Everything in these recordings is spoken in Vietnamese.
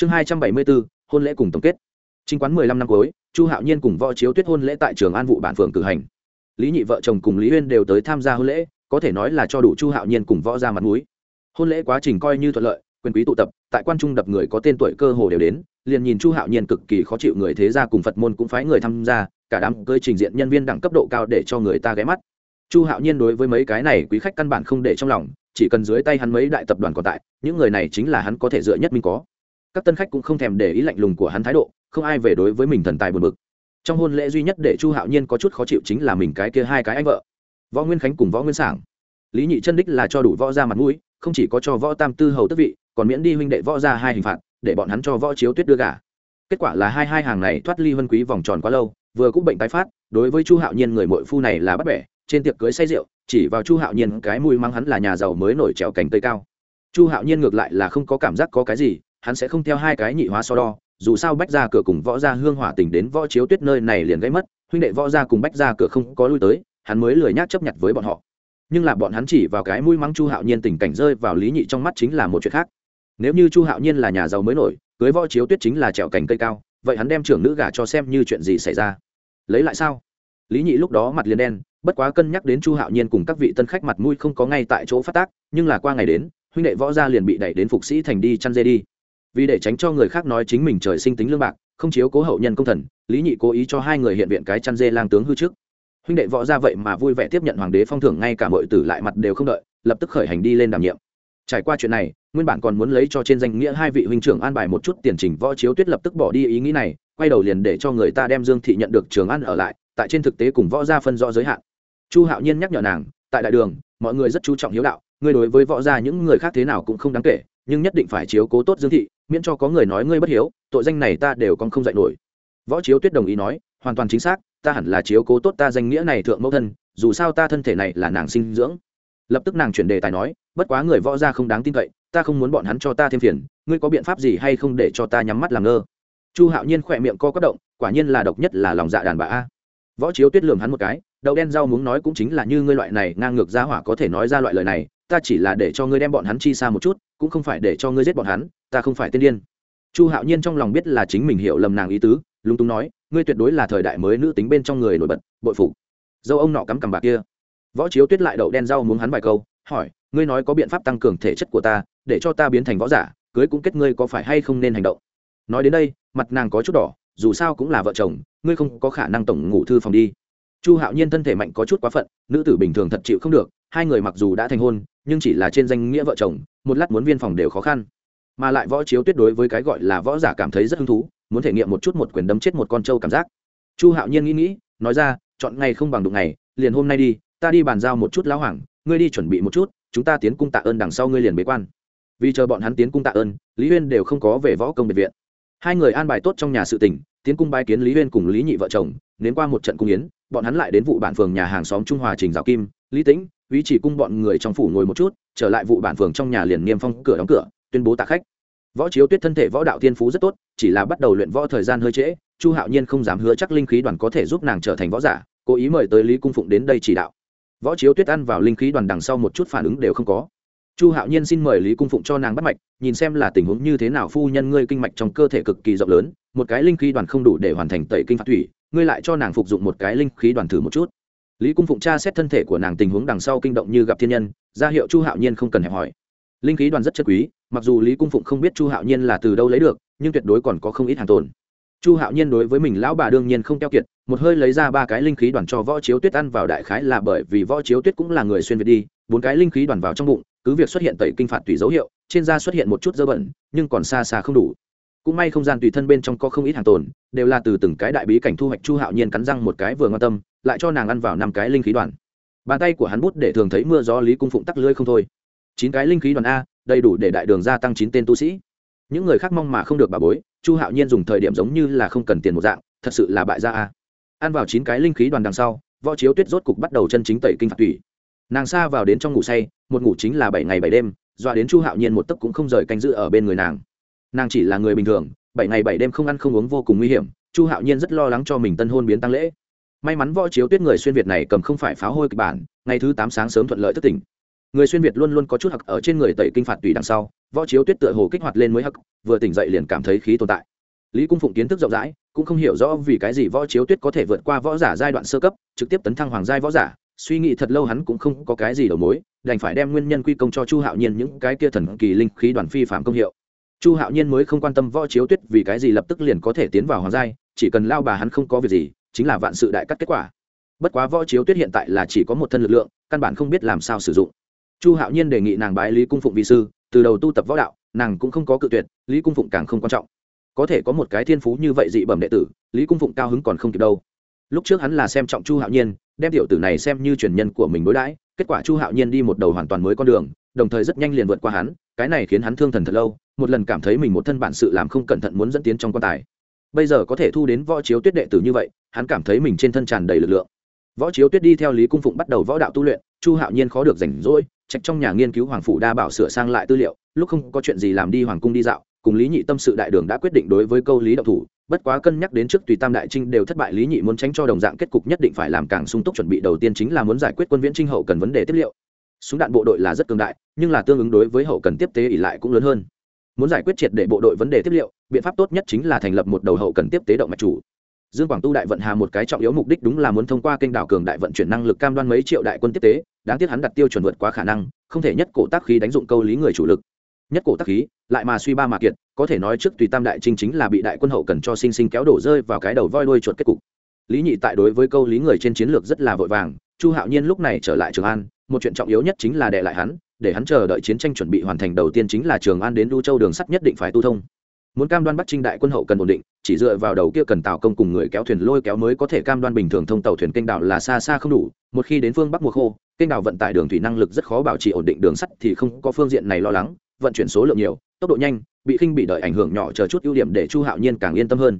chương hai trăm bảy mươi bốn hôn lễ cùng tổng kết. Chính quán mười lăm năm cuối, chu hạo nhiên cùng võ chiếu tuyết hôn lễ tại trường an vụ bản phường cử hành. Lý nhị vợ chồng cùng lý uyên đều tới tham gia hôn lễ, có thể nói là cho đủ chu hạo nhiên cùng võ ra mặt mũi. Hôn lễ quá trình coi như thuận lợi, quyền quý tụ tập, tại quan trung đập người có tên tuổi cơ hồ đều đến, liền nhìn chu hạo nhiên cực kỳ khó chịu người thế gia cùng phật môn cũng phái người tham gia, cả đám cơi trình diện nhân viên đẳng cấp độ cao để cho người ta ghé mắt. Chu hạo nhiên đối với mấy cái này quý khách căn bản không để trong lòng, chỉ cần dưới tay hắn mấy đại tập đoàn còn tại, những người này chính là hắn có thể dựa nhất mình có các tân khách cũng không thèm để ý lạnh lùng của hắn thái độ, không ai về đối với mình thần tài buồn bực. Trong hôn lễ duy nhất để chu hạo nhiên có chút khó chịu chính là mình cái kia hai cái anh vợ, võ nguyên khánh cùng võ nguyên sảng. Lý nhị chân đích là cho đủ võ ra mặt mũi, không chỉ có cho võ tam tư hầu tức vị, còn miễn đi huynh đệ võ ra hai hình phạt, để bọn hắn cho võ chiếu tuyết đưa gà kết quả là hai hai hàng này thoát ly vân quý vòng tròn quá lâu, vừa cũng bệnh tái phát, đối với chu hạo nhiên người mội phu này là bắt bẻ, trên tiệc cưới say rượu, chỉ vào chu hạo nhiên cái mùi mang hắn là nhà giàu mới nổi trèo cành tây cao. Chu hạo nhiên ngược lại là không có cảm giác có cái gì hắn sẽ không theo hai cái nhị hóa so đo, dù sao bách ra cửa cùng võ ra hương hỏa tình đến võ chiếu tuyết nơi này liền gãy mất, huynh đệ võ ra cùng bách ra cửa không có lui tới, hắn mới lười nhác chấp nhận với bọn họ. Nhưng là bọn hắn chỉ vào cái mũi mắng chu hạo nhiên tình cảnh rơi vào lý nhị trong mắt chính là một chuyện khác. Nếu như chu hạo nhiên là nhà giàu mới nổi, cưới võ chiếu tuyết chính là trèo cành cây cao, vậy hắn đem trưởng nữ gả cho xem như chuyện gì xảy ra? Lấy lại sao? Lý nhị lúc đó mặt liền đen, bất quá cân nhắc đến chu hạo nhiên cùng các vị tân khách mặt mũi không có ngay tại chỗ phát tác, nhưng là qua ngày đến, huynh đệ võ gia liền bị đẩy đến phục sĩ thành đi chăn dê đi vì để tránh cho người khác nói chính mình trời sinh tính lương bạc, không chiếu cố hậu nhân công thần, lý nhị cố ý cho hai người hiện viện cái chăn dê lang tướng hư trước. Huynh đệ võ gia vậy mà vui vẻ tiếp nhận hoàng đế phong thưởng, ngay cả mọi tử lại mặt đều không đợi, lập tức khởi hành đi lên đảm nhiệm. Trải qua chuyện này, nguyên bản còn muốn lấy cho trên danh nghĩa hai vị huynh trưởng an bài một chút tiền trình võ chiếu tuyết lập tức bỏ đi ý nghĩ này, quay đầu liền để cho người ta đem dương thị nhận được trường ăn ở lại, tại trên thực tế cùng võ gia phân rõ giới hạn. Chu hạo nhiên nhắc nhở nàng, tại đại đường, mọi người rất chú trọng hiếu đạo, ngươi đối với võ gia những người khác thế nào cũng không đáng kể nhưng nhất định phải chiếu cố tốt dương thị, miễn cho có người nói ngươi bất hiếu, tội danh này ta đều còn không dạy nổi. Võ chiếu tuyết đồng ý nói, hoàn toàn chính xác, ta hẳn là chiếu cố tốt ta danh nghĩa này thượng mẫu thân, dù sao ta thân thể này là nàng sinh dưỡng. Lập tức nàng chuyển đề tài nói, bất quá người võ gia không đáng tin cậy, ta không muốn bọn hắn cho ta thêm phiền, ngươi có biện pháp gì hay không để cho ta nhắm mắt làm ngơ? Chu hạo nhiên khỏe miệng co quất động, quả nhiên là độc nhất là lòng dạ đàn bà a. Võ chiếu tuyết lường hắn một cái, đậu đen rau muốn nói cũng chính là như ngươi loại này ngang ngược ra hỏa có thể nói ra loại lời này, ta chỉ là để cho ngươi đem bọn hắn chi xa một chút cũng không phải để cho ngươi giết bọn hắn, ta không phải tên điên. Chu hạo nhiên trong lòng biết là chính mình hiểu lầm nàng ý tứ, lúng túng nói, ngươi tuyệt đối là thời đại mới nữ tính bên trong người nổi bật, bội phục. Dâu ông nọ cắm cằm bạc kia. Võ chiếu tuyết lại đậu đen rau muốn hắn vài câu, hỏi, ngươi nói có biện pháp tăng cường thể chất của ta, để cho ta biến thành võ giả, cưới cũng kết ngươi có phải hay không nên hành động? Nói đến đây, mặt nàng có chút đỏ, dù sao cũng là vợ chồng, ngươi không có khả năng tổng ngủ thư phòng đi chu hạo nhiên thân thể mạnh có chút quá phận, nữ tử bình thường thật chịu không được, hai người mặc dù đã thành hôn, nhưng chỉ là trên danh nghĩa vợ chồng, một lát muốn viên phòng đều khó khăn. Mà lại võ chiếu tuyệt đối với cái gọi là võ giả cảm thấy rất hứng thú, muốn thể nghiệm một chút một quyền đấm chết một con trâu cảm giác. Chu hạo nhiên nghĩ nghĩ, nói ra, chọn ngày không bằng đụng ngày, liền hôm nay đi, ta đi bàn giao một chút lão hoàng, ngươi đi chuẩn bị một chút, chúng ta tiến cung tạ ơn đằng sau ngươi liền bế quan. Vì chờ bọn hắn tiến cung tạ ơn, lý huyên đều không có về võ công biệt viện. Hai người an bài tốt trong nhà sự tỉnh tiến cung bái kiến lý huyên cùng lý nhị vợ chồng đến qua một trận cung yến, bọn hắn lại đến vụ bản phường nhà hàng xóm trung hòa trình giáo kim, lý tĩnh ý chỉ cung bọn người trong phủ ngồi một chút, trở lại vụ bản phường trong nhà liền niêm phong cửa đóng cửa, tuyên bố tạ khách. Võ chiếu tuyết thân thể võ đạo thiên phú rất tốt, chỉ là bắt đầu luyện võ thời gian hơi trễ, chu hạo nhiên không dám hứa chắc linh khí đoàn có thể giúp nàng trở thành võ giả, cố ý mời tới lý cung phụng đến đây chỉ đạo. Võ chiếu tuyết ăn vào linh khí đoàn đằng sau một chút phản ứng đều không có chu hạo nhiên xin mời lý cung phụng cho nàng bắt mạch, nhìn xem là tình huống như thế nào phu nhân ngươi kinh mạch trong cơ thể cực kỳ rộng lớn, một cái linh khí đoàn không đủ để hoàn thành tẩy kinh phạt thủy, ngươi lại cho nàng phục dụng một cái linh khí đoàn thử một chút. Lý cung phụng tra xét thân thể của nàng tình huống đằng sau kinh động như gặp thiên nhân, ra hiệu chu hạo nhiên không cần hẹp hỏi. Linh khí đoàn rất chất quý, mặc dù lý cung phụng không biết chu hạo nhiên là từ đâu lấy được, nhưng tuyệt đối còn có không ít hàng tồn. Chu hạo nhiên đối với mình lão bà đương nhiên không keo kiệt, một hơi lấy ra ba cái linh khí đoàn cho võ chiếu tuyết ăn vào đại khái là bởi vì võ chiếu tuyết cũng là người xuyên việt đi, bốn cái linh khí đoàn vào trong bụng cứ việc xuất hiện tẩy kinh phạt tùy dấu hiệu, trên da xuất hiện một chút dơ bẩn, nhưng còn xa xa không đủ. Cũng may không gian tùy thân bên trong có không ít hàng tồn, đều là từ từng cái đại bí cảnh thu hoạch chu hạo nhiên cắn răng một cái vừa ngon tâm, lại cho nàng ăn vào năm cái linh khí đoàn. Bàn tay của hắn bút để thường thấy mưa gió lý cung phụng tắc lưới không thôi. Chín cái linh khí đoàn a, đầy đủ để đại đường gia tăng chín tên tu sĩ. Những người khác mong mà không được bà bối, chu hạo nhiên dùng thời điểm giống như là không cần tiền một dạng, thật sự là bại gia a. Ăn vào chín cái linh khí đoàn đằng sau, võ chiếu tuyết rốt cục bắt đầu chân chính tẩy kinh phạt tủy nàng xa vào đến trong ngủ say, một ngủ chính là bảy ngày bảy đêm, dọa đến chu hạo nhiên một tấc cũng không rời canh giữ ở bên người nàng. Nàng chỉ là người bình thường, bảy ngày bảy đêm không ăn không uống vô cùng nguy hiểm, chu hạo nhiên rất lo lắng cho mình tân hôn biến tăng lễ. May mắn võ chiếu tuyết người xuyên việt này cầm không phải pháo hôi kịch bản, ngày thứ tám sáng sớm thuận lợi thất tỉnh. Người xuyên việt luôn luôn có chút hặc ở trên người tẩy kinh phạt tùy đằng sau, võ chiếu tuyết tựa hồ kích hoạt lên mới hặc, vừa tỉnh dậy liền cảm thấy khí tồn tại. Lý cung phụng kiến thức rộng rãi, cũng không hiểu rõ vì cái gì võ chiếu tuyết có thể vượt qua võ giả giai đoạn sơ cấp, trực tiếp tấn thăng hoàng giai võ giả suy nghĩ thật lâu hắn cũng không có cái gì đầu mối, đành phải đem nguyên nhân quy công cho chu hạo nhiên những cái kia thần kỳ linh khí đoàn phi phạm công hiệu. Chu hạo nhiên mới không quan tâm võ chiếu tuyết vì cái gì lập tức liền có thể tiến vào hoàng giai, chỉ cần lao bà hắn không có việc gì, chính là vạn sự đại cắt kết quả. Bất quá võ chiếu tuyết hiện tại là chỉ có một thân lực lượng, căn bản không biết làm sao sử dụng. Chu hạo nhiên đề nghị nàng bái lý cung phụng vi sư, từ đầu tu tập võ đạo, nàng cũng không có cự tuyệt, lý cung phụng càng không quan trọng. Có thể có một cái thiên phú như vậy dị bẩm đệ tử, lý cung phụng cao hứng còn không kịp đâu. Lúc trước hắn là xem trọng chu hạo nhiên đem tiểu tử này xem như truyền nhân của mình đối đãi, kết quả chu hạo nhiên đi một đầu hoàn toàn mới con đường, đồng thời rất nhanh liền vượt qua hắn, cái này khiến hắn thương thần thật lâu, một lần cảm thấy mình một thân bản sự làm không cẩn thận muốn dẫn tiến trong quan tài. Bây giờ có thể thu đến võ chiếu tuyết đệ tử như vậy, hắn cảm thấy mình trên thân tràn đầy lực lượng. Võ chiếu tuyết đi theo lý cung phụng bắt đầu võ đạo tu luyện, chu hạo nhiên khó được rảnh rỗi, trạch trong nhà nghiên cứu hoàng phủ đa bảo sửa sang lại tư liệu, lúc không có chuyện gì làm đi hoàng cung đi dạo cùng lý nhị tâm sự đại đường đã quyết định đối với câu lý động thủ, bất quá cân nhắc đến trước tùy tam đại trinh đều thất bại, lý nhị muốn tránh cho đồng dạng kết cục nhất định phải làm càng sung túc chuẩn bị đầu tiên chính là muốn giải quyết quân viễn trinh hậu cần vấn đề tiếp liệu. Súng đạn bộ đội là rất cường đại, nhưng là tương ứng đối với hậu cần tiếp tế ỉ lại cũng lớn hơn. Muốn giải quyết triệt để bộ đội vấn đề tiếp liệu, biện pháp tốt nhất chính là thành lập một đầu hậu cần tiếp tế động mạch chủ. Dương quảng tu đại vận hà một cái trọng yếu mục đích đúng là muốn thông qua kênh đảo cường đại vận chuyển năng lực cam đoan mấy triệu đại quân tiếp tế, đáng tiếc hắn đặt tiêu chuẩn vượt quá khả năng, không thể nhất cổ tác khí đánh dụng câu lý người chủ lực nhất cổ tác khí, lại mà suy ba mà kiệt, có thể nói trước tùy tam đại trinh chính là bị đại quân hậu cần cho sinh sinh kéo đổ rơi vào cái đầu voi đuôi chuột kết cục. Lý nhị tại đối với câu lý người trên chiến lược rất là vội vàng, chu hạo nhiên lúc này trở lại trường an, một chuyện trọng yếu nhất chính là đệ lại hắn, để hắn chờ đợi chiến tranh chuẩn bị hoàn thành đầu tiên chính là trường an đến đu châu đường sắt nhất định phải tu thông. Muốn cam đoan bắc trinh đại quân hậu cần ổn định, chỉ dựa vào đầu kia cần tạo công cùng người kéo thuyền lôi kéo mới có thể cam đoan bình thường thông tàu thuyền kênh đảo là xa xa không đủ, một khi đến phương bắc mùa khô, kênh đảo vận tải đường thủy năng lực rất khó bảo trì ổn định đường sắt thì không có phương diện này lo lắng vận chuyển số lượng nhiều, tốc độ nhanh, bị khinh bị đợi ảnh hưởng nhỏ chờ chút ưu điểm để chu hạo nhiên càng yên tâm hơn.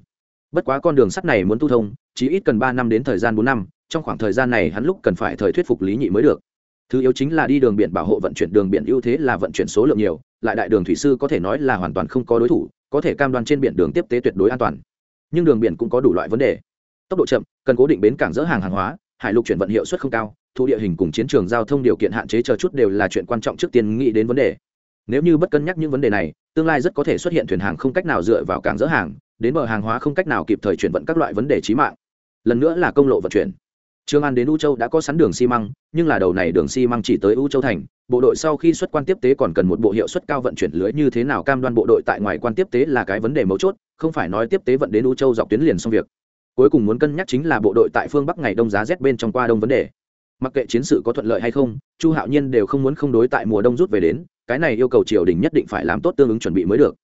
Bất quá con đường sắt này muốn tu thông, chỉ ít cần ba năm đến thời gian bốn năm, trong khoảng thời gian này hắn lúc cần phải thời thuyết phục lý nhị mới được. Thứ yếu chính là đi đường biển bảo hộ vận chuyển đường biển ưu thế là vận chuyển số lượng nhiều, lại đại đường thủy sư có thể nói là hoàn toàn không có đối thủ, có thể cam đoan trên biển đường tiếp tế tuyệt đối an toàn. Nhưng đường biển cũng có đủ loại vấn đề. Tốc độ chậm, cần cố định bến cảng dỡ hàng hàng hóa, hải lục chuyển vận hiệu suất không cao, thu địa hình cùng chiến trường giao thông điều kiện hạn chế chờ chút đều là chuyện quan trọng trước tiên nghĩ đến vấn đề nếu như bất cân nhắc những vấn đề này tương lai rất có thể xuất hiện thuyền hàng không cách nào dựa vào cảng dỡ hàng đến bờ hàng hóa không cách nào kịp thời chuyển vận các loại vấn đề trí mạng lần nữa là công lộ vận chuyển Trường An đến U Châu đã có sẵn đường xi măng, nhưng là đầu này đường xi măng chỉ tới U Châu thành, bộ đội sau khi xuất quan tiếp tế còn cần một bộ hiệu suất cao vận chuyển lưới như thế nào cam đoan bộ đội tại ngoài quan tiếp tế là cái vấn đề mấu chốt, không phải nói tiếp tế vận đến U Châu dọc tuyến liền xong việc. Cuối cùng muốn cân nhắc chính là bộ đội tại phương Bắc ngày đông giá rét bên trong qua đông vấn đề. Mặc kệ chiến sự có thuận lợi hay không, Chu Hạo Nhiên đều không muốn không đối tại mùa đông rút về đến, cái này yêu cầu triều đình nhất định phải làm tốt tương ứng chuẩn bị mới được.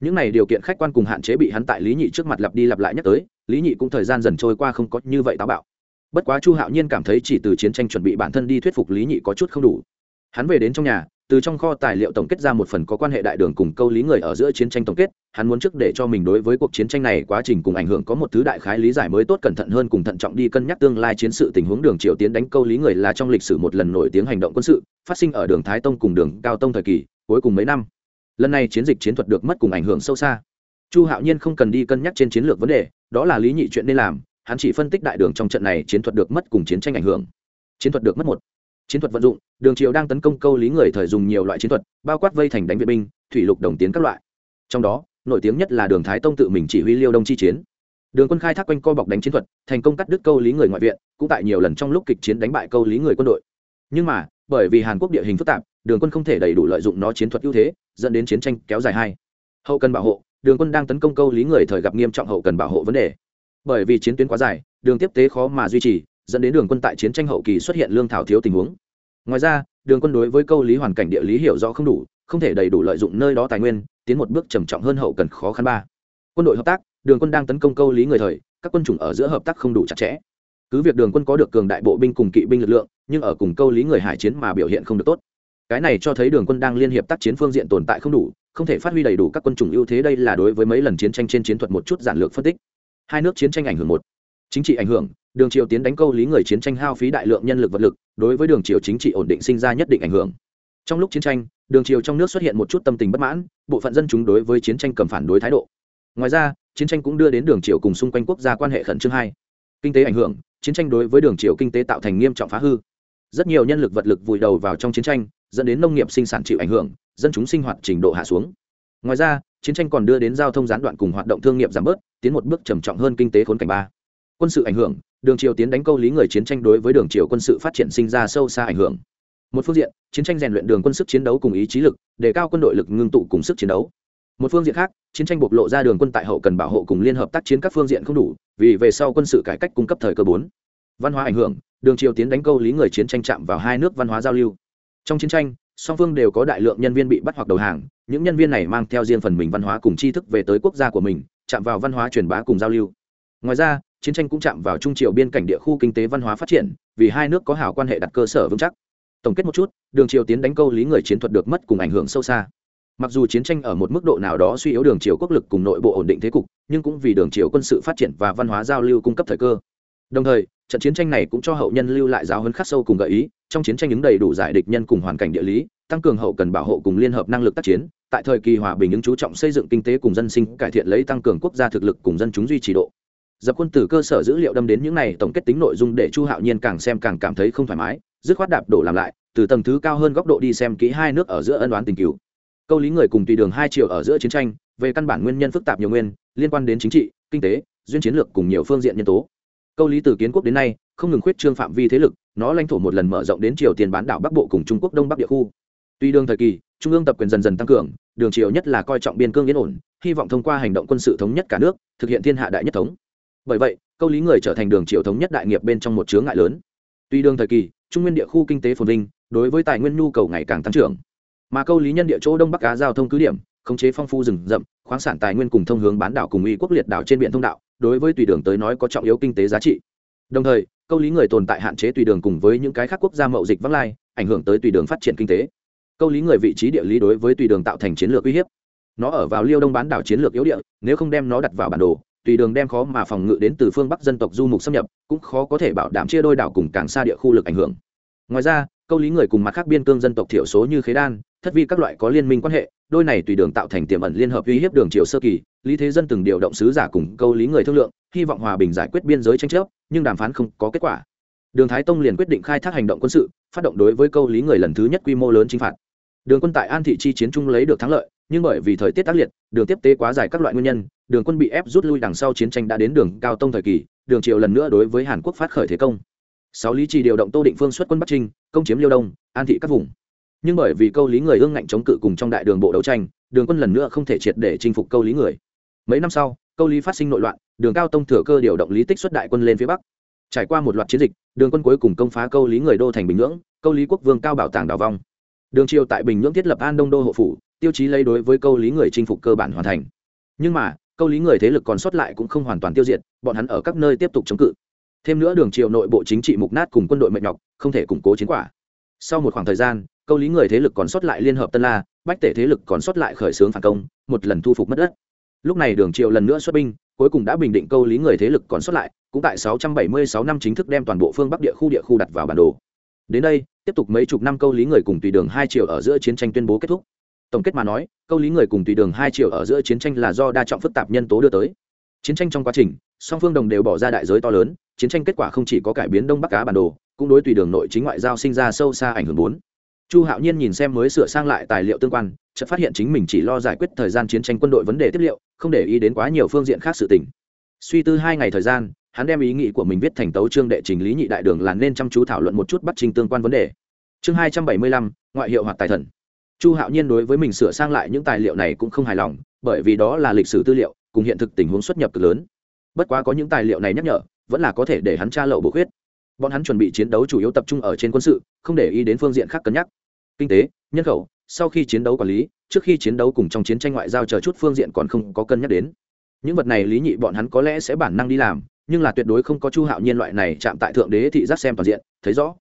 Những này điều kiện khách quan cùng hạn chế bị hắn tại Lý Nhị trước mặt lặp đi lặp lại nhắc tới, Lý Nhị cũng thời gian dần trôi qua không có như vậy táo bạo bất quá chu hạo nhiên cảm thấy chỉ từ chiến tranh chuẩn bị bản thân đi thuyết phục lý nhị có chút không đủ hắn về đến trong nhà từ trong kho tài liệu tổng kết ra một phần có quan hệ đại đường cùng câu lý người ở giữa chiến tranh tổng kết, hắn muốn trước để cho mình đối với cuộc chiến tranh này quá trình cùng ảnh hưởng có một thứ đại khái lý giải mới tốt cẩn thận hơn cùng thận trọng đi cân nhắc tương lai chiến sự tình huống đường triều tiến đánh câu lý người là trong lịch sử một lần nổi tiếng hành động quân sự, phát sinh ở đường thái tông cùng đường cao tông thời kỳ, cuối cùng mấy năm. Lần này chiến dịch chiến thuật được mất cùng ảnh hưởng sâu xa. Chu hạo nhiên không cần đi cân nhắc trên chiến lược vấn đề, đó là lý nhị chuyện nên làm, hắn chỉ phân tích đại đường trong trận này chiến thuật được mất cùng chiến tranh ảnh hưởng. Chiến thuật được mất một chiến thuật vận dụng, đường triều đang tấn công câu lý người thời dùng nhiều loại chiến thuật, bao quát vây thành đánh viện binh, thủy lục đồng tiến các loại. Trong đó, nổi tiếng nhất là đường thái tông tự mình chỉ huy liêu đông chi chiến. Đường quân khai thác quanh co bọc đánh chiến thuật, thành công cắt đứt câu lý người ngoại viện, cũng tại nhiều lần trong lúc kịch chiến đánh bại câu lý người quân đội. Nhưng mà, bởi vì hàn quốc địa hình phức tạp, đường quân không thể đầy đủ lợi dụng nó chiến thuật ưu thế, dẫn đến chiến tranh kéo dài hai. Hậu cần bảo hộ, đường quân đang tấn công câu lý người thời gặp nghiêm trọng hậu cần bảo hộ vấn đề. Bởi vì chiến tuyến quá dài, đường tiếp tế khó mà duy trì, dẫn đến đường quân tại chiến tranh hậu kỳ xuất hiện lương thảo thiếu tình huống ngoài ra, đường quân đối với câu lý hoàn cảnh địa lý hiểu rõ không đủ, không thể đầy đủ lợi dụng nơi đó tài nguyên, tiến một bước trầm trọng hơn hậu cần khó khăn ba. Quân đội hợp tác, đường quân đang tấn công câu lý người thời, các quân chủng ở giữa hợp tác không đủ chặt chẽ. Cứ việc đường quân có được cường đại bộ binh cùng kỵ binh lực lượng, nhưng ở cùng câu lý người hải chiến mà biểu hiện không được tốt. Cái này cho thấy đường quân đang liên hiệp tác chiến phương diện tồn tại không đủ, không thể phát huy đầy đủ các quân chủng ưu thế đây là đối với mấy lần chiến tranh trên chiến thuật một chút giản lược phân tích. Hai nước chiến tranh ảnh hưởng một chính trị ảnh hưởng, đường triều tiến đánh câu lý người chiến tranh hao phí đại lượng nhân lực vật lực, đối với đường triều chính trị ổn định sinh ra nhất định ảnh hưởng. Trong lúc chiến tranh, đường triều trong nước xuất hiện một chút tâm tình bất mãn, bộ phận dân chúng đối với chiến tranh cầm phản đối thái độ. Ngoài ra, chiến tranh cũng đưa đến đường triều cùng xung quanh quốc gia quan hệ khẩn trương hai. Kinh tế ảnh hưởng, chiến tranh đối với đường triều kinh tế tạo thành nghiêm trọng phá hư. Rất nhiều nhân lực vật lực vùi đầu vào trong chiến tranh, dẫn đến nông nghiệp sinh sản chịu ảnh hưởng, dân chúng sinh hoạt trình độ hạ xuống. Ngoài ra, chiến tranh còn đưa đến giao thông gián đoạn cùng hoạt động thương nghiệp giảm bớt, tiến một bước trầm trọng hơn kinh tế khốn cảnh ba quân sự ảnh hưởng, đường triều tiến đánh câu lý người chiến tranh đối với đường triều quân sự phát triển sinh ra sâu xa ảnh hưởng. Một phương diện, chiến tranh rèn luyện đường quân sức chiến đấu cùng ý chí lực để cao quân đội lực ngưng tụ cùng sức chiến đấu. Một phương diện khác, chiến tranh bộc lộ ra đường quân tại hậu cần bảo hộ cùng liên hợp tác chiến các phương diện không đủ, vì về sau quân sự cải cách cung cấp thời cơ bốn. Văn hóa ảnh hưởng, đường triều tiến đánh câu lý người chiến tranh chạm vào hai nước văn hóa giao lưu. Trong chiến tranh, song phương đều có đại lượng nhân viên bị bắt hoặc đầu hàng, những nhân viên này mang theo riêng phần mình văn hóa cùng tri thức về tới quốc gia của mình, chạm vào văn hóa truyền bá cùng giao lưu. Ngoài ra chiến tranh cũng chạm vào trung triều biên cảnh địa khu kinh tế văn hóa phát triển, vì hai nước có hảo quan hệ đặt cơ sở vững chắc. Tổng kết một chút, đường triều tiến đánh câu lý người chiến thuật được mất cùng ảnh hưởng sâu xa. Mặc dù chiến tranh ở một mức độ nào đó suy yếu đường triều quốc lực cùng nội bộ ổn định thế cục, nhưng cũng vì đường triều quân sự phát triển và văn hóa giao lưu cung cấp thời cơ. Đồng thời, trận chiến tranh này cũng cho hậu nhân lưu lại giáo huấn khắc sâu cùng gợi ý, trong chiến tranh ứng đầy đủ giải địch nhân cùng hoàn cảnh địa lý, tăng cường hậu cần bảo hộ cùng liên hợp năng lực tác chiến, tại thời kỳ hòa bình những chú trọng xây dựng kinh tế cùng dân sinh, cải thiện lấy tăng cường quốc gia thực lực cùng dân chúng duy trì độ dập quân từ cơ sở dữ liệu đâm đến những này tổng kết tính nội dung để chu hạo nhiên càng xem càng cảm thấy không thoải mái, dứt khoát đạp đổ làm lại, từ tầng thứ cao hơn góc độ đi xem kỹ hai nước ở giữa ân đoán tình cứu câu lý người cùng tùy đường hai chiều ở giữa chiến tranh, về căn bản nguyên nhân phức tạp nhiều nguyên, liên quan đến chính trị, kinh tế, duyên chiến lược cùng nhiều phương diện nhân tố. Câu lý từ kiến quốc đến nay, không ngừng khuyết trương phạm vi thế lực, nó lãnh thổ một lần mở rộng đến triều tiền bán đảo bắc bộ cùng trung quốc đông bắc địa khu. Tuy đường thời kỳ, trung ương tập quyền dần dần tăng cường, đường triều nhất là coi trọng biên cương yên ổn, hy vọng thông qua hành động quân sự thống nhất cả nước, thực hiện thiên hạ đại nhất thống bởi vậy, câu lý người trở thành đường triệu thống nhất đại nghiệp bên trong một chướng ngại lớn. Tuy đường thời kỳ, trung nguyên địa khu kinh tế phồn vinh, đối với tài nguyên nhu cầu ngày càng tăng trưởng. Mà câu lý nhân địa chỗ đông bắc á giao thông cứ điểm, khống chế phong phu rừng rậm, khoáng sản tài nguyên cùng thông hướng bán đảo cùng uy quốc liệt đảo trên biển thông đạo, đối với tùy đường tới nói có trọng yếu kinh tế giá trị. Đồng thời, câu lý người tồn tại hạn chế tùy đường cùng với những cái khác quốc gia mậu dịch vắng lai, ảnh hưởng tới tùy đường phát triển kinh tế. Câu lý người vị trí địa lý đối với tùy đường tạo thành chiến lược uy hiếp. Nó ở vào liêu đông bán đảo chiến lược yếu địa, nếu không đem nó đặt vào bản đồ tùy đường đem khó mà phòng ngự đến từ phương bắc dân tộc du mục xâm nhập, cũng khó có thể bảo đảm chia đôi đảo cùng càng xa địa khu lực ảnh hưởng. Ngoài ra, câu lý người cùng mặt khác biên cương dân tộc thiểu số như khế đan, thất vi các loại có liên minh quan hệ, đôi này tùy đường tạo thành tiềm ẩn liên hợp uy hiếp đường triều sơ kỳ, lý thế dân từng điều động sứ giả cùng câu lý người thương lượng, hy vọng hòa bình giải quyết biên giới tranh chấp, nhưng đàm phán không có kết quả. Đường thái tông liền quyết định khai thác hành động quân sự, phát động đối với câu lý người lần thứ nhất quy mô lớn chinh phạt. Đường quân tại an thị chi chiến trung lấy được thắng lợi, nhưng bởi vì thời tiết tác liệt, đường tiếp tế quá dài các loại nguyên nhân đường quân bị ép rút lui đằng sau chiến tranh đã đến đường cao tông thời kỳ, đường triều lần nữa đối với hàn quốc phát khởi thế công. Sáu lý trì điều động tô định phương xuất quân bắc trinh, công chiếm liêu đông, an thị các vùng. Nhưng bởi vì câu lý người ương ngạnh chống cự cùng trong đại đường bộ đấu tranh, đường quân lần nữa không thể triệt để chinh phục câu lý người. Mấy năm sau, câu lý phát sinh nội loạn, đường cao tông thừa cơ điều động lý tích xuất đại quân lên phía bắc. Trải qua một loạt chiến dịch, đường quân cuối cùng công phá câu lý người đô thành bình nhưỡng, câu lý quốc vương cao bảo tàng đào vong. Đường triều tại bình nhưỡng thiết lập an đông đô hộ phủ, tiêu chí lấy đối với câu lý người chinh phục cơ bản hoàn thành. Nhưng mà câu lý người thế lực còn sót lại cũng không hoàn toàn tiêu diệt, bọn hắn ở các nơi tiếp tục chống cự. Thêm nữa đường triều nội bộ chính trị mục nát cùng quân đội mệt nhọc, không thể củng cố chiến quả. Sau một khoảng thời gian, câu lý người thế lực còn sót lại liên hợp tân la, bách tể thế lực còn sót lại khởi xướng phản công, một lần thu phục mất đất. Lúc này đường triều lần nữa xuất binh, cuối cùng đã bình định câu lý người thế lực còn sót lại, cũng tại 676 năm chính thức đem toàn bộ phương bắc địa khu địa khu đặt vào bản đồ. Đến đây, tiếp tục mấy chục năm câu lý người cùng tùy đường hai triệu ở giữa chiến tranh tuyên bố kết thúc tổng kết mà nói, câu lý người cùng tùy đường hai triệu ở giữa chiến tranh là do đa trọng phức tạp nhân tố đưa tới. Chiến tranh trong quá trình, song phương đồng đều bỏ ra đại giới to lớn, chiến tranh kết quả không chỉ có cải biến đông bắc cá bản đồ, cũng đối tùy đường nội chính ngoại giao sinh ra sâu xa ảnh hưởng bốn. Chu hạo nhiên nhìn xem mới sửa sang lại tài liệu tương quan, chợt phát hiện chính mình chỉ lo giải quyết thời gian chiến tranh quân đội vấn đề tiếp liệu, không để ý đến quá nhiều phương diện khác sự tình. Suy tư hai ngày thời gian, hắn đem ý nghĩ của mình viết thành tấu chương đệ trình lý nhị đại đường là nên chăm chú thảo luận một chút bắt trình tương quan vấn đề. Chương hai trăm bảy mươi lăm, ngoại hiệu hoặc tài thần chu hạo nhiên đối với mình sửa sang lại những tài liệu này cũng không hài lòng, bởi vì đó là lịch sử tư liệu, cùng hiện thực tình huống xuất nhập cực lớn. Bất quá có những tài liệu này nhắc nhở, vẫn là có thể để hắn tra lậu bổ khuyết. Bọn hắn chuẩn bị chiến đấu chủ yếu tập trung ở trên quân sự, không để ý đến phương diện khác cân nhắc. Kinh tế, nhân khẩu, sau khi chiến đấu quản lý, trước khi chiến đấu cùng trong chiến tranh ngoại giao chờ chút phương diện còn không có cân nhắc đến. Những vật này lý nhị bọn hắn có lẽ sẽ bản năng đi làm, nhưng là tuyệt đối không có chu hạo nhiên loại này chạm tại thượng đế thị giác xem toàn diện, thấy rõ.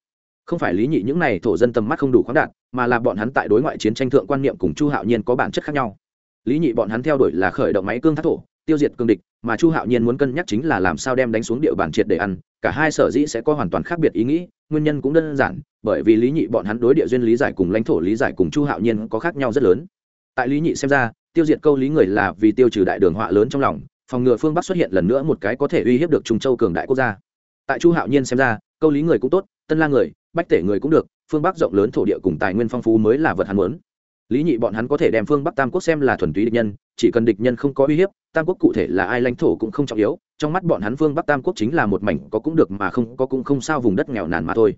Không phải lý nhị những này thổ dân tầm mắt không đủ khoáng đạt mà là bọn hắn tại đối ngoại chiến tranh thượng quan niệm cùng chu hạo nhiên có bản chất khác nhau. Lý nhị bọn hắn theo đuổi là khởi động máy cương thác thổ, tiêu diệt cương địch, mà chu hạo nhiên muốn cân nhắc chính là làm sao đem đánh xuống địa bàn triệt để ăn, cả hai sở dĩ sẽ có hoàn toàn khác biệt ý nghĩ, nguyên nhân cũng đơn giản, bởi vì lý nhị bọn hắn đối địa duyên lý giải cùng lãnh thổ lý giải cùng chu hạo nhiên có khác nhau rất lớn. Tại lý nhị xem ra, tiêu diệt câu lý người là vì tiêu trừ đại đường họa lớn trong lòng, phòng ngừa phương bắc xuất hiện lần nữa một cái có thể uy hiếp được trung châu cường đại quốc gia. Tại chu hạo nhiên xem ra, câu lý người cũng tốt, tân la người, bách tể người cũng được phương bắc rộng lớn thổ địa cùng tài nguyên phong phú mới là vật hắn muốn. Lý nhị bọn hắn có thể đem phương bắc tam quốc xem là thuần túy địch nhân, chỉ cần địch nhân không có uy hiếp, tam quốc cụ thể là ai lãnh thổ cũng không trọng yếu, trong mắt bọn hắn phương bắc tam quốc chính là một mảnh có cũng được mà không có cũng không sao vùng đất nghèo nàn mà thôi.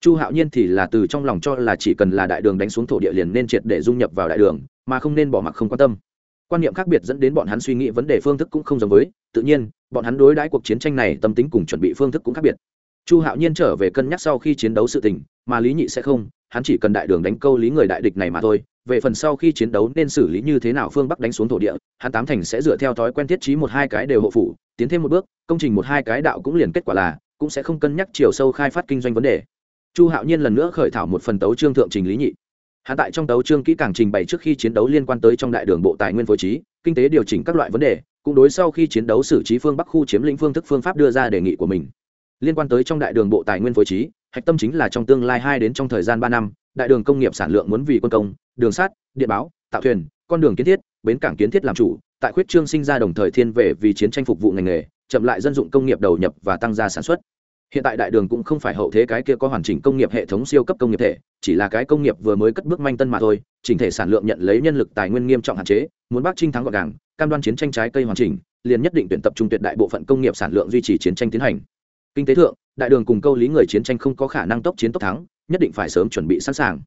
Chu hạo nhiên thì là từ trong lòng cho là chỉ cần là đại đường đánh xuống thổ địa liền nên triệt để dung nhập vào đại đường, mà không nên bỏ mặc không quan tâm. Quan niệm khác biệt dẫn đến bọn hắn suy nghĩ vấn đề phương thức cũng không giống với, tự nhiên, bọn hắn đối đãi cuộc chiến tranh này tâm tính cùng chuẩn bị phương thức cũng khác biệt chu hạo nhiên trở về cân nhắc sau khi chiến đấu sự tình, mà lý nhị sẽ không, hắn chỉ cần đại đường đánh câu lý người đại địch này mà thôi, về phần sau khi chiến đấu nên xử lý như thế nào phương bắc đánh xuống thổ địa, hắn tám thành sẽ dựa theo thói quen thiết trí một hai cái đều hộ phủ, tiến thêm một bước, công trình một hai cái đạo cũng liền kết quả là, cũng sẽ không cân nhắc chiều sâu khai phát kinh doanh vấn đề. Chu hạo nhiên lần nữa khởi thảo một phần tấu trương thượng trình lý nhị. Hắn tại trong tấu trương kỹ càng trình bày trước khi chiến đấu liên quan tới trong đại đường bộ tài nguyên phối trí, kinh tế điều chỉnh các loại vấn đề, cũng đối sau khi chiến đấu xử trí phương bắc khu chiếm lĩnh phương thức phương pháp đưa ra đề nghị của mình liên quan tới trong đại đường bộ tài nguyên phối trí, hạch tâm chính là trong tương lai hai đến trong thời gian ba năm, đại đường công nghiệp sản lượng muốn vì quân công, đường sắt, điện báo, tạo thuyền, con đường kiến thiết, bến cảng kiến thiết làm chủ, tại khuyết trương sinh ra đồng thời thiên về vì chiến tranh phục vụ ngành nghề, chậm lại dân dụng công nghiệp đầu nhập và tăng gia sản xuất. Hiện tại đại đường cũng không phải hậu thế cái kia có hoàn chỉnh công nghiệp hệ thống siêu cấp công nghiệp thể, chỉ là cái công nghiệp vừa mới cất bước manh tân mà thôi, chỉnh thể sản lượng nhận lấy nhân lực tài nguyên nghiêm trọng hạn chế, muốn bác trinh thắng gọn gàng, cam đoan chiến tranh trái cây hoàn chỉnh, liền nhất định tuyển tập trung tuyệt đại bộ phận công nghiệp sản lượng duy trì chiến tranh tiến hành kinh tế thượng, đại đường cùng câu lý người chiến tranh không có khả năng tốc chiến tốc thắng, nhất định phải sớm chuẩn bị sẵn sàng.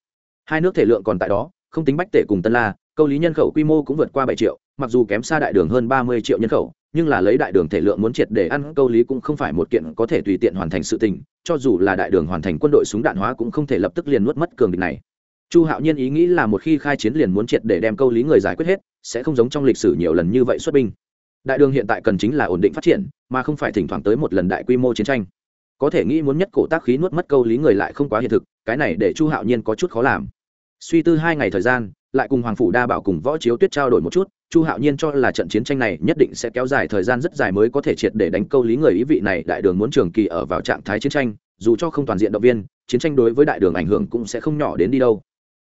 Hai nước thể lượng còn tại đó, không tính bách tể cùng tân la, câu lý nhân khẩu quy mô cũng vượt qua bảy triệu, mặc dù kém xa đại đường hơn ba mươi triệu nhân khẩu, nhưng là lấy đại đường thể lượng muốn triệt để ăn, câu lý cũng không phải một kiện có thể tùy tiện hoàn thành sự tình, cho dù là đại đường hoàn thành quân đội súng đạn hóa cũng không thể lập tức liền nuốt mất cường địch này. Chu hạo nhiên ý nghĩ là một khi khai chiến liền muốn triệt để đem câu lý người giải quyết hết, sẽ không giống trong lịch sử nhiều lần như vậy xuất binh đại đường hiện tại cần chính là ổn định phát triển, mà không phải thỉnh thoảng tới một lần đại quy mô chiến tranh. Có thể nghĩ muốn nhất cổ tác khí nuốt mất câu lý người lại không quá hiện thực, cái này để chu hạo nhiên có chút khó làm. Suy tư hai ngày thời gian, lại cùng hoàng phủ đa bảo cùng võ chiếu tuyết trao đổi một chút, chu hạo nhiên cho là trận chiến tranh này nhất định sẽ kéo dài thời gian rất dài mới có thể triệt để đánh câu lý người ý vị này, đại đường muốn trường kỳ ở vào trạng thái chiến tranh, dù cho không toàn diện động viên, chiến tranh đối với đại đường ảnh hưởng cũng sẽ không nhỏ đến đi đâu.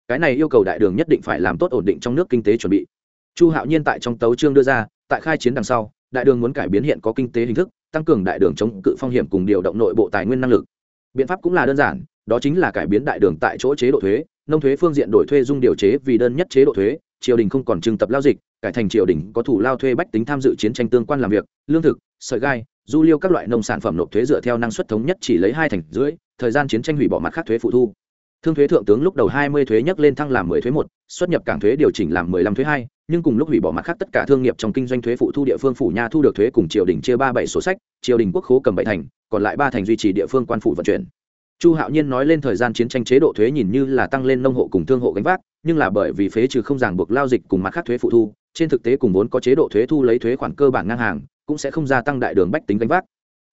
Cái này yêu cầu đại đường nhất định phải làm tốt ổn định trong nước kinh tế chuẩn bị. Chu hạo nhiên tại trong tấu trương đưa ra tại khai chiến đằng sau, đại đường muốn cải biến hiện có kinh tế hình thức, tăng cường đại đường chống cự phong hiểm cùng điều động nội bộ tài nguyên năng lực. Biện pháp cũng là đơn giản, đó chính là cải biến đại đường tại chỗ chế độ thuế, nông thuế phương diện đổi thuê dung điều chế vì đơn nhất chế độ thuế, triều đình không còn trưng tập lao dịch, cải thành triều đình có thủ lao thuê bách tính tham dự chiến tranh tương quan làm việc, lương thực, sợi gai, du liêu các loại nông sản phẩm nộp thuế dựa theo năng suất thống nhất chỉ lấy hai thành rưỡi, thời gian chiến tranh hủy bỏ mặt khác thuế phụ thu. Thương thuế thượng tướng lúc đầu hai mươi thuế nhắc lên thăng làm mười thuế một, xuất nhập cảng thuế điều chỉnh làm mười lăm thuế hai nhưng cùng lúc hủy bỏ mặt khác tất cả thương nghiệp trong kinh doanh thuế phụ thu địa phương phủ nha thu được thuế cùng triều đình chia ba bảy sổ sách, triều đình quốc khố cầm bảy thành, còn lại ba thành duy trì địa phương quan phủ vận chuyển. Chu hạo nhiên nói lên thời gian chiến tranh chế độ thuế nhìn như là tăng lên nông hộ cùng thương hộ gánh vác, nhưng là bởi vì phế trừ không ràng buộc lao dịch cùng mặt khác thuế phụ thu, trên thực tế cùng vốn có chế độ thuế thu lấy thuế khoản cơ bản ngang hàng, cũng sẽ không gia tăng đại đường bách tính gánh vác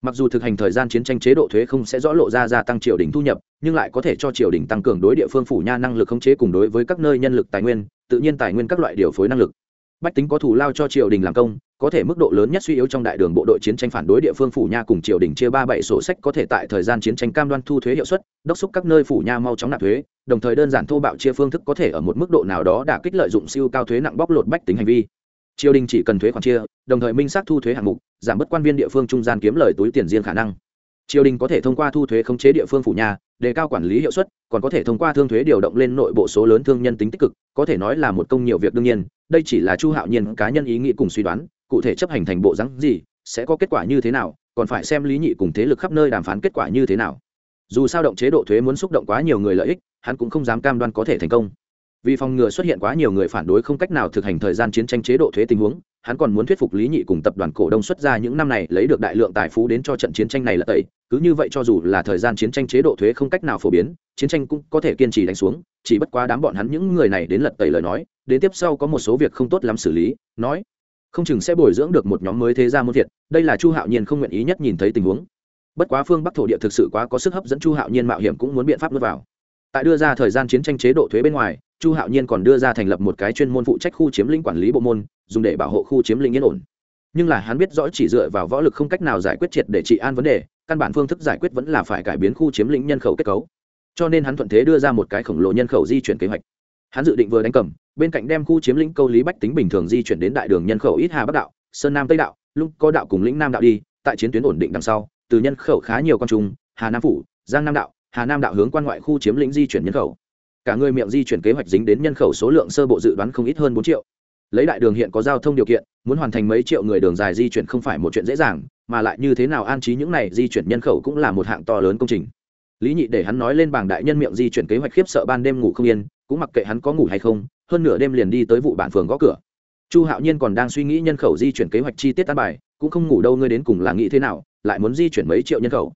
mặc dù thực hành thời gian chiến tranh chế độ thuế không sẽ rõ lộ ra gia tăng triều đình thu nhập, nhưng lại có thể cho triều đình tăng cường đối địa phương phủ nha năng lực khống chế cùng đối với các nơi nhân lực tài nguyên, tự nhiên tài nguyên các loại điều phối năng lực. Bách tính có thủ lao cho triều đình làm công, có thể mức độ lớn nhất suy yếu trong đại đường bộ đội chiến tranh phản đối địa phương phủ nha cùng triều đình chia ba bảy sổ sách có thể tại thời gian chiến tranh cam đoan thu thuế hiệu suất, đốc xúc các nơi phủ nha mau chóng nạp thuế, đồng thời đơn giản thô bạo chia phương thức có thể ở một mức độ nào đó đả kích lợi dụng siêu cao thuế nặng bóc lột bách tính hành vi triều đình chỉ cần thuế khoản chia, đồng thời minh xác thu thuế hạng mục, giảm bớt quan viên địa phương trung gian kiếm lời túi tiền riêng khả năng. Triều đình có thể thông qua thu thuế khống chế địa phương phủ nhà, đề cao quản lý hiệu suất, còn có thể thông qua thương thuế điều động lên nội bộ số lớn thương nhân tính tích cực, có thể nói là một công nhiều việc đương nhiên, đây chỉ là chu hạo nhiên cá nhân ý nghĩ cùng suy đoán, cụ thể chấp hành thành bộ rắn gì, sẽ có kết quả như thế nào, còn phải xem lý nhị cùng thế lực khắp nơi đàm phán kết quả như thế nào. Dù sao động chế độ thuế muốn xúc động quá nhiều người lợi ích, hắn cũng không dám cam đoan có thể thành công vì phòng ngừa xuất hiện quá nhiều người phản đối không cách nào thực hành thời gian chiến tranh chế độ thuế tình huống, hắn còn muốn thuyết phục lý nhị cùng tập đoàn cổ đông xuất ra những năm này lấy được đại lượng tài phú đến cho trận chiến tranh này là tẩy. Cứ như vậy cho dù là thời gian chiến tranh chế độ thuế không cách nào phổ biến, chiến tranh cũng có thể kiên trì đánh xuống, chỉ bất quá đám bọn hắn những người này đến lật tẩy lời nói, đến tiếp sau có một số việc không tốt lắm xử lý, nói, không chừng sẽ bồi dưỡng được một nhóm mới thế gia muôn thiệt, đây là chu hạo nhiên không nguyện ý nhất nhìn thấy tình huống. Bất quá phương bắc thổ địa thực sự quá có sức hấp dẫn chu hạo nhiên mạo hiểm cũng muốn biện pháp nuốt vào tại đưa ra thời gian chiến tranh chế độ thuế bên ngoài, chu hạo nhiên còn đưa ra thành lập một cái chuyên môn phụ trách khu chiếm lĩnh quản lý bộ môn, dùng để bảo hộ khu chiếm lĩnh yên ổn. Nhưng là hắn biết rõ chỉ dựa vào võ lực không cách nào giải quyết triệt để trị an vấn đề, căn bản phương thức giải quyết vẫn là phải cải biến khu chiếm lĩnh nhân khẩu kết cấu. Cho nên hắn thuận thế đưa ra một cái khổng lồ nhân khẩu di chuyển kế hoạch. Hắn dự định vừa đánh cầm, bên cạnh đem khu chiếm lĩnh câu lý bách tính bình thường di chuyển đến đại đường nhân khẩu ít hà bắc đạo, sơn nam tây đạo lúc có đạo cùng lĩnh nam đạo đi, tại chiến tuyến ổn định đằng sau, từ nhân khẩu khá nhiều con trung hà nam phủ, giang nam đạo hà nam đạo hướng quan ngoại khu chiếm lĩnh di chuyển nhân khẩu. Cả người miệng di chuyển kế hoạch dính đến nhân khẩu số lượng sơ bộ dự đoán không ít hơn bốn triệu. Lấy đại đường hiện có giao thông điều kiện, muốn hoàn thành mấy triệu người đường dài di chuyển không phải một chuyện dễ dàng, mà lại như thế nào an trí những này di chuyển nhân khẩu cũng là một hạng to lớn công trình. Lý nhị để hắn nói lên bảng đại nhân miệng di chuyển kế hoạch khiếp sợ ban đêm ngủ không yên, cũng mặc kệ hắn có ngủ hay không, hơn nửa đêm liền đi tới vụ bản phường gõ cửa. Chu hạo nhiên còn đang suy nghĩ nhân khẩu di chuyển kế hoạch chi tiết an bài, cũng không ngủ đâu, ngươi đến cùng là nghĩ thế nào, lại muốn di chuyển mấy triệu nhân khẩu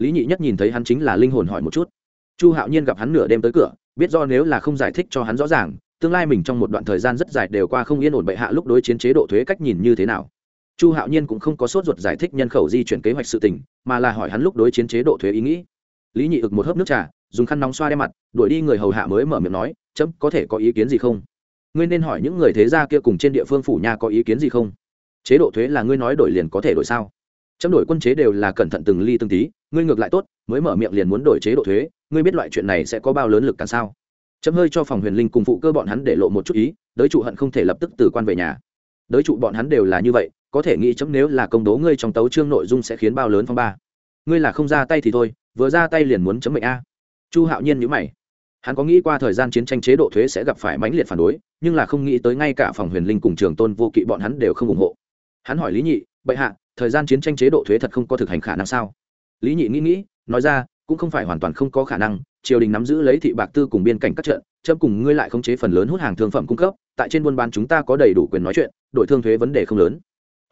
lý nhị nhất nhìn thấy hắn chính là linh hồn hỏi một chút. Chu hạo nhiên gặp hắn nửa đêm tới cửa, biết do nếu là không giải thích cho hắn rõ ràng, tương lai mình trong một đoạn thời gian rất dài đều qua không yên ổn bệ hạ lúc đối chiến chế độ thuế cách nhìn như thế nào. Chu hạo nhiên cũng không có sốt ruột giải thích nhân khẩu di chuyển kế hoạch sự tình, mà là hỏi hắn lúc đối chiến chế độ thuế ý nghĩ. Lý nhị ực một hớp nước trà, dùng khăn nóng xoa đe mặt, đuổi đi người hầu hạ mới mở miệng nói, chấm, có thể có ý kiến gì không? Ngươi nên hỏi những người thế gia kia cùng trên địa phương phủ nhà có ý kiến gì không? Chế độ thuế là ngươi nói đổi liền có thể đổi sao? Chấm đổi quân chế đều là cẩn thận từng ly từng tí ngươi ngược lại tốt, mới mở miệng liền muốn đổi chế độ thuế, ngươi biết loại chuyện này sẽ có bao lớn lực cả sao? Chấm hơi cho phòng huyền linh cùng phụ cơ bọn hắn để lộ một chút ý, đới trụ hận không thể lập tức từ quan về nhà. Đới trụ bọn hắn đều là như vậy, có thể nghĩ chấm nếu là công đố ngươi trong tấu chương nội dung sẽ khiến bao lớn phong ba. Ngươi là không ra tay thì thôi, vừa ra tay liền muốn chấm mệnh a. Chu hạo nhiên nhữ mày. Hắn có nghĩ qua thời gian chiến tranh chế độ thuế sẽ gặp phải mãnh liệt phản đối, nhưng là không nghĩ tới ngay cả phòng huyền linh cùng trường tôn vô kỵ bọn hắn đều không ủng hộ. Hắn hỏi lý nhị, bệ hạ, thời gian chiến tranh chế độ thuế thật không có thực hành khả năng sao? Lý nhị nghĩ nghĩ, nói ra, cũng không phải hoàn toàn không có khả năng, triều đình nắm giữ lấy thị bạc tư cùng biên cảnh các trận, chấm cùng ngươi lại khống chế phần lớn hút hàng thương phẩm cung cấp, tại trên buôn bán chúng ta có đầy đủ quyền nói chuyện đội thương thuế vấn đề không lớn.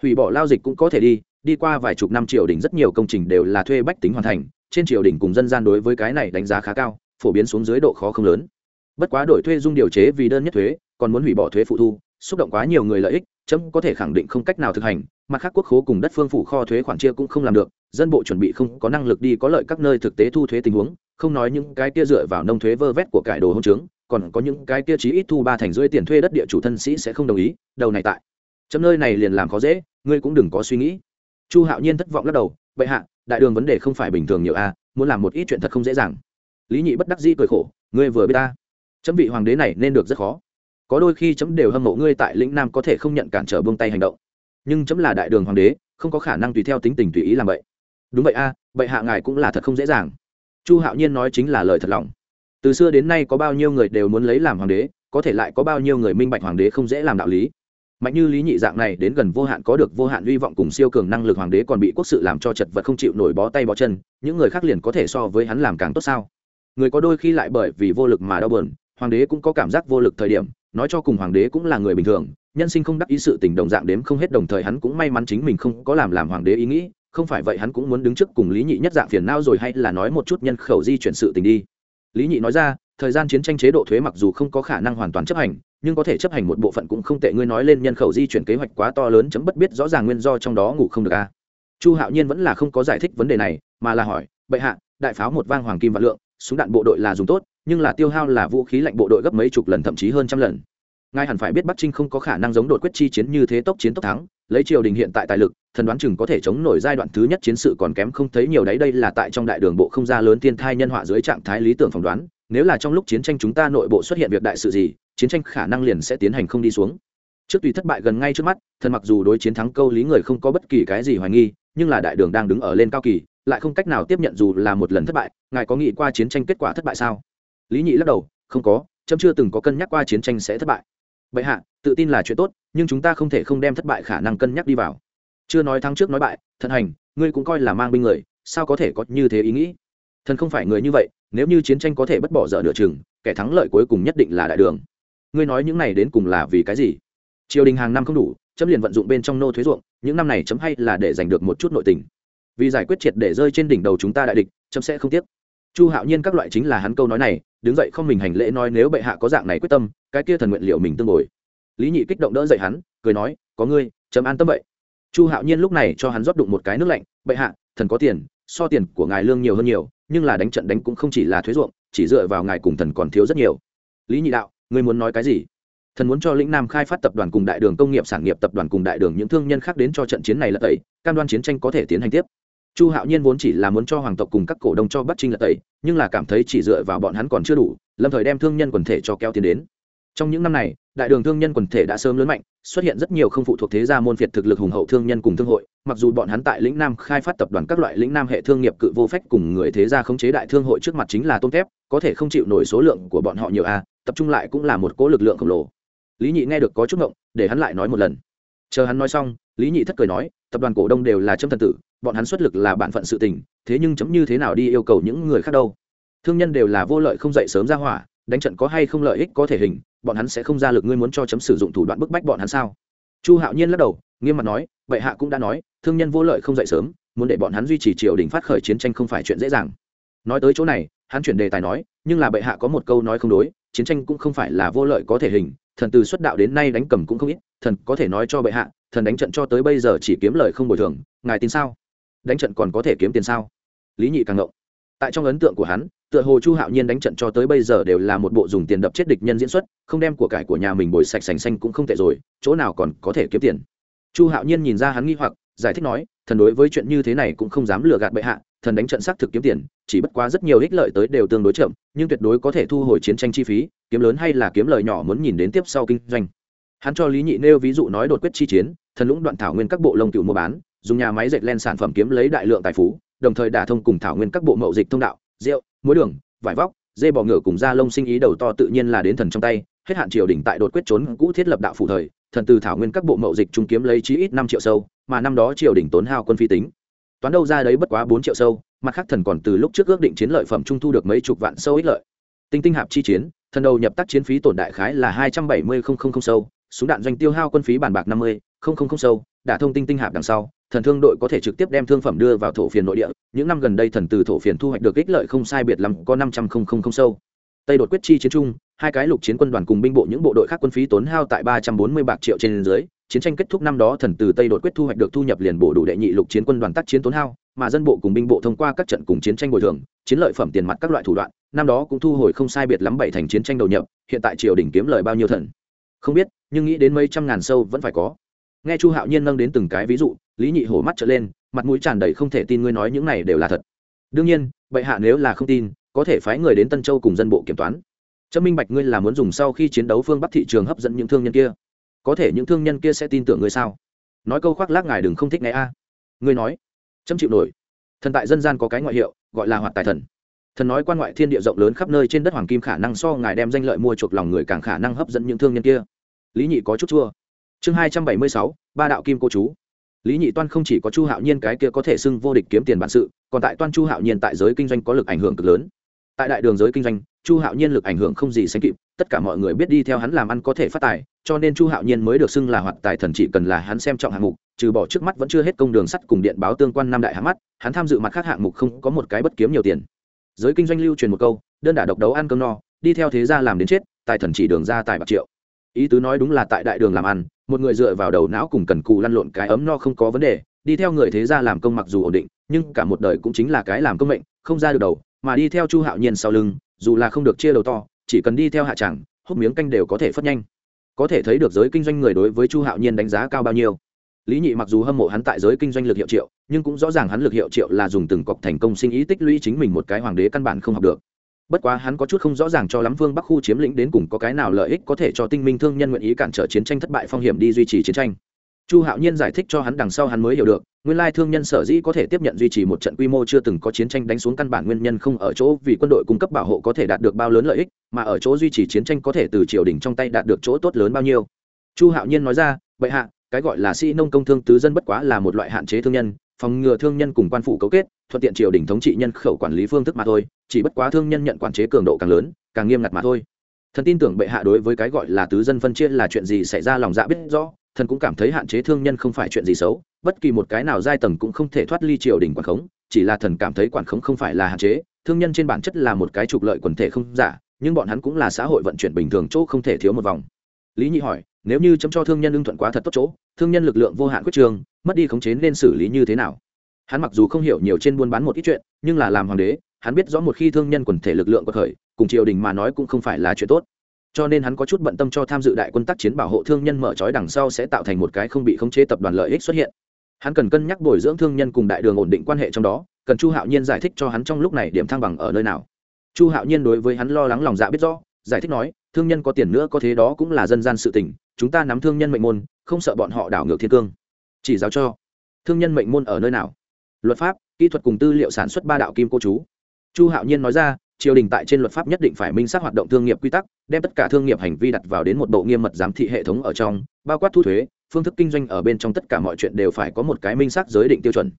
Hủy bỏ lao dịch cũng có thể đi đi qua vài chục năm triều đình rất nhiều công trình đều là thuê bách tính hoàn thành, trên triều đình cùng dân gian đối với cái này đánh giá khá cao, phổ biến xuống dưới độ khó không lớn. Bất quá đổi thuê dung điều chế vì đơn nhất thuế, còn muốn hủy bỏ thuế phụ thu, xúc động quá nhiều người lợi ích, chấm có thể khẳng định không cách nào thực hành mặt khác quốc khố cùng đất phương phủ kho thuế khoản chia cũng không làm được, dân bộ chuẩn bị không có năng lực đi có lợi các nơi thực tế thu thuế tình huống, không nói những cái kia dựa vào nông thuế vơ vét của cải đồ hôn trướng, còn có những cái kia chí ít thu ba thành rưỡi tiền thuê đất địa chủ thân sĩ sẽ không đồng ý, đầu này tại. Chấm nơi này liền làm khó dễ, ngươi cũng đừng có suy nghĩ. Chu hạo nhiên thất vọng lắc đầu, bệ hạ, đại đường vấn đề không phải bình thường nhiều a, muốn làm một ít chuyện thật không dễ dàng. Lý nhị bất đắc dĩ cười khổ, ngươi vừa biết ta. Chấm vị hoàng đế này nên được rất khó. Có đôi khi chấm đều hâm mộ ngươi tại lĩnh nam có thể không nhận cản trở buông tay hành động nhưng chấm là đại đường hoàng đế không có khả năng tùy theo tính tình tùy ý làm vậy. Đúng vậy a à, hạ ngài cũng là thật không dễ dàng. Chu hạo nhiên nói chính là lời thật lòng. Từ xưa đến nay có bao nhiêu người đều muốn lấy làm hoàng đế có thể lại có bao nhiêu người minh bạch hoàng đế không dễ làm đạo lý. Mạnh như lý nhị dạng này đến gần vô hạn có được vô hạn hy vọng cùng siêu cường năng lực hoàng đế còn bị quốc sự làm cho chật vật không chịu nổi bó tay bó chân những người khác liền có thể so với hắn làm càng tốt sao? Người có đôi khi lại bởi vì vô lực mà đau buồn hoàng đế cũng có cảm giác vô lực thời điểm nói cho cùng hoàng đế cũng là người bình thường nhân sinh không đắc ý sự tình đồng dạng đếm không hết, đồng thời hắn cũng may mắn chính mình không có làm làm hoàng đế ý nghĩ. Không phải vậy hắn cũng muốn đứng trước cùng lý nhị nhất dạng phiền não rồi hay là nói một chút nhân khẩu di chuyển sự tình đi. Lý nhị nói ra, thời gian chiến tranh chế độ thuế mặc dù không có khả năng hoàn toàn chấp hành, nhưng có thể chấp hành một bộ phận cũng không tệ. Ngươi nói lên nhân khẩu di chuyển kế hoạch quá to lớn, chấm bất biết rõ ràng nguyên do trong đó ngủ không được a chu hạo nhiên vẫn là không có giải thích vấn đề này, mà là hỏi, bệ hạ, đại pháo một vang hoàng kim vạn lượng, súng đạn bộ đội là dùng tốt, nhưng là tiêu hao là vũ khí lạnh bộ đội gấp mấy chục lần, thậm chí hơn trăm lần ngài hẳn phải biết bắc trinh không có khả năng giống đột quyết chi chiến như thế tốc chiến tốc thắng, lấy triều đình hiện tại tài lực, thần đoán chừng có thể chống nổi giai đoạn thứ nhất chiến sự còn kém không thấy nhiều đấy, đây là tại trong đại đường bộ không gian lớn tiên thai nhân họa dưới trạng thái lý tưởng phỏng đoán, nếu là trong lúc chiến tranh chúng ta nội bộ xuất hiện việc đại sự gì, chiến tranh khả năng liền sẽ tiến hành không đi xuống. Trước tùy thất bại gần ngay trước mắt, thần mặc dù đối chiến thắng câu lý người không có bất kỳ cái gì hoài nghi, nhưng là đại đường đang đứng ở lên cao kỳ, lại không cách nào tiếp nhận dù là một lần thất bại, ngài có nghĩ qua chiến tranh kết quả thất bại sao? Lý nhị lắc đầu, không có trâm chưa từng có cân nhắc qua chiến tranh sẽ thất bại bệ hạ, tự tin là chuyện tốt, nhưng chúng ta không thể không đem thất bại khả năng cân nhắc đi vào. Chưa nói thắng trước nói bại thần hành, ngươi cũng coi là mang binh người, sao có thể có như thế ý nghĩ? Thần không phải người như vậy, nếu như chiến tranh có thể bất bỏ dở nửa chừng, kẻ thắng lợi cuối cùng nhất định là đại đường. Ngươi nói những này đến cùng là vì cái gì? Triều đình hàng năm không đủ, chấm liền vận dụng bên trong nô thuế ruộng, những năm này chấm hay là để giành được một chút nội tình. Vì giải quyết triệt để rơi trên đỉnh đầu chúng ta đại địch, chấm sẽ không tiếc. Chu hạo nhiên các loại chính là hắn câu nói này đứng dậy không mình hành lễ nói nếu bệ hạ có dạng này quyết tâm, cái kia thần nguyện liệu mình tương bồi. Lý nhị kích động đỡ dậy hắn, cười nói, có ngươi, chấm an tâm vậy. Chu hạo nhiên lúc này cho hắn rót đụng một cái nước lạnh, bệ hạ, thần có tiền, so tiền của ngài lương nhiều hơn nhiều, nhưng là đánh trận đánh cũng không chỉ là thuế ruộng, chỉ dựa vào ngài cùng thần còn thiếu rất nhiều. Lý nhị đạo, ngươi muốn nói cái gì? Thần muốn cho lĩnh nam khai phát tập đoàn cùng đại đường công nghiệp sản nghiệp tập đoàn cùng đại đường những thương nhân khác đến cho trận chiến này là tẩy, cam đoan chiến tranh có thể tiến hành tiếp chu hạo nhiên vốn chỉ là muốn cho hoàng tộc cùng các cổ đông cho bắc trinh lật tẩy, nhưng là cảm thấy chỉ dựa vào bọn hắn còn chưa đủ, lâm thời đem thương nhân quần thể cho kéo tiến đến. Trong những năm này, đại đường thương nhân quần thể đã sớm lớn mạnh, xuất hiện rất nhiều không phụ thuộc thế gia môn phiệt thực lực hùng hậu thương nhân cùng thương hội, mặc dù bọn hắn tại lĩnh nam khai phát tập đoàn các loại lĩnh nam hệ thương nghiệp cự vô phách cùng người thế gia khống chế đại thương hội trước mặt chính là tôn thép, có thể không chịu nổi số lượng của bọn họ nhiều a, tập trung lại cũng là một cố lực lượng khổng lồ. Lý nhị nghe được có chút ngộng, để hắn lại nói một lần. Chờ hắn nói xong, lý nhị thất cười nói tập đoàn cổ đông đều là chấm thần tử, bọn hắn xuất lực là bản phận sự tình, thế nhưng chấm như thế nào đi yêu cầu những người khác đâu? Thương nhân đều là vô lợi không dậy sớm ra hỏa, đánh trận có hay không lợi ích có thể hình, bọn hắn sẽ không ra lực ngươi muốn cho chấm sử dụng thủ đoạn bức bách bọn hắn sao? Chu hạo nhiên lắc đầu, nghiêm mặt nói, bệ hạ cũng đã nói, thương nhân vô lợi không dậy sớm, muốn để bọn hắn duy trì triều đình phát khởi chiến tranh không phải chuyện dễ dàng. Nói tới chỗ này, hắn chuyển đề tài nói, nhưng là bệ hạ có một câu nói không đối, chiến tranh cũng không phải là vô lợi có thể hình thần từ xuất đạo đến nay đánh cầm cũng không ít, thần có thể nói cho bệ hạ, thần đánh trận cho tới bây giờ chỉ kiếm lời không bồi thường, ngài tin sao? Đánh trận còn có thể kiếm tiền sao? Lý nhị càng ngộng. Tại trong ấn tượng của hắn, tựa hồ chu hạo nhiên đánh trận cho tới bây giờ đều là một bộ dùng tiền đập chết địch nhân diễn xuất, không đem của cải của nhà mình bồi sạch sành xanh cũng không tệ rồi, chỗ nào còn có thể kiếm tiền? Chu hạo nhiên nhìn ra hắn nghi hoặc, giải thích nói, thần đối với chuyện như thế này cũng không dám lừa gạt bệ hạ thần đánh trận xác thực kiếm tiền, chỉ bất quá rất nhiều ích lợi tới đều tương đối chậm, nhưng tuyệt đối có thể thu hồi chiến tranh chi phí, kiếm lớn hay là kiếm lời nhỏ muốn nhìn đến tiếp sau kinh doanh. Hắn cho lý nhị nêu ví dụ nói đột quyết chi chiến, thần lũng đoạn thảo nguyên các bộ lông cựu mua bán, dùng nhà máy dệt len sản phẩm kiếm lấy đại lượng tài phú, đồng thời đả thông cùng thảo nguyên các bộ mậu dịch thông đạo, rượu, muối đường, vải vóc, dê bò ngựa cùng da lông sinh ý đầu to tự nhiên là đến thần trong tay, hết hạn triều đỉnh tại đột quyết trốn cũ thiết lập đạo phủ thời, thần từ thảo nguyên các bộ mậu dịch trung kiếm lấy chí ít năm triệu sâu, mà năm đó triều đỉnh tốn hao quân phi tính toán đâu ra đấy bất quá bốn triệu sâu, mặt khác thần còn từ lúc trước ước định chiến lợi phẩm trung thu được mấy chục vạn sâu ích lợi. Tinh tinh hạp chi chiến, thần đầu nhập tác chiến phí tổn đại khái là hai trăm bảy mươi sâu, súng đạn doanh tiêu hao quân phí bàn bạc năm mươi sâu đã thông tinh tinh hạp đằng sau, thần thương đội có thể trực tiếp đem thương phẩm đưa vào thổ phiền nội địa, những năm gần đây thần từ thổ phiền thu hoạch được ích lợi không sai biệt lắm có năm trăm linh sâu. Tây đột quyết chi chiến trung hai cái lục chiến quân đoàn cùng binh bộ những bộ đội khác quân phí tốn hao tại ba trăm bốn mươi bạc triệu trên dưới chiến tranh kết thúc năm đó thần từ tây đột quyết thu hoạch được thu nhập liền bộ đủ đệ nhị lục chiến quân đoàn tác chiến tốn hao, mà dân bộ cùng binh bộ thông qua các trận cùng chiến tranh bồi thường, chiến lợi phẩm tiền mặt các loại thủ đoạn, năm đó cũng thu hồi không sai biệt lắm bảy thành chiến tranh đầu nhập, hiện tại triều đình kiếm lời bao nhiêu thần? Không biết, nhưng nghĩ đến mấy trăm ngàn sâu vẫn phải có. Nghe chu hạo nhiên nâng đến từng cái ví dụ, lý nhị hổ mắt trở lên, mặt mũi tràn đầy không thể tin ngươi nói những này đều là thật. Đương nhiên, bệ hạ nếu là không tin, có thể phái người đến tân châu cùng dân bộ kiểm toán. Chấm minh bạch ngươi là muốn dùng sau khi chiến đấu phương bắc thị trường hấp dẫn những thương nhân kia có thể những thương nhân kia sẽ tin tưởng ngươi sao? Nói câu khoác lác ngài đừng không thích nghe a. Ngươi nói chấm chịu nổi. Thần tại dân gian có cái ngoại hiệu, gọi là hoạt tài thần. Thần nói quan ngoại thiên địa rộng lớn khắp nơi trên đất hoàng kim khả năng so ngài đem danh lợi mua chuộc lòng người càng khả năng hấp dẫn những thương nhân kia. Lý nhị có chút chua. Chương hai trăm bảy mươi sáu, ba đạo kim cô chú. Lý nhị toan không chỉ có chu hạo nhiên cái kia có thể xưng vô địch kiếm tiền bản sự, còn tại toan chu hạo nhiên tại giới kinh doanh có lực ảnh hưởng cực lớn tại đại đường giới kinh doanh, chu hạo nhiên lực ảnh hưởng không gì sánh kịp, tất cả mọi người biết đi theo hắn làm ăn có thể phát tài, cho nên chu hạo nhiên mới được xưng là hoạt tài thần chỉ cần là hắn xem trọng hạng mục, trừ bỏ trước mắt vẫn chưa hết công đường sắt cùng điện báo tương quan năm đại hạng mắt, hắn tham dự mặt khác hạng mục không có một cái bất kiếm nhiều tiền. Giới kinh doanh lưu truyền một câu, đơn đả độc đấu ăn cơm no, đi theo thế gia làm đến chết, tài thần chỉ đường ra tài bạc triệu. Ý tứ nói đúng là tại đại đường làm ăn, một người dựa vào đầu não cùng cần cù lăn lộn cái ấm no không có vấn đề, đi theo người thế gia làm công mặc dù ổn định, nhưng cả một đời cũng chính là cái làm công mệnh, không ra được đầu mà đi theo chu hạo nhiên sau lưng, dù là không được chia đầu to, chỉ cần đi theo hạ chẳng, hút miếng canh đều có thể phất nhanh. Có thể thấy được giới kinh doanh người đối với chu hạo nhiên đánh giá cao bao nhiêu. Lý nhị mặc dù hâm mộ hắn tại giới kinh doanh lực hiệu triệu, nhưng cũng rõ ràng hắn lực hiệu triệu là dùng từng cọc thành công sinh ý tích lũy chính mình một cái hoàng đế căn bản không học được. Bất quá hắn có chút không rõ ràng cho lắm vương bắc khu chiếm lĩnh đến cùng có cái nào lợi ích có thể cho tinh minh thương nhân nguyện ý cản trở chiến tranh thất bại phong hiểm đi duy trì chiến tranh chu hạo nhiên giải thích cho hắn đằng sau hắn mới hiểu được, nguyên lai thương nhân sở dĩ có thể tiếp nhận duy trì một trận quy mô chưa từng có chiến tranh đánh xuống căn bản nguyên nhân không ở chỗ vì quân đội cung cấp bảo hộ có thể đạt được bao lớn lợi ích, mà ở chỗ duy trì chiến tranh có thể từ triều đình trong tay đạt được chỗ tốt lớn bao nhiêu. Chu hạo nhiên nói ra, bệ hạ, cái gọi là sĩ nông công thương tứ dân bất quá là một loại hạn chế thương nhân, phòng ngừa thương nhân cùng quan phủ cấu kết, thuận tiện triều đình thống trị nhân khẩu quản lý phương thức mà thôi, chỉ bất quá thương nhân nhận quản chế cường độ càng lớn, càng nghiêm ngặt mà thôi. Thần tin tưởng bệ hạ đối với cái gọi là tứ dân phân chia là chuyện gì xảy ra lòng dạ biết rõ thần cũng cảm thấy hạn chế thương nhân không phải chuyện gì xấu, bất kỳ một cái nào giai tầng cũng không thể thoát ly triều đình quản khống, chỉ là thần cảm thấy quản khống không phải là hạn chế, thương nhân trên bản chất là một cái trục lợi quần thể không giả, nhưng bọn hắn cũng là xã hội vận chuyển bình thường chỗ không thể thiếu một vòng. Lý nhị hỏi, nếu như chấm cho thương nhân ưng thuận quá thật tốt chỗ, thương nhân lực lượng vô hạn quyết trường, mất đi khống chế nên xử lý như thế nào? Hắn mặc dù không hiểu nhiều trên buôn bán một ít chuyện, nhưng là làm hoàng đế, hắn biết rõ một khi thương nhân quần thể lực lượng có khởi, cùng triều đình mà nói cũng không phải là chuyện tốt cho nên hắn có chút bận tâm cho tham dự đại quân tác chiến bảo hộ thương nhân mở trói đằng sau sẽ tạo thành một cái không bị khống chế tập đoàn lợi ích xuất hiện. Hắn cần cân nhắc bồi dưỡng thương nhân cùng đại đường ổn định quan hệ trong đó, cần chu hạo nhiên giải thích cho hắn trong lúc này điểm thăng bằng ở nơi nào. Chu hạo nhiên đối với hắn lo lắng lòng dạ biết rõ, giải thích nói, thương nhân có tiền nữa có thế đó cũng là dân gian sự tình, chúng ta nắm thương nhân mệnh môn, không sợ bọn họ đảo ngược thiên cương. Chỉ giáo cho, thương nhân mệnh môn ở nơi nào? Luật pháp, kỹ thuật cùng tư liệu sản xuất ba đạo kim cô chú. Chu hạo nhiên nói ra triều đình tại trên luật pháp nhất định phải minh xác hoạt động thương nghiệp quy tắc, đem tất cả thương nghiệp hành vi đặt vào đến một bộ nghiêm mật giám thị hệ thống ở trong, bao quát thu thuế, phương thức kinh doanh ở bên trong tất cả mọi chuyện đều phải có một cái minh xác giới định tiêu chuẩn.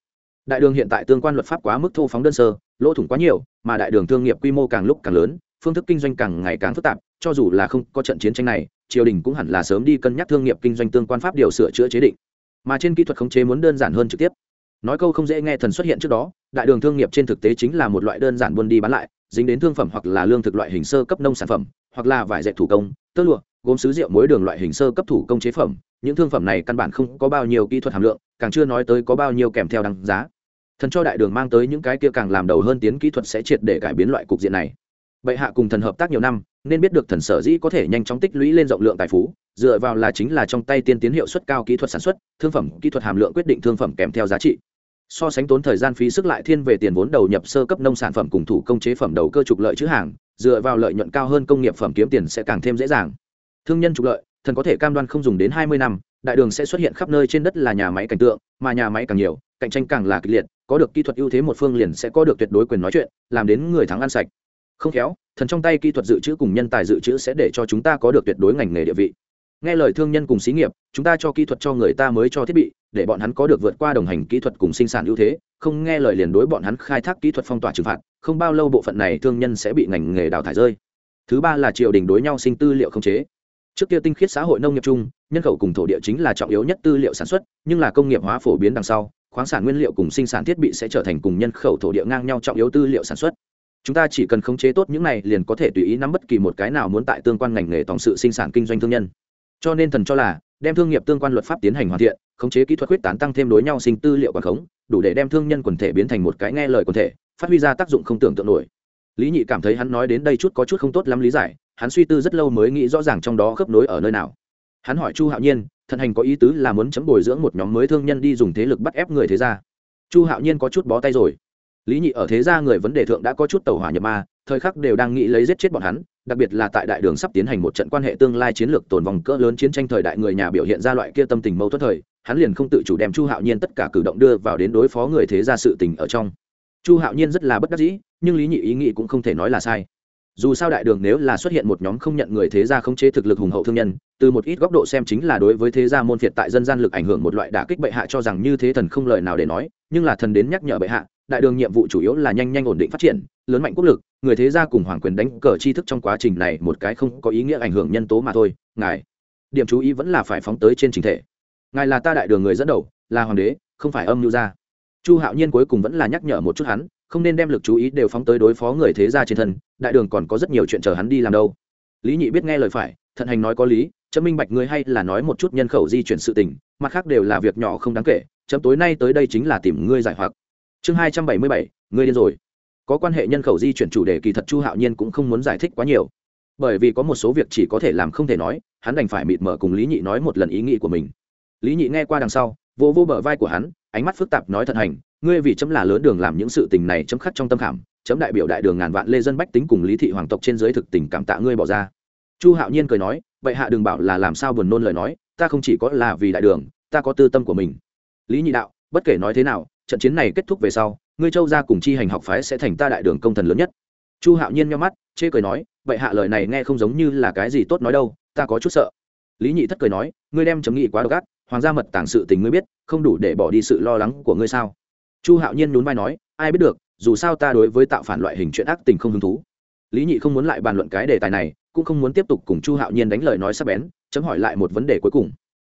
Đại đường hiện tại tương quan luật pháp quá mức thô phóng đơn sơ, lỗ thủng quá nhiều, mà đại đường thương nghiệp quy mô càng lúc càng lớn, phương thức kinh doanh càng ngày càng phức tạp, cho dù là không có trận chiến tranh này, triều đình cũng hẳn là sớm đi cân nhắc thương nghiệp kinh doanh tương quan pháp điều sửa chữa chế định. Mà trên kỹ thuật khống chế muốn đơn giản hơn trực tiếp nói câu không dễ nghe thần xuất hiện trước đó, đại đường thương nghiệp trên thực tế chính là một loại đơn giản buôn đi bán lại, dính đến thương phẩm hoặc là lương thực loại hình sơ cấp nông sản phẩm, hoặc là vải dệt thủ công, tơ lụa, gốm sứ rượu muối đường loại hình sơ cấp thủ công chế phẩm. Những thương phẩm này căn bản không có bao nhiêu kỹ thuật hàm lượng, càng chưa nói tới có bao nhiêu kèm theo đăng giá. Thần cho đại đường mang tới những cái kia càng làm đầu hơn tiến kỹ thuật sẽ triệt để cải biến loại cục diện này. Bệ hạ cùng thần hợp tác nhiều năm nên biết được thần sở dĩ có thể nhanh chóng tích lũy lên rộng lượng tài phú, dựa vào là chính là trong tay tiên tiến hiệu suất cao kỹ thuật sản xuất, thương phẩm kỹ thuật hàm lượng quyết định thương phẩm kèm theo giá trị. So sánh tốn thời gian phí sức lại thiên về tiền vốn đầu nhập sơ cấp nông sản phẩm cùng thủ công chế phẩm đầu cơ trục lợi chữ hàng, dựa vào lợi nhuận cao hơn công nghiệp phẩm kiếm tiền sẽ càng thêm dễ dàng. Thương nhân trục lợi, thần có thể cam đoan không dùng đến hai mươi năm, đại đường sẽ xuất hiện khắp nơi trên đất là nhà máy cảnh tượng, mà nhà máy càng nhiều, cạnh tranh càng là kịch liệt, có được kỹ thuật ưu thế một phương liền sẽ có được tuyệt đối quyền nói chuyện, làm đến người thắng ăn sạch không khéo, thần trong tay kỹ thuật dự trữ cùng nhân tài dự trữ sẽ để cho chúng ta có được tuyệt đối ngành nghề địa vị. Nghe lời thương nhân cùng xí nghiệp, chúng ta cho kỹ thuật cho người ta mới cho thiết bị, để bọn hắn có được vượt qua đồng hành kỹ thuật cùng sinh sản ưu thế. Không nghe lời liền đối bọn hắn khai thác kỹ thuật phong tỏa trừng phạt, không bao lâu bộ phận này thương nhân sẽ bị ngành nghề đào thải rơi. Thứ ba là triều đình đối nhau sinh tư liệu không chế. Trước kia tinh khiết xã hội nông nghiệp chung, nhân khẩu cùng thổ địa chính là trọng yếu nhất tư liệu sản xuất, nhưng là công nghiệp hóa phổ biến đằng sau, khoáng sản nguyên liệu cùng sinh sản thiết bị sẽ trở thành cùng nhân khẩu thổ địa ngang nhau trọng yếu tư liệu sản xuất chúng ta chỉ cần khống chế tốt những này liền có thể tùy ý nắm bất kỳ một cái nào muốn tại tương quan ngành nghề tổng sự sinh sản kinh doanh thương nhân. Cho nên thần cho là, đem thương nghiệp tương quan luật pháp tiến hành hoàn thiện, khống chế kỹ thuật quyết tán tăng thêm đối nhau sinh tư liệu quản khống, đủ để đem thương nhân quần thể biến thành một cái nghe lời quần thể, phát huy ra tác dụng không tưởng tượng nổi. Lý nhị cảm thấy hắn nói đến đây chút có chút không tốt lắm lý giải, hắn suy tư rất lâu mới nghĩ rõ ràng trong đó khớp nối ở nơi nào. Hắn hỏi chu hạo nhiên, thần hành có ý tứ là muốn chấm bồi dưỡng một nhóm mới thương nhân đi dùng thế lực bắt ép người thế gia? Chu hạo nhiên có chút bó tay rồi lý nhị ở thế gia người vấn đề thượng đã có chút tàu hỏa nhập ma, thời khắc đều đang nghĩ lấy giết chết bọn hắn, đặc biệt là tại đại đường sắp tiến hành một trận quan hệ tương lai chiến lược tồn vòng cỡ lớn chiến tranh thời đại người nhà biểu hiện ra loại kia tâm tình mâu thuẫn thời, hắn liền không tự chủ đem chu hạo nhiên tất cả cử động đưa vào đến đối phó người thế gia sự tình ở trong. Chu hạo nhiên rất là bất đắc dĩ, nhưng lý nhị ý nghĩ cũng không thể nói là sai. Dù sao đại đường nếu là xuất hiện một nhóm không nhận người thế gia không chế thực lực hùng hậu thương nhân, từ một ít góc độ xem chính là đối với thế gia môn phiệt tại dân gian lực ảnh hưởng một loại đả kích bệ hạ cho rằng như thế thần không lời nào để nói, nhưng là thần đến nhắc nhở bệ hạ đại đường nhiệm vụ chủ yếu là nhanh nhanh ổn định phát triển, lớn mạnh quốc lực, người thế gia cùng hoàng quyền đánh cờ tri thức trong quá trình này một cái không có ý nghĩa ảnh hưởng nhân tố mà thôi, ngài. Điểm chú ý vẫn là phải phóng tới trên trình thể. Ngài là ta đại đường người dẫn đầu, là hoàng đế, không phải âm mưu gia. Chu hạo nhiên cuối cùng vẫn là nhắc nhở một chút hắn, không nên đem lực chú ý đều phóng tới đối phó người thế gia trên thân, đại đường còn có rất nhiều chuyện chờ hắn đi làm đâu. Lý nhị biết nghe lời phải, thận hành nói có lý chấm minh bạch ngươi hay là nói một chút nhân khẩu di chuyển sự tình, mặt khác đều là việc nhỏ không đáng kể chấm tối nay tới đây chính là tìm ngươi giải hoặc chương hai trăm bảy mươi bảy, ngươi điên rồi. Có quan hệ nhân khẩu di chuyển chủ đề kỳ thật chu hạo nhiên cũng không muốn giải thích quá nhiều. Bởi vì có một số việc chỉ có thể làm không thể nói, hắn đành phải mịt mở cùng lý nhị nói một lần ý nghĩ của mình. Lý nhị nghe qua đằng sau, vô vô bờ vai của hắn, ánh mắt phức tạp nói thật hành, ngươi vì chấm là lớn đường làm những sự tình này chấm khắc trong tâm khảm, chấm đại biểu đại đường ngàn vạn lê dân bách tính cùng lý thị hoàng tộc trên dưới thực tình cảm tạ ngươi bỏ ra. Chu hạo nhiên cười nói, vậy hạ đừng bảo là làm sao buồn nôn lời nói, ta không chỉ có là vì đại đường, ta có tư tâm của mình. Lý nhị đạo, bất kể nói thế nào trận chiến này kết thúc về sau, ngươi châu gia cùng chi hành học phái sẽ thành ta đại đường công thần lớn nhất. Chu hạo nhiên nhau mắt, chê cười nói vậy hạ lời này nghe không giống như là cái gì tốt nói đâu, ta có chút sợ. Lý nhị thất cười nói, ngươi đem chấm nghị quá độc ác, hoàng gia mật tàng sự tình ngươi biết, không đủ để bỏ đi sự lo lắng của ngươi sao? Chu hạo nhiên nhún vai nói, ai biết được, dù sao ta đối với tạo phản loại hình chuyện ác tình không hứng thú. Lý nhị không muốn lại bàn luận cái đề tài này, cũng không muốn tiếp tục cùng chu hạo nhiên đánh lời nói sắp bén, chấm hỏi lại một vấn đề cuối cùng.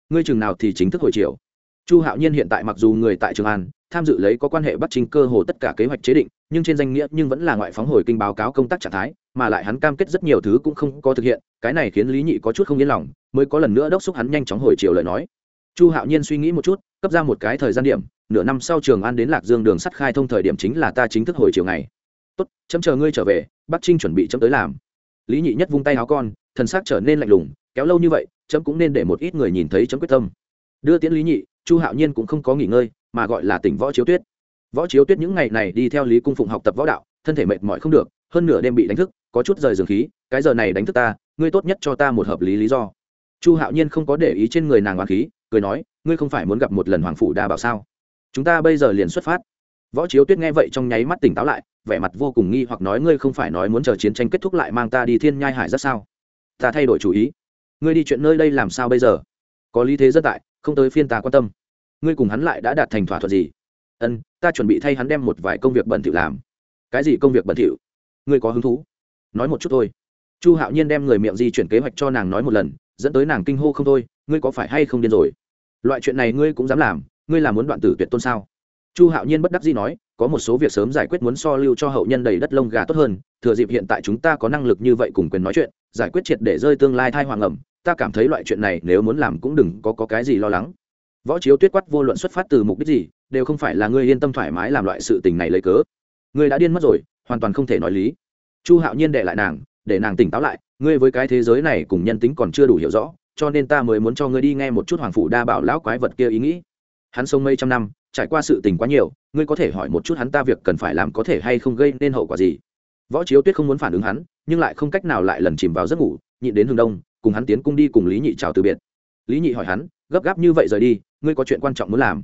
Ngươi chừng nào thì chính thức hồi chiều chu hạo nhiên hiện tại mặc dù người tại trường an, tham dự lấy có quan hệ bắt chính cơ hồ tất cả kế hoạch chế định, nhưng trên danh nghĩa nhưng vẫn là ngoại phóng hồi kinh báo cáo công tác trạng thái, mà lại hắn cam kết rất nhiều thứ cũng không có thực hiện, cái này khiến lý nhị có chút không yên lòng, mới có lần nữa đốc xúc hắn nhanh chóng hồi chiều lời nói. Chu hạo nhiên suy nghĩ một chút, cấp ra một cái thời gian điểm, nửa năm sau trường an đến lạc dương đường sắt khai thông thời điểm chính là ta chính thức hồi chiều ngày. Tốt, chấm chờ ngươi trở về, bắc trinh chuẩn bị chấm tới làm. Lý nhị nhất vung tay áo con, thần xác trở nên lạnh lùng, kéo lâu như vậy, chấm cũng nên để một ít người nhìn thấy chấm quyết tâm đưa tiễn lý nhị, chu hạo nhiên cũng không có nghỉ ngơi, mà gọi là tỉnh võ chiếu tuyết. Võ chiếu tuyết những ngày này đi theo lý cung phụng học tập võ đạo, thân thể mệt mỏi không được, hơn nửa đêm bị đánh thức, có chút rời giường khí, cái giờ này đánh thức ta, ngươi tốt nhất cho ta một hợp lý lý do. Chu hạo nhiên không có để ý trên người nàng hoàng khí, cười nói, ngươi không phải muốn gặp một lần hoàng phủ đa bảo sao? Chúng ta bây giờ liền xuất phát. Võ chiếu tuyết nghe vậy trong nháy mắt tỉnh táo lại, vẻ mặt vô cùng nghi hoặc nói, ngươi không phải nói muốn chờ chiến tranh kết thúc lại mang ta đi thiên nhai hải rất sao? Ta thay đổi chủ ý. Ngươi đi chuyện nơi đây làm sao bây giờ? Có lý thế rất tại không tới phiên ta quan tâm. Ngươi cùng hắn lại đã đạt thành thỏa thuận gì? Ân, ta chuẩn bị thay hắn đem một vài công việc bẩn thỉu làm. Cái gì công việc bẩn thỉu? Ngươi có hứng thú? Nói một chút thôi. Chu hạo nhiên đem người miệng di chuyển kế hoạch cho nàng nói một lần, dẫn tới nàng kinh hô không thôi, ngươi có phải hay không điên rồi? Loại chuyện này ngươi cũng dám làm, ngươi là muốn đoạn tử tuyệt tôn sao? Chu hạo nhiên bất đắc dĩ nói, có một số việc sớm giải quyết muốn so lưu cho hậu nhân đầy đất lông gà tốt hơn, thừa dịp hiện tại chúng ta có năng lực như vậy cùng quyền nói chuyện, giải quyết triệt để rơi tương lai thai hoàng ẩm ta cảm thấy loại chuyện này nếu muốn làm cũng đừng có, có cái gì lo lắng. Võ chiếu tuyết quát vô luận xuất phát từ mục đích gì đều không phải là ngươi yên tâm thoải mái làm loại sự tình này lấy cớ. Ngươi đã điên mất rồi hoàn toàn không thể nói lý. Chu hạo nhiên để lại nàng để nàng tỉnh táo lại ngươi với cái thế giới này cùng nhân tính còn chưa đủ hiểu rõ cho nên ta mới muốn cho ngươi đi nghe một chút hoàng phủ đa bảo lão quái vật kia ý nghĩ. Hắn sống mấy trăm năm trải qua sự tình quá nhiều ngươi có thể hỏi một chút hắn ta việc cần phải làm có thể hay không gây nên hậu quả gì. Võ chiếu tuyết không muốn phản ứng hắn nhưng lại không cách nào lại lần chìm vào giấc ngủ nhịn đến hướng đông cùng hắn tiến cung đi cùng lý nhị chào từ biệt. Lý nhị hỏi hắn, gấp gáp như vậy rời đi, ngươi có chuyện quan trọng muốn làm?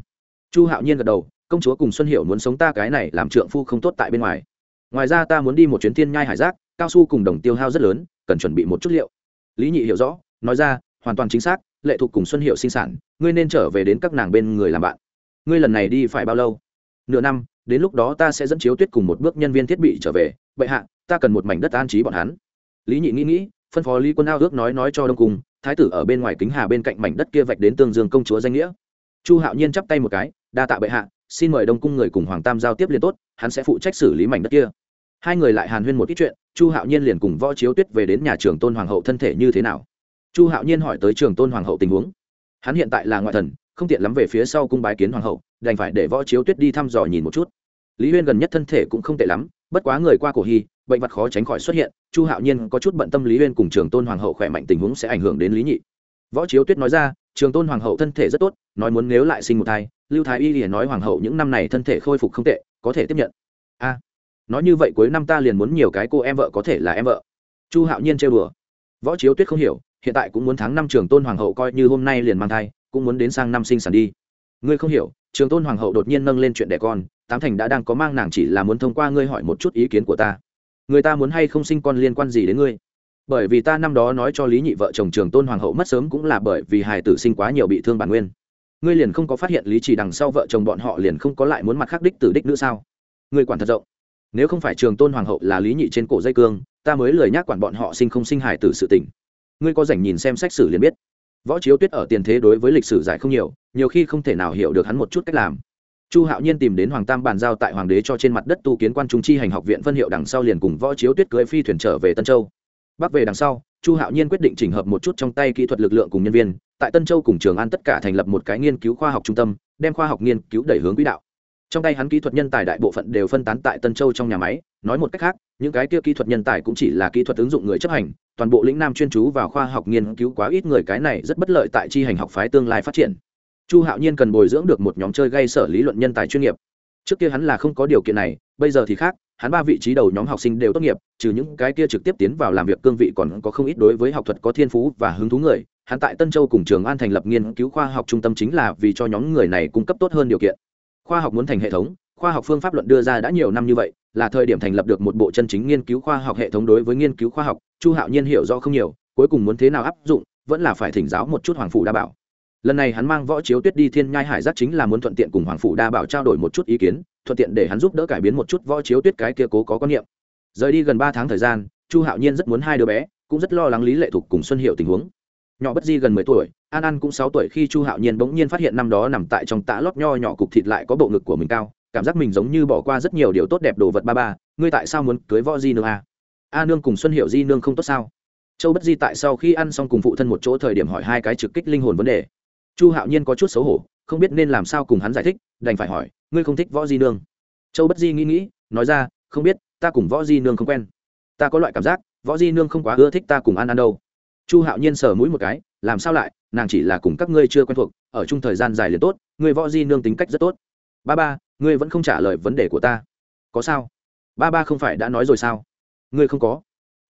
Chu hạo nhiên gật đầu, công chúa cùng xuân hiểu muốn sống ta cái này làm trượng phu không tốt tại bên ngoài. Ngoài ra ta muốn đi một chuyến thiên nhai hải giác, cao su cùng đồng tiêu hao rất lớn, cần chuẩn bị một chút liệu. Lý nhị hiểu rõ, nói ra, hoàn toàn chính xác, lệ thuộc cùng xuân hiệu sinh sản, ngươi nên trở về đến các nàng bên người làm bạn. Ngươi lần này đi phải bao lâu? Nửa năm, đến lúc đó ta sẽ dẫn chiếu tuyết cùng một bước nhân viên thiết bị trở về. Vậy hạ, ta cần một mảnh đất an trí bọn hắn. Lý nhị nghĩ nghĩ phân phó lý quân ao ước nói nói cho đông cung, thái tử ở bên ngoài kính hà bên cạnh mảnh đất kia vạch đến tương dương công chúa danh nghĩa. Chu hạo nhiên chắp tay một cái, đa tạ bệ hạ, xin mời đông cung người cùng hoàng tam giao tiếp liên tốt, hắn sẽ phụ trách xử lý mảnh đất kia. Hai người lại hàn huyên một ít chuyện, chu hạo nhiên liền cùng võ chiếu tuyết về đến nhà trường tôn hoàng hậu thân thể như thế nào. Chu hạo nhiên hỏi tới trường tôn hoàng hậu tình huống. Hắn hiện tại là ngoại thần, không tiện lắm về phía sau cung bái kiến hoàng hậu, đành phải để võ chiếu tuyết đi thăm dò nhìn một chút. Lý huyên gần nhất thân thể cũng không tệ lắm, bất quá người qua cổ hy bệnh vật khó tránh khỏi xuất hiện, chu hạo nhiên có chút bận tâm lý huyên cùng trường tôn hoàng hậu khỏe mạnh tình huống sẽ ảnh hưởng đến lý nhị. Võ chiếu tuyết nói ra, trường tôn hoàng hậu thân thể rất tốt, nói muốn nếu lại sinh một thai, lưu thái y liền nói hoàng hậu những năm này thân thể khôi phục không tệ, có thể tiếp nhận. A, nói như vậy cuối năm ta liền muốn nhiều cái cô em vợ có thể là em vợ. Chu hạo nhiên trêu đùa. Võ chiếu tuyết không hiểu, hiện tại cũng muốn tháng năm trường tôn hoàng hậu coi như hôm nay liền mang thai, cũng muốn đến sang năm sinh sản đi. Ngươi không hiểu, trường tôn hoàng hậu đột nhiên nâng lên chuyện đẻ con, tám thành đã đang có mang nàng chỉ là muốn thông qua ngươi hỏi một chút ý kiến của ta người ta muốn hay không sinh con liên quan gì đến ngươi? Bởi vì ta năm đó nói cho lý nhị vợ chồng trường tôn hoàng hậu mất sớm cũng là bởi vì hài tử sinh quá nhiều bị thương bản nguyên. Ngươi liền không có phát hiện lý chỉ đằng sau vợ chồng bọn họ liền không có lại muốn mặt khắc đích tử đích nữa sao? Ngươi quản thật rộng. Nếu không phải trường tôn hoàng hậu là lý nhị trên cổ dây cương, ta mới lời nhắc quản bọn họ sinh không sinh hài tử sự tình. Ngươi có dành nhìn xem sách sử liền biết. Võ chiếu tuyết ở tiền thế đối với lịch sử giải không nhiều nhiều khi không thể nào hiểu được hắn một chút cách làm chu hạo nhiên tìm đến hoàng tam bàn giao tại hoàng đế cho trên mặt đất tu kiến quan trung chi hành học viện phân hiệu đằng sau liền cùng võ chiếu tuyết cưỡi phi thuyền trở về tân châu. Bắc về đằng sau, chu hạo nhiên quyết định chỉnh hợp một chút trong tay kỹ thuật lực lượng cùng nhân viên, tại tân châu cùng trường an tất cả thành lập một cái nghiên cứu khoa học trung tâm, đem khoa học nghiên cứu đẩy hướng quỹ đạo. Trong tay hắn kỹ thuật nhân tài đại bộ phận đều phân tán tại tân châu trong nhà máy, nói một cách khác, những cái kia kỹ thuật nhân tài cũng chỉ là kỹ thuật ứng dụng người chấp hành, toàn bộ lĩnh nam chuyên chú vào khoa học nghiên cứu quá ít người, cái này rất bất lợi tại chi hành học phái tương lai phát triển chu hạo nhiên cần bồi dưỡng được một nhóm chơi gây sở lý luận nhân tài chuyên nghiệp. Trước kia hắn là không có điều kiện này, bây giờ thì khác, hắn ba vị trí đầu nhóm học sinh đều tốt nghiệp, trừ những cái kia trực tiếp tiến vào làm việc cương vị còn có không ít đối với học thuật có thiên phú và hứng thú người. Hắn tại tân châu cùng trường an thành lập nghiên cứu khoa học trung tâm chính là vì cho nhóm người này cung cấp tốt hơn điều kiện. Khoa học muốn thành hệ thống, khoa học phương pháp luận đưa ra đã nhiều năm như vậy, là thời điểm thành lập được một bộ chân chính nghiên cứu khoa học hệ thống đối với nghiên cứu khoa học, chu hạo nhiên hiểu rõ không nhiều, cuối cùng muốn thế nào áp dụng, vẫn là phải thỉnh giáo một chút hoàng phủ đa bảo lần này hắn mang võ chiếu tuyết đi thiên nhai hải giác chính là muốn thuận tiện cùng hoàng phủ đa bảo trao đổi một chút ý kiến, thuận tiện để hắn giúp đỡ cải biến một chút võ chiếu tuyết cái kia cố có quan niệm. Rời đi gần ba tháng thời gian, chu hạo nhiên rất muốn hai đứa bé, cũng rất lo lắng lý lệ thục cùng xuân hiệu tình huống. Nhỏ bất di gần mười tuổi, an an cũng sáu tuổi khi chu hạo nhiên bỗng nhiên phát hiện năm đó nằm tại trong tã lót nho nhỏ cục thịt lại có bộ ngực của mình cao, cảm giác mình giống như bỏ qua rất nhiều điều tốt đẹp đồ vật ba ba, ngươi tại sao muốn cưới võ di nương a a nương cùng xuân hiệu di nương không tốt sao? Châu bất di tại sau khi ăn xong cùng phụ thân một chỗ thời điểm hỏi hai cái trực kích linh hồn vấn đề chu hạo nhiên có chút xấu hổ, không biết nên làm sao cùng hắn giải thích, đành phải hỏi, ngươi không thích võ di nương? Châu bất di nghĩ nghĩ, nói ra, không biết, ta cùng võ di nương không quen. Ta có loại cảm giác, võ di nương không quá ưa thích ta cùng ăn ăn đâu. Chu hạo nhiên sờ mũi một cái, làm sao lại, nàng chỉ là cùng các ngươi chưa quen thuộc, ở chung thời gian dài liền tốt người võ di nương tính cách rất tốt. Ba ba, ngươi vẫn không trả lời vấn đề của ta. Có sao? Ba ba không phải đã nói rồi sao? Ngươi không có.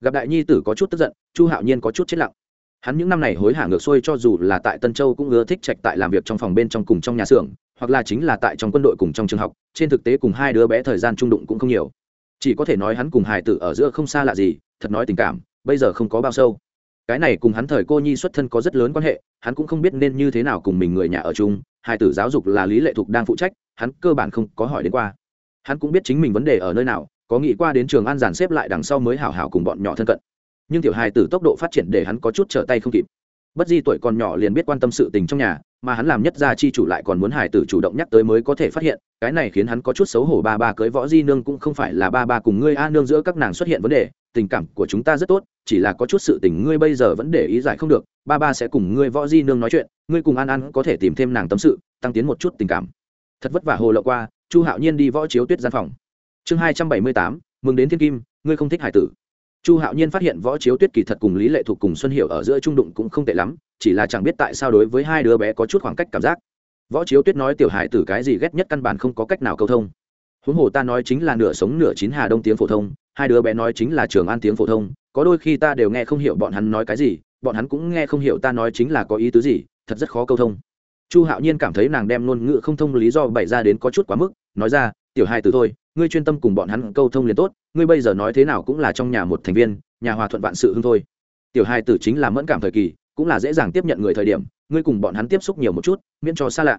Gặp đại nhi tử có chút tức giận, chu hạo nhiên có chút chết lặng hắn những năm này hối hả ngược xuôi cho dù là tại tân châu cũng ưa thích trạch tại làm việc trong phòng bên trong cùng trong nhà xưởng, hoặc là chính là tại trong quân đội cùng trong trường học, trên thực tế cùng hai đứa bé thời gian trung đụng cũng không nhiều. Chỉ có thể nói hắn cùng hải tử ở giữa không xa lạ gì, thật nói tình cảm, bây giờ không có bao sâu. Cái này cùng hắn thời cô nhi xuất thân có rất lớn quan hệ, hắn cũng không biết nên như thế nào cùng mình người nhà ở chung hải tử giáo dục là lý lệ thục đang phụ trách, hắn cơ bản không có hỏi đến qua. Hắn cũng biết chính mình vấn đề ở nơi nào, có nghĩ qua đến trường an giàn xếp lại đằng sau mới hảo hảo cùng bọn nhỏ thân cận nhưng tiểu hài tử tốc độ phát triển để hắn có chút trở tay không kịp. Bất di tuổi còn nhỏ liền biết quan tâm sự tình trong nhà, mà hắn làm nhất gia chi chủ lại còn muốn hài tử chủ động nhắc tới mới có thể phát hiện, cái này khiến hắn có chút xấu hổ. Ba ba cưới võ di nương cũng không phải là ba ba cùng ngươi a nương giữa các nàng xuất hiện vấn đề, tình cảm của chúng ta rất tốt, chỉ là có chút sự tình ngươi bây giờ vẫn để ý giải không được, ba ba sẽ cùng ngươi võ di nương nói chuyện, ngươi cùng an an có thể tìm thêm nàng tâm sự, tăng tiến một chút tình cảm. Thật vất vả hồ lộ qua, chu hạo nhiên đi võ chiếu tuyết gian phòng. Chương hai trăm bảy mươi tám, mừng đến thiên kim, ngươi không thích hải tử chu hạo nhiên phát hiện võ chiếu tuyết kỳ thật cùng lý lệ thuộc cùng xuân hiệu ở giữa trung đụng cũng không tệ lắm, chỉ là chẳng biết tại sao đối với hai đứa bé có chút khoảng cách cảm giác. Võ chiếu tuyết nói tiểu hải tử cái gì ghét nhất căn bản không có cách nào câu thông. Huống hồ ta nói chính là nửa sống nửa chín hà đông tiếng phổ thông, hai đứa bé nói chính là trường an tiếng phổ thông, có đôi khi ta đều nghe không hiểu bọn hắn nói cái gì, bọn hắn cũng nghe không hiểu ta nói chính là có ý tứ gì, thật rất khó câu thông. Chu hạo nhiên cảm thấy nàng đem ngôn ngữ không thông lý do bày ra đến có chút quá mức, nói ra, tiểu hai từ thôi ngươi chuyên tâm cùng bọn hắn câu thông liền tốt, ngươi bây giờ nói thế nào cũng là trong nhà một thành viên, nhà hòa thuận vạn sự hưng thôi. Tiểu hai tử chính là mẫn cảm thời kỳ, cũng là dễ dàng tiếp nhận người thời điểm, ngươi cùng bọn hắn tiếp xúc nhiều một chút, miễn cho xa lạ.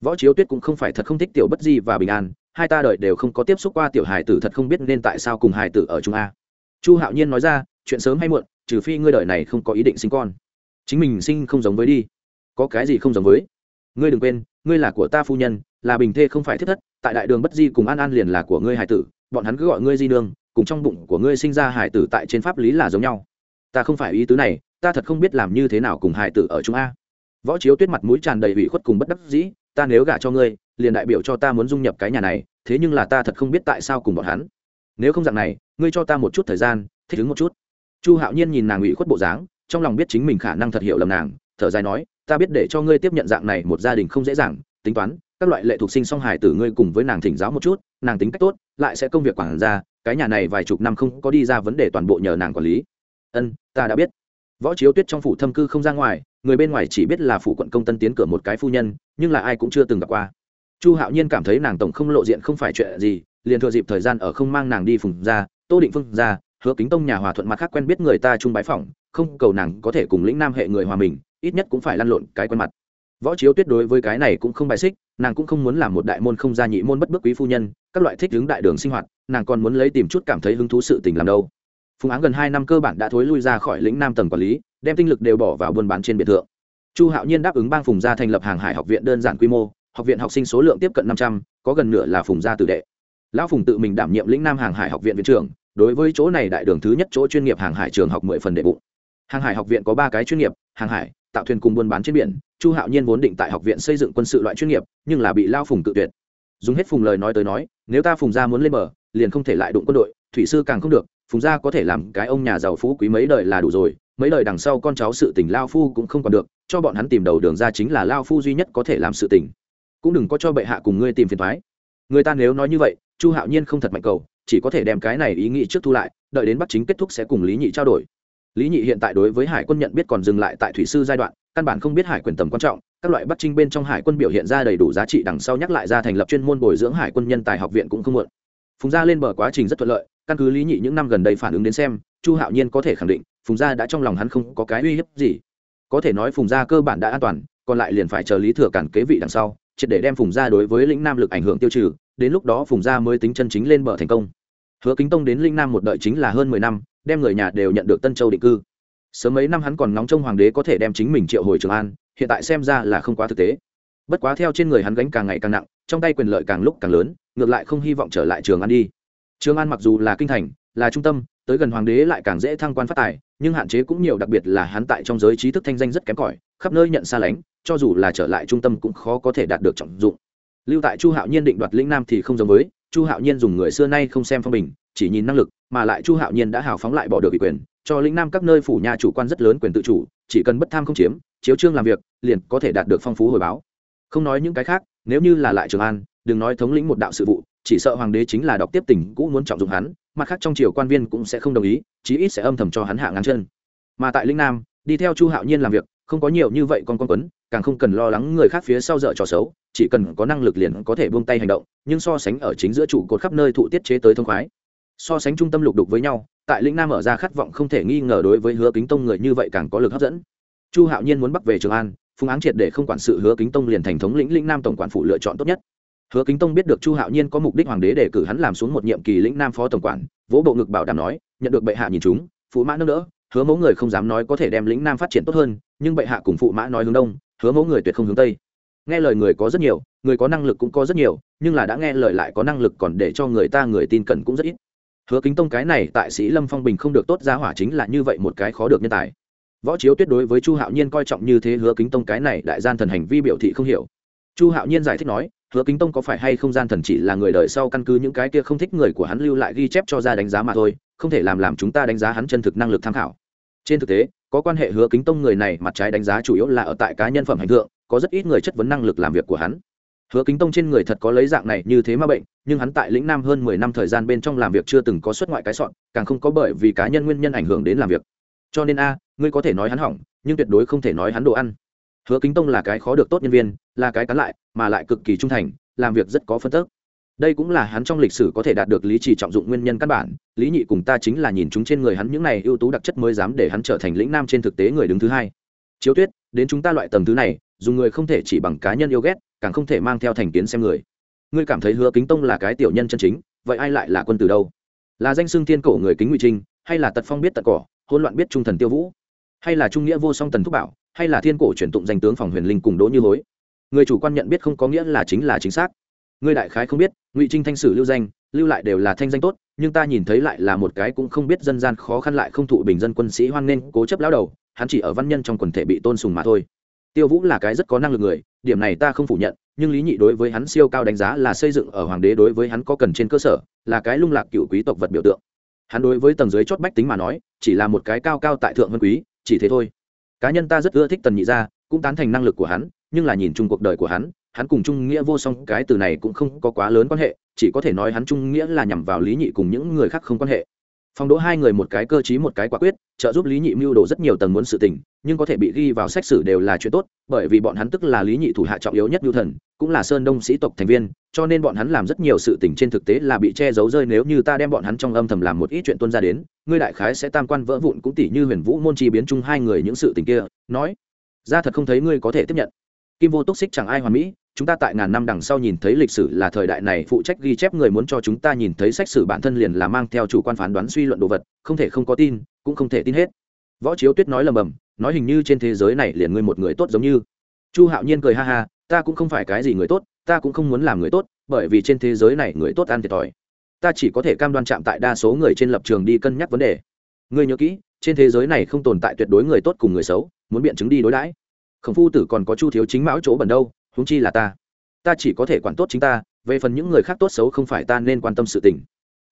Võ chiếu tuyết cũng không phải thật không thích tiểu bất di và bình an, hai ta đợi đều không có tiếp xúc qua tiểu hài tử thật không biết nên tại sao cùng hài tử ở trung a. Chu hạo nhiên nói ra, chuyện sớm hay muộn, trừ phi ngươi đợi này không có ý định sinh con. Chính mình sinh không giống với đi. Có cái gì không giống với? Ngươi đừng quên, ngươi là của ta phu nhân là bình thê không phải thiết thất, tại đại đường bất di cùng an an liền là của ngươi hải tử, bọn hắn cứ gọi ngươi di nương cùng trong bụng của ngươi sinh ra hải tử tại trên pháp lý là giống nhau. Ta không phải ý tứ này, ta thật không biết làm như thế nào cùng hải tử ở chúng a. Võ chiếu tuyết mặt mũi tràn đầy ủy khuất cùng bất đắc dĩ, ta nếu gả cho ngươi, liền đại biểu cho ta muốn dung nhập cái nhà này, thế nhưng là ta thật không biết tại sao cùng bọn hắn. Nếu không dạng này, ngươi cho ta một chút thời gian, thích ứng một chút. Chu hạo nhiên nhìn nàng ủy khuất bộ dáng, trong lòng biết chính mình khả năng thật hiểu lầm nàng, thở dài nói, ta biết để cho ngươi tiếp nhận dạng này một gia đình không dễ dàng, tính toán các loại lệ thuộc sinh song hài tử ngươi cùng với nàng thỉnh giáo một chút, nàng tính cách tốt, lại sẽ công việc quản ra cái nhà này vài chục năm không có đi ra vấn đề toàn bộ nhờ nàng quản lý. Ân, ta đã biết. Võ chiếu tuyết trong phủ thâm cư không ra ngoài, người bên ngoài chỉ biết là phủ quận công tân tiến cửa một cái phu nhân, nhưng là ai cũng chưa từng gặp qua. Chu hạo nhiên cảm thấy nàng tổng không lộ diện không phải chuyện gì, liền thừa dịp thời gian ở không mang nàng đi phùng ra, tô định phương ra, hứa kính tông nhà hòa thuận mặt khác quen biết người ta chung bái phỏng, không cầu nàng có thể cùng lĩnh nam hệ người hòa mình, ít nhất cũng phải lăn lộn cái quen mặt võ chiếu tuyết đối với cái này cũng không bài xích, nàng cũng không muốn làm một đại môn không gia nhị môn bất bức quý phu nhân, các loại thích hướng đại đường sinh hoạt, nàng còn muốn lấy tìm chút cảm thấy hứng thú sự tình làm đâu. Phùng áng gần hai năm cơ bản đã thối lui ra khỏi lĩnh nam tầng quản lý, đem tinh lực đều bỏ vào buôn bán trên biệt thự chu hạo nhiên đáp ứng bang phùng gia thành lập hàng hải học viện đơn giản quy mô, học viện học sinh số lượng tiếp cận năm trăm, có gần nửa là phùng gia tử đệ. Lão phùng tự mình đảm nhiệm lĩnh nam hàng hải học viện viện trưởng, đối với chỗ này đại đường thứ nhất chỗ chuyên nghiệp hàng hải trường học mười phần đệ bụng. Hàng hải học viện có ba cái chuyên nghiệp, hàng hải tạo thuyền cùng buôn bán trên biển, chu hạo nhiên vốn định tại học viện xây dựng quân sự loại chuyên nghiệp, nhưng là bị lao phùng tự tuyệt. Dùng hết phùng lời nói tới nói, nếu ta phùng gia muốn lên bờ, liền không thể lại đụng quân đội, thủy sư càng không được, phùng gia có thể làm cái ông nhà giàu phú quý mấy đời là đủ rồi, mấy đời đằng sau con cháu sự tình lao phu cũng không còn được, cho bọn hắn tìm đầu đường ra chính là lao phu duy nhất có thể làm sự tình. Cũng đừng có cho bệ hạ cùng ngươi tìm phiền thoái người ta nếu nói như vậy, chu hạo nhiên không thật mạnh cầu, chỉ có thể đem cái này ý nghĩ trước thu lại, đợi đến bắt chính kết thúc sẽ cùng lý nhị trao đổi lý nhị hiện tại đối với hải quân nhận biết còn dừng lại tại thủy sư giai đoạn, căn bản không biết hải quyền tầm quan trọng, các loại bắt trinh bên trong hải quân biểu hiện ra đầy đủ giá trị đằng sau nhắc lại ra thành lập chuyên môn bồi dưỡng hải quân nhân tài học viện cũng không muộn. Phùng gia lên bờ quá trình rất thuận lợi, căn cứ lý nhị những năm gần đây phản ứng đến xem, chu hạo nhiên có thể khẳng định, phùng gia đã trong lòng hắn không có cái uy hiếp gì. Có thể nói phùng gia cơ bản đã an toàn, còn lại liền phải chờ lý thừa cản kế vị đằng sau, triệt để đem phùng gia đối với lĩnh nam lực ảnh hưởng tiêu trừ, đến lúc đó phùng gia mới tính chân chính lên bờ thành công. Hứa kính tông đến linh nam một đợi chính là hơn mười năm đem người nhà đều nhận được tân châu định cư. Sớm mấy năm hắn còn nóng trong hoàng đế có thể đem chính mình triệu hồi trường an, hiện tại xem ra là không quá thực tế. Bất quá theo trên người hắn gánh càng ngày càng nặng, trong tay quyền lợi càng lúc càng lớn, ngược lại không hy vọng trở lại trường an đi. Trường an mặc dù là kinh thành, là trung tâm, tới gần hoàng đế lại càng dễ thăng quan phát tài, nhưng hạn chế cũng nhiều, đặc biệt là hắn tại trong giới trí thức thanh danh rất kém cỏi, khắp nơi nhận xa lánh, cho dù là trở lại trung tâm cũng khó có thể đạt được trọng dụng. Lưu tại chu hạo nhiên định đoạt lĩnh nam thì không giống với, chu hạo nhiên dùng người xưa nay không xem phong bình chỉ nhìn năng lực, mà lại chu hạo nhiên đã hào phóng lại bỏ được ủy quyền, cho lĩnh nam các nơi phủ nhà chủ quan rất lớn quyền tự chủ, chỉ cần bất tham không chiếm, chiếu trương làm việc, liền có thể đạt được phong phú hồi báo. Không nói những cái khác, nếu như là lại trường an, đừng nói thống lĩnh một đạo sự vụ, chỉ sợ hoàng đế chính là đọc tiếp tình cũ muốn trọng dụng hắn, mặt khác trong triều quan viên cũng sẽ không đồng ý, chí ít sẽ âm thầm cho hắn hạ ngắn chân. Mà tại linh nam, đi theo chu hạo nhiên làm việc, không có nhiều như vậy con con quấn, càng không cần lo lắng người khác phía sau dở trò xấu, chỉ cần có năng lực liền có thể buông tay hành động, nhưng so sánh ở chính giữa trụ cột khắp nơi thụ tiết chế tới thông khoái so sánh trung tâm lục đục với nhau, tại lĩnh nam mở ra khát vọng không thể nghi ngờ đối với hứa kính tông người như vậy càng có lực hấp dẫn. Chu hạo nhiên muốn bắc về trường an phung áng triệt để không quản sự hứa kính tông liền thành thống lĩnh lĩnh nam tổng quản phụ lựa chọn tốt nhất. Hứa kính tông biết được chu hạo nhiên có mục đích hoàng đế để cử hắn làm xuống một nhiệm kỳ lĩnh nam phó tổng quản, vỗ bộ ngực bảo đảm nói, nhận được bệ hạ nhìn chúng, phụ mã nâng đỡ, hứa mẫu người không dám nói có thể đem lĩnh nam phát triển tốt hơn, nhưng bệ hạ cùng phụ mã nói hướng đông, hứa mẫu người tuyệt không hướng tây. Nghe lời người có rất nhiều, người có năng lực cũng có rất nhiều, nhưng là đã nghe lời lại có năng lực còn để cho người ta người tin cẩn cũng rất ít hứa kính tông cái này tại sĩ lâm phong bình không được tốt ra hỏa chính là như vậy một cái khó được nhân tài. Võ chiếu tuyết đối với chu hạo nhiên coi trọng như thế, hứa kính tông cái này đại gian thần hành vi biểu thị không hiểu. Chu hạo nhiên giải thích nói, hứa kính tông có phải hay không gian thần chỉ là người đời sau căn cứ những cái kia không thích người của hắn lưu lại ghi chép cho ra đánh giá mà thôi, không thể làm làm chúng ta đánh giá hắn chân thực năng lực tham khảo. Trên thực tế, có quan hệ hứa kính tông người này mặt trái đánh giá chủ yếu là ở tại cá nhân phẩm hành thượng, có rất ít người chất vấn năng lực làm việc của hắn hứa kính tông trên người thật có lấy dạng này như thế mà bệnh, nhưng hắn tại lĩnh nam hơn mười năm thời gian bên trong làm việc chưa từng có xuất ngoại cái sọn, càng không có bởi vì cá nhân nguyên nhân ảnh hưởng đến làm việc. Cho nên a, ngươi có thể nói hắn hỏng, nhưng tuyệt đối không thể nói hắn đồ ăn. Hứa kính tông là cái khó được tốt nhân viên, là cái cán lại, mà lại cực kỳ trung thành, làm việc rất có phân tức. Đây cũng là hắn trong lịch sử có thể đạt được lý trì trọng dụng nguyên nhân căn bản, lý nhị cùng ta chính là nhìn chúng trên người hắn những này ưu tú đặc chất mới dám để hắn trở thành lĩnh nam trên thực tế người đứng thứ hai. Chiếu tuyết, đến chúng ta loại tầng thứ này, dùng người không thể chỉ bằng cá nhân yêu ghét càng không thể mang theo thành kiến xem người. Ngươi cảm thấy hứa kính tông là cái tiểu nhân chân chính, vậy ai lại là quân từ đâu? Là danh xưng thiên cổ người kính ngụy trinh, hay là tật phong biết tật cỏ hôn loạn biết trung thần tiêu vũ? Hay là trung nghĩa vô song tần thúc bảo, hay là thiên cổ truyền tụng danh tướng phòng huyền linh cùng đỗ như hối? Người chủ quan nhận biết không có nghĩa là chính là chính xác. Ngươi đại khái không biết, ngụy trinh thanh sử lưu danh, lưu lại đều là thanh danh tốt, nhưng ta nhìn thấy lại là một cái cũng không biết dân gian khó khăn lại không thụ bình dân quân sĩ hoan nghênh cố chấp lão đầu, hắn chỉ ở văn nhân trong quần thể bị tôn sùng mà thôi tiêu vũ là cái rất có năng lực người, điểm này ta không phủ nhận, nhưng lý nhị đối với hắn siêu cao đánh giá là xây dựng ở hoàng đế đối với hắn có cần trên cơ sở, là cái lung lạc cựu quý tộc vật biểu tượng. Hắn đối với tầng dưới chót bách tính mà nói, chỉ là một cái cao cao tại thượng vân quý, chỉ thế thôi. Cá nhân ta rất ưa thích tần nhị gia, cũng tán thành năng lực của hắn, nhưng là nhìn chung cuộc đời của hắn hắn cùng trung nghĩa vô song, cái từ này cũng không có quá lớn quan hệ, chỉ có thể nói hắn trung nghĩa là nhằm vào lý nhị cùng những người khác không quan hệ phong đỗ hai người một cái cơ chí một cái quả quyết, trợ giúp lý nhị mưu đồ rất nhiều tầng muốn sự tình, nhưng có thể bị ghi vào sách sử đều là chuyện tốt, bởi vì bọn hắn tức là lý nhị thủ hạ trọng yếu nhất mưu thần, cũng là sơn đông sĩ tộc thành viên, cho nên bọn hắn làm rất nhiều sự tình trên thực tế là bị che giấu rơi nếu như ta đem bọn hắn trong âm thầm làm một ít chuyện tuân ra đến, ngươi đại khái sẽ tam quan vỡ vụn cũng tỷ như huyền vũ môn chi biến chung hai người những sự tình kia, nói, ra thật không thấy ngươi có thể tiếp nhận. Kim vô túc xích chẳng ai hoàn mỹ chúng ta tại ngàn năm đằng sau nhìn thấy lịch sử là thời đại này, phụ trách ghi chép người muốn cho chúng ta nhìn thấy sách sử bản thân liền là mang theo chủ quan phán đoán suy luận đồ vật, không thể không có tin, cũng không thể tin hết. Võ chiếu tuyết nói lầm bầm, nói hình như trên thế giới này liền ngươi một người tốt giống như. Chu hạo nhiên cười ha ha, ta cũng không phải cái gì người tốt, ta cũng không muốn làm người tốt, bởi vì trên thế giới này người tốt ăn thiệt thòi. Ta chỉ có thể cam đoan chạm tại đa số người trên lập trường đi cân nhắc vấn đề. Ngươi nhớ kỹ, trên thế giới này không tồn tại tuyệt đối người tốt cùng người xấu, muốn biện chứng đi đối đãi. Khổng phu tử còn có chu thiếu chính mão chỗ bẩn đâu huống chi là ta. Ta chỉ có thể quản tốt chính ta, về phần những người khác tốt xấu không phải ta nên quan tâm sự tình.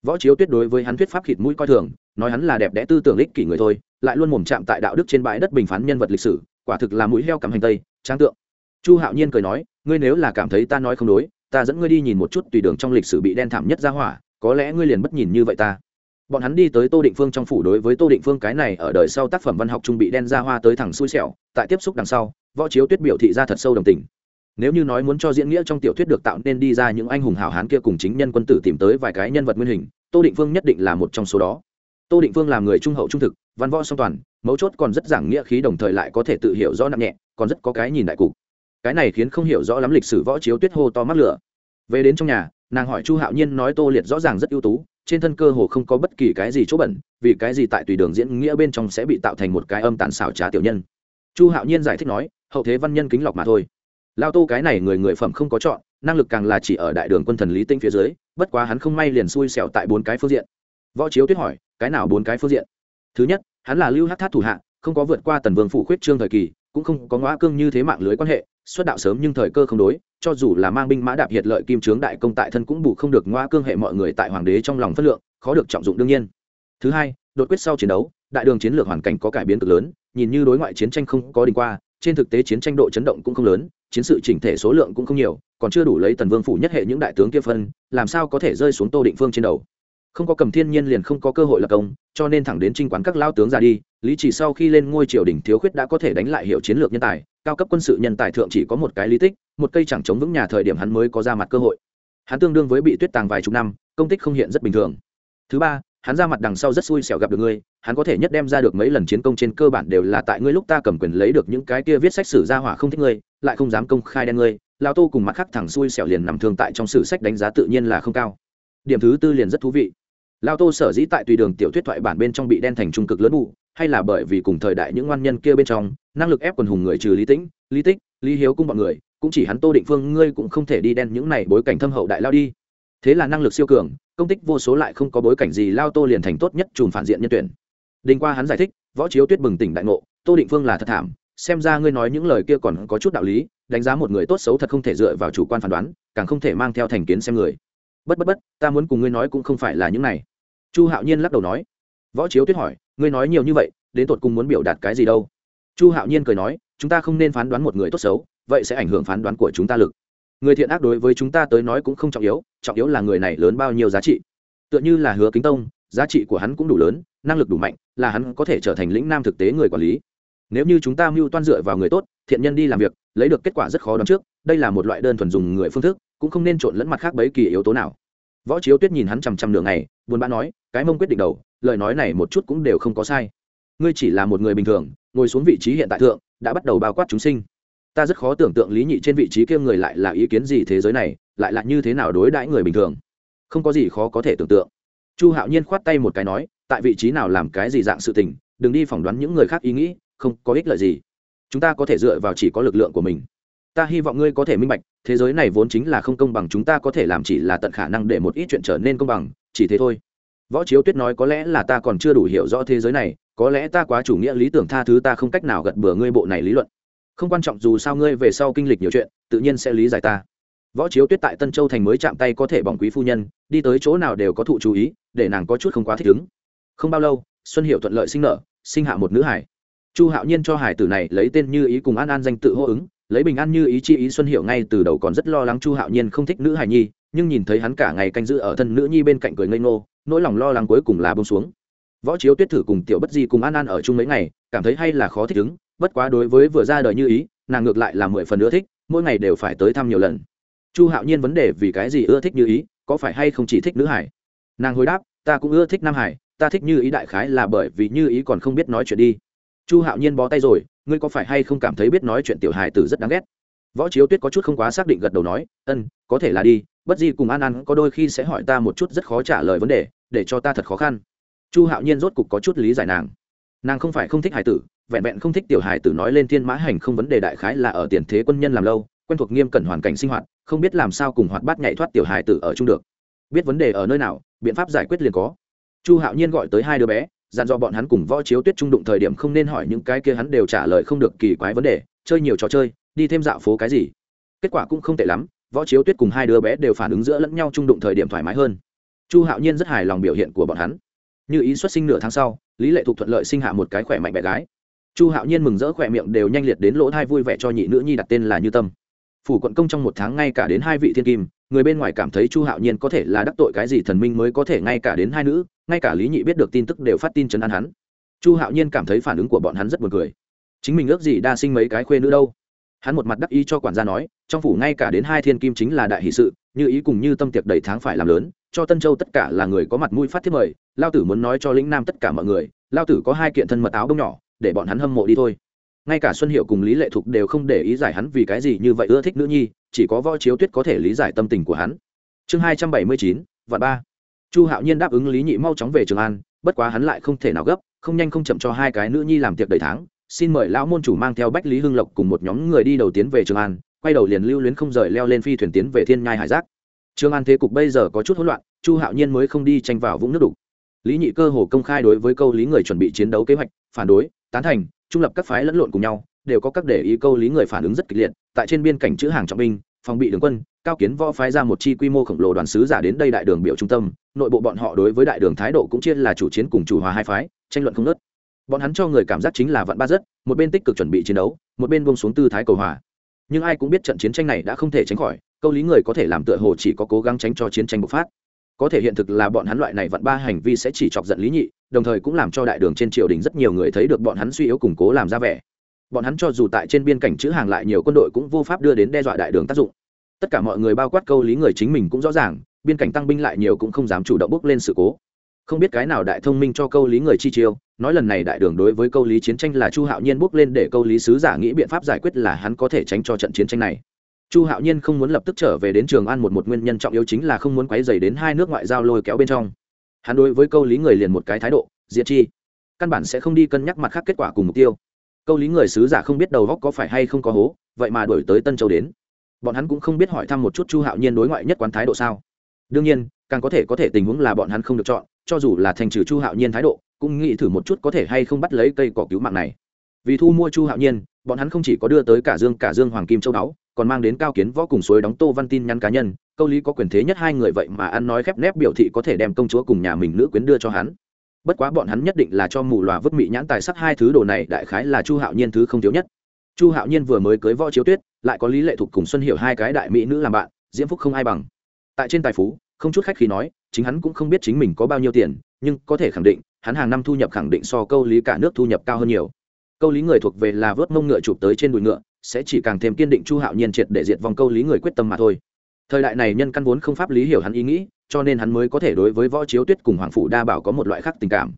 Võ chiếu tuyết đối với hắn thuyết pháp khịt mũi coi thường, nói hắn là đẹp đẽ tư tưởng ích kỷ người thôi, lại luôn mồm chạm tại đạo đức trên bãi đất bình phán nhân vật lịch sử, quả thực là mũi heo cắm hành tây trang tượng. Chu hạo nhiên cười nói, ngươi nếu là cảm thấy ta nói không đối, ta dẫn ngươi đi nhìn một chút tùy đường trong lịch sử bị đen thảm nhất ra hỏa, có lẽ ngươi liền bất nhìn như vậy ta. Bọn hắn đi tới tô định phương trong phủ đối với tô định phương cái này ở đời sau tác phẩm văn học trung bị đen ra hoa tới thẳng xui xẻo, tại tiếp xúc đằng sau, võ chiếu tuyết biểu thị ra thật sâu đồng tình nếu như nói muốn cho diễn nghĩa trong tiểu thuyết được tạo nên đi ra những anh hùng hảo hán kia cùng chính nhân quân tử tìm tới vài cái nhân vật nguyên hình, tô định phương nhất định là một trong số đó. Tô định phương là người trung hậu trung thực, văn võ song toàn, mấu chốt còn rất giảng nghĩa khí đồng thời lại có thể tự hiểu rõ nặng nhẹ, còn rất có cái nhìn đại cục. Cái này khiến không hiểu rõ lắm lịch sử võ chiếu tuyết hô to mắc lửa. Về đến trong nhà, nàng hỏi chu hạo nhiên nói tô liệt rõ ràng rất ưu tú, trên thân cơ hồ không có bất kỳ cái gì chỗ bẩn, vì cái gì tại tùy đường diễn nghĩa bên trong sẽ bị tạo thành một cái âm tàn xảo trá tiểu nhân. Chu hạo nhiên giải thích nói, hậu thế văn nhân kính lọc mà thôi lao tô cái này người người phẩm không có chọn, năng lực càng là chỉ ở đại đường quân thần lý tinh phía dưới, bất quá hắn không may liền xui xẻo tại bốn cái phương diện. Võ chiếu tuyết hỏi, cái nào bốn cái phương diện? Thứ nhất, hắn là lưu hát thát thủ hạ, không có vượt qua tần vương phủ khuyết trương thời kỳ, cũng không có ngõ cương như thế mạng lưới quan hệ, xuất đạo sớm nhưng thời cơ không đối, cho dù là mang binh mã đạp hiệt lợi kim trướng đại công tại thân cũng bù không được ngõ cương hệ mọi người tại hoàng đế trong lòng phất lượng, khó được trọng dụng đương nhiên. Thứ hai, đột quyết sau chiến đấu, đại đường chiến lược hoàn cảnh có cải biến cực lớn, nhìn như đối ngoại chiến tranh không có đình qua, trên thực tế chiến tranh độ chấn động cũng không lớn chiến sự chỉnh thể số lượng cũng không nhiều, còn chưa đủ lấy tần vương phủ nhất hệ những đại tướng kia phân, làm sao có thể rơi xuống tô định phương trên đầu? Không có cầm thiên nhiên liền không có cơ hội lập công, cho nên thẳng đến trinh quán các lao tướng ra đi, lý chỉ sau khi lên ngôi triều đình thiếu khuyết đã có thể đánh lại hiệu chiến lược nhân tài, cao cấp quân sự nhân tài thượng chỉ có một cái lý tích, một cây chẳng chống vững nhà thời điểm hắn mới có ra mặt cơ hội. Hắn tương đương với bị tuyết tàng vài chục năm, công tích không hiện rất bình thường. Thứ ba, hắn ra mặt đằng sau rất xui xẻo gặp được ngươi hắn có thể nhất đem ra được mấy lần chiến công trên cơ bản đều là tại ngươi lúc ta cầm quyền lấy được những cái kia viết sách sử ra hỏa không thích ngươi, lại không dám công khai đen ngươi lao tô cùng mặt khác thẳng xui xẻo liền nằm thương tại trong sử sách đánh giá tự nhiên là không cao. Điểm thứ tư liền rất thú vị. Lao tô sở dĩ tại tùy đường tiểu thuyết thoại bản bên trong bị đen thành trung cực lớn bụ hay là bởi vì cùng thời đại những ngoan nhân kia bên trong, năng lực ép quần hùng người trừ lý tĩnh, lý tích, lý hiếu cung bọn người, cũng chỉ hắn tô định phương, ngươi cũng không thể đi đen những này bối cảnh thâm hậu đại lao đi. Thế là năng lực siêu cường, công tích vô số lại không có bối cảnh gì lao tô liền thành tốt nhất chùm phản diện nhân tuyển đinh qua hắn giải thích, võ chiếu tuyết bừng tỉnh đại ngộ, tô định phương là thật thảm, xem ra ngươi nói những lời kia còn có chút đạo lý, đánh giá một người tốt xấu thật không thể dựa vào chủ quan phán đoán, càng không thể mang theo thành kiến xem người. Bất bất bất, ta muốn cùng ngươi nói cũng không phải là những này. Chu hạo nhiên lắc đầu nói. Võ chiếu tuyết hỏi, ngươi nói nhiều như vậy, đến tột cùng muốn biểu đạt cái gì đâu? Chu hạo nhiên cười nói, chúng ta không nên phán đoán một người tốt xấu, vậy sẽ ảnh hưởng phán đoán của chúng ta lực. Người thiện ác đối với chúng ta tới nói cũng không trọng yếu trọng yếu là người này lớn bao nhiêu giá trị. Tựa như là hứa kính tông giá trị của hắn cũng đủ lớn, năng lực đủ mạnh, là hắn có thể trở thành lĩnh nam thực tế người quản lý. Nếu như chúng ta mưu toan dựa vào người tốt, thiện nhân đi làm việc, lấy được kết quả rất khó đoán trước, đây là một loại đơn thuần dùng người phương thức, cũng không nên trộn lẫn mặt khác bấy kỳ yếu tố nào. Võ chiếu tuyết nhìn hắn chằm chằm đường này buồn bã nói, cái mông quyết định đầu, lời nói này một chút cũng đều không có sai. Ngươi chỉ là một người bình thường, ngồi xuống vị trí hiện tại thượng, đã bắt đầu bao quát chúng sinh. Ta rất khó tưởng tượng lý nhị trên vị trí kia người lại là ý kiến gì thế giới này, lại là như thế nào đối đãi người bình thường. Không có gì khó có thể tưởng tượng chu hạo nhiên khoát tay một cái nói, tại vị trí nào làm cái gì dạng sự tình, đừng đi phỏng đoán những người khác ý nghĩ, không có ích lợi gì. Chúng ta có thể dựa vào chỉ có lực lượng của mình. Ta hy vọng ngươi có thể minh bạch, thế giới này vốn chính là không công bằng, chúng ta có thể làm chỉ là tận khả năng để một ít chuyện trở nên công bằng, chỉ thế thôi. Võ chiếu tuyết nói, có lẽ là ta còn chưa đủ hiểu rõ thế giới này, có lẽ ta quá chủ nghĩa lý tưởng tha thứ ta không cách nào gật bừa ngươi bộ này lý luận. Không quan trọng dù sao ngươi về sau kinh lịch nhiều chuyện, tự nhiên sẽ lý giải ta võ chiếu tuyết tại tân châu thành mới chạm tay có thể bỏng quý phu nhân, đi tới chỗ nào đều có thụ chú ý, để nàng có chút không quá thích ứng. Không bao lâu, xuân hiệu thuận lợi sinh nở, sinh hạ một nữ hải chu hạo nhiên cho hải tử này lấy tên như ý cùng an an danh tự hô ứng, lấy bình an như ý chi ý xuân hiệu ngay từ đầu còn rất lo lắng chu hạo nhiên không thích nữ hải nhi, nhưng nhìn thấy hắn cả ngày canh giữ ở thân nữ nhi bên cạnh cười ngây ngô, nỗi lòng lo lắng cuối cùng là bông xuống. Võ chiếu tuyết thử cùng tiểu bất di cùng an an ở chung mấy ngày, cảm thấy hay là khó thích ứng, bất quá đối với vừa ra đời như ý, nàng ngược lại là mười phần nữa thích, mỗi ngày đều phải tới thăm nhiều lần chu hạo nhiên vấn đề vì cái gì ưa thích như ý, có phải hay không chỉ thích nữ hải? Nàng hồi đáp, ta cũng ưa thích nam hải, ta thích như ý đại khái là bởi vì như ý còn không biết nói chuyện đi. Chu hạo nhiên bó tay rồi, ngươi có phải hay không cảm thấy biết nói chuyện tiểu hài tử rất đáng ghét? Võ chiếu tuyết có chút không quá xác định gật đầu nói, ân, có thể là đi, bất di cùng an an có đôi khi sẽ hỏi ta một chút rất khó trả lời vấn đề, để cho ta thật khó khăn. Chu hạo nhiên rốt cục có chút lý giải nàng. Nàng không phải không thích hài tử, vẹn vẹn không thích tiểu hài tử nói lên thiên mã hành không vấn đề đại khái là ở tiền thế quân nhân làm lâu quen thuộc nghiêm cẩn hoàn cảnh sinh hoạt, không biết làm sao cùng hoạt bát nhảy thoát tiểu hài tử ở chung được. Biết vấn đề ở nơi nào, biện pháp giải quyết liền có. Chu hạo nhiên gọi tới hai đứa bé, dặn dò bọn hắn cùng võ chiếu tuyết trung đụng thời điểm không nên hỏi những cái kia hắn đều trả lời không được kỳ quái vấn đề, chơi nhiều trò chơi, đi thêm dạo phố cái gì. Kết quả cũng không tệ lắm, võ chiếu tuyết cùng hai đứa bé đều phản ứng giữa lẫn nhau trung đụng thời điểm thoải mái hơn. Chu hạo nhiên rất hài lòng biểu hiện của bọn hắn. Như ý xuất sinh nửa tháng sau, lý lệ thuộc thuận lợi sinh hạ một cái khỏe mạnh bé gái. Chu hạo nhiên mừng rỡ khỏe miệng đều nhanh liệt đến lỗ thai vui vẻ cho nhị nữ nhi đặt tên là như tâm phủ quận công trong một tháng ngay cả đến hai vị thiên kim, người bên ngoài cảm thấy chu hạo nhiên có thể là đắc tội cái gì thần minh mới có thể ngay cả đến hai nữ, ngay cả lý nhị biết được tin tức đều phát tin chấn an hắn. Chu hạo nhiên cảm thấy phản ứng của bọn hắn rất buồn cười. Chính mình ước gì đa sinh mấy cái khuê nữ đâu? Hắn một mặt đắc ý cho quản gia nói, trong phủ ngay cả đến hai thiên kim chính là đại hỷ sự, như ý cùng như tâm tiệc đầy tháng phải làm lớn, cho tân châu tất cả là người có mặt mũi phát thiết mời, lao tử muốn nói cho lĩnh nam tất cả mọi người, lao tử có hai kiện thân mật áo bông nhỏ, để bọn hắn hâm mộ đi thôi ngay cả xuân hiệu cùng lý lệ thục đều không để ý giải hắn vì cái gì như vậy ưa thích nữ nhi, chỉ có võ chiếu tuyết có thể lý giải tâm tình của hắn. Chương hai trăm bảy mươi chín và ba. Chu hạo nhiên đáp ứng lý nhị mau chóng về trường an, bất quá hắn lại không thể nào gấp, không nhanh không chậm cho hai cái nữ nhi làm tiệc đầy tháng, xin mời lão môn chủ mang theo bách lý hưng lộc cùng một nhóm người đi đầu tiến về trường an, quay đầu liền lưu luyến không rời leo lên phi thuyền tiến về thiên nhai hải giác. Trường an thế cục bây giờ có chút hỗn loạn, chu hạo nhiên mới không đi tranh vào vũng nước đục. Lý nhị cơ hồ công khai đối với câu lý người chuẩn bị chiến đấu kế hoạch, phản đối tán thành, trung lập các phái lẫn lộn cùng nhau, đều có các để ý câu lý người phản ứng rất kịch liệt, tại trên biên cảnh chữ hàng trọng binh, phòng bị đường quân, cao kiến võ phái ra một chi quy mô khổng lồ đoàn sứ giả đến đây đại đường biểu trung tâm, nội bộ bọn họ đối với đại đường thái độ cũng chia là chủ chiến cùng chủ hòa hai phái, tranh luận không nớt bọn hắn cho người cảm giác chính là vạn ba rất, một bên tích cực chuẩn bị chiến đấu, một bên buông xuống tư thái cầu hòa. Nhưng ai cũng biết trận chiến tranh này đã không thể tránh khỏi, câu lý người có thể làm tựa hồ chỉ có cố gắng tránh cho chiến tranh bộc phát. Có thể hiện thực là bọn hắn loại này vặn ba hành vi sẽ chỉ chọc giận lý nhị đồng thời cũng làm cho đại đường trên triều đình rất nhiều người thấy được bọn hắn suy yếu củng cố làm ra vẻ. Bọn hắn cho dù tại trên biên cảnh chữ hàng lại nhiều quân đội cũng vô pháp đưa đến đe dọa đại đường tác dụng. Tất cả mọi người bao quát câu lý người chính mình cũng rõ ràng, biên cảnh tăng binh lại nhiều cũng không dám chủ động bước lên sự cố. Không biết cái nào đại thông minh cho câu lý người chi chiêu, nói lần này đại đường đối với câu lý chiến tranh là chu hạo nhiên bước lên để câu lý sứ giả nghĩ biện pháp giải quyết là hắn có thể tránh cho trận chiến tranh này. Chu hạo nhiên không muốn lập tức trở về đến trường an một một nguyên nhân trọng yếu chính là không muốn quấy dày đến hai nước ngoại giao lôi kéo bên trong hắn đối với câu lý người liền một cái thái độ, diệt chi. Căn bản sẽ không đi cân nhắc mặt khác kết quả cùng mục tiêu. Câu lý người sứ giả không biết đầu góc có phải hay không có hố, vậy mà đổi tới tân châu đến. Bọn hắn cũng không biết hỏi thăm một chút chu hạo nhiên đối ngoại nhất quán thái độ sao. Đương nhiên, càng có thể có thể tình huống là bọn hắn không được chọn, cho dù là thành trừ chu hạo nhiên thái độ, cũng nghĩ thử một chút có thể hay không bắt lấy cây cỏ cứu mạng này. Vì thu mua chu hạo nhiên, bọn hắn không chỉ có đưa tới cả dương cả dương hoàng kim châu đáo còn mang đến cao kiến võ cùng suối đóng tô văn tin nhắn cá nhân, câu lý có quyền thế nhất hai người vậy mà ăn nói khép nép biểu thị có thể đem công chúa cùng nhà mình nữ quyến đưa cho hắn. Bất quá bọn hắn nhất định là cho mù loà vứt mị nhãn tài sắc hai thứ đồ này đại khái là chu hạo nhiên thứ không thiếu nhất. Chu hạo nhiên vừa mới cưới võ chiếu tuyết, lại có lý lệ thuộc cùng xuân hiểu hai cái đại mỹ nữ làm bạn, diễm phúc không ai bằng. Tại trên tài phú, không chút khách khi nói, chính hắn cũng không biết chính mình có bao nhiêu tiền, nhưng có thể khẳng định, hắn hàng năm thu nhập khẳng định so câu lý cả nước thu nhập cao hơn nhiều. Câu lý người thuộc về là vớt mông ngựa chụp tới trên đùi ngựa sẽ chỉ càng thêm kiên định chu hạo nhiên triệt để diệt vòng câu lý người quyết tâm mà thôi. Thời đại này nhân căn vốn không pháp lý hiểu hắn ý nghĩ, cho nên hắn mới có thể đối với võ chiếu tuyết cùng hoàng phủ đa bảo có một loại khác tình cảm.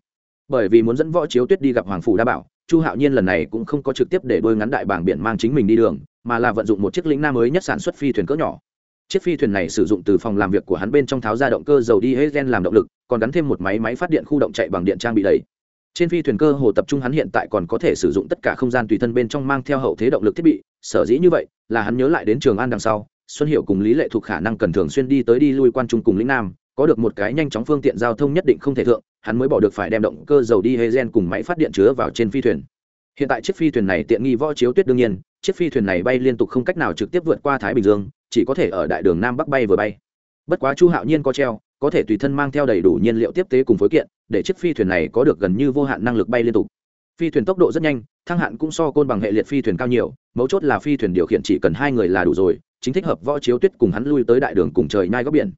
Bởi vì muốn dẫn võ chiếu tuyết đi gặp hoàng phủ đa bảo, chu hạo nhiên lần này cũng không có trực tiếp để đôi ngắn đại bảng biển mang chính mình đi đường, mà là vận dụng một chiếc lĩnh nam mới nhất sản xuất phi thuyền cỡ nhỏ. Chiếc phi thuyền này sử dụng từ phòng làm việc của hắn bên trong tháo ra động cơ dầu đi hết gen làm động lực, còn gắn thêm một máy máy phát điện khu động chạy bằng điện trang bị đầy trên phi thuyền cơ hồ tập trung hắn hiện tại còn có thể sử dụng tất cả không gian tùy thân bên trong mang theo hậu thế động lực thiết bị, sở dĩ như vậy là hắn nhớ lại đến trường an đằng sau, xuân hiệu cùng lý lệ thuộc khả năng cần thường xuyên đi tới đi lui quan trung cùng lĩnh nam, có được một cái nhanh chóng phương tiện giao thông nhất định không thể thượng, hắn mới bỏ được phải đem động cơ dầu đi hay gen cùng máy phát điện chứa vào trên phi thuyền. Hiện tại chiếc phi thuyền này tiện nghi võ chiếu tuyết đương nhiên, chiếc phi thuyền này bay liên tục không cách nào trực tiếp vượt qua thái bình dương, chỉ có thể ở đại đường nam bắc bay vừa bay. Bất quá chu hạo nhiên có treo có thể tùy thân mang theo đầy đủ nhiên liệu tiếp tế cùng phối kiện, để chiếc phi thuyền này có được gần như vô hạn năng lực bay liên tục. Phi thuyền tốc độ rất nhanh, thăng hạn cũng so côn bằng hệ liệt phi thuyền cao nhiều, mấu chốt là phi thuyền điều khiển chỉ cần hai người là đủ rồi, chính thích hợp võ chiếu tuyết cùng hắn lui tới đại đường cùng trời nhai góc biển.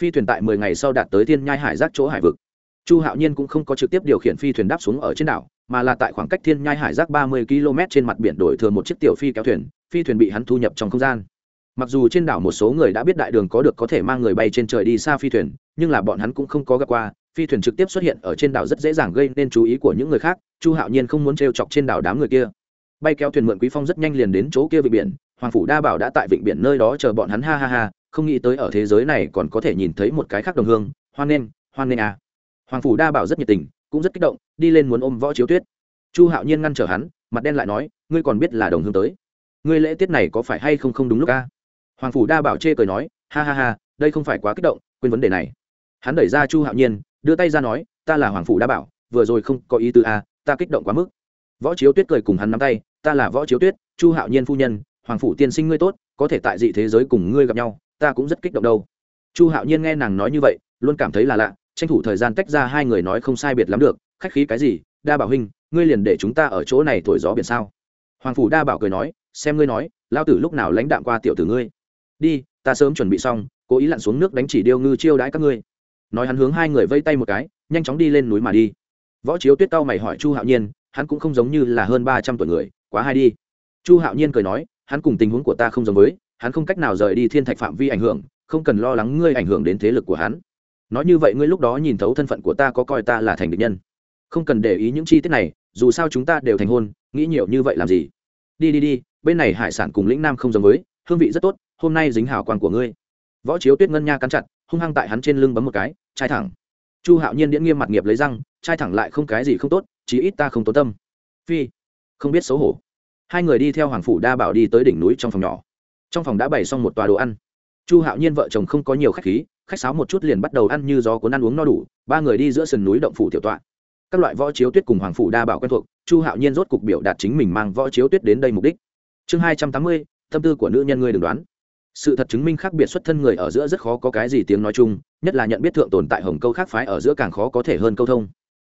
Phi thuyền tại mười ngày sau đạt tới thiên nhai hải giác chỗ hải vực. Chu hạo nhiên cũng không có trực tiếp điều khiển phi thuyền đáp xuống ở trên đảo, mà là tại khoảng cách thiên nhai hải giác ba mươi km trên mặt biển đổi thừa một chiếc tiểu phi kéo thuyền, phi thuyền bị hắn thu nhập trong không gian mặc dù trên đảo một số người đã biết đại đường có được có thể mang người bay trên trời đi xa phi thuyền, nhưng là bọn hắn cũng không có gặp qua, phi thuyền trực tiếp xuất hiện ở trên đảo rất dễ dàng gây nên chú ý của những người khác, chu hạo nhiên không muốn t chọc trên đảo đám người kia. Bay kéo thuyền mượn quý phong rất nhanh liền đến chỗ kia vịnh biển, hoàng phủ đa bảo đã tại vịnh biển nơi đó chờ bọn hắn, ha ha ha, không nghĩ tới ở thế giới này còn có thể nhìn thấy một cái khác đồng hương, hoan nghênh hoan nghênh à. hoàng phủ đa bảo rất nhiệt tình, cũng rất kích động, đi lên muốn ôm võ chiếu tuyết. Chu hạo nhiên ngăn trở hắn, mặt đen lại nói, ngươi còn biết là đồng hương tới. Ngươi lễ tiết này có phải hay không không đúng lúc a hoàng phủ đa bảo chê cười nói, ha ha ha, đây không phải quá kích động, quên vấn đề này. Hắn đẩy ra chu hạo nhiên, đưa tay ra nói, ta là hoàng phủ đa bảo, vừa rồi không có ý tư a, ta kích động quá mức. Võ chiếu tuyết cười cùng hắn nắm tay, ta là võ chiếu tuyết, chu hạo nhiên phu nhân, hoàng phủ tiên sinh ngươi tốt, có thể tại dị thế giới cùng ngươi gặp nhau, ta cũng rất kích động đâu. Chu hạo nhiên nghe nàng nói như vậy, luôn cảm thấy là lạ, tranh thủ thời gian tách ra hai người nói không sai biệt lắm được, khách khí cái gì, đa bảo huynh, ngươi liền để chúng ta ở chỗ này thổi gió biển sao? Hoàng phủ đa bảo cười nói, xem ngươi nói lao tử lúc nào lãnh đạm qua tiểu tử ngươi? Đi, ta sớm chuẩn bị xong, cố ý lặn xuống nước đánh chỉ điêu ngư chiêu đãi các ngươi. Nói hắn hướng hai người vây tay một cái, nhanh chóng đi lên núi mà đi. Võ chiếu tuyết tao mày hỏi chu hạo nhiên, hắn cũng không giống như là hơn ba trăm tuổi người, quá hay đi. Chu hạo nhiên cười nói, hắn cùng tình huống của ta không giống với, hắn không cách nào rời đi thiên thạch phạm vi ảnh hưởng, không cần lo lắng ngươi ảnh hưởng đến thế lực của hắn. Nói như vậy ngươi lúc đó nhìn thấu thân phận của ta có coi ta là thành địch nhân. Không cần để ý những chi tiết này, dù sao chúng ta đều thành hôn, nghĩ nhiều như vậy làm gì? Đi đi đi, bên này hải sản cùng lĩnh nam không giống với, hương vị rất tốt hôm nay dính hào quang của ngươi. Võ chiếu tuyết ngân nha cắn chặt, hung hăng tại hắn trên lưng bấm một cái, trai thẳng. Chu hạo nhiên điễn nghiêm mặt nghiệp lấy răng, trai thẳng lại không cái gì không tốt, chí ít ta không tốn tâm. Phi, không biết xấu hổ. Hai người đi theo hoàng phủ đa bảo đi tới đỉnh núi trong phòng nhỏ. Trong phòng đã bày xong một tòa đồ ăn. Chu hạo nhiên vợ chồng không có nhiều khách khí, khách sáo một chút liền bắt đầu ăn như gió cuốn ăn uống no đủ, ba người đi giữa sườn núi động phủ tiểu tọa. Các loại võ chiếu tuyết cùng hoàng phủ đa bảo quen thuộc, chu hạo nhiên rốt cục biểu đạt chính mình mang võ chiếu tuyết đến đây mục đích. Chương hai trăm tám mươi, tâm tư của nữ nhân ngươi đừng đoán sự thật chứng minh khác biệt xuất thân người ở giữa rất khó có cái gì tiếng nói chung, nhất là nhận biết thượng tồn tại hồng câu khác phái ở giữa càng khó có thể hơn câu thông.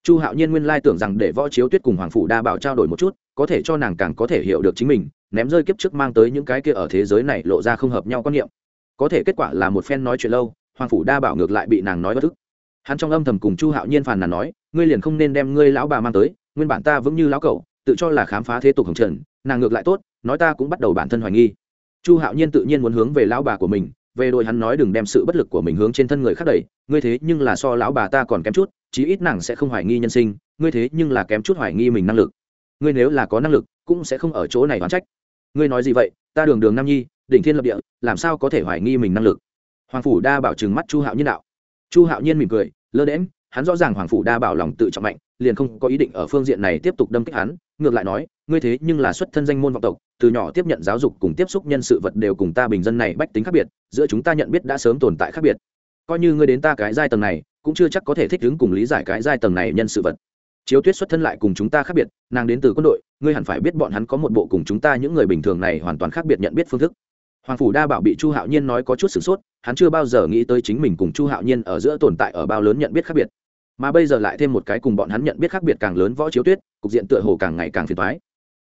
Chu hạo nhiên nguyên lai tưởng rằng để võ chiếu tuyết cùng hoàng phủ đa bảo trao đổi một chút, có thể cho nàng càng có thể hiểu được chính mình, ném rơi kiếp trước mang tới những cái kia ở thế giới này lộ ra không hợp nhau quan niệm. Có thể kết quả là một phen nói chuyện lâu, hoàng phủ đa bảo ngược lại bị nàng nói bất thức. Hắn trong âm thầm cùng chu hạo nhiên phàn nàn nói, ngươi liền không nên đem ngươi lão bà mang tới, nguyên bản ta vững như lão cậu tự cho là khám phá thế tục hồng trần, nàng ngược lại tốt, nói ta cũng bắt đầu bản thân hoài nghi chu hạo nhiên tự nhiên muốn hướng về lão bà của mình, về đội hắn nói đừng đem sự bất lực của mình hướng trên thân người khác đẩy, ngươi thế nhưng là so lão bà ta còn kém chút, chí ít nàng sẽ không hoài nghi nhân sinh, ngươi thế nhưng là kém chút hoài nghi mình năng lực. Ngươi nếu là có năng lực, cũng sẽ không ở chỗ này đoán trách. Ngươi nói gì vậy? Ta đường đường nam nhi, đỉnh thiên lập địa, làm sao có thể hoài nghi mình năng lực? Hoàng phủ đa bảo trừng mắt chu hạo nhiên đạo. Chu hạo nhiên mỉm cười, lơ đễm hắn rõ ràng hoàng phủ đa bảo lòng tự trọng mạnh, liền không có ý định ở phương diện này tiếp tục đâm kích hắn, ngược lại nói, ngươi thế nhưng là xuất thân danh môn vọng tộc, từ nhỏ tiếp nhận giáo dục cùng tiếp xúc nhân sự vật đều cùng ta bình dân này bách tính khác biệt, giữa chúng ta nhận biết đã sớm tồn tại khác biệt. Coi như ngươi đến ta cái giai tầng này, cũng chưa chắc có thể thích ứng cùng lý giải cái giai tầng này nhân sự vật. Chiếu tuyết xuất thân lại cùng chúng ta khác biệt, nàng đến từ quân đội, ngươi hẳn phải biết bọn hắn có một bộ cùng chúng ta những người bình thường này hoàn toàn khác biệt nhận biết phương thức. Hoàng phủ đa bảo bị chu hạo nhiên nói có chút sửng sốt, hắn chưa bao giờ nghĩ tới chính mình cùng chu hạo nhiên ở giữa tồn tại ở bao lớn nhận biết khác biệt mà bây giờ lại thêm một cái cùng bọn hắn nhận biết khác biệt càng lớn võ chiếu tuyết, cục diện tựa hồ càng ngày càng phiền thoái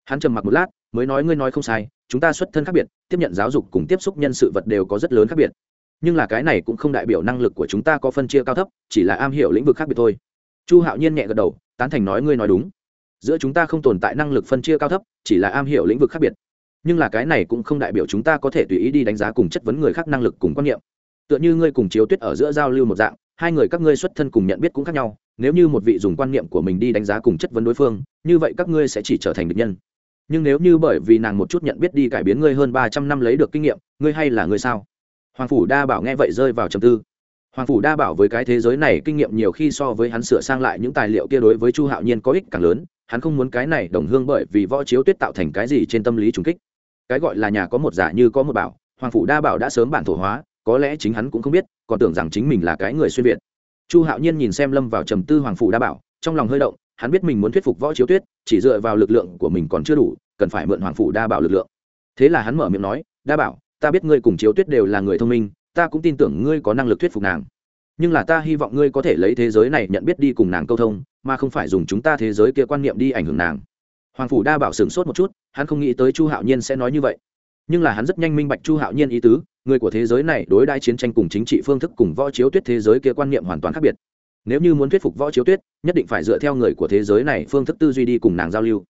hắn trầm mặc một lát, mới nói, ngươi nói không sai, chúng ta xuất thân khác biệt, tiếp nhận giáo dục cùng tiếp xúc nhân sự vật đều có rất lớn khác biệt. Nhưng là cái này cũng không đại biểu năng lực của chúng ta có phân chia cao thấp, chỉ là am hiểu lĩnh vực khác biệt thôi. Chu hạo nhiên nhẹ gật đầu, tán thành nói, ngươi nói đúng. Giữa chúng ta không tồn tại năng lực phân chia cao thấp, chỉ là am hiểu lĩnh vực khác biệt. Nhưng là cái này cũng không đại biểu chúng ta có thể tùy ý đi đánh giá cùng chất vấn người khác năng lực cùng quan niệm. Tựa như ngươi cùng chiếu tuyết ở giữa giao lưu một dạng hai người các ngươi xuất thân cùng nhận biết cũng khác nhau, nếu như một vị dùng quan niệm của mình đi đánh giá cùng chất vấn đối phương, như vậy các ngươi sẽ chỉ trở thành địch nhân. Nhưng nếu như bởi vì nàng một chút nhận biết đi cải biến ngươi hơn ba trăm năm lấy được kinh nghiệm, ngươi hay là ngươi sao? Hoàng phủ đa bảo nghe vậy rơi vào trầm tư. Hoàng phủ đa bảo với cái thế giới này kinh nghiệm nhiều khi so với hắn sửa sang lại những tài liệu kia đối với chu hạo nhiên có ích càng lớn, hắn không muốn cái này đồng hương bởi vì võ chiếu tuyết tạo thành cái gì trên tâm lý trùng kích. Cái gọi là nhà có một giả như có một bảo, hoàng phủ đa bảo đã sớm bản thổ hóa có lẽ chính hắn cũng không biết, còn tưởng rằng chính mình là cái người xuyên việt. Chu hạo nhiên nhìn xem lâm vào trầm tư hoàng phủ đa bảo, trong lòng hơi động, hắn biết mình muốn thuyết phục võ chiếu tuyết, chỉ dựa vào lực lượng của mình còn chưa đủ, cần phải mượn hoàng phủ đa bảo lực lượng. Thế là hắn mở miệng nói, đa bảo, ta biết ngươi cùng chiếu tuyết đều là người thông minh, ta cũng tin tưởng ngươi có năng lực thuyết phục nàng. Nhưng là ta hy vọng ngươi có thể lấy thế giới này nhận biết đi cùng nàng câu thông, mà không phải dùng chúng ta thế giới kia quan niệm đi ảnh hưởng nàng. Hoàng phủ đa bảo sửng sốt một chút, hắn không nghĩ tới chu hạo nhiên sẽ nói như vậy nhưng là hắn rất nhanh minh bạch chu hạo nhiên ý tứ, người của thế giới này đối đãi chiến tranh cùng chính trị phương thức cùng võ chiếu tuyết thế giới kia quan niệm hoàn toàn khác biệt. Nếu như muốn thuyết phục võ chiếu tuyết, nhất định phải dựa theo người của thế giới này phương thức tư duy đi cùng nàng giao lưu.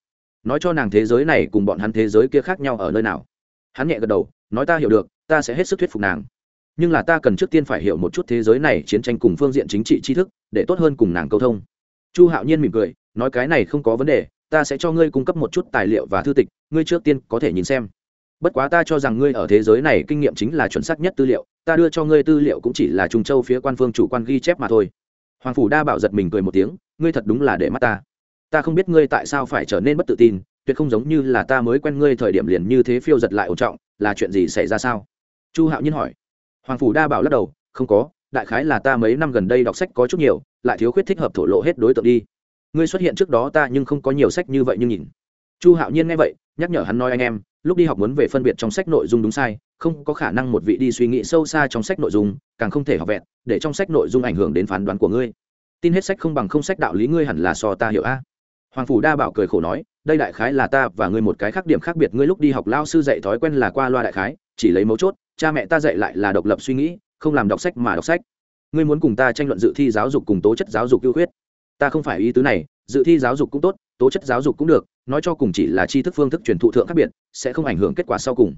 Nói cho nàng thế giới này cùng bọn hắn thế giới kia khác nhau ở nơi nào. Hắn nhẹ gật đầu, nói ta hiểu được, ta sẽ hết sức thuyết phục nàng. Nhưng là ta cần trước tiên phải hiểu một chút thế giới này chiến tranh cùng phương diện chính trị tri thức, để tốt hơn cùng nàng câu thông. Chu hạo nhiên mỉm cười, nói cái này không có vấn đề, ta sẽ cho ngươi cung cấp một chút tài liệu và thư tịch, ngươi trước tiên có thể nhìn xem bất quá ta cho rằng ngươi ở thế giới này kinh nghiệm chính là chuẩn xác nhất tư liệu, ta đưa cho ngươi tư liệu cũng chỉ là trung châu phía quan phương chủ quan ghi chép mà thôi. Hoàng phủ đa bảo giật mình cười một tiếng, ngươi thật đúng là để mắt ta. Ta không biết ngươi tại sao phải trở nên bất tự tin, tuyệt không giống như là ta mới quen ngươi thời điểm liền như thế phiêu giật lại ổn trọng, là chuyện gì xảy ra sao? Chu hạo nhiên hỏi. Hoàng phủ đa bảo lắc đầu, không có, đại khái là ta mấy năm gần đây đọc sách có chút nhiều, lại thiếu khuyết thích hợp thổ lộ hết đối tượng đi. Ngươi xuất hiện trước đó ta nhưng không có nhiều sách như vậy như nhìn. Chu hạo nhiên nghe vậy, nhắc nhở hắn nói anh em lúc đi học muốn về phân biệt trong sách nội dung đúng sai, không có khả năng một vị đi suy nghĩ sâu xa trong sách nội dung, càng không thể học vẹn, để trong sách nội dung ảnh hưởng đến phán đoán của ngươi. Tin hết sách không bằng không sách đạo lý ngươi hẳn là so ta hiểu a. Hoàng phủ đa bảo cười khổ nói, đây đại khái là ta và ngươi một cái khác điểm khác biệt, ngươi lúc đi học lao sư dạy thói quen là qua loa đại khái, chỉ lấy mấu chốt, cha mẹ ta dạy lại là độc lập suy nghĩ, không làm đọc sách mà đọc sách. Ngươi muốn cùng ta tranh luận dự thi giáo dục cùng tố chất giáo dục ưu khuyết. Ta không phải ý tứ này, dự thi giáo dục cũng tốt, tố chất giáo dục cũng được nói cho cùng chỉ là tri thức phương thức truyền thụ thượng khác biệt, sẽ không ảnh hưởng kết quả sau cùng.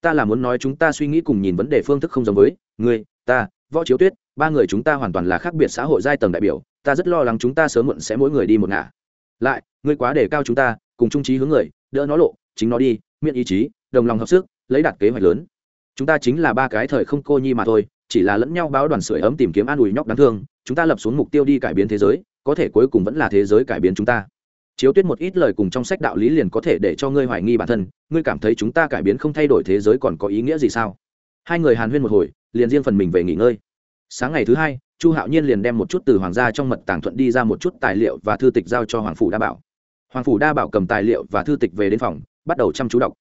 Ta là muốn nói chúng ta suy nghĩ cùng nhìn vấn đề phương thức không giống với, ngươi, ta, võ chiếu tuyết, ba người chúng ta hoàn toàn là khác biệt xã hội giai tầng đại biểu, ta rất lo lắng chúng ta sớm muộn sẽ mỗi người đi một ngả. Lại, ngươi quá đề cao chúng ta, cùng trung trí hướng người, đỡ nó lộ, chính nó đi miễn ý chí, đồng lòng hợp sức, lấy đạt kế hoạch lớn. Chúng ta chính là ba cái thời không cô nhi mà thôi, chỉ là lẫn nhau báo đoàn sưởi ấm tìm kiếm an ủi nhóc đáng thương, chúng ta lập xuống mục tiêu đi cải biến thế giới, có thể cuối cùng vẫn là thế giới cải biến chúng ta chiếu tuyết một ít lời cùng trong sách đạo lý liền có thể để cho ngươi hoài nghi bản thân, ngươi cảm thấy chúng ta cải biến không thay đổi thế giới còn có ý nghĩa gì sao? Hai người hàn huyên một hồi, liền riêng phần mình về nghỉ ngơi. Sáng ngày thứ hai, chu hạo nhiên liền đem một chút từ hoàng gia trong mật tàng thuận đi ra một chút tài liệu và thư tịch giao cho hoàng phủ đa bảo. Hoàng phủ đa bảo cầm tài liệu và thư tịch về đến phòng, bắt đầu chăm chú đọc.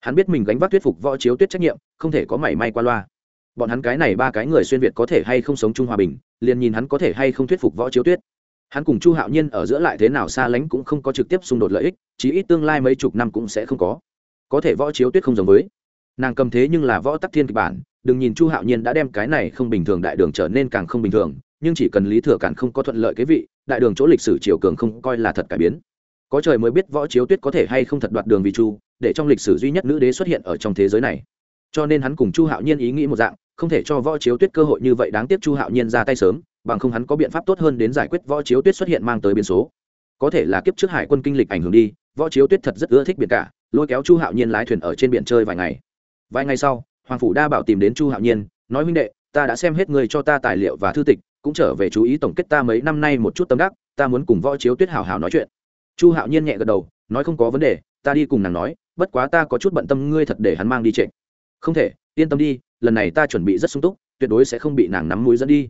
Hắn biết mình gánh vác thuyết phục võ chiếu tuyết trách nhiệm, không thể có mảy may qua loa. Bọn hắn cái này ba cái người xuyên việt có thể hay không sống chung hòa bình, liền nhìn hắn có thể hay không thuyết phục võ chiếu tuyết hắn cùng chu hạo nhiên ở giữa lại thế nào xa lánh cũng không có trực tiếp xung đột lợi ích, chí ít tương lai mấy chục năm cũng sẽ không có. Có thể võ chiếu tuyết không giống với. Nàng cầm thế nhưng là võ tắc thiên kịch bản, đừng nhìn chu hạo nhiên đã đem cái này không bình thường đại đường trở nên càng không bình thường, nhưng chỉ cần lý thừa cản không có thuận lợi cái vị, đại đường chỗ lịch sử triều cường không coi là thật cải biến. Có trời mới biết võ chiếu tuyết có thể hay không thật đoạt đường vì chu, để trong lịch sử duy nhất nữ đế xuất hiện ở trong thế giới này. Cho nên hắn cùng chu hạo nhiên ý nghĩ một dạng, không thể cho võ chiếu tuyết cơ hội như vậy, đáng tiếc chu hạo nhiên ra tay sớm bằng không hắn có biện pháp tốt hơn đến giải quyết võ chiếu tuyết xuất hiện mang tới biến số. Có thể là kiếp trước hải quân kinh lịch ảnh hưởng đi, võ chiếu tuyết thật rất ưa thích biển cả, lôi kéo chu hạo nhiên lái thuyền ở trên biển chơi vài ngày. Vài ngày sau, hoàng phủ đa bảo tìm đến chu hạo nhiên, nói huynh đệ, ta đã xem hết người cho ta tài liệu và thư tịch, cũng trở về chú ý tổng kết ta mấy năm nay một chút tâm đắc, ta muốn cùng võ chiếu tuyết hào hào nói chuyện. Chu hạo nhiên nhẹ gật đầu, nói không có vấn đề, ta đi cùng nàng nói, bất quá ta có chút bận tâm ngươi thật để hắn mang đi trệ không thể, yên tâm đi, lần này ta chuẩn bị rất sung túc, tuyệt đối sẽ không bị nàng nắm mũi dẫn đi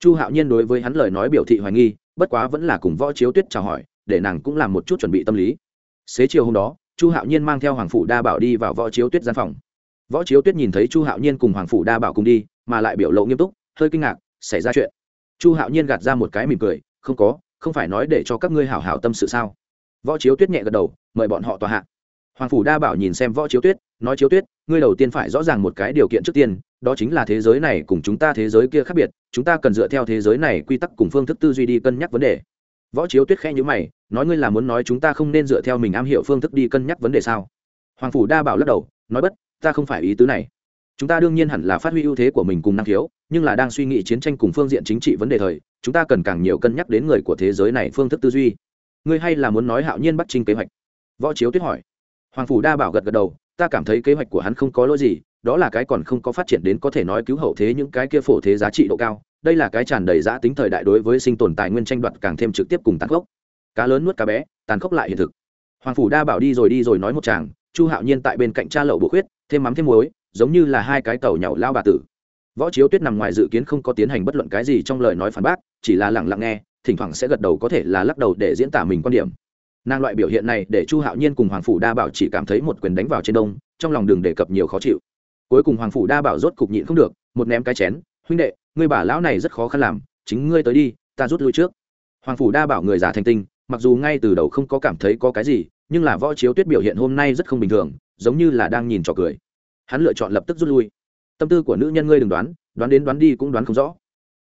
chu hạo nhiên đối với hắn lời nói biểu thị hoài nghi, bất quá vẫn là cùng võ chiếu tuyết chào hỏi, để nàng cũng làm một chút chuẩn bị tâm lý. Xế chiều hôm đó, chu hạo nhiên mang theo hoàng phủ đa bảo đi vào võ chiếu tuyết gian phòng. Võ chiếu tuyết nhìn thấy chu hạo nhiên cùng hoàng phủ đa bảo cùng đi, mà lại biểu lộ nghiêm túc, hơi kinh ngạc, xảy ra chuyện. Chu hạo nhiên gạt ra một cái mỉm cười, không có, không phải nói để cho các ngươi hảo hảo tâm sự sao? Võ chiếu tuyết nhẹ gật đầu, mời bọn họ tòa hạ hoàng phủ đa bảo nhìn xem võ chiếu tuyết, nói chiếu tuyết, ngươi đầu tiên phải rõ ràng một cái điều kiện trước tiên, đó chính là thế giới này cùng chúng ta thế giới kia khác biệt, chúng ta cần dựa theo thế giới này quy tắc cùng phương thức tư duy đi cân nhắc vấn đề. Võ chiếu tuyết khe nhữ mày, nói ngươi là muốn nói chúng ta không nên dựa theo mình am hiểu phương thức đi cân nhắc vấn đề sao? Hoàng phủ đa bảo lắc đầu, nói bất, ta không phải ý tứ này. Chúng ta đương nhiên hẳn là phát huy ưu thế của mình cùng năng khiếu, nhưng là đang suy nghĩ chiến tranh cùng phương diện chính trị vấn đề thời, chúng ta cần càng nhiều cân nhắc đến người của thế giới này phương thức tư duy. Ngươi hay là muốn nói hạo nhiên bắt trinh kế hoạch? Võ chiếu tuyết hỏi hoàng phủ đa bảo gật gật đầu, ta cảm thấy kế hoạch của hắn không có lỗi gì, đó là cái còn không có phát triển đến có thể nói cứu hậu thế những cái kia phổ thế giá trị độ cao. Đây là cái tràn đầy giá tính thời đại đối với sinh tồn tài nguyên tranh đoạt càng thêm trực tiếp cùng tàn khốc. Cá lớn nuốt cá bé, tàn khốc lại hiện thực. Hoàng phủ đa bảo đi rồi đi rồi nói một chàng, chu hạo nhiên tại bên cạnh cha lậu bổ khuyết, thêm mắm thêm muối, giống như là hai cái tàu nhậu lao bà tử. Võ chiếu tuyết nằm ngoài dự kiến không có tiến hành bất luận cái gì trong lời nói phản bác, chỉ là lẳng lặng nghe, thỉnh thoảng sẽ gật đầu có thể là lắc đầu để diễn tả mình quan điểm nàng loại biểu hiện này để chu hạo nhiên cùng hoàng phủ đa bảo chỉ cảm thấy một quyền đánh vào trên đông, trong lòng đường đề cập nhiều khó chịu. Cuối cùng hoàng phủ đa bảo rốt cục nhịn không được, một ném cái chén, huynh đệ, ngươi bà lão này rất khó khăn làm, chính ngươi tới đi, ta rút lui trước. Hoàng phủ đa bảo người già thành tinh, mặc dù ngay từ đầu không có cảm thấy có cái gì, nhưng là võ chiếu tuyết biểu hiện hôm nay rất không bình thường, giống như là đang nhìn trò cười. Hắn lựa chọn lập tức rút lui. Tâm tư của nữ nhân ngươi đừng đoán đoán đến đoán đi cũng đoán không rõ.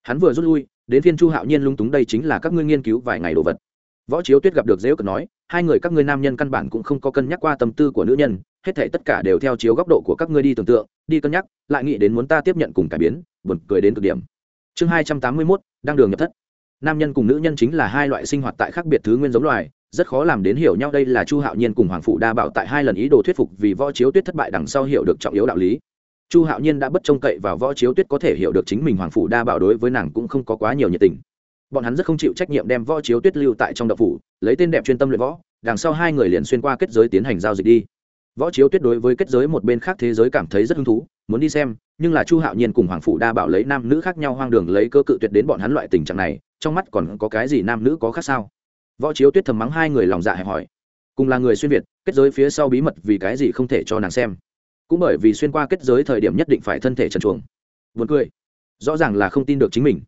Hắn vừa rút lui, đến phiên chu hạo nhiên lung túng đây chính là các ngươi nghiên cứu vài ngày đồ vật võ chiếu tuyết gặp được dễ cận nói, hai người các ngươi nam nhân căn bản cũng không có cân nhắc qua tâm tư của nữ nhân, hết thể tất cả đều theo chiếu góc độ của các ngươi đi tưởng tượng, đi cân nhắc, lại nghĩ đến muốn ta tiếp nhận cùng cải biến, buồn cười đến cực điểm. Chương hai trăm tám mươi mốt đang đường nhập thất. Nam nhân cùng nữ nhân chính là hai loại sinh hoạt tại khác biệt thứ nguyên giống loài, rất khó làm đến hiểu nhau, đây là chu hạo nhiên cùng hoàng phụ đa bảo tại hai lần ý đồ thuyết phục vì võ chiếu tuyết thất bại đằng sau hiểu được trọng yếu đạo lý. Chu hạo nhiên đã bất trông cậy vào võ chiếu tuyết có thể hiểu được chính mình hoàng phụ đa bảo đối với nàng cũng không có quá nhiều nhiệt tình bọn hắn rất không chịu trách nhiệm đem võ chiếu tuyết lưu tại trong đậu phủ, lấy tên đẹp chuyên tâm luyện võ, đằng sau hai người liền xuyên qua kết giới tiến hành giao dịch đi. Võ chiếu tuyết đối với kết giới một bên khác thế giới cảm thấy rất hứng thú, muốn đi xem, nhưng là chu hạo nhiên cùng hoàng Phủ đa bảo lấy nam nữ khác nhau hoang đường lấy cơ cự tuyệt đến bọn hắn loại tình trạng này, trong mắt còn có cái gì nam nữ có khác sao? Võ chiếu tuyết thầm mắng hai người lòng dạ hẹp hỏi cùng là người xuyên việt, kết giới phía sau bí mật vì cái gì không thể cho nàng xem? Cũng bởi vì xuyên qua kết giới thời điểm nhất định phải thân thể trần chuồng vượt cười. Rõ ràng là không tin được chính mình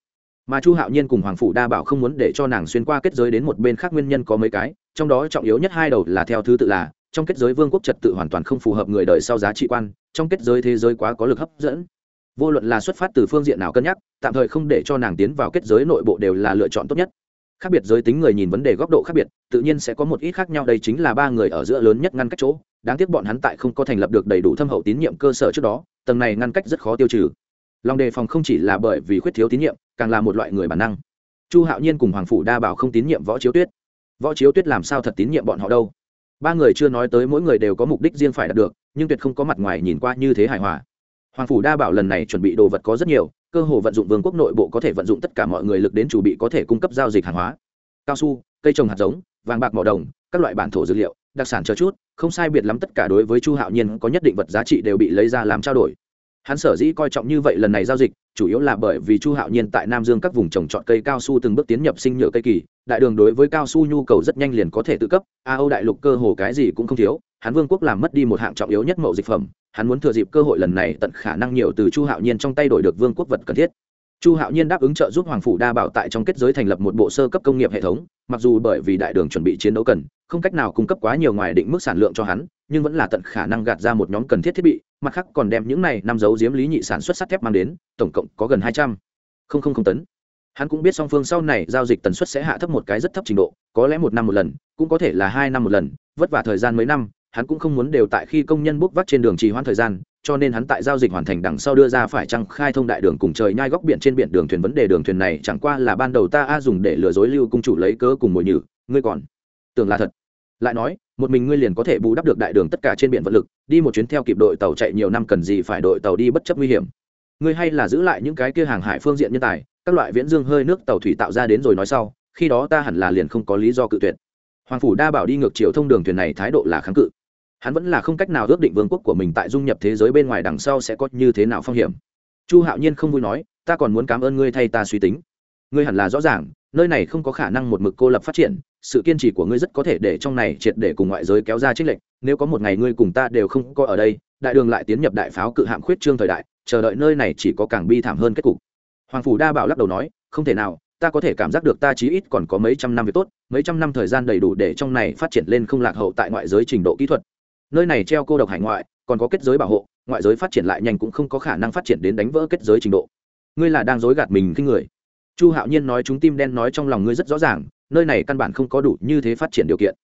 mà chu hạo nhiên cùng hoàng phủ đa bảo không muốn để cho nàng xuyên qua kết giới đến một bên khác nguyên nhân có mấy cái, trong đó trọng yếu nhất hai đầu là theo thứ tự là, trong kết giới vương quốc trật tự hoàn toàn không phù hợp người đời sau giá trị quan, trong kết giới thế giới quá có lực hấp dẫn. Vô luận là xuất phát từ phương diện nào cân nhắc, tạm thời không để cho nàng tiến vào kết giới nội bộ đều là lựa chọn tốt nhất. Khác biệt giới tính người nhìn vấn đề góc độ khác biệt, tự nhiên sẽ có một ít khác nhau, đây chính là ba người ở giữa lớn nhất ngăn cách chỗ. Đáng tiếc bọn hắn tại không có thành lập được đầy đủ thâm hậu tín nhiệm cơ sở trước đó, tầng này ngăn cách rất khó tiêu trừ. Lòng đề phòng không chỉ là bởi vì khuyết thiếu tín nhiệm càng là một loại người bản năng. Chu hạo nhiên cùng hoàng phủ đa bảo không tín nhiệm võ chiếu tuyết. Võ chiếu tuyết làm sao thật tín nhiệm bọn họ đâu? Ba người chưa nói tới mỗi người đều có mục đích riêng phải đạt được, nhưng tuyệt không có mặt ngoài nhìn qua như thế hài hòa. Hoàng phủ đa bảo lần này chuẩn bị đồ vật có rất nhiều, cơ hồ vận dụng vương quốc nội bộ có thể vận dụng tất cả mọi người lực đến chủ bị có thể cung cấp giao dịch hàng hóa. Cao su, cây trồng hạt giống, vàng bạc mỏ đồng, các loại bản thổ dược liệu, đặc sản chờ chút, không sai biệt lắm tất cả đối với chu hạo nhiên có nhất định vật giá trị đều bị lấy ra làm trao đổi. Hắn sở dĩ coi trọng như vậy lần này giao dịch chủ yếu là bởi vì chu hạo nhiên tại nam dương các vùng trồng trọt cây cao su từng bước tiến nhập sinh nhựa cây kỳ, đại đường đối với cao su nhu cầu rất nhanh liền có thể tự cấp, a âu đại lục cơ hồ cái gì cũng không thiếu hắn vương quốc làm mất đi một hạng trọng yếu nhất mậu dịch phẩm, hắn muốn thừa dịp cơ hội lần này tận khả năng nhiều từ chu hạo nhiên trong tay đổi được vương quốc vật cần thiết. Chu hạo nhiên đáp ứng trợ giúp hoàng phủ đa bảo tại trong kết giới thành lập một bộ sơ cấp công nghiệp hệ thống, mặc dù bởi vì đại đường chuẩn bị chiến đấu cần, không cách nào cung cấp quá nhiều ngoài định mức sản lượng cho hắn, nhưng vẫn là tận khả năng gạt ra một nhóm cần thiết thiết bị mặt khác còn đem những này năm dấu diếm lý nhị sản xuất sắt thép mang đến, tổng cộng có gần hai trăm. Linh tấn. Hắn cũng biết song phương sau này giao dịch tần suất sẽ hạ thấp một cái rất thấp trình độ, có lẽ một năm một lần, cũng có thể là hai năm một lần, vất vả thời gian mấy năm, hắn cũng không muốn đều tại khi công nhân bốc vác trên đường trì hoãn thời gian, cho nên hắn tại giao dịch hoàn thành đằng sau đưa ra phải trăng khai thông đại đường cùng trời nhai góc biển trên biển đường thuyền vấn đề đường thuyền này, chẳng qua là ban đầu ta a dùng để lừa dối lưu cung chủ lấy cớ cùng mồi nhử, ngươi còn tưởng là thật. Lại nói một mình ngươi liền có thể bù đắp được đại đường tất cả trên biển vận lực, đi một chuyến theo kịp đội tàu chạy nhiều năm cần gì phải đội tàu đi bất chấp nguy hiểm. Ngươi hay là giữ lại những cái kia hàng hải phương diện nhân tài, các loại viễn dương hơi nước tàu thủy tạo ra đến rồi nói sau, khi đó ta hẳn là liền không có lý do cự tuyệt. Hoàng phủ đa bảo đi ngược chiều thông đường thuyền này thái độ là kháng cự. Hắn vẫn là không cách nào ước định vương quốc của mình tại dung nhập thế giới bên ngoài đằng sau sẽ có như thế nào phong hiểm. Chu hạo nhiên không vui nói, ta còn muốn cảm ơn ngươi thay ta suy tính. Ngươi hẳn là rõ ràng, nơi này không có khả năng một mực cô lập phát triển sự kiên trì của ngươi rất có thể để trong này triệt để cùng ngoại giới kéo ra trích lệnh nếu có một ngày ngươi cùng ta đều không có ở đây, đại đường lại tiến nhập đại pháo cự hạm khuyết trương thời đại, chờ đợi nơi này chỉ có càng bi thảm hơn kết cục. Hoàng phủ đa bảo lắc đầu nói, không thể nào, ta có thể cảm giác được ta chí ít còn có mấy trăm năm việc tốt, mấy trăm năm thời gian đầy đủ để trong này phát triển lên không lạc hậu tại ngoại giới trình độ kỹ thuật. Nơi này treo cô độc hải ngoại, còn có kết giới bảo hộ, ngoại giới phát triển lại nhanh cũng không có khả năng phát triển đến đánh vỡ kết giới trình độ. Ngươi là đang dối gạt mình khi người. Chu hạo nhiên nói, chúng tim đen nói trong lòng ngươi rất rõ ràng nơi này căn bản không có đủ như thế phát triển điều kiện.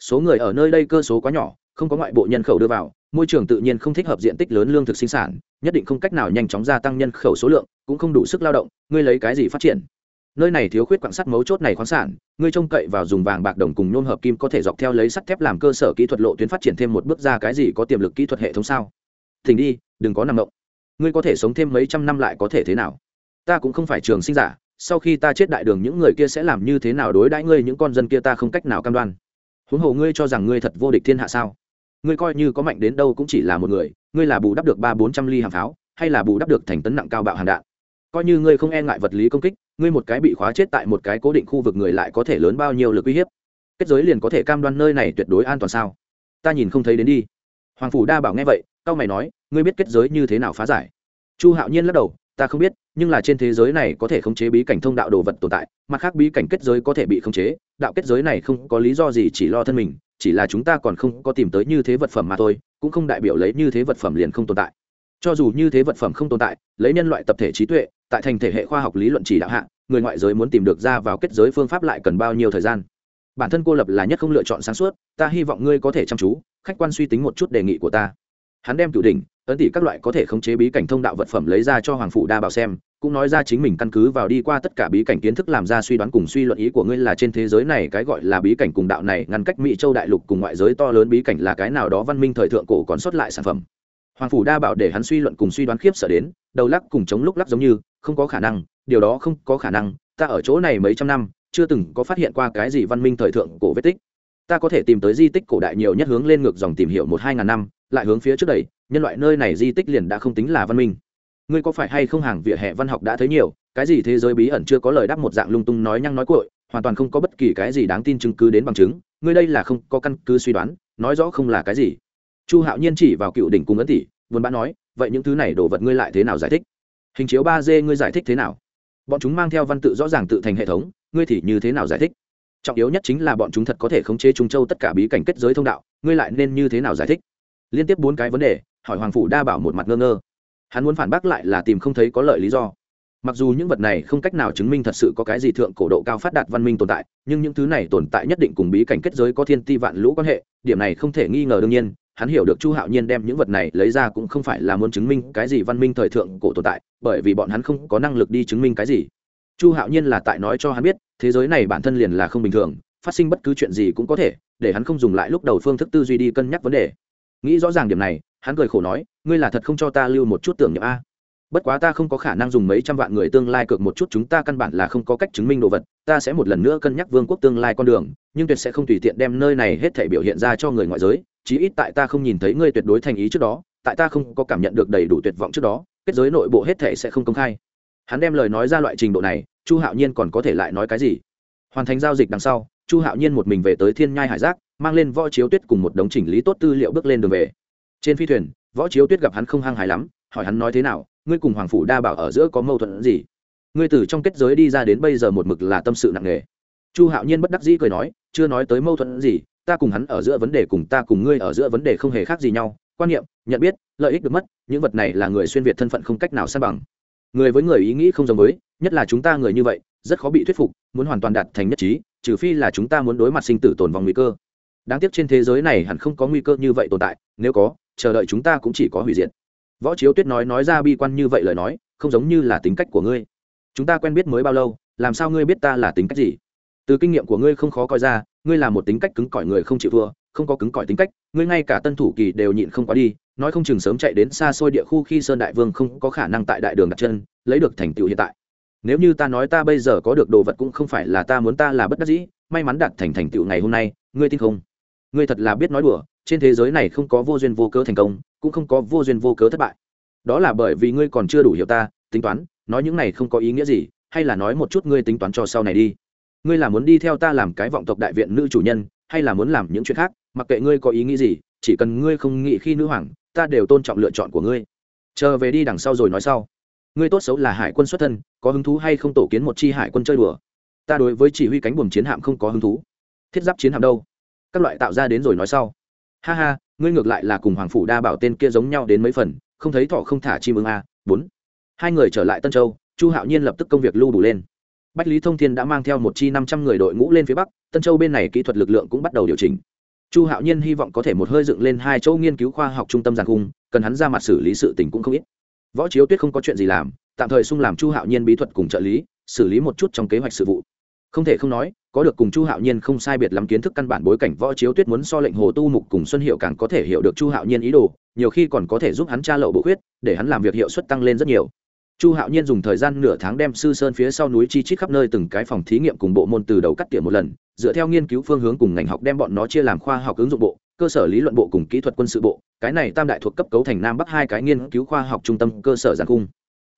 Số người ở nơi đây cơ số quá nhỏ, không có ngoại bộ nhân khẩu đưa vào, môi trường tự nhiên không thích hợp diện tích lớn lương thực sinh sản, nhất định không cách nào nhanh chóng gia tăng nhân khẩu số lượng, cũng không đủ sức lao động, ngươi lấy cái gì phát triển? Nơi này thiếu khuyết quặng sắt mấu chốt này khoáng sản, ngươi trông cậy vào dùng vàng bạc đồng cùng nhôm hợp kim có thể dọc theo lấy sắt thép làm cơ sở kỹ thuật lộ tuyến phát triển thêm một bước ra cái gì có tiềm lực kỹ thuật hệ thống sao? Thỉnh đi, đừng có nằm động. Ngươi có thể sống thêm mấy trăm năm lại có thể thế nào? Ta cũng không phải trường sinh giả sau khi ta chết đại đường, những người kia sẽ làm như thế nào đối đãi ngươi? Những con dân kia ta không cách nào cam đoan. Huống hồ ngươi cho rằng ngươi thật vô địch thiên hạ sao? Ngươi coi như có mạnh đến đâu cũng chỉ là một người, ngươi là bù đắp được ba bốn trăm ly hàng pháo, hay là bù đắp được thành tấn nặng cao bạo hàng đạn? Coi như ngươi không e ngại vật lý công kích, ngươi một cái bị khóa chết tại một cái cố định khu vực người lại có thể lớn bao nhiêu lực uy hiếp? Kết giới liền có thể cam đoan nơi này tuyệt đối an toàn sao? Ta nhìn không thấy đến đi. Hoàng phủ đa bảo nghe vậy cao mày nói, ngươi biết kết giới như thế nào phá giải? Chu hạo nhiên lắc đầu ta không biết, nhưng là trên thế giới này có thể khống chế bí cảnh thông đạo đồ vật tồn tại, mặt khác bí cảnh kết giới có thể bị khống chế, đạo kết giới này không có lý do gì chỉ lo thân mình, chỉ là chúng ta còn không có tìm tới như thế vật phẩm mà thôi, cũng không đại biểu lấy như thế vật phẩm liền không tồn tại. Cho dù như thế vật phẩm không tồn tại, lấy nhân loại tập thể trí tuệ, tại thành thể hệ khoa học lý luận chỉ đạo hạ, người ngoại giới muốn tìm được ra vào kết giới phương pháp lại cần bao nhiêu thời gian? Bản thân cô lập là nhất không lựa chọn sáng suốt, ta hy vọng ngươi có thể chăm chú, khách quan suy tính một chút đề nghị của ta. Hắn đem cựu đỉnh ấn tỷ các loại có thể khống chế bí cảnh thông đạo vật phẩm lấy ra cho hoàng phụ đa bảo xem, cũng nói ra chính mình căn cứ vào đi qua tất cả bí cảnh kiến thức làm ra suy đoán cùng suy luận ý của ngươi là trên thế giới này cái gọi là bí cảnh cùng đạo này ngăn cách mỹ châu đại lục cùng ngoại giới to lớn bí cảnh là cái nào đó văn minh thời thượng cổ còn sót lại sản phẩm. Hoàng phủ đa bảo để hắn suy luận cùng suy đoán khiếp sợ đến, đầu lắc cùng chống lúc lắc giống như, không có khả năng, điều đó không có khả năng, ta ở chỗ này mấy trăm năm, chưa từng có phát hiện qua cái gì văn minh thời thượng cổ vết tích. Ta có thể tìm tới di tích cổ đại nhiều nhất hướng lên ngược dòng tìm hiểu một hai ngàn năm, lại hướng phía trước đây nhân loại nơi này di tích liền đã không tính là văn minh. Ngươi có phải hay không hàng vỉa hè văn học đã thấy nhiều, cái gì thế giới bí ẩn chưa có lời đáp một dạng lung tung nói nhăng nói cội hoàn toàn không có bất kỳ cái gì đáng tin chứng cứ đến bằng chứng, ngươi đây là không có căn cứ suy đoán, nói rõ không là cái gì. Chu hạo nhiên chỉ vào cựu đỉnh cùng ấn tỷ vốn bã nói, vậy những thứ này đồ vật ngươi lại thế nào giải thích? Hình chiếu ba d ngươi giải thích thế nào? Bọn chúng mang theo văn tự rõ ràng tự thành hệ thống, ngươi thì như thế nào giải thích? Trọng yếu nhất chính là bọn chúng thật có thể khống chế trung châu tất cả bí cảnh kết giới thông đạo, ngươi lại nên như thế nào giải thích? Liên tiếp bốn cái vấn đề hỏi hoàng phủ đa bảo một mặt ngơ ngơ. Hắn muốn phản bác lại là tìm không thấy có lợi lý do. Mặc dù những vật này không cách nào chứng minh thật sự có cái gì thượng cổ độ cao phát đạt văn minh tồn tại, nhưng những thứ này tồn tại nhất định cùng bí cảnh kết giới có thiên ti vạn lũ quan hệ, điểm này không thể nghi ngờ đương nhiên, hắn hiểu được chu hạo nhiên đem những vật này lấy ra cũng không phải là muốn chứng minh cái gì văn minh thời thượng cổ tồn tại, bởi vì bọn hắn không có năng lực đi chứng minh cái gì. Chu hạo nhiên là tại nói cho hắn biết, thế giới này bản thân liền là không bình thường, phát sinh bất cứ chuyện gì cũng có thể, để hắn không dùng lại lúc đầu phương thức tư duy đi cân nhắc vấn đề. Nghĩ rõ ràng điểm này hắn cười khổ nói, ngươi là thật không cho ta lưu một chút tưởng nhậm a. Bất quá ta không có khả năng dùng mấy trăm vạn người tương lai cược một chút chúng ta căn bản là không có cách chứng minh đồ vật, ta sẽ một lần nữa cân nhắc vương quốc tương lai con đường, nhưng tuyệt sẽ không tùy tiện đem nơi này hết thể biểu hiện ra cho người ngoại giới, chí ít tại ta không nhìn thấy ngươi tuyệt đối thành ý trước đó, tại ta không có cảm nhận được đầy đủ tuyệt vọng trước đó, kết giới nội bộ hết thể sẽ không công khai. Hắn đem lời nói ra loại trình độ này, chu hạo nhiên còn có thể lại nói cái gì? Hoàn thành giao dịch đằng sau, chu hạo nhiên một mình về tới thiên nhai hải giác, mang lên võ chiếu tuyết cùng một đống chỉnh lý tốt tư liệu bước lên đường về trên phi thuyền, võ chiếu tuyết gặp hắn không hăng hài lắm, hỏi hắn nói thế nào, ngươi cùng hoàng phủ đa bảo ở giữa có mâu thuẫn gì? Ngươi từ trong kết giới đi ra đến bây giờ một mực là tâm sự nặng nề. Chu hạo nhiên bất đắc dĩ cười nói, chưa nói tới mâu thuẫn gì, ta cùng hắn ở giữa vấn đề cùng ta cùng ngươi ở giữa vấn đề không hề khác gì nhau. Quan niệm, nhận biết, lợi ích được mất, những vật này là người xuyên việt thân phận không cách nào san bằng. Người với người ý nghĩ không giống với, nhất là chúng ta người như vậy, rất khó bị thuyết phục, muốn hoàn toàn đạt thành nhất trí, trừ phi là chúng ta muốn đối mặt sinh tử tồn vong nguy cơ đáng tiếc trên thế giới này hẳn không có nguy cơ như vậy tồn tại, nếu có, chờ đợi chúng ta cũng chỉ có hủy diệt. Võ chiếu tuyết nói nói ra bi quan như vậy lời nói, không giống như là tính cách của ngươi. Chúng ta quen biết mới bao lâu, làm sao ngươi biết ta là tính cách gì? Từ kinh nghiệm của ngươi không khó coi ra, ngươi là một tính cách cứng cỏi người không chịu thua, không có cứng cỏi tính cách, ngươi ngay cả tân thủ kỳ đều nhịn không quá đi, nói không chừng sớm chạy đến xa xôi địa khu khi sơn đại vương không có khả năng tại đại đường đặt chân, lấy được thành tựu hiện tại. Nếu như ta nói ta bây giờ có được đồ vật cũng không phải là ta muốn ta là bất đắc dĩ, may mắn đạt thành thành tựu ngày hôm nay, ngươi tin không? Ngươi thật là biết nói đùa, trên thế giới này không có vô duyên vô cớ thành công, cũng không có vô duyên vô cớ thất bại. Đó là bởi vì ngươi còn chưa đủ hiểu ta, tính toán, nói những này không có ý nghĩa gì, hay là nói một chút ngươi tính toán cho sau này đi. Ngươi là muốn đi theo ta làm cái vọng tộc đại viện nữ chủ nhân, hay là muốn làm những chuyện khác, mặc kệ ngươi có ý nghĩ gì, chỉ cần ngươi không nghĩ khi nữ hoàng, ta đều tôn trọng lựa chọn của ngươi. Chờ về đi đằng sau rồi nói sau. Ngươi tốt xấu là hải quân xuất thân, có hứng thú hay không tổ kiến một chi hải quân chơi đùa? Ta đối với chỉ huy cánh buồm chiến hạm không có hứng thú. Thiết giáp chiến hạm đâu? Các loại tạo ra đến rồi nói sau. Ha ha, ngươi ngược lại là cùng hoàng phủ đa bảo tên kia giống nhau đến mấy phần, không thấy thọ không thả chim ưng a, bốn. Hai người trở lại tân châu, chu hạo nhiên lập tức công việc lưu đủ lên. Bách lý thông thiên đã mang theo một chi năm trăm người đội ngũ lên phía bắc, tân châu bên này kỹ thuật lực lượng cũng bắt đầu điều chỉnh. Chu hạo nhiên hy vọng có thể một hơi dựng lên hai chỗ nghiên cứu khoa học trung tâm giàn cung, cần hắn ra mặt xử lý sự tình cũng không ít. Võ chiếu tuyết không có chuyện gì làm, tạm thời sung làm chu hạo nhiên bí thuật cùng trợ lý, xử lý một chút trong kế hoạch sự vụ không thể không nói, có được cùng chu hạo nhiên không sai biệt lắm kiến thức căn bản bối cảnh võ chiếu tuyết muốn so lệnh hồ tu mục cùng xuân hiệu càng có thể hiểu được chu hạo nhiên ý đồ, nhiều khi còn có thể giúp hắn tra lậu bộ khuyết, để hắn làm việc hiệu suất tăng lên rất nhiều. Chu hạo nhiên dùng thời gian nửa tháng đem sư sơn phía sau núi chi chít khắp nơi từng cái phòng thí nghiệm cùng bộ môn từ đầu cắt tỉa một lần, dựa theo nghiên cứu phương hướng cùng ngành học đem bọn nó chia làm khoa học ứng dụng bộ, cơ sở lý luận bộ cùng kỹ thuật quân sự bộ, cái này tam đại thuộc cấp cấu thành nam bắc hai cái nghiên cứu khoa học trung tâm cơ sở giàn cung.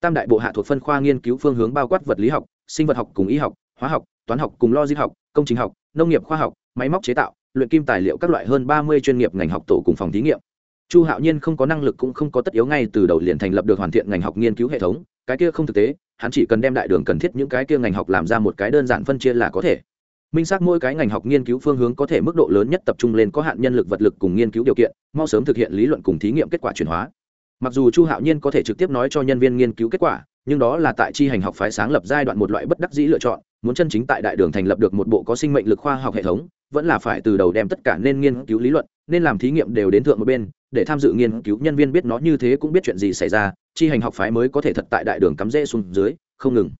Tam đại bộ hạ thuộc phân khoa nghiên cứu phương hướng bao quát vật lý học, sinh vật học cùng y học hóa học, toán học cùng logic học, công trình học, nông nghiệp khoa học, máy móc chế tạo, luyện kim tài liệu các loại hơn ba mươi chuyên nghiệp ngành học tổ cùng phòng thí nghiệm. Chu hạo nhiên không có năng lực cũng không có tất yếu ngay từ đầu liền thành lập được hoàn thiện ngành học nghiên cứu hệ thống, cái kia không thực tế, hắn chỉ cần đem đại đường cần thiết những cái kia ngành học làm ra một cái đơn giản phân chia là có thể. Minh xác mỗi cái ngành học nghiên cứu phương hướng có thể mức độ lớn nhất tập trung lên có hạn nhân lực vật lực cùng nghiên cứu điều kiện, mau sớm thực hiện lý luận cùng thí nghiệm kết quả chuyển hóa. Mặc dù chu hạo nhiên có thể trực tiếp nói cho nhân viên nghiên cứu kết quả nhưng đó là tại chi hành học phái sáng lập giai đoạn một loại bất đắc dĩ lựa chọn, muốn chân chính tại đại đường thành lập được một bộ có sinh mệnh lực khoa học hệ thống, vẫn là phải từ đầu đem tất cả nên nghiên cứu lý luận, nên làm thí nghiệm đều đến thượng một bên, để tham dự nghiên cứu nhân viên biết nó như thế cũng biết chuyện gì xảy ra, chi hành học phái mới có thể thật tại đại đường cắm rễ xuống dưới, không ngừng,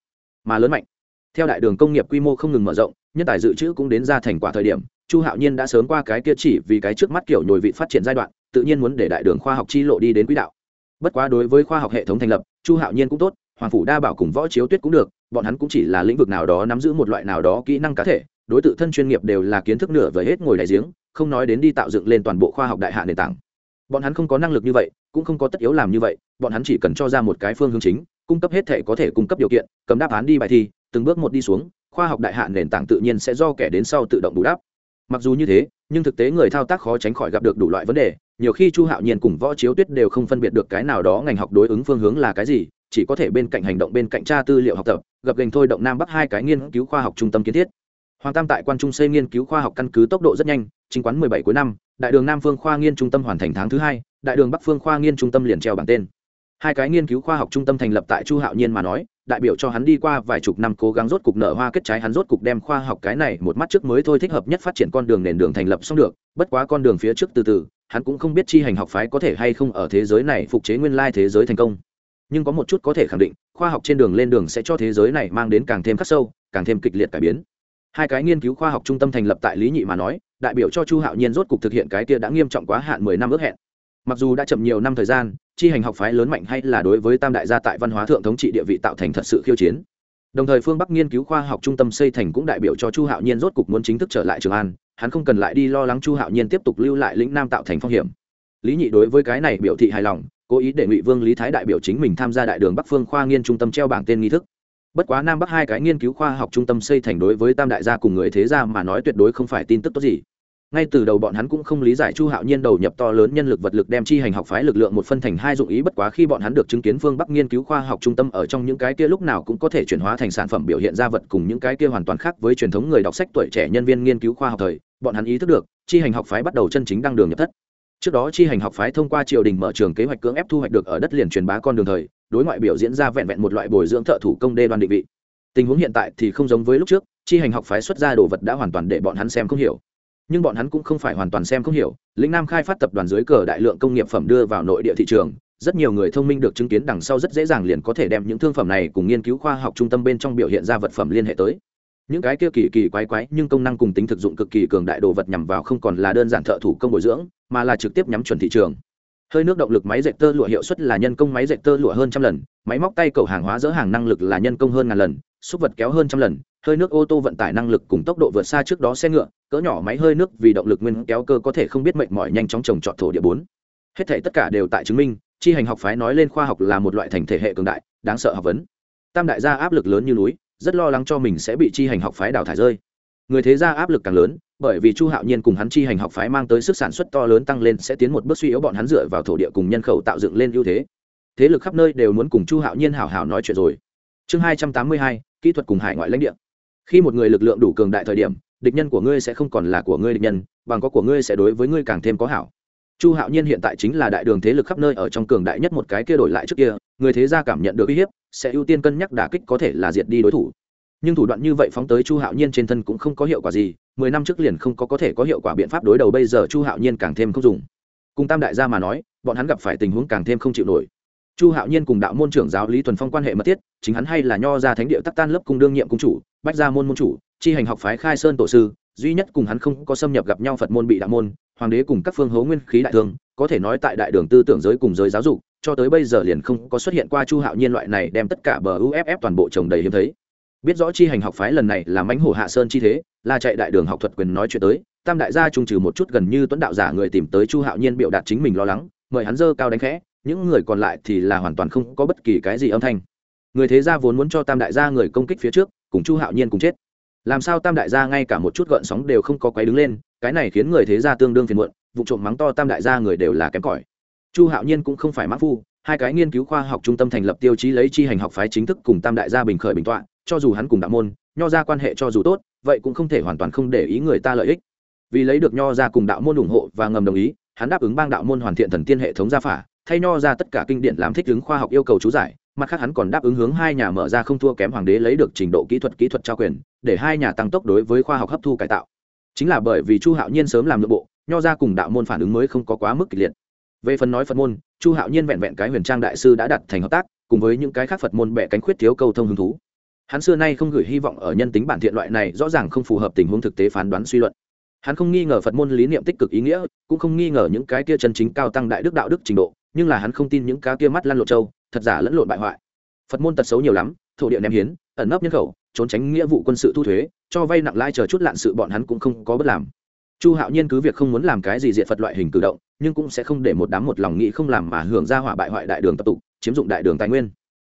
mà lớn mạnh. Theo đại đường công nghiệp quy mô không ngừng mở rộng, nhân tài dự trữ cũng đến ra thành quả thời điểm, chu hạo nhiên đã sớm qua cái kia chỉ vì cái trước mắt kiểu nhồi vị phát triển giai đoạn, tự nhiên muốn để đại đường khoa học chi lộ đi đến quỹ đạo. Bất quá đối với khoa học hệ thống thành lập, chu hạo nhiên cũng tốt hoàng phủ đa bảo cùng võ chiếu tuyết cũng được, bọn hắn cũng chỉ là lĩnh vực nào đó nắm giữ một loại nào đó kỹ năng cá thể, đối tượng thân chuyên nghiệp đều là kiến thức nửa vời hết ngồi đại giếng, không nói đến đi tạo dựng lên toàn bộ khoa học đại hạ nền tảng. Bọn hắn không có năng lực như vậy, cũng không có tất yếu làm như vậy, bọn hắn chỉ cần cho ra một cái phương hướng chính, cung cấp hết thể có thể cung cấp điều kiện, cầm đáp án đi bài thi, từng bước một đi xuống, khoa học đại hạ nền tảng tự nhiên sẽ do kẻ đến sau tự động bù đắp. Mặc dù như thế, nhưng thực tế người thao tác khó tránh khỏi gặp được đủ loại vấn đề, nhiều khi chu hạo nhiên cùng võ chiếu tuyết đều không phân biệt được cái nào đó ngành học đối ứng phương hướng là cái gì chỉ có thể bên cạnh hành động bên cạnh tra tư liệu học tập gặp gành thôi động nam bắc hai cái nghiên cứu khoa học trung tâm kiến thiết. Hoàng tam tại quan trung xây nghiên cứu khoa học căn cứ tốc độ rất nhanh, chính quán 17 cuối năm, đại đường nam phương khoa nghiên trung tâm hoàn thành tháng thứ hai, đại đường bắc phương khoa nghiên trung tâm liền treo bảng tên. Hai cái nghiên cứu khoa học trung tâm thành lập tại chu hạo nhiên mà nói, đại biểu cho hắn đi qua vài chục năm cố gắng rốt cục nở hoa kết trái, hắn rốt cục đem khoa học cái này một mắt trước mới thôi thích hợp nhất phát triển con đường nền đường thành lập xong được, bất quá con đường phía trước từ từ, hắn cũng không biết chi hành học phái có thể hay không ở thế giới này phục chế nguyên lai thế giới thành công nhưng có một chút có thể khẳng định, khoa học trên đường lên đường sẽ cho thế giới này mang đến càng thêm khắc sâu, càng thêm kịch liệt cải biến. Hai cái nghiên cứu khoa học trung tâm thành lập tại lý nhị mà nói, đại biểu cho chu hạo nhiên rốt cục thực hiện cái kia đã nghiêm trọng quá hạn mười năm ước hẹn. Mặc dù đã chậm nhiều năm thời gian, chi hành học phái lớn mạnh hay là đối với tam đại gia tại văn hóa thượng thống trị địa vị tạo thành thật sự khiêu chiến. Đồng thời phương bắc nghiên cứu khoa học trung tâm xây thành cũng đại biểu cho chu hạo nhiên rốt cục muốn chính thức trở lại trường an, hắn không cần lại đi lo lắng chu hạo nhiên tiếp tục lưu lại lĩnh nam tạo thành phong hiểm. Lý nhị đối với cái này biểu thị hài lòng cố ý để ngụy vương lý thái đại biểu chính mình tham gia đại đường bắc phương khoa nghiên trung tâm treo bảng tên nghi thức bất quá nam bắc hai cái nghiên cứu khoa học trung tâm xây thành đối với tam đại gia cùng người thế gia mà nói tuyệt đối không phải tin tức tốt gì ngay từ đầu bọn hắn cũng không lý giải chu hạo nhiên đầu nhập to lớn nhân lực vật lực đem chi hành học phái lực lượng một phân thành hai dụng ý bất quá khi bọn hắn được chứng kiến phương bắc nghiên cứu khoa học trung tâm ở trong những cái kia lúc nào cũng có thể chuyển hóa thành sản phẩm biểu hiện ra vật cùng những cái kia hoàn toàn khác với truyền thống người đọc sách tuổi trẻ nhân viên nghiên cứu khoa học thời bọn hắn ý thức được chi hành học phái bắt đầu chân chính đăng đường nhập thất trước đó chi hành học phái thông qua triều đình mở trường kế hoạch cưỡng ép thu hoạch được ở đất liền truyền bá con đường thời, đối ngoại biểu diễn ra vẹn vẹn một loại bồi dưỡng thợ thủ công đê đoan định vị. Tình huống hiện tại thì không giống với lúc trước, chi hành học phái xuất ra đồ vật đã hoàn toàn để bọn hắn xem không hiểu. Nhưng bọn hắn cũng không phải hoàn toàn xem không hiểu, lĩnh nam khai phát tập đoàn dưới cờ đại lượng công nghiệp phẩm đưa vào nội địa thị trường, rất nhiều người thông minh được chứng kiến đằng sau rất dễ dàng liền có thể đem những thương phẩm này cùng nghiên cứu khoa học trung tâm bên trong biểu hiện ra vật phẩm liên hệ tới những cái kia kỳ kỳ quái quái nhưng công năng cùng tính thực dụng cực kỳ cường đại đồ vật nhằm vào không còn là đơn giản thợ thủ công bồi dưỡng, mà là trực tiếp nhắm chuẩn thị trường. Hơi nước động lực máy dệt tơ lụa hiệu suất là nhân công máy dệt tơ lụa hơn trăm lần, máy móc tay cầu hàng hóa dỡ hàng năng lực là nhân công hơn ngàn lần, xúc vật kéo hơn trăm lần, hơi nước ô tô vận tải năng lực cùng tốc độ vượt xa trước đó xe ngựa, cỡ nhỏ máy hơi nước vì động lực nguyên kéo cơ có thể không biết mệnh mỏi nhanh chóng trồng trọt thổ địa bốn. Hết thể tất cả đều tại chứng minh, chi hành học phái nói lên khoa học là một loại thành thể hệ cường đại, đáng sợ học vấn. Tam đại gia áp lực lớn như núi rất lo lắng cho mình sẽ bị chi hành học phái đào thải rơi. Người thế gia áp lực càng lớn, bởi vì chu hạo nhiên cùng hắn chi hành học phái mang tới sức sản xuất to lớn tăng lên sẽ tiến một bước suy yếu bọn hắn dựa vào thổ địa cùng nhân khẩu tạo dựng lên ưu thế. Thế lực khắp nơi đều muốn cùng chu hạo nhiên hảo hảo nói chuyện rồi. Chương hai trăm tám mươi hai, kỹ thuật cùng hải ngoại lãnh địa. Khi một người lực lượng đủ cường đại thời điểm, địch nhân của ngươi sẽ không còn là của ngươi địch nhân, bằng có của ngươi sẽ đối với ngươi càng thêm có hảo. Chu hạo nhiên hiện tại chính là đại đường thế lực khắp nơi ở trong cường đại nhất một cái kia đổi lại trước kia người thế gia cảm nhận được uy hiếp, sẽ ưu tiên cân nhắc đả kích có thể là diệt đi đối thủ. Nhưng thủ đoạn như vậy phóng tới chu hạo nhiên trên thân cũng không có hiệu quả gì, mười năm trước liền không có có thể có hiệu quả biện pháp đối đầu, bây giờ chu hạo nhiên càng thêm không dùng. Cùng tam đại gia mà nói, bọn hắn gặp phải tình huống càng thêm không chịu nổi. Chu hạo nhiên cùng đạo môn trưởng giáo lý thuần phong quan hệ mật thiết, chính hắn hay là nho gia thánh địa tắc tan lớp cung đương nhiệm cung chủ, bách gia môn môn chủ, chi hành học phái khai sơn tổ sư duy nhất cùng hắn không có xâm nhập gặp nhau phật môn bị đạo môn, hoàng đế cùng các phương hố nguyên khí đại thương, có thể nói tại đại đường tư tưởng giới cùng giới giáo dục, cho tới bây giờ liền không có xuất hiện qua chu hạo nhiên loại này đem tất cả bờ uff toàn bộ trồng đầy hiếm thấy. Biết rõ chi hành học phái lần này là mãnh hổ hạ sơn chi thế, là chạy đại đường học thuật quyền nói chuyện tới, tam đại gia trung trừ một chút gần như tuấn đạo giả người tìm tới chu hạo nhiên biểu đạt chính mình lo lắng, mời hắn dơ cao đánh khẽ, những người còn lại thì là hoàn toàn không có bất kỳ cái gì âm thanh. Người thế gia vốn muốn cho tam đại gia người công kích phía trước, cùng chu hạo nhiên cùng chết làm sao tam đại gia ngay cả một chút gợn sóng đều không có quấy đứng lên, cái này khiến người thế gia tương đương phiền muộn, vụ trộm mắng to tam đại gia người đều là kém cỏi. Chu hạo nhiên cũng không phải mắc phu, hai cái nghiên cứu khoa học trung tâm thành lập tiêu chí lấy chi hành học phái chính thức cùng tam đại gia bình khởi bình tọa, cho dù hắn cùng đạo môn, nho ra quan hệ cho dù tốt, vậy cũng không thể hoàn toàn không để ý người ta lợi ích. Vì lấy được nho ra cùng đạo môn ủng hộ và ngầm đồng ý, hắn đáp ứng bang đạo môn hoàn thiện thần tiên hệ thống gia phả, thay nho ra tất cả kinh điển làm thích ứng khoa học yêu cầu chú giải mặt khác hắn còn đáp ứng hướng hai nhà mở ra không thua kém hoàng đế lấy được trình độ kỹ thuật kỹ thuật trao quyền, để hai nhà tăng tốc đối với khoa học hấp thu cải tạo. Chính là bởi vì chu hạo nhiên sớm làm nội bộ, nho ra cùng đạo môn phản ứng mới không có quá mức kịch liệt. Về phần nói phật môn, chu hạo nhiên vẹn vẹn cái huyền trang đại sư đã đặt thành hợp tác, cùng với những cái khác phật môn bẻ cánh khuyết thiếu câu thông hứng thú. Hắn xưa nay không gửi hy vọng ở nhân tính bản thiện loại này, rõ ràng không phù hợp tình huống thực tế phán đoán suy luận. Hắn không nghi ngờ phật môn lý niệm tích cực ý nghĩa, cũng không nghi ngờ những cái kia chân chính cao tăng đại đức đạo đức trình độ, nhưng là hắn không tin những cái kia mắt lăn lộ châu thật giả lẫn lộn bại hoại. Phật môn tật xấu nhiều lắm, thổ địa ném hiến, ẩn nấp nhân khẩu, trốn tránh nghĩa vụ quân sự thu thuế, cho vay nặng lai chờ chút lạn sự bọn hắn cũng không có bất làm. Chu hạo nhiên cứ việc không muốn làm cái gì diện phật loại hình cử động, nhưng cũng sẽ không để một đám một lòng nghĩ không làm mà hưởng ra hỏa bại hoại đại đường tập tụ, chiếm dụng đại đường tài nguyên.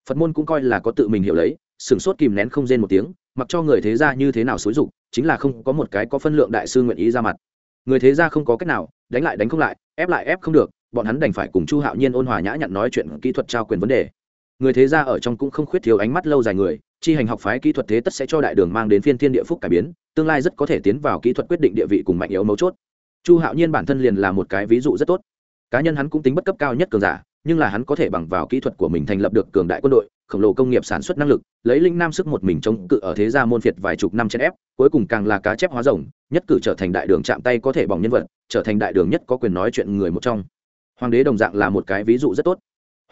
Phật môn cũng coi là có tự mình hiểu lấy, sửng sốt kìm nén không rên một tiếng, mặc cho người thế gia như thế nào xúi dục, chính là không có một cái có phân lượng đại sư nguyện ý ra mặt. Người thế gia không có cách nào, đánh lại đánh không lại, ép lại ép không được bọn hắn đành phải cùng chu hạo nhiên ôn hòa nhã nhặn nói chuyện kỹ thuật trao quyền vấn đề. Người thế gia ở trong cũng không khuyết thiếu ánh mắt lâu dài người, chi hành học phái kỹ thuật thế tất sẽ cho đại đường mang đến phiên thiên địa phúc cải biến, tương lai rất có thể tiến vào kỹ thuật quyết định địa vị cùng mạnh yếu mấu chốt. Chu hạo nhiên bản thân liền là một cái ví dụ rất tốt. Cá nhân hắn cũng tính bất cấp cao nhất cường giả, nhưng là hắn có thể bằng vào kỹ thuật của mình thành lập được cường đại quân đội, khổng lồ công nghiệp sản xuất năng lực, lấy linh nam sức một mình chống cự ở thế gia môn phiệt vài chục năm trên ép, cuối cùng càng là cá chép hóa rồng, nhất cử trở thành đại đường chạm tay có thể bỏng nhân vật, trở thành đại đường nhất có quyền nói chuyện người một trong hoàng đế đồng dạng là một cái ví dụ rất tốt.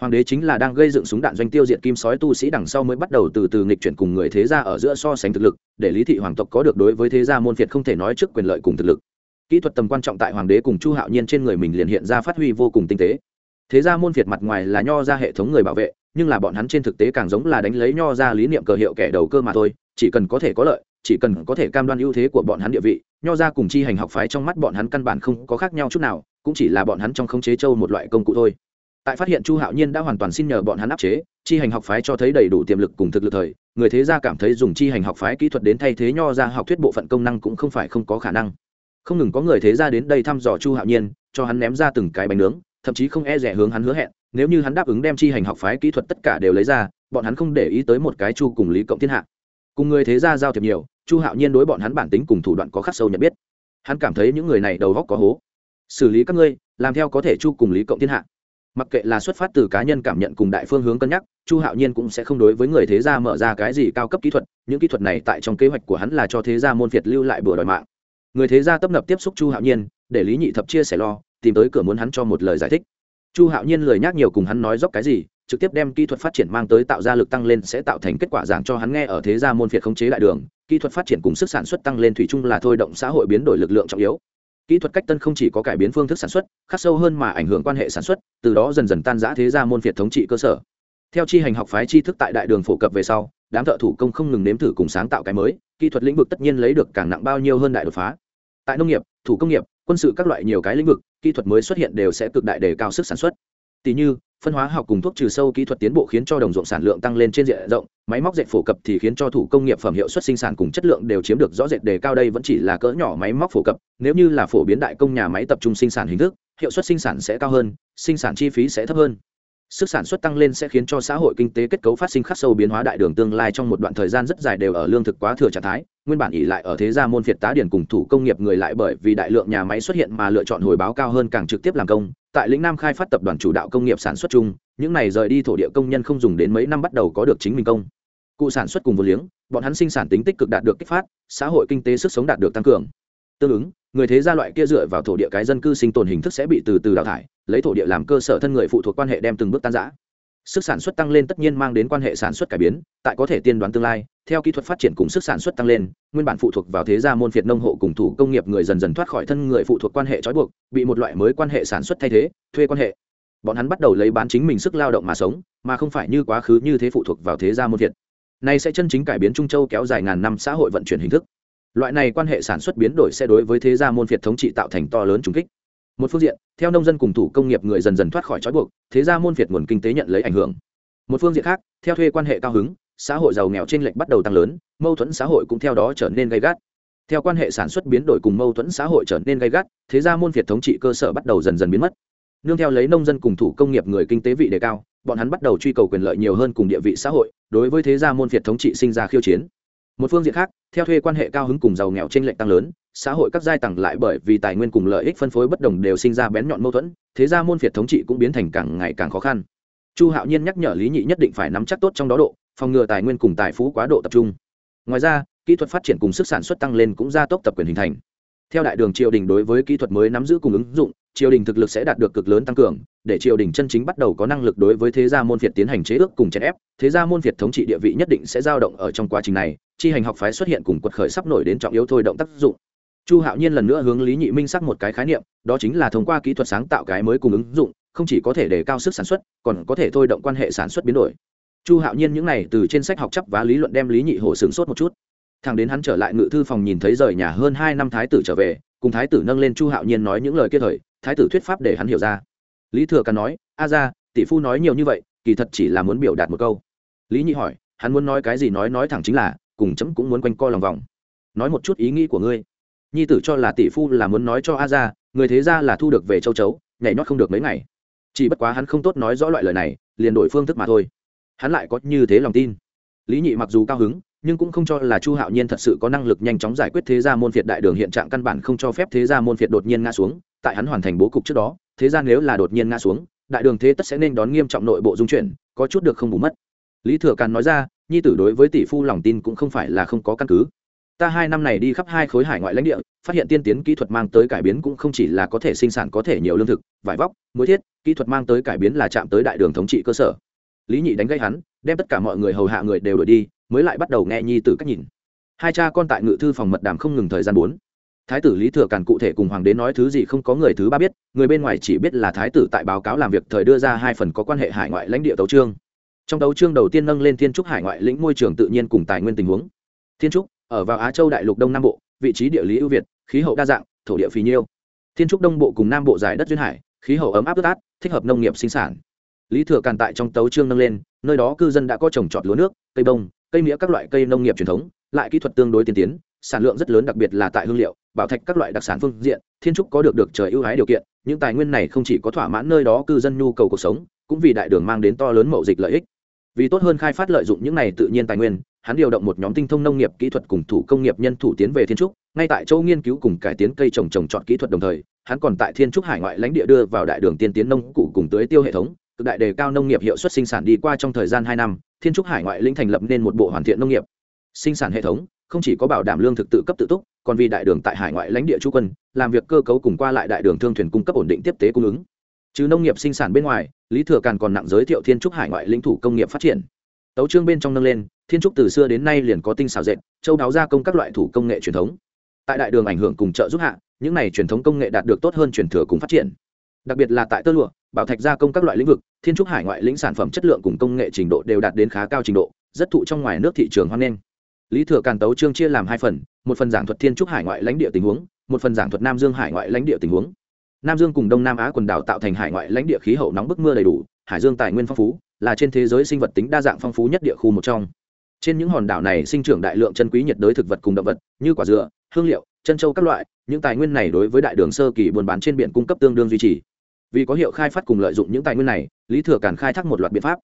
Hoàng đế chính là đang gây dựng súng đạn doanh tiêu diệt kim sói tu sĩ đằng sau mới bắt đầu từ từ nghịch chuyển cùng người thế gia ở giữa so sánh thực lực, để lý thị hoàng tộc có được đối với thế gia môn phiệt không thể nói trước quyền lợi cùng thực lực. Kỹ thuật tầm quan trọng tại hoàng đế cùng chu hạo nhiên trên người mình liền hiện ra phát huy vô cùng tinh tế. Thế gia môn phiệt mặt ngoài là nho ra hệ thống người bảo vệ, nhưng là bọn hắn trên thực tế càng giống là đánh lấy nho ra lý niệm cờ hiệu kẻ đầu cơ mà thôi, chỉ cần có thể có lợi chỉ cần có thể cam đoan ưu thế của bọn hắn địa vị, nho ra cùng chi hành học phái trong mắt bọn hắn căn bản không có khác nhau chút nào, cũng chỉ là bọn hắn trong khống chế châu một loại công cụ thôi. Tại phát hiện chu hạo nhiên đã hoàn toàn xin nhờ bọn hắn áp chế, chi hành học phái cho thấy đầy đủ tiềm lực cùng thực lực thời, người thế gia cảm thấy dùng chi hành học phái kỹ thuật đến thay thế nho ra học thuyết bộ phận công năng cũng không phải không có khả năng. Không ngừng có người thế gia đến đây thăm dò chu hạo nhiên, cho hắn ném ra từng cái bánh nướng, thậm chí không e rẻ hướng hắn hứa hẹn, nếu như hắn đáp ứng đem chi hành học phái kỹ thuật tất cả đều lấy ra, bọn hắn không để ý tới một cái chu cùng lý cộng thiên hạ. Cùng người thế gia giao thiệp nhiều chu hạo nhiên đối bọn hắn bản tính cùng thủ đoạn có khắc sâu nhận biết. Hắn cảm thấy những người này đầu góc có hố. Xử lý các ngươi, làm theo có thể chu cùng lý cộng thiên hạ. Mặc kệ là xuất phát từ cá nhân cảm nhận cùng đại phương hướng cân nhắc, chu hạo nhiên cũng sẽ không đối với người thế gia mở ra cái gì cao cấp kỹ thuật, những kỹ thuật này tại trong kế hoạch của hắn là cho thế gia môn việt lưu lại bừa đòi mạng. Người thế gia tấp nập tiếp xúc chu hạo nhiên, để lý nhị thập chia sẻ lo, tìm tới cửa muốn hắn cho một lời giải thích. Chu hạo nhiên lời nhắc nhiều cùng hắn nói dốc cái gì trực tiếp đem kỹ thuật phát triển mang tới tạo ra lực tăng lên sẽ tạo thành kết quả giảng cho hắn nghe ở thế gia môn việt khống chế đại đường. Kỹ thuật phát triển cùng sức sản xuất tăng lên thủy chung là thôi động xã hội biến đổi lực lượng trọng yếu. Kỹ thuật cách tân không chỉ có cải biến phương thức sản xuất, khắc sâu hơn mà ảnh hưởng quan hệ sản xuất, từ đó dần dần tan giã thế gia môn việt thống trị cơ sở. Theo chi hành học phái tri thức tại đại đường phổ cập về sau, đám thợ thủ công không ngừng nếm thử cùng sáng tạo cái mới, kỹ thuật lĩnh vực tất nhiên lấy được càng nặng bao nhiêu hơn đại đột phá. Tại nông nghiệp, thủ công nghiệp, quân sự các loại nhiều cái lĩnh vực, kỹ thuật mới xuất hiện đều sẽ cực đại đề cao sức sản xuất tỷ như, phân hóa học cùng thuốc trừ sâu kỹ thuật tiến bộ khiến cho đồng ruộng sản lượng tăng lên trên diện rộng, máy móc dệt phổ cập thì khiến cho thủ công nghiệp phẩm hiệu suất sinh sản cùng chất lượng đều chiếm được rõ rệt đề cao đây vẫn chỉ là cỡ nhỏ máy móc phổ cập. Nếu như là phổ biến đại công nhà máy tập trung sinh sản hình thức, hiệu suất sinh sản sẽ cao hơn, sinh sản chi phí sẽ thấp hơn sức sản xuất tăng lên sẽ khiến cho xã hội kinh tế kết cấu phát sinh khắc sâu biến hóa đại đường tương lai trong một đoạn thời gian rất dài đều ở lương thực quá thừa trạng thái. Nguyên bản ỉ lại ở thế gia môn phiệt tá điển cùng thủ công nghiệp người lại bởi vì đại lượng nhà máy xuất hiện mà lựa chọn hồi báo cao hơn càng trực tiếp làm công. Tại lĩnh nam khai phát tập đoàn chủ đạo công nghiệp sản xuất chung, những này rời đi thổ địa công nhân không dùng đến mấy năm bắt đầu có được chính mình công. Cụ sản xuất cùng vô liếng, bọn hắn sinh sản tính tích cực đạt được kích phát, xã hội kinh tế sức sống đạt được tăng cường. Tương ứng người thế gia loại kia dựa vào thổ địa cái dân cư sinh tồn hình thức sẽ bị từ từ đào thải, lấy thổ địa làm cơ sở thân người phụ thuộc quan hệ đem từng bước tan giã sức sản xuất tăng lên tất nhiên mang đến quan hệ sản xuất cải biến, tại có thể tiên đoán tương lai, theo kỹ thuật phát triển cùng sức sản xuất tăng lên, nguyên bản phụ thuộc vào thế gia môn phiệt nông hộ cùng thủ công nghiệp người dần dần thoát khỏi thân người phụ thuộc quan hệ trói buộc, bị một loại mới quan hệ sản xuất thay thế, thuê quan hệ. Bọn hắn bắt đầu lấy bán chính mình sức lao động mà sống, mà không phải như quá khứ như thế phụ thuộc vào thế gia môn phiệt. Này sẽ chân chính cải biến trung châu kéo dài ngàn năm xã hội vận chuyển hình thức loại này quan hệ sản xuất biến đổi sẽ đối với thế gia môn phiệt thống trị tạo thành to lớn trùng kích. Một phương diện, theo nông dân cùng thủ công nghiệp người dần dần thoát khỏi trói buộc, thế gia môn phiệt nguồn kinh tế nhận lấy ảnh hưởng. Một phương diện khác, theo thuê quan hệ cao hứng, xã hội giàu nghèo trên lệnh bắt đầu tăng lớn, mâu thuẫn xã hội cũng theo đó trở nên gay gắt. Theo quan hệ sản xuất biến đổi cùng mâu thuẫn xã hội trở nên gay gắt, thế gia môn phiệt thống trị cơ sở bắt đầu dần dần biến mất. Nương theo lấy nông dân cùng thủ công nghiệp người kinh tế vị đề cao, bọn hắn bắt đầu truy cầu quyền lợi nhiều hơn cùng địa vị xã hội, đối với thế gia môn phiệt thống trị sinh ra khiêu chiến một phương diện khác, theo thuê quan hệ cao hứng cùng giàu nghèo trên lệnh tăng lớn, xã hội các giai tầng lại bởi vì tài nguyên cùng lợi ích phân phối bất đồng đều sinh ra bén nhọn mâu thuẫn, thế ra môn phiệt thống trị cũng biến thành càng ngày càng khó khăn. Chu hạo nhiên nhắc nhở lý nhị nhất định phải nắm chắc tốt trong đó độ, phòng ngừa tài nguyên cùng tài phú quá độ tập trung. Ngoài ra, kỹ thuật phát triển cùng sức sản xuất tăng lên cũng gia tốc tập quyền hình thành. Theo đại đường triều đình đối với kỹ thuật mới nắm giữ cùng ứng dụng triều đình thực lực sẽ đạt được cực lớn tăng cường, để triều đình chân chính bắt đầu có năng lực đối với thế gia môn phiệt tiến hành chế ước cùng chèn ép, thế gia môn phiệt thống trị địa vị nhất định sẽ dao động ở trong quá trình này, chi hành học phái xuất hiện cùng quật khởi sắp nổi đến trọng yếu thôi động tác dụng. Chu hạo nhiên lần nữa hướng lý nhị minh sắc một cái khái niệm, đó chính là thông qua kỹ thuật sáng tạo cái mới cùng ứng dụng, không chỉ có thể đề cao sức sản xuất, còn có thể thôi động quan hệ sản xuất biến đổi. Chu hạo nhiên những n à y từ trên sách học chấp và lý luận đem lý nhị hổ sướng sốt một chút thằng đến hắn trở lại ngự thư phòng nhìn thấy rời nhà hơn hai năm thái tử trở về, cùng thái tử nâng lên chu hạo nhiên nói những lời kia thời, thái tử thuyết pháp để hắn hiểu ra. Lý thừa càn nói, a ra tỷ phu nói nhiều như vậy, kỳ thật chỉ là muốn biểu đạt một câu. Lý nhị hỏi, hắn muốn nói cái gì nói nói thẳng chính là, cùng chấm cũng muốn quanh co lòng vòng. Nói một chút ý nghĩ của ngươi. Nhi tử cho là tỷ phu là muốn nói cho a ra người thế ra là thu được về châu chấu, nhảy nhót không được mấy ngày. Chỉ bất quá hắn không tốt nói rõ loại lời này, liền đổi phương thức mà thôi. Hắn lại có như thế lòng tin. Lý nhị mặc dù cao hứng nhưng cũng không cho là chu hạo nhiên thật sự có năng lực nhanh chóng giải quyết thế gia môn phiệt đại đường hiện trạng căn bản không cho phép thế gia môn phiệt đột nhiên ngã xuống, tại hắn hoàn thành bố cục trước đó, thế gia nếu là đột nhiên ngã xuống, đại đường thế tất sẽ nên đón nghiêm trọng nội bộ dung chuyển, có chút được không bù mất. Lý thừa càn nói ra, nhi tử đối với tỷ phu lòng tin cũng không phải là không có căn cứ. Ta hai năm này đi khắp hai khối hải ngoại lãnh địa, phát hiện tiên tiến kỹ thuật mang tới cải biến cũng không chỉ là có thể sinh sản có thể nhiều lương thực, vải vóc, muối thiết, kỹ thuật mang tới cải biến là chạm tới đại đường thống trị cơ sở. Lý nhị đánh gây hắn, đem tất cả mọi người hầu hạ người đều đổi đi mới lại bắt đầu nghe nhi tử cách nhìn. Hai cha con tại ngự thư phòng mật đàm không ngừng thời gian bốn. Thái tử lý thừa càn cụ thể cùng hoàng đế nói thứ gì không có người thứ ba biết, người bên ngoài chỉ biết là thái tử tại báo cáo làm việc thời đưa ra hai phần có quan hệ hải ngoại lãnh địa tấu trương trong tấu trương đầu tiên nâng lên thiên trúc hải ngoại lĩnh môi trường tự nhiên cùng tài nguyên tình huống. Thiên trúc, ở vào á châu đại lục đông nam bộ, vị trí địa lý ưu việt, khí hậu đa dạng, thổ địa phì nhiêu. Thiên trúc đông bộ cùng nam bộ giải đất duyên hải, khí hậu ấm áp ướt át, thích hợp nông nghiệp sinh sản. Lý thừa càn tại trong tấu trương nâng lên, nơi đó cư dân đã có trồng trọt lúa nước, cây bông cây mía các loại cây nông nghiệp truyền thống, lại kỹ thuật tương đối tiên tiến, sản lượng rất lớn, đặc biệt là tại hương liệu, bảo thạch các loại đặc sản phương diện, thiên trúc có được được trời ưu ái điều kiện, những tài nguyên này không chỉ có thỏa mãn nơi đó cư dân nhu cầu cuộc sống, cũng vì đại đường mang đến to lớn mậu dịch lợi ích. Vì tốt hơn khai phát lợi dụng những này tự nhiên tài nguyên, hắn điều động một nhóm tinh thông nông nghiệp kỹ thuật cùng thủ công nghiệp nhân thủ tiến về thiên trúc, ngay tại châu nghiên cứu cùng cải tiến cây trồng trồng trọt kỹ thuật đồng thời, hắn còn tại thiên trúc hải ngoại lãnh địa đưa vào đại đường tiên tiến nông cụ cùng tưới tiêu hệ thống cực đại đề cao nông nghiệp hiệu suất sinh sản đi qua trong thời gian hai năm, thiên trúc hải ngoại lĩnh thành lập nên một bộ hoàn thiện nông nghiệp, sinh sản hệ thống, không chỉ có bảo đảm lương thực tự cấp tự túc, còn vì đại đường tại hải ngoại lãnh địa chú quân, làm việc cơ cấu cùng qua lại đại đường thương thuyền cung cấp ổn định tiếp tế cung ứng. Chứ nông nghiệp sinh sản bên ngoài, lý thừa càn còn nặng giới thiệu thiên trúc hải ngoại lĩnh thủ công nghiệp phát triển. Tấu trương bên trong nâng lên, thiên trúc từ xưa đến nay liền có tinh xào dệt, châu đáo gia công các loại thủ công nghệ truyền thống. Tại đại đường ảnh hưởng cùng trợ giúp hạ, những này truyền thống công nghệ đạt được tốt hơn truyền thừa cùng phát triển đặc biệt là tại tơ lụa, bảo thạch gia công các loại lĩnh vực, thiên trúc hải ngoại lĩnh sản phẩm chất lượng cùng công nghệ trình độ đều đạt đến khá cao trình độ, rất thụ trong ngoài nước thị trường hoan nghênh. Lý thừa càn tấu trương chia làm hai phần, một phần giảng thuật thiên trúc hải ngoại lãnh địa tình huống, một phần giảng thuật nam dương hải ngoại lãnh địa tình huống. Nam dương cùng đông nam á quần đảo tạo thành hải ngoại lãnh địa khí hậu nóng bức mưa đầy đủ, hải dương tài nguyên phong phú, là trên thế giới sinh vật tính đa dạng phong phú nhất địa khu một trong. Trên những hòn đảo này sinh trưởng đại lượng chân quý nhiệt đới thực vật cùng động vật, như quả dừa, hương liệu, chân châu các loại, những tài nguyên này đối với đại đường sơ kỳ buôn bán trên biển cung cấp tương đương duy trì vì có hiệu khai phát cùng lợi dụng những tài nguyên này, lý thừa càn khai thác một loạt biện pháp.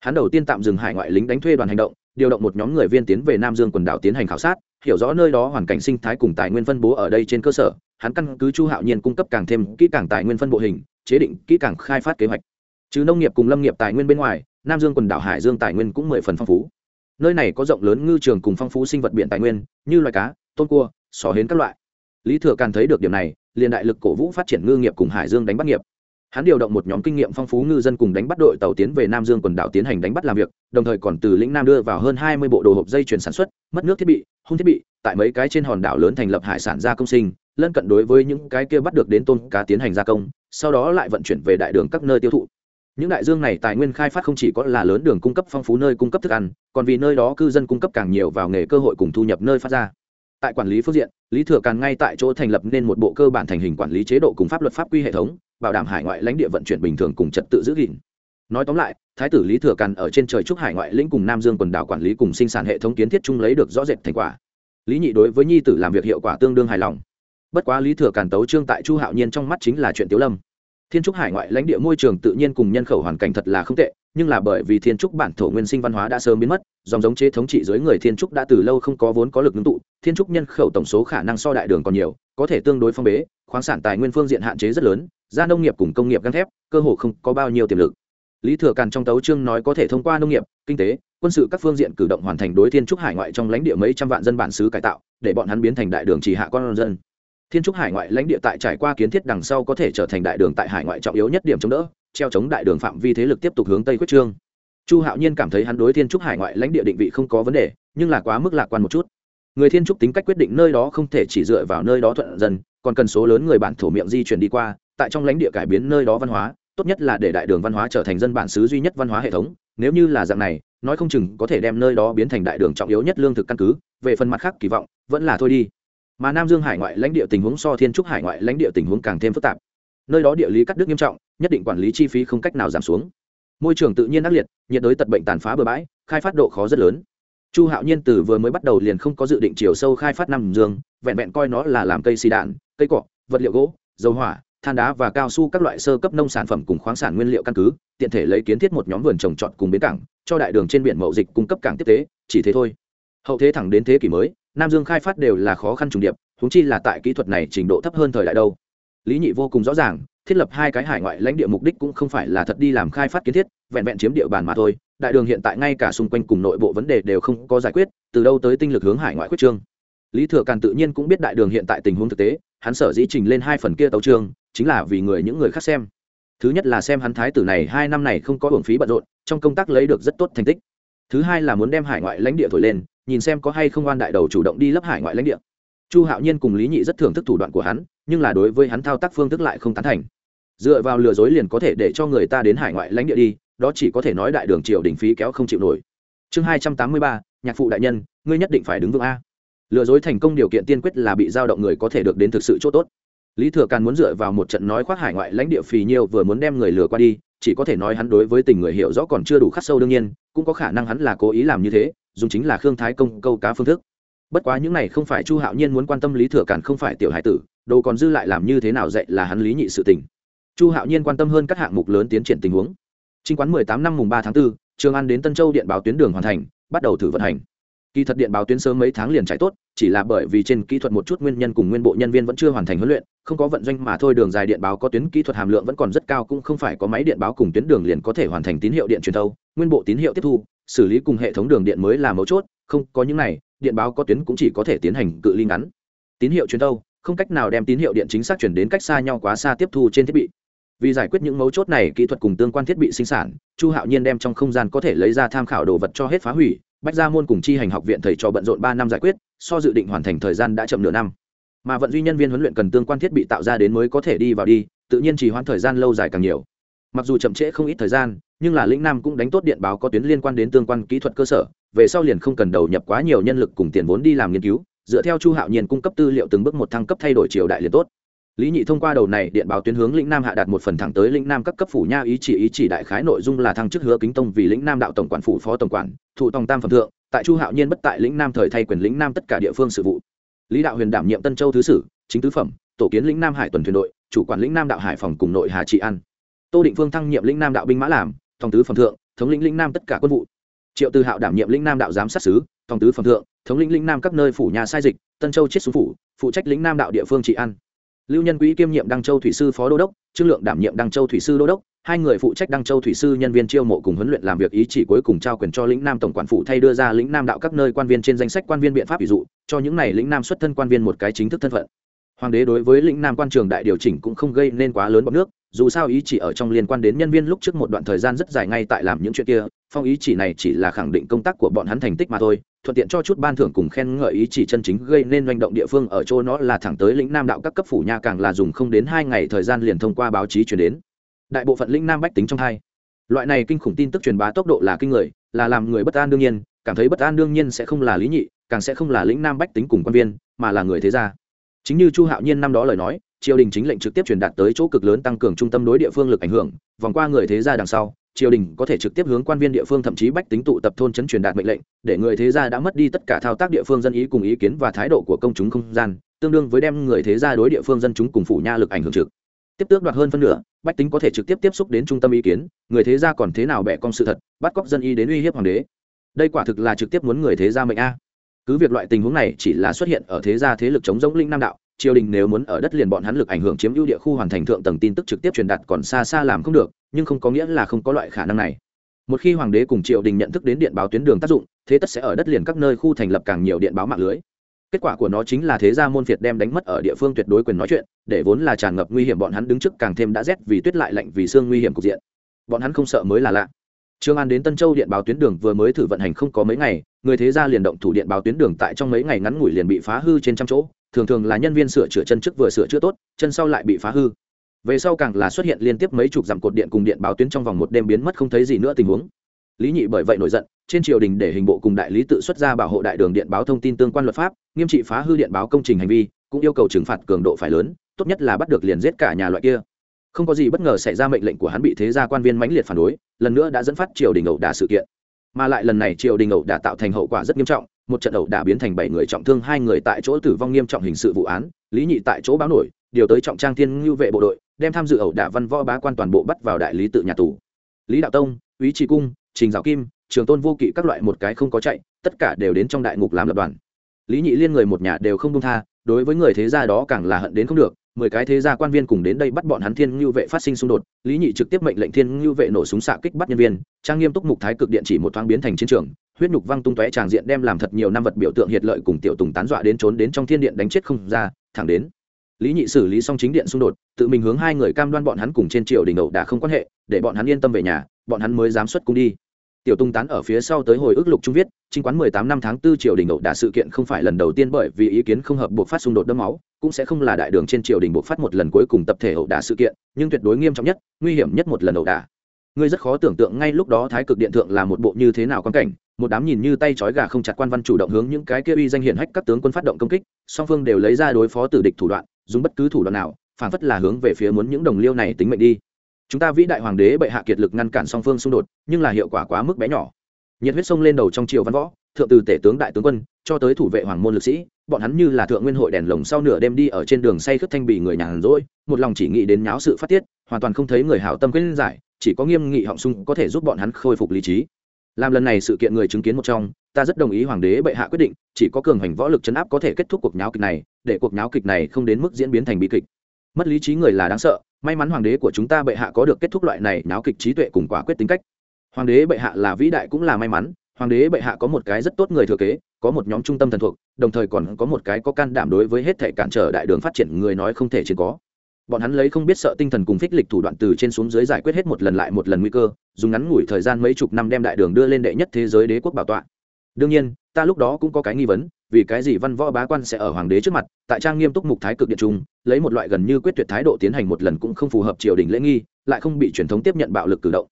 Hắn đầu tiên tạm dừng hải ngoại lính đánh thuê đoàn hành động, điều động một nhóm người viên tiến về nam dương quần đảo tiến hành khảo sát, hiểu rõ nơi đó hoàn cảnh sinh thái cùng tài nguyên phân bố ở đây trên cơ sở. Hắn căn cứ chu hạo nhiên cung cấp càng thêm kỹ càng tài nguyên phân bộ hình, chế định kỹ càng khai phát kế hoạch. Chứ nông nghiệp cùng lâm nghiệp tài nguyên bên ngoài, nam dương quần đảo hải dương tài nguyên cũng mười phần phong phú. Nơi này có rộng lớn ngư trường cùng phong phú sinh vật biển tài nguyên, như loài cá, tôm cua, sò hến các loại. Lý thừa càn thấy được điểm này, liền đại lực cổ vũ phát triển ngư nghiệp cùng hải dương đánh bắt nghiệp hắn điều động một nhóm kinh nghiệm phong phú ngư dân cùng đánh bắt đội tàu tiến về nam dương quần đảo tiến hành đánh bắt làm việc, đồng thời còn từ lĩnh nam đưa vào hơn hai mươi bộ đồ hộp dây chuyển sản xuất, mất nước thiết bị, hung thiết bị, tại mấy cái trên hòn đảo lớn thành lập hải sản gia công sinh, lân cận đối với những cái kia bắt được đến tôm cá tiến hành gia công, sau đó lại vận chuyển về đại đường các nơi tiêu thụ. Những đại dương này tài nguyên khai phát không chỉ có là lớn đường cung cấp phong phú nơi cung cấp thức ăn, còn vì nơi đó cư dân cung cấp càng nhiều vào nghề cơ hội cùng thu nhập nơi phát ra. Tại quản lý phương diện, lý thừa càng ngay tại chỗ thành lập nên một bộ cơ bản thành hình quản lý chế độ cùng pháp luật pháp quy hệ thống bảo đảm hải ngoại lãnh địa vận chuyển bình thường cùng trật tự giữ gìn. Nói tóm lại, thái tử lý thừa càn ở trên trời trúc hải ngoại lĩnh cùng nam dương quần đảo quản lý cùng sinh sản hệ thống kiến thiết chung lấy được rõ rệt thành quả. Lý nhị đối với nhi tử làm việc hiệu quả tương đương hài lòng. Bất quá lý thừa càn tấu trương tại chu hạo nhiên trong mắt chính là chuyện tiếu lâm. Thiên trúc hải ngoại lãnh địa môi trường tự nhiên cùng nhân khẩu hoàn cảnh thật là không tệ, nhưng là bởi vì thiên trúc bản thổ nguyên sinh văn hóa đã sớm biến mất, dòng giống chế thống trị dưới người thiên trúc đã từ lâu không có vốn có lực ngưng tụ, thiên trúc nhân khẩu tổng số khả năng so đại đường còn nhiều, có thể tương đối phong bế, khoáng sản tài nguyên phương diện hạn chế rất lớn ra nông nghiệp cùng công nghiệp găng thép, cơ hồ không có bao nhiêu tiềm lực. Lý thừa càn trong tấu chương nói có thể thông qua nông nghiệp, kinh tế, quân sự các phương diện cử động hoàn thành đối thiên trúc hải ngoại trong lãnh địa mấy trăm vạn dân bản xứ cải tạo, để bọn hắn biến thành đại đường chỉ hạ con dân. Thiên trúc hải ngoại lãnh địa tại trải qua kiến thiết đằng sau có thể trở thành đại đường tại hải ngoại trọng yếu nhất điểm chống đỡ, treo chống đại đường phạm vi thế lực tiếp tục hướng tây quyết trương. Chu hạo nhiên cảm thấy hắn đối thiên trúc hải ngoại lãnh địa định vị không có vấn đề, nhưng là quá mức lạc quan một chút. Người thiên trúc tính cách quyết định nơi đó không thể chỉ dựa vào nơi đó thuận dần còn cần số lớn người bản thổ miệng di chuyển đi qua tại trong lãnh địa cải biến nơi đó văn hóa, tốt nhất là để đại đường văn hóa trở thành dân bản xứ duy nhất văn hóa hệ thống. Nếu như là dạng này, nói không chừng có thể đem nơi đó biến thành đại đường trọng yếu nhất lương thực căn cứ. Về phần mặt khác kỳ vọng, vẫn là thôi đi. Mà nam dương hải ngoại lãnh địa tình huống so thiên trúc hải ngoại lãnh địa tình huống càng thêm phức tạp. Nơi đó địa lý cắt đứt nghiêm trọng, nhất định quản lý chi phí không cách nào giảm xuống. Môi trường tự nhiên ác liệt, nhiệt đới tật bệnh tàn phá bừa bãi, khai phát độ khó rất lớn. Chu hạo nhiên từ vừa mới bắt đầu liền không có dự định chiều sâu khai phát nam dương, vẹn vẹn coi nó là làm cây xì đạn, cây cọ, vật liệu gỗ, dầu hỏa than đá và cao su các loại sơ cấp nông sản phẩm cùng khoáng sản nguyên liệu căn cứ, tiện thể lấy kiến thiết một nhóm vườn trồng trọt cùng bến cảng, cho đại đường trên biển mậu dịch cung cấp cảng tiếp tế, chỉ thế thôi. Hậu thế thẳng đến thế kỷ mới, nam dương khai phát đều là khó khăn trùng điệp húng chi là tại kỹ thuật này trình độ thấp hơn thời đại đâu. Lý nhị vô cùng rõ ràng, thiết lập hai cái hải ngoại lãnh địa mục đích cũng không phải là thật đi làm khai phát kiến thiết, vẹn vẹn chiếm địa bàn mà thôi. Đại đường hiện tại ngay cả xung quanh cùng nội bộ vấn đề đều không có giải quyết, từ đâu tới tinh lực hướng hải ngoại quyết trương. Lý thừa càn tự nhiên cũng biết đại đường hiện tại tình huống thực tế hắn sở dĩ trình lên hai phần kia tấu trương chính là vì người những người khác xem. Thứ nhất là xem hắn thái tử này hai năm này không có hưởng phí bận rộn, trong công tác lấy được rất tốt thành tích. Thứ hai là muốn đem hải ngoại lãnh địa thổi lên, nhìn xem có hay không oan đại đầu chủ động đi lấp hải ngoại lãnh địa. Chu hạo nhiên cùng lý nhị rất thưởng thức thủ đoạn của hắn, nhưng là đối với hắn thao tác phương thức lại không tán thành. Dựa vào lừa dối liền có thể để cho người ta đến hải ngoại lãnh địa đi, đó chỉ có thể nói đại đường triều đình phí kéo không chịu nổi. Chương hai trăm tám mươi ba, nhạc phụ đại nhân, ngươi nhất định phải đứng vững a lừa dối thành công điều kiện tiên quyết là bị giao động người có thể được đến thực sự chỗ tốt. Lý thừa càn muốn dựa vào một trận nói khoác hải ngoại lãnh địa phì nhiêu vừa muốn đem người lừa qua đi chỉ có thể nói hắn đối với tình người hiểu rõ còn chưa đủ khắc sâu đương nhiên cũng có khả năng hắn là cố ý làm như thế dùng chính là khương thái công câu cá phương thức. Bất quá những này không phải chu hạo nhiên muốn quan tâm lý thừa càn không phải tiểu hải tử đồ còn dư lại làm như thế nào dạy là hắn lý nhị sự tình. Chu hạo nhiên quan tâm hơn các hạng mục lớn tiến triển tình huống. Trinh quán mười tám năm mùng ba tháng 4, trường an đến tân châu điện báo tuyến đường hoàn thành bắt đầu thử vận hành kỳ thật điện báo tuyến sớm mấy tháng liền chạy tốt, chỉ là bởi vì trên kỹ thuật một chút nguyên nhân cùng nguyên bộ nhân viên vẫn chưa hoàn thành huấn luyện, không có vận doanh mà thôi đường dài điện báo có tuyến kỹ thuật hàm lượng vẫn còn rất cao, cũng không phải có máy điện báo cùng tuyến đường liền có thể hoàn thành tín hiệu điện truyền thâu, nguyên bộ tín hiệu tiếp thu, xử lý cùng hệ thống đường điện mới là mấu chốt, không có những này, điện báo có tuyến cũng chỉ có thể tiến hành cự ly ngắn. Tín hiệu truyền thâu, không cách nào đem tín hiệu điện chính xác chuyển đến cách xa nhau quá xa tiếp thu trên thiết bị. Vì giải quyết những mấu chốt này, kỹ thuật cùng tương quan thiết bị sinh sản, chu hạo nhiên đem trong không gian có thể lấy ra tham khảo đồ vật cho hết phá hủy bách gia môn cùng chi hành học viện thầy cho bận rộn ba năm giải quyết, so dự định hoàn thành thời gian đã chậm nửa năm. Mà vận duy nhân viên huấn luyện cần tương quan thiết bị tạo ra đến mới có thể đi vào đi, tự nhiên chỉ hoãn thời gian lâu dài càng nhiều. Mặc dù chậm trễ không ít thời gian, nhưng là lĩnh nam cũng đánh tốt điện báo có tuyến liên quan đến tương quan kỹ thuật cơ sở, về sau liền không cần đầu nhập quá nhiều nhân lực cùng tiền vốn đi làm nghiên cứu, dựa theo chu hạo nhiên cung cấp tư liệu từng bước một thăng cấp thay đổi triều đại liền tốt lý nhị thông qua đầu này điện báo tuyến hướng lĩnh nam hạ đạt một phần thẳng tới lĩnh nam các cấp phủ nha ý chỉ ý chỉ đại khái nội dung là thăng chức hứa kính tông vì lĩnh nam đạo tổng quản phủ phó tổng quản thụ tòng tam phẩm thượng tại chu hạo nhiên bất tại lĩnh nam thời thay quyền lĩnh nam tất cả địa phương sự vụ lý đạo huyền đảm nhiệm tân châu thứ sử chính tứ phẩm tổ kiến lĩnh nam hải tuần thuyền đội chủ quản lĩnh nam đạo hải phòng cùng nội hà trị an tô định phương thăng nhiệm lĩnh nam đạo binh mã làm thòng tứ phẩm thượng thống lĩnh lĩnh nam tất cả quân vụ triệu tư hạo đảm nhiệm lĩnh nam đạo giám sát sứ thòng tứ phẩm thượng thống lĩnh lĩnh nam các nơi phủ nhà sai dịch tân châu chiết xuống phủ phụ trách lĩnh nam đạo địa phương trị an lưu nhân quỹ kiêm nhiệm đăng châu thủy sư phó đô đốc, trương lượng đảm nhiệm đăng châu thủy sư đô đốc, hai người phụ trách đăng châu thủy sư nhân viên chiêu mộ cùng huấn luyện làm việc ý chỉ cuối cùng trao quyền cho lĩnh nam tổng quản phụ thay đưa ra lĩnh nam đạo các nơi quan viên trên danh sách quan viên biện pháp ví dụ, cho những này lĩnh nam xuất thân quan viên một cái chính thức thân phận. Hoàng đế đối với lĩnh nam quan trường đại điều chỉnh cũng không gây nên quá lớn bọn nước dù sao ý chỉ ở trong liên quan đến nhân viên lúc trước một đoạn thời gian rất dài ngay tại làm những chuyện kia, phong ý chỉ này chỉ là khẳng định công tác của bọn hắn thành tích mà thôi, thuận tiện cho chút ban thưởng cùng khen ngợi ý chỉ chân chính gây nên manh động địa phương ở chỗ nó là thẳng tới lĩnh nam đạo các cấp phủ nha càng là dùng không đến hai ngày thời gian liền thông qua báo chí chuyển đến. Đại bộ phận lĩnh nam bách tính trong hai. Loại này kinh khủng tin tức truyền bá tốc độ là kinh người, là làm người bất an đương nhiên, cảm thấy bất an đương nhiên sẽ không là lý nhị, càng sẽ không là lĩnh nam bách tính cùng quan viên, mà là người thế gia. Chính như chu hạo nhiên năm đó lời nói triều đình chính lệnh trực tiếp truyền đạt tới chỗ cực lớn tăng cường trung tâm đối địa phương lực ảnh hưởng, vòng qua người thế gia đằng sau, triều đình có thể trực tiếp hướng quan viên địa phương thậm chí bách tính tụ tập thôn chấn truyền đạt mệnh lệnh, để người thế gia đã mất đi tất cả thao tác địa phương dân ý cùng ý kiến và thái độ của công chúng không gian, tương đương với đem người thế gia đối địa phương dân chúng cùng phủ nha lực ảnh hưởng trực. Tiếp tước đoạt hơn phân nửa, bách tính có thể trực tiếp tiếp xúc đến trung tâm ý kiến, người thế gia còn thế nào bẻ cong sự thật, bắt cóc dân ý đến uy hiếp hoàng đế. Đây quả thực là trực tiếp muốn người thế gia mệnh a. Cứ việc loại tình huống này chỉ là xuất hiện ở thế gia thế lực chống giống linh nam đạo triều đình nếu muốn ở đất liền bọn hắn lực ảnh hưởng chiếm ưu địa khu hoàn thành thượng tầng tin tức trực tiếp truyền đạt còn xa xa làm không được, nhưng không có nghĩa là không có loại khả năng này. Một khi hoàng đế cùng triều đình nhận thức đến điện báo tuyến đường tác dụng, thế tất sẽ ở đất liền các nơi khu thành lập càng nhiều điện báo mạng lưới. Kết quả của nó chính là thế gia môn phiệt đem đánh mất ở địa phương tuyệt đối quyền nói chuyện, để vốn là tràn ngập nguy hiểm bọn hắn đứng trước càng thêm đã rét vì tuyết lại lạnh vì xương nguy hiểm cục diện. Bọn hắn không sợ mới là lạ. Trương an đến tân châu điện báo tuyến đường vừa mới thử vận hành không có mấy ngày, người thế gia liền động thủ điện báo tuyến đường tại trong mấy ngày ngắn ngủi liền bị phá hư trên trăm chỗ thường thường là nhân viên sửa chữa chân trước vừa sửa chữa tốt, chân sau lại bị phá hư. Về sau càng là xuất hiện liên tiếp mấy chục dặm cột điện cùng điện báo tuyến trong vòng một đêm biến mất không thấy gì nữa tình huống. Lý nhị bởi vậy nổi giận, trên triều đình để hình bộ cùng đại lý tự xuất ra bảo hộ đại đường điện báo thông tin tương quan luật pháp, nghiêm trị phá hư điện báo công trình hành vi, cũng yêu cầu trừng phạt cường độ phải lớn, tốt nhất là bắt được liền giết cả nhà loại kia. Không có gì bất ngờ xảy ra mệnh lệnh của hắn bị thế gia quan viên mãnh liệt phản đối, lần nữa đã dẫn phát triều đình ẩu đả sự kiện. Mà lại lần này triều đình ẩu đả tạo thành hậu quả rất nghiêm trọng một trận ẩu đả biến thành bảy người trọng thương, hai người tại chỗ tử vong nghiêm trọng hình sự vụ án. Lý nhị tại chỗ báo nổi, điều tới trọng trang thiên ngưu vệ bộ đội, đem tham dự ẩu đả văn võ bá quan toàn bộ bắt vào đại lý tự nhà tù. Lý đạo tông, úy trì cung, trình giáo kim, trường tôn vô kỵ các loại một cái không có chạy, tất cả đều đến trong đại ngục làm lập đoàn. Lý nhị liên người một nhà đều không đông tha, đối với người thế gia đó càng là hận đến không được mười cái thế gia quan viên cùng đến đây bắt bọn hắn thiên ngưu vệ phát sinh xung đột, lý nhị trực tiếp mệnh lệnh thiên ngưu vệ nổ súng xạ kích bắt nhân viên, trang nghiêm túc mục thái cực điện chỉ một thoáng biến thành chiến trường, huyết nhục văng tung tóe tràng diện đem làm thật nhiều năm vật biểu tượng hiệt lợi cùng tiểu tùng tán dọa đến trốn đến trong thiên điện đánh chết không ra, thẳng đến lý nhị xử lý xong chính điện xung đột, tự mình hướng hai người cam đoan bọn hắn cùng trên triều đình ẩu đã không quan hệ, để bọn hắn yên tâm về nhà, bọn hắn mới dám xuất cung đi tiểu tung tán ở phía sau tới hồi ức lục trung viết chính quán mười tám năm tháng 4 triều đình ẩu đả sự kiện không phải lần đầu tiên bởi vì ý kiến không hợp buộc phát xung đột đẫm máu, cũng sẽ không là đại đường trên triều đình buộc phát một lần cuối cùng tập thể ẩu đả sự kiện, nhưng tuyệt đối nghiêm trọng nhất, nguy hiểm nhất một lần ẩu đả. Ngươi rất khó tưởng tượng ngay lúc đó thái cực điện thượng là một bộ như thế nào quan cảnh, một đám nhìn như tay trói gà không chặt quan văn chủ động hướng những cái kia uy danh hiển hách các tướng quân phát động công kích, song phương đều lấy ra đối phó tử địch thủ đoạn, dùng bất cứ thủ đoạn nào phản phất là hướng về phía muốn những đồng liêu này tính mệnh đi chúng ta vĩ đại hoàng đế bệ hạ kiệt lực ngăn cản song phương xung đột, nhưng là hiệu quả quá mức bé nhỏ. Nhiệt huyết sông lên đầu trong triều văn võ, thượng từ tể tướng đại tướng quân, cho tới thủ vệ hoàng môn lực sĩ, bọn hắn như là thượng nguyên hội đèn lồng sau nửa đêm đi ở trên đường say khướt thanh bì người nhàn rỗi, một lòng chỉ nghĩ đến nháo sự phát tiết, hoàn toàn không thấy người hảo tâm quyết giải, chỉ có nghiêm nghị họng sung có thể giúp bọn hắn khôi phục lý trí. Làm lần này sự kiện người chứng kiến một trong, ta rất đồng ý hoàng đế bệ hạ quyết định, chỉ có cường hành võ lực chấn áp có thể kết thúc cuộc nháo kịch này, để cuộc nháo kịch này không đến mức diễn biến thành bi kịch. Mất lý trí người là đáng sợ may mắn hoàng đế của chúng ta bệ hạ có được kết thúc loại này nháo kịch trí tuệ cùng quả quyết tính cách. Hoàng đế bệ hạ là vĩ đại cũng là may mắn, hoàng đế bệ hạ có một cái rất tốt người thừa kế, có một nhóm trung tâm thần thuộc, đồng thời còn có một cái có can đảm đối với hết thể cản trở đại đường phát triển người nói không thể chiến có. Bọn hắn lấy không biết sợ tinh thần cùng phích lịch thủ đoạn từ trên xuống dưới giải quyết hết một lần lại một lần nguy cơ, dùng ngắn ngủi thời gian mấy chục năm đem đại đường đưa lên đệ nhất thế giới đế quốc bảo tọa. Đương nhiên, ta lúc đó cũng có cái nghi vấn vì cái gì văn võ bá quan sẽ ở hoàng đế trước mặt, tại trang nghiêm túc mục thái cực điện trung, lấy một loại gần như quyết tuyệt thái độ tiến hành một lần cũng không phù hợp triều đình lễ nghi, lại không bị truyền thống tiếp nhận bạo lực cử động.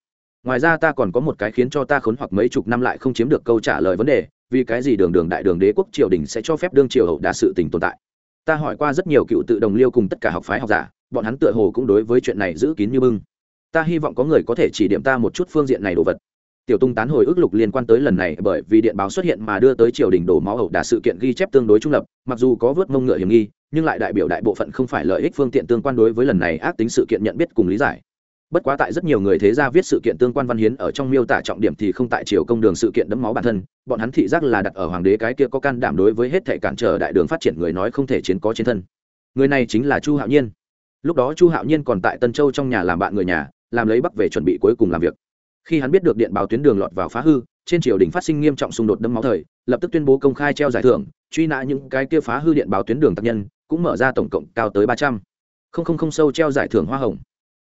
Ngoài ra ta còn có một cái khiến cho ta khốn hoặc mấy chục năm lại không chiếm được câu trả lời vấn đề, vì cái gì đường đường đại đường đế quốc triều đình sẽ cho phép đương triều hậu đả sự tình tồn tại? Ta hỏi qua rất nhiều cựu tự đồng liêu cùng tất cả học phái học giả, bọn hắn tựa hồ cũng đối với chuyện này giữ kín như bưng. Ta hy vọng có người có thể chỉ điểm ta một chút phương diện này đồ vật tiểu tung tán hồi ước lục liên quan tới lần này bởi vì điện báo xuất hiện mà đưa tới triều đình đổ máu ẩu đả sự kiện ghi chép tương đối trung lập, mặc dù có vớt mông ngựa hiểm nghi, nhưng lại đại biểu đại bộ phận không phải lợi ích phương tiện tương quan đối với lần này ác tính sự kiện nhận biết cùng lý giải. Bất quá tại rất nhiều người thế gia viết sự kiện tương quan văn hiến ở trong miêu tả trọng điểm thì không tại triều công đường sự kiện đẫm máu bản thân, bọn hắn thị giác là đặt ở hoàng đế cái kia có can đảm đối với hết thể cản trở đại đường phát triển người nói không thể chiến có chiến thân. Người này chính là chu hạo nhiên. Lúc đó chu hạo nhiên còn tại tân châu trong nhà làm bạn người nhà, làm lấy bắc về chuẩn bị cuối cùng làm việc khi hắn biết được điện báo tuyến đường lọt vào phá hư, trên triều đình phát sinh nghiêm trọng xung đột đâm máu thời, lập tức tuyên bố công khai treo giải thưởng, truy nã những cái kia phá hư điện báo tuyến đường tác nhân, cũng mở ra tổng cộng cao tới ba trăm. Không không không sâu treo giải thưởng hoa hồng.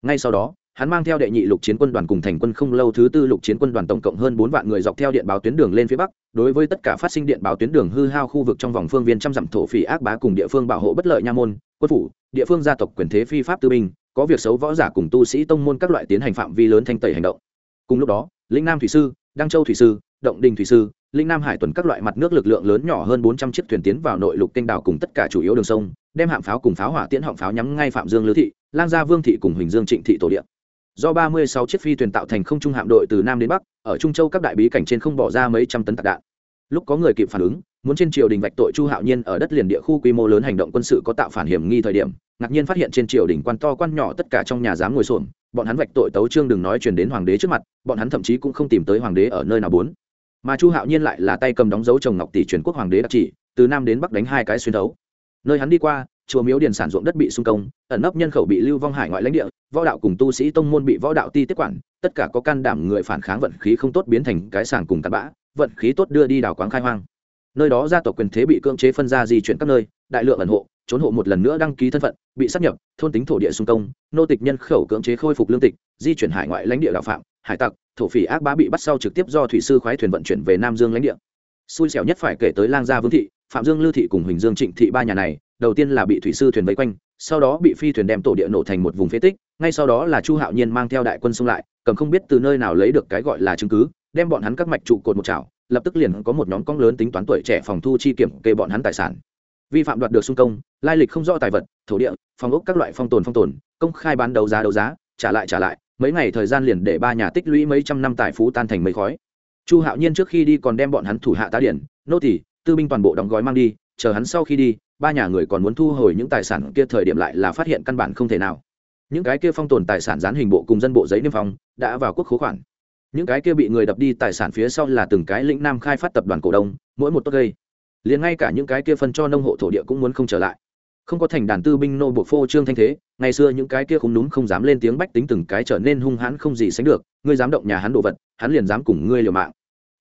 Ngay sau đó, hắn mang theo đệ nhị lục chiến quân đoàn cùng thành quân không lâu thứ tư lục chiến quân đoàn tổng cộng hơn bốn vạn người dọc theo điện báo tuyến đường lên phía bắc, đối với tất cả phát sinh điện báo tuyến đường hư hao khu vực trong vòng phương viên trăm dặm thổ phỉ ác bá cùng địa phương bảo hộ bất lợi nha môn, quân phủ, địa phương gia tộc quyền thế phi pháp tư binh, có việc xấu võ giả cùng tu sĩ tông môn các loại tiến hành phạm vi lớn thanh tẩy hành động cùng lúc đó, linh nam thủy sư, đăng châu thủy sư, động đình thủy sư, linh nam hải tuần các loại mặt nước lực lượng lớn nhỏ hơn bốn trăm chiếc thuyền tiến vào nội lục kênh đảo cùng tất cả chủ yếu đường sông, đem hạm pháo cùng pháo hỏa tiễn họng pháo nhắm ngay phạm dương Lữ thị, lang gia vương thị cùng huỳnh dương trịnh thị tổ điện do ba mươi sáu chiếc phi thuyền tạo thành không trung hạm đội từ nam đến bắc, ở trung châu các đại bí cảnh trên không bỏ ra mấy trăm tấn tạc đạn. Lúc có người kịp phản ứng, muốn trên triều đình vạch tội chu hạo nhiên ở đất liền địa khu quy mô lớn hành động quân sự có tạo phản hiểm nghi thời điểm ngạc nhiên phát hiện trên triều đình quan to quan nhỏ tất cả trong nhà dám ngồi xổm, bọn hắn vạch tội tấu trương đừng nói truyền đến hoàng đế trước mặt, bọn hắn thậm chí cũng không tìm tới hoàng đế ở nơi nào bốn. Mà chu hạo nhiên lại là tay cầm đóng dấu chồng ngọc tỷ truyền quốc hoàng đế đặc chỉ, từ nam đến bắc đánh hai cái xuyên thấu. Nơi hắn đi qua, chùa miếu điền sản ruộng đất bị xung công, ẩn nấp nhân khẩu bị lưu vong hải ngoại lãnh địa, võ đạo cùng tu sĩ tông môn bị võ đạo ti tiếp quản, tất cả có can đảm người phản kháng vận khí không tốt biến thành cái sàng cùng tạt bã, vận khí tốt đưa đi đào quáng khai hoang. Nơi đó gia tộc quyền thế bị cưỡng chế phân ra di chuyển các nơi, đại lượng ẩn hộ trốn hộ một lần nữa đăng ký thân phận, bị sát nhập, thôn tính thổ địa xung công, nô tịch nhân khẩu cưỡng chế khôi phục lương tịch, di chuyển hải ngoại lãnh địa đạo phạm, hải tặc, thổ phỉ ác bá bị bắt sau trực tiếp do thủy sư khoái thuyền vận chuyển về nam dương lãnh địa. Xui xẻo nhất phải kể tới lang gia vương thị, phạm dương lưu thị cùng huỳnh dương trịnh thị ba nhà này, đầu tiên là bị thủy sư thuyền vây quanh, sau đó bị phi thuyền đem tổ địa nổ thành một vùng phế tích, ngay sau đó là chu hạo nhiên mang theo đại quân xung lại, cầm không biết từ nơi nào lấy được cái gọi là chứng cứ, đem bọn hắn các mạch trụ cột một chảo, lập tức liền có một nhóm cong lớn tính toán tuổi trẻ phòng thu chi kiểm kê bọn hắn tài sản vi phạm đoạt được xung công, lai lịch không rõ tài vật, thổ địa, phòng ốc các loại phong tồn phong tồn, công khai bán đấu giá đấu giá, trả lại trả lại, mấy ngày thời gian liền để ba nhà tích lũy mấy trăm năm tài phú tan thành mấy khói. Chu hạo nhiên trước khi đi còn đem bọn hắn thủ hạ tá điển, nô tỷ tư binh toàn bộ đóng gói mang đi, chờ hắn sau khi đi, ba nhà người còn muốn thu hồi những tài sản kia thời điểm lại là phát hiện căn bản không thể nào. Những cái kia phong tồn tài sản dán hình bộ cùng dân bộ giấy niêm phong đã vào quốc khố khoản. Những cái kia bị người đập đi tài sản phía sau là từng cái lĩnh nam khai phát tập đoàn cổ đông, mỗi một tốt gây liền ngay cả những cái kia phân cho nông hộ thổ địa cũng muốn không trở lại. Không có thành đàn tư binh nô buộc phô trương thanh thế, ngày xưa những cái kia không đúng không dám lên tiếng bách tính từng cái trở nên hung hãn không gì sánh được, ngươi dám động nhà hắn đồ vật, hắn liền dám cùng ngươi liều mạng.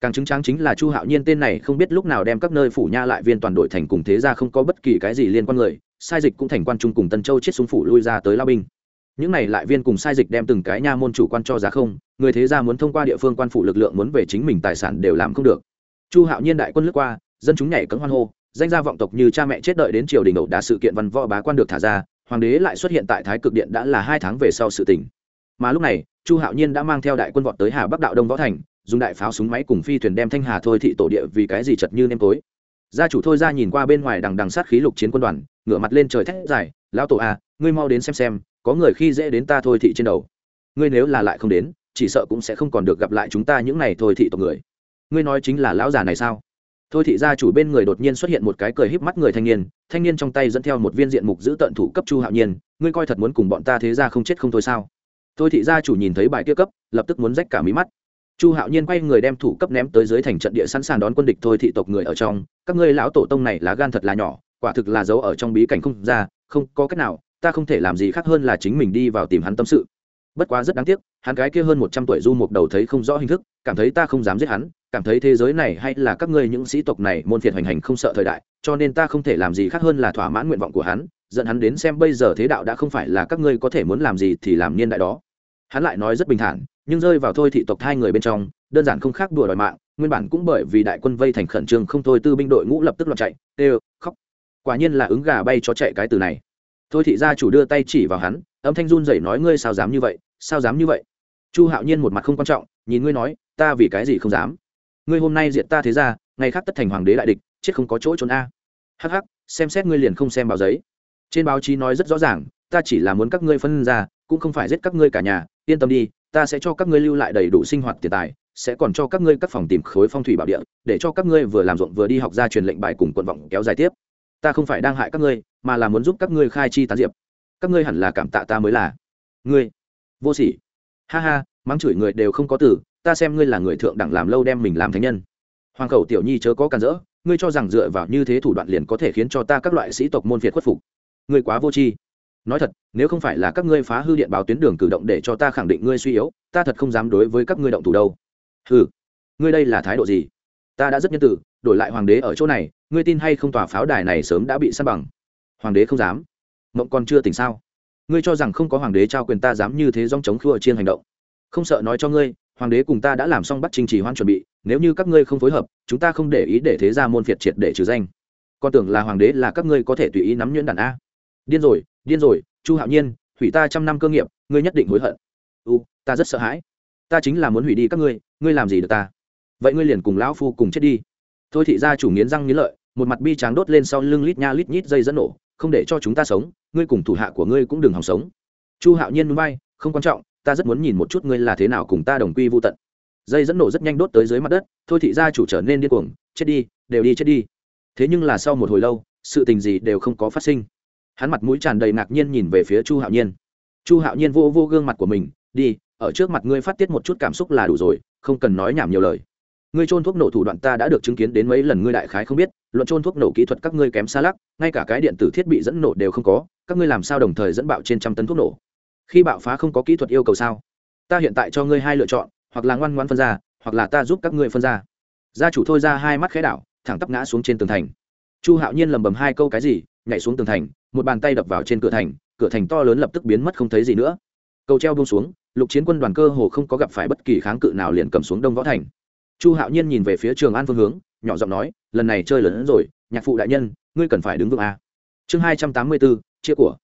Càng chứng tráng chính là chu hạo nhiên tên này không biết lúc nào đem các nơi phủ nha lại viên toàn đội thành cùng thế ra không có bất kỳ cái gì liên quan người, sai dịch cũng thành quan trung cùng tân châu chết súng phủ lui ra tới lao binh. Những này lại viên cùng sai dịch đem từng cái nha môn chủ quan cho giá không, người thế gia muốn thông qua địa phương quan phủ lực lượng muốn về chính mình tài sản đều làm không được. Chu hạo nhiên đại quân lướt qua dân chúng nhảy cấm hoan hô danh gia vọng tộc như cha mẹ chết đợi đến triều đình ẩu đả sự kiện văn võ bá quan được thả ra hoàng đế lại xuất hiện tại thái cực điện đã là hai tháng về sau sự tỉnh mà lúc này chu hạo nhiên đã mang theo đại quân vọt tới hà bắc đạo đông võ thành dùng đại pháo súng máy cùng phi thuyền đem thanh hà thôi thị tổ địa vì cái gì chật như nêm tối. Gia chủ thôi ra nhìn qua bên ngoài đằng đằng sát khí lục chiến quân đoàn ngửa mặt lên trời thét dài lão tổ a à, ngươi mau đến xem xem có người khi dễ đến ta thôi thị trên đầu. Ngươi nếu là lại không đến chỉ sợ cũng sẽ không còn được gặp lại chúng ta những này thôi thị tộc người. Ngươi nói chính là lão già này sao? Thôi thị gia chủ bên người đột nhiên xuất hiện một cái cười híp mắt người thanh niên thanh niên trong tay dẫn theo một viên diện mục giữ tận thủ cấp chu hạo nhiên, ngươi coi thật muốn cùng bọn ta thế ra không chết không thôi sao? Thôi thị gia chủ nhìn thấy bài kia cấp, lập tức muốn rách cả mí mắt. Chu hạo nhiên quay người đem thủ cấp ném tới dưới thành trận địa sẵn sàng đón quân địch thôi thị tộc người ở trong. Các ngươi lão tổ tông này lá gan thật là nhỏ, quả thực là giấu ở trong bí cảnh không ra, không có cách nào, ta không thể làm gì khác hơn là chính mình đi vào tìm hắn tâm sự. Bất quá rất đáng tiếc, hắn cái kia hơn một trăm tuổi du mục đầu thấy không rõ hình thức, cảm thấy ta không dám giết hắn cảm thấy thế giới này hay là các ngươi những sĩ tộc này môn phiệt hoành hành không sợ thời đại, cho nên ta không thể làm gì khác hơn là thỏa mãn nguyện vọng của hắn, dẫn hắn đến xem bây giờ thế đạo đã không phải là các ngươi có thể muốn làm gì thì làm niên đại đó. Hắn lại nói rất bình thản, nhưng rơi vào thôi thị tộc hai người bên trong, đơn giản không khác đùa đòi mạng, nguyên bản cũng bởi vì đại quân vây thành khẩn trương không thôi tư binh đội ngũ lập tức loạn chạy, tê khóc. Quả nhiên là ứng gà bay cho chạy cái từ này. Thôi thị gia chủ đưa tay chỉ vào hắn, âm thanh run rẩy nói ngươi sao dám như vậy, sao dám như vậy? Chu hạo nhiên một mặt không quan trọng, nhìn ngươi nói, ta vì cái gì không dám? Ngươi hôm nay diện ta thế ra, ngày khác tất thành hoàng đế đại địch, chết không có chỗ trốn a. Hh xem xét ngươi liền không xem báo giấy. Trên báo chí nói rất rõ ràng, ta chỉ là muốn các ngươi phân ra, cũng không phải giết các ngươi cả nhà. Yên tâm đi, ta sẽ cho các ngươi lưu lại đầy đủ sinh hoạt tiền tài, sẽ còn cho các ngươi các phòng tìm khối phong thủy bảo địa, để cho các ngươi vừa làm ruộng vừa đi học ra truyền lệnh bài cùng quận vọng kéo dài tiếp. Ta không phải đang hại các ngươi, mà là muốn giúp các ngươi khai chi tán diệp. Các ngươi hẳn là cảm tạ ta mới là. Ngươi, vô sỉ. Ha ha, mắng chửi người đều không có từ ta xem ngươi là người thượng đẳng làm lâu đem mình làm thánh nhân. Hoàng khẩu tiểu nhi chớ có cản rỡ, ngươi cho rằng dựa vào như thế thủ đoạn liền có thể khiến cho ta các loại sĩ tộc môn việt khuất phục. Ngươi quá vô tri. Nói thật, nếu không phải là các ngươi phá hư điện báo tuyến đường cử động để cho ta khẳng định ngươi suy yếu, ta thật không dám đối với các ngươi động thủ đâu. Ừ ngươi đây là thái độ gì? Ta đã rất nhân tử đổi lại hoàng đế ở chỗ này, ngươi tin hay không tòa pháo đài này sớm đã bị săn bằng? Hoàng đế không dám. Mộng còn chưa tỉnh sao? Ngươi cho rằng không có hoàng đế trao quyền ta dám như thế dòng chống khua chiên hành động. Không sợ nói cho ngươi hoàng đế cùng ta đã làm xong bắt trình trì hoan chuẩn bị, nếu như các ngươi không phối hợp, chúng ta không để ý để thế ra môn phiệt triệt để trừ danh. Con tưởng là hoàng đế là các ngươi có thể tùy ý nắm nhuyễn đàn a. Điên rồi điên rồi, chu hạo nhiên, hủy ta trăm năm cơ nghiệp, ngươi nhất định hối hận. U, ta rất sợ hãi. Ta chính là muốn hủy đi các ngươi ngươi làm gì được ta? Vậy ngươi liền cùng lão phu cùng chết đi. Thôi thị gia chủ nghiến răng nghiến lợi, một mặt bi tráng đốt lên sau lưng lít nha lít nhít dây dẫn nổ, không để cho chúng ta sống, ngươi cùng thủ hạ của ngươi cũng đừng hòng sống. Chu hạo nhiên núi bay, không quan trọng ta rất muốn nhìn một chút ngươi là thế nào cùng ta đồng quy vô tận. Dây dẫn nổ rất nhanh đốt tới dưới mặt đất, thôi thị gia chủ trở nên điên cuồng, chết đi, đều đi chết đi. Thế nhưng là sau một hồi lâu, sự tình gì đều không có phát sinh. Hắn mặt mũi tràn đầy ngạc nhiên nhìn về phía chu hạo nhiên. Chu hạo nhiên vô vô gương mặt của mình, đi, ở trước mặt ngươi phát tiết một chút cảm xúc là đủ rồi, không cần nói nhảm nhiều lời. Ngươi trôn thuốc nổ thủ đoạn ta đã được chứng kiến đến mấy lần ngươi đại khái không biết, luận trôn thuốc nổ kỹ thuật các ngươi kém xa lắc, ngay cả cái điện tử thiết bị dẫn nổ đều không có, các ngươi làm sao đồng thời dẫn bạo trên trăm tấn thuốc nổ? Khi bạo phá không có kỹ thuật yêu cầu sao? Ta hiện tại cho ngươi hai lựa chọn, hoặc là ngoan ngoan phân ra, hoặc là ta giúp các ngươi phân ra. Gia chủ thôi ra hai mắt khẽ đảo, thẳng tắp ngã xuống trên tường thành. Chu hạo nhiên lầm bầm hai câu cái gì, nhảy xuống tường thành, một bàn tay đập vào trên cửa thành cửa thành to lớn lập tức biến mất không thấy gì nữa. Cầu treo buông xuống, lục chiến quân đoàn cơ hồ không có gặp phải bất kỳ kháng cự nào liền cầm xuống đông võ thành. Chu hạo nhiên nhìn về phía trường an phương hướng, nhỏ giọng nói, lần này chơi lớn hơn rồi, nhạc phụ đại nhân, ngươi cần phải đứng vững a. Chương hai trăm tám mươi bốn, chia của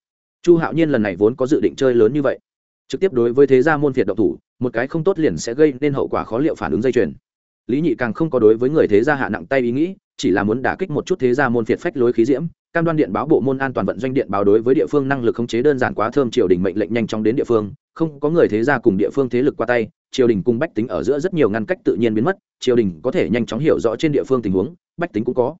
chu hạo nhiên lần này vốn có dự định chơi lớn như vậy. Trực tiếp đối với thế gia môn phiệt độc thủ, một cái không tốt liền sẽ gây nên hậu quả khó liệu phản ứng dây chuyền. Lý nhị càng không có đối với người thế gia hạ nặng tay ý nghĩ, chỉ là muốn đả kích một chút thế gia môn phiệt phách lối khí diễm, cam đoan điện báo bộ môn an toàn vận doanh điện báo đối với địa phương năng lực khống chế đơn giản quá thơm triều đình mệnh lệnh nhanh chóng đến địa phương, không có người thế gia cùng địa phương thế lực qua tay, triều đình cùng bách tính ở giữa rất nhiều ngăn cách tự nhiên biến mất, triều đình có thể nhanh chóng hiểu rõ trên địa phương tình huống, bách tính cũng có.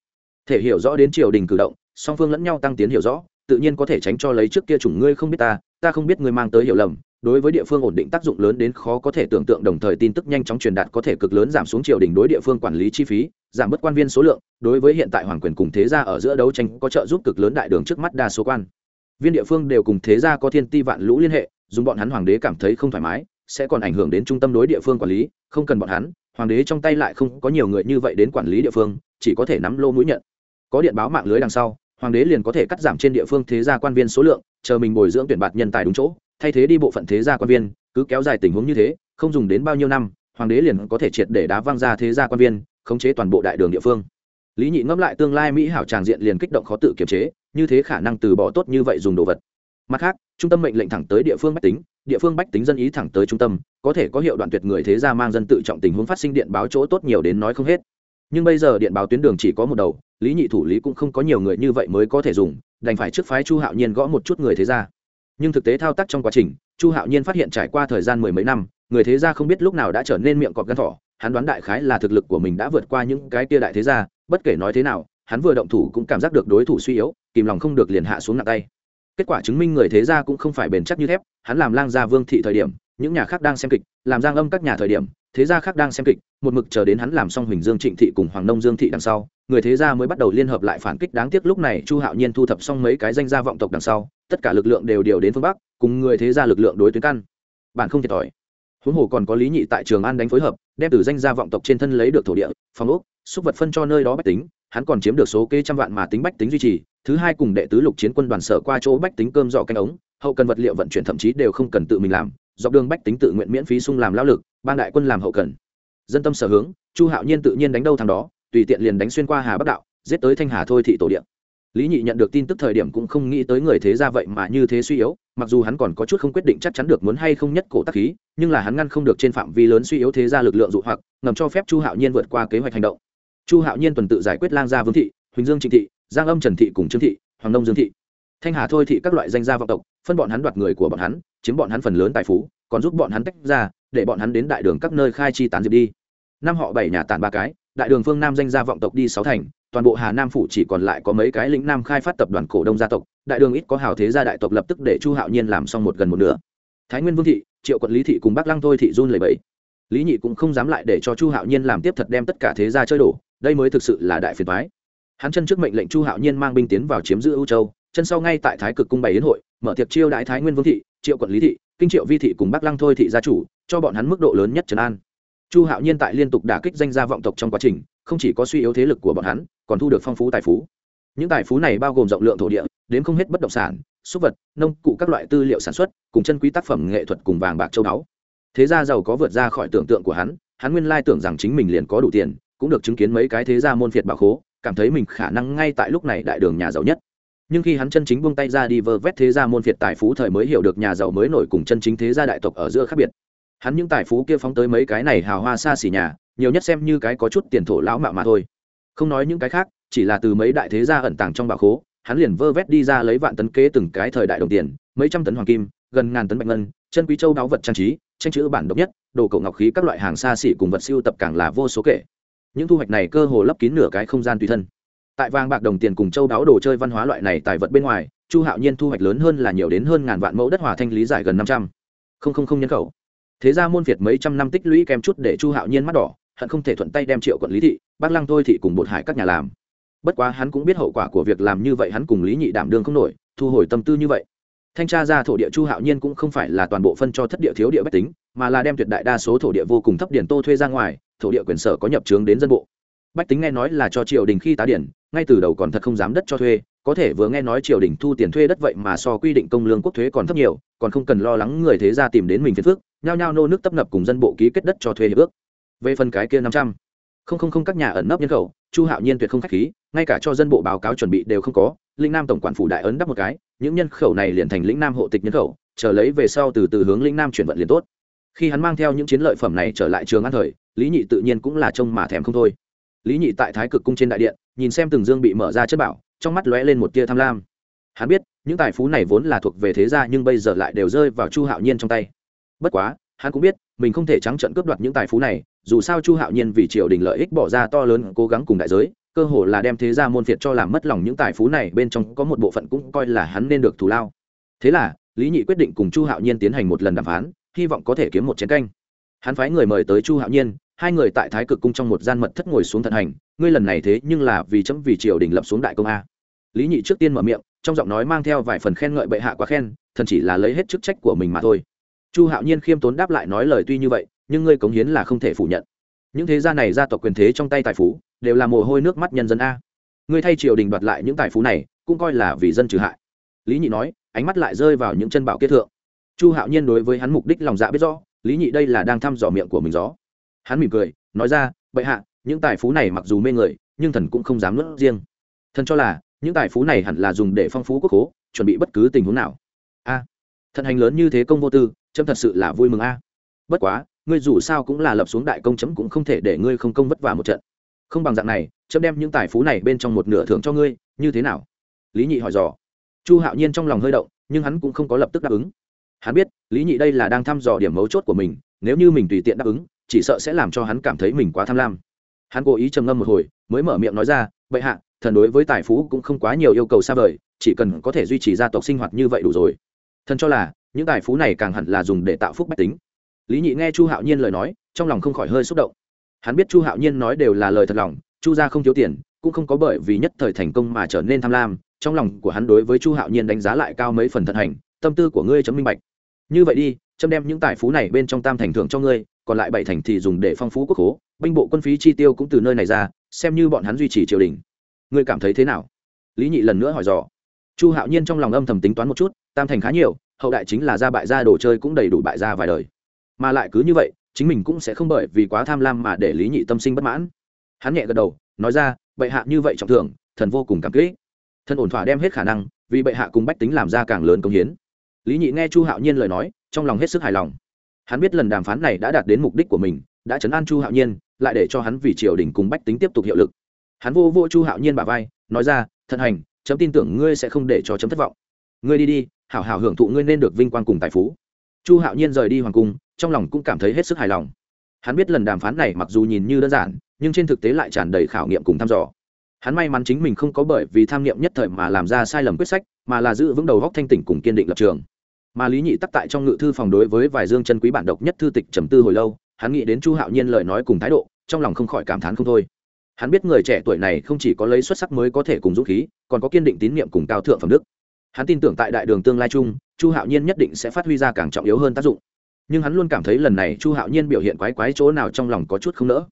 Thể hiểu rõ đến triều đình cử động, song phương lẫn nhau tăng tiến hiểu rõ tự nhiên có thể tránh cho lấy trước kia chủng ngươi không biết ta ta không biết ngươi mang tới hiểu lầm, đối với địa phương ổn định tác dụng lớn đến khó có thể tưởng tượng, đồng thời tin tức nhanh chóng truyền đạt có thể cực lớn giảm xuống triều đình đối địa phương quản lý chi phí, giảm bớt quan viên số lượng, đối với hiện tại hoàng quyền cùng thế gia ở giữa đấu tranh có trợ giúp cực lớn đại đường trước mắt đa số quan. Viên địa phương đều cùng thế gia có thiên ti vạn lũ liên hệ, dùng bọn hắn hoàng đế cảm thấy không thoải mái, sẽ còn ảnh hưởng đến trung tâm đối địa phương quản lý, không cần bọn hắn, hoàng đế trong tay lại không có nhiều người như vậy đến quản lý địa phương, chỉ có thể nắm lô mũi nhận. Có điện báo mạng lưới đằng sau hoàng đế liền có thể cắt giảm trên địa phương thế gia quan viên số lượng, chờ mình bồi dưỡng tuyển bạt nhân tài đúng chỗ, thay thế đi bộ phận thế gia quan viên, cứ kéo dài tình huống như thế, không dùng đến bao nhiêu năm, hoàng đế liền có thể triệt để đá văng ra thế gia quan viên, khống chế toàn bộ đại đường địa phương. Lý nhị ngẫm lại tương lai mỹ hảo tràng diện liền kích động khó tự kiềm chế, như thế khả năng từ bỏ tốt như vậy dùng đồ vật. Mặt khác, trung tâm mệnh lệnh thẳng tới địa phương bách tính, địa phương bách tính dân ý thẳng tới trung tâm, có thể có hiệu đoạn tuyệt người thế gia mang dân tự trọng tình huống phát sinh điện báo chỗ tốt nhiều đến nói không hết nhưng bây giờ điện báo tuyến đường chỉ có một đầu, lý nhị thủ lý cũng không có nhiều người như vậy mới có thể dùng, đành phải trước phái chu hạo nhiên gõ một chút người thế gia. Nhưng thực tế thao tác trong quá trình, chu hạo nhiên phát hiện trải qua thời gian mười mấy năm, người thế gia không biết lúc nào đã trở nên miệng cọp gắn thỏ, hắn đoán đại khái là thực lực của mình đã vượt qua những cái tia đại thế gia, bất kể nói thế nào, hắn vừa động thủ cũng cảm giác được đối thủ suy yếu, kìm lòng không được liền hạ xuống nặng tay. Kết quả chứng minh người thế gia cũng không phải bền chắc như thép, hắn làm lang gia vương thị thời điểm, những nhà khác đang xem kịch, làm giang âm các nhà thời điểm thế gia khác đang xem kịch, một mực chờ đến hắn làm xong huỳnh dương trịnh thị cùng hoàng nông dương thị đằng sau, người thế gia mới bắt đầu liên hợp lại phản kích đáng tiếc lúc này chu hạo nhiên thu thập xong mấy cái danh gia vọng tộc đằng sau, tất cả lực lượng đều điều đến phương bắc, cùng người thế gia lực lượng đối tuyến căn. Bạn không thiệt thòi. Huống hồ còn có lý nhị tại trường an đánh phối hợp, đem từ danh gia vọng tộc trên thân lấy được thổ địa, phòng ốc xúc vật phân cho nơi đó bách tính, hắn còn chiếm được số kê trăm vạn mà tính bách tính duy trì, thứ hai cùng đệ tứ lục chiến quân đoàn sở qua chỗ bách tính cơm dọ canh ống, hậu cần vật liệu vận chuyển thậm chí đều không cần tự mình làm dọc đường bách tính tự nguyện miễn phí sung làm lao lực ban đại quân làm hậu cần. Dân tâm sở hướng, chu hạo nhiên tự nhiên đánh đâu thằng đó, tùy tiện liền đánh xuyên qua hà bắc đạo, giết tới thanh hà thôi thị tổ điện lý nhị nhận được tin tức thời điểm cũng không nghĩ tới người thế ra vậy mà như thế suy yếu, mặc dù hắn còn có chút không quyết định chắc chắn được muốn hay không nhất cổ tắc khí, nhưng là hắn ngăn không được trên phạm vi lớn suy yếu thế ra lực lượng dụ hoặc, ngầm cho phép chu hạo nhiên vượt qua kế hoạch hành động. Chu hạo nhiên tuần tự giải quyết lang gia vương thị, huỳnh dương trịnh thị, giang âm trần thị cùng trương thị, hoàng nông dương thị. Thanh hà thôi thị các loại danh gia vọng tộc phân bọn hắn đoạt người của bọn hắn, chiếm bọn hắn phần lớn tài phú, còn giúp bọn hắn tách ra, để bọn hắn đến đại đường các nơi khai chi tán diệp đi. Năm họ bảy nhà tản ba cái, đại đường phương nam danh gia vọng tộc đi sáu thành, toàn bộ hà nam phủ chỉ còn lại có mấy cái lĩnh nam khai phát tập đoàn cổ đông gia tộc, đại đường ít có hào thế gia đại tộc lập tức để chu hạo nhiên làm xong một gần một nửa. Thái nguyên vương thị, triệu quận lý thị cùng bác lăng thôi thị run lầy bẫy lý nhị cũng không dám lại để cho chu hạo nhiên làm tiếp thật đem tất cả thế gia chơi đổ, đây mới thực sự là đại phiền thoái hắn chân trước mệnh lệnh chu hạo nhiên mang binh tiến vào chiếm giữ ưu châu, chân sau ngay tại thái cực cung bày yến hội mở tiệc chiêu đại thái nguyên vương thị, triệu quận lý thị, kinh triệu vi thị cùng bắc lăng thôi thị gia chủ, cho bọn hắn mức độ lớn nhất trấn an. Chu hạo nhiên tại liên tục đả kích danh gia vọng tộc trong quá trình, không chỉ có suy yếu thế lực của bọn hắn, còn thu được phong phú tài phú. Những tài phú này bao gồm rộng lượng thổ địa, đến không hết bất động sản, súc vật, nông cụ các loại tư liệu sản xuất, cùng chân quý tác phẩm nghệ thuật cùng vàng bạc châu báu. Thế gia giàu có vượt ra khỏi tưởng tượng của hắn hắn nguyên lai tưởng rằng chính mình liền có đủ tiền, cũng được chứng kiến mấy cái thế gia môn phiệt bảo khố, cảm thấy mình khả năng ngay tại lúc này đại đường nhà giàu nhất nhưng khi hắn chân chính buông tay ra đi vơ vét thế gia môn phiệt tài phú thời mới hiểu được nhà giàu mới nổi cùng chân chính thế gia đại tộc ở giữa khác biệt. Hắn những tài phú kia phóng tới mấy cái này hào hoa xa xỉ nhà, nhiều nhất xem như cái có chút tiền thổ lão mạo mà thôi. Không nói những cái khác, chỉ là từ mấy đại thế gia ẩn tàng trong bảo khố, hắn liền vơ vét đi ra lấy vạn tấn kế từng cái thời đại đồng tiền, mấy trăm tấn hoàng kim, gần ngàn tấn bạch ngân, chân quý châu đáo vật trang trí, tranh chữ bản độc nhất, đồ cổ ngọc khí các loại hàng xa xỉ cùng vật siêu tập càng là vô số kể. Những thu hoạch này cơ hồ lấp kín nửa cái không gian tùy thân tại vàng bạc đồng tiền cùng châu đáo đồ chơi văn hóa loại này tài vật bên ngoài, chu hạo nhiên thu hoạch lớn hơn là nhiều đến hơn ngàn vạn mẫu đất hòa thanh lý giải gần năm trăm. Linh nhân khẩu. Thế ra môn việt mấy trăm năm tích lũy kèm chút để chu hạo nhiên mắt đỏ, hận không thể thuận tay đem triệu quận lý thị bác lăng thôi thị cùng bột hải các nhà làm. Bất quá hắn cũng biết hậu quả của việc làm như vậy hắn cùng lý nhị đảm đương không nổi, thu hồi tâm tư như vậy. Thanh tra ra thổ địa chu hạo nhiên cũng không phải là toàn bộ phân cho thất địa thiếu địa bách tính, mà là đem tuyệt đại đa số thổ địa vô cùng thấp điển tô thuê ra ngoài, thổ địa quyền sở có nhập trướng đến dân bộ. Bách tính nghe nói là cho triều đình khi tá điển ngay từ đầu còn thật không dám đất cho thuê, có thể vừa nghe nói triều đình thu tiền thuê đất vậy mà so quy định công lương quốc thuế còn thấp nhiều, còn không cần lo lắng người thế ra tìm đến mình phiền phước nhao nhao nô nước tấp nập cùng dân bộ ký kết đất cho thuê hiệp ước. Về phần cái kia năm trăm, không không không, các nhà ẩn nấp nhân khẩu, chu hạo nhiên tuyệt không khách khí, ngay cả cho dân bộ báo cáo chuẩn bị đều không có, linh nam tổng quản phủ đại ấn đắp một cái, những nhân khẩu này liền thành lĩnh nam hộ tịch nhân khẩu, chờ lấy về sau từ từ hướng lĩnh nam chuyển vận liền tốt. Khi hắn mang theo những chiến lợi phẩm này trở lại trường an thời, lý nhị tự nhiên cũng là trông mà thèm không thôi. Lý nhị tại thái cực cung trên đại điện nhìn xem từng dương bị mở ra chất bảo, trong mắt lóe lên một tia tham lam. Hắn biết, những tài phú này vốn là thuộc về thế gia nhưng bây giờ lại đều rơi vào chu hạo nhiên trong tay. Bất quá, hắn cũng biết, mình không thể trắng trận cướp đoạt những tài phú này, dù sao chu hạo nhiên vì triều đình lợi ích bỏ ra to lớn, cố gắng cùng đại giới, cơ hồ là đem thế gia môn phiệt cho làm mất lòng những tài phú này, bên trong có một bộ phận cũng coi là hắn nên được thù lao. Thế là, lý nhị quyết định cùng chu hạo nhiên tiến hành một lần đàm phán, hy vọng có thể kiếm một chiến canh. Hắn phái người mời tới chu hạo nhiên hai người tại thái cực cung trong một gian mật thất ngồi xuống thận hành, ngươi lần này thế nhưng là vì chấm vì triều đình lập xuống đại công a. Lý nhị trước tiên mở miệng, trong giọng nói mang theo vài phần khen ngợi bệ hạ quá khen, thần chỉ là lấy hết chức trách của mình mà thôi. Chu hạo nhiên khiêm tốn đáp lại nói lời tuy như vậy, nhưng ngươi cống hiến là không thể phủ nhận. Những thế gia này gia tộc quyền thế trong tay tài phú, đều là mồ hôi nước mắt nhân dân a. Ngươi thay triều đình đoạt lại những tài phú này, cũng coi là vì dân trừ hại. Lý nhị nói, ánh mắt lại rơi vào những chân bảo kết thượng. Chu hạo nhiên đối với hắn mục đích lòng dạ biết rõ, lý nhị đây là đang thăm dò miệng của mình gió hắn mỉm cười nói ra bệ hạ những tài phú này mặc dù mê người nhưng thần cũng không dám nuốt riêng. Thần cho là những tài phú này hẳn là dùng để phong phú quốc hố chuẩn bị bất cứ tình huống nào. A. À, thần hành lớn như thế công vô tư chấm thật sự là vui mừng a. Bất quá ngươi dù sao cũng là lập xuống đại công chấm cũng không thể để ngươi không công vất vả một trận. Không bằng dạng này chấm đem những tài phú này bên trong một nửa thưởng cho ngươi như thế nào? Lý nhị hỏi dò. Chu hạo nhiên trong lòng hơi động nhưng hắn cũng không có lập tức đáp ứng. Hắn biết lý nhị đây là đang thăm dò điểm mấu chốt của mình nếu như mình tùy tiện đáp ứng chỉ sợ sẽ làm cho hắn cảm thấy mình quá tham lam. Hắn cố ý trầm ngâm một hồi, mới mở miệng nói ra, bệ hạ, thần đối với tài phú cũng không quá nhiều yêu cầu xa vời, chỉ cần có thể duy trì gia tộc sinh hoạt như vậy đủ rồi. Thần cho là, những tài phú này càng hẳn là dùng để tạo phúc bách tính. Lý nhị nghe chu hạo nhiên lời nói, trong lòng không khỏi hơi xúc động. Hắn biết chu hạo nhiên nói đều là lời thật lòng, chu gia không thiếu tiền, cũng không có bởi vì nhất thời thành công mà trở nên tham lam, trong lòng của hắn đối với chu hạo nhiên đánh giá lại cao mấy phần thận hành, tâm tư của ngươi chấm minh bạch. Như vậy đi, chấm đem những tài phú này bên trong tam thành thưởng cho ngươi còn lại bảy thành thì dùng để phong phú quốc hố binh bộ quân phí chi tiêu cũng từ nơi này ra, xem như bọn hắn duy trì triều đình. Ngươi cảm thấy thế nào? Lý nhị lần nữa hỏi dò. Chu hạo nhiên trong lòng âm thầm tính toán một chút, tam thành khá nhiều, hậu đại chính là ra bại gia đồ chơi cũng đầy đủ bại gia vài đời. Mà lại cứ như vậy, chính mình cũng sẽ không bởi vì quá tham lam mà để lý nhị tâm sinh bất mãn. Hắn nhẹ gật đầu, nói ra, bệ hạ như vậy trọng thưởng, thần vô cùng cảm kích. Thần ổn thỏa đem hết khả năng, vì bệ hạ cùng bách tính làm ra càng lớn công hiến. Lý nhị nghe chu hạo nhiên lời nói, trong lòng hết sức hài lòng hắn biết lần đàm phán này đã đạt đến mục đích của mình, đã chấn an chu hạo nhiên, lại để cho hắn vì triều đình cùng bách tính tiếp tục hiệu lực. Hắn vô vô chu hạo nhiên bà vai, nói ra thận hành, chấm tin tưởng ngươi sẽ không để cho chấm thất vọng. Ngươi đi đi, hảo hảo hưởng thụ ngươi nên được vinh quang cùng tài phú. Chu hạo nhiên rời đi hoàng cung, trong lòng cũng cảm thấy hết sức hài lòng. Hắn biết lần đàm phán này mặc dù nhìn như đơn giản, nhưng trên thực tế lại tràn đầy khảo nghiệm cùng thăm dò. Hắn may mắn chính mình không có bởi vì tham nghiệm nhất thời mà làm ra sai lầm quyết sách, mà là giữ vững đầu góc thanh tỉnh cùng kiên định lập trường mà lý nhị tắc tại trong ngự thư phòng đối với vài dương chân quý bản độc nhất thư tịch trầm tư hồi lâu, hắn nghĩ đến chu hạo nhiên lời nói cùng thái độ, trong lòng không khỏi cảm thán không thôi. Hắn biết người trẻ tuổi này không chỉ có lấy xuất sắc mới có thể cùng dũng khí, còn có kiên định tín nhiệm cùng cao thượng phẩm đức. Hắn tin tưởng tại đại đường tương lai chung, chu hạo nhiên nhất định sẽ phát huy ra càng trọng yếu hơn tác dụng. Nhưng hắn luôn cảm thấy lần này chu hạo nhiên biểu hiện quái quái chỗ nào trong lòng có chút không nỡ.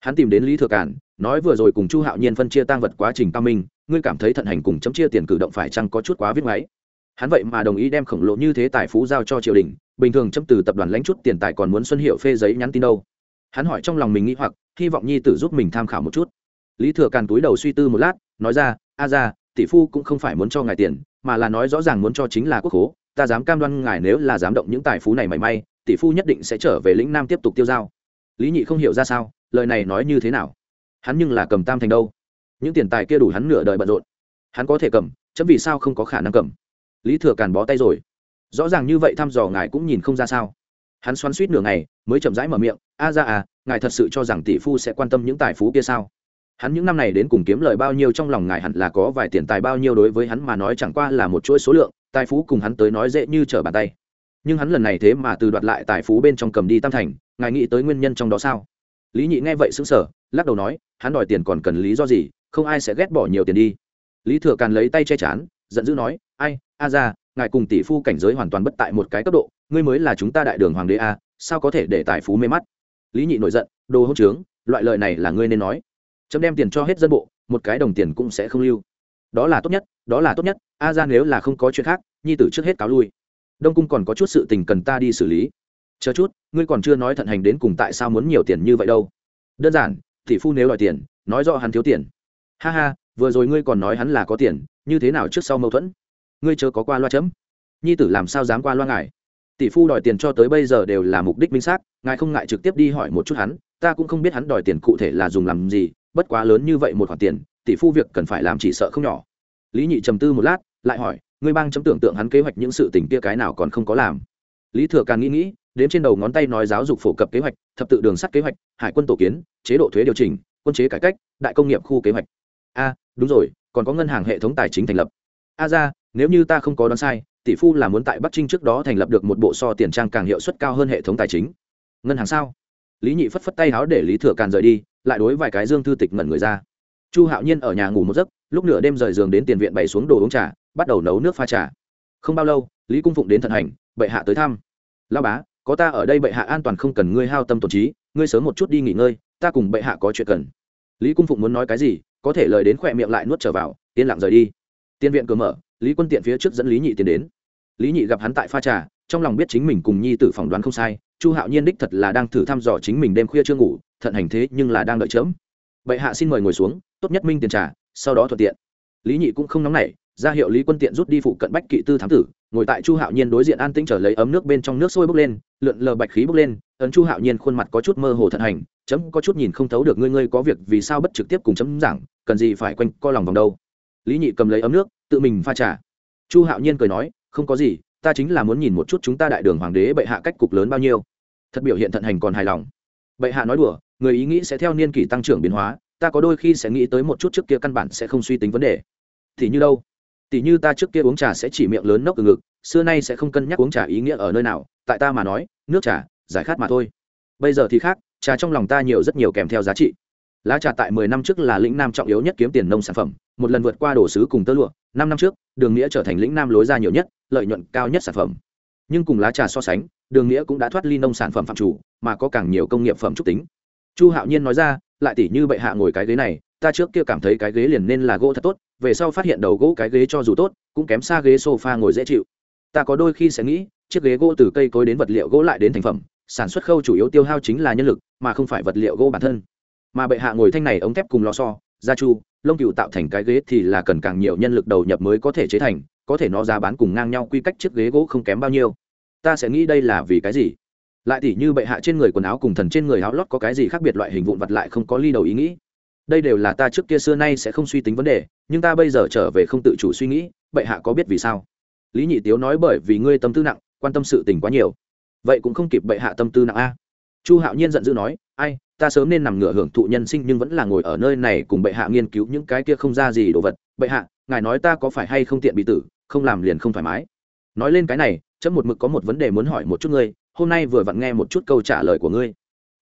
Hắn tìm đến lý thừa cản nói vừa rồi cùng chu hạo nhiên phân chia tăng vật quá trình cao minh, ngươi cảm thấy thận hành cùng chấm chia tiền cử động phải chăng có chút quá viết máy? Hắn vậy mà đồng ý đem khổng lồ như thế tài phú giao cho triều đình, bình thường chấm từ tập đoàn lãnh chút tiền tài còn muốn xuân hiệu phê giấy nhắn tin đâu. Hắn hỏi trong lòng mình nghĩ hoặc, hy vọng nhi tử giúp mình tham khảo một chút. Lý thừa càn túi đầu suy tư một lát, nói ra, a ra tỷ phu cũng không phải muốn cho ngài tiền, mà là nói rõ ràng muốn cho chính là quốc hố ta dám cam đoan ngài nếu là dám động những tài phú này mảy may, tỷ phu nhất định sẽ trở về lĩnh nam tiếp tục tiêu giao. Lý nhị không hiểu ra sao, lời này nói như thế nào? Hắn nhưng là cầm tam thành đâu? Những tiền tài kia đủ hắn nửa đời bận rộn. Hắn có thể cầm, chấm vì sao không có khả năng cầm? Lý thừa càn bó tay rồi. Rõ ràng như vậy thăm dò ngài cũng nhìn không ra sao. Hắn xoắn suýt nửa ngày, mới chậm rãi mở miệng, a ra à ngài thật sự cho rằng tỷ phu sẽ quan tâm những tài phú kia sao? Hắn những năm này đến cùng kiếm lời bao nhiêu trong lòng ngài hẳn là có vài tiền tài bao nhiêu đối với hắn mà nói chẳng qua là một chuỗi số lượng, tài phú cùng hắn tới nói dễ như trở bàn tay. Nhưng hắn lần này thế mà từ đoạt lại tài phú bên trong cầm đi tam thành, ngài nghĩ tới nguyên nhân trong đó sao? Lý nhị nghe vậy xứng sở lắc đầu nói, hắn đòi tiền còn cần lý do gì, không ai sẽ ghét bỏ nhiều tiền đi. Lý thừa càn lấy tay che chán, giận dữ nói ai, a ra, ngài cùng tỷ phu cảnh giới hoàn toàn bất tại một cái cấp độ, ngươi mới là chúng ta đại đường hoàng đế a, sao có thể để tài phú mê mắt? Lý nhị nổi giận, đồ hỗn trướng, loại lời này là ngươi nên nói. Chấm đem tiền cho hết dân bộ, một cái đồng tiền cũng sẽ không lưu. Đó là tốt nhất, đó là tốt nhất, a ra nếu là không có chuyện khác, nhi tử trước hết cáo lui. Đông cung còn có chút sự tình cần ta đi xử lý. Chờ chút, ngươi còn chưa nói thận hành đến cùng tại sao muốn nhiều tiền như vậy đâu. Đơn giản, tỷ phu nếu đòi tiền, nói rõ hắn thiếu tiền. Ha ha, vừa rồi ngươi còn nói hắn là có tiền, như thế nào trước sau mâu thuẫn? Ngươi chớ có qua loa chấm. Nhi tử làm sao dám qua loa ngài? Tỷ phu đòi tiền cho tới bây giờ đều là mục đích minh xác, ngài không ngại trực tiếp đi hỏi một chút hắn, ta cũng không biết hắn đòi tiền cụ thể là dùng làm gì, bất quá lớn như vậy một khoản tiền, tỷ phu việc cần phải làm chỉ sợ không nhỏ. Lý nhị trầm tư một lát, lại hỏi, ngươi bang chấm tưởng tượng hắn kế hoạch những sự tình kia cái nào còn không có làm. Lý thừa càng nghĩ nghĩ đến trên đầu ngón tay nói giáo dục phổ cập kế hoạch, thập tự đường sắt kế hoạch, hải quân tổ kiến, chế độ thuế điều chỉnh, quân chế cải cách, đại công nghiệp khu kế hoạch. A, đúng rồi, còn có ngân hàng hệ thống tài chính thành lập. A ra nếu như ta không có đoán sai, tỷ phu là muốn tại bắc trinh trước đó thành lập được một bộ so tiền trang càng hiệu suất cao hơn hệ thống tài chính. Ngân hàng sao? Lý nhị phất phất tay háo để lý thừa càn rời đi, lại đối vài cái dương thư tịch ngẩn người ra. Chu hạo nhiên ở nhà ngủ một giấc, lúc nửa đêm rời giường đến tiền viện bày xuống đồ uống trà, bắt đầu nấu nước pha trà. Không bao lâu, lý cung phụng đến thận hành, bệ hạ tới thăm. Lao bá, có ta ở đây bệ hạ an toàn không cần ngươi hao tâm tổn trí, ngươi sớm một chút đi nghỉ ngơi, ta cùng bệ hạ có chuyện cần. Lý cung phụng muốn nói cái gì, có thể lời đến khỏe miệng lại nuốt trở vào, yên lặng rời đi. Tiên viện cửa mở lý quân tiện phía trước dẫn lý nhị tiến đến. Lý nhị gặp hắn tại pha trà, trong lòng biết chính mình cùng nhi tử phỏng đoán không sai, chu hạo nhiên đích thật là đang thử thăm dò chính mình đêm khuya chưa ngủ, thận hành thế nhưng là đang đợi chớm. Bệ hạ xin mời ngồi xuống, tốt nhất minh tiền trà, sau đó thuận tiện. Lý nhị cũng không nóng nảy, ra hiệu lý quân tiện rút đi phụ cận bách kỵ tư thám tử, ngồi tại chu hạo nhiên đối diện an tĩnh trở lấy ấm nước bên trong nước sôi bốc lên, lượn lờ bạch khí bốc lên, ấn chu hạo nhiên khuôn mặt có chút mơ hồ thận hành, chấm có chút nhìn không thấu được ngươi ngươi có việc vì sao bất trực tiếp cùng chấm giảng, cần gì phải quanh co lòng vòng đâu lý nhị cầm lấy ấm nước, tự mình pha trà. Chu hạo nhiên cười nói, không có gì, ta chính là muốn nhìn một chút chúng ta đại đường hoàng đế bệ hạ cách cục lớn bao nhiêu. Thật biểu hiện thận hành còn hài lòng. Bệ hạ nói đùa, người ý nghĩ sẽ theo niên kỷ tăng trưởng biến hóa, ta có đôi khi sẽ nghĩ tới một chút trước kia căn bản sẽ không suy tính vấn đề. Thì như đâu? Tỷ như ta trước kia uống trà sẽ chỉ miệng lớn nốc từ ngực, xưa nay sẽ không cân nhắc uống trà ý nghĩa ở nơi nào, tại ta mà nói, nước trà, giải khát mà thôi. Bây giờ thì khác, trà trong lòng ta nhiều rất nhiều kèm theo giá trị. Lá trà tại mười năm trước là lĩnh nam trọng yếu nhất kiếm tiền nông sản phẩm một lần vượt qua đồ sứ cùng tơ lụa, năm năm trước, đường nghĩa trở thành lĩnh nam lối ra nhiều nhất, lợi nhuận cao nhất sản phẩm. Nhưng cùng lá trà so sánh, đường nghĩa cũng đã thoát ly nông sản phẩm phạm chủ, mà có càng nhiều công nghiệp phẩm trúc tính. Chu hạo nhiên nói ra, lại tỷ như bệ hạ ngồi cái ghế này, ta trước kia cảm thấy cái ghế liền nên là gỗ thật tốt, về sau phát hiện đầu gỗ cái ghế cho dù tốt, cũng kém xa ghế sofa ngồi dễ chịu. Ta có đôi khi sẽ nghĩ, chiếc ghế gỗ từ cây cối đến vật liệu gỗ lại đến thành phẩm, sản xuất khâu chủ yếu tiêu hao chính là nhân lực, mà không phải vật liệu gỗ bản thân. Mà bệ hạ ngồi thanh này ống thép cùng lò xo gia chu, lông cựu tạo thành cái ghế thì là cần càng nhiều nhân lực đầu nhập mới có thể chế thành, có thể nó giá bán cùng ngang nhau quy cách chiếc ghế gỗ không kém bao nhiêu. Ta sẽ nghĩ đây là vì cái gì? Lại tỉ như bệ hạ trên người quần áo cùng thần trên người áo lót có cái gì khác biệt loại hình vụn vặt lại không có ly đầu ý nghĩ? Đây đều là ta trước kia xưa nay sẽ không suy tính vấn đề, nhưng ta bây giờ trở về không tự chủ suy nghĩ, bệ hạ có biết vì sao? Lý nhị tiếu nói bởi vì ngươi tâm tư nặng, quan tâm sự tình quá nhiều. Vậy cũng không kịp bệ hạ tâm tư nặng a. Chu hạo nhiên giận dữ nói, ai ta sớm nên nằm ngửa hưởng thụ nhân sinh nhưng vẫn là ngồi ở nơi này cùng bệ hạ nghiên cứu những cái kia không ra gì đồ vật. Bệ hạ, ngài nói ta có phải hay không tiện bị tử, không làm liền không thoải mái. Nói lên cái này, chấm một mực có một vấn đề muốn hỏi một chút ngươi, hôm nay vừa vặn nghe một chút câu trả lời của ngươi.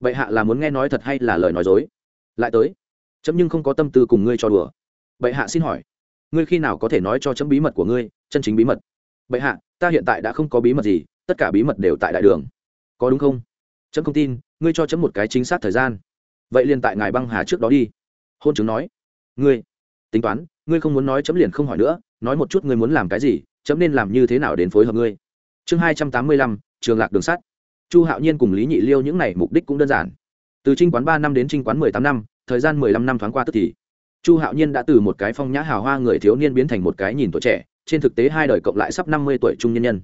Bệ hạ là muốn nghe nói thật hay là lời nói dối? Lại tới, chấm nhưng không có tâm tư cùng ngươi cho đùa. Bệ hạ xin hỏi, ngươi khi nào có thể nói cho chấm bí mật của ngươi, chân chính bí mật? Bệ hạ, ta hiện tại đã không có bí mật gì, tất cả bí mật đều tại đại đường. Có đúng không? Chấm không tin, ngươi cho chấm một cái chính xác thời gian. Vậy liền tại ngài băng hà trước đó đi. Hôn chứng nói. Ngươi, tính toán, ngươi không muốn nói chấm liền không hỏi nữa, nói một chút ngươi muốn làm cái gì, chấm nên làm như thế nào đến phối hợp ngươi. Chương hai trăm tám mươi lăm, trường lạc đường sắt. Chu hạo nhiên cùng lý nhị liêu những n à y mục đích cũng đơn giản. Từ trinh quán ba năm đến trinh quán mười tám năm, thời gian mười lăm năm thoáng qua tức thì, chu hạo nhiên đã từ một cái phong nhã hào hoa người thiếu niên biến thành một cái nhìn tuổi trẻ, trên thực tế hai đời cộng lại sắp năm mươi tuổi trung nhân nhân.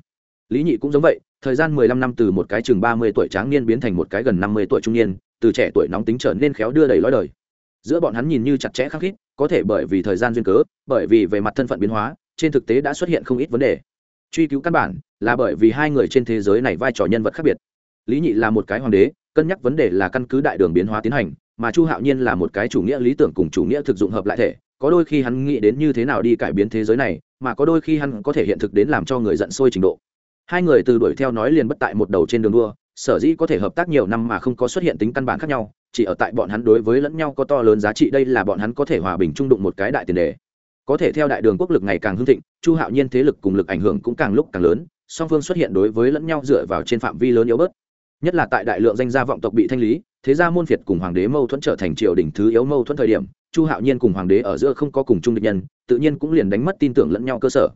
Lý nhị cũng giống vậy thời gian mười lăm năm từ một cái chừng ba mươi tuổi tráng niên biến thành một cái gần năm mươi tuổi trung niên, từ trẻ tuổi nóng tính trở nên khéo đưa đầy lối đời. Giữa bọn hắn nhìn như chặt chẽ khắc khít, có thể bởi vì thời gian duyên cớ, bởi vì về mặt thân phận biến hóa, trên thực tế đã xuất hiện không ít vấn đề. Truy cứu căn bản là bởi vì hai người trên thế giới này vai trò nhân vật khác biệt. Lý nhị là một cái hoàng đế, cân nhắc vấn đề là căn cứ đại đường biến hóa tiến hành, mà chu hạo nhiên là một cái chủ nghĩa lý tưởng cùng chủ nghĩa thực dụng hợp lại thể. Có đôi khi hắn nghĩ đến như thế nào đi cải biến thế giới này, mà có đôi khi hắn có thể hiện thực đến làm cho người giận sôi trình độ hai người từ đuổi theo nói liền bất tại một đầu trên đường đua, sở dĩ có thể hợp tác nhiều năm mà không có xuất hiện tính căn bản khác nhau, chỉ ở tại bọn hắn đối với lẫn nhau có to lớn giá trị đây là bọn hắn có thể hòa bình trung đụng một cái đại tiền đề. Có thể theo đại đường quốc lực ngày càng hưng thịnh, chu hạo nhiên thế lực cùng lực ảnh hưởng cũng càng lúc càng lớn, song phương xuất hiện đối với lẫn nhau dựa vào trên phạm vi lớn yếu bớt. Nhất là tại đại lượng danh gia vọng tộc bị thanh lý, thế gia môn phiệt cùng hoàng đế mâu thuẫn trở thành triều đình thứ yếu mâu thuẫn thời điểm, chu hạo nhiên cùng hoàng đế ở giữa không có cùng chung địch nhân, tự nhiên cũng liền đánh mất tin tưởng lẫn nhau cơ sở.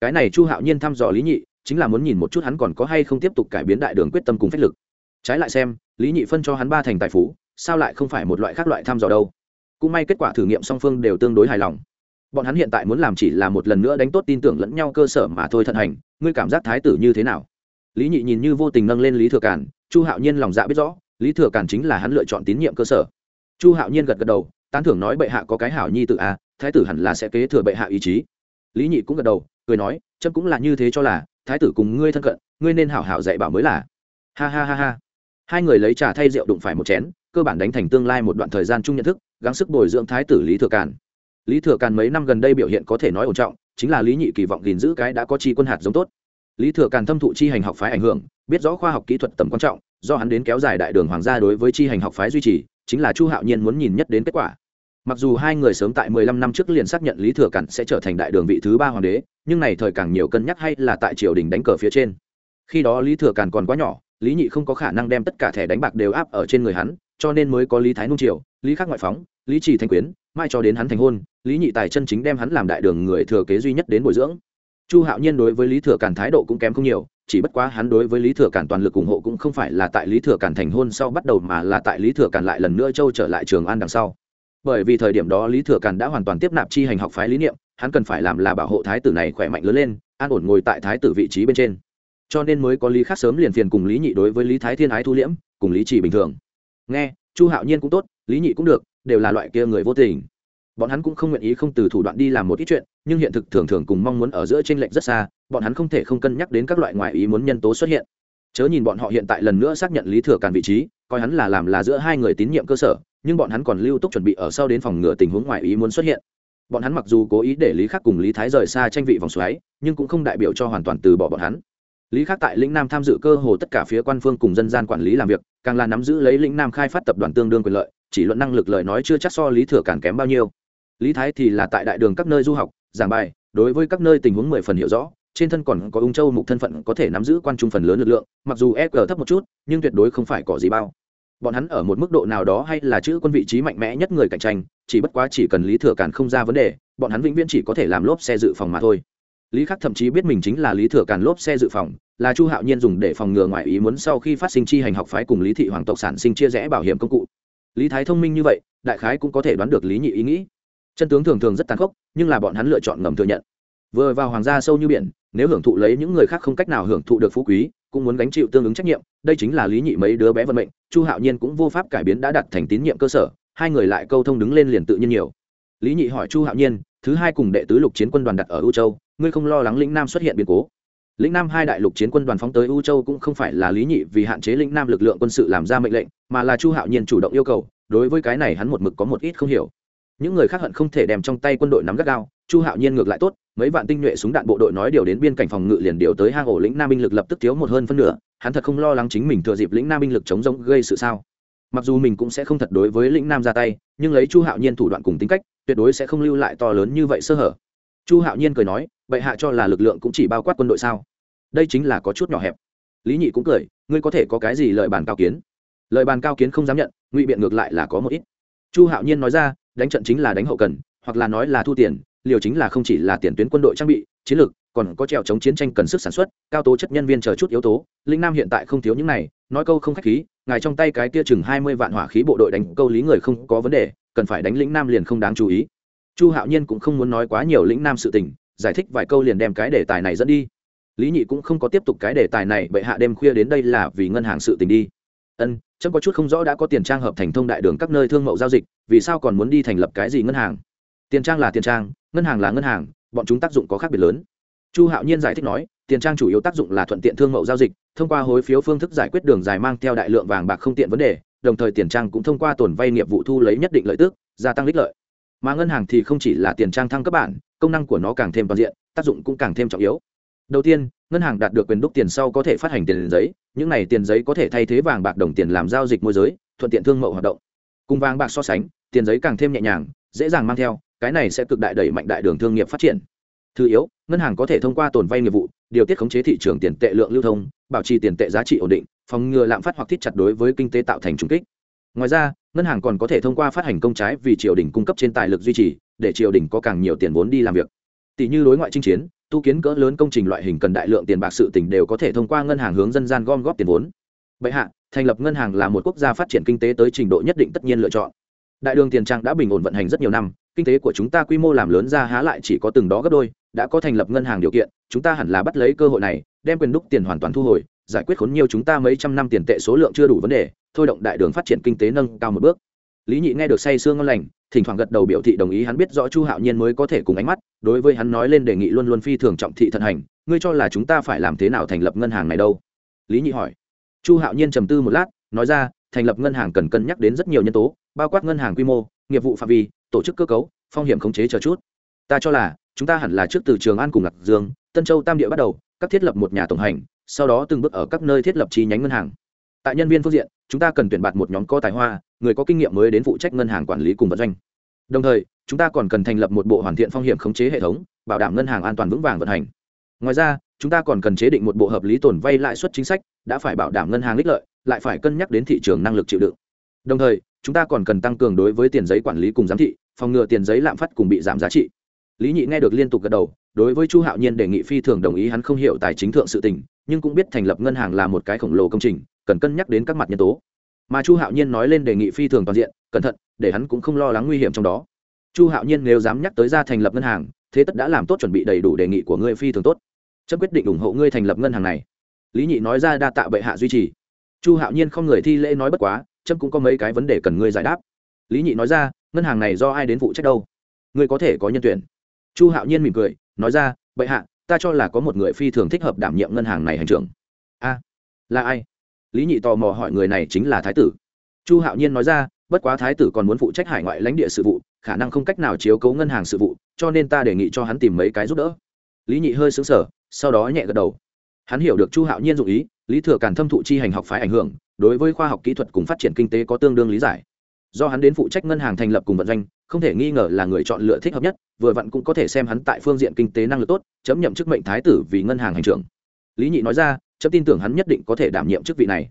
Cái này chu hạo nhiên thăm dò lý nhị chính là muốn nhìn một chút hắn còn có hay không tiếp tục cải biến đại đường quyết tâm cùng phách lực. Trái lại xem, lý nhị phân cho hắn ba thành tài phú, sao lại không phải một loại khác loại thăm dò đâu? Cũng may kết quả thử nghiệm song phương đều tương đối hài lòng. Bọn hắn hiện tại muốn làm chỉ là một lần nữa đánh tốt tin tưởng lẫn nhau cơ sở mà thôi thận hành, ngươi cảm giác thái tử như thế nào? Lý nhị nhìn như vô tình nâng lên lý thừa cản chu hạo nhiên lòng dạ biết rõ, lý thừa cản chính là hắn lựa chọn tín nhiệm cơ sở. Chu hạo nhiên gật gật đầu, tán thưởng nói bệ hạ có cái hảo nhi tự a à, thái tử hẳn là sẽ kế thừa bệ hạ ý chí. Lý nhị cũng gật đầu, cười nói trâm cũng là như thế cho là thái tử cùng ngươi thân cận, ngươi nên hảo hảo dạy bảo mới là. Ha ha ha ha. Hai người lấy trà thay rượu đụng phải một chén, cơ bản đánh thành tương lai một đoạn thời gian chung nhận thức, gắng sức bồi dưỡng thái tử lý thừa càn. lý thừa càn mấy năm gần đây biểu hiện có thể nói ổn trọng, chính là lý nhị kỳ vọng gìn giữ cái đã có chi quân hạt giống tốt. Lý thừa càn thâm thụ chi hành học phái ảnh hưởng, biết rõ khoa học kỹ thuật tầm quan trọng, do hắn đến kéo dài đại đường hoàng gia đối với chi hành học phái duy trì, chính là chu hạo nhiên muốn nhìn nhất đến kết quả mặc dù hai người sớm tại mười lăm năm trước liền xác nhận lý thừa cản sẽ trở thành đại đường vị thứ ba hoàng đế, nhưng này thời càng nhiều cân nhắc hay là tại triều đình đánh cờ phía trên. Khi đó lý thừa cản còn quá nhỏ, lý nhị không có khả năng đem tất cả thẻ đánh bạc đều áp ở trên người hắn, cho nên mới có lý thái nung triều, lý khắc ngoại phóng, lý trì thanh quyến, mai cho đến hắn thành hôn, lý nhị tài chân chính đem hắn làm đại đường người thừa kế duy nhất đến bồi dưỡng. Chu hạo nhiên đối với lý thừa cản thái độ cũng kém không nhiều, chỉ bất quá hắn đối với lý thừa cản toàn lực ủng hộ cũng không phải là tại lý thừa cản thành hôn sau bắt đầu mà là tại lý thừa cản lại lần nữa châu trở lại trường an đằng sau bởi vì thời điểm đó lý thừa càn đã hoàn toàn tiếp nạp chi hành học phái lý niệm, hắn cần phải làm là bảo hộ thái tử này khỏe mạnh lớn lên, an ổn ngồi tại thái tử vị trí bên trên. Cho nên mới có lý khác sớm liền phiền cùng lý nhị đối với lý thái thiên ái thu liễm, cùng lý chỉ bình thường. Nghe, chu hạo nhiên cũng tốt, lý nhị cũng được, đều là loại kia người vô tình. Bọn hắn cũng không nguyện ý không từ thủ đoạn đi làm một ít chuyện, nhưng hiện thực thường thường cùng mong muốn ở giữa t r ê n lệch rất xa, bọn hắn không thể không cân nhắc đến các loại ngoại ý muốn nhân tố xuất hiện. Chớ nhìn bọn họ hiện tại lần nữa xác nhận lý thừa càn vị trí, coi hắn là làm là giữa hai người tín nhiệm cơ sở nhưng bọn hắn còn lưu túc chuẩn bị ở sau đến phòng ngừa tình huống ngoại ý muốn xuất hiện. Bọn hắn mặc dù cố ý để lý khắc cùng lý thái rời xa tranh vị vòng xoáy, nhưng cũng không đại biểu cho hoàn toàn từ bỏ bọn hắn. Lý Khắc tại lĩnh nam tham dự cơ hồ tất cả phía quan phương cùng dân gian quản lý làm việc, càng là nắm giữ lấy lĩnh nam khai phát tập đoàn tương đương quyền lợi, chỉ luận năng lực lời nói chưa chắc so lý thừa càng kém bao nhiêu. Lý thái thì là tại đại đường các nơi du học, giảng bài, đối với các nơi tình huống mười phần hiểu rõ, trên thân còn có ung châu mục thân phận có thể nắm giữ quan trung phần lớn lực lượng, mặc dù e thấp một chút, nhưng tuyệt đối không phải cỏ gì bao bọn hắn ở một mức độ nào đó hay là chữ quân vị trí mạnh mẽ nhất người cạnh tranh, chỉ bất quá chỉ cần lý thừa càn không ra vấn đề, bọn hắn vĩnh viễn chỉ có thể làm lốp xe dự phòng mà thôi. Lý khắc thậm chí biết mình chính là lý thừa càn lốp xe dự phòng, là chu hạo nhiên dùng để phòng ngừa ngoại ý muốn sau khi phát sinh chi hành học phái cùng lý thị hoàng tộc sản sinh chia rẽ bảo hiểm công cụ. Lý thái thông minh như vậy, đại khái cũng có thể đoán được lý nhị ý nghĩ. Chân tướng thường thường rất tàn khốc, nhưng là bọn hắn lựa chọn ngầm thừa nhận. Vừa vào hoàng gia sâu như biển, nếu hưởng thụ lấy những người khác không cách nào hưởng thụ được phú quý cũng muốn gánh chịu tương ứng trách nhiệm, đây chính là lý nhị mấy đứa bé vận mệnh, chu hạo nhiên cũng vô pháp cải biến đã đặt thành tín nhiệm cơ sở, hai người lại câu thông đứng lên liền tự nhiên nhiều. Lý nhị hỏi chu hạo nhiên, thứ hai cùng đệ tứ lục chiến quân đoàn đặt ở u châu, ngươi không lo lắng lĩnh nam xuất hiện biến cố? Lĩnh nam hai đại lục chiến quân đoàn phóng tới u châu cũng không phải là lý nhị vì hạn chế lĩnh nam lực lượng quân sự làm ra mệnh lệnh, mà là chu hạo nhiên chủ động yêu cầu, đối với cái này hắn một mực có một ít không hiểu những người khác hận không thể đem trong tay quân đội nắm gắt gao, chu hạo nhiên ngược lại tốt, mấy vạn tinh nhuệ súng đạn bộ đội nói điều đến biên cảnh phòng ngự liền điều tới hang ổ lĩnh nam binh lực lập tức thiếu một hơn phân nửa, hắn thật không lo lắng chính mình thừa dịp lĩnh nam binh lực chống rỗng gây sự sao. Mặc dù mình cũng sẽ không thật đối với lĩnh nam ra tay, nhưng lấy chu hạo nhiên thủ đoạn cùng tính cách, tuyệt đối sẽ không lưu lại to lớn như vậy sơ hở. Chu hạo nhiên cười nói, bệ hạ cho là lực lượng cũng chỉ bao quát quân đội sao? Đây chính là có chút nhỏ hẹp. Lý nhị cũng cười, ngươi có thể có cái gì lợi bàn cao kiến? Lợi bàn cao kiến không dám nhận, ngụy biện ngược lại là có một ít. Chu hạo nhiên nói ra đánh trận chính là đánh hậu cần, hoặc là nói là thu tiền, liều chính là không chỉ là tiền tuyến quân đội trang bị, chiến lược, còn có trèo chống chiến tranh cần sức sản xuất, cao tố chất nhân viên chờ chút yếu tố. Linh nam hiện tại không thiếu những này, nói câu không khách khí, ngài trong tay cái kia chừng hai mươi vạn hỏa khí bộ đội đánh câu lý người không có vấn đề, cần phải đánh lĩnh nam liền không đáng chú ý. Chu hạo nhiên cũng không muốn nói quá nhiều lĩnh nam sự tình, giải thích vài câu liền đem cái đề tài này dẫn đi. Lý nhị cũng không có tiếp tục cái đề tài này, bệ hạ đêm khuya đến đây là vì ngân hàng sự tình đi. Ân, chấm có chút không rõ đã có tiền trang hợp thành thông đại đường các nơi thương mậu giao dịch vì sao còn muốn đi thành lập cái gì ngân hàng? Tiền trang là tiền trang, ngân hàng là ngân hàng, bọn chúng tác dụng có khác biệt lớn. Chu hạo nhiên giải thích nói, tiền trang chủ yếu tác dụng là thuận tiện thương mẫu giao dịch, thông qua hối phiếu phương thức giải quyết đường dài mang theo đại lượng vàng bạc không tiện vấn đề, đồng thời tiền trang cũng thông qua tổn vay nghiệp vụ thu lấy nhất định lợi tức, gia tăng lích lợi. Mà ngân hàng thì không chỉ là tiền trang thăng cấp bản, công năng của nó càng thêm toàn diện, tác dụng cũng càng thêm trọng yếu. Đầu tiên, ngân hàng đạt được quyền đúc tiền sau có thể phát hành tiền giấy, những này tiền giấy có thể thay thế vàng bạc đồng tiền làm giao dịch môi giới, thuận tiện thương mẫu hoạt động. Cùng vàng bạc so sánh tiền giấy càng thêm nhẹ nhàng, dễ dàng mang theo, cái này sẽ cực đại đẩy mạnh đại đường thương nghiệp phát triển. Thứ yếu, ngân hàng có thể thông qua tồn vay nghiệp vụ, điều tiết khống chế thị trường tiền tệ lượng lưu thông, bảo trì tiền tệ giá trị ổn định, phòng ngừa lạm phát hoặc thiết chặt đối với kinh tế tạo thành trung kích. Ngoài ra, ngân hàng còn có thể thông qua phát hành công trái vì triều đình cung cấp trên tài lực duy trì, để triều đình có càng nhiều tiền vốn đi làm việc. Tỷ như đối ngoại chinh chiến, tu kiến cỡ lớn công trình loại hình cần đại lượng tiền bạc sự tỉnh đều có thể thông qua ngân hàng hướng dân gian gom góp tiền vốn. Bệ hạ, thành lập ngân hàng là một quốc gia phát triển kinh tế tới trình độ nhất định tất nhiên lựa chọn đại đường tiền trang đã bình ổn vận hành rất nhiều năm, kinh tế của chúng ta quy mô làm lớn ra há lại chỉ có từng đó gấp đôi, đã có thành lập ngân hàng điều kiện, chúng ta hẳn là bắt lấy cơ hội này, đem quyền đúc tiền hoàn toàn thu hồi, giải quyết khốn nhiều chúng ta mấy trăm năm tiền tệ số lượng chưa đủ vấn đề, thôi động đại đường phát triển kinh tế nâng cao một bước. Lý nhị nghe được say sương ngon lành, thỉnh thoảng gật đầu biểu thị đồng ý hắn biết rõ chu hạo nhiên mới có thể cùng ánh mắt, đối với hắn nói lên đề nghị luôn luôn phi thường trọng thị thận hành, ngươi cho là chúng ta phải làm thế nào thành lập ngân hàng này đâu? Lý nhị hỏi. Chu hạo nhiên trầm tư một lát, nói ra thành lập ngân hàng cần cân nhắc đến rất nhiều nhân tố, bao quát ngân hàng quy mô, nghiệp vụ phạm vi, tổ chức cơ cấu, phong hiểm khống chế chờ chút. Ta cho là, chúng ta hẳn là trước từ trường an cùng lạc dương, tân châu, tam địa bắt đầu, các thiết lập một nhà tổng hành, sau đó từng bước ở các nơi thiết lập chi nhánh ngân hàng. Tại nhân viên phương diện, chúng ta cần tuyển bạt một nhóm có tài hoa, người có kinh nghiệm mới đến phụ trách ngân hàng quản lý cùng vận doanh. Đồng thời, chúng ta còn cần thành lập một bộ hoàn thiện phong hiểm khống chế hệ thống, bảo đảm ngân hàng an toàn vững vàng vận hành. Ngoài ra, chúng ta còn cần chế định một bộ hợp lý tổn vay lãi suất chính sách, đã phải bảo đảm ngân hàng ích lợi lại phải cân nhắc đến thị trường năng lực chịu đựng. Đồng thời, chúng ta còn cần tăng cường đối với tiền giấy quản lý cùng giám thị, phòng ngừa tiền giấy lạm phát cùng bị giảm giá trị. Lý nhị nghe được liên tục gật đầu, đối với chu hạo nhiên đề nghị phi thường đồng ý, hắn không hiểu tài chính thượng sự tình, nhưng cũng biết thành lập ngân hàng là một cái khổng lồ công trình, cần cân nhắc đến các mặt nhân tố. Mà chu hạo nhiên nói lên đề nghị phi thường toàn diện, cẩn thận, để hắn cũng không lo lắng nguy hiểm trong đó. Chu hạo nhiên nếu dám nhắc tới ra thành lập ngân hàng, thế tất đã làm tốt chuẩn bị đầy đủ đề nghị của ngươi phi thường tốt. Chấp quyết định ủng hộ ngươi thành lập ngân hàng này. Lý nhị nói ra đa tạ bệ hạ duy trì chu hạo nhiên không người thi lễ nói bất quá, trâm cũng có mấy cái vấn đề cần ngươi giải đáp. Lý nhị nói ra, ngân hàng này do ai đến phụ trách đâu? Ngươi có thể có nhân tuyển. Chu hạo nhiên mỉm cười, nói ra, bệ hạ, ta cho là có một người phi thường thích hợp đảm nhiệm ngân hàng này hành trưởng. A, là ai? Lý nhị tò mò hỏi, người này chính là thái tử. Chu hạo nhiên nói ra, bất quá thái tử còn muốn phụ trách hải ngoại lãnh địa sự vụ, khả năng không cách nào chiếu cấu ngân hàng sự vụ, cho nên ta đề nghị cho hắn tìm mấy cái giúp đỡ. Lý nhị hơi xứng sở sau đó nhẹ gật đầu hắn hiểu được chu hạo nhiên dụ ý, lý thừa càn thâm thụ chi hành học phái ảnh hưởng, đối với khoa học kỹ thuật cùng phát triển kinh tế có tương đương lý giải. Do hắn đến phụ trách ngân hàng thành lập cùng vận doanh, không thể nghi ngờ là người chọn lựa thích hợp nhất, vừa vặn cũng có thể xem hắn tại phương diện kinh tế năng lực tốt, chấm nhậm chức mệnh thái tử vì ngân hàng hành trưởng. Lý nhị nói ra, chấm tin tưởng hắn nhất định có thể đảm nhiệm chức vị này.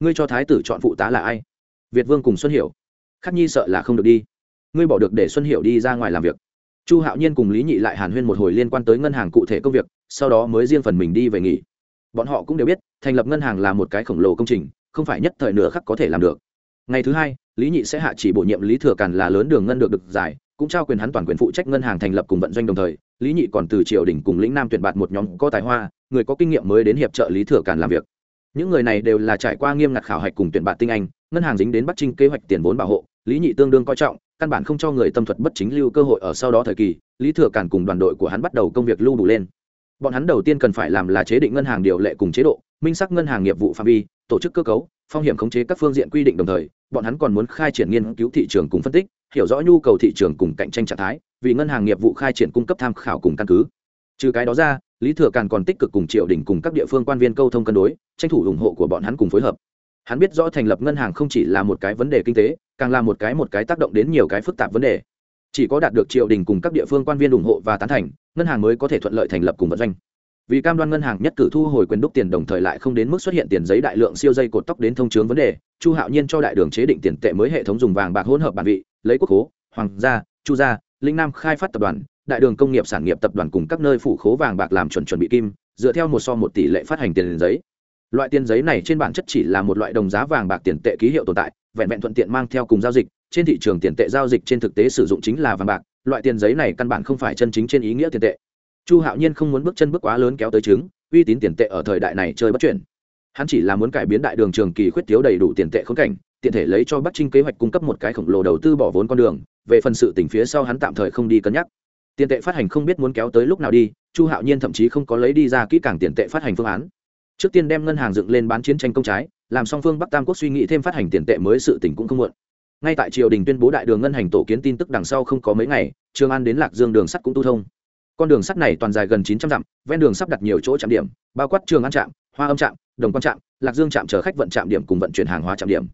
Ngươi cho thái tử chọn phụ tá là ai? Việt vương cùng xuân hiểu. Khắc nhi sợ là không được đi. Ngươi bỏ được để xuân hiểu đi ra ngoài làm việc. Chu hạo nhiên cùng lý nhị lại hàn huyên một hồi liên quan tới ngân hàng cụ thể công việc, sau đó mới riêng phần mình đi về nghỉ bọn họ cũng đều biết, thành lập ngân hàng là một cái khổng lồ công trình, không phải nhất thời nửa khắc có thể làm được. Ngày thứ hai, lý nhị sẽ hạ chỉ bổ nhiệm lý thừa càn là lớn đường ngân được được giải, cũng trao quyền hắn toàn quyền phụ trách ngân hàng thành lập cùng vận doanh đồng thời, lý nhị còn từ triều đình cùng lĩnh nam tuyển bạt một nhóm có tài hoa, người có kinh nghiệm mới đến hiệp trợ lý thừa càn làm việc. Những người này đều là trải qua nghiêm ngặt khảo hạch cùng tuyển bạt tinh anh, ngân hàng dính đến bắc trinh kế hoạch tiền vốn bảo hộ, lý nhị tương đương coi trọng, căn bản không cho người tâm thuật bất chính lưu cơ hội ở sau đó thời kỳ, lý thừa càn cùng đoàn đội của hắn bắt đầu công việc lưu đủ lên bọn hắn đầu tiên cần phải làm là chế định ngân hàng điều lệ cùng chế độ, minh sắc ngân hàng nghiệp vụ phạm vi, tổ chức cơ cấu, phong hiểm khống chế các phương diện quy định đồng thời, bọn hắn còn muốn khai triển nghiên cứu thị trường cùng phân tích, hiểu rõ nhu cầu thị trường cùng cạnh tranh trạng thái, vì ngân hàng nghiệp vụ khai triển cung cấp tham khảo cùng căn cứ. Trừ cái đó ra, lý thừa càn còn tích cực cùng triều đình cùng các địa phương quan viên câu thông cân đối, tranh thủ ủng hộ của bọn hắn cùng phối hợp. Hắn biết rõ thành lập ngân hàng không chỉ là một cái vấn đề kinh tế, càng là một cái một cái tác động đến nhiều cái phức tạp vấn đề chỉ có đạt được triều đình cùng các địa phương quan viên ủng hộ và tán thành, ngân hàng mới có thể thuận lợi thành lập cùng vận doanh. Vì cam đoan ngân hàng nhất cử thu hồi quyền đúc tiền đồng thời lại không đến mức xuất hiện tiền giấy đại lượng siêu dây cột tóc đến thông chướng vấn đề, chu hạo nhiên cho đại đường chế định tiền tệ mới hệ thống dùng vàng bạc hỗn hợp bản vị, lấy quốc khố, hoàng gia, chu gia, linh nam khai phát tập đoàn, đại đường công nghiệp sản nghiệp tập đoàn cùng các nơi phủ khố vàng bạc làm chuẩn chuẩn bị kim, dựa theo một so một tỷ lệ phát hành tiền giấy loại tiền giấy này trên bản chất chỉ là một loại đồng giá vàng bạc tiền tệ ký hiệu tồn tại, vẹn vẹn thuận tiện mang theo cùng giao dịch. Trên thị trường tiền tệ giao dịch trên thực tế sử dụng chính là vàng bạc, loại tiền giấy này căn bản không phải chân chính trên ý nghĩa tiền tệ. Chu hạo nhiên không muốn bước chân bước quá lớn kéo tới chứng uy tín tiền tệ ở thời đại này chơi bất chuyển. Hắn chỉ là muốn cải biến đại đường trường kỳ khuyết thiếu đầy đủ tiền tệ khốn cảnh, tiện thể lấy cho bắc trinh kế hoạch cung cấp một cái khổng lồ đầu tư bỏ vốn con đường, về phần sự tỉnh phía sau hắn tạm thời không đi cân nhắc. Tiền tệ phát hành không biết muốn kéo tới lúc nào đi, chu hạo nhiên thậm chí không có lấy đi ra kỹ càng tiền tệ phát hành phương án trước tiên đem ngân hàng dựng lên bán chiến tranh công trái, làm song phương bắc tam quốc suy nghĩ thêm phát hành tiền tệ mới sự tỉnh cũng không muộn. Ngay tại triều đình tuyên bố đại đường ngân hành tổ kiến tin tức đằng sau không có mấy ngày, trường an đến lạc dương đường sắt cũng tu thông. Con đường sắt này toàn dài gần chín trăm dặm, ven đường sắp đặt nhiều chỗ trạm điểm, bao quát trường an trạm, hoa âm trạm, đồng quan trạm, lạc dương trạm chở khách vận trạm điểm cùng vận chuyển hàng hóa trạm điểm.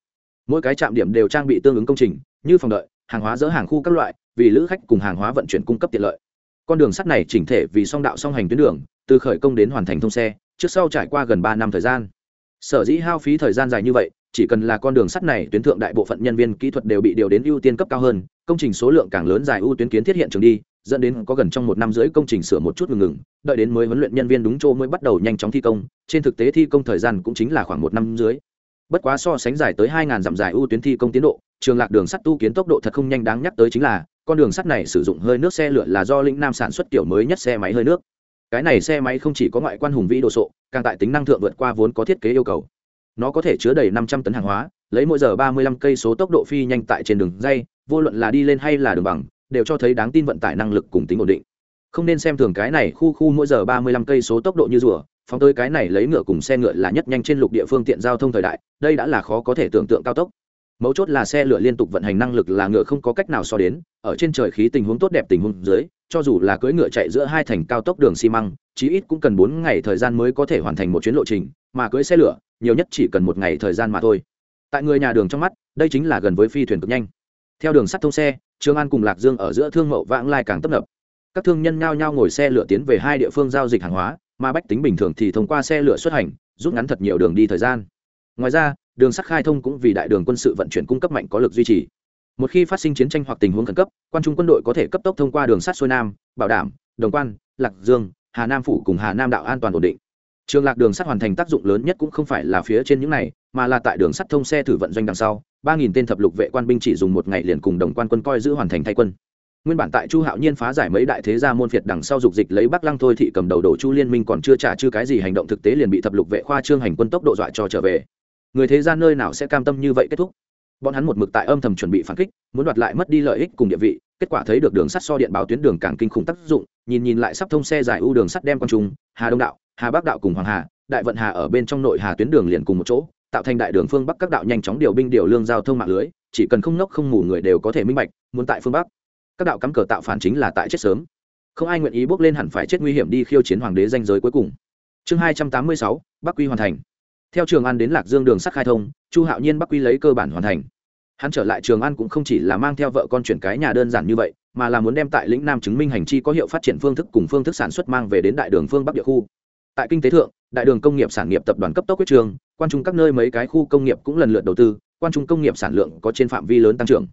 Mỗi cái trạm điểm đều trang bị tương ứng công trình, như phòng đợi, hàng hóa dỡ hàng khu các loại, vì lữ khách cùng hàng hóa vận chuyển cung cấp tiện lợi. Con đường sắt này chỉnh thể vì song đạo song hành tuyến đường, từ khởi công đến hoàn thành thông xe trước sau trải qua gần ba năm thời gian sở dĩ hao phí thời gian dài như vậy, chỉ cần là con đường sắt này tuyến thượng đại bộ phận nhân viên kỹ thuật đều bị điều đến ưu tiên cấp cao hơn, công trình số lượng càng lớn dài ưu tuyến kiến thiết hiện trường đi, dẫn đến có gần trong một năm rưỡi công trình sửa một chút ngừng ngừng, đợi đến mới huấn luyện nhân viên đúng chỗ mới bắt đầu nhanh chóng thi công, trên thực tế thi công thời gian cũng chính là khoảng một năm rưỡi. bất quá so sánh dài tới hai ngàn dặm dài ưu tuyến thi công tiến độ, trường lạc đường sắt tu kiến tốc độ thật không nhanh đáng nhắc tới chính là, con đường sắt này sử dụng hơi nước xe lửa là do lĩnh nam sản xuất kiểu mới nhất xe máy hơi nước cái này xe máy không chỉ có ngoại quan hùng vĩ đồ sộ, càng tại tính năng thượng vượt qua vốn có thiết kế yêu cầu. Nó có thể chứa đầy năm trăm tấn hàng hóa, lấy mỗi giờ ba mươi lăm cây số tốc độ phi nhanh tại trên đường dây, vô luận là đi lên hay là đường bằng, đều cho thấy đáng tin vận tải năng lực cùng tính ổn định. Không nên xem thường cái này khu khu mỗi giờ ba mươi lăm cây số tốc độ như rùa, phóng tới cái này lấy ngựa cùng xe ngựa là nhất nhanh trên lục địa phương tiện giao thông thời đại, đây đã là khó có thể tưởng tượng cao tốc mấu chốt là xe lửa liên tục vận hành năng lực là ngựa không có cách nào so đến, ở trên trời khí tình huống tốt đẹp tình huống dưới, cho dù là cưỡi ngựa chạy giữa hai thành cao tốc đường xi măng, chí ít cũng cần bốn ngày thời gian mới có thể hoàn thành một chuyến lộ trình, mà cưỡi xe lửa, nhiều nhất chỉ cần một ngày thời gian mà thôi. Tại người nhà đường trong mắt, đây chính là gần với phi thuyền cực nhanh. Theo đường sắt thông xe, trương an cùng lạc dương ở giữa thương mậu vãng lai càng tấp nập. Các thương nhân nhao nhao ngồi xe lửa tiến về hai địa phương giao dịch hàng hóa, mà bách tính bình thường thì thông qua xe lửa xuất hành, rút ngắn thật nhiều đường đi thời gian. Ngoài ra đường sắt khai thông cũng vì đại đường quân sự vận chuyển cung cấp mạnh có lực duy trì. Một khi phát sinh chiến tranh hoặc tình huống khẩn cấp, quan trung quân đội có thể cấp tốc thông qua đường sắt xuôi nam, bảo đảm, đồng quan, lạc dương, hà nam phủ cùng hà nam đạo an toàn ổn định. Trường lạc đường sắt hoàn thành tác dụng lớn nhất cũng không phải là phía trên những này, mà là tại đường sắt thông xe thử vận doanh đằng sau, ba nghìn tên thập lục vệ quan binh chỉ dùng một ngày liền cùng đồng quan quân coi giữ hoàn thành thay quân. Nguyên bản tại chu hạo nhiên phá giải mấy đại thế gia môn phiệt đằng sau dục dịch lấy bắc lăng thôi thị cầm đầu đổ chu liên minh còn chưa trả chưa cái gì hành động thực tế liền bị thập lục vệ khoa trương hành quân tốc độ dọa cho trở về người thế gian nơi nào sẽ cam tâm như vậy kết thúc? Bọn hắn một mực tại âm thầm chuẩn bị phản kích, muốn đoạt lại mất đi lợi ích cùng địa vị, kết quả thấy được đường sắt so điện báo tuyến đường càng kinh khủng tác dụng, nhìn nhìn lại sắp thông xe dài ưu đường sắt đem con trung, hà đông đạo, hà bắc đạo cùng hoàng hà, đại vận hà ở bên trong nội hà tuyến đường liền cùng một chỗ, tạo thành đại đường phương bắc các đạo nhanh chóng điều binh điều lương giao thông mạng lưới, chỉ cần không nốc không mù người đều có thể minh bạch, muốn tại phương bắc. Các đạo cắm cờ tạo phản chính là tại chết sớm. Không ai nguyện ý bước lên hẳn phải chết nguy hiểm đi khiêu chiến hoàng đế danh giới cuối cùng. Chương hai trăm tám mươi sáu, bắc quy hoàn thành theo trường an đến lạc dương đường sắt khai thông, chu hạo nhiên bắc quy lấy cơ bản hoàn thành. Hắn trở lại trường an cũng không chỉ là mang theo vợ con chuyển cái nhà đơn giản như vậy, mà là muốn đem tại lĩnh nam chứng minh hành chi có hiệu phát triển phương thức cùng phương thức sản xuất mang về đến đại đường phương bắc địa khu. Tại kinh tế thượng, đại đường công nghiệp sản nghiệp tập đoàn cấp tốc quyết trường, quan trung các nơi mấy cái khu công nghiệp cũng lần lượt đầu tư, quan trung công nghiệp sản lượng có trên phạm vi lớn tăng trưởng.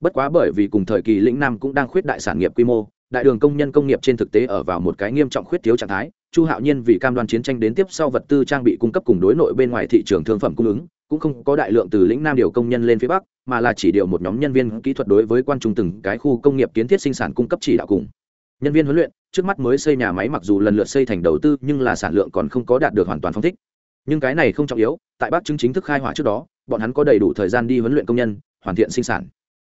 Bất quá bởi vì cùng thời kỳ lĩnh nam cũng đang khuyết đại sản nghiệp quy mô đại đường công nhân công nghiệp trên thực tế ở vào một cái nghiêm trọng khuyết thiếu trạng thái. Chu hạo nhiên vì cam đoan chiến tranh đến tiếp sau vật tư trang bị cung cấp cùng đối nội bên ngoài thị trường thương phẩm cung ứng, cũng không có đại lượng từ lĩnh nam điều công nhân lên phía bắc, mà là chỉ điều một nhóm nhân viên kỹ thuật đối với quan trung từng cái khu công nghiệp kiến thiết sinh sản cung cấp chỉ đạo cùng. Nhân viên huấn luyện, trước mắt mới xây nhà máy mặc dù lần lượt xây thành đầu tư, nhưng là sản lượng còn không có đạt được hoàn toàn phong thích. Nhưng cái này không trọng yếu, tại bắc chứng chính thức khai hỏa trước đó, bọn hắn có đầy đủ thời gian đi huấn luyện công nhân, hoàn thiện sinh sản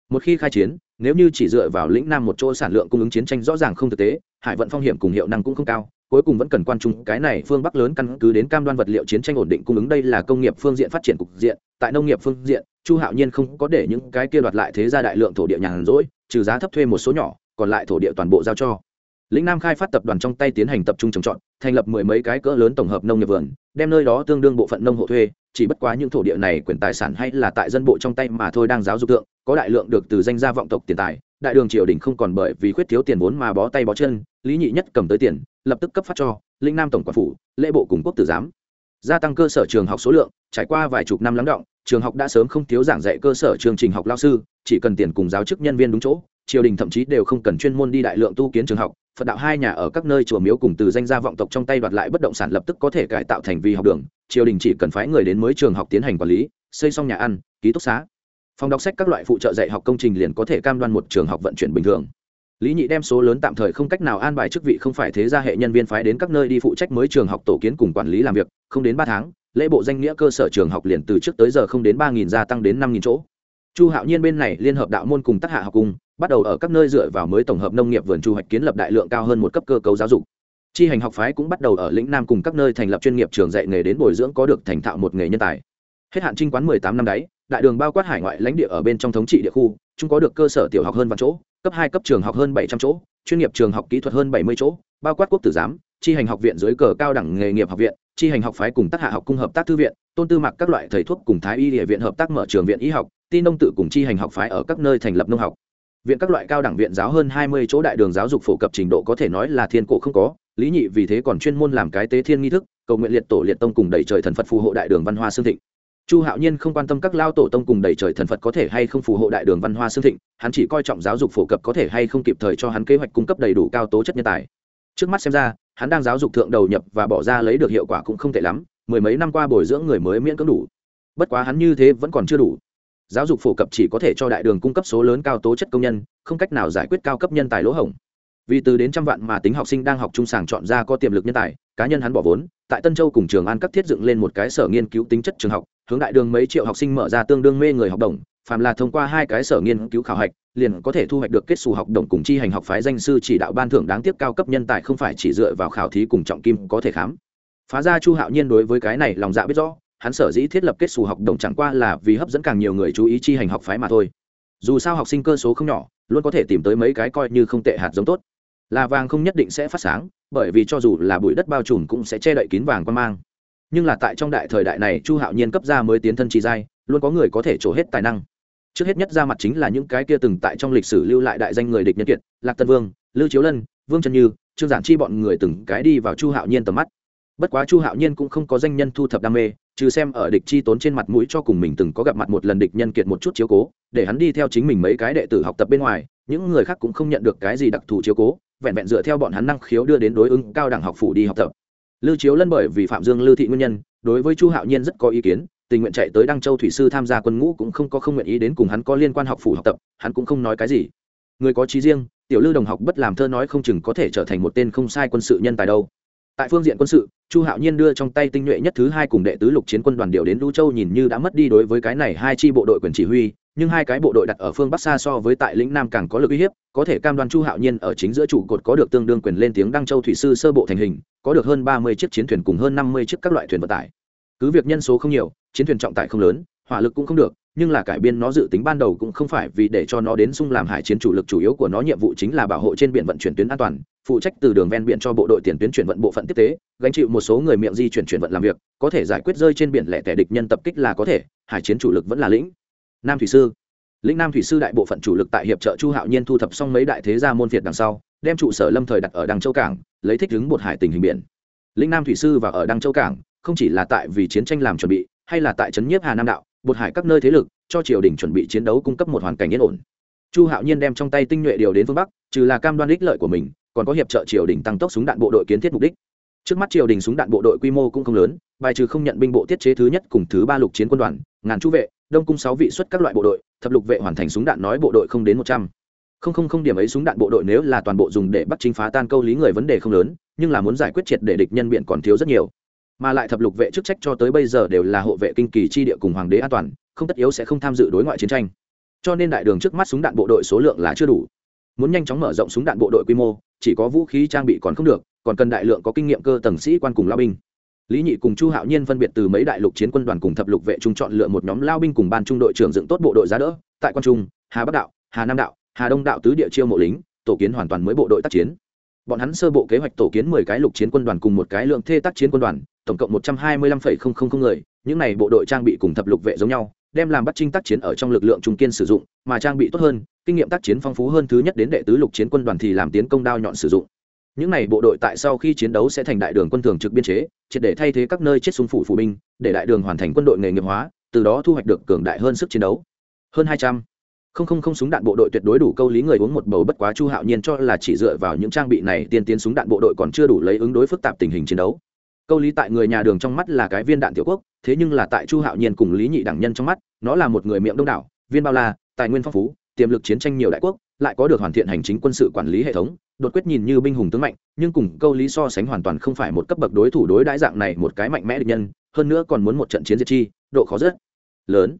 một khi khai chiến, nếu như chỉ dựa vào lĩnh nam một chỗ sản lượng cung ứng chiến tranh rõ ràng không thực tế, hải vận phong hiểm cùng hiệu năng cũng không cao, cuối cùng vẫn cần quan trung cái này phương bắc lớn căn cứ đến cam đoan vật liệu chiến tranh ổn định cung ứng đây là công nghiệp phương diện phát triển cục diện, tại nông nghiệp phương diện, chu hạo nhiên không có để những cái kia đoạt lại thế ra đại lượng thổ địa nhàn rỗi, trừ giá thấp thuê một số nhỏ, còn lại thổ địa toàn bộ giao cho. Lĩnh nam khai phát tập đoàn trong tay tiến hành tập trung trồng trọt, thành lập mười mấy cái cỡ lớn tổng hợp nông nghiệp vườn, đem nơi đó tương đương bộ phận nông hộ thuê chỉ bất quá những thổ địa này quyền tài sản hay là tại dân bộ trong tay mà thôi đang giáo dục tượng có đại lượng được từ danh gia vọng tộc tiền tài, đại đường triều đình không còn bởi vì khuyết thiếu tiền vốn mà bó tay bó chân, lý nhị nhất cầm tới tiền, lập tức cấp phát cho, linh nam tổng quản phủ, lễ bộ cùng quốc tử giám. Gia tăng cơ sở trường học số lượng, trải qua vài chục năm lắng động, trường học đã sớm không thiếu giảng dạy cơ sở chương trình học lao sư, chỉ cần tiền cùng giáo chức nhân viên đúng chỗ, triều đình thậm chí đều không cần chuyên môn đi đại lượng tu kiến trường học, phật đạo hai nhà ở các nơi chùa miếu cùng từ danh gia vọng tộc trong tay đoạt lại bất động sản lập tức có thể cải tạo thành vi học đường triều đình chỉ cần phái người đến mới trường học tiến hành quản lý, xây xong nhà ăn, ký túc xá. Phòng đọc sách các loại phụ trợ dạy học công trình liền có thể cam đoan một trường học vận chuyển bình thường. Lý nhị đem số lớn tạm thời không cách nào an bài chức vị không phải thế gia hệ nhân viên phái đến các nơi đi phụ trách mới trường học tổ kiến cùng quản lý làm việc, không đến ba tháng, lễ bộ danh nghĩa cơ sở trường học liền từ trước tới giờ không đến ba nghìn gia tăng đến năm nghìn chỗ. Chu hạo nhiên bên này liên hợp đạo môn cùng tác hạ học cung bắt đầu ở các nơi dựa vào mới tổng hợp nông nghiệp vườn chu hoạch kiến lập đại lượng cao hơn một cấp cơ cấu giáo dục chi hành học phái cũng bắt đầu ở lĩnh nam cùng các nơi thành lập chuyên nghiệp trường dạy nghề đến bồi dưỡng có được thành thạo một nghề nhân tài. Hết hạn trinh quán mười tám năm đấy, đại đường bao quát hải ngoại lãnh địa ở bên trong thống trị địa khu chúng có được cơ sở tiểu học hơn vạn chỗ cấp hai cấp trường học hơn bảy trăm chỗ chuyên nghiệp trường học kỹ thuật hơn bảy mươi chỗ bao quát quốc tử giám chi hành học viện dưới cờ cao đẳng nghề nghiệp học viện chi hành học phái cùng tác hạ học cung hợp tác thư viện tôn tư mặc các loại thầy thuốc cùng thái y địa viện hợp tác mở trường viện y học tin nông tự cùng chi hành học phái ở các nơi thành lập nông học viện các loại cao đẳng viện giáo hơn hai mươi chỗ đại đường giáo dục phổ cập trình độ có thể nói là thiên cổ không có. Lý nhị vì thế còn chuyên môn làm cái tế thiên nghi thức, cầu nguyện liệt tổ liệt tông cùng đẩy trời thần phật phù hộ đại đường văn hoa xương thịnh. Chu hạo nhiên không quan tâm các lao tổ tông cùng đẩy trời thần phật có thể hay không phù hộ đại đường văn hoa xương thịnh, hắn chỉ coi trọng giáo dục phổ cập có thể hay không kịp thời cho hắn kế hoạch cung cấp đầy đủ cao tố chất nhân tài. Trước mắt xem ra, hắn đang giáo dục thượng đầu nhập và bỏ ra lấy được hiệu quả cũng không tệ lắm, mười mấy năm qua bồi dưỡng người mới miễn cưỡng đủ. Bất quá hắn như thế vẫn còn chưa đủ giáo dục phổ cập chỉ có thể cho đại đường cung cấp số lớn cao tố chất công nhân, không cách nào giải quyết cao cấp nhân tài lỗ hổng. Vì từ đến trăm vạn mà tính học sinh đang học trung sàng chọn ra có tiềm lực nhân tài, cá nhân hắn bỏ vốn, tại tân châu cùng trường an cấp thiết dựng lên một cái sở nghiên cứu tính chất trường học, hướng đại đường mấy triệu học sinh mở ra tương đương mê người học đồng, phàm là thông qua hai cái sở nghiên cứu khảo hạch, liền có thể thu hoạch được kết xù học đồng cùng chi hành học phái danh sư chỉ đạo ban thưởng đáng tiếc cao cấp nhân tài không phải chỉ dựa vào khảo thí cùng trọng kim có thể khám. Phá ra chu hạo nhiên đối với cái này lòng dạ biết rõ hắn sở dĩ thiết lập kết xù học đồng chẳng qua là vì hấp dẫn càng nhiều người chú ý chi hành học phái mà thôi. Dù sao học sinh cơ số không nhỏ, luôn có thể tìm tới mấy cái coi như không tệ hạt giống tốt. Là vàng không nhất định sẽ phát sáng, bởi vì cho dù là bụi đất bao trùm cũng sẽ che đậy kín vàng quan mang. Nhưng là tại trong đại thời đại này, chu hạo nhiên cấp ra mới tiến thân trì giai, luôn có người có thể trổ hết tài năng. Trước hết nhất ra mặt chính là những cái kia từng tại trong lịch sử lưu lại đại danh người địch nhân kiệt, lạc tân vương, lưu chiếu lân, vương trần như, trương giản chi bọn người từng cái đi vào chu hạo nhiên tầm mắt. Bất quá chu hạo nhiên cũng không có danh nhân thu thập đam mê trừ xem ở địch chi tốn trên mặt mũi cho cùng mình từng có gặp mặt một lần địch nhân kiệt một chút chiếu cố, để hắn đi theo chính mình mấy cái đệ tử học tập bên ngoài, những người khác cũng không nhận được cái gì đặc thù chiếu cố, vẹn vẹn dựa theo bọn hắn năng khiếu đưa đến đối ứng cao đẳng học phủ đi học tập. Lưu chiếu lân bởi vì phạm dương lưu thị nguyên nhân, đối với chu hạo nhiên rất có ý kiến, tình nguyện chạy tới đăng châu thủy sư tham gia quân ngũ cũng không có không nguyện ý đến cùng hắn có liên quan học phủ học tập, hắn cũng không nói cái gì. Người có trí riêng, tiểu lưu đồng học bất làm thơ nói không chừng có thể trở thành một tên không sai quân sự nhân tài đâu tại phương diện quân sự, chu hạo nhiên đưa trong tay tinh nhuệ nhất thứ hai cùng đệ tứ lục chiến quân đoàn điều đến lưu châu nhìn như đã mất đi đối với cái này hai chi bộ đội quyền chỉ huy, nhưng hai cái bộ đội đặt ở phương bắc xa so với tại lĩnh nam càng có lực uy hiếp, có thể cam đoan chu hạo nhiên ở chính giữa trụ cột có được tương đương quyền lên tiếng đăng châu thủy sư sơ bộ thành hình, có được hơn ba mươi chiếc chiến thuyền cùng hơn năm mươi chiếc các loại thuyền vận tải. Cứ việc nhân số không nhiều, chiến thuyền trọng tải không lớn, hỏa lực cũng không được, nhưng là cải biên nó dự tính ban đầu cũng không phải vì để cho nó đến sung làm hải chiến chủ lực chủ yếu của nó, nhiệm vụ chính là bảo hộ trên biển vận chuyển tuyến an toàn phụ trách từ đường ven biển cho bộ đội tiền tuyến chuyển vận bộ phận tiếp tế, gánh chịu một số người miệng di chuyển chuyển vận làm việc, có thể giải quyết rơi trên biển lẻ tẻ địch nhân tập kích là có thể, hải chiến chủ lực vẫn là lĩnh. Nam thủy sư. Lĩnh nam thủy sư đại bộ phận chủ lực tại hiệp trợ chu hạo nhiên thu thập xong mấy đại thế gia môn việt đằng sau, đem trụ sở lâm thời đặt ở đăng châu cảng, lấy thích ứng một hải tình hình biển. Lĩnh nam thủy sư và ở đăng châu cảng, không chỉ là tại vì chiến tranh làm chuẩn bị, hay là tại trấn nhiếp hà nam đạo bột hải các nơi thế lực, cho triều đình chuẩn bị chiến đấu cung cấp một hoàn cảnh yên ổn. Chu hạo nhiên đem trong tay tinh nhuệ điều đến phương bắc, trừ là cam đoan ích lợi của mình còn có hiệp trợ triều đình tăng tốc súng đạn bộ đội kiến thiết mục đích. Trước mắt triều đình súng đạn bộ đội quy mô cũng không lớn, bài trừ không nhận binh bộ tiết chế thứ nhất cùng thứ ba lục chiến quân đoàn, ngàn chú vệ, đông cung sáu vị xuất các loại bộ đội, thập lục vệ hoàn thành súng đạn nói bộ đội không đến một trăm. Không không không điểm ấy súng đạn bộ đội nếu là toàn bộ dùng để bắt chính phá tan câu lý người vấn đề không lớn, nhưng là muốn giải quyết triệt để địch nhân biện còn thiếu rất nhiều. Mà lại thập lục vệ chức trách cho tới bây giờ đều là hộ vệ kinh kỳ chi địa cùng hoàng đế an toàn, không tất yếu sẽ không tham dự đối ngoại chiến tranh. Cho nên đại đường trước mắt súng đạn bộ đội số lượng là chưa đủ. Muốn nhanh chóng mở rộng súng đạn bộ đội quy mô chỉ có vũ khí trang bị còn không được, còn cần đại lượng có kinh nghiệm cơ tầng sĩ quan cùng lao binh. Lý nhị cùng chu hạo nhiên phân biệt từ mấy đại lục chiến quân đoàn cùng thập lục vệ trung chọn lựa một nhóm lao binh cùng ban trung đội trưởng dựng tốt bộ đội giá đỡ, tại quan trung, hà bắc đạo, hà nam đạo, hà đông đạo tứ địa chiêu mộ lính, tổ kiến hoàn toàn mới bộ đội tác chiến. Bọn hắn sơ bộ kế hoạch tổ kiến mười cái lục chiến quân đoàn cùng một cái lượng thê tác chiến quân đoàn, tổng cộng một trăm hai mươi lăm phẩy không không không người, những này bộ đội trang bị cùng thập lục vệ giống nhau, đem làm bắt trinh tác chiến ở trong lực lượng trung kiên sử dụng, mà trang bị tốt hơn kinh nghiệm tác chiến phong phú hơn thứ nhất đến đệ tứ lục chiến quân đoàn thì làm tiến công đao nhọn sử dụng. Những này bộ đội tại sau khi chiến đấu sẽ thành đại đường quân thường trực biên chế, triệt để thay thế các nơi chết súng phủ phụ binh, để đại đường hoàn thành quân đội nghề nghiệp hóa, từ đó thu hoạch được cường đại hơn sức chiến đấu. Hơn hai trăm không không không súng đạn bộ đội tuyệt đối đủ câu lý người uống một bầu bất quá chu hạo nhiên cho là chỉ dựa vào những trang bị này tiên tiến súng đạn bộ đội còn chưa đủ lấy ứng đối phức tạp tình hình chiến đấu. Câu lý tại người nhà đường trong mắt là cái viên đạn tiểu quốc, thế nhưng là tại chu hạo nhiên cùng lý nhị đẳng nhân trong mắt, nó là một người miệng đông đảo, viên bao la, tài nguyên phong phú tiềm lực chiến tranh nhiều đại quốc, lại có được hoàn thiện hành chính quân sự quản lý hệ thống, đột quyết nhìn như binh hùng tướng mạnh, nhưng cùng câu lý so sánh hoàn toàn không phải một cấp bậc đối thủ đối đãi dạng này một cái mạnh mẽ địch nhân, hơn nữa còn muốn một trận chiến diệt chi, độ khó rất lớn.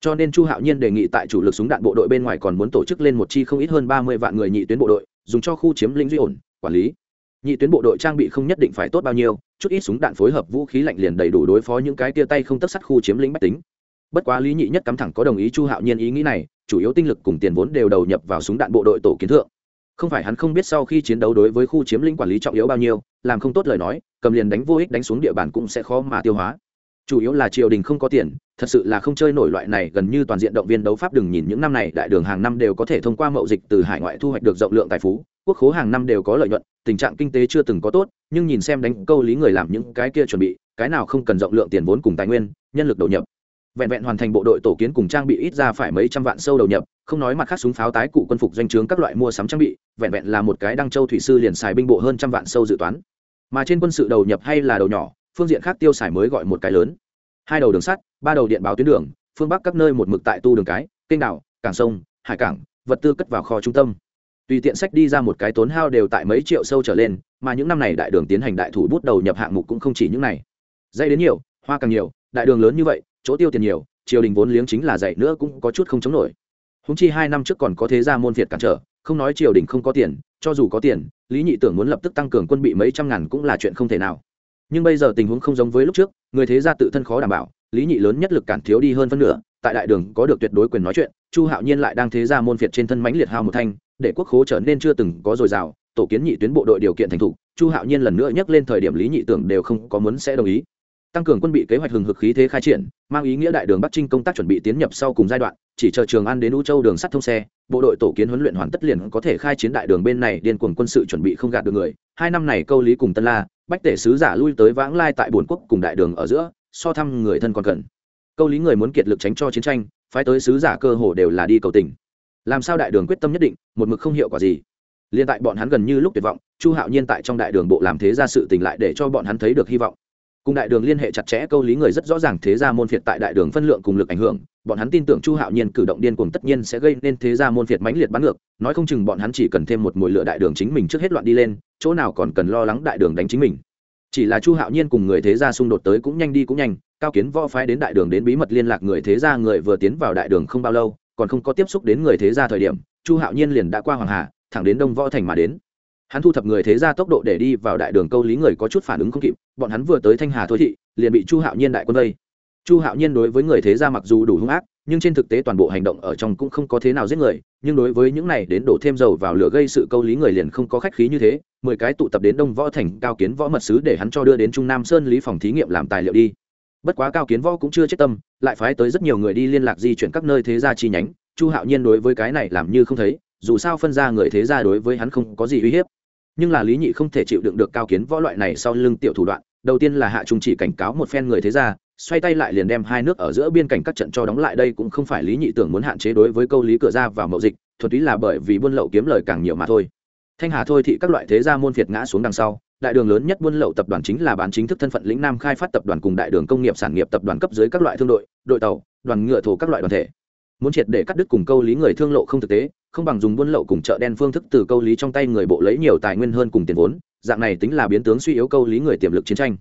Cho nên chu hạo nhiên đề nghị tại chủ lực súng đạn bộ đội bên ngoài còn muốn tổ chức lên một chi không ít hơn ba mươi vạn người nhị tuyến bộ đội, dùng cho khu chiếm lĩnh duy ổn, quản lý. Nhị tuyến bộ đội trang bị không nhất định phải tốt bao nhiêu, chút ít súng đạn phối hợp vũ khí lạnh liền đầy đủ đối phó những cái tia tay không tất sắt khu chiếm lĩnh bách tính bất quá lý nhị nhất cắm thẳng có đồng ý chu hạo nhiên ý nghĩ này, chủ yếu tinh lực cùng tiền vốn đều đầu nhập vào súng đạn bộ đội tổ kiến thượng. Không phải hắn không biết sau khi chiến đấu đối với khu chiếm lĩnh quản lý trọng yếu bao nhiêu, làm không tốt lời nói, cầm liền đánh vô ích đánh xuống địa bàn cũng sẽ khó mà tiêu hóa. Chủ yếu là triều đình không có tiền, thật sự là không chơi nổi loại này gần như toàn diện động viên đấu pháp đừng nhìn những năm này, đại đường hàng năm đều có thể thông qua mậu dịch từ hải ngoại thu hoạch được rộng lượng tài phú, quốc khố hàng năm đều có lợi nhuận, tình trạng kinh tế chưa từng có tốt, nhưng nhìn xem đánh câu lý người làm những cái kia chuẩn bị, cái nào không cần rộng lượng tiền vốn cùng tài nguyên, nhân lực đầu nhập vẹn vẹn hoàn thành bộ đội tổ kiến cùng trang bị ít ra phải mấy trăm vạn sâu đầu nhập, không nói mặt khác súng pháo tái cụ quân phục doanh trướng các loại mua sắm trang bị, vẹn vẹn là một cái đăng châu thủy sư liền xài binh bộ hơn trăm vạn sâu dự toán. Mà trên quân sự đầu nhập hay là đầu nhỏ, phương diện khác tiêu xài mới gọi một cái lớn. Hai đầu đường sắt, ba đầu điện báo tuyến đường, phương bắc các nơi một mực tại tu đường cái, kênh đảo, cảng sông, hải cảng, vật tư cất vào kho trung tâm. Tùy tiện sách đi ra một cái tốn hao đều tại mấy triệu sâu trở lên, mà những năm này đại đường tiến hành đại thủ bút đầu nhập hạng mục cũng không chỉ những này. Dây đến nhiều, hoa càng nhiều, đại đường lớn như vậy chỗ tiêu tiền nhiều, triều đình vốn liếng chính là dạy nữa cũng có chút không chống nổi. Húng chi hai năm trước còn có thế gia môn việt cản trở, không nói triều đình không có tiền, cho dù có tiền, lý nhị tưởng muốn lập tức tăng cường quân bị mấy trăm ngàn cũng là chuyện không thể nào. Nhưng bây giờ tình huống không giống với lúc trước, người thế gia tự thân khó đảm bảo, lý nhị lớn nhất lực cản thiếu đi hơn phân nửa, tại đại đường có được tuyệt đối quyền nói chuyện, chu hạo nhiên lại đang thế gia môn việt trên thân mãnh liệt hao một thanh, để quốc khố trở nên chưa từng có dồi dào, tổ kiến nhị tuyến bộ đội điều kiện thành thục, chu hạo nhiên lần nữa nhắc lên thời điểm lý nhị tưởng đều không có muốn sẽ đồng ý tăng cường quân bị kế hoạch hừng hực khí thế khai triển, mang ý nghĩa đại đường bắc trinh công tác chuẩn bị tiến nhập sau cùng giai đoạn, chỉ chờ trường an đến u châu đường sắt thông xe, bộ đội tổ kiến huấn luyện hoàn tất liền có thể khai chiến đại đường bên này, điên cuồng quân sự chuẩn bị không gạt được người. Hai năm này câu lý cùng tân la, bách tể sứ giả lui tới vãng lai tại bồn quốc cùng đại đường ở giữa, so thăm người thân còn cần câu lý người muốn kiệt lực tránh cho chiến tranh, phái tới sứ giả cơ hồ đều là đi cầu tình. Làm sao đại đường quyết tâm nhất định, một mực không hiệu quả gì. Liên tại bọn hắn gần như lúc tuyệt vọng, chu hạo nhiên tại trong đại đường bộ làm thế ra sự tình lại để cho bọn hắn thấy được hy vọng cùng đại đường liên hệ chặt chẽ, câu lý người rất rõ ràng thế gia môn phiệt tại đại đường phân lượng cùng lực ảnh hưởng, bọn hắn tin tưởng chu hạo nhiên cử động điên cuồng tất nhiên sẽ gây nên thế gia môn phiệt mãnh liệt bắn ngược, nói không chừng bọn hắn chỉ cần thêm một mùi lửa đại đường chính mình trước hết loạn đi lên, chỗ nào còn cần lo lắng đại đường đánh chính mình. Chỉ là chu hạo nhiên cùng người thế gia xung đột tới cũng nhanh đi cũng nhanh, cao kiến võ phái đến đại đường đến bí mật liên lạc người thế gia người vừa tiến vào đại đường không bao lâu, còn không có tiếp xúc đến người thế gia thời điểm, chu hạo nhiên liền đã qua hoàng hà, thẳng đến đông võ thành mà đến hắn thu thập người thế gia tốc độ để đi vào đại đường câu lý người có chút phản ứng không kịp, bọn hắn vừa tới thanh hà thôi thị, liền bị chu hạo nhiên đại quân vây. Chu hạo nhiên đối với người thế gia mặc dù đủ hung ác, nhưng trên thực tế toàn bộ hành động ở trong cũng không có thế nào giết người, nhưng đối với những này đến đổ thêm dầu vào lửa gây sự câu lý người liền không có khách khí như thế, mười cái tụ tập đến đông võ thành cao kiến võ mật sứ để hắn cho đưa đến trung nam sơn lý phòng thí nghiệm làm tài liệu đi. Bất quá cao kiến võ cũng chưa chết tâm, lại phái tới rất nhiều người đi liên lạc di chuyển các nơi thế gia chi nhánh, chu hạo nhiên đối với cái này làm như không thấy, dù sao phân ra người thế gia đối với hắn không có gì uy hiếp nhưng là lý nhị không thể chịu đựng được cao kiến võ loại này sau lưng tiểu thủ đoạn, đầu tiên là hạ trung chỉ cảnh cáo một phen người thế gia, xoay tay lại liền đem hai nước ở giữa biên cảnh các trận cho đóng lại đây cũng không phải lý nhị tưởng muốn hạn chế đối với câu lý cửa ra vào mậu dịch thuật túy là bởi vì buôn lậu kiếm lời càng nhiều mà thôi. Thanh hà thôi thì các loại thế gia môn phiệt ngã xuống đằng sau, đại đường lớn nhất buôn lậu tập đoàn chính là bán chính thức thân phận lĩnh nam khai phát tập đoàn cùng đại đường công nghiệp sản nghiệp tập đoàn cấp dưới các loại thương đội đội tàu, đoàn ngựa thổ các loại đoàn thể. Muốn triệt để cắt đứt cùng câu lý người thương lộ không thực tế không bằng dùng buôn lậu cùng chợ đen phương thức từ câu lý trong tay người bộ lấy nhiều tài nguyên hơn cùng tiền vốn, dạng này tính là biến tướng suy yếu câu lý người tiềm lực chiến tranh.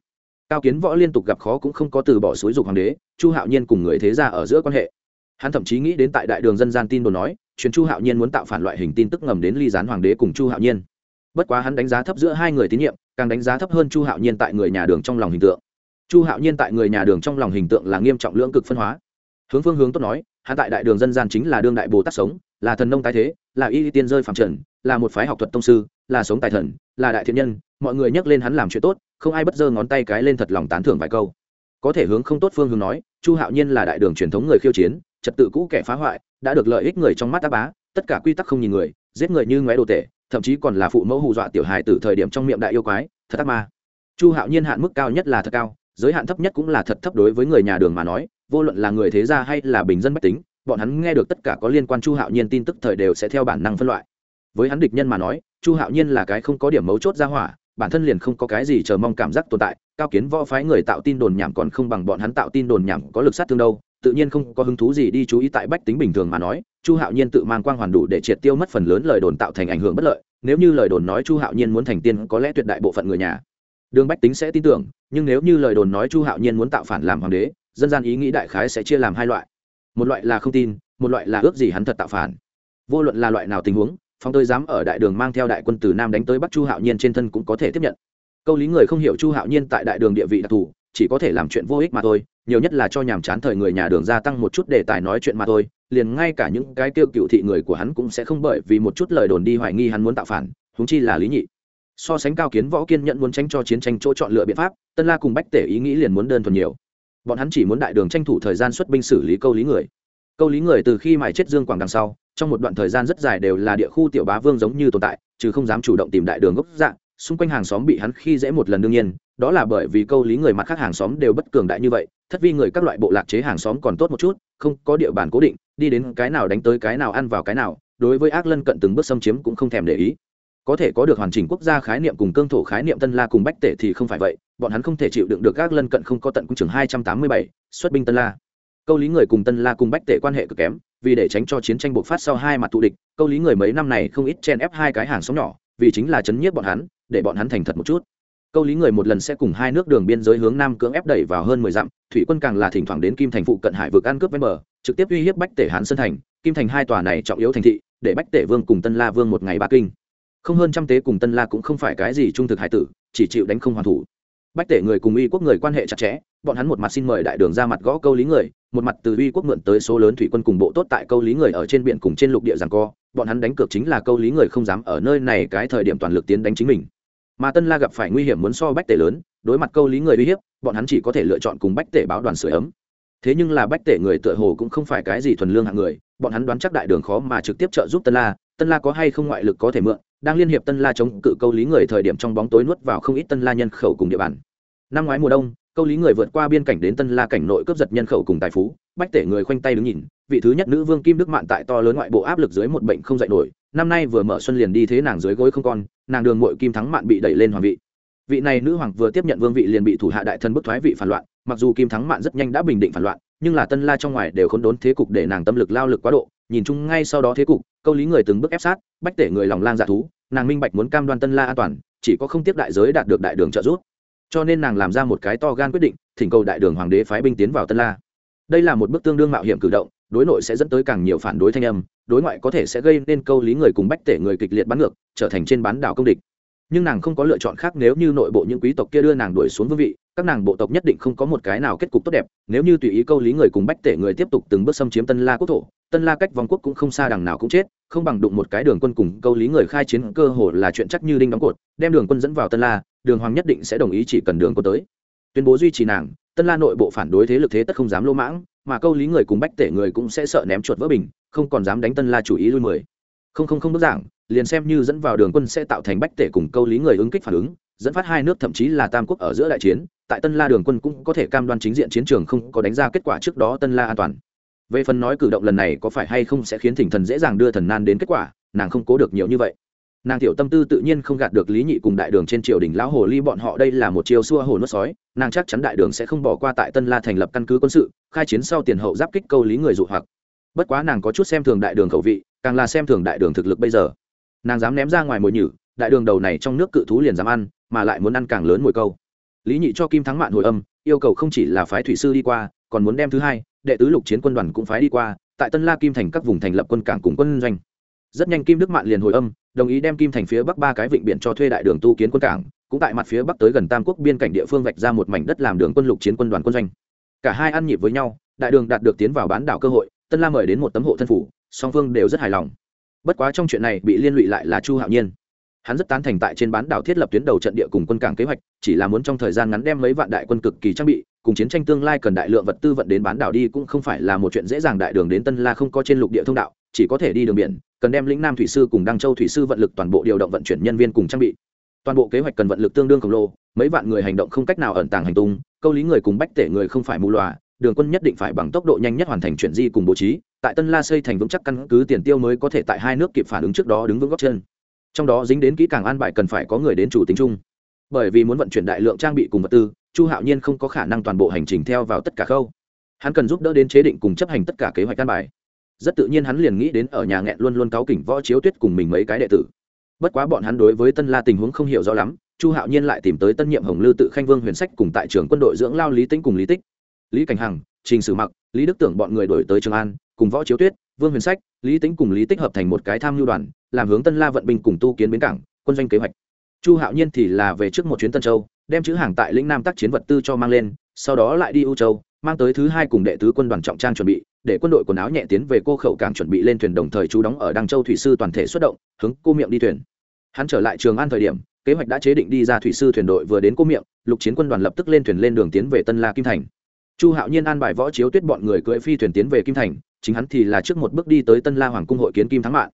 Cao kiến võ liên tục gặp khó cũng không có từ bỏ suối dục hoàng đế, chu hạo nhiên cùng người thế gia ở giữa quan hệ. Hắn thậm chí nghĩ đến tại đại đường dân gian tin đồn nói chuyến chu hạo nhiên muốn tạo phản loại hình tin tức ngầm đến ly gián hoàng đế cùng chu hạo nhiên. Bất quá hắn đánh giá thấp giữa hai người tín nhiệm, càng đánh giá thấp hơn chu hạo nhiên tại người nhà đường trong lòng hình tượng. Chu hạo nhiên tại người nhà đường trong lòng hình tượng là nghiêm trọng lưỡng cực phân hóa. Hướng phương hướng tốt nói hắn tại đại đường dân gian chính là đương đại bồ tát sống, là thần nông tái thế, là y tiên rơi phạm trần, là một phái học thuật tông sư, là sống tài thần, là đại thiện nhân, mọi người nhắc lên hắn làm chuyện tốt, không ai bất giơ ngón tay cái lên thật lòng tán thưởng vài câu. Có thể hướng không tốt phương hướng nói, chu hạo nhiên là đại đường truyền thống người khiêu chiến, trật tự cũ kẻ phá hoại, đã được lợi ích người trong mắt đáp bá, tất cả quy tắc không nhìn người, giết người như ngoé đồ tệ thậm chí còn là phụ mẫu hù dọa tiểu hài từ thời điểm trong miệng đại yêu quái, thật ác ma. Chu hạo nhiên hạn mức cao nhất là thật cao, giới hạn thấp nhất cũng là thật thấp đối với người nhà đường mà nói vô luận là người thế gia hay là bình dân bách tính, bọn hắn nghe được tất cả có liên quan chu hạo nhiên tin tức thời đều sẽ theo bản năng phân loại. Với hắn địch nhân mà nói, chu hạo nhiên là cái không có điểm mấu chốt ra hỏa, bản thân liền không có cái gì chờ mong cảm giác tồn tại, cao kiến võ phái người tạo tin đồn nhảm còn không bằng bọn hắn tạo tin đồn nhảm có lực sát thương đâu, tự nhiên không có hứng thú gì đi chú ý tại bách tính bình thường mà nói, chu hạo nhiên tự mang quang hoàn đủ để triệt tiêu mất phần lớn lời đồn tạo thành ảnh hưởng bất lợi, nếu như lời đồn nói chu hạo nhiên muốn thành tiên có lẽ tuyệt đại bộ phận người nhà đường bách tính sẽ tin tưởng, nhưng nếu như lời đồn nói chu hạo nhiên muốn tạo phản làm hoàng đế dân gian ý nghĩ đại khái sẽ chia làm hai loại. Một loại là không tin, một loại là ước gì hắn thật tạo phản. Vô luận là loại nào tình huống phong tôi dám ở đại đường mang theo đại quân từ nam đánh tới bắc chu hạo nhiên trên thân cũng có thể tiếp nhận. Câu lý người không hiểu chu hạo nhiên tại đại đường địa vị đặc thù, chỉ có thể làm chuyện vô ích mà thôi, nhiều nhất là cho nhàm chán thời người nhà đường gia tăng một chút đề tài nói chuyện mà thôi, liền ngay cả những cái tiêu cựu thị người của hắn cũng sẽ không bởi vì một chút lời đồn đi hoài nghi hắn muốn tạo phản húng chi là lý nhị. So sánh cao kiến võ kiên nhận muốn tranh cho chiến tranh chỗ chọn lựa biện pháp, tân la cùng bách tể ý nghĩ liền muốn đơn thuần nhiều bọn hắn chỉ muốn đại đường tranh thủ thời gian xuất binh xử lý câu lý người. Câu lý người từ khi mài chết dương quảng đằng sau, trong một đoạn thời gian rất dài đều là địa khu tiểu bá vương giống như tồn tại, chứ không dám chủ động tìm đại đường gốc dạng xung quanh hàng xóm bị hắn khi dễ một lần đương nhiên, đó là bởi vì câu lý người mặt khác hàng xóm đều bất cường đại như vậy, thất vi người các loại bộ lạc chế hàng xóm còn tốt một chút, không có địa bàn cố định, đi đến cái nào đánh tới cái nào ăn vào cái nào, đối với ác lân cận từng bước xâm chiếm cũng không thèm để ý. Có thể có được hoàn chỉnh quốc gia khái niệm cùng cương thổ khái niệm tân la cùng bách tể thì không phải vậy bọn hắn không thể chịu đựng được các lân cận không có tận cung trường hai trăm tám mươi bảy, xuất binh tân la. Câu lý người cùng tân la cùng bách tể quan hệ cực kém, vì để tránh cho chiến tranh bộc phát sau hai mặt thù địch, câu lý người mấy năm này không ít chen ép hai cái hàng xóm nhỏ, vì chính là chấn nhiếp bọn hắn, để bọn hắn thành thật một chút. Câu lý người một lần sẽ cùng hai nước đường biên giới hướng nam cưỡng ép đẩy vào hơn mười dặm, thủy quân càng là thỉnh thoảng đến kim thành phụ cận hải vực ăn cướp ven bờ, trực tiếp uy hiếp bách tể hán sơn thành, kim thành hai tòa này trọng yếu thành thị, để bách tể vương cùng tân la vương một ngày ba kinh. Không hơn trăm tế cùng tân la cũng không phải cái gì trung thực hải tử, chỉ chịu đánh không hoàn thủ bách tể người cùng uy quốc người quan hệ chặt chẽ, bọn hắn một mặt xin mời đại đường ra mặt gõ câu lý người, một mặt từ uy quốc mượn tới số lớn thủy quân cùng bộ tốt tại câu lý người ở trên biển cùng trên lục địa rằng co, bọn hắn đánh cược chính là câu lý người không dám ở nơi này cái thời điểm toàn lực tiến đánh chính mình. Mà tân la gặp phải nguy hiểm muốn so bách tể lớn, đối mặt câu lý người uy hiếp, bọn hắn chỉ có thể lựa chọn cùng bách tể báo đoàn sửa ấm. Thế nhưng là bách tể người tựa hồ cũng không phải cái gì thuần lương hạng người, bọn hắn đoán chắc đại đường khó mà trực tiếp trợ giúp tân la tân la có hay không ngoại lực có thể mượn đang liên hiệp tân la chống cự câu lý người thời điểm trong bóng tối nuốt vào không ít tân la nhân khẩu cùng địa bàn. Năm ngoái mùa đông, câu lý người vượt qua biên cảnh đến tân la cảnh nội cướp giật nhân khẩu cùng tài phú, bách tể người khoanh tay đứng nhìn, vị thứ nhất nữ vương kim đức mạn tại to lớn ngoại bộ áp lực dưới một bệnh không dạy nổi, năm nay vừa mở xuân liền đi thế nàng dưới gối không con, nàng đường mội kim thắng mạn bị đẩy lên hoàng vị. Vị này nữ hoàng vừa tiếp nhận vương vị liền bị thủ hạ đại thân bức thoái vị phản loạn, mặc dù kim thắng mạn rất nhanh đã bình định phản loạn nhưng là tân la trong ngoài đều khốn đốn thế cục để nàng tâm lực lao lực quá độ, nhìn chung ngay sau đó thế cục, câu lý người từng bước ép sát, bách tể người lòng lang dạ thú, nàng minh bạch muốn cam đoan tân la an toàn, chỉ có không tiếp đại giới đạt được đại đường trợ giúp. Cho nên nàng làm ra một cái to gan quyết định, thỉnh cầu đại đường hoàng đế phái binh tiến vào tân la. Đây là một bước tương đương mạo hiểm cử động, đối nội sẽ dẫn tới càng nhiều phản đối thanh âm, đối ngoại có thể sẽ gây nên câu lý người cùng bách tể người kịch liệt bắn ngược, trở thành trên bán đảo công địch. Nhưng nàng không có lựa chọn khác nếu như nội bộ những quý tộc kia đưa nàng đuổi xuống vương vị các nàng bộ tộc nhất định không có một cái nào kết cục tốt đẹp, nếu như tùy ý câu lý người cùng bách tể người tiếp tục từng bước xâm chiếm tân la quốc thổ, tân la cách vòng quốc cũng không xa đằng nào cũng chết, không bằng đụng một cái đường quân cùng câu lý người khai chiến cơ hồ là chuyện chắc như đinh đóng cột, đem đường quân dẫn vào tân la, đường hoàng nhất định sẽ đồng ý chỉ cần đường quân tới. Tuyên bố duy trì nàng, tân la nội bộ phản đối thế lực thế tất không dám lỗ mãng, mà câu lý người cùng bách tể người cũng sẽ sợ ném chuột vỡ bình, không còn dám đánh tân la chủ ý lui mười. Không không không đơn giản liền xem như dẫn vào đường quân sẽ tạo thành bách tể cùng câu lý người ứng kích phản ứng, dẫn phát hai nước thậm chí là tam quốc ở giữa đại chiến tại tân la đường quân cũng có thể cam đoan chính diện chiến trường không có đánh ra kết quả trước đó tân la an toàn. Về phần nói cử động lần này có phải hay không sẽ khiến thỉnh thần dễ dàng đưa thần nan đến kết quả, nàng không cố được nhiều như vậy. Nàng tiểu tâm tư tự nhiên không gạt được lý nhị cùng đại đường trên triều đình lão hồ ly bọn họ đây là một chiều xua hồ nuốt sói, nàng chắc chắn đại đường sẽ không bỏ qua tại tân la thành lập căn cứ quân sự, khai chiến sau tiền hậu giáp kích câu lý người dụ hoặc. Bất quá nàng có chút xem thường đại đường khẩu vị, càng là xem thường đại đường thực lực bây giờ. Nàng dám ném ra ngoài mồi nhử, đại đường đầu này trong nước cự thú liền dám ăn, mà lại muốn ăn càng lớn mồi câu lý nhị cho kim thắng mạn hồi âm, yêu cầu không chỉ là phái thủy sư đi qua, còn muốn đem thứ hai, đệ tứ lục chiến quân đoàn cũng phái đi qua, tại tân la kim thành các vùng thành lập quân cảng cùng quân doanh. Rất nhanh kim đức mạn liền hồi âm, đồng ý đem kim thành phía bắc ba cái vịnh biển cho thuê đại đường tu kiến quân cảng, cũng tại mặt phía bắc tới gần tam quốc biên cảnh địa phương vạch ra một mảnh đất làm đường quân lục chiến quân đoàn quân doanh. Cả hai ăn nhịp với nhau, đại đường đạt được tiến vào bán đảo cơ hội, tân la mời đến một tấm hộ thân phủ, song phương đều rất hài lòng. Bất quá trong chuyện này bị liên lụy lại là chu hạo nhiên hắn rất tán thành tại trên bán đảo thiết lập tuyến đầu trận địa cùng quân cảng kế hoạch, chỉ là muốn trong thời gian ngắn đem mấy vạn đại quân cực kỳ trang bị, cùng chiến tranh tương lai cần đại lượng vật tư vận đến bán đảo đi cũng không phải là một chuyện dễ dàng. Đại đường đến tân la không có trên lục địa thông đạo, chỉ có thể đi đường biển, cần đem lĩnh nam thủy sư cùng đăng châu thủy sư vận lực toàn bộ điều động vận chuyển nhân viên cùng trang bị. Toàn bộ kế hoạch cần vận lực tương đương khổng lồ, mấy vạn người hành động không cách nào ẩn tàng hành tung, câu lý người cùng bách tể người không phải mù loà, đường quân nhất định phải bằng tốc độ nhanh nhất hoàn thành chuyển di cùng bố trí, tại tân la xây thành vững chắc căn cứ tiền tiêu mới có thể tại hai nước kịp phản ứng trước đó đứng vững góc chân trong đó dính đến kỹ càng an bài cần phải có người đến chủ tính chung. Bởi vì muốn vận chuyển đại lượng trang bị cùng vật tư, chu hạo nhiên không có khả năng toàn bộ hành trình theo vào tất cả khâu. Hắn cần giúp đỡ đến chế định cùng chấp hành tất cả kế hoạch an bài. Rất tự nhiên hắn liền nghĩ đến ở nhà nghẹn luôn luôn cáo kỉnh võ chiếu tuyết cùng mình mấy cái đệ tử. Bất quá bọn hắn đối với tân la tình huống không hiểu rõ lắm, chu hạo nhiên lại tìm tới tân nhiệm hồng lư tự khanh vương huyền sách cùng tại trường quân đội dưỡng lao lý tính cùng lý tích. Lý cảnh hằng, trình sử mặc, lý đức tưởng bọn người đổi tới trường an, cùng võ chiếu tuyết vương huyền sách, lý tính cùng lý tích hợp thành một cái tham mưu đoàn, làm hướng tân la vận binh cùng tu kiến bến cảng, quân doanh kế hoạch. Chu hạo nhiên thì là về trước một chuyến tân châu, đem chữ hàng tại lĩnh nam tác chiến vật tư cho mang lên, sau đó lại đi u châu, mang tới thứ hai cùng đệ tứ quân đoàn trọng trang chuẩn bị, để quân đội quần áo nhẹ tiến về cô khẩu cảng chuẩn bị lên thuyền đồng thời chú đóng ở đăng châu thủy sư toàn thể xuất động, hướng cô miệng đi thuyền. Hắn trở lại trường an thời điểm, kế hoạch đã chế định đi ra thủy sư thuyền đội vừa đến cô miệng, lục chiến quân đoàn lập tức lên thuyền lên đường tiến về tân la kim thành. Chu hạo nhiên an bài võ chiếu tuyết bọn người cưỡi phi thuyền tiến về kim thành chính hắn thì là trước một bước đi tới tân la hoàng cung hội kiến kim thắng mạng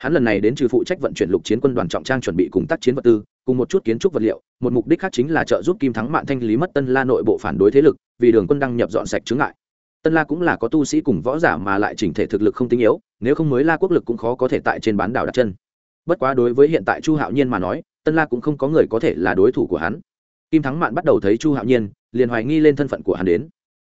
hắn lần này đến trừ phụ trách vận chuyển lục chiến quân đoàn trọng trang chuẩn bị cùng tác chiến vật tư, cùng một chút kiến trúc vật liệu, một mục đích khác chính là trợ giúp kim thắng mạng thanh lý mất tân la nội bộ phản đối thế lực, vì đường quân đăng nhập dọn sạch chứng ngại. Tân la cũng là có tu sĩ cùng võ giả mà lại chỉnh thể thực lực không tinh yếu, nếu không mới la quốc lực cũng khó có thể tại trên bán đảo đặt chân. Bất quá đối với hiện tại chu hạo nhiên mà nói, tân la cũng không có người có thể là đối thủ của hắn. Kim thắng mạn bắt đầu thấy chu hạo nhiên, liền hoài nghi lên thân phận của hắn đến.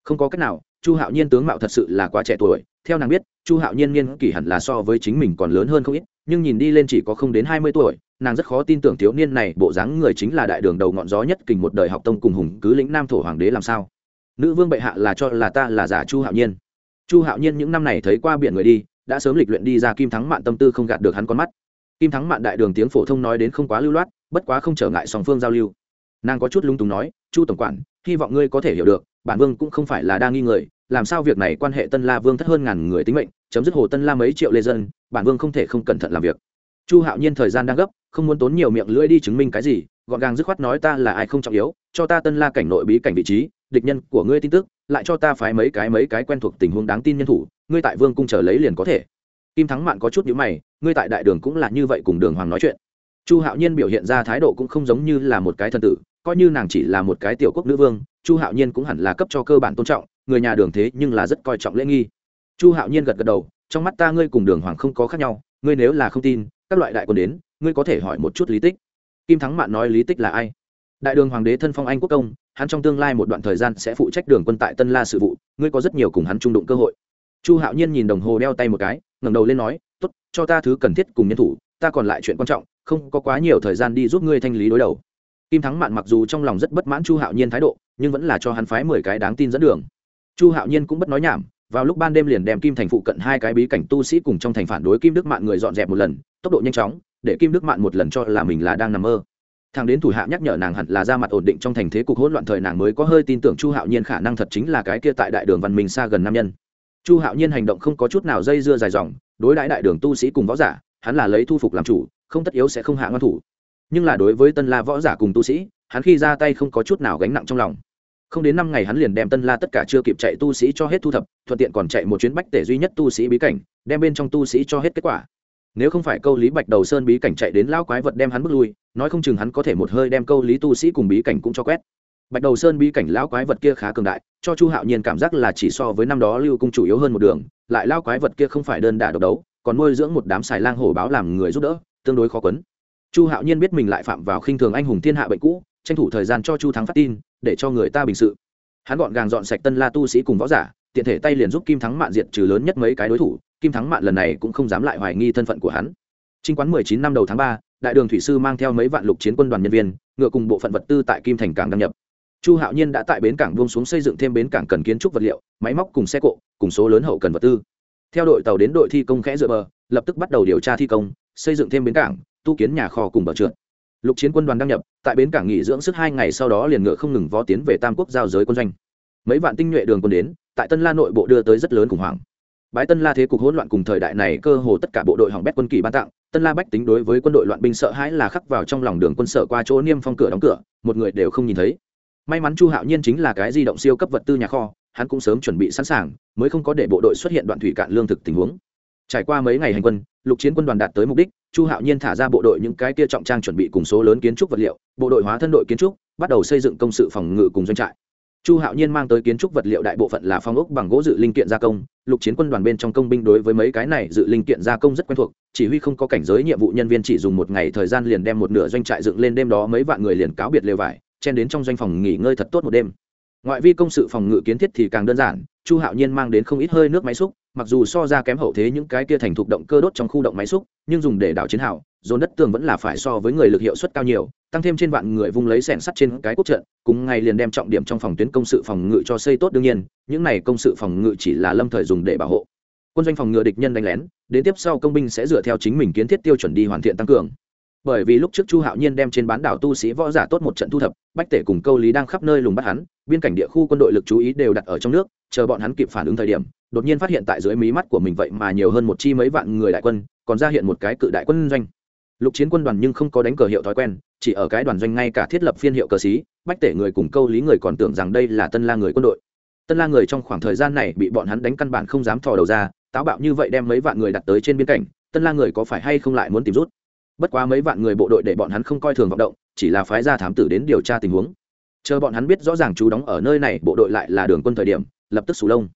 Không có cách nào, chu hạo nhiên tướng mạo thật sự là quá trẻ tuổi theo nàng biết, chu hạo nhiên niên kỷ hẳn là so với chính mình còn lớn hơn không ít, nhưng nhìn đi lên chỉ có không đến hai mươi tuổi, nàng rất khó tin tưởng thiếu niên này bộ dáng người chính là đại đường đầu ngọn gió nhất kình một đời học tông cùng hùng cứ lĩnh nam thổ hoàng đế làm sao. Nữ vương bệ hạ là cho là ta là giả chu hạo nhiên. Chu hạo nhiên những năm này thấy qua biển người đi, đã sớm lịch luyện đi ra kim thắng mạn tâm tư không gạt được hắn con mắt. Kim thắng mạn đại đường tiếng phổ thông nói đến không quá lưu loát, bất quá không trở ngại song phương giao lưu. Nàng có chút lung túng nói, chu tổng quản, hy vọng ngươi có thể hiểu được, bản vương cũng không phải là đang nghi người làm sao việc này quan hệ tân la vương thất hơn ngàn người tính mệnh, chấm dứt hồ tân la mấy triệu lê dân, bản vương không thể không cẩn thận làm việc. Chu hạo nhiên thời gian đang gấp, không muốn tốn nhiều miệng lưỡi đi chứng minh cái gì, gọn gàng dứt khoát nói ta là ai không trọng yếu, cho ta tân la cảnh nội bí cảnh vị trí, địch nhân của ngươi tin tức, lại cho ta phái mấy cái mấy cái quen thuộc tình huống đáng tin nhân thủ, ngươi tại vương cung chờ lấy liền có thể. Kim thắng mạn có chút nhữ mày, ngươi tại đại đường cũng là như vậy cùng đường hoàng nói chuyện. Chu hạo nhiên biểu hiện ra thái độ cũng không giống như là một cái thần tử, coi như nàng chỉ là một cái tiểu quốc nữ vương, chu hạo nhiên cũng hẳn là cấp cho cơ bản tôn trọng người nhà đường thế nhưng là rất coi trọng lễ nghi. Chu hạo nhiên gật gật đầu, trong mắt ta ngươi cùng đường hoàng không có khác nhau, ngươi nếu là không tin, các loại đại quân đến, ngươi có thể hỏi một chút lý tích. Kim thắng mạn nói lý tích là ai? Đại đường hoàng đế thân phong anh quốc công, hắn trong tương lai một đoạn thời gian sẽ phụ trách đường quân tại tân la sự vụ, ngươi có rất nhiều cùng hắn trung đụng cơ hội. Chu hạo nhiên nhìn đồng hồ đeo tay một cái, ngẩng đầu lên nói t ố t cho ta thứ cần thiết cùng nhân thủ, ta còn lại chuyện quan trọng, không có quá nhiều thời gian đi giúp ngươi thanh lý đối đầu. Kim thắng mạn mặc dù trong lòng rất bất mãn chu hạo nhiên thái độ, nhưng vẫn là cho hắn phái mười cái đáng tin dẫn đường chu hạo nhiên cũng bất nói nhảm, vào lúc ban đêm liền đem kim thành phụ cận hai cái bí cảnh tu sĩ cùng trong thành phản đối kim đức mạn người dọn dẹp một lần, tốc độ nhanh chóng, để kim đức mạn một lần cho là mình là đang nằm mơ. Thằng đến thủ hạ nhắc nhở nàng hẳn là ra mặt ổn định trong thành thế cục hỗn loạn thời nàng mới có hơi tin tưởng chu hạo nhiên khả năng thật chính là cái kia tại đại đường văn minh xa gần nam nhân. Chu hạo nhiên hành động không có chút nào dây dưa dài dòng, đối đãi đại đường tu sĩ cùng võ giả, hắn là lấy thu phục làm chủ, không tất yếu sẽ không hạ ngăn thủ. Nhưng là đối với tân la võ giả cùng tu sĩ, hắn khi ra tay không có chút nào gánh nặng trong lòng không đến năm ngày hắn liền đem tân la tất cả chưa kịp chạy tu sĩ cho hết thu thập, thuận tiện còn chạy một chuyến bách tể duy nhất tu sĩ bí cảnh, đem bên trong tu sĩ cho hết kết quả. Nếu không phải câu lý bạch đầu sơn bí cảnh chạy đến lao quái vật đem hắn bước lui, nói không chừng hắn có thể một hơi đem câu lý tu sĩ cùng bí cảnh cũng cho quét. Bạch đầu sơn bí cảnh lão quái vật kia khá cường đại, cho chu hạo nhiên cảm giác là chỉ so với năm đó lưu cung chủ yếu hơn một đường, lại lao quái vật kia không phải đơn đả độc đấu, còn nuôi dưỡng một đám xài lang hổ báo làm người giúp đỡ, tương đối khó quấn. Chu hạo nhiên biết mình lại phạm vào khinh thường anh hùng thiên hạ bệnh cũ, tranh thủ thời gian cho chu thắng phát tin để cho người ta bình sự. Hắn gọn gàng dọn sạch tân la tu sĩ cùng võ giả, tiện thể tay liền giúp kim thắng mạn diệt trừ lớn nhất mấy cái đối thủ, kim thắng mạn lần này cũng không dám lại hoài nghi thân phận của hắn. Trinh quán mười chín năm đầu tháng ba, đại đường thủy sư mang theo mấy vạn lục chiến quân đoàn nhân viên, ngựa cùng bộ phận vật tư tại kim thành cảng đăng nhập. Chu hạo nhiên đã tại bến cảng buông xuống xây dựng thêm bến cảng cần kiến trúc vật liệu, máy móc cùng xe cộ, cùng số lớn hậu cần vật tư. Theo đội tàu đến đội thi công khẽ dựa bờ, lập tức bắt đầu điều tra thi công, xây dựng thêm bến cảng, tu kiến nhà kho cùng bờ trượt lục chiến quân đoàn đăng nhập, tại bến cảng nghỉ dưỡng sức hai ngày sau đó liền ngựa không ngừng vó tiến về tam quốc giao giới quân doanh. Mấy vạn tinh nhuệ đường quân đến, tại tân la nội bộ đưa tới rất lớn khủng hoảng. Bái tân la thế cục hỗn loạn cùng thời đại này cơ hồ tất cả bộ đội hỏng bét quân kỳ ban tặng, tân la bách tính đối với quân đội loạn binh sợ hãi là khắc vào trong lòng đường quân sở qua chỗ niêm phong cửa đóng cửa, một người đều không nhìn thấy. May mắn chu hạo nhiên chính là cái di động siêu cấp vật tư nhà kho, hắn cũng sớm chuẩn bị sẵn sàng, mới không có để bộ đội xuất hiện đoạn thủy cạn lương thực tình huống trải qua mấy ngày hành quân, lục chiến quân đoàn đạt tới mục đích, chu hạo nhiên thả ra bộ đội những cái kia trọng trang chuẩn bị cùng số lớn kiến trúc vật liệu, bộ đội hóa thân đội kiến trúc, bắt đầu xây dựng công sự phòng ngự cùng doanh trại. Chu hạo nhiên mang tới kiến trúc vật liệu đại bộ phận là phong ốc bằng gỗ dự linh kiện gia công, lục chiến quân đoàn bên trong công binh đối với mấy cái này dự linh kiện gia công rất quen thuộc, chỉ huy không có cảnh giới nhiệm vụ nhân viên chỉ dùng một ngày thời gian liền đem một nửa doanh trại dựng lên đêm đó mấy vạn người liền cáo biệt lều vải, chen đến trong doanh phòng nghỉ ngơi thật tốt một đêm. Ngoại vi công sự phòng ngự kiến thiết thì càng đơn giản chu hạo nhiên mang đến không ít hơi nước máy xúc, mặc dù so ra kém hậu thế những cái kia thành thục động cơ đốt trong khu động máy xúc, nhưng dùng để đảo chiến hào, dồn đất tường vẫn là phải so với người lực hiệu suất cao nhiều, tăng thêm trên vạn người vung lấy sẻn sắt trên cái quốc trận, cùng ngày liền đem trọng điểm trong phòng tuyến công sự phòng ngự cho xây tốt đương nhiên, những này công sự phòng ngự chỉ là lâm thời dùng để bảo hộ. Quân doanh phòng ngừa địch nhân đánh lén, đến tiếp sau công binh sẽ dựa theo chính mình kiến thiết tiêu chuẩn đi hoàn thiện tăng cường bởi vì lúc trước chu hạo nhiên đem trên bán đảo tu sĩ võ giả tốt một trận thu thập, bách tể cùng câu lý đang khắp nơi lùng bắt hắn, biên cảnh địa khu quân đội lực chú ý đều đặt ở trong nước, chờ bọn hắn kịp phản ứng thời điểm, đột nhiên phát hiện tại dưới mí mắt của mình vậy mà nhiều hơn một chi mấy vạn người đại quân, còn ra hiện một cái cự đại quân doanh. Lục chiến quân đoàn nhưng không có đánh cờ hiệu thói quen, chỉ ở cái đoàn doanh ngay cả thiết lập phiên hiệu cờ xí, bách tể người cùng câu lý người còn tưởng rằng đây là tân la người quân đội. Tân la người trong khoảng thời gian này bị bọn hắn đánh căn bản không dám thò đầu ra, táo bạo như vậy đem mấy vạn người đặt tới trên biên cảnh, tân la người có phải hay không lại muốn tìm rút? Bất quá mấy vạn người bộ đội để bọn hắn không coi thường vọng động, chỉ là phái ra thám tử đến điều tra tình huống. Chờ bọn hắn biết rõ ràng chú đóng ở nơi này, bộ đội lại là đường quân thời điểm, lập tức sù lông.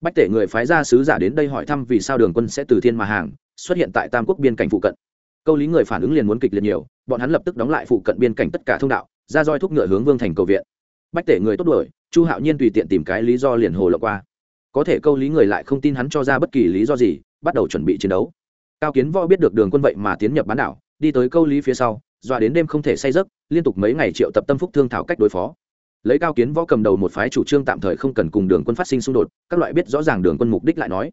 Bách tể người phái ra sứ giả đến đây hỏi thăm vì sao đường quân sẽ từ thiên mà hàng, xuất hiện tại tam quốc biên cảnh phụ cận. Câu lý người phản ứng liền muốn kịch liệt nhiều, bọn hắn lập tức đóng lại phụ cận biên cảnh tất cả thông đạo, ra roi thúc ngựa hướng vương thành cầu viện. Bách tể người tốt đuổi, chu hạo nhiên tùy tiện tìm cái lý do liền hồ lộ qua. Có thể câu lý người lại không tin hắn cho ra bất kỳ lý do gì, bắt đầu chuẩn bị chiến đấu. Cao kiến võ biết được đường quân vậy mà tiến nhập bán đảo đi tới câu lý phía sau, dọa đến đêm không thể say giấc, liên tục mấy ngày triệu tập tâm phúc thương thảo cách đối phó. Lấy cao kiến võ cầm đầu một phái chủ trương tạm thời không cần cùng đường quân phát sinh xung đột, các loại biết rõ ràng đường quân mục đích lại nói.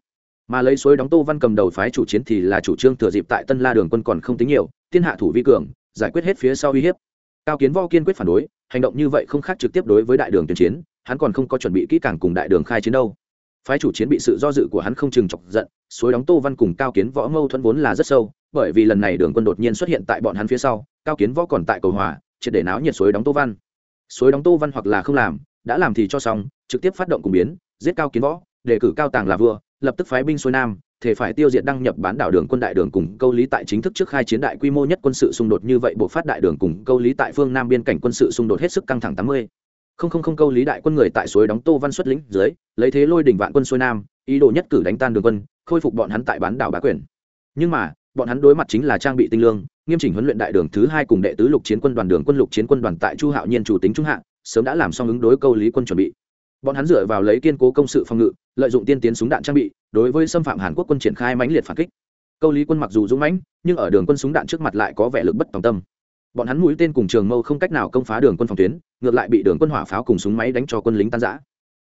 Mà lấy suối đóng tô văn cầm đầu phái chủ chiến thì là chủ trương thừa dịp tại tân la đường quân còn không tính nhiều, thiên hạ thủ vi cường, giải quyết hết phía sau uy hiếp. Cao kiến võ kiên quyết phản đối, hành động như vậy không khác trực tiếp đối với đại đường tuyên chiến, hắn còn không có chuẩn bị kỹ càng cùng đại đường khai chiến đâu phái chủ chiến bị sự do dự của hắn không chừng chọc giận, suối đóng tô văn cùng cao kiến võ mâu thuẫn vốn là rất sâu, bởi vì lần này đường quân đột nhiên xuất hiện tại bọn hắn phía sau, cao kiến võ còn tại cầu hòa, triệt để náo nhiệt suối đóng tô văn. Suối đóng tô văn hoặc là không làm, đã làm thì cho xong, trực tiếp phát động cùng biến, giết cao kiến võ, đề cử cao tàng là vua, lập tức phái binh xuôi nam, thể phải tiêu diệt đăng nhập bán đảo đường quân đại đường cùng câu lý tại chính thức trước khai chiến đại quy mô nhất quân sự xung đột như vậy buộc phát đại đường cùng câu lý tại phương nam biên cảnh quân sự xung đột hết sức căng thẳng tám mươi không không không câu lý đại quân người tại suối đóng tô văn xuất lĩnh dưới, lấy thế lôi đỉnh vạn quân xuôi nam, ý đồ nhất cử đánh tan đường quân, khôi phục bọn hắn tại bán đảo bá quyền. Nhưng mà, bọn hắn đối mặt chính là trang bị tinh lương, nghiêm chỉnh huấn luyện đại đường thứ hai cùng đệ tứ lục chiến quân đoàn đường quân lục chiến quân đoàn tại chu hạo nhiên chủ tính trung hạ, sớm đã làm xong ứng đối câu lý quân chuẩn bị. Bọn hắn dựa vào lấy kiên cố công sự phòng ngự, lợi dụng tiên tiến súng đạn trang bị, đối với xâm phạm hàn quốc quân triển khai mãnh liệt phản kích. Câu lý quân mặc dù dũng mãnh, nhưng ở đường quân súng đạn trước mặt lại có vẻ lực bất tòng tâm bọn hắn mũi tên cùng trường mâu không cách nào công phá đường quân phòng tuyến, ngược lại bị đường quân hỏa pháo cùng súng máy đánh cho quân lính tan giã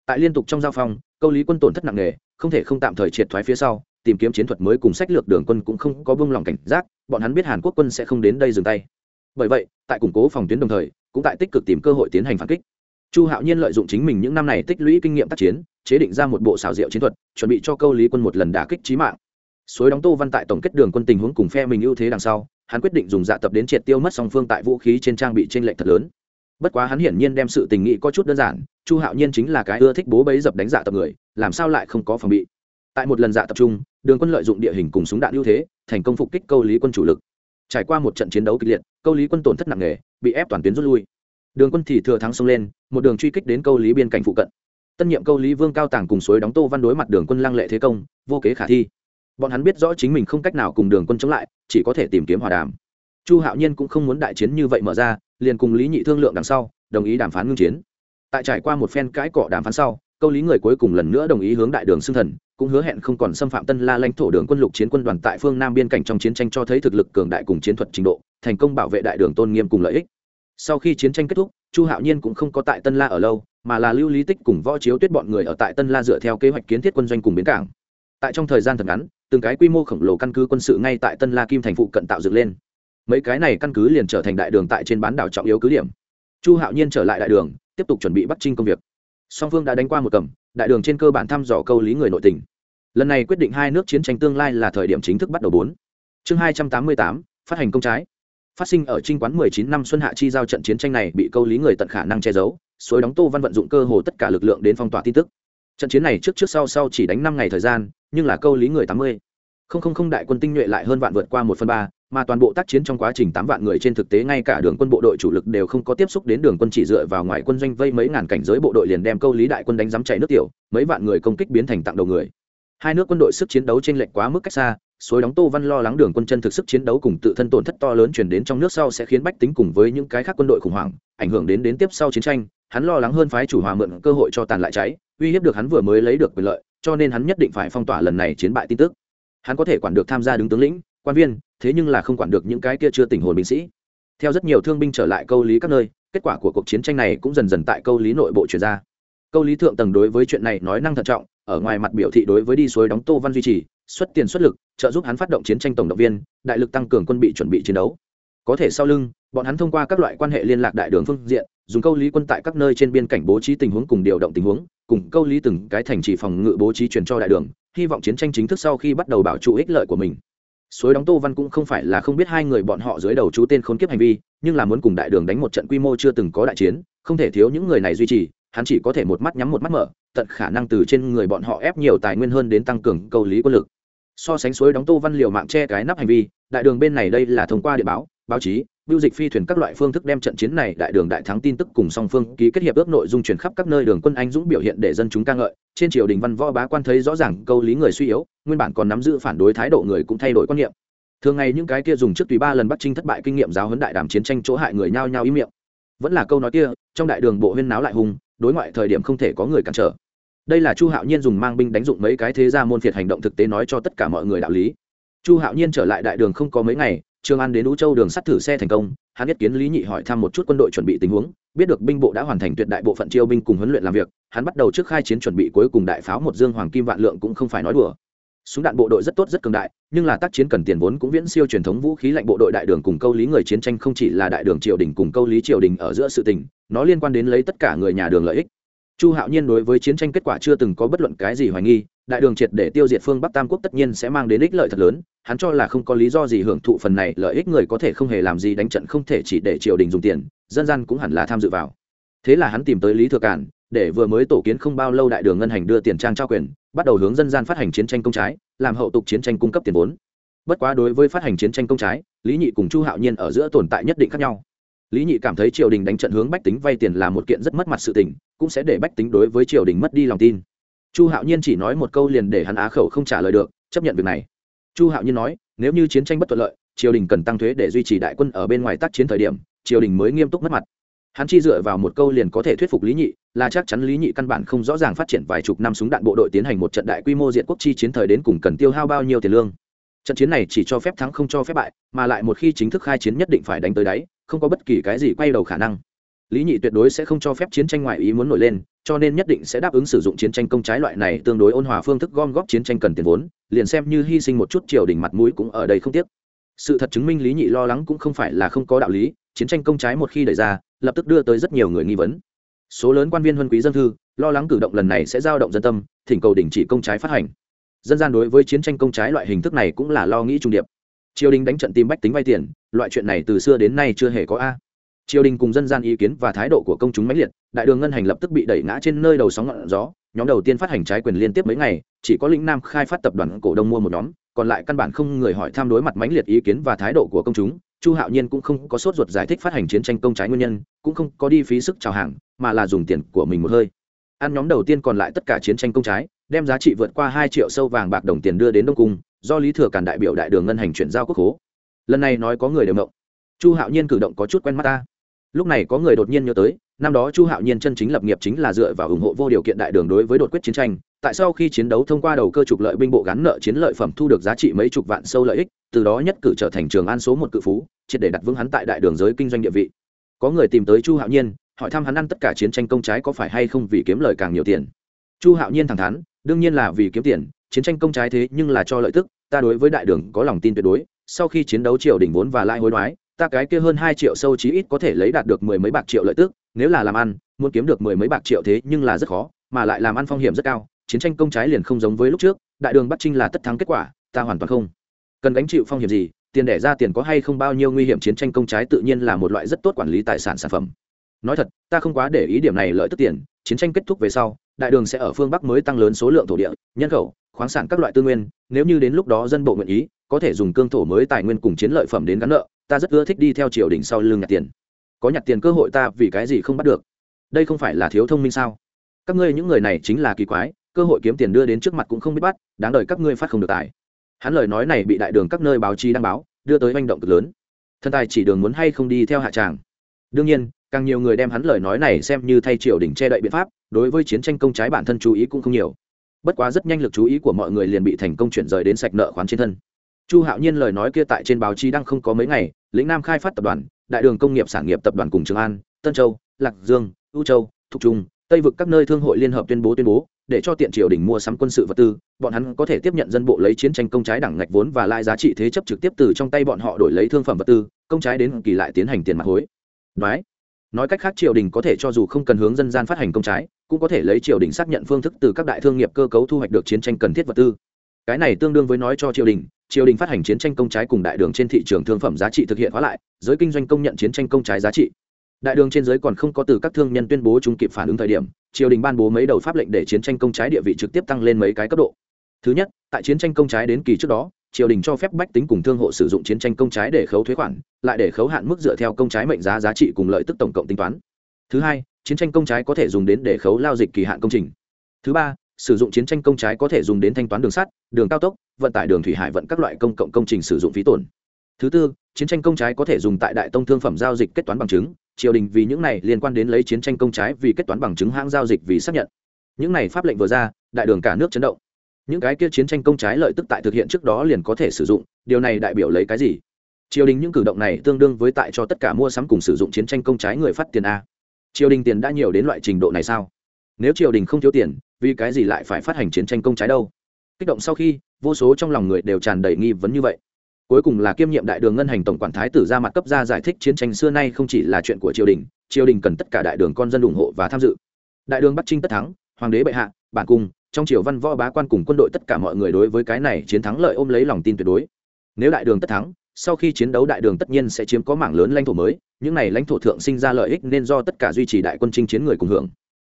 tại liên tục trong giao phong, câu lý quân tổn thất nặng nề, không thể không tạm thời triệt thoái phía sau, tìm kiếm chiến thuật mới cùng sách lược đường quân cũng không có buông lòng cảnh giác, bọn hắn biết hàn quốc quân sẽ không đến đây dừng tay. Bởi vậy, tại củng cố phòng tuyến đồng thời, cũng tại tích cực tìm cơ hội tiến hành phản kích. Chu hạo nhiên lợi dụng chính mình những năm này tích lũy kinh nghiệm tác chiến, chế định ra một bộ xào diệu chiến thuật, chuẩn bị cho câu lý quân một lần đả kích trí mạng. Suối đóng tô văn tại tổng kết đường quân tình huống cùng phe mình ưu thế đằng sau hắn quyết định dùng dạ tập đến triệt tiêu mất song phương tại vũ khí trên trang bị trên lệnh thật lớn. Bất quá hắn hiển nhiên đem sự tình nghị có chút đơn giản, chu hạo nhiên chính là cái ưa thích bố bấy dập đánh dạ tập người, làm sao lại không có phòng bị? Tại một lần dạ tập trung đường quân lợi dụng địa hình cùng súng đạn ưu thế, thành công phục kích câu lý quân chủ lực. Trải qua một trận chiến đấu kịch liệt, câu lý quân tổn thất nặng nề, bị ép toàn tuyến rút lui. Đường quân thì thừa thắng xông lên, một đường truy kích đến câu lý biên cảnh phụ cận. Tân nhiệm câu lý vương cao tàng cùng suối đóng tô văn đối mặt đường quân lăng lệ thế công, vô kế khả thi bọn hắn biết rõ chính mình không cách nào cùng đường quân chống lại, chỉ có thể tìm kiếm hòa đàm. Chu hạo nhiên cũng không muốn đại chiến như vậy mở ra, liền cùng lý nhị thương lượng đằng sau, đồng ý đàm phán ngưng chiến. Tại trải qua một phen cãi cọ đàm phán sau, câu lý người cuối cùng lần nữa đồng ý hướng đại đường xưng thần, cũng hứa hẹn không còn xâm phạm tân la lãnh thổ đường quân lục chiến quân đoàn tại phương nam biên cảnh trong chiến tranh cho thấy thực lực cường đại cùng chiến thuật trình độ, thành công bảo vệ đại đường tôn nghiêm cùng lợi ích. Sau khi chiến tranh kết thúc, chu hạo nhiên cũng không có tại tân la ở lâu, mà là lưu lý tích cùng võ chiếu tuyết bọn người ở tại tân la dựa theo kế hoạch kiến thiết quân doanh cùng bến cảng. Tại trong thời gian thật ngắn từng cái quy mô khổng lồ căn cứ quân sự ngay tại tân la kim thành phụ cận tạo dựng lên. Mấy cái này căn cứ liền trở thành đại đường tại trên bán đảo trọng yếu cứ điểm. Chu hạo nhiên trở lại đại đường, tiếp tục chuẩn bị bắt trinh công việc. Song phương đã đánh qua một cầm, đại đường trên cơ bản thăm dò câu lý người nội tình. Lần này quyết định hai nước chiến tranh tương lai là thời điểm chính thức bắt đầu bốn. Chương hai trăm tám mươi tám, phát hành công trái. Phát sinh ở trinh quán mười chín năm xuân hạ chi giao trận chiến tranh này bị câu lý người tận khả năng che giấu suối đóng tô văn vận dụng cơ hồ tất cả lực lượng đến phong tỏa tin tức trận chiến này trước trước sau sau chỉ đánh năm ngày thời gian, nhưng là câu lý người tám mươi. Không không không đại quân tinh nhuệ lại hơn vạn vượt qua một phần ba, mà toàn bộ tác chiến trong quá trình tám vạn người trên thực tế ngay cả đường quân bộ đội chủ lực đều không có tiếp xúc đến đường quân chỉ dựa vào ngoài quân doanh vây mấy ngàn cảnh giới bộ đội liền đem câu lý đại quân đánh giám chạy nước tiểu, mấy vạn người công kích biến thành tặng đầu người. Hai nước quân đội sức chiến đấu trên lệch quá mức cách xa, suối đóng tô văn lo lắng đường quân chân thực sức chiến đấu cùng tự thân tổn thất to lớn chuyển đến trong nước sau sẽ khiến bách tính cùng với những cái khác quân đội khủng hoảng, ảnh hưởng đến đến tiếp sau chiến tranh hắn lo lắng hơn phái chủ hòa mượn cơ hội cho tàn lại cháy, uy hiếp được hắn vừa mới lấy được quyền lợi, cho nên hắn nhất định phải phong tỏa lần này chiến bại tin tức. Hắn có thể quản được tham gia đứng tướng lĩnh, quan viên, thế nhưng là không quản được những cái kia chưa tình hồn binh sĩ. Theo rất nhiều thương binh trở lại câu lý các nơi, kết quả của cuộc chiến tranh này cũng dần dần tại câu lý nội bộ chuyển ra. Câu lý thượng tầng đối với chuyện này nói năng thận trọng, ở ngoài mặt biểu thị đối với đi suối đóng tô văn duy trì, xuất tiền xuất lực, trợ giúp hắn phát động chiến tranh tổng động viên, đại lực tăng cường quân bị chuẩn bị chiến đấu. Có thể sau lưng, bọn hắn thông qua các loại quan hệ liên lạc đại đường phương diện dùng câu lý quân tại các nơi trên biên cảnh bố trí tình huống cùng điều động tình huống, cùng câu lý từng cái thành trì phòng ngự bố trí truyền cho đại đường, hy vọng chiến tranh chính thức sau khi bắt đầu bảo trụ ích lợi của mình. Suối đóng tô văn cũng không phải là không biết hai người bọn họ dưới đầu chú tên khốn kiếp hành vi, nhưng là muốn cùng đại đường đánh một trận quy mô chưa từng có đại chiến, không thể thiếu những người này duy trì, hắn chỉ có thể một mắt nhắm một mắt mở, tận khả năng từ trên người bọn họ ép nhiều tài nguyên hơn đến tăng cường câu lý quân lực. So sánh suối đóng tô văn liều mạng che cái nắp hành vi, đại đường bên này đây là thông qua địa báo báo chí biêu dịch phi thuyền các loại phương thức đem trận chiến này đại đường đại thắng tin tức cùng song phương ký kết hiệp ước nội dung truyền khắp các nơi đường quân anh dũng biểu hiện để dân chúng ca ngợi. Trên triều đình văn võ bá quan thấy rõ ràng câu lý người suy yếu, nguyên bản còn nắm giữ phản đối thái độ người cũng thay đổi quan niệm. Thường ngày những cái kia dùng trước tùy ba lần bắt trinh thất bại kinh nghiệm giáo huấn đại đàm chiến tranh chỗ hại người nhao nhao ý miệng. Vẫn là câu nói kia, trong đại đường bộ huyên náo lại hùng, đối ngoại thời điểm không thể có người cản trở. Đây là chu hạo nhiên dùng mang binh đánh dụng mấy cái thế gia môn phiệt hành động thực tế nói cho tất cả mọi người đạo lý. Chu hạo nhiên trở lại đại đường không có mấy ngày Trương An đến Ú Châu đường sắt thử xe thành công, hắn biết kiến Lý Nhị hỏi thăm một chút quân đội chuẩn bị tình huống, biết được binh bộ đã hoàn thành tuyệt đại bộ phận chiêu binh cùng huấn luyện làm việc, hắn bắt đầu trước khai chiến chuẩn bị cuối cùng đại pháo một dương hoàng kim vạn lượng cũng không phải nói đùa. Súng đạn bộ đội rất tốt rất cường đại, nhưng là tác chiến cần tiền vốn cũng viễn siêu truyền thống vũ khí lạnh bộ đội đại đường cùng câu lý người chiến tranh không chỉ là đại đường triều đình cùng câu lý triều đình ở giữa sự tình, nó liên quan đến lấy tất cả người nhà đường lợi ích. Chu Hạo Nhiên đối với chiến tranh kết quả chưa từng có bất luận cái gì hoài nghi, đại đường triệt để tiêu diệt phương Bắc Tam quốc tất nhiên sẽ mang đến ích lợi thật lớn, hắn cho là không có lý do gì hưởng thụ phần này lợi ích người có thể không hề làm gì đánh trận không thể chỉ để triều đình dùng tiền dân gian cũng hẳn là tham dự vào. Thế là hắn tìm tới lý thừa cản để vừa mới tổ kiến không bao lâu đại đường ngân hành đưa tiền trang trao quyền bắt đầu hướng dân gian phát hành chiến tranh công trái làm hậu tục chiến tranh cung cấp tiền vốn. Bất quá đối với phát hành chiến tranh công trái lý nhị cùng chu hạo nhiên ở giữa tồn tại nhất định khác nhau. Lý nhị cảm thấy triều đình đánh trận hướng bách tính vay tiền là một kiện rất mất mặt sự tình cũng sẽ để bách tính đối với triều đình mất đi lòng tin chu hạo nhiên chỉ nói một câu liền để hắn á khẩu không trả lời được, chấp nhận việc này. Chu hạo nhiên nói, nếu như chiến tranh bất thuận lợi, triều đình cần tăng thuế để duy trì đại quân ở bên ngoài tác chiến thời điểm, triều đình mới nghiêm túc mất mặt. Hắn chi dựa vào một câu liền có thể thuyết phục lý nhị, là chắc chắn lý nhị căn bản không rõ ràng phát triển vài chục năm súng đạn bộ đội tiến hành một trận đại quy mô diện quốc chi chiến thời đến cùng cần tiêu hao bao nhiêu tiền lương. Trận chiến này chỉ cho phép thắng không cho phép bại, mà lại một khi chính thức khai chiến nhất định phải đánh tới đáy, không có bất kỳ cái gì quay đầu khả năng. Lý nhị tuyệt đối sẽ không cho phép chiến tranh ngoại ý muốn nổi lên cho nên nhất định sẽ đáp ứng sử dụng chiến tranh công trái loại này tương đối ôn hòa phương thức gom góp chiến tranh cần tiền vốn, liền xem như hy sinh một chút triều đình mặt mũi cũng ở đây không tiếc. Sự thật chứng minh lý nhị lo lắng cũng không phải là không có đạo lý, chiến tranh công trái một khi đẩy ra, lập tức đưa tới rất nhiều người nghi vấn. Số lớn quan viên huân quý dân thư, lo lắng cử động lần này sẽ giao động dân tâm, thỉnh cầu đình chỉ công trái phát hành. Dân gian đối với chiến tranh công trái loại hình thức này cũng là lo nghĩ trung điệp. Triều đình đánh trận tìm bách tính vay tiền, loại chuyện này từ xưa đến nay chưa hề có a. Triều đình cùng dân gian ý kiến và thái độ của công chúng mãnh liệt đại đường ngân hành lập tức bị đẩy ngã trên nơi đầu sóng ngọn gió, nhóm đầu tiên phát hành trái quyền liên tiếp mấy ngày, chỉ có lĩnh nam khai phát tập đoàn cổ đông mua một nhóm, còn lại căn bản không người hỏi tham đối mặt mãnh liệt ý kiến và thái độ của công chúng, chu hạo nhiên cũng không có sốt ruột giải thích phát hành chiến tranh công trái nguyên nhân, cũng không có đi phí sức chào hàng, mà là dùng tiền của mình một hơi. Ăn nhóm đầu tiên còn lại tất cả chiến tranh công trái, đem giá trị vượt qua hai triệu sâu vàng bạc đồng tiền đưa đến đông cung, do lý thừa càn đại biểu đại đường ngân hành chuyển giao quốc hố. Lần này nói có người đều mộng chu hạo nhiên cử động có chút quen mắt ta. Lúc này có người đột nhiên nhớ tới năm đó chu hạo nhiên chân chính lập nghiệp chính là dựa vào ủng hộ vô điều kiện đại đường đối với đột quyết chiến tranh. Tại sau khi chiến đấu thông qua đầu cơ trục lợi binh bộ gắn nợ chiến lợi phẩm thu được giá trị mấy chục vạn sâu lợi ích, từ đó nhất cử trở thành trường an số một cự phú, triệt để đặt vững hắn tại đại đường giới kinh doanh địa vị. Có người tìm tới chu hạo nhiên, hỏi thăm hắn ăn tất cả chiến tranh công trái có phải hay không vì kiếm lời càng nhiều tiền. Chu hạo nhiên thẳng thắn, đương nhiên là vì kiếm tiền, chiến tranh công trái thế nhưng là cho lợi tức, ta đối với đại đường có lòng tin tuyệt đối, sau khi chiến đấu triều đình vốn và lại hối đoái ta cái kia hơn hai triệu sâu chí ít có thể lấy đạt được mười mấy bạc triệu lợi tức, nếu là làm ăn, muốn kiếm được mười mấy bạc triệu thế nhưng là rất khó, mà lại làm ăn phong hiểm rất cao, chiến tranh công trái liền không giống với lúc trước, đại đường bắc trinh là tất thắng kết quả, ta hoàn toàn không cần gánh chịu phong hiểm gì, tiền đẻ ra tiền có hay không bao nhiêu nguy hiểm chiến tranh công trái tự nhiên là một loại rất tốt quản lý tài sản sản phẩm. Nói thật, ta không quá để ý điểm này lợi tức tiền, chiến tranh kết thúc về sau, đại đường sẽ ở phương bắc mới tăng lớn số lượng thổ địa, nhân khẩu, khoáng sản các loại tư nguyên, nếu như đến lúc đó dân bộ nguyện ý, có thể dùng cương thổ mới tài nguyên cùng chiến lợi phẩm đến gắn nợ ta rất ưa thích đi theo triều đình sau lưng nhặt tiền. Có nhặt tiền cơ hội ta vì cái gì không bắt được? Đây không phải là thiếu thông minh sao? Các ngươi những người này chính là kỳ quái, cơ hội kiếm tiền đưa đến trước mặt cũng không biết bắt, đáng đời các ngươi phát không được tài. Hắn lời nói này bị đại đường các nơi báo chí đăng báo, đưa tới manh động cực lớn. Thần tài chỉ đường muốn hay không đi theo hạ tràng? Đương nhiên, càng nhiều người đem hắn lời nói này xem như thay triều đình che đậy biện pháp, đối với chiến tranh công trái bản thân chú ý cũng không nhiều. Bất quá rất nhanh lực chú ý của mọi người liền bị thành công chuyển rời đến sạch nợ khoán trên thân. Chu hạo nhiên lời nói kia tại trên báo chí đang không có mấy ngày lĩnh nam khai phát tập đoàn, đại đường công nghiệp sản nghiệp tập đoàn cùng trường an, tân châu, lạc dương, ưu châu, thục trung, tây vực các nơi thương hội liên hợp tuyên bố tuyên bố, để cho tiện triều đình mua sắm quân sự vật tư, bọn hắn có thể tiếp nhận dân bộ lấy chiến tranh công trái đẳng ngạch vốn và lại giá trị thế chấp trực tiếp từ trong tay bọn họ đổi lấy thương phẩm vật tư, công trái đến kỳ lại tiến hành tiền mặt hối. Nói nói cách khác triều đình có thể cho dù không cần hướng dân gian phát hành công trái, cũng có thể lấy triều đình xác nhận phương thức từ các đại thương nghiệp cơ cấu thu hoạch được chiến tranh cần thiết vật tư. Cái này tương đương với nói cho triều đình triều đình phát hành chiến tranh công trái cùng đại đường trên thị trường thương phẩm giá trị thực hiện hóa lại, giới kinh doanh công nhận chiến tranh công trái giá trị. Đại đường trên giới còn không có từ các thương nhân tuyên bố chúng kịp phản ứng thời điểm, triều đình ban bố mấy đầu pháp lệnh để chiến tranh công trái địa vị trực tiếp tăng lên mấy cái cấp độ. Thứ nhất, tại chiến tranh công trái đến kỳ trước đó, triều đình cho phép bách tính cùng thương hộ sử dụng chiến tranh công trái để khấu thuế khoản, lại để khấu hạn mức dựa theo công trái mệnh giá giá trị cùng lợi tức tổng cộng tính toán. Thứ hai, chiến tranh công trái có thể dùng đến để khấu lao dịch kỳ hạn công trình. Thứ ba sử dụng chiến tranh công trái có thể dùng đến thanh toán đường sắt, đường cao tốc, vận tải đường thủy hải vận các loại công cộng công trình sử dụng phí tổn. Thứ tư, chiến tranh công trái có thể dùng tại đại tông thương phẩm giao dịch kết toán bằng chứng. Triều đình vì những này liên quan đến lấy chiến tranh công trái vì kết toán bằng chứng hãng giao dịch vì xác nhận. Những này pháp lệnh vừa ra, đại đường cả nước chấn động. Những cái kia chiến tranh công trái lợi tức tại thực hiện trước đó liền có thể sử dụng, điều này đại biểu lấy cái gì? Triều đình những cử động này tương đương với tại cho tất cả mua sắm cùng sử dụng chiến tranh công trái người phát tiền a. Triều đình tiền đã nhiều đến loại trình độ này sao? Nếu triều đình không thiếu tiền vì cái gì lại phải phát hành chiến tranh công trái đâu? Kích động sau khi, vô số trong lòng người đều tràn đầy nghi vấn như vậy. Cuối cùng là kiêm nhiệm đại đường ngân hành tổng quản thái tử ra mặt cấp ra giải thích chiến tranh xưa nay không chỉ là chuyện của triều đình triều đình cần tất cả đại đường con dân ủng hộ và tham dự. Đại đường bắc trinh tất thắng, hoàng đế bệ hạ, bản cung, trong triều văn võ bá quan cùng quân đội tất cả mọi người đối với cái này chiến thắng lợi ôm lấy lòng tin tuyệt đối. Nếu đại đường tất thắng, sau khi chiến đấu đại đường tất nhiên sẽ chiếm có mảng lớn lãnh thổ mới, những này lãnh thổ thượng sinh ra lợi ích nên do tất cả duy trì đại quân chinh chiến người cùng hưởng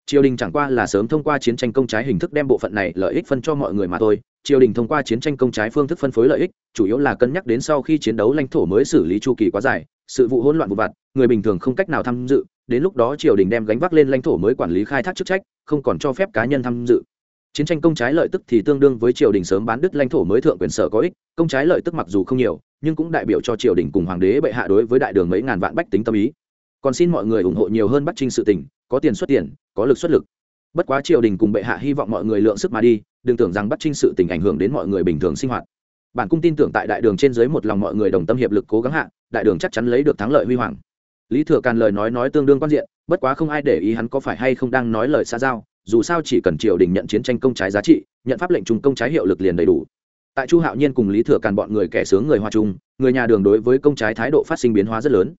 triều đình chẳng qua là sớm thông qua chiến tranh công trái hình thức đem bộ phận này lợi ích phân cho mọi người mà thôi. Triều đình thông qua chiến tranh công trái phương thức phân phối lợi ích, chủ yếu là cân nhắc đến sau khi chiến đấu lãnh thổ mới xử lý chu kỳ quá dài, sự vụ hỗn loạn vụ vặt, người bình thường không cách nào tham dự. Đến lúc đó triều đình đem gánh vác lên lãnh thổ mới quản lý khai thác chức trách, không còn cho phép cá nhân tham dự. Chiến tranh công trái lợi tức thì tương đương với triều đình sớm bán đứt lãnh thổ mới thượng quyền sở có ích, công trái lợi tức mặc dù không nhiều, nhưng cũng đại biểu cho triều đình cùng hoàng đế bệ hạ đối với đại đường mấy ngàn vạn bách tính tâm ý. Còn xin mọi người ủng hộ nhiều hơn bắt trinh sự tình có tiền xuất tiền, có lực xuất lực. Bất quá triều đình cùng bệ hạ hy vọng mọi người lượng sức mà đi, đừng tưởng rằng bắt trinh sự tình ảnh hưởng đến mọi người bình thường sinh hoạt. Bản cung tin tưởng tại đại đường trên dưới một lòng mọi người đồng tâm hiệp lực cố gắng hạ, đại đường chắc chắn lấy được thắng lợi huy hoàng. Lý thừa càn lời nói nói tương đương quan diện, bất quá không ai để ý hắn có phải hay không đang nói lời xa giao, dù sao chỉ cần triều đình nhận chiến tranh công trái giá trị, nhận pháp lệnh trung công trái hiệu lực liền đầy đủ. Tại chu hạo nhiên cùng lý thừa càn bọn người kẻ sướng người hoa trung, người nhà đường đối với công trái thái độ phát sinh biến hóa rất lớn.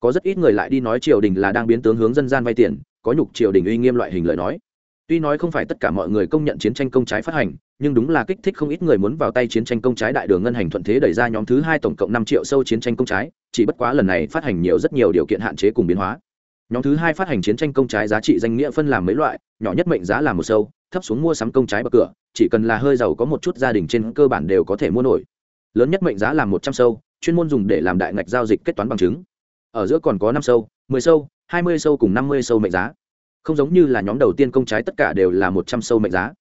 Có rất ít người lại đi nói triều đình là đang biến tướng hướng dân gian vay tiền có nhục triều đình uy nghiêm loại hình lời nói. Tuy nói không phải tất cả mọi người công nhận chiến tranh công trái phát hành, nhưng đúng là kích thích không ít người muốn vào tay chiến tranh công trái đại đường ngân hành thuận thế đẩy ra nhóm thứ hai tổng cộng năm triệu sâu chiến tranh công trái, chỉ bất quá lần này phát hành nhiều rất nhiều điều kiện hạn chế cùng biến hóa. Nhóm thứ hai phát hành chiến tranh công trái giá trị danh nghĩa phân làm mấy loại, nhỏ nhất mệnh giá là một sâu, thấp xuống mua sắm công trái bậc cửa, chỉ cần là hơi giàu có một chút gia đình trên cơ bản đều có thể mua nổi. Lớn nhất mệnh giá là một trăm sâu, chuyên môn dùng để làm đại ngạch giao dịch kết toán bằng chứng. Ở giữa còn có năm sâu, mười sâu hai mươi sâu cùng năm mươi sâu mệnh giá. Không giống như là nhóm đầu tiên công trái tất cả đều là một trăm sâu mệnh giá.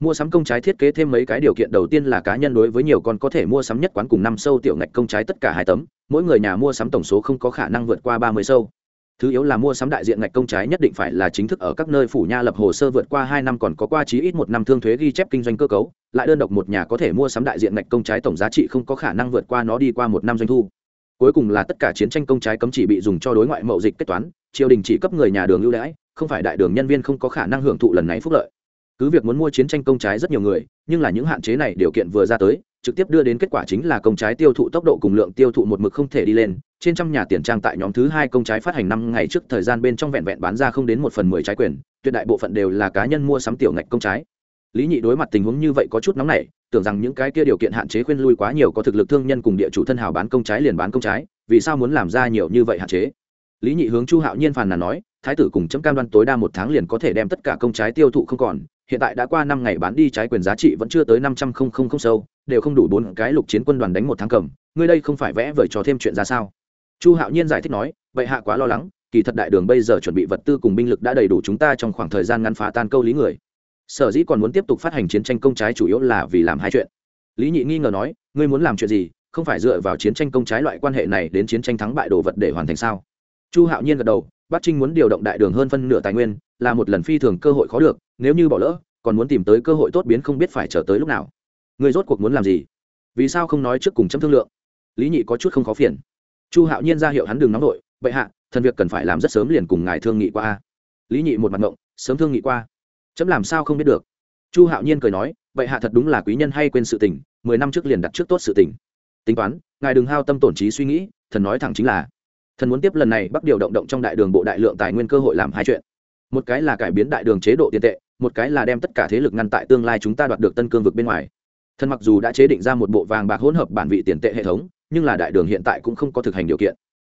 Mua sắm công trái thiết kế thêm mấy cái điều kiện. Đầu tiên là cá nhân đối với nhiều con có thể mua sắm nhất quán cùng năm sâu tiểu ngạch công trái tất cả hai tấm. Mỗi người nhà mua sắm tổng số không có khả năng vượt qua ba mươi sâu. Thứ yếu là mua sắm đại diện ngạch công trái nhất định phải là chính thức ở các nơi phủ nha lập hồ sơ vượt qua hai năm còn có qua chí ít một năm thương thuế ghi chép kinh doanh cơ cấu. Lại đơn độc một nhà có thể mua sắm đại diện ngạch công trái tổng giá trị không có khả năng vượt qua nó đi qua một năm doanh thu cuối cùng là tất cả chiến tranh công trái cấm chỉ bị dùng cho đối ngoại mậu dịch kết toán, triều đình chỉ cấp người nhà đường ưu đãi, không phải đại đường nhân viên không có khả năng hưởng thụ lần này phúc lợi. Cứ việc muốn mua chiến tranh công trái rất nhiều người, nhưng là những hạn chế này điều kiện vừa ra tới, trực tiếp đưa đến kết quả chính là công trái tiêu thụ tốc độ cùng lượng tiêu thụ một mực không thể đi lên, trên trăm nhà tiền trang tại nhóm thứ hai công trái phát hành năm ngày trước thời gian bên trong vẹn vẹn bán ra không đến một phần mười trái quyền, tuyệt đại bộ phận đều là cá nhân mua sắm tiểu ngạch công trái. Lý nhị đối mặt tình huống như vậy có chút nóng nảy tưởng rằng những cái kia điều kiện hạn chế khuyên lui quá nhiều có thực lực thương nhân cùng địa chủ thân hào bán công trái liền bán công trái, vì sao muốn làm ra nhiều như vậy hạn chế? Lý nhị hướng chu hạo nhiên phàn nàn nói, thái tử cùng chấm cam đoan tối đa một tháng liền có thể đem tất cả công trái tiêu thụ không còn, hiện tại đã qua năm ngày bán đi trái quyền giá trị vẫn chưa tới năm trăm không không không sâu, đều không đủ bốn cái lục chiến quân đoàn đánh một tháng cầm, ngươi đây không phải vẽ vời cho thêm chuyện ra sao? Chu hạo nhiên giải thích nói, vậy hạ quá lo lắng, kỳ thật đại đường bây giờ chuẩn bị vật tư cùng binh lực đã đầy đủ chúng ta trong khoảng thời gian ngắn phá tan câu lý người sở dĩ còn muốn tiếp tục phát hành chiến tranh công trái chủ yếu là vì làm hai chuyện. Lý nhị nghi ngờ nói, ngươi muốn làm chuyện gì? Không phải dựa vào chiến tranh công trái loại quan hệ này đến chiến tranh thắng bại đồ vật để hoàn thành sao? Chu hạo nhiên gật đầu bắc trinh muốn điều động đại đường hơn phân nửa tài nguyên, là một lần phi thường cơ hội khó được, nếu như bỏ lỡ, còn muốn tìm tới cơ hội tốt biến không biết phải chờ tới lúc nào. Người rốt cuộc muốn làm gì? Vì sao không nói trước cùng chấm thương lượng? Lý nhị có chút không khó phiền. Chu hạo nhiên ra hiệu hắn đừng nóng nổi vậy hạ, thần việc cần phải làm rất sớm liền cùng ngài thương nghị qua lý nhị một mặt ngộng, sớm thương nghị qua chấm làm sao không biết được? Chu hạo nhiên cười nói, vậy hạ thật đúng là quý nhân hay quên sự tình, mười năm trước liền đặt trước tốt sự tình. Tính toán, ngài đừng hao tâm tổn trí suy nghĩ, thần nói thẳng chính là, thần muốn tiếp lần này bắt điều động động trong đại đường bộ đại lượng tài nguyên cơ hội làm hai chuyện. Một cái là cải biến đại đường chế độ tiền tệ, một cái là đem tất cả thế lực ngăn tại tương lai chúng ta đoạt được tân cương vực bên ngoài. Thần mặc dù đã chế định ra một bộ vàng bạc hỗn hợp bản vị tiền tệ hệ thống, nhưng là đại đường hiện tại cũng không có thực hành điều kiện.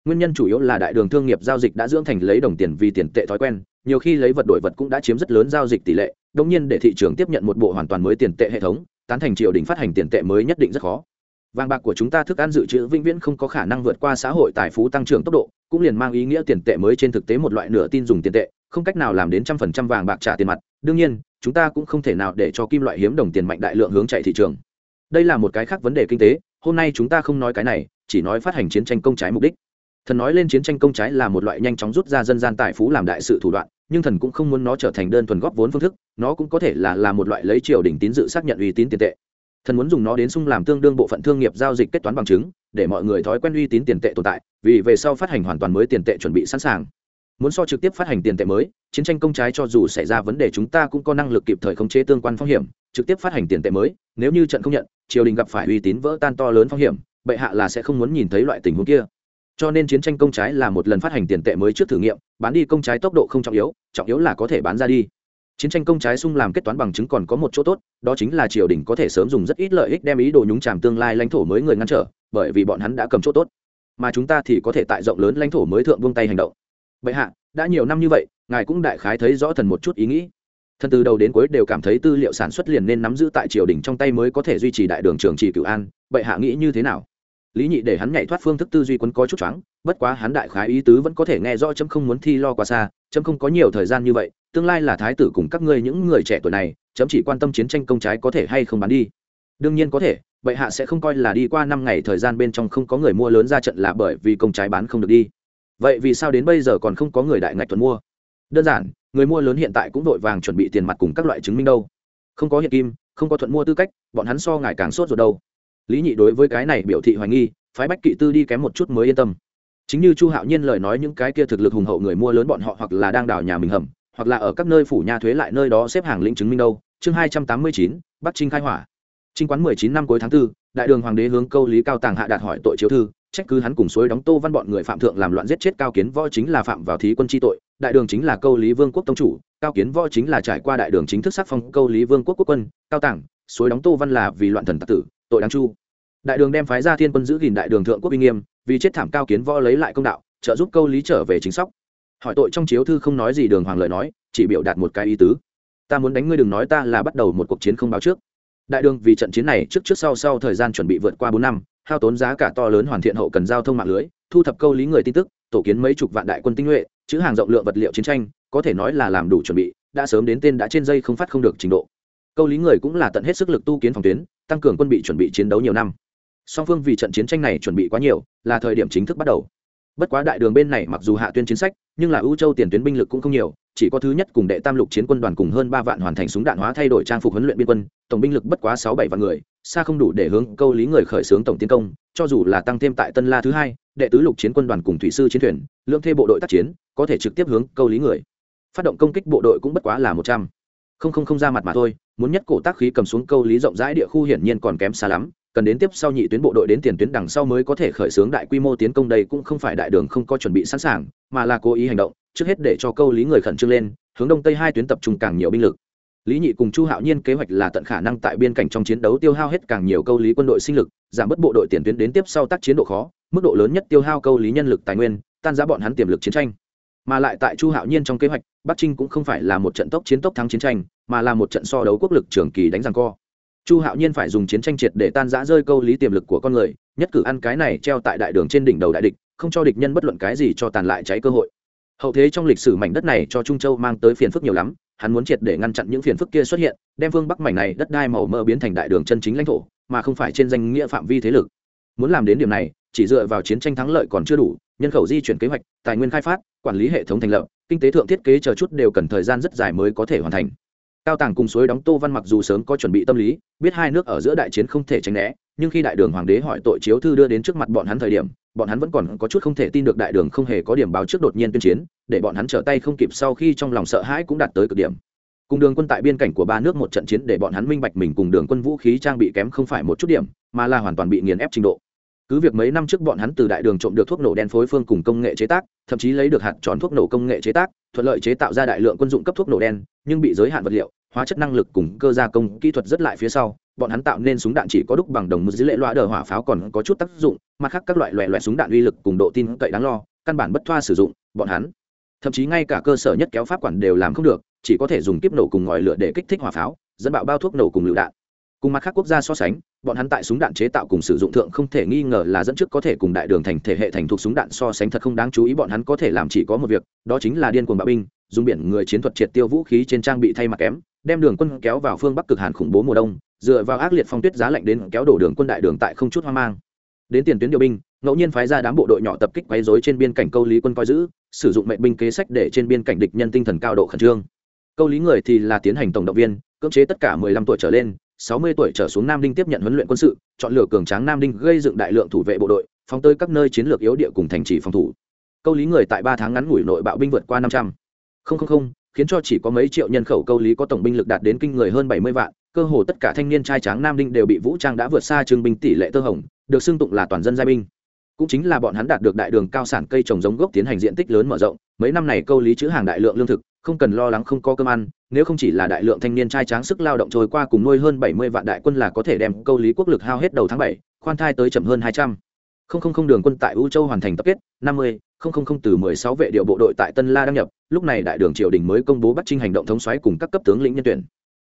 Nguyên nhân chủ yếu là đại đường thương nghiệp giao dịch đã dưỡng thành lấy đồng tiền vì tiền tệ thói quen nhiều khi lấy vật đổi vật cũng đã chiếm rất lớn giao dịch tỷ lệ đông nhiên để thị trường tiếp nhận một bộ hoàn toàn mới tiền tệ hệ thống, tán thành triều đình phát hành tiền tệ mới nhất định rất khó. Vàng bạc của chúng ta thức ăn dự trữ vĩnh viễn không có khả năng vượt qua xã hội tài phú tăng trưởng tốc độ, cũng liền mang ý nghĩa tiền tệ mới trên thực tế một loại nửa tin dùng tiền tệ, không cách nào làm đến trăm phần trăm vàng bạc trả tiền mặt. Đương nhiên, chúng ta cũng không thể nào để cho kim loại hiếm đồng tiền mạnh đại lượng hướng chạy thị trường. Đây là một cái khác vấn đề kinh tế, hôm nay chúng ta không nói cái này, chỉ nói phát hành chiến tranh công trái mục đích. Thần nói lên chiến tranh công trái là một loại nhanh chóng rút ra dân gian tài phú làm đại sự thủ đoạn nhưng thần cũng không muốn nó trở thành đơn thuần góp vốn phương thức, nó cũng có thể là là một loại lấy triều đỉnh tín dự xác nhận uy tín tiền tệ. Thần muốn dùng nó đến sung làm tương đương bộ phận thương nghiệp giao dịch kết toán bằng chứng, để mọi người thói quen uy tín tiền tệ tồn tại, vì về sau phát hành hoàn toàn mới tiền tệ chuẩn bị sẵn sàng. Muốn so trực tiếp phát hành tiền tệ mới, chiến tranh công trái cho dù xảy ra vấn đề chúng ta cũng có năng lực kịp thời khống chế tương quan phong hiểm, trực tiếp phát hành tiền tệ mới, nếu như trận không nhận, triều đình gặp phải uy tín vỡ tan to lớn phong hiểm, bệ hạ là sẽ không muốn nhìn thấy loại tình huống kia cho nên chiến tranh công trái là một lần phát hành tiền tệ mới trước thử nghiệm, bán đi công trái tốc độ không trọng yếu trọng yếu là có thể bán ra đi. Chiến tranh công trái sung làm kết toán bằng chứng còn có một chỗ tốt, đó chính là triều đình có thể sớm dùng rất ít lợi ích đem ý đồ nhúng chàm tương lai lãnh thổ mới người ngăn trở, bởi vì bọn hắn đã cầm chỗ tốt. Mà chúng ta thì có thể tại rộng lớn lãnh thổ mới thượng vung tay hành động. Vậy hạ, đã nhiều năm như vậy, ngài cũng đại khái thấy rõ thần một chút ý nghĩ. Thần từ đầu đến cuối đều cảm thấy tư liệu sản xuất liền nên nắm giữ tại triều đình trong tay mới có thể duy trì đại đường trường trì cửu an. Vậy hạ nghĩ như thế nào? Lý nhị để hắn nhảy thoát phương thức tư duy quân có chút choáng, bất quá hắn đại khái ý tứ vẫn có thể nghe rõ chấm không muốn thi lo quá xa, chấm không có nhiều thời gian như vậy, tương lai là thái tử cùng các ngươi những người trẻ tuổi này, chấm chỉ quan tâm chiến tranh công trái có thể hay không bán đi. Đương nhiên có thể, bệ hạ sẽ không coi là đi qua năm ngày thời gian bên trong không có người mua lớn ra trận là bởi vì công trái bán không được đi. Vậy vì sao đến bây giờ còn không có người đại ngạch thuận mua? Đơn giản, người mua lớn hiện tại cũng vội vàng chuẩn bị tiền mặt cùng các loại chứng minh đâu. Không có hiện kim, không có thuận mua tư cách, bọn hắn so ngài càng sốt rồi đâu lý nhị đối với cái này biểu thị hoài nghi phái bách kỵ tư đi kém một chút mới yên tâm. Chính như chu hạo nhiên lời nói những cái kia thực lực hùng hậu người mua lớn bọn họ hoặc là đang đào nhà mình hầm hoặc là ở các nơi phủ nhà thuế lại nơi đó xếp hàng lĩnh chứng minh đâu. Chương hai trăm tám mươi chín bắc trinh khai hỏa. Trinh quán mười chín năm cuối tháng 4, đại đường hoàng đế hướng câu lý cao tàng hạ đạt hỏi tội chiếu thư trách cứ hắn cùng suối đóng tô văn bọn người phạm thượng làm loạn giết chết cao kiến võ chính là phạm vào thí quân chi tội. Đại đường chính là câu lý vương quốc tông chủ cao kiến võ chính là trải qua đại đường chính thức sắc phong câu lý vương quốc quốc quân cao tàng suối đóng tô văn là vì loạn thần tạc tử tội đáng chu. Đại đường đem phái ra thiên quân giữ gìn đại đường thượng quốc uy nghiêm, vì chết thảm cao kiến võ lấy lại công đạo, trợ giúp câu lý trở về chính sóc. Hỏi tội trong chiếu thư không nói gì đường hoàng lợi nói, chỉ biểu đạt một cái ý tứ. Ta muốn đánh ngươi đừng nói ta là bắt đầu một cuộc chiến không báo trước. Đại đường vì trận chiến này trước trước sau sau thời gian chuẩn bị vượt qua bốn năm, hao tốn giá cả to lớn hoàn thiện hậu cần giao thông mạng lưới, thu thập câu lý người tin tức, tổ kiến mấy chục vạn đại quân tinh nhuệ, chữ hàng rộng lượng vật liệu chiến tranh, có thể nói là làm đủ chuẩn bị, đã sớm đến tên đã trên dây không phát không được trình độ câu lý người cũng là tận hết sức lực tu kiến phòng tuyến, tăng cường quân bị chuẩn bị chiến đấu nhiều năm. Song phương vì trận chiến tranh này chuẩn bị quá nhiều, là thời điểm chính thức bắt đầu. Bất quá đại đường bên này mặc dù hạ tuyên chiến sách, nhưng là ưu châu tiền tuyến binh lực cũng không nhiều, chỉ có thứ nhất cùng đệ tam lục chiến quân đoàn cùng hơn ba vạn hoàn thành súng đạn hóa thay đổi trang phục huấn luyện biên quân, tổng binh lực bất quá sáu bảy vạn người, xa không đủ để hướng câu lý người khởi xướng tổng tiến công, cho dù là tăng thêm tại tân la thứ hai, đệ tứ lục chiến quân đoàn cùng thủy sư chiến thuyền lượng thê bộ đội tác chiến, có thể trực tiếp hướng câu lý người. Phát động công kích bộ đội cũng bất quá là một trăm. Không không không ra mặt mà thôi muốn nhất cổ tác khí cầm xuống câu lý rộng rãi địa khu hiển nhiên còn kém xa lắm, cần đến tiếp sau nhị tuyến bộ đội đến tiền tuyến đằng sau mới có thể khởi xướng đại quy mô tiến công đây cũng không phải đại đường không có chuẩn bị sẵn sàng, mà là cố ý hành động, trước hết để cho câu lý người khẩn trương lên, hướng đông tây hai tuyến tập trung càng nhiều binh lực. Lý nhị cùng chu hạo nhiên kế hoạch là tận khả năng tại biên cảnh trong chiến đấu tiêu hao hết càng nhiều câu lý quân đội sinh lực, giảm bớt bộ đội tiền tuyến đến tiếp sau tác chiến độ khó, mức độ lớn nhất tiêu hao câu lý nhân lực tài nguyên, tan giá bọn hắn tiềm lực chiến tranh mà lại tại chu hạo nhiên trong kế hoạch, bắc trinh cũng không phải là một trận tốc chiến tốc thắng chiến tranh, mà là một trận so đấu quốc lực trường kỳ đánh rằng co. Chu hạo nhiên phải dùng chiến tranh triệt để tan giã rơi câu lý tiềm lực của con người, nhất cử ăn cái này treo tại đại đường trên đỉnh đầu đại địch, không cho địch nhân bất luận cái gì cho tàn lại cháy cơ hội. Hậu thế trong lịch sử mảnh đất này cho trung châu mang tới phiền phức nhiều lắm, hắn muốn triệt để ngăn chặn những phiền phức kia xuất hiện, đem phương bắc mảnh này đất đai màu mơ biến thành đại đường chân chính lãnh thổ, mà không phải trên danh nghĩa phạm vi thế lực. Muốn làm đến điểm này, chỉ dựa vào chiến tranh thắng lợi còn chưa đủ nhân khẩu di chuyển kế hoạch, tài nguyên khai phát, quản lý hệ thống thành lập, kinh tế thượng thiết kế chờ chút đều cần thời gian rất dài mới có thể hoàn thành. Cao tàng cùng suối đóng tô văn mặc dù sớm có chuẩn bị tâm lý, biết hai nước ở giữa đại chiến không thể tránh né, nhưng khi đại đường hoàng đế hỏi tội chiếu thư đưa đến trước mặt bọn hắn thời điểm, bọn hắn vẫn còn có chút không thể tin được đại đường không hề có điểm báo trước đột nhiên tuyên chiến, để bọn hắn trở tay không kịp sau khi trong lòng sợ hãi cũng đạt tới cực điểm. Cùng đường quân tại biên cảnh của ba nước một trận chiến để bọn hắn minh bạch mình cùng đường quân vũ khí trang bị kém không phải một chút điểm, mà là hoàn toàn bị nghiền ép trình độ cứ việc mấy năm trước bọn hắn từ đại đường trộm được thuốc nổ đen phối phương cùng công nghệ chế tác, thậm chí lấy được hạt tròn thuốc nổ công nghệ chế tác, thuận lợi chế tạo ra đại lượng quân dụng cấp thuốc nổ đen, nhưng bị giới hạn vật liệu, hóa chất năng lực cùng cơ gia công kỹ thuật rất lại phía sau, bọn hắn tạo nên súng đạn chỉ có đúc bằng đồng một lệ loa đờ hỏa pháo còn có chút tác dụng, mặt khác các loại loại loại súng đạn uy lực cùng độ tin cậy đáng lo, căn bản bất thoa sử dụng, bọn hắn. Thậm chí ngay cả cơ sở nhất kéo pháp quản đều làm không được, chỉ có thể dùng kiếp nổ cùng ngòi lửa để kích thích hỏa pháo, dẫn bạo bao thuốc nổ cùng lựu đạn. Cùng mặt khác quốc gia so sánh bọn hắn tại súng đạn chế tạo cùng sử dụng thượng không thể nghi ngờ là dẫn trước có thể cùng đại đường thành thể hệ thành thuộc súng đạn so sánh thật không đáng chú ý, bọn hắn có thể làm chỉ có một việc, đó chính là điên cuồng bạo binh, dùng biển người chiến thuật triệt tiêu vũ khí trên trang bị thay mặt kém, đem đường quân kéo vào phương bắc cực hàn khủng bố mùa đông, dựa vào ác liệt phong tuyết giá lạnh đến kéo đổ đường quân đại đường tại không chút hoang mang. Đến tiền tuyến điều binh, ngẫu nhiên phái ra đám bộ đội nhỏ tập kích quấy rối trên biên cảnh câu lý quân coi giữ, sử dụng mệnh binh kế sách để trên biên cảnh địch nhân tinh thần cao độ khẩn trương. Câu lý người thì là tiến hành tổng động viên, cưỡng chế tất cả 15 tuổi trở lên 60 tuổi trở xuống nam đinh tiếp nhận huấn luyện quân sự chọn lựa cường tráng nam đinh gây dựng đại lượng thủ vệ bộ đội phóng tới các nơi chiến lược yếu địa cùng thành trì phòng thủ. Câu lý người tại ba tháng ngắn ngủi nội bạo binh vượt qua năm trăm. Không, khiến cho chỉ có mấy triệu nhân khẩu câu lý có tổng binh lực đạt đến kinh người hơn bảy mươi vạn cơ hồ tất cả thanh niên trai tráng nam đinh đều bị vũ trang đã vượt xa trường binh tỷ lệ tơ hồng được xưng tụng là toàn dân giai binh. Cũng chính là bọn hắn đạt được đại đường cao sản cây trồng giống gốc tiến hành diện tích lớn mở rộng mấy năm này câu lý chữ hàng đại lượng lương thực không cần lo lắng không có cơm ăn nếu không chỉ là đại lượng thanh niên trai tráng sức lao động trôi qua cùng nuôi hơn bảy mươi vạn đại quân là có thể đem câu lý quốc lực hao hết đầu tháng bảy, khoan thai tới chậm hơn hai trăm. Không không không đường quân tại u châu hoàn thành tập kết, năm mươi, không không không từ mười sáu vệ điệu bộ đội tại tân la đăng nhập, lúc này đại đường triều đình mới công bố bắt trinh hành động thống xoáy cùng các cấp tướng lĩnh nhân tuyển.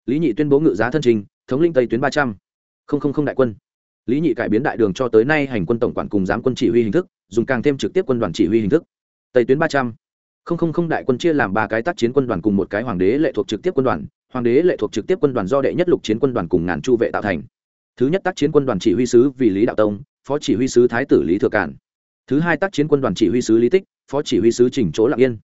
Lý nhị tuyên bố ngự giá thân trình, thống linh tây tuyến ba trăm. Linh đại quân. Lý nhị cải biến đại đường cho tới nay hành quân tổng quản cùng giám quân chỉ huy hình thức, dùng càng thêm trực tiếp quân đoàn chỉ huy hình thức. Tây tuyến ba trăm. Không không không đại quân chia làm ba cái tác chiến quân đoàn cùng một cái hoàng đế lệ thuộc trực tiếp quân đoàn, hoàng đế lệ thuộc trực tiếp quân đoàn do đệ nhất lục chiến quân đoàn cùng ngàn chu vệ tạo thành. Thứ nhất tác chiến quân đoàn chỉ huy sứ vì lý đạo tông, phó chỉ huy sứ thái tử lý thừa cản thứ hai tác chiến quân đoàn chỉ huy sứ lý tích, phó chỉ huy sứ trình chỗ lạc yên.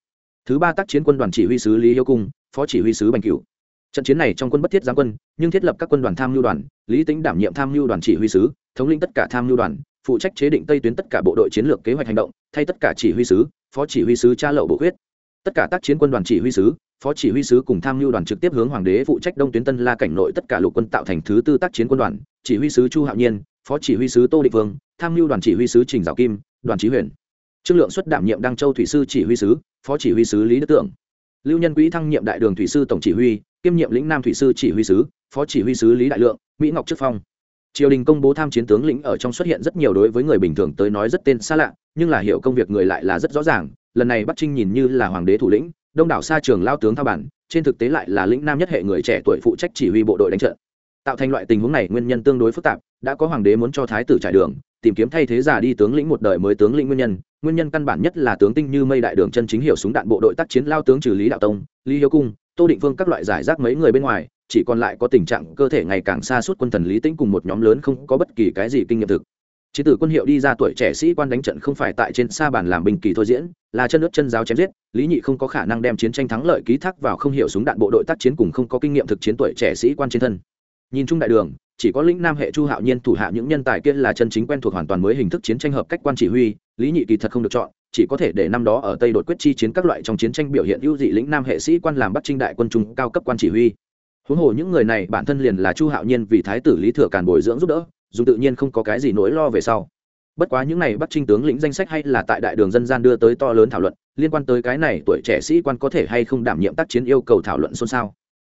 Thứ ba tác chiến quân đoàn chỉ huy sứ lý yêu cung, phó chỉ huy sứ bành cửu. Trận chiến này trong quân bất thiết giáng quân, nhưng thiết lập các quân đoàn tham mưu đoàn, lý tính đảm nhiệm tham mưu đoàn chỉ huy sứ, thống lĩnh tất cả tham mưu đoàn, phụ trách chế định tây tuyến tất cả bộ đội chiến lược kế hoạch hành động, thay tất cả chỉ huy sứ phó chỉ huy sứ Cha lậu bộ huyết tất cả tác chiến quân đoàn chỉ huy sứ phó chỉ huy sứ cùng tham mưu đoàn trực tiếp hướng hoàng đế phụ trách đông tuyến tân la cảnh nội tất cả lục quân tạo thành thứ tư tác chiến quân đoàn chỉ huy sứ chu hạo nhiên phó chỉ huy sứ tô định vương tham mưu đoàn chỉ huy sứ trình giáo kim đoàn chí huyền trương lượng xuất đảm nhiệm đăng châu thủy sư chỉ huy sứ phó chỉ huy sứ lý đức tượng lưu nhân quỹ thăng nhiệm đại đường thủy sư tổng chỉ huy kiêm nhiệm lĩnh nam thủy sư chỉ huy sứ phó chỉ huy sứ lý đại lượng mỹ ngọc trước phong triều đình công bố tham chiến tướng lĩnh ở trong xuất hiện rất nhiều đối với người bình thường tới nói rất tên xa lạ, nhưng là hiểu công việc người lại là rất rõ ràng. Lần này bắc trinh nhìn như là hoàng đế thủ lĩnh, đông đảo xa trường lao tướng thao bản, trên thực tế lại là lĩnh nam nhất hệ người trẻ tuổi phụ trách chỉ huy bộ đội đánh trận. Tạo thành loại tình huống này nguyên nhân tương đối phức tạp, đã có hoàng đế muốn cho thái tử trải đường, tìm kiếm thay thế giả đi tướng lĩnh một đời mới tướng lĩnh nguyên nhân nguyên nhân căn bản nhất là tướng tinh như mây đại đường chân chính hiểu súng đạn bộ đội tác chiến lao tướng trừ lý đạo tông, lý hiếu cung, tô định vương các loại giải rác mấy người bên ngoài chỉ còn lại có tình trạng cơ thể ngày càng xa suốt quân thần lý tĩnh cùng một nhóm lớn không có bất kỳ cái gì kinh nghiệm thực. Chế tử quân hiệu đi ra tuổi trẻ sĩ quan đánh trận không phải tại trên sa bàn làm bình kỳ thôi diễn, là chân nước chân giáo chém giết, lý nhị không có khả năng đem chiến tranh thắng lợi ký thác vào không hiểu súng đạn bộ đội tác chiến cùng không có kinh nghiệm thực chiến tuổi trẻ sĩ quan trên thân. Nhìn chung đại đường, chỉ có lĩnh nam hệ chu hạo nhiên thủ hạ những nhân tài kia là chân chính quen thuộc hoàn toàn mới hình thức chiến tranh hợp cách quan chỉ huy, lý nhị kỳ thật không được chọn, chỉ có thể để năm đó ở tây đột quyết chi chiến các loại trong chiến tranh biểu hiện ưu dị lĩnh nam hệ sĩ quan làm bắt trinh đại quân trung cao cấp quan chỉ huy huống hồ những người này bản thân liền là chu hạo nhiên vì thái tử lý thừa càn bồi dưỡng giúp đỡ dù tự nhiên không có cái gì nỗi lo về sau. Bất quá những này bắt trinh tướng lĩnh danh sách hay là tại đại đường dân gian đưa tới to lớn thảo luận, liên quan tới cái này tuổi trẻ sĩ quan có thể hay không đảm nhiệm tác chiến yêu cầu thảo luận xôn xao.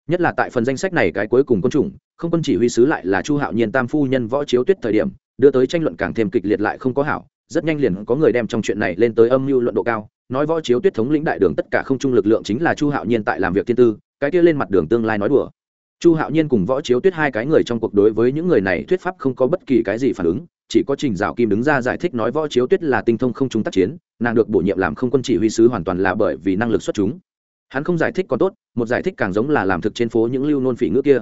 Nhất là tại phần danh sách này cái cuối cùng quân chủng, không quân chỉ huy sứ lại là chu hạo nhiên tam phu nhân võ chiếu tuyết thời điểm, đưa tới tranh luận càng thêm kịch liệt lại không có hảo, rất nhanh liền có người đem trong chuyện này lên tới âm mưu luận độ cao, nói võ chiếu tuyết thống lĩnh đại đường tất cả không trung lực lượng chính là chu hạo nhiên tại làm việc thiên tư, cái kia lên mặt đường tương lai nói đùa chu hạo nhiên cùng võ chiếu tuyết hai cái người trong cuộc đối với những người này thuyết pháp không có bất kỳ cái gì phản ứng, chỉ có trình dạo kim đứng ra giải thích nói võ chiếu tuyết là tinh thông không trung tác chiến, nàng được bổ nhiệm làm không quân chỉ huy sứ hoàn toàn là bởi vì năng lực xuất chúng. Hắn không giải thích còn tốt, một giải thích càng giống là làm thực trên phố những lưu nôn phỉ ngữ kia.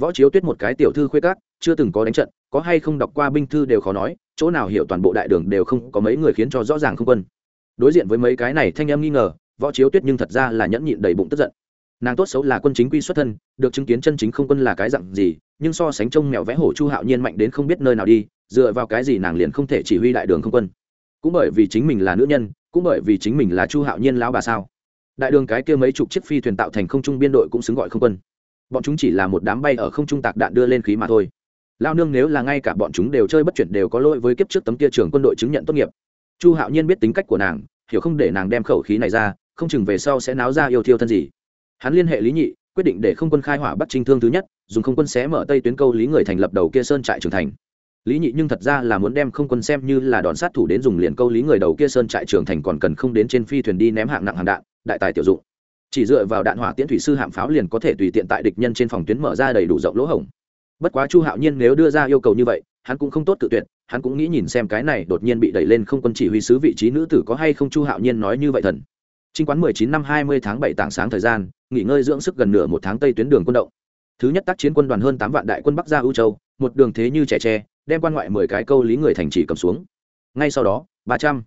Võ chiếu tuyết một cái tiểu thư khuê các, chưa từng có đánh trận, có hay không đọc qua binh thư đều khó nói, chỗ nào hiểu toàn bộ đại đường đều không có mấy người khiến cho rõ ràng không quân. Đối diện với mấy cái này thanh em nghi ngờ, võ chiếu tuyết nhưng thật ra là nhẫn nhịn đầy bụng tức giận nàng tốt xấu là quân chính quy xuất thân, được chứng kiến chân chính không quân là cái dặn gì, nhưng so sánh trông mèo vẽ hổ chu hạo nhiên mạnh đến không biết nơi nào đi, dựa vào cái gì nàng liền không thể chỉ huy đại đường không quân. Cũng bởi vì chính mình là nữ nhân, cũng bởi vì chính mình là chu hạo nhiên lão bà sao. Đại đường cái kia mấy chục chiếc phi thuyền tạo thành không trung biên đội cũng xứng gọi không quân. Bọn chúng chỉ là một đám bay ở không trung tạc đạn đưa lên khí mà thôi. Lao nương nếu là ngay cả bọn chúng đều chơi bất chuyển đều có lỗi với kiếp trước tấm kia trường quân đội chứng nhận tốt nghiệp. Chu hạo nhiên biết tính cách của nàng, hiểu không để nàng đem khẩu khí này ra, không chừng về sau sẽ náo ra yêu thiêu thân gì hắn liên hệ lý nhị, quyết định để không quân khai hỏa bắt trinh thương thứ nhất, dùng không quân xé mở tây tuyến câu lý người thành lập đầu kia sơn trại trưởng thành. Lý nhị nhưng thật ra là muốn đem không quân xem như là đòn sát thủ đến dùng liền câu lý người đầu kia sơn trại trưởng thành còn cần không đến trên phi thuyền đi ném hạng nặng hàng đạn, đại tài tiểu dụng. Chỉ dựa vào đạn hỏa tiễn thủy sư hạm pháo liền có thể tùy tiện tại địch nhân trên phòng tuyến mở ra đầy đủ rộng lỗ hổng. Bất quá chu hạo nhiên nếu đưa ra yêu cầu như vậy, hắn cũng không tốt tự tuyệt, hắn cũng nghĩ nhìn xem cái này đột nhiên bị đẩy lên không quân chỉ huy sứ vị trí nữ tử có hay không chu hạo nhiên nói như vậy thần. Trinh quán 19 năm 20 tháng 7 tảng sáng thời gian, nghỉ ngơi dưỡng sức gần nửa một tháng tây tuyến đường quân động. Thứ nhất tác chiến quân đoàn hơn 8 vạn đại quân Bắc ra ưu châu, một đường thế như trẻ tre, đem quan ngoại 10 cái câu lý người thành trì cầm xuống. Ngay sau đó, 300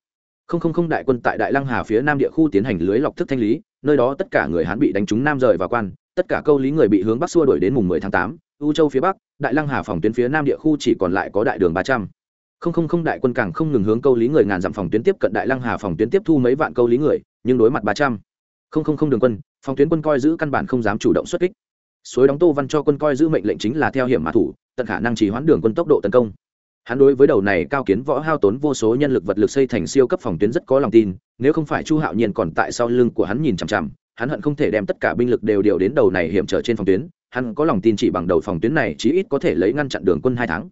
không không không đại quân tại Đại Lăng Hà phía nam địa khu tiến hành lưới lọc thức thanh lý, nơi đó tất cả người Hán bị đánh trúng nam rời vào quan, tất cả câu lý người bị hướng bắc xua đuổi đến mùng 10 tháng 8, ưu châu phía bắc, Đại Lăng Hà phòng tuyến phía nam địa khu chỉ còn lại có đại đường 300 không không không đại quân càng không ngừng hướng câu lý người ngàn dặm phòng tuyến tiếp cận đại lăng hà phòng tuyến tiếp thu mấy vạn câu lý người nhưng đối mặt ba trăm. Không không không đường quân phòng tuyến quân coi giữ căn bản không dám chủ động xuất kích. Suối đóng tô văn cho quân coi giữ mệnh lệnh chính là theo hiểm mã thủ, tận khả năng trì hoãn đường quân tốc độ tấn công. Hắn đối với đầu này cao kiến võ hao tốn vô số nhân lực vật lực xây thành siêu cấp phòng tuyến rất có lòng tin, nếu không phải chu hạo nhiên còn tại sau lưng của hắn nhìn chằm chằm, hắn hận không thể đem tất cả binh lực đều điều đến đầu này hiểm trở trên phòng tuyến, hắn có lòng tin chỉ bằng đầu phòng tuyến này chí ít có thể lấy ngăn chặn đường quân hai tháng.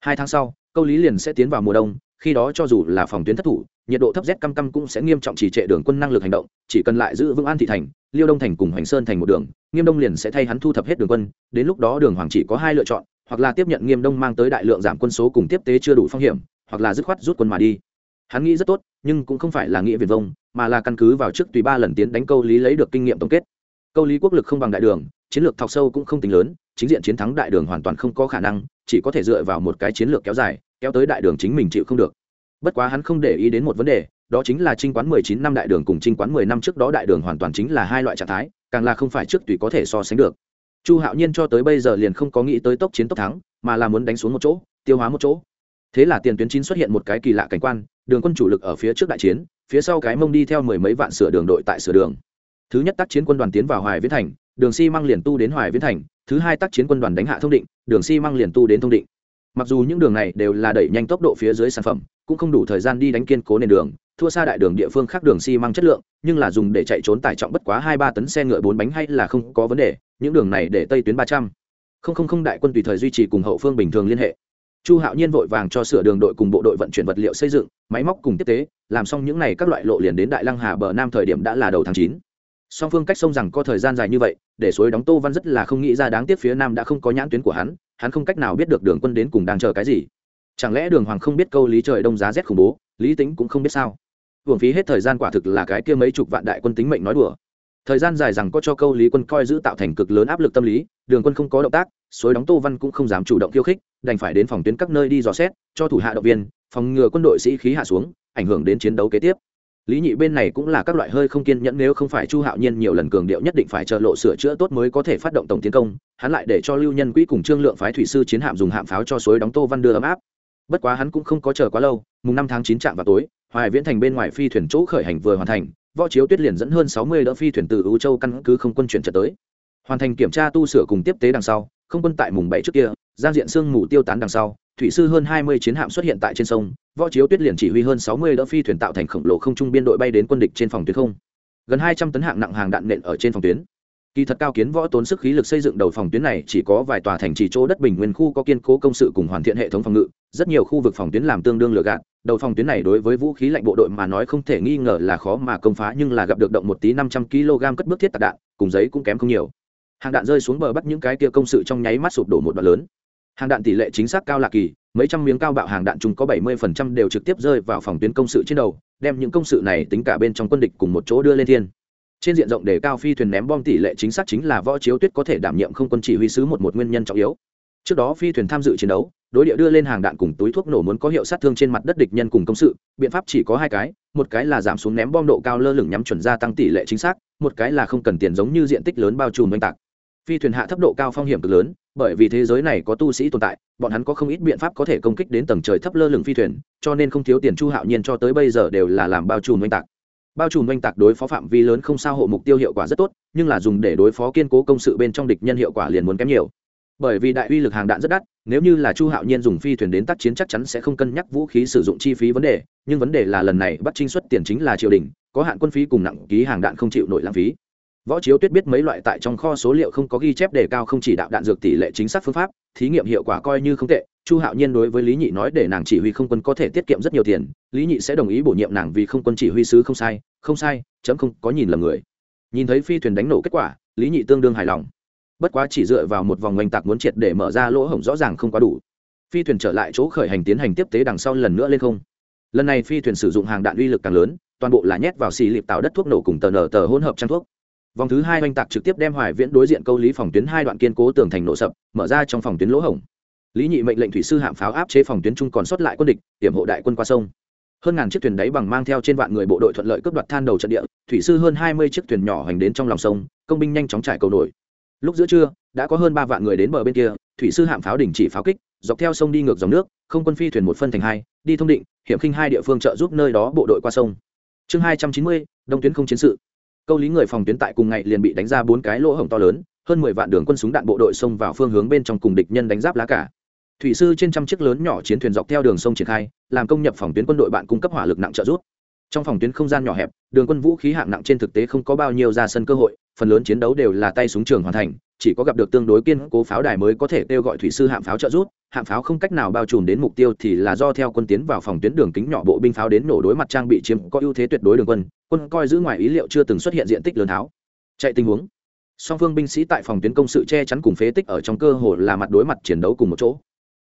Hai tháng sau, câu lý liền sẽ tiến vào mùa đông khi đó cho dù là phòng tuyến thất thủ, nhiệt độ thấp rét căm căm cũng sẽ nghiêm trọng trì trệ đường quân năng lực hành động, chỉ cần lại giữ vững an thị thành, liêu đông thành cùng hoành sơn thành một đường, nghiêm đông liền sẽ thay hắn thu thập hết đường quân, đến lúc đó đường hoàng chỉ có hai lựa chọn, hoặc là tiếp nhận nghiêm đông mang tới đại lượng giảm quân số cùng tiếp tế chưa đủ phong hiểm, hoặc là dứt khoát rút quân mà đi. Hắn nghĩ rất tốt, nhưng cũng không phải là nghĩa viền vông, mà là căn cứ vào trước tùy ba lần tiến đánh câu lý lấy được kinh nghiệm tổng kết. Câu lý quốc lực không bằng đại đường, chiến lược thọc sâu cũng không tính lớn, chính diện chiến thắng đại đường hoàn toàn không có khả năng, chỉ có thể dựa vào một cái chiến lược kéo dài kéo tới đại đường chính mình chịu không được. Bất quá hắn không để ý đến một vấn đề, đó chính là trinh quán mười chín năm đại đường cùng trinh quán mười năm trước đó đại đường hoàn toàn chính là hai loại trạng thái, càng là không phải trước tùy có thể so sánh được. Chu hạo nhiên cho tới bây giờ liền không có nghĩ tới tốc chiến tốc thắng, mà là muốn đánh xuống một chỗ, tiêu hóa một chỗ. Thế là tiền tuyến chín xuất hiện một cái kỳ lạ cảnh quan, đường quân chủ lực ở phía trước đại chiến, phía sau cái mông đi theo mười mấy vạn sửa đường đội tại sửa đường. Thứ nhất tác chiến quân đoàn tiến vào hoài viễn thành, đường si mang liền tu đến hoài viễn thành, thứ hai tác chiến quân đoàn đánh hạ thông định, đường si mang liền tu đến thông định mặc dù những đường này đều là đẩy nhanh tốc độ phía dưới sản phẩm, cũng không đủ thời gian đi đánh kiên cố nền đường, thua xa đại đường địa phương khác đường xi măng chất lượng, nhưng là dùng để chạy trốn tải trọng bất quá hai ba tấn xe ngựa bốn bánh hay là không có vấn đề, những đường này để tây tuyến ba trăm. Không không không đại quân tùy thời duy trì cùng hậu phương bình thường liên hệ. Chu hạo nhiên vội vàng cho sửa đường đội cùng bộ đội vận chuyển vật liệu xây dựng, máy móc cùng tiếp tế, làm xong những n à y các loại lộ liền đến đại lăng hà bờ nam thời điểm đã là đầu tháng chín song phương cách sông rằng có thời gian dài như vậy, để suối đóng tô văn rất là không nghĩ ra đáng tiếc phía nam đã không có nhãn tuyến của hắn hắn không cách nào biết được đường quân đến cùng đang chờ cái gì. Chẳng lẽ đường hoàng không biết câu lý trời đông giá rét khủng bố, lý tính cũng không biết sao? Hưởng phí hết thời gian quả thực là cái kia mấy chục vạn đại quân tính mệnh nói đùa. Thời gian dài rằng có cho câu lý quân coi giữ tạo thành cực lớn áp lực tâm lý, đường quân không có động tác, suối đóng tô văn cũng không dám chủ động khiêu khích, đành phải đến phòng tuyến các nơi đi dò xét, cho thủ hạ động viên, phòng ngừa quân đội sĩ khí hạ xuống, ảnh hưởng đến chiến đấu kế tiếp lý nhị bên này cũng là các loại hơi không kiên nhẫn, nếu không phải chu hạo nhiên nhiều lần cường điệu nhất định phải chờ lộ sửa chữa tốt mới có thể phát động tổng tiến công, hắn lại để cho lưu nhân quỹ cùng trương lượng phái thủy sư chiến hạm dùng hạm pháo cho suối đóng tô văn đưa ấm áp. Bất quá hắn cũng không có chờ quá lâu, mùng năm tháng chín trạm vào tối, hoài viễn thành bên ngoài phi thuyền chỗ khởi hành vừa hoàn thành, võ chiếu tuyết liền dẫn hơn sáu mươi đỡ phi thuyền từ ưu châu căn cứ không quân chuyển trở tới. Hoàn thành kiểm tra tu sửa cùng tiếp tế đằng sau, không quân tại mùng bảy trước kia, giang diện sương mù tiêu tán đằng sau thủy sư hơn hai mươi chiến hạm xuất hiện tại trên sông, võ chiếu tuyết liền chỉ huy hơn sáu mươi đỡ phi thuyền tạo thành khổng lồ không trung biên đội bay đến quân địch trên phòng tuyến không. Gần hai trăm tấn hạng nặng hàng đạn nện ở trên phòng tuyến. Kỳ thật cao kiến võ tốn sức khí lực xây dựng đầu phòng tuyến này chỉ có vài tòa thành trì chỗ đất bình nguyên khu có kiên cố công sự cùng hoàn thiện hệ thống phòng ngự, rất nhiều khu vực phòng tuyến làm tương đương lừa gạt. Đầu phòng tuyến này đối với vũ khí lạnh bộ đội mà nói không thể nghi ngờ là khó mà công phá nhưng là gặp được động một tí năm trăm kg cất bước thiết tạc đạn, cùng giấy cũng kém không nhiều. Hàng đạn rơi xuống bờ bắt những cái kia công sự trong nháy mắt sụp đổ một đoạn lớn hàng đạn tỷ lệ chính xác cao lạ kỳ, mấy trăm miếng cao bạo hàng đạn chúng có bảy mươi phần trăm đều trực tiếp rơi vào phòng tuyến công sự trên đầu, đem những công sự này tính cả bên trong quân địch cùng một chỗ đưa lên thiên. Trên diện rộng để cao phi thuyền ném bom tỷ lệ chính xác chính là võ chiếu tuyết có thể đảm nhiệm không quân chỉ huy sứ một một nguyên nhân trọng yếu. Trước đó phi thuyền tham dự chiến đấu, đối địa đưa lên hàng đạn cùng túi thuốc nổ muốn có hiệu sát thương trên mặt đất địch nhân cùng công sự, biện pháp chỉ có hai cái, một cái là giảm xuống ném bom độ cao lơ lửng nhắm chuẩn gia tăng tỷ lệ chính xác, một cái là không cần tiền giống như diện tích lớn bao trùm oanh tạc. Phi thuyền hạ thấp độ cao phong hiểm cực lớn bởi vì thế giới này có tu sĩ tồn tại, bọn hắn có không ít biện pháp có thể công kích đến tầng trời thấp lơ lửng phi thuyền, cho nên không thiếu tiền chu hạo nhiên cho tới bây giờ đều là làm bao trùm oanh tạc. Bao trùm oanh tạc đối phó phạm vi lớn không sao hộ mục tiêu hiệu quả rất tốt, nhưng là dùng để đối phó kiên cố công sự bên trong địch nhân hiệu quả liền muốn kém nhiều. Bởi vì đại uy lực hàng đạn rất đắt, nếu như là chu hạo nhiên dùng phi thuyền đến tác chiến chắc chắn sẽ không cân nhắc vũ khí sử dụng chi phí vấn đề, nhưng vấn đề là lần này bắt trinh xuất tiền chính là triều đình, có hạn quân phí cùng nặng ký hàng đạn không chịu nổi lãng phí võ chiếu tuyết biết mấy loại tại trong kho số liệu không có ghi chép đề cao không chỉ đạo đạn dược tỷ lệ chính xác phương pháp, thí nghiệm hiệu quả coi như không tệ. Chu hạo nhiên đối với lý nhị nói để nàng chỉ huy không quân có thể tiết kiệm rất nhiều tiền, lý nhị sẽ đồng ý bổ nhiệm nàng vì không quân chỉ huy sứ không sai không sai, chấm không có nhìn lầm người. Nhìn thấy phi thuyền đánh nổ kết quả, lý nhị tương đương hài lòng. Bất quá chỉ dựa vào một vòng oanh tạc muốn triệt để mở ra lỗ hổng rõ ràng không quá đủ. Phi thuyền trở lại chỗ khởi hành tiến hành tiếp tế đằng sau lần nữa lên không. Lần này phi thuyền sử dụng hàng đạn uy lực càng lớn, toàn bộ là nhét vào xì lịp tạo đất thuốc nổ cùng tờ nở tờ hỗn hợp trang thuốc vòng thứ hai oanh tạc trực tiếp đem hoài viễn đối diện câu lý phòng tuyến hai đoạn kiên cố tường thành nổ sập, mở ra trong phòng tuyến lỗ hổng. Lý nhị mệnh lệnh thủy sư hạm pháo áp chế phòng tuyến trung còn sót lại quân địch, hiểm hộ đại quân qua sông. Hơn ngàn chiếc thuyền đáy bằng mang theo trên vạn người bộ đội thuận lợi cướp đoạt than đầu trận địa, thủy sư hơn hai mươi chiếc thuyền nhỏ hành đến trong lòng sông, công binh nhanh chóng trải cầu nổi. Lúc giữa trưa, đã có hơn ba vạn người đến bờ bên kia, thủy sư hạm pháo đình chỉ pháo kích, dọc theo sông đi ngược dòng nước, không quân phi thuyền một phân thành hai, đi thông định, hiểm khinh hai địa phương trợ giúp nơi đó bộ đội qua sông. Chương hai trăm chín mươi, đông tuyến không chiến sự câu lý người phòng tuyến tại cùng ngày liền bị đánh ra bốn cái lỗ hổng to lớn, hơn mười vạn đường quân súng đạn bộ đội xông vào phương hướng bên trong cùng địch nhân đánh giáp lá cả. Thủy sư trên trăm chiếc lớn nhỏ chiến thuyền dọc theo đường sông triển khai, làm công nhập phòng tuyến quân đội bạn cung cấp hỏa lực nặng trợ giúp. Trong phòng tuyến không gian nhỏ hẹp, đường quân vũ khí hạng nặng trên thực tế không có bao nhiêu ra sân cơ hội, phần lớn chiến đấu đều là tay súng trường hoàn thành chỉ có gặp được tương đối kiên cố pháo đài mới có thể kêu gọi thủy sư hạm pháo trợ giúp, hạm pháo không cách nào bao trùm đến mục tiêu thì là do theo quân tiến vào phòng tuyến đường kính nhỏ bộ binh pháo đến nổ đối mặt trang bị chiếm có ưu thế tuyệt đối đường quân quân coi giữ ngoài ý liệu chưa từng xuất hiện diện tích lớn tháo. Chạy tình huống. Song phương binh sĩ tại phòng tuyến công sự che chắn cùng phế tích ở trong cơ hồ là mặt đối mặt chiến đấu cùng một chỗ.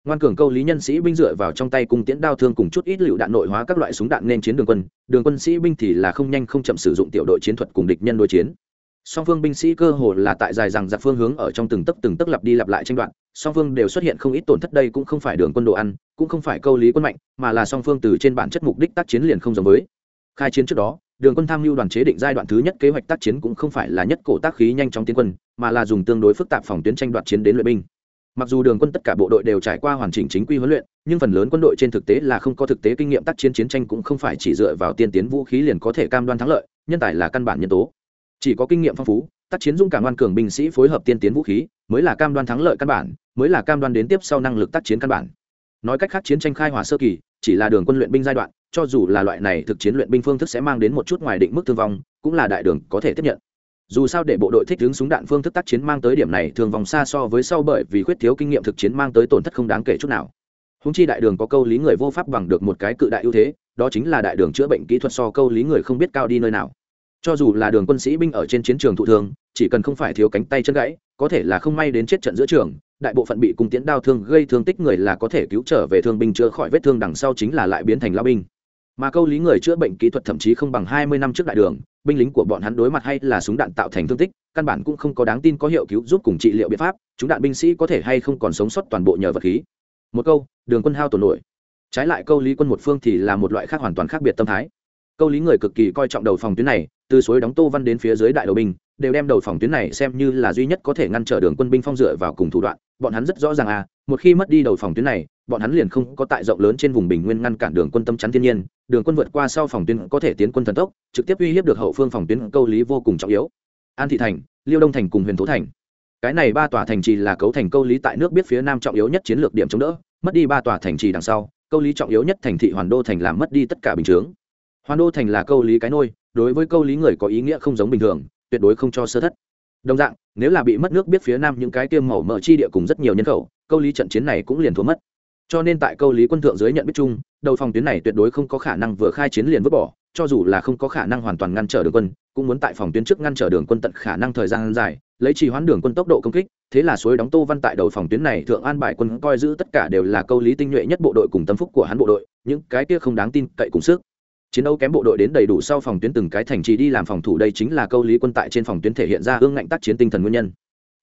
Ngoan cường câu lý nhân sĩ binh dựa vào trong tay cung tiễn đao thương cùng chút ít lựu đạn nội hóa các loại súng đạn nên chiến đường quân đường quân sĩ binh thì là không nhanh không chậm sử dụng tiểu đội chiến thuật cùng địch nhân đối chiến song phương binh sĩ cơ hồ là tại dài rằng giặc phương hướng ở trong từng tấc từng tấc lặp đi lặp lại tranh đoạn song phương đều xuất hiện không ít tổn thất đây cũng không phải đường quân đồ ăn, cũng không phải câu lý quân mạnh, mà là song phương từ trên bản chất mục đích tác chiến liền không giống với. Khai chiến trước đó, đường quân tham mưu đoàn chế định giai đoạn thứ nhất kế hoạch tác chiến cũng không phải là nhất cổ tác khí nhanh chóng tiến quân, mà là dùng tương đối phức tạp phòng tuyến tranh đoạt chiến đến luyện binh. Mặc dù đường quân tất cả bộ đội đều trải qua hoàn chỉnh chính quy huấn luyện, nhưng phần lớn quân đội trên thực tế là không có thực tế kinh nghiệm tác chiến chiến tranh cũng không phải chỉ dựa vào tiên tiến vũ khí liền có thể cam đoan thắng lợi, nhân tài là căn bản nhân tố chỉ có kinh nghiệm phong phú, tác chiến dung cảm đoan cường binh sĩ phối hợp tiên tiến vũ khí, mới là cam đoan thắng lợi căn bản, mới là cam đoan đến tiếp sau năng lực tác chiến căn bản. Nói cách khác chiến tranh khai hỏa sơ kỳ, chỉ là đường quân luyện binh giai đoạn, cho dù là loại này thực chiến luyện binh phương thức sẽ mang đến một chút ngoài định mức thương vong, cũng là đại đường có thể tiếp nhận. Dù sao để bộ đội thích ứng súng đạn phương thức tác chiến mang tới điểm này thường vòng xa so với sau bởi vì khuyết thiếu kinh nghiệm thực chiến mang tới tổn thất không đáng kể chút nào. Húng chi đại đường có câu lý người vô pháp bằng được một cái cự đại ưu thế, đó chính là đại đường chữa bệnh kỹ thuật so câu lý người không biết cao đi nơi nào cho dù là đường quân sĩ binh ở trên chiến trường thụ thương, chỉ cần không phải thiếu cánh tay chân gãy, có thể là không may đến chết trận giữa trường, đại bộ phận bị cung tiễn đao thương gây thương tích người là có thể cứu trở về thương binh chữa khỏi vết thương đằng sau chính là lại biến thành lao binh. Mà câu lý người chữa bệnh kỹ thuật thậm chí không bằng hai mươi năm trước đại đường, binh lính của bọn hắn đối mặt hay là súng đạn tạo thành thương tích, căn bản cũng không có đáng tin có hiệu cứu giúp cùng trị liệu biện pháp, chúng đạn binh sĩ có thể hay không còn sống sót toàn bộ nhờ vật khí. Một câu, đường quân hao tổn nổi. Trái lại câu lý quân một phương thì là một loại khác hoàn toàn khác biệt tâm thái câu lý người cực kỳ coi trọng đầu phòng tuyến này, từ suối đóng tô văn đến phía dưới đại đầu binh, đều đem đầu phòng tuyến này xem như là duy nhất có thể ngăn trở đường quân binh phong dựa vào cùng thủ đoạn, bọn hắn rất rõ ràng à một khi mất đi đầu phòng tuyến này, bọn hắn liền không có tại rộng lớn trên vùng bình nguyên ngăn cản đường quân tâm chắn thiên nhiên, đường quân vượt qua sau phòng tuyến có thể tiến quân thần tốc, trực tiếp uy hiếp được hậu phương phòng tuyến câu lý vô cùng trọng yếu. An thị thành, liêu đông thành cùng huyền thố thành. Cái này ba tòa thành trì là cấu thành câu lý tại nước biết phía nam trọng yếu nhất chiến lược điểm chống đỡ, mất đi ba tòa thành trì đằng sau, câu lý trọng yếu nhất thành thị hoàn đô thành làm mất đi tất cả bình chướng hoàn đô thành là câu lý cái nôi, đối với câu lý người có ý nghĩa không giống bình thường, tuyệt đối không cho sơ thất. Đồng dạng, nếu là bị mất nước biết phía nam những cái tiêm màu mở chi địa cùng rất nhiều nhân khẩu, câu lý trận chiến này cũng liền thua mất. Cho nên tại câu lý quân thượng dưới nhận biết chung, đầu phòng tuyến này tuyệt đối không có khả năng vừa khai chiến liền vứt bỏ, cho dù là không có khả năng hoàn toàn ngăn trở đường quân, cũng muốn tại phòng tuyến trước ngăn trở đường quân tận khả năng thời gian dài, lấy trì hoãn đường quân tốc độ công kích, thế là suối đóng tô văn tại đầu phòng tuyến này thượng an bài quân coi giữ tất cả đều là câu lý tinh nhuệ nhất bộ đội cùng tâm phúc của hắn bộ đội, những cái kia không đáng tin cậy cùng sức chiến đấu kém bộ đội đến đầy đủ sau phòng tuyến từng cái thành trì đi làm phòng thủ đây chính là câu lý quân tại trên phòng tuyến thể hiện ra ương ngạnh tác chiến tinh thần nguyên nhân.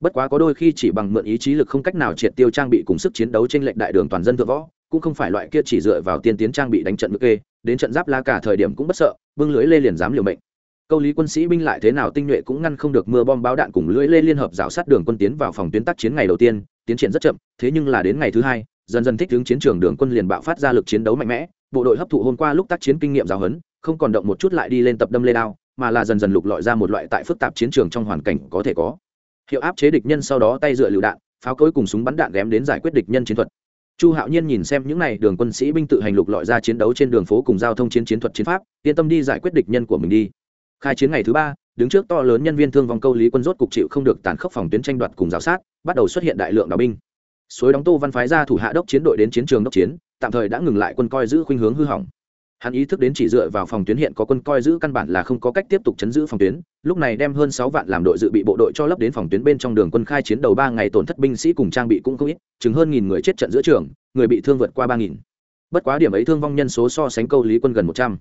Bất quá có đôi khi chỉ bằng mượn ý chí lực không cách nào triệt tiêu trang bị cùng sức chiến đấu trên lệnh đại đường toàn dân thượng võ, cũng không phải loại kia chỉ dựa vào tiên tiến trang bị đánh trận ngựa kê, đến trận giáp la cả thời điểm cũng bất sợ, bưng lưới lê liền dám liều mệnh. Câu lý quân sĩ binh lại thế nào tinh nhuệ cũng ngăn không được mưa bom báo đạn cùng lưỡi lê liên hợp rào sát đường quân tiến vào phòng tuyến tác chiến ngày đầu tiên, tiến triển rất chậm, thế nhưng là đến ngày thứ hai, dần dần thích ứng chiến trường đường quân liền bạo phát ra lực chiến đấu mạnh mẽ bộ đội hấp thụ hôm qua lúc tác chiến kinh nghiệm giáo huấn, không còn động một chút lại đi lên tập đâm lê đao, mà là dần dần lục lọi ra một loại tại phức tạp chiến trường trong hoàn cảnh có thể có. Hiệu áp chế địch nhân sau đó tay dựa lựu đạn, pháo cối cùng súng bắn đạn ghém đến giải quyết địch nhân chiến thuật. Chu hạo nhiên nhìn xem những n à y đường quân sĩ binh tự hành lục lọi ra chiến đấu trên đường phố cùng giao thông chiến chiến thuật chiến pháp, yên tâm đi giải quyết địch nhân của mình đi. Khai chiến ngày thứ ba, đứng trước to lớn nhân viên thương vong câu lý quân rốt cục chịu không được tàn khốc phòng tuyến tranh đoạt cùng giáo sát, bắt đầu xuất hiện đại lượng đạo binh. Suối đóng tô văn phái ra thủ hạ đốc chiến đội đến chiến trường đốc chiến tạm thời đã ngừng lại quân coi giữ khuynh hướng hư hỏng. Hắn ý thức đến chỉ dựa vào phòng tuyến hiện có quân coi giữ căn bản là không có cách tiếp tục chấn giữ phòng tuyến, lúc này đem hơn sáu vạn làm đội dự bị bộ đội cho lấp đến phòng tuyến bên trong đường quân khai chiến đầu ba ngày tổn thất binh sĩ cùng trang bị cũng không ít, chừng hơn nghìn người chết trận giữa trường, người bị thương vượt qua ba nghìn. Bất quá điểm ấy thương vong nhân số so sánh câu lý quân gần một trăm.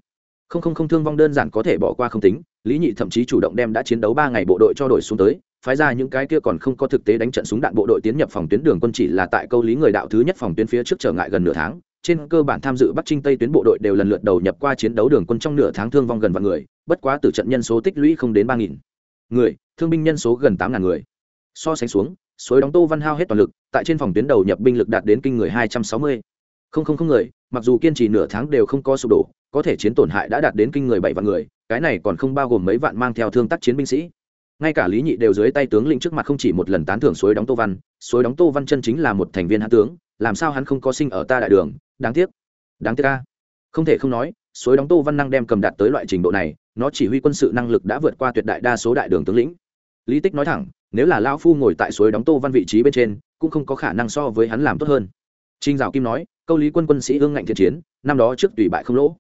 Không không không thương vong đơn giản có thể bỏ qua không tính, lý nhị thậm chí chủ động đem đã chiến đấu ba ngày bộ đội cho đổi xuống tới phái ra những cái kia còn không có thực tế đánh trận súng đạn bộ đội tiến nhập phòng tuyến đường quân chỉ là tại câu lý người đạo thứ nhất phòng tuyến phía trước trở ngại gần nửa tháng. Trên cơ bản tham dự bắc trinh tây tuyến bộ đội đều lần lượt đầu nhập qua chiến đấu đường quân trong nửa tháng thương vong gần vạn người, bất quá từ trận nhân số tích lũy không đến ba nghìn người, thương binh nhân số gần tám ngàn người. So sánh xuống, suối đóng tô văn hao hết toàn lực, tại trên phòng tuyến đầu nhập binh lực đạt đến kinh người hai trăm sáu mươi không không không người, mặc dù kiên trì nửa tháng đều không có sụp đổ, có thể chiến tổn hại đã đạt đến kinh người bảy vạn người, cái này còn không bao gồm mấy vạn mang theo thương tác chiến binh sĩ ngay cả lý nhị đều dưới tay tướng lĩnh trước mặt không chỉ một lần tán thưởng suối đóng tô văn, suối đóng tô văn chân chính là một thành viên hạ tướng, làm sao hắn không có sinh ở ta đại đường, đáng tiếc đáng tiếc ca không thể không nói, suối đóng tô văn năng đem cầm đạt tới loại trình độ này, nó chỉ huy quân sự năng lực đã vượt qua tuyệt đại đa số đại đường tướng lĩnh. Lý tích nói thẳng, nếu là lão phu ngồi tại suối đóng tô văn vị trí bên trên, cũng không có khả năng so với hắn làm tốt hơn. Trinh dạo kim nói, câu lý quân quân sĩ ương ngạnh thiện chiến, năm đó trước tùy bại không lỗ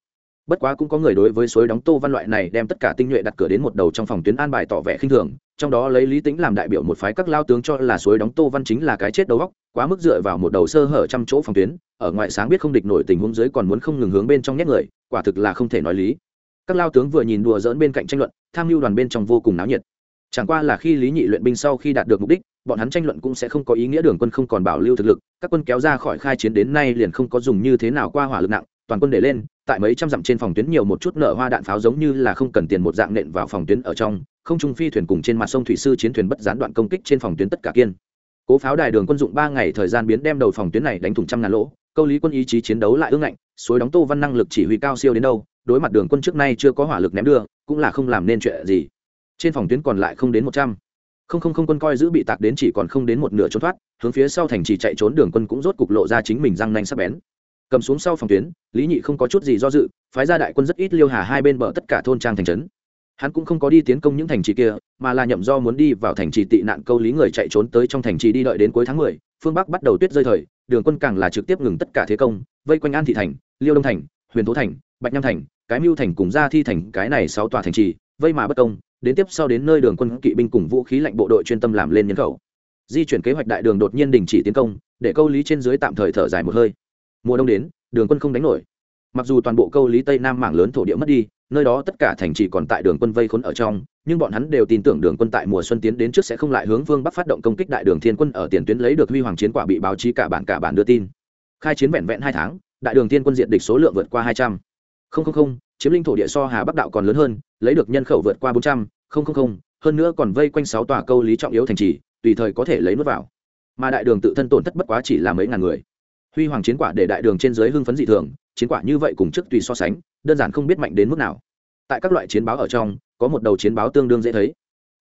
bất quá cũng có người đối với suối đóng tô văn loại này đem tất cả tinh nhuệ đặt cửa đến một đầu trong phòng tuyến an bài tỏ vẻ khinh thường, trong đó lấy lý tính làm đại biểu một phái các lao tướng cho là suối đóng tô văn chính là cái chết đầu góc quá mức dựa vào một đầu sơ hở trăm chỗ phòng tuyến, ở ngoại sáng biết không địch nổi tình huống dưới còn muốn không ngừng hướng bên trong nhét người, quả thực là không thể nói lý. Các lao tướng vừa nhìn đùa dỡn bên cạnh tranh luận, tham mưu đoàn bên trong vô cùng náo nhiệt. Chẳng qua là khi lý nhị luyện binh sau khi đạt được mục đích, bọn hắn tranh luận cũng sẽ không có ý nghĩa đường quân không còn bảo lưu thực lực, các quân kéo ra khỏi khai chiến đến nay liền không có dùng như thế nào qua hỏa lực nặng, toàn quân để lên tại mấy trăm dặm trên phòng tuyến nhiều một chút nở hoa đạn pháo giống như là không cần tiền một dạng nện vào phòng tuyến ở trong, không trung phi thuyền cùng trên mặt sông thủy sư chiến thuyền bất gián đoạn công kích trên phòng tuyến tất cả kiên. Cố pháo đài đường quân dụng ba ngày thời gian biến đem đầu phòng tuyến này đánh thủng trăm ngàn lỗ, câu lý quân ý chí chiến đấu lại ương ngạnh, suối đóng tô văn năng lực chỉ huy cao siêu đến đâu, đối mặt đường quân trước nay chưa có hỏa lực ném đưa, cũng là không làm nên chuyện gì. Trên phòng tuyến còn lại không đến một trăm. Không không không quân coi giữ bị tạc đến chỉ còn không đến một nửa trốn thoát, hướng phía sau thành trì chạy trốn đường quân cũng rốt cục lộ ra chính mình răng nanh sắp bén cầm xuống sau phòng tuyến, lý nhị không có chút gì do dự, phái ra đại quân rất ít liêu hà hai bên bờ tất cả thôn trang thành trấn. Hắn cũng không có đi tiến công những thành trì kia, mà là nhậm do muốn đi vào thành trì tị nạn câu lý người chạy trốn tới trong thành trì đi đợi đến cuối tháng mười, phương bắc bắt đầu tuyết rơi thời, đường quân càng là trực tiếp ngừng tất cả thế công, vây quanh an thị thành, liêu đông thành, huyền tố thành, bạch nham thành, cái mưu thành cùng ra thi thành, cái này sáu tòa thành trì, vây mà bất công, đến tiếp sau đến nơi đường quân kỵ binh cùng vũ khí lạnh bộ đội chuyên tâm làm lên nhân khẩu. Di chuyển kế hoạch đại đường đột nhiên đình chỉ tiến công, để câu lý trên dưới tạm thời thở dài một hơi mùa đông đến, đường quân không đánh nổi. Mặc dù toàn bộ câu lý tây nam mảng lớn thổ địa mất đi, nơi đó tất cả thành trì còn tại đường quân vây khốn ở trong, nhưng bọn hắn đều tin tưởng đường quân tại mùa xuân tiến đến trước sẽ không lại hướng vương bắc phát động công kích đại đường thiên quân ở tiền tuyến lấy được huy hoàng chiến quả bị báo chí cả bản cả bản đưa tin. Khai chiến vẹn vẹn hai tháng, đại đường thiên quân diện địch số lượng vượt qua hai trăm. Linh chiếm linh thổ địa so hà bắc đạo còn lớn hơn, lấy được nhân khẩu vượt qua bốn trăm. Linh hơn nữa còn vây quanh sáu tòa câu lý trọng yếu thành trì, tùy thời có thể lấy nước vào. Mà đại đường tự thân tổn thất bất quá chỉ là mấy ngàn người huy hoàng chiến quả để đại đường trên dưới hưng phấn dị thường, chiến quả như vậy cùng trước tùy so sánh, đơn giản không biết mạnh đến mức nào. Tại các loại chiến báo ở trong, có một đầu chiến báo tương đương dễ thấy.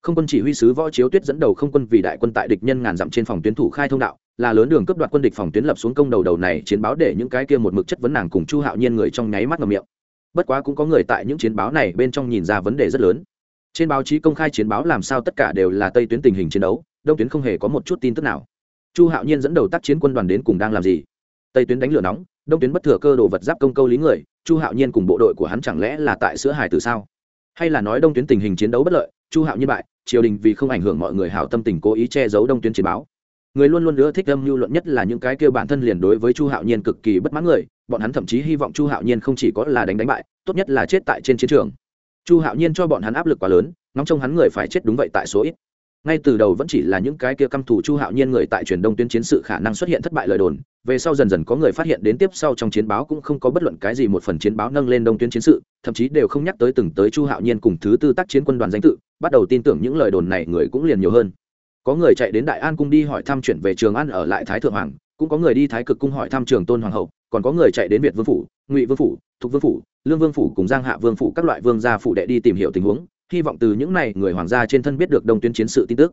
Không quân chỉ huy sứ võ chiếu tuyết dẫn đầu không quân vì đại quân tại địch nhân ngàn dặm trên phòng tuyến thủ khai thông đạo, là lớn đường cấp đoạt quân địch phòng tuyến lập xuống công đầu đầu này chiến báo để những cái kia một mực chất vấn nàng cùng chu hạo nhiên người trong nháy mắt ngầm miệng. Bất quá cũng có người tại những chiến báo này bên trong nhìn ra vấn đề rất lớn. Trên báo chí công khai chiến báo làm sao tất cả đều là tây tuyến tình hình chiến đấu, đông tuyến không hề có một chút tin tức nào. Chu hạo nhiên dẫn đầu tác chiến quân đoàn đến cùng đang làm gì? Tây tuyến đánh lửa nóng, đông tuyến bất thừa cơ đồ vật giáp công câu lý người, chu hạo nhiên cùng bộ đội của hắn chẳng lẽ là tại sữa hải từ sao? Hay là nói đông tuyến tình hình chiến đấu bất lợi, chu hạo nhiên bại, triều đình vì không ảnh hưởng mọi người hảo tâm tình cố ý che giấu đông tuyến chiến báo. Người luôn luôn ưa thích âm mưu luận nhất là những cái kêu bản thân liền đối với chu hạo nhiên cực kỳ bất mãn người, bọn hắn thậm chí hy vọng chu hạo nhiên không chỉ có là đánh đánh bại, tốt nhất là chết tại trên chiến trường. Chu hạo nhiên cho bọn hắn áp lực quá lớn, ngóng trông hắn người phải chết đúng vậy tại số ít ngay từ đầu vẫn chỉ là những cái kia căm thủ chu hạo nhiên người tại truyền đông tuyến chiến sự khả năng xuất hiện thất bại lời đồn, về sau dần dần có người phát hiện đến tiếp sau trong chiến báo cũng không có bất luận cái gì một phần chiến báo nâng lên đông tuyến chiến sự, thậm chí đều không nhắc tới từng tới chu hạo nhiên cùng thứ tư tác chiến quân đoàn danh tự, bắt đầu tin tưởng những lời đồn này người cũng liền nhiều hơn. Có người chạy đến đại an cung đi hỏi thăm chuyện về trường an ở lại thái thượng hoàng, cũng có người đi thái cực cung hỏi thăm trường tôn hoàng hậu, còn có người chạy đến việt vương phủ, ngụy vương phủ, thục vương phủ, lương vương phủ cùng giang hạ vương phủ các loại vương gia phủ đệ đi tìm hiểu tình huống hy vọng từ những này người hoàng gia trên thân biết được đông tuyến chiến sự tin tức.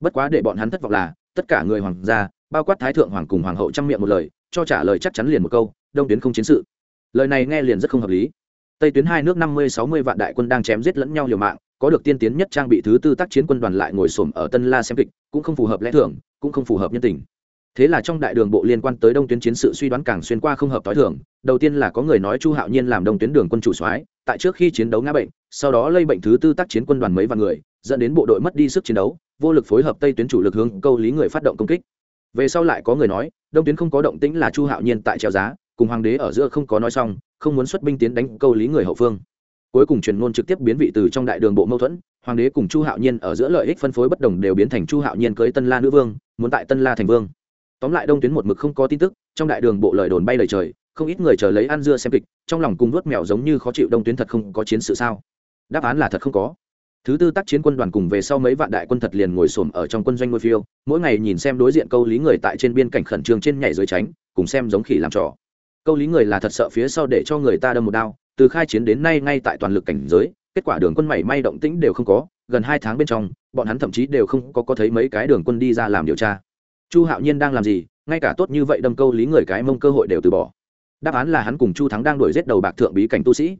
Bất quá để bọn hắn thất vọng là, tất cả người hoàng gia, bao quát thái thượng hoàng cùng hoàng hậu trang miệng một lời, cho trả lời chắc chắn liền một câu, đông tuyến không chiến sự. Lời này nghe liền rất không hợp lý. Tây tuyến hai nước năm mươi sáu mươi vạn đại quân đang chém giết lẫn nhau liều mạng, có được tiên tiến nhất trang bị thứ tư tác chiến quân đoàn lại ngồi xổm ở tân la xem kịch, cũng không phù hợp lẽ thường, cũng không phù hợp nhân tình thế là trong đại đường bộ liên quan tới đông tuyến chiến sự suy đoán càng xuyên qua không hợp t h i thường. Đầu tiên là có người nói chu hạo nhiên làm đông tuyến đường quân chủ soái, tại trước khi chiến đấu ngã bệnh, sau đó lây bệnh thứ tư tác chiến quân đoàn mấy vạn người, dẫn đến bộ đội mất đi sức chiến đấu, vô lực phối hợp tây tuyến chủ lực hướng câu lý người phát động công kích. Về sau lại có người nói, đông tuyến không có động tĩnh là chu hạo nhiên tại treo giá, cùng hoàng đế ở giữa không có nói xong, không muốn xuất binh tiến đánh câu lý người hậu phương. Cuối cùng truyền ngôn trực tiếp biến vị từ trong đại đường bộ mâu thuẫn, hoàng đế cùng chu hạo nhiên ở giữa lợi ích phân phối bất đồng đều biến thành chu hạo nhiên cưới tân la nữ vương, muốn tại tân la thành vương tóm lại đông tuyến một mực không có tin tức, trong đại đường bộ lời đồn bay lời trời, không ít người chờ lấy ăn dưa xem kịch, trong lòng cùng vớt mèo giống như khó chịu đông tuyến thật không có chiến sự sao? Đáp án là thật không có. Thứ tư tác chiến quân đoàn cùng về sau mấy vạn đại quân thật liền ngồi xổm ở trong quân doanh ngôi phiêu, mỗi ngày nhìn xem đối diện câu lý người tại trên biên cảnh khẩn trương trên nhảy dưới tránh, cùng xem giống khỉ làm trò. Câu lý người là thật sợ phía sau để cho người ta đâm một đao, từ khai chiến đến nay ngay tại toàn lực cảnh giới, kết quả đường quân mảy may động tĩnh đều không có, gần hai tháng bên trong, bọn hắn thậm chí đều không có có thấy mấy cái đường quân đi ra làm điều tra chu hạo nhiên đang làm gì? Ngay cả tốt như vậy đâm câu lý người cái mông cơ hội đều từ bỏ. Đáp án là hắn cùng chu thắng đang đuổi giết đầu bạc thượng bí cảnh tu sĩ.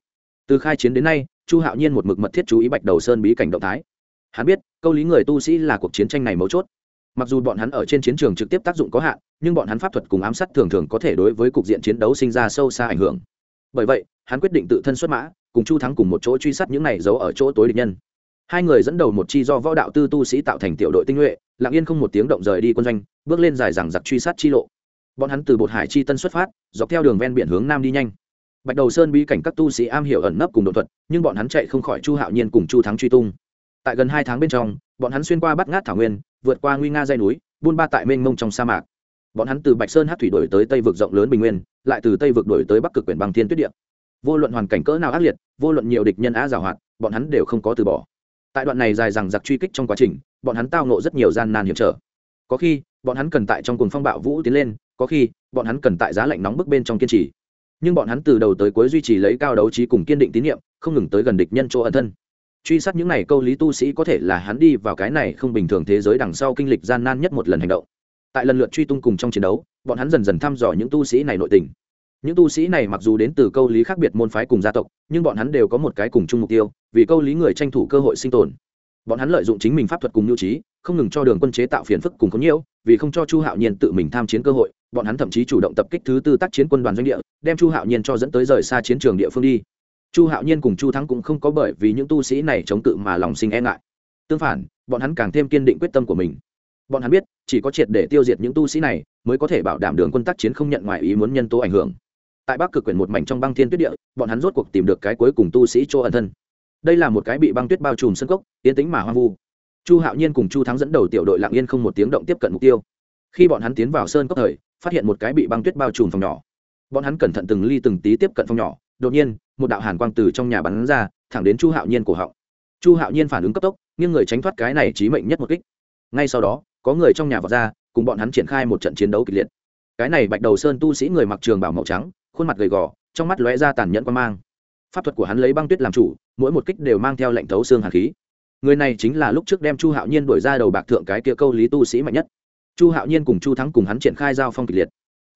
Từ khai chiến đến nay, chu hạo nhiên một mực mật thiết chú ý bạch đầu sơn bí cảnh động thái. Hắn biết, câu lý người tu sĩ là cuộc chiến tranh này mấu chốt. Mặc dù bọn hắn ở trên chiến trường trực tiếp tác dụng có hạn, nhưng bọn hắn pháp thuật cùng ám sát thường thường có thể đối với cục diện chiến đấu sinh ra sâu xa ảnh hưởng. Bởi vậy, hắn quyết định tự thân xuất mã, cùng chu thắng cùng một chỗ truy sát những này giấu ở chỗ tối địch nhân hai người dẫn đầu một chi do võ đạo tư tu sĩ tạo thành tiểu đội tinh nhuệ, lặng yên không một tiếng động rời đi quân doanh, bước lên dài rằng giặc truy sát chi lộ. Bọn hắn từ bột hải chi tân xuất phát, dọc theo đường ven biển hướng nam đi nhanh. Bạch đầu sơn bí cảnh các tu sĩ am hiểu ẩn nấp cùng đột thuật, nhưng bọn hắn chạy không khỏi chu hạo nhiên cùng chu thắng truy tung. Tại gần hai tháng bên trong, bọn hắn xuyên qua bắt ngát thảo nguyên, vượt qua nguy nga dây núi, buôn ba tại mênh mông trong sa mạc. Bọn hắn từ bạch sơn hát thủy đổi tới tây vực rộng lớn bình nguyên, lại từ tây vực đổi tới bắc cực quyển bằng thiên tuyết điện vô luận hoàn cảnh cỡ nào ác liệt, vô luận nhiều địch nhân á giảo hoạt, bọn hắn đều không có từ bỏ tại đoạn này dài rằng giặc truy kích trong quá trình, bọn hắn tao nộ rất nhiều gian nan hiểm trở. Có khi, bọn hắn cần tại trong cùng phong bạo vũ tiến lên, có khi, bọn hắn cần tại giá lạnh nóng bức bên trong kiên trì. Nhưng bọn hắn từ đầu tới cuối duy trì lấy cao đấu trí cùng kiên định tín nhiệm không ngừng tới gần địch nhân chỗ ẩn thân. Truy sát những này câu lý tu sĩ có thể là hắn đi vào cái này không bình thường thế giới đằng sau kinh lịch gian nan nhất một lần hành động. Tại lần lượt truy tung cùng trong chiến đấu, bọn hắn dần dần thăm dò những tu sĩ này nội tình những tu sĩ này mặc dù đến từ câu lý khác biệt môn phái cùng gia tộc, nhưng bọn hắn đều có một cái cùng chung mục tiêu, vì câu lý người tranh thủ cơ hội sinh tồn. Bọn hắn lợi dụng chính mình pháp thuật cùng nhu trí, không ngừng cho đường quân chế tạo phiền phức cùng có nhiễu, vì không cho chu hạo nhiên tự mình tham chiến cơ hội, bọn hắn thậm chí chủ động tập kích thứ tư tác chiến quân đoàn doanh địa, đem chu hạo nhiên cho dẫn tới rời xa chiến trường địa phương đi. Chu hạo nhiên cùng chu thắng cũng không có bởi vì những tu sĩ này chống cự mà lòng sinh e ngại. Tương phản, bọn hắn càng thêm kiên định quyết tâm của mình. Bọn hắn biết, chỉ có triệt để tiêu diệt những tu sĩ này, mới có thể bảo đảm đường quân tác chiến không nhận ngoài ý muốn nhân tố ảnh hưởng tại bắc cực quyển một mảnh trong băng thiên tuyết địa, bọn hắn rốt cuộc tìm được cái cuối cùng tu sĩ chỗ ẩn thân. Đây là một cái bị băng tuyết bao trùm sân cốc, yên tính mà hoang vu. Chu hạo nhiên cùng chu thắng dẫn đầu tiểu đội lạng yên không một tiếng động tiếp cận mục tiêu. Khi bọn hắn tiến vào sơn cốc thời, phát hiện một cái bị băng tuyết bao trùm phòng nhỏ. Bọn hắn cẩn thận từng ly từng tí tiếp cận phòng nhỏ, đột nhiên, một đạo hàn quang từ trong nhà bắn ra, thẳng đến chu hạo nhiên cổ họng. Chu hạo nhiên phản ứng cấp tốc nhưng người tránh thoát cái này chí mệnh nhất một kích. Ngay sau đó, có người trong nhà vọt ra, cùng bọn hắn triển khai một trận chiến đấu kịch liệt. Cái này bạch đầu sơn tu sĩ người mặc trường bảo màu trắng khuôn mặt gầy gò, trong mắt lóe ra tàn nhẫn quan mang. Pháp thuật của hắn lấy băng tuyết làm chủ, mỗi một kích đều mang theo lệnh thấu xương hàn khí. Người này chính là lúc trước đem chu hạo nhiên đổi ra đầu bạc thượng cái kia câu lý tu sĩ mạnh nhất. Chu hạo nhiên cùng chu thắng cùng hắn triển khai giao phong kịch liệt.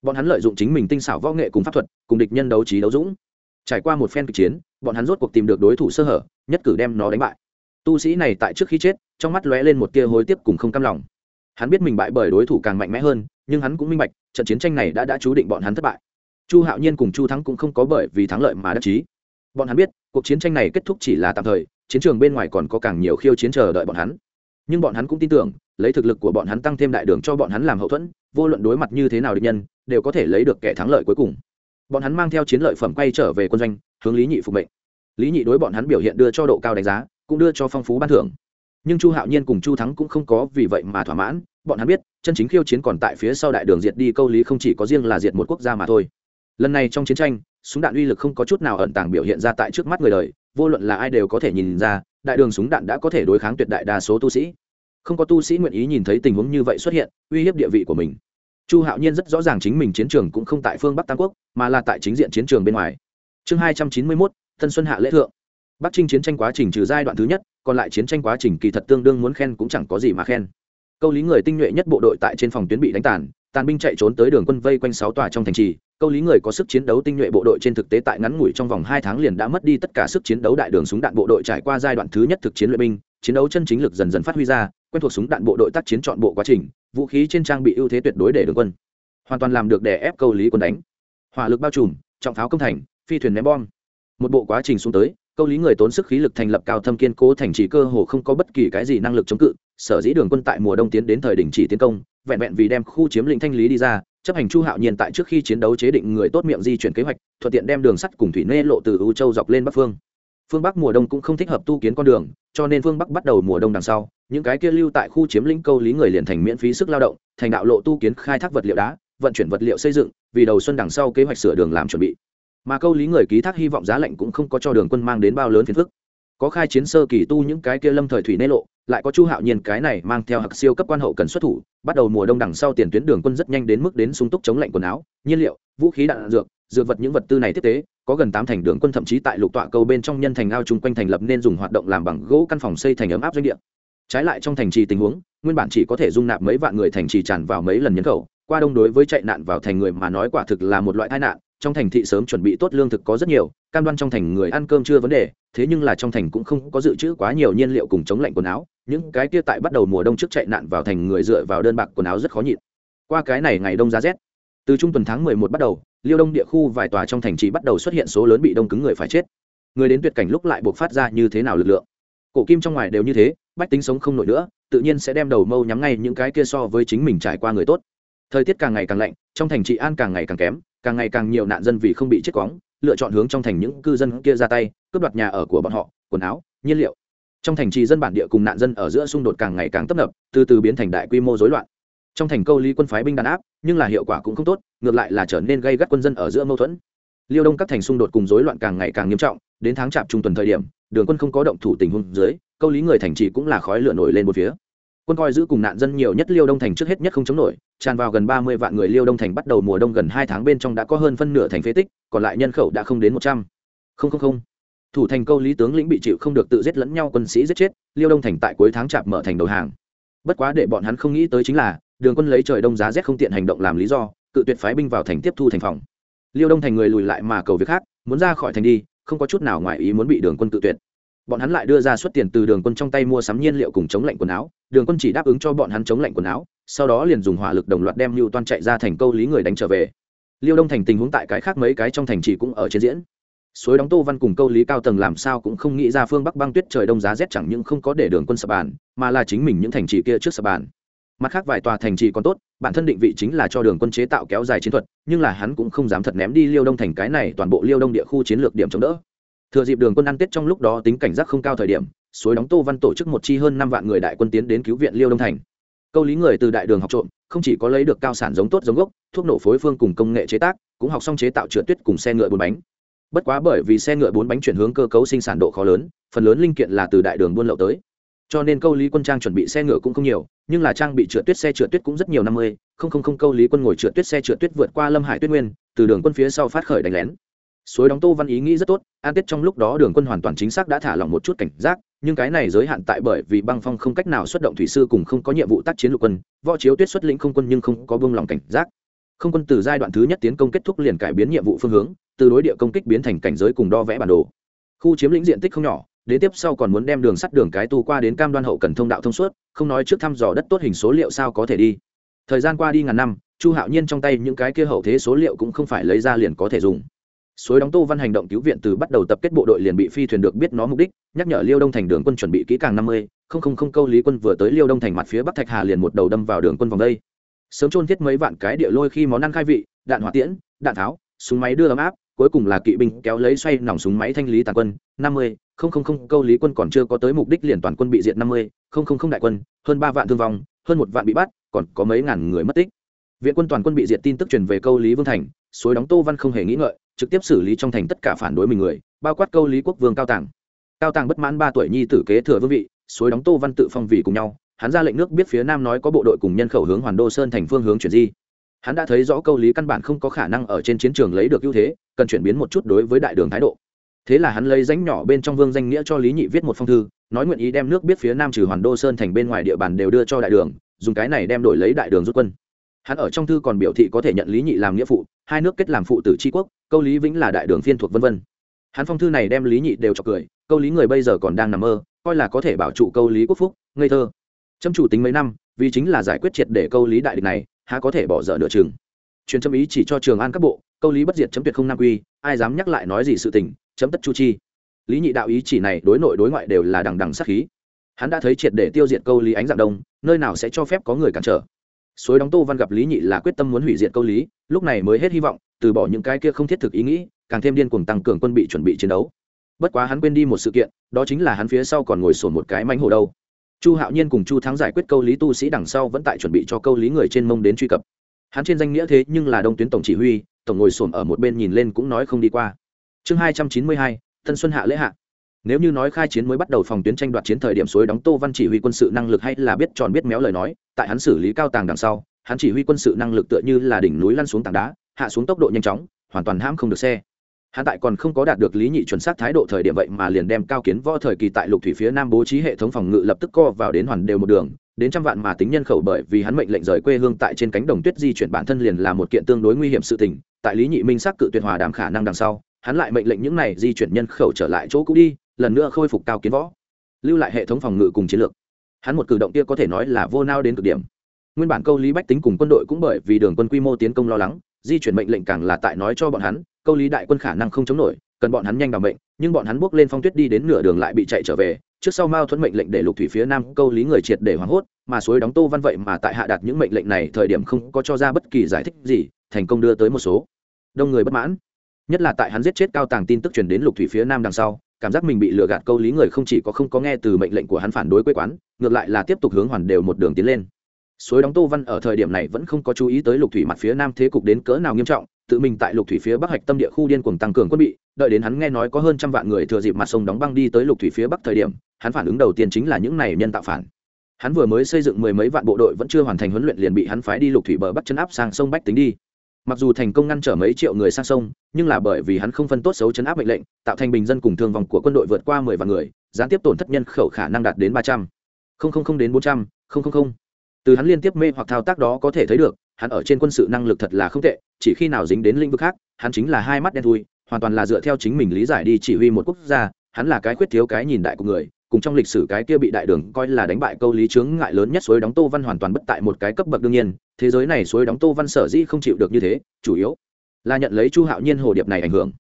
Bọn hắn lợi dụng chính mình tinh xảo võ nghệ cùng pháp thuật, cùng địch nhân đấu trí đấu dũng. Trải qua một phen kịch chiến, bọn hắn rốt cuộc tìm được đối thủ sơ hở, nhất cử đem nó đánh bại. Tu sĩ này tại trước khi chết, trong mắt lóe lên một tia hối tiếp cùng không cam lòng. Hắn biết mình bại bởi đối thủ càng mạnh mẽ hơn, nhưng hắn cũng minh bạch, trận chiến tranh này đã đã chú định bọn hắn thất bại chu hạo nhiên cùng chu thắng cũng không có bởi vì thắng lợi mà đắc chí. Bọn hắn biết, cuộc chiến tranh này kết thúc chỉ là tạm thời, chiến trường bên ngoài còn có càng nhiều khiêu chiến chờ đợi bọn hắn. Nhưng bọn hắn cũng tin tưởng, lấy thực lực của bọn hắn tăng thêm đại đường cho bọn hắn làm hậu thuẫn, vô luận đối mặt như thế nào địch nhân, đều có thể lấy được kẻ thắng lợi cuối cùng. Bọn hắn mang theo chiến lợi phẩm quay trở về quân doanh, hướng lý nhị phục mệnh. Lý nhị đối bọn hắn biểu hiện đưa cho độ cao đánh giá, cũng đưa cho phong phú ban thưởng. Nhưng chu hạo nhiên cùng chu thắng cũng không có vì vậy mà thỏa mãn. Bọn hắn biết, chân chính khiêu chiến còn tại phía sau đại đường diệt đi câu lý không chỉ có riêng là diệt một quốc gia mà thôi lần này trong chiến tranh, súng đạn uy lực không có chút nào ẩn tàng biểu hiện ra tại trước mắt người đời, vô luận là ai đều có thể nhìn ra, đại đường súng đạn đã có thể đối kháng tuyệt đại đa số tu sĩ. Không có tu sĩ nguyện ý nhìn thấy tình huống như vậy xuất hiện, uy hiếp địa vị của mình. Chu hạo nhiên rất rõ ràng chính mình chiến trường cũng không tại phương bắc tam quốc, mà là tại chính diện chiến trường bên ngoài. Chương hai trăm chín mươi mốt thân xuân hạ lễ thượng. Bắc trinh chiến tranh quá trình trừ giai đoạn thứ nhất, còn lại chiến tranh quá trình kỳ thật tương đương muốn khen cũng chẳng có gì mà khen. Câu lý người tinh nhuệ nhất bộ đội tại trên phòng tuyến bị đánh tàn tàn binh chạy trốn tới đường quân vây quanh sáu tòa trong thành trì câu lý người có sức chiến đấu tinh nhuệ bộ đội trên thực tế tại ngắn ngủi trong vòng hai tháng liền đã mất đi tất cả sức chiến đấu đại đường súng đạn bộ đội trải qua giai đoạn thứ nhất thực chiến luyện binh, chiến đấu chân chính lực dần dần phát huy ra, quen thuộc súng đạn bộ đội tác chiến chọn bộ quá trình, vũ khí trên trang bị ưu thế tuyệt đối để đường quân. Hoàn toàn làm được để ép câu lý quân đánh. Hỏa lực bao trùm, trọng pháo công thành, phi thuyền ném bom. Một bộ quá trình xuống tới câu lý người tốn sức khí lực thành lập cao thâm kiên cố thành trì cơ hồ không có bất kỳ cái gì năng lực chống cự, sở dĩ đường quân tại mùa đông tiến đến thời đình chỉ tiến công, vẹn vẹn vì đem khu chiếm lĩnh thanh lý đi ra, chấp hành chu hạo nhiên tại trước khi chiến đấu chế định người tốt miệng di chuyển kế hoạch, thuận tiện đem đường sắt cùng thủy nê lộ từ ưu châu dọc lên bắc phương. Phương bắc mùa đông cũng không thích hợp tu kiến con đường, cho nên phương bắc bắt đầu mùa đông đằng sau, những cái kia lưu tại khu chiếm lĩnh câu lý người liền thành miễn phí sức lao động, thành đạo lộ tu kiến khai thác vật liệu đá, vận chuyển vật liệu xây dựng, vì đầu xuân đằng sau kế hoạch sửa đường làm chuẩn bị mà câu lý người ký thác hy vọng giá lạnh cũng không có cho đường quân mang đến bao lớn phiền phức. Có khai chiến sơ kỳ tu những cái kia lâm thời thủy nê lộ, lại có chu hạo nhiên cái này mang theo hặc siêu cấp quan hậu cần xuất thủ, bắt đầu mùa đông đằng sau tiền tuyến đường quân rất nhanh đến mức đến sung túc chống lạnh quần áo, nhiên liệu, vũ khí đạn dược dược vật những vật tư này tiếp tế, có gần tám thành đường quân thậm chí tại lục tọa câu bên trong nhân thành ao chung quanh thành lập nên dùng hoạt động làm bằng gỗ căn phòng xây thành ấm áp doanh địa. Trái lại trong thành trì tình huống, nguyên bản chỉ có thể dung nạp mấy vạn người thành trì tràn vào mấy lần nhân khẩu, qua đông đối với chạy nạn vào thành người mà nói quả thực là một loại tai nạn trong thành thị sớm chuẩn bị tốt lương thực có rất nhiều, cam đoan trong thành người ăn cơm chưa vấn đề, thế nhưng là trong thành cũng không có dự trữ quá nhiều nhiên liệu cùng chống lạnh quần áo, những cái kia tại bắt đầu mùa đông trước chạy nạn vào thành người dựa vào đơn bạc quần áo rất khó nhịn. Qua cái này ngày đông giá rét, từ trung tuần tháng mười một bắt đầu, liêu đông địa khu vài tòa trong thành trì bắt đầu xuất hiện số lớn bị đông cứng người phải chết. Người đến tuyệt cảnh lúc lại buộc phát ra như thế nào lực lượng? Cổ kim trong ngoài đều như thế, bách tính sống không nổi nữa, tự nhiên sẽ đem đầu mâu nhắm ngay những cái kia so với chính mình trải qua người tốt. Thời tiết càng ngày càng lạnh, trong thành trị an càng ngày càng kém càng ngày càng nhiều nạn dân vì không bị chết quóng lựa chọn hướng trong thành những cư dân kia ra tay, cướp đoạt nhà ở của bọn họ, quần áo, nhiên liệu. Trong thành trì dân bản địa cùng nạn dân ở giữa xung đột càng ngày càng tấp nập, từ từ biến thành đại quy mô rối loạn. Trong thành câu lý quân phái binh đàn áp, nhưng là hiệu quả cũng không tốt, ngược lại là trở nên gây gắt quân dân ở giữa mâu thuẫn. Liêu đông các thành xung đột cùng rối loạn càng ngày càng nghiêm trọng, đến tháng chạp trung tuần thời điểm, đường quân không có động thủ tình huống dưới, câu lý người thành trì cũng là khói lửa nổi lên một phía quân coi giữ cùng nạn dân nhiều nhất liêu đông thành trước hết nhất không chống nổi, tràn vào gần ba mươi vạn người liêu đông thành bắt đầu mùa đông gần hai tháng bên trong đã có hơn phân nửa thành phế tích, còn lại nhân khẩu đã không đến một trăm. Không không không. Thủ thành câu lý tướng lĩnh bị chịu không được tự giết lẫn nhau quân sĩ giết chết, liêu đông thành tại cuối tháng chạp mở thành đầu hàng. Bất quá để bọn hắn không nghĩ tới chính là, đường quân lấy trời đông giá rét không tiện hành động làm lý do, cự tuyệt phái binh vào thành tiếp thu thành phòng. Liêu đông thành người lùi lại mà cầu việc khác, muốn ra khỏi thành đi, không có chút nào ngoài ý muốn bị đường quân cự tuyệt bọn hắn lại đưa ra suất tiền từ đường quân trong tay mua sắm nhiên liệu cùng chống lạnh quần áo. Đường quân chỉ đáp ứng cho bọn hắn chống lạnh quần áo, sau đó liền dùng hỏa lực đồng loạt đem lưu toan chạy ra thành câu lý người đánh trở về. Liêu đông thành tình huống tại cái khác mấy cái trong thành trì cũng ở trên diễn. Suối đóng tô văn cùng câu lý cao tầng làm sao cũng không nghĩ ra phương bắc băng tuyết trời đông giá rét chẳng những không có để đường quân sập bàn, mà là chính mình những thành trì kia trước sập bàn. Mặt khác vài tòa thành trì còn tốt, bản thân định vị chính là cho đường quân chế tạo kéo dài chiến thuật, nhưng là hắn cũng không dám thật ném đi liêu đông thành cái này toàn bộ liêu đông địa khu chiến lược điểm chống đỡ thừa dịp đường quân ăn tết trong lúc đó tính cảnh giác không cao thời điểm, suối đóng tô văn tổ chức một chi hơn năm vạn người đại quân tiến đến cứu viện liêu đông thành. Câu lý người từ đại đường học trộm, không chỉ có lấy được cao sản giống tốt giống gốc, thuốc nổ phối phương cùng công nghệ chế tác, cũng học xong chế tạo trượt tuyết cùng xe ngựa bốn bánh. Bất quá bởi vì xe ngựa bốn bánh chuyển hướng cơ cấu sinh sản độ khó lớn, phần lớn linh kiện là từ đại đường buôn lậu tới. Cho nên câu lý quân trang chuẩn bị xe ngựa cũng không nhiều, nhưng là trang bị trượt tuyết xe trượt tuyết cũng rất nhiều năm mươi, không không không câu lý quân ngồi trượt tuyết xe trượt tuyết vượt qua lâm hải tuyết nguyên, từ đường quân phía sau phát khởi đánh lén suối đóng tô văn ý nghĩ rất tốt, an tiết trong lúc đó đường quân hoàn toàn chính xác đã thả lỏng một chút cảnh giác, nhưng cái này giới hạn tại bởi vì băng phong không cách nào xuất động thủy sư cùng không có nhiệm vụ tác chiến lục quân, võ chiếu tuyết xuất lĩnh không quân nhưng không có buông lòng cảnh giác. Không quân từ giai đoạn thứ nhất tiến công kết thúc liền cải biến nhiệm vụ phương hướng, từ đối địa công kích biến thành cảnh giới cùng đo vẽ bản đồ. Khu chiếm lĩnh diện tích không nhỏ, đến tiếp sau còn muốn đem đường sắt đường cái tu qua đến cam đoan hậu cần thông đạo thông suốt, không nói trước thăm dò đất tốt hình số liệu sao có thể đi. Thời gian qua đi ngàn năm, chu hạo nhiên trong tay những cái kia hậu thế số liệu cũng không phải lấy ra liền có thể dùng suối đóng tô văn hành động cứu viện từ bắt đầu tập kết bộ đội liền bị phi thuyền được biết nó mục đích, nhắc nhở liêu đông thành đường quân chuẩn bị kỹ càng năm mươi, không không không câu lý quân vừa tới liêu đông thành mặt phía bắc thạch hà liền một đầu đâm vào đường quân vòng đây. Sớm trôn thiết mấy vạn cái địa lôi khi món ăn khai vị, đạn hỏa tiễn, đạn tháo, súng máy đưa ấm áp, cuối cùng là kỵ binh kéo lấy xoay nòng súng máy thanh lý tàn quân, năm mươi, không không không câu lý quân còn chưa có tới mục đích liền toàn quân bị diệt năm mươi, không không không đại quân, hơn ba vạn thương vong, hơn một vạn bị bắt, còn có mấy ngàn người mất tích. Viện quân toàn quân bị diệt tin tức truyền về câu lý vương thành, suối đóng tô văn không hề nghĩ ngợi trực tiếp xử lý trong thành tất cả phản đối mình người, bao quát câu lý quốc vương cao tàng. Cao tàng bất mãn ba tuổi nhi tử kế thừa vương vị, suối đóng tô văn tự phong vì cùng nhau, hắn ra lệnh nước biết phía nam nói có bộ đội cùng nhân khẩu hướng hoàn đô sơn thành phương hướng chuyển di. Hắn đã thấy rõ câu lý căn bản không có khả năng ở trên chiến trường lấy được ưu thế, cần chuyển biến một chút đối với đại đường thái độ. Thế là hắn lấy danh nhỏ bên trong vương danh nghĩa cho lý nhị viết một phong thư, nói nguyện ý đem nước biết phía nam trừ hoàn đô sơn thành bên ngoài địa bàn đều đưa cho đại đường, dùng cái này đem đổi lấy đại đường rút quân hắn ở trong thư còn biểu thị có thể nhận lý nhị làm nghĩa phụ, hai nước kết làm phụ tử tri quốc, câu lý vĩnh là đại đường phiên thuộc vân vân. Hắn phong thư này đem lý nhị đều cho cười, câu lý người bây giờ còn đang nằm mơ, coi là có thể bảo trụ câu lý quốc phúc, ngây thơ. Châm chủ tính mấy năm, vì chính là giải quyết triệt để câu lý đại địch này, há có thể bỏ dở nửa chừng. Truyền châm ý chỉ cho trường an các bộ, câu lý bất diệt chấm tuyệt không nam quy, ai dám nhắc lại nói gì sự tình, chấm tất chu chi. Lý nhị đạo ý chỉ này đối nội đối ngoại đều là đằng đằng sát khí. Hắn đã thấy triệt để tiêu diệt câu lý ánh dạng đông, nơi nào sẽ cho phép có người cản trở suối đóng tô văn gặp lý nhị là quyết tâm muốn hủy diệt câu lý, lúc này mới hết hy vọng, từ bỏ những cái kia không thiết thực ý nghĩ, càng thêm điên cuồng tăng cường quân bị chuẩn bị chiến đấu. Bất quá hắn quên đi một sự kiện, đó chính là hắn phía sau còn ngồi sổn một cái mánh hồ đâu. Chu hạo nhiên cùng chu thắng giải quyết câu lý tu sĩ đằng sau vẫn tại chuẩn bị cho câu lý người trên mông đến truy cập. Hắn trên danh nghĩa thế nhưng là đông tuyến tổng chỉ huy, tổng ngồi sổn ở một bên nhìn lên cũng nói không đi qua. Chương hai trăm chín mươi hai, tân xuân hạ lễ hạ nếu như nói khai chiến mới bắt đầu phòng tuyến tranh đoạt chiến thời điểm suối đóng tô văn chỉ huy quân sự năng lực hay là biết tròn biết méo lời nói, tại hắn xử lý cao tàng đằng sau, hắn chỉ huy quân sự năng lực tựa như là đỉnh núi lăn xuống tảng đá, hạ xuống tốc độ nhanh chóng, hoàn toàn hãm không được xe. Hắn tại còn không có đạt được lý nhị chuẩn xác thái độ thời điểm vậy mà liền đem cao kiến võ thời kỳ tại lục thủy phía nam bố trí hệ thống phòng ngự lập tức co vào đến hoàn đều một đường, đến trăm vạn mà tính nhân khẩu bởi vì hắn mệnh lệnh rời quê hương tại trên cánh đồng tuyết di chuyển bản thân liền là một kiện tương đối nguy hiểm sự tình, tại lý nhị minh xác cự tuyệt hòa đàm khả năng đằng sau, hắn lại mệnh lệnh những này di chuyển nhân khẩu trở lại chỗ cũ đi lần nữa khôi phục cao kiến võ, lưu lại hệ thống phòng ngự cùng chiến lược. Hắn một cử động kia có thể nói là vô nao đến cực điểm. Nguyên bản câu lý bách tính cùng quân đội cũng bởi vì đường quân quy mô tiến công lo lắng, di chuyển mệnh lệnh càng là tại nói cho bọn hắn, câu lý đại quân khả năng không chống nổi, cần bọn hắn nhanh đ mệnh, nhưng bọn hắn bước lên phong tuyết đi đến nửa đường lại bị chạy trở về, trước sau mao thuẫn mệnh lệnh để lục thủy phía nam câu lý người triệt để hoảng hốt, mà suối đóng tô văn vậy mà tại hạ đặt những mệnh lệnh này thời điểm không có cho ra bất kỳ giải thích gì, thành công đưa tới một số đông người bất mãn. Nhất là tại hắn giết chết cao tàng tin tức truyền đến lục thủy phía nam đằng sau cảm giác mình bị lừa gạt câu lý người không chỉ có không có nghe từ mệnh lệnh của hắn phản đối quê quán, ngược lại là tiếp tục hướng hoàn đều một đường tiến lên. Suối đóng tô văn ở thời điểm này vẫn không có chú ý tới lục thủy mặt phía nam thế cục đến cỡ nào nghiêm trọng, tự mình tại lục thủy phía bắc hạch tâm địa khu điên cuồng tăng cường quân bị, đợi đến hắn nghe nói có hơn trăm vạn người thừa dịp mặt sông đóng băng đi tới lục thủy phía bắc thời điểm, hắn phản ứng đầu tiên chính là những này nhân tạo phản. Hắn vừa mới xây dựng mười mấy vạn bộ đội vẫn chưa hoàn thành huấn luyện liền bị hắn phái đi lục thủy bờ bắc chân áp sang sông bách tính đi mặc dù thành công ngăn trở mấy triệu người sang sông, nhưng là bởi vì hắn không phân tốt xấu chấn áp mệnh lệnh, tạo thành bình dân cùng thương vòng của quân đội vượt qua mười vạn người, gián tiếp tổn thất nhân khẩu khả năng đạt đến ba trăm. Linh đến bốn trăm linh từ hắn liên tiếp mê hoặc thao tác đó có thể thấy được, hắn ở trên quân sự năng lực thật là không tệ, chỉ khi nào dính đến lĩnh vực khác, hắn chính là hai mắt đen thui, hoàn toàn là dựa theo chính mình lý giải đi chỉ huy một quốc gia, hắn là cái khuyết thiếu cái nhìn đại của người cùng trong lịch sử cái kia bị đại đường coi là đánh bại câu lý chướng ngại lớn nhất suối đóng tô văn hoàn toàn bất tại một cái cấp bậc đương nhiên, thế giới này suối đóng tô văn sở dĩ không chịu được như thế, chủ yếu là nhận lấy chu hạo nhiên hồ điệp này ảnh hưởng.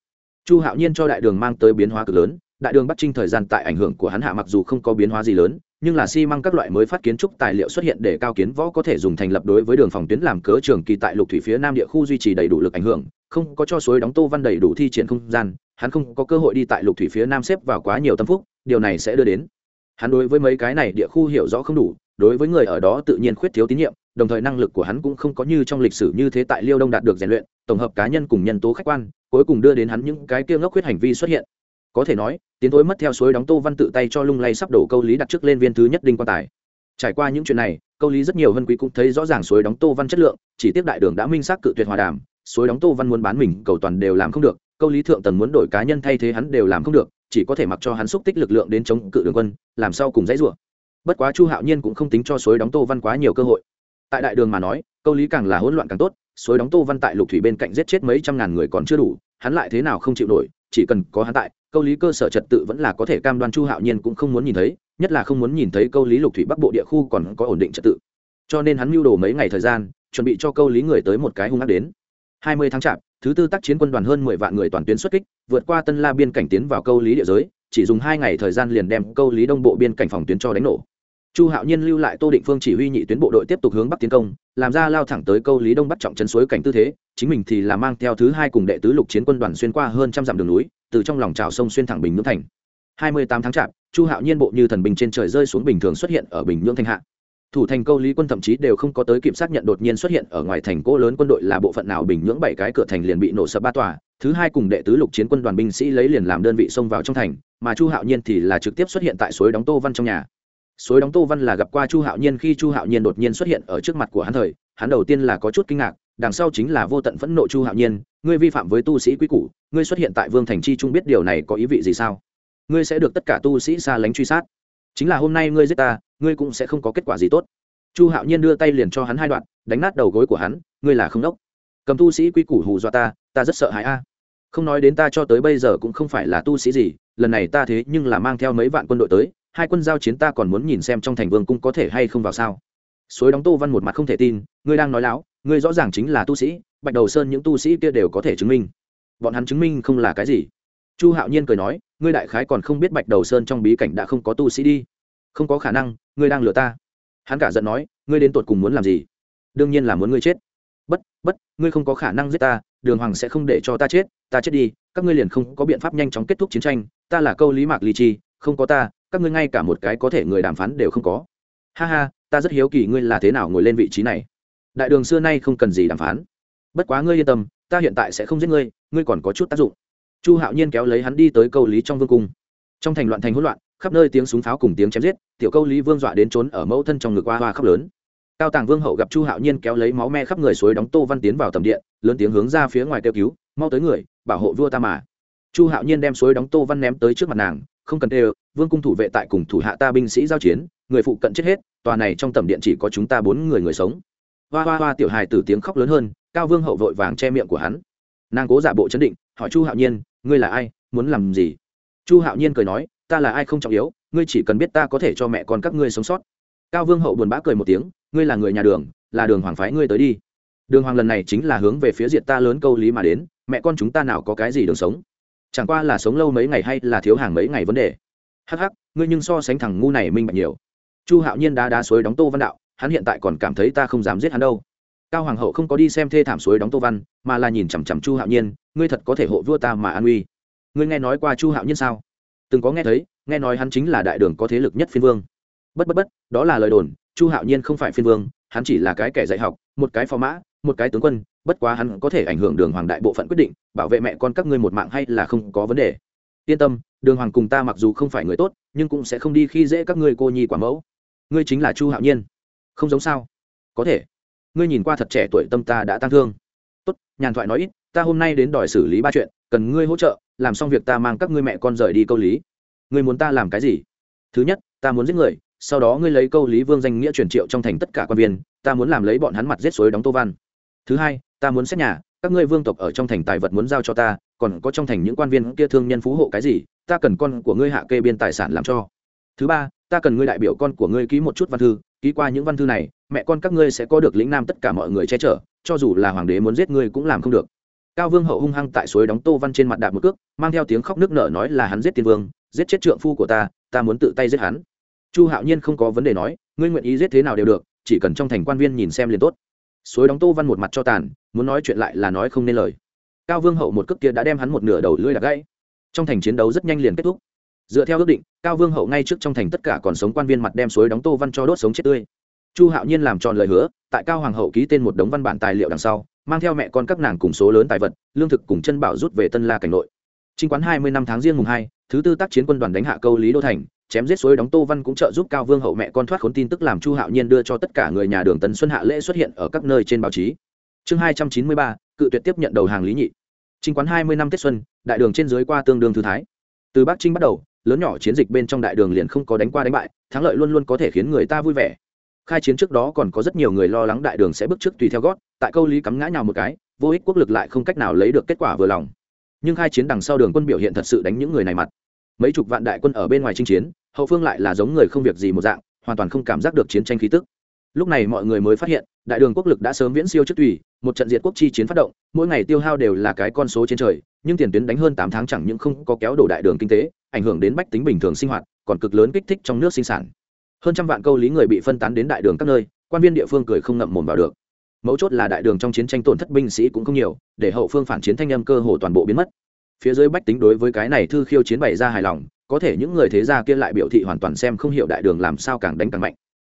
Chu hạo nhiên cho đại đường mang tới biến hóa cực lớn, đại đường bắt trinh thời gian tại ảnh hưởng của hắn hạ mặc dù không có biến hóa gì lớn, nhưng là xi măng các loại mới phát kiến trúc tài liệu xuất hiện để cao kiến võ có thể dùng thành lập đối với đường phòng tuyến làm cớ trường kỳ tại lục thủy phía nam địa khu duy trì đầy đủ lực ảnh hưởng, không có cho suối đóng tô văn đầy đủ thi triển không gian hắn không có cơ hội đi tại lục thủy phía nam xếp vào quá nhiều tâm phúc, điều này sẽ đưa đến. Hắn đối với mấy cái này địa khu hiểu rõ không đủ, đối với người ở đó tự nhiên khuyết thiếu tín nhiệm, đồng thời năng lực của hắn cũng không có như trong lịch sử như thế tại liêu đông đạt được rèn luyện, tổng hợp cá nhân cùng nhân tố khách quan, cuối cùng đưa đến hắn những cái kia ngốc khuyết hành vi xuất hiện. Có thể nói, tiến thối mất theo suối đóng tô văn tự tay cho lung lay sắp đổ câu lý đặt trước lên viên thứ nhất đinh quan tài. Trải qua những chuyện này, câu lý rất nhiều vân quý cũng thấy rõ ràng suối đóng tô văn chất lượng, chỉ tiếp đại đường đã minh xác cự tuyệt hòa đàm, suối đóng tô văn muốn bán mình cầu toàn đều làm không được câu lý thượng tần muốn đổi cá nhân thay thế hắn đều làm không được, chỉ có thể mặc cho hắn xúc tích lực lượng đến chống cự đường quân, làm sao cùng dãy rủa. Bất quá chu hạo nhiên cũng không tính cho suối đóng tô văn quá nhiều cơ hội. Tại đại đường mà nói, câu lý càng là hỗn loạn càng tốt, suối đóng tô văn tại lục thủy bên cạnh giết chết mấy trăm ngàn người còn chưa đủ, hắn lại thế nào không chịu nổi, chỉ cần có hắn tại, câu lý cơ sở trật tự vẫn là có thể cam đoan chu hạo nhiên cũng không muốn nhìn thấy, nhất là không muốn nhìn thấy câu lý lục thủy bắc bộ địa khu còn có ổn định trật tự. Cho nên hắn mưu đồ mấy ngày thời gian, chuẩn bị cho câu lý người tới một cái hung ác đến hai mươi tháng chạp, thứ tư tác chiến quân đoàn hơn mười vạn người toàn tuyến xuất kích, vượt qua tân la biên cảnh tiến vào câu lý địa giới, chỉ dùng hai ngày thời gian liền đem câu lý đông bộ biên cảnh phòng tuyến cho đánh nổ. Chu hạo nhiên lưu lại tô định phương chỉ huy nhị tuyến bộ đội tiếp tục hướng bắc tiến công, làm ra lao thẳng tới câu lý đông bắt trọng chân suối cảnh tư thế, chính mình thì là mang theo thứ hai cùng đệ tứ lục chiến quân đoàn xuyên qua hơn trăm dặm đường núi, từ trong lòng trào sông xuyên thẳng bình nhưỡng thành. Hai mươi tám tháng chạp, chu hạo nhiên bộ như thần bình trên trời rơi xuống bình thường xuất hiện ở bình nhưỡng thành hạ thủ thành câu lý quân thậm chí đều không có tới kịp xác nhận đột nhiên xuất hiện ở ngoài thành cỗ lớn quân đội là bộ phận nào bình nhưỡng bảy cái cửa thành liền bị nổ sập ba tòa, thứ hai cùng đệ tứ lục chiến quân đoàn binh sĩ lấy liền làm đơn vị xông vào trong thành, mà chu hạo nhiên thì là trực tiếp xuất hiện tại suối đóng tô văn trong nhà. Suối đóng tô văn là gặp qua chu hạo nhiên khi chu hạo nhiên đột nhiên xuất hiện ở trước mặt của hắn thời, hắn đầu tiên là có chút kinh ngạc, đằng sau chính là vô tận phẫn nộ chu hạo nhiên, ngươi vi phạm với tu sĩ quý củ, ngươi xuất hiện tại vương thành chi trung biết điều này có ý vị gì sao? Ngươi sẽ được tất cả tu sĩ xa lánh truy sát chính là hôm nay ngươi giết ta, ngươi cũng sẽ không có kết quả gì tốt. Chu hạo nhiên đưa tay liền cho hắn hai đoạn, đánh nát đầu gối của hắn, ngươi là không đốc. Cầm tu sĩ quy củ hù dọa ta ta rất sợ hãi a. Không nói đến ta cho tới bây giờ cũng không phải là tu sĩ gì, lần này ta thế nhưng là mang theo mấy vạn quân đội tới, hai quân giao chiến ta còn muốn nhìn xem trong thành vương cung có thể hay không vào sao. Suối đóng tô văn một mặt không thể tin, ngươi đang nói láo, ngươi rõ ràng chính là tu sĩ, bạch đầu sơn những tu sĩ kia đều có thể chứng minh. Bọn hắn chứng minh không là cái gì chu hạo nhiên cười nói, ngươi đại khái còn không biết bạch đầu sơn trong bí cảnh đã không có tu sĩ đi. Không có khả năng, ngươi đang lừa ta. Hắn cả giận nói, ngươi đến tột cùng muốn làm gì? Đương nhiên là muốn ngươi chết. Bất bất, ngươi không có khả năng giết ta, đường hoàng sẽ không để cho ta chết ta chết đi, các ngươi liền không có biện pháp nhanh chóng kết thúc chiến tranh, ta là câu lý mạc ly chi, không có ta, các ngươi ngay cả một cái có thể người đàm phán đều không có. Ha ha, ta rất hiếu kỳ ngươi là thế nào ngồi lên vị trí này. Đại đường xưa nay không cần gì đàm phán. Bất quá ngươi yên tâm, ta hiện tại sẽ không giết ngươi ngươi còn có chút tác dụng chu hạo nhiên kéo lấy hắn đi tới câu lý trong vương cung. Trong thành loạn thành hỗn loạn, khắp nơi tiếng súng pháo cùng tiếng chém giết, tiểu câu lý vương dọa đến trốn ở mẫu thân trong ngực hoa hoa khóc lớn. Cao tàng vương hậu gặp chu hạo nhiên kéo lấy máu me khắp người suối đóng tô văn tiến vào tầm điện, lớn tiếng hướng ra phía ngoài kêu cứu, mau tới người, bảo hộ vua ta mà. Chu hạo nhiên đem suối đóng tô văn ném tới trước mặt nàng, không cần đều vương cung thủ vệ tại cùng thủ hạ ta binh sĩ giao chiến, người phụ cận chết hết, tòa này trong tầm điện chỉ có chúng ta bốn người người sống. Hoa hoa hoa tiểu hài từ tiếng khóc lớn hơn, cao vương hậu vội vàng che miệng của hắn. Nàng cố giả bộ chấn định, hỏi chu hạo nhiên ngươi là ai, muốn làm gì? Chu hạo nhiên cười nói, ta là ai không trọng yếu, ngươi chỉ cần biết ta có thể cho mẹ con các ngươi sống sót. Cao vương hậu buồn bã cười một tiếng, ngươi là người nhà đường, là đường hoàng phái ngươi tới đi. Đường hoàng lần này chính là hướng về phía diện ta lớn câu lý mà đến, mẹ con chúng ta nào có cái gì đường sống? Chẳng qua là sống lâu mấy ngày hay là thiếu hàng mấy ngày vấn đề? Hắc hắc, ngươi nhưng so sánh thằng ngu này minh bạch nhiều. Chu hạo nhiên đá đá suối đóng tô văn đạo, hắn hiện tại còn cảm thấy ta không dám giết hắn đâu cao hoàng hậu không có đi xem thê thảm suối đóng tô văn, mà là nhìn chằm chằm chu hạo nhiên, ngươi thật có thể hộ vua ta mà an uy. Ngươi nghe nói qua chu hạo nhiên sao? Từng có nghe thấy, nghe nói hắn chính là đại đường có thế lực nhất phiên vương. Bất bất bất, đó là lời đồn, chu hạo nhiên không phải phiên vương, hắn chỉ là cái kẻ dạy học, một cái phò mã, một cái tướng quân, bất quá hắn có thể ảnh hưởng đường hoàng đại bộ phận quyết định, bảo vệ mẹ con các ngươi một mạng hay là không có vấn đề. Yên tâm, đường hoàng cùng ta mặc dù không phải người tốt, nhưng cũng sẽ không đi khi dễ các ngươi cô nhi quả mẫu. Ngươi chính là chu hạo nhiên. Không giống sao? Có thể ngươi nhìn qua thật trẻ tuổi tâm ta đã tăng thương. Tốt, nhàn thoại nói ít, ta hôm nay đến đòi xử lý ba chuyện, cần ngươi hỗ trợ, làm xong việc ta mang các ngươi mẹ con rời đi câu lý. Ngươi muốn ta làm cái gì? Thứ nhất, ta muốn giết người, sau đó ngươi lấy câu lý vương danh nghĩa truyền triệu trong thành tất cả quan viên, ta muốn làm lấy bọn hắn mặt giết suối đóng tô văn. Thứ hai, ta muốn xét nhà, các ngươi vương tộc ở trong thành tài vật muốn giao cho ta, còn có trong thành những quan viên kia thương nhân phú hộ cái gì, ta cần con của ngươi hạ kê biên tài sản làm cho. Thứ ba, ta cần ngươi đại biểu con của ngươi ký một chút văn thư, ký qua những văn thư này mẹ con các ngươi sẽ có được lĩnh nam tất cả mọi người che chở, cho dù là hoàng đế muốn giết ngươi cũng làm không được. Cao vương hậu hung hăng tại suối đóng tô văn trên mặt đạp một cước, mang theo tiếng khóc nước nở nói là hắn giết tiên vương, giết chết trượng phu của ta ta muốn tự tay giết hắn. Chu hạo nhiên không có vấn đề nói, ngươi nguyện ý giết thế nào đều được, chỉ cần trong thành quan viên nhìn xem liền tốt. Suối đóng tô văn một mặt cho tàn, muốn nói chuyện lại là nói không nên lời. Cao vương hậu một cước kia đã đem hắn một nửa đầu lưỡi đặt gãy. Trong thành chiến đấu rất nhanh liền kết thúc. Dựa theo ước định, cao vương hậu ngay trước trong thành tất cả còn sống quan viên mặt đem suối đóng tô văn cho đốt sống chết tươi chu hạo nhiên làm tròn lời hứa, tại cao hoàng hậu ký tên một đống văn bản tài liệu đằng sau, mang theo mẹ con các nàng cùng số lớn tài vật, lương thực cùng chân bảo rút về tân la cảnh nội. Chính quán hai mươi năm tháng riêng mùng hai, thứ tư tác chiến quân đoàn đánh hạ câu lý đô thành, chém giết suối đóng tô văn cũng trợ giúp cao vương hậu mẹ con thoát khốn tin tức làm chu hạo nhiên đưa cho tất cả người nhà đường tần xuân hạ lễ xuất hiện ở các nơi trên báo chí. Chương hai trăm chín mươi ba, cự tuyệt tiếp nhận đầu hàng lý nhị. Chính quán hai mươi năm tết xuân, đại đường trên dưới qua tương đương thư thái. Từ bắc trinh bắt đầu, lớn nhỏ chiến dịch bên trong đại đường liền không có đánh qua đánh bại, thắng lợi luôn luôn có thể khiến người ta vui vẻ khai chiến trước đó còn có rất nhiều người lo lắng đại đường sẽ bước trước tùy theo gót, tại câu lý cắm ngã nhào một cái, vô ích quốc lực lại không cách nào lấy được kết quả vừa lòng. Nhưng khai chiến đằng sau đường quân biểu hiện thật sự đánh những người này mặt. Mấy chục vạn đại quân ở bên ngoài chinh chiến, hậu phương lại là giống người không việc gì một dạng, hoàn toàn không cảm giác được chiến tranh khí tức. Lúc này mọi người mới phát hiện, đại đường quốc lực đã sớm viễn siêu trước tùy, một trận diệt quốc chi chiến phát động, mỗi ngày tiêu hao đều là cái con số trên trời, nhưng tiền tuyến đánh hơn tám tháng chẳng những không có kéo đổ đại đường kinh tế, ảnh hưởng đến bách tính bình thường sinh hoạt, còn cực lớn kích thích trong nước sinh sản hơn trăm vạn câu lý người bị phân tán đến đại đường các nơi, quan viên địa phương cười không ngậm mồm vào được. Mấu chốt là đại đường trong chiến tranh tổn thất binh sĩ cũng không nhiều, để hậu phương phản chiến thanh âm cơ hồ toàn bộ biến mất. Phía dưới bách tính đối với cái này thư khiêu chiến bày ra hài lòng, có thể những người thế gia kia lại biểu thị hoàn toàn xem không hiểu đại đường làm sao càng đánh càng mạnh.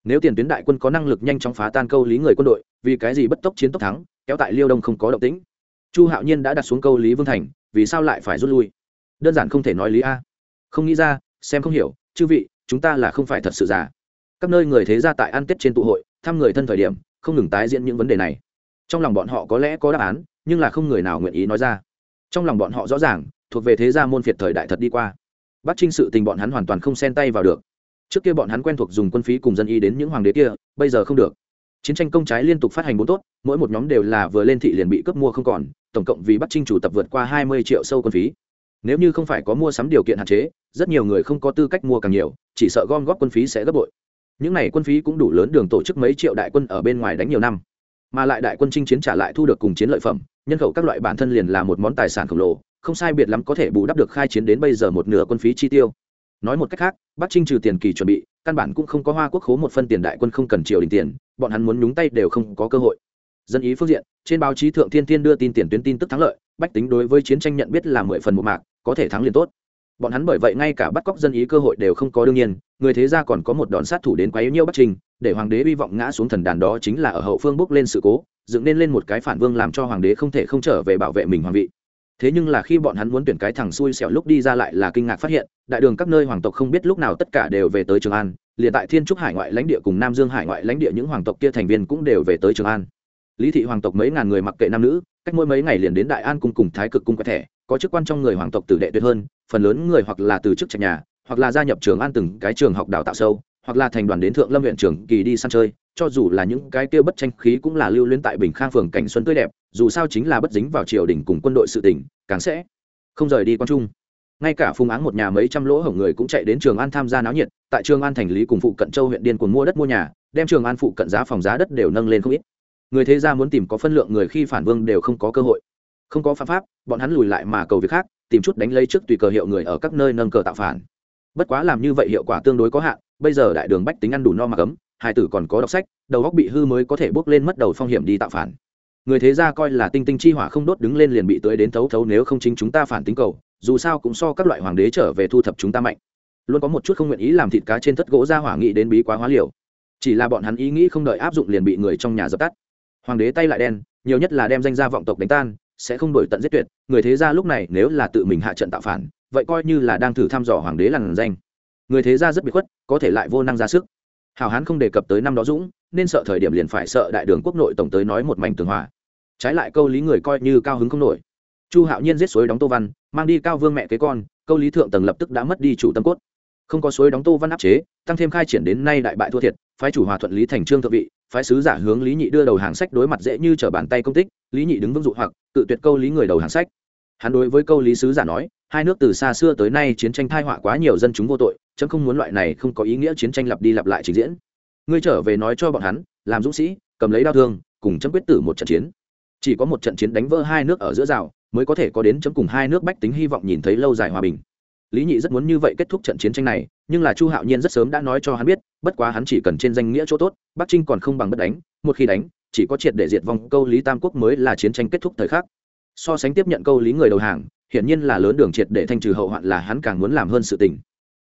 Nếu tiền tuyến đại quân có năng lực nhanh chóng phá tan câu lý người quân đội, vì cái gì bất tốc chiến tốc thắng, kéo tại liêu đông không có động tĩnh? Chu hạo nhiên đã đặt xuống câu lý vương thành, vì sao lại phải rút lui? Đơn giản không thể nói lý a. Không nghĩ ra, xem không hiểu, chư vị, chúng ta là không phải thật sự giả các nơi người thế gia tại ăn tết trên tụ hội, thăm người thân thời điểm, không ngừng tái diễn những vấn đề này. Trong lòng bọn họ có lẽ có đáp án, nhưng là không người nào nguyện ý nói ra. Trong lòng bọn họ rõ ràng, thuộc về thế gia môn phiệt thời đại thật đi qua. Bắt trinh sự tình bọn hắn hoàn toàn không xen tay vào được. Trước kia bọn hắn quen thuộc dùng quân phí cùng dân y đến những hoàng đế kia, bây giờ không được. Chiến tranh công trái liên tục phát hành bốn tốt, mỗi một nhóm đều là vừa lên thị liền bị cướp mua không còn, tổng cộng vì bắt trinh chủ tập vượt qua hai mươi triệu sâu quân phí. Nếu như không phải có mua sắm điều kiện hạn chế, rất nhiều người không có tư cách mua càng nhiều, chỉ sợ gom góp quân phí sẽ gấp bội những n à y quân phí cũng đủ lớn đường tổ chức mấy triệu đại quân ở bên ngoài đánh nhiều năm. Mà lại đại quân chinh chiến trả lại thu được cùng chiến lợi phẩm, nhân khẩu các loại bản thân liền là một món tài sản khổng lồ, không sai biệt lắm có thể bù đắp được khai chiến đến bây giờ một nửa quân phí chi tiêu. Nói một cách khác, bắc trinh trừ tiền kỳ chuẩn bị, căn bản cũng không có hoa quốc khố một phân tiền đại quân không cần triều đình tiền, bọn hắn muốn nhúng tay đều không có cơ hội. Dân ý phương diện, trên báo chí thượng thiên Thiên đưa tin tiền tuyến tin tức thắng lợi, bách tính đối với chiến tranh nhận biết là mười phần một mạc, có thể thắng liền tốt bọn hắn bởi vậy ngay cả bắt cóc dân ý cơ hội đều không có đương nhiên, người thế gia còn có một đòn sát thủ đến quấy nhiêu bắc trình, để hoàng đế hy vọng ngã xuống thần đàn đó chính là ở hậu phương bước lên sự cố, dựng nên lên một cái phản vương làm cho hoàng đế không thể không trở về bảo vệ mình hoàng vị. Thế nhưng là khi bọn hắn muốn tuyển cái thằng xui xẻo lúc đi ra lại là kinh ngạc phát hiện, đại đường các nơi hoàng tộc không biết lúc nào tất cả đều về tới trường an, liền tại thiên trúc hải ngoại lãnh địa cùng nam dương hải ngoại lãnh địa những hoàng tộc kia thành viên cũng đều về tới trường an. Lý thị hoàng tộc mấy ngàn người mặc kệ nam nữ, cách mỗi mấy ngày liền đến đại an cung cùng thái cực cung quẹt thẻ có chức quan trong người hoàng tộc tử đệ tuyệt hơn, phần lớn người hoặc là từ chức trạch nhà, hoặc là gia nhập trường an từng cái trường học đào tạo sâu, hoặc là thành đoàn đến thượng lâm huyện trường kỳ đi săn chơi, cho dù là những cái kia bất tranh khí cũng là lưu luyến tại bình khang phường cảnh xuân tươi đẹp, dù sao chính là bất dính vào triều đình cùng quân đội sự tỉnh càng sẽ không rời đi quan trung. Ngay cả phung áng một nhà mấy trăm lỗ hổng người cũng chạy đến trường an tham gia náo nhiệt, tại trường an thành lý cùng phụ cận châu huyện điên cuồng mua đất mua nhà, đem trường an phụ cận giá phòng giá đất đều nâng lên không ít. Người thế gia muốn tìm có phân lượng người khi phản vương đều không có cơ hội không có pháp pháp, bọn hắn lùi lại mà cầu việc khác, tìm chút đánh lấy trước tùy cờ hiệu người ở các nơi nâng cờ tạo phản. Bất quá làm như vậy hiệu quả tương đối có hạn, bây giờ đại đường bách tính ăn đủ no mà cấm, hai tử còn có đọc sách, đầu góc bị hư mới có thể bước lên mất đầu phong hiểm đi tạo phản. Người thế gia coi là tinh tinh chi hỏa không đốt đứng lên liền bị tưới đến thấu thấu nếu không chính chúng ta phản tính cầu, dù sao cũng so các loại hoàng đế trở về thu thập chúng ta mạnh. Luôn có một chút không nguyện ý làm thịt cá trên thất gỗ ra hỏa nghị đến bí quá hóa liều. Chỉ là bọn hắn ý nghĩ không đợi áp dụng liền bị người trong nhà dập tắt. Hoàng đế tay lại đen, nhiều nhất là đem danh gia vọng tộc đánh tan sẽ không đổi tận giết tuyệt, người thế gia lúc này nếu là tự mình hạ trận tạo phản, vậy coi như là đang thử thăm dò hoàng đế làn danh. Người thế gia rất bị khuất, có thể lại vô năng ra sức. Hào hán không đề cập tới năm đó dũng, nên sợ thời điểm liền phải sợ đại đường quốc nội tổng tới nói một mảnh tường hòa. Trái lại câu lý người coi như cao hứng không nổi. Chu hạo nhiên giết suối đóng tô văn, mang đi cao vương mẹ kế con, câu lý thượng tầng lập tức đã mất đi chủ tâm cốt. Không có suối đóng tô văn áp chế, tăng thêm khai triển đến nay đại bại thua thiệt, phái chủ hòa thuận lý thành trương thượng vị phái sứ giả hướng lý nhị đưa đầu hàng sách đối mặt dễ như t r ở bàn tay công tích, lý nhị đứng vững dụ hoặc, tự tuyệt câu lý người đầu hàng sách. Hắn đối với câu lý sứ giả nói, hai nước từ xa xưa tới nay chiến tranh thai họa quá nhiều dân chúng vô tội, chấm không muốn loại này không có ý nghĩa chiến tranh lặp đi lặp lại trình diễn. Ngươi trở về nói cho bọn hắn, làm dũng sĩ, cầm lấy đao thương, cùng chấm quyết tử một trận chiến. Chỉ có một trận chiến đánh vỡ hai nước ở giữa rào, mới có thể có đến chấm cùng hai nước bách tính hy vọng nhìn thấy lâu dài hòa bình lý nhị rất muốn như vậy kết thúc trận chiến tranh này, nhưng là chu hạo nhiên rất sớm đã nói cho hắn biết, bất quá hắn chỉ cần trên danh nghĩa chỗ tốt, bắc trinh còn không bằng bất đánh, một khi đánh, chỉ có triệt để diệt vong, câu lý tam quốc mới là chiến tranh kết thúc thời khắc. So sánh tiếp nhận câu lý người đầu hàng, hiển nhiên là lớn đường triệt để thanh trừ hậu hoạn là hắn càng muốn làm hơn sự tình.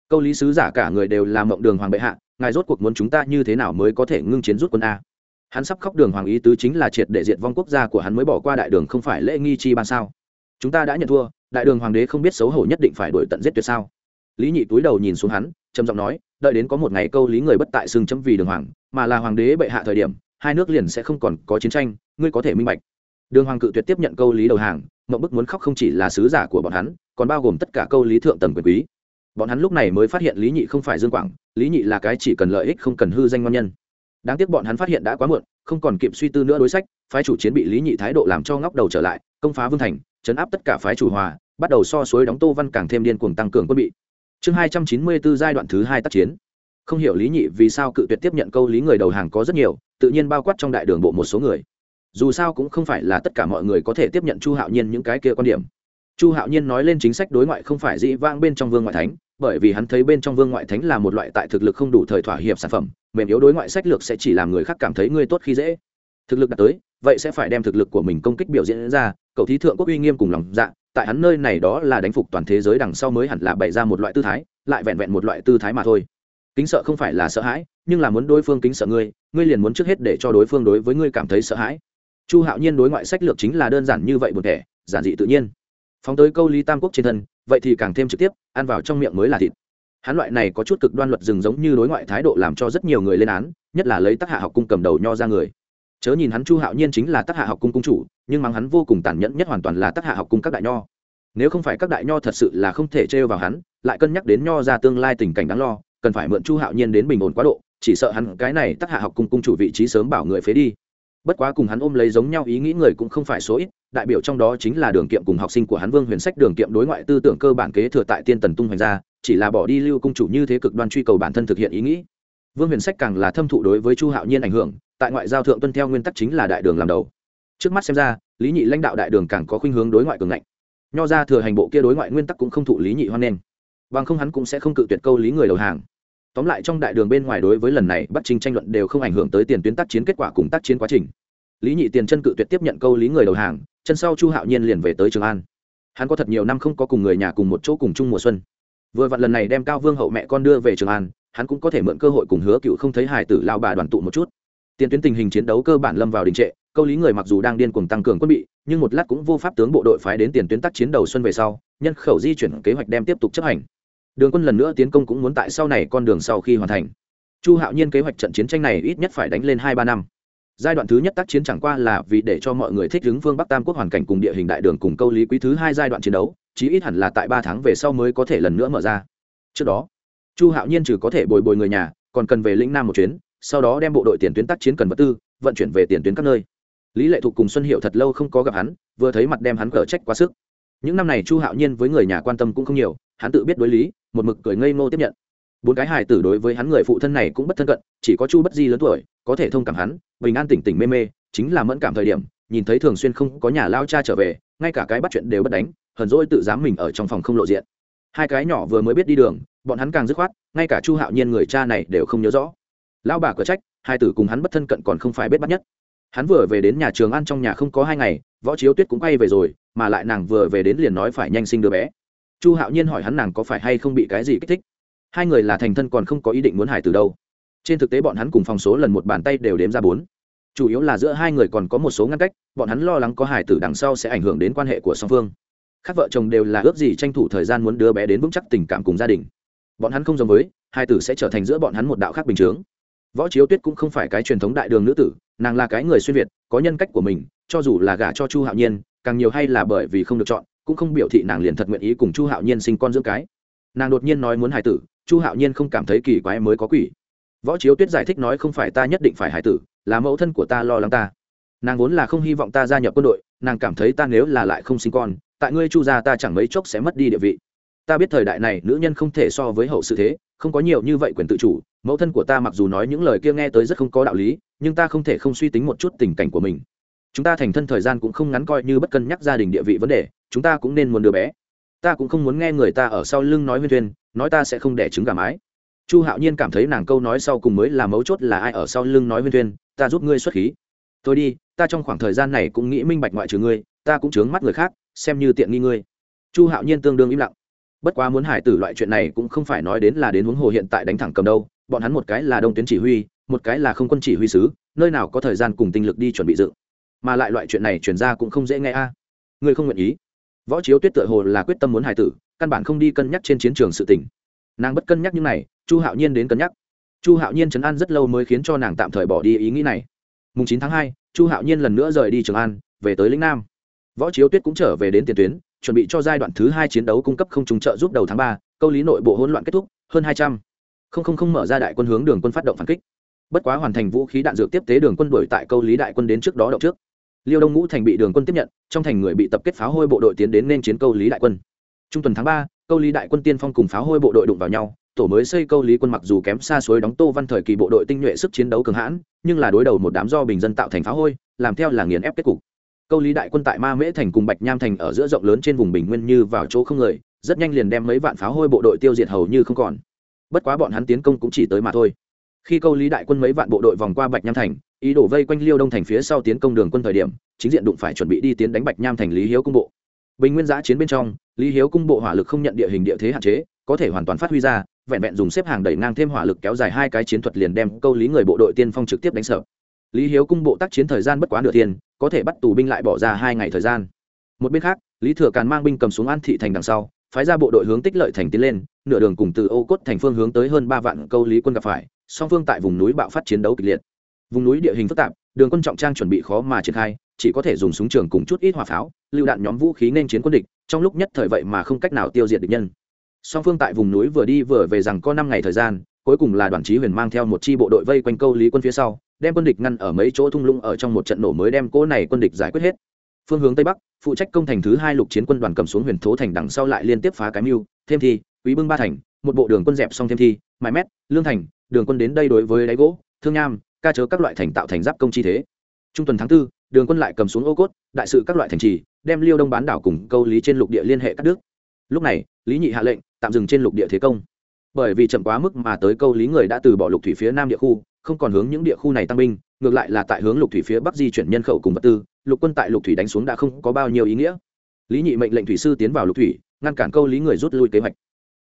Câu lý sứ giả cả người đều làm mộng đường hoàng bệ hạ, ngài rốt cuộc muốn chúng ta như thế nào mới có thể ngưng chiến rút quân a? Hắn sắp khóc đường hoàng ý tứ chính là triệt để diệt vong quốc gia của hắn mới bỏ qua đại đường không phải lễ nghi chi ban sao? Chúng ta đã nhận thua, đại đường hoàng đế không biết xấu hổ nhất định phải đổi tận giết tuyệt sao? Lý nhị túi đầu nhìn xuống hắn, trầm giọng nói, đợi đến có một ngày câu lý người bất tại xưng chấm vì đường hoàng, mà là hoàng đế bệ hạ thời điểm, hai nước liền sẽ không còn có chiến tranh, ngươi có thể minh bạch. Đường hoàng cự tuyệt tiếp nhận câu lý đầu hàng mậu bức muốn khóc không chỉ là sứ giả của bọn hắn, còn bao gồm tất cả câu lý thượng tầng quyền quý. Bọn hắn lúc này mới phát hiện lý nhị không phải dương quảng, lý nhị là cái chỉ cần lợi ích không cần hư danh ngon nhân. Đáng tiếc bọn hắn phát hiện đã quá muộn, không còn kịp suy tư nữa đối sách, phái chủ chiến bị lý nhị thái độ làm cho ngóc đầu trở lại, công phá vương thành chấn áp tất cả phái chủ hòa, bắt đầu so suối đóng tô văn càng thêm điên cuồng tăng cường quân bị. Chương hai trăm chín mươi bốn giai đoạn thứ hai tác chiến. Không hiểu lý nhị vì sao cự tuyệt tiếp nhận câu lý người đầu hàng có rất nhiều, tự nhiên bao quát trong đại đường bộ một số người. Dù sao cũng không phải là tất cả mọi người có thể tiếp nhận chu hạo nhiên những cái kia quan điểm. Chu hạo nhiên nói lên chính sách đối ngoại không phải dĩ vang bên trong vương ngoại thánh, bởi vì hắn thấy bên trong vương ngoại thánh là một loại tại thực lực không đủ thời thỏa hiệp sản phẩm, mềm yếu đối ngoại sách lược sẽ chỉ làm người khác cảm thấy ngươi tốt khi dễ. Thực lực đạt tới, vậy sẽ phải đem thực lực của mình công kích biểu diễn ra cậu thí thượng quốc uy nghiêm cùng lòng dạ tại hắn nơi này đó là đánh phục toàn thế giới đằng sau mới hẳn là bày ra một loại tư thái, lại vẹn vẹn một loại tư thái mà thôi. Kính sợ không phải là sợ hãi, nhưng là muốn đối phương kính sợ ngươi ngươi liền muốn trước hết để cho đối phương đối với ngươi cảm thấy sợ hãi. Chu hạo nhiên đối ngoại sách lược chính là đơn giản như vậy một thể giản dị tự nhiên. Phóng tới câu lý tam quốc trên thân, vậy thì càng thêm trực tiếp, ăn vào trong miệng mới là thịt. Hắn loại này có chút cực đoan luật rừng giống như đối ngoại thái độ làm cho rất nhiều người lên án, nhất là lấy tác hạ học cung cầm đầu nho ra người chớ nhìn hắn chu hạo nhiên chính là tác hạ học cung cung chủ, nhưng mắng hắn vô cùng tàn nhẫn nhất hoàn toàn là tác hạ học cung các đại nho. Nếu không phải các đại nho thật sự là không thể trêu vào hắn, lại cân nhắc đến nho ra tương lai tình cảnh đáng lo, cần phải mượn chu hạo nhiên đến bình ổn quá độ, chỉ sợ hắn cái này tác hạ học cung cung chủ vị trí sớm bảo người phế đi. Bất quá cùng hắn ôm lấy giống nhau ý nghĩ người cũng không phải số ít, đại biểu trong đó chính là đường kiệm cùng học sinh của hắn vương huyền sách đường kiệm đối ngoại tư tưởng cơ bản kế thừa tại tiên tần tung hoành ra, chỉ là bỏ đi lưu cung chủ như thế cực đoan truy cầu bản thân thực hiện ý nghĩ. Vương huyền sách càng là thâm thụ đối với chu hạo nhiên ảnh hưởng tại ngoại giao thượng tuân theo nguyên tắc chính là đại đường làm đầu. Trước mắt xem ra, lý nhị lãnh đạo đại đường càng có khuynh hướng đối ngoại cường ngạnh. Nho ra thừa hành bộ kia đối ngoại nguyên tắc cũng không thụ lý nhị hoan nghênh bằng không hắn cũng sẽ không cự tuyệt câu lý người đầu hàng. Tóm lại trong đại đường bên ngoài đối với lần này bắt trình tranh luận đều không ảnh hưởng tới tiền tuyến tác chiến kết quả cùng tác chiến quá trình. Lý nhị tiền chân cự tuyệt tiếp nhận câu lý người đầu hàng, chân sau chu hạo nhiên liền về tới trường an. Hắn có thật nhiều năm không có cùng người nhà cùng một chỗ cùng chung mùa xuân. Vừa vặn lần này đem cao vương hậu mẹ con đưa về trường an, hắn cũng có thể mượn cơ hội cùng hứa cựu không thấy hài tử lao bà đoàn tụ một chút tiền tuyến tình hình chiến đấu cơ bản lâm vào đình trệ, câu lý người mặc dù đang điên cuồng tăng cường quân bị, nhưng một lát cũng vô pháp tướng bộ đội phái đến tiền tuyến tác chiến đầu xuân về sau, nhân khẩu di chuyển kế hoạch đem tiếp tục chấp hành. Đường quân lần nữa tiến công cũng muốn tại sau này con đường sau khi hoàn thành. Chu hạo nhiên kế hoạch trận chiến tranh này ít nhất phải đánh lên hai ba năm. Giai đoạn thứ nhất tác chiến chẳng qua là vì để cho mọi người thích ứng phương bắc tam quốc hoàn cảnh cùng địa hình đại đường cùng câu lý quý thứ hai giai đoạn chiến đấu, chí ít hẳn là tại ba tháng về sau mới có thể lần nữa mở ra. Trước đó, chu hạo nhiên trừ có thể bồi bồi người nhà, còn cần về lĩnh nam một chuyến sau đó đem bộ đội tiền tuyến tác chiến cần vật tư, vận chuyển về tiền tuyến các nơi. Lý lệ thục cùng xuân hiệu thật lâu không có gặp hắn, vừa thấy mặt đem hắn cở trách quá sức. Những năm này chu hạo nhiên với người nhà quan tâm cũng không nhiều, hắn tự biết đối lý, một mực cười ngây ngô tiếp nhận. Bốn cái hài tử đối với hắn người phụ thân này cũng bất thân cận, chỉ có chu bất di lớn tuổi, có thể thông cảm hắn, bình an tỉnh tỉnh mê mê, chính là mẫn cảm thời điểm, nhìn thấy thường xuyên không có nhà lao cha trở về, ngay cả cái bắt chuyện đều bất đánh, hờn dỗi tự dám mình ở trong phòng không lộ diện. Hai cái nhỏ vừa mới biết đi đường, bọn hắn càng dứt khoát, ngay cả chu hạo nhiên người cha này đều không nhớ rõ lão bà cửa trách, hai tử cùng hắn bất thân cận còn không phải biết bắt nhất. Hắn vừa về đến nhà trường ăn trong nhà không có hai ngày, võ chiếu tuyết cũng quay về rồi, mà lại nàng vừa về đến liền nói phải nhanh sinh đứa bé. Chu hạo nhiên hỏi hắn nàng có phải hay không bị cái gì kích thích. Hai người là thành thân còn không có ý định muốn hải từ đâu. Trên thực tế bọn hắn cùng phòng số lần một bàn tay đều đếm ra bốn. Chủ yếu là giữa hai người còn có một số ngăn cách, bọn hắn lo lắng có hải tử đằng sau sẽ ảnh hưởng đến quan hệ của song phương. Các vợ chồng đều là ước gì tranh thủ thời gian muốn đưa bé đến vững chắc tình cảm cùng gia đình. Bọn hắn không giống với, hai tử sẽ trở thành giữa bọn hắn một đạo khác bình chướng võ chiếu tuyết cũng không phải cái truyền thống đại đường nữ tử, nàng là cái người xuyên việt, có nhân cách của mình, cho dù là gả cho chu hạo nhiên, càng nhiều hay là bởi vì không được chọn, cũng không biểu thị nàng liền thật nguyện ý cùng chu hạo nhiên sinh con dưỡng cái. Nàng đột nhiên nói muốn hải tử, chu hạo nhiên không cảm thấy kỳ quái mới có quỷ. Võ chiếu tuyết giải thích nói không phải ta nhất định phải hải tử, là mẫu thân của ta lo lắng ta. Nàng vốn là không hy vọng ta gia nhập quân đội, nàng cảm thấy ta nếu là lại không sinh con, tại ngươi chu gia ta chẳng mấy chốc sẽ mất đi địa vị ta biết thời đại này nữ nhân không thể so với hậu sự thế, không có nhiều như vậy quyền tự chủ, mẫu thân của ta mặc dù nói những lời kia nghe tới rất không có đạo lý, nhưng ta không thể không suy tính một chút tình cảnh của mình. Chúng ta thành thân thời gian cũng không ngắn coi như bất cân nhắc gia đình địa vị vấn đề, chúng ta cũng nên muốn đứa bé. Ta cũng không muốn nghe người ta ở sau lưng nói huyên thuyên, nói ta sẽ không đẻ trứng gà mái. Chu hạo nhiên cảm thấy nàng câu nói sau cùng mới là mấu chốt là ai ở sau lưng nói huyên thuyên, ta giúp ngươi xuất khí. Tôi đi, ta trong khoảng thời gian này cũng nghĩ minh bạch ngoại trừ ngươi, ta cũng chướng mắt người khác, xem như tiện nghi ngươi. Chu hạo nhiên tương đương im lặng bất quá muốn hải tử loại chuyện này cũng không phải nói đến là đến huống hồ hiện tại đánh thẳng cầm đâu, bọn hắn một cái là đông tuyến chỉ huy, một cái là không quân chỉ huy sứ, nơi nào có thời gian cùng tinh lực đi chuẩn bị dự mà lại loại chuyện này chuyển ra cũng không dễ nghe a. À. ngươi không nguyện ý. Võ chiếu tuyết tựa hồ là quyết tâm muốn hải tử, căn bản không đi cân nhắc trên chiến trường sự tình. Nàng bất cân nhắc như này, chu hạo nhiên đến cân nhắc. Chu hạo nhiên trấn an rất lâu mới khiến cho nàng tạm thời bỏ đi ý nghĩ này. Mùng chín tháng hai, chu hạo nhiên lần nữa rời đi trường an, về tới lĩnh nam. Võ chiếu tuyết cũng trở về đến tiền tuyến chuẩn bị cho giai đoạn thứ hai chiến đấu cung cấp không trùng trợ giúp đầu tháng ba, câu lý nội bộ hỗn loạn kết thúc, hơn hai trăm. Không không không mở ra đại quân hướng đường quân phát động phản kích. Bất quá hoàn thành vũ khí đạn dược tiếp tế đường quân đuổi tại câu lý đại quân đến trước đó động trước. Liêu đông ngũ thành bị đường quân tiếp nhận, trong thành người bị tập kết pháo hôi bộ đội tiến đến nên chiến câu lý đại quân. Trung tuần tháng ba, câu lý đại quân tiên phong cùng pháo hôi bộ đội đụng vào nhau, tổ mới xây câu lý quân mặc dù kém xa suối đóng tô văn thời kỳ bộ đội tinh nhuệ sức chiến đấu cường hãn, nhưng là đối đầu một đám do bình dân tạo thành pháo hôi, làm theo là nghiền ép kết cục câu lý đại quân tại ma mễ thành cùng bạch nham thành ở giữa rộng lớn trên vùng bình nguyên như vào chỗ không người, rất nhanh liền đem mấy vạn pháo hôi bộ đội tiêu diệt hầu như không còn bất quá bọn hắn tiến công cũng chỉ tới mà thôi khi câu lý đại quân mấy vạn bộ đội vòng qua bạch nham thành, ý đổ vây quanh liêu đông thành phía sau tiến công đường quân thời điểm, chính diện đụng phải chuẩn bị đi tiến đánh bạch nham thành lý hiếu cung bộ bình nguyên giã chiến bên trong, lý hiếu cung bộ hỏa lực không nhận địa hình địa thế hạn chế, có thể hoàn toàn phát huy ra, vẹn vẹn dùng xếp hàng đẩy ngang thêm hỏa lực kéo dài hai cái chiến thuật liền đem câu lý người bộ đội tiên phong trực tiếp đánh sở. lý hiếu cung bộ tác chiến thời gian bất quá nửa thiên có thể bắt tù binh lại bỏ ra hai ngày thời gian. Một bên khác lý thừa càn mang binh cầm xuống an thị thành đằng sau phái ra bộ đội hướng tích lợi thành tiến lên nửa đường cùng từ ô cốt thành phương hướng tới hơn ba vạn câu lý quân gặp phải song phương tại vùng núi bạo phát chiến đấu kịch liệt. Vùng núi địa hình phức tạp đường quân trọng trang chuẩn bị khó mà triển khai chỉ có thể dùng súng trường cùng chút ít hỏa pháo lựu đạn nhóm vũ khí nên chiến quân địch trong lúc nhất thời vậy mà không cách nào tiêu diệt địch nhân. Song phương tại vùng núi vừa đi vừa về rằng có năm ngày thời gian cuối cùng là đoàn chí huyền mang theo một chi bộ đội vây quanh câu lý quân phía sau đem quân địch ngăn ở mấy chỗ thung lũng ở trong một trận nổ mới đem cỗ này quân địch giải quyết hết. Phương hướng tây bắc, phụ trách công thành thứ hai lục chiến quân đoàn cầm xuống huyền thố thành đằng sau lại liên tiếp phá cái mưu, thêm thi, quý bưng ba thành, một bộ đường quân dẹp xong thêm thi mãi mét, lương thành, đường quân đến đây đối với đáy gỗ, thương nham, ca chớ các loại thành tạo thành giáp công chi thế. Trung tuần tháng tư, đường quân lại cầm xuống ô cốt, đại sự các loại thành trì, đem liêu đông bán đảo cùng câu lý trên lục địa liên hệ các nước. Lúc này, lý nhị hạ lệnh, tạm dừng trên lục địa thế công. Bởi vì chậm quá mức mà tới câu lý người đã từ bỏ lục thủy phía nam địa khu không còn hướng những địa khu này tăng binh, ngược lại là tại hướng lục thủy phía bắc di chuyển nhân khẩu cùng vật tư, lục quân tại lục thủy đánh xuống đã không có bao nhiêu ý nghĩa. Lý nhị mệnh lệnh thủy sư tiến vào lục thủy, ngăn cản câu lý người rút lui kế hoạch.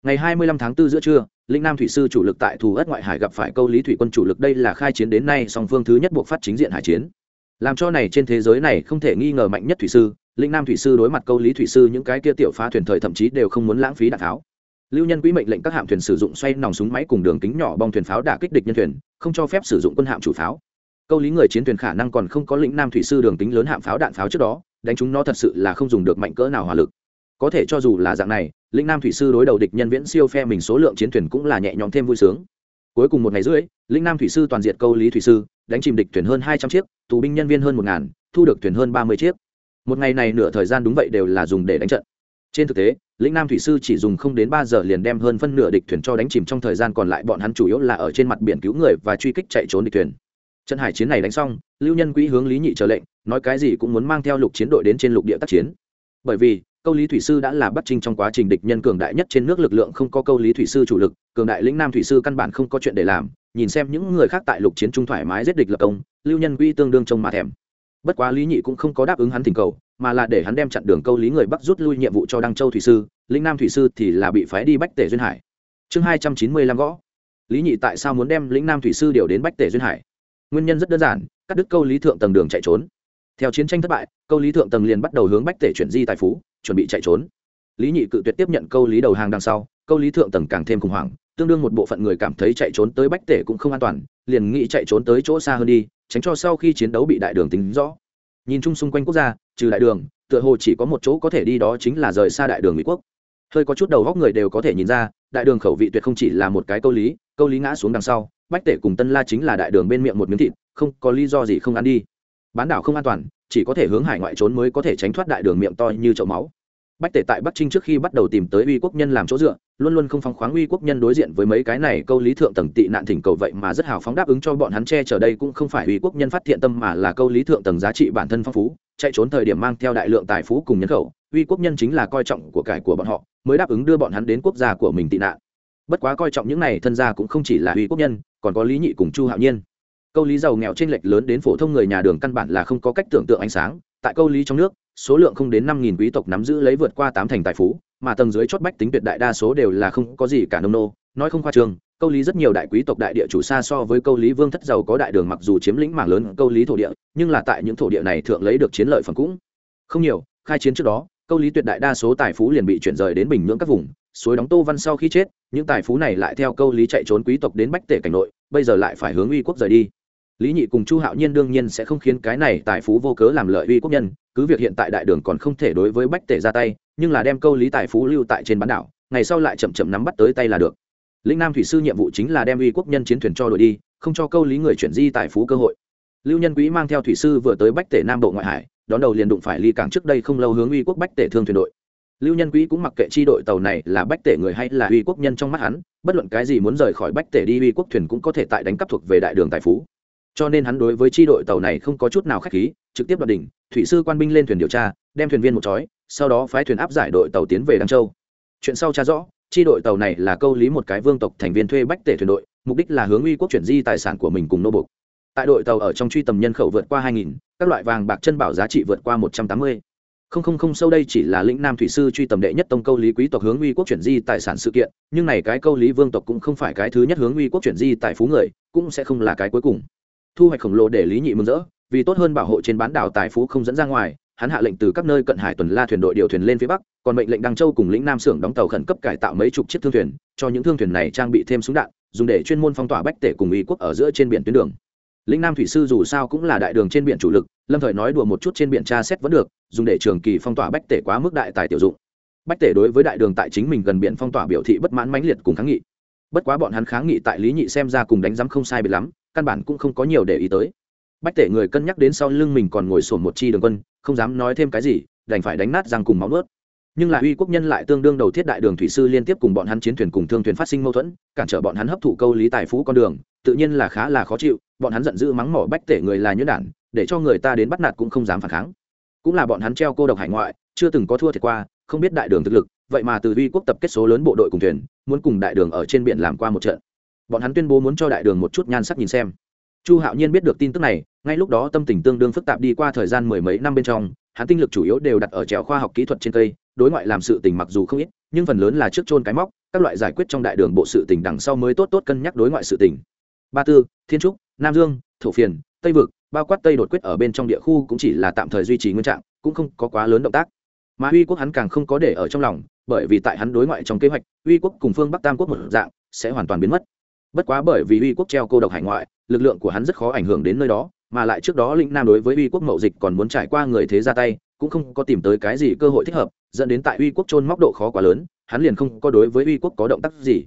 Ngày hai mươi lăm tháng 4 giữa trưa, linh nam thủy sư chủ lực tại thù ất ngoại hải gặp phải câu lý thủy quân chủ lực đây là khai chiến đến nay song phương thứ nhất buộc phát chính diện hải chiến. Làm cho này trên thế giới này không thể nghi ngờ mạnh nhất thủy sư, linh nam thủy sư đối mặt câu lý thủy sư những cái kia tiểu phá thuyền thời thậm chí đều không muốn lãng phí đạn tháo lưu nhân quỹ mệnh lệnh các hạm thuyền sử dụng xoay nòng súng máy cùng đường kính nhỏ bong thuyền pháo đả kích địch nhân thuyền, không cho phép sử dụng quân hạm chủ pháo. Câu lý người chiến thuyền khả năng còn không có lĩnh nam thủy sư đường kính lớn hạm pháo đạn pháo trước đó, đánh chúng nó thật sự là không dùng được mạnh cỡ nào hỏa lực. Có thể cho dù là dạng này, lĩnh nam thủy sư đối đầu địch nhân viễn siêu phe mình số lượng chiến thuyền cũng là nhẹ nhõm thêm vui sướng. Cuối cùng một ngày rưỡi, lĩnh nam thủy sư toàn diện câu lý thủy sư, đánh chìm địch thuyền hơn hai trăm chiếc, tù binh nhân viên hơn một ngàn, thu được thuyền hơn ba mươi chiếc. Một ngày này nửa thời gian đúng vậy đều là dùng để đánh trận trên thực tế, lĩnh nam thủy sư chỉ dùng không đến ba giờ liền đem hơn phân nửa địch thuyền cho đánh chìm trong thời gian còn lại, bọn hắn chủ yếu là ở trên mặt biển cứu người và truy kích chạy trốn địch thuyền. Trận hải chiến này đánh xong, lưu nhân quỹ hướng lý nhị trở lệnh, nói cái gì cũng muốn mang theo lục chiến đội đến trên lục địa tác chiến. Bởi vì, câu lý thủy sư đã là bắt trinh trong quá trình địch nhân cường đại nhất trên nước lực lượng không có câu lý thủy sư chủ lực, cường đại lĩnh nam thủy sư căn bản không có chuyện để làm, nhìn xem những người khác tại lục chiến trung thoải mái giết địch lập công, lưu nhân quỹ tương đương trông mà thèm. Bất quá lý nhị cũng không có đáp ứng hắn thỉnh cầu mà là để hắn đem chặn đường câu lý người bắc rút lui nhiệm vụ cho đăng châu thủy sư linh nam thủy sư thì là bị phái đi bách tể duyên hải. Chương hai trăm chín mươi lăm gõ. Lý nhị tại sao muốn đem lĩnh nam thủy sư điều đến bách tể duyên hải? Nguyên nhân rất đơn giản, cắt đứt câu lý thượng tầng đường chạy trốn. Theo chiến tranh thất bại, câu lý thượng tầng liền bắt đầu hướng bách tể chuyển di tài phú, chuẩn bị chạy trốn. Lý nhị cự tuyệt tiếp nhận câu lý đầu hàng đằng sau, câu lý thượng tầng càng thêm khủng hoảng, tương đương một bộ phận người cảm thấy chạy trốn tới bách tể cũng không an toàn, liền nghĩ chạy trốn tới chỗ xa hơn đi, tránh cho sau khi chiến đấu bị đại đường tính rõ nhìn chung xung quanh quốc gia, trừ đại đường, tựa hồ chỉ có một chỗ có thể đi đó chính là rời xa đại đường mỹ quốc. Hơi có chút đầu góc người đều có thể nhìn ra, đại đường khẩu vị tuyệt không chỉ là một cái câu lý câu lý ngã xuống đằng sau, bách tể cùng tân la chính là đại đường bên miệng một miếng thịt, không có lý do gì không ăn đi. Bán đảo không an toàn, chỉ có thể hướng hải ngoại trốn mới có thể tránh thoát đại đường miệng to như chậu máu bách tể tại bắc trinh trước khi bắt đầu tìm tới uy quốc nhân làm chỗ dựa, luôn luôn không phóng khoáng uy quốc nhân đối diện với mấy cái này câu lý thượng tầng tị nạn thỉnh cầu vậy mà rất hào phóng đáp ứng cho bọn hắn che chở đây cũng không phải uy quốc nhân phát thiện tâm mà là câu lý thượng tầng giá trị bản thân phong phú, chạy trốn thời điểm mang theo đại lượng tài phú cùng nhân khẩu, uy quốc nhân chính là coi trọng của cải của bọn họ, mới đáp ứng đưa bọn hắn đến quốc gia của mình tị nạn. Bất quá coi trọng những này thân gia cũng không chỉ là uy quốc nhân, còn có lý nhị cùng chu hạo nhiên. Câu lý giàu nghèo trên lệch lớn đến phổ thông người nhà đường căn bản là không có cách tưởng tượng ánh sáng, tại câu lý trong nước số lượng không đến năm nghìn quý tộc nắm giữ lấy vượt qua tám thành tài phú, mà tầng dưới chót bách tính tuyệt đại đa số đều là không có gì cả nông nô. Nói không khoa trương câu lý rất nhiều đại quý tộc đại địa chủ xa so với câu lý vương thất giàu có đại đường mặc dù chiếm lĩnh mảng lớn câu lý thổ địa, nhưng là tại những thổ địa này thượng lấy được chiến lợi phẩm cũng không nhiều. Khai chiến trước đó, câu lý tuyệt đại đa số tài phú liền bị chuyển rời đến bình nhưỡng các vùng, suối đóng tô văn sau khi chết, những tài phú này lại theo câu lý chạy trốn quý tộc đến bách tể cảnh nội, bây giờ lại phải hướng uy quốc rời đi lý nhị cùng chu hạo nhiên đương nhiên sẽ không khiến cái này tài phú vô cớ làm lợi uy quốc nhân, cứ việc hiện tại đại đường còn không thể đối với bách tể ra tay, nhưng là đem câu lý tài phú lưu tại trên bán đảo, ngày sau lại chậm chậm nắm bắt tới tay là được. Lĩnh nam thủy sư nhiệm vụ chính là đem uy quốc nhân chiến thuyền cho đội đi, không cho câu lý người chuyển di tài phú cơ hội. Lưu nhân quý mang theo thủy sư vừa tới bách tể nam bộ ngoại hải, đón đầu liền đụng phải ly cảng trước đây không lâu hướng uy quốc bách tể thương thuyền đội. Lưu nhân quý cũng mặc kệ chi đội tàu này là bách tể người hay là uy quốc nhân trong mắt hắn, bất luận cái gì muốn rời khỏi bách tể đi, uy quốc thuyền cũng có thể tại đánh cắp thuộc về đại đường tài phú cho nên hắn đối với chi đội tàu này không có chút nào khách khí trực tiếp đoạt đỉnh thủy sư quan binh lên thuyền điều tra đem thuyền viên một chói sau đó phái thuyền áp giải đội tàu tiến về đăng châu. Chuyện sau tra rõ chi đội tàu này là câu lý một cái vương tộc thành viên thuê bách tể thuyền đội mục đích là hướng uy quốc chuyển di tài sản của mình cùng nô bục tại đội tàu ở trong truy tầm nhân khẩu vượt qua 2.000, các loại vàng bạc chân bảo giá trị vượt qua 180. không không không sâu đây chỉ là lĩnh nam thủy sư truy tầm đệ nhất tông câu lý quý tộc hướng uy quốc chuyển di tài sản sự kiện nhưng này cái câu lý vương tộc cũng không phải cái thứ nhất hướng uy quốc chuyển di tài phú người cũng sẽ không là cái cuối cùng thu hoạch khổng lồ để lý nhị mừng rỡ, vì tốt hơn bảo hộ trên bán đảo tài phú không dẫn ra ngoài, hắn hạ lệnh từ các nơi cận hải tuần la thuyền đội điều thuyền lên phía bắc, còn mệnh lệnh đăng châu cùng lĩnh nam xưởng đóng tàu khẩn cấp cải tạo mấy chục chiếc thương thuyền, cho những thương thuyền này trang bị thêm súng đạn, dùng để chuyên môn phong tỏa bách tể cùng ý quốc ở giữa trên biển tuyến đường. Lĩnh nam thủy sư dù sao cũng là đại đường trên biển chủ lực, lâm thời nói đùa một chút trên biển tra xét vẫn được, dùng để trường kỳ phong tỏa bách tể quá mức đại tài tiểu dụng. Bách tể đối với đại đường tại chính mình gần biển phong tỏa biểu thị bất mãn mãnh liệt cùng kháng nghị bất quá bọn hắn kháng nghị tại lý nhị xem ra cùng đánh giám không sai biệt lắm, căn bản cũng không có nhiều để ý tới. Bách tể người cân nhắc đến sau lưng mình còn ngồi sổn một chi đường quân, không dám nói thêm cái gì, đành phải đánh nát răng cùng máu nuốt. Nhưng là uy quốc nhân lại tương đương đầu thiết đại đường thủy sư liên tiếp cùng bọn hắn chiến thuyền cùng thương thuyền phát sinh mâu thuẫn, cản trở bọn hắn hấp thụ câu lý tài phú con đường, tự nhiên là khá là khó chịu, bọn hắn giận dữ mắng mỏ bách tể người là nhuyễn đản, để cho người ta đến bắt nạt cũng không dám phản kháng. Cũng là bọn hắn treo cô độc hải ngoại, chưa từng có thua thiệt qua, không biết đại đường thực lực vậy mà từ uy quốc tập kết số lớn bộ đội cùng thuyền, muốn cùng đại đường ở trên biển làm qua một trận. Bọn hắn tuyên bố muốn cho đại đường một chút nhan sắc nhìn xem. Chu hạo nhiên biết được tin tức này, ngay lúc đó tâm tình tương đương phức tạp đi qua thời gian mười mấy năm bên trong, hắn tinh lực chủ yếu đều đặt ở trèo khoa học kỹ thuật trên cây, đối ngoại làm sự tình mặc dù không ít, nhưng phần lớn là trước chôn cái móc, các loại giải quyết trong đại đường bộ sự tình đằng sau mới tốt tốt cân nhắc đối ngoại sự tình. Ba tư, thiên trúc, nam dương, thổ phiền, tây vực, bao quát tây đột quyết ở bên trong địa khu cũng chỉ là tạm thời duy trì nguyên trạng, cũng không có quá lớn động tác mà uy quốc hắn càng không có để ở trong lòng, bởi vì tại hắn đối ngoại trong kế hoạch, uy quốc cùng phương bắc tam quốc một dạng, sẽ hoàn toàn biến mất. Bất quá bởi vì uy quốc treo cô độc hải ngoại, lực lượng của hắn rất khó ảnh hưởng đến nơi đó, mà lại trước đó lĩnh nam đối với uy quốc mậu dịch còn muốn trải qua người thế ra tay, cũng không có tìm tới cái gì cơ hội thích hợp, dẫn đến tại uy quốc trôn móc độ khó quá lớn, hắn liền không có đối với uy quốc có động tác gì.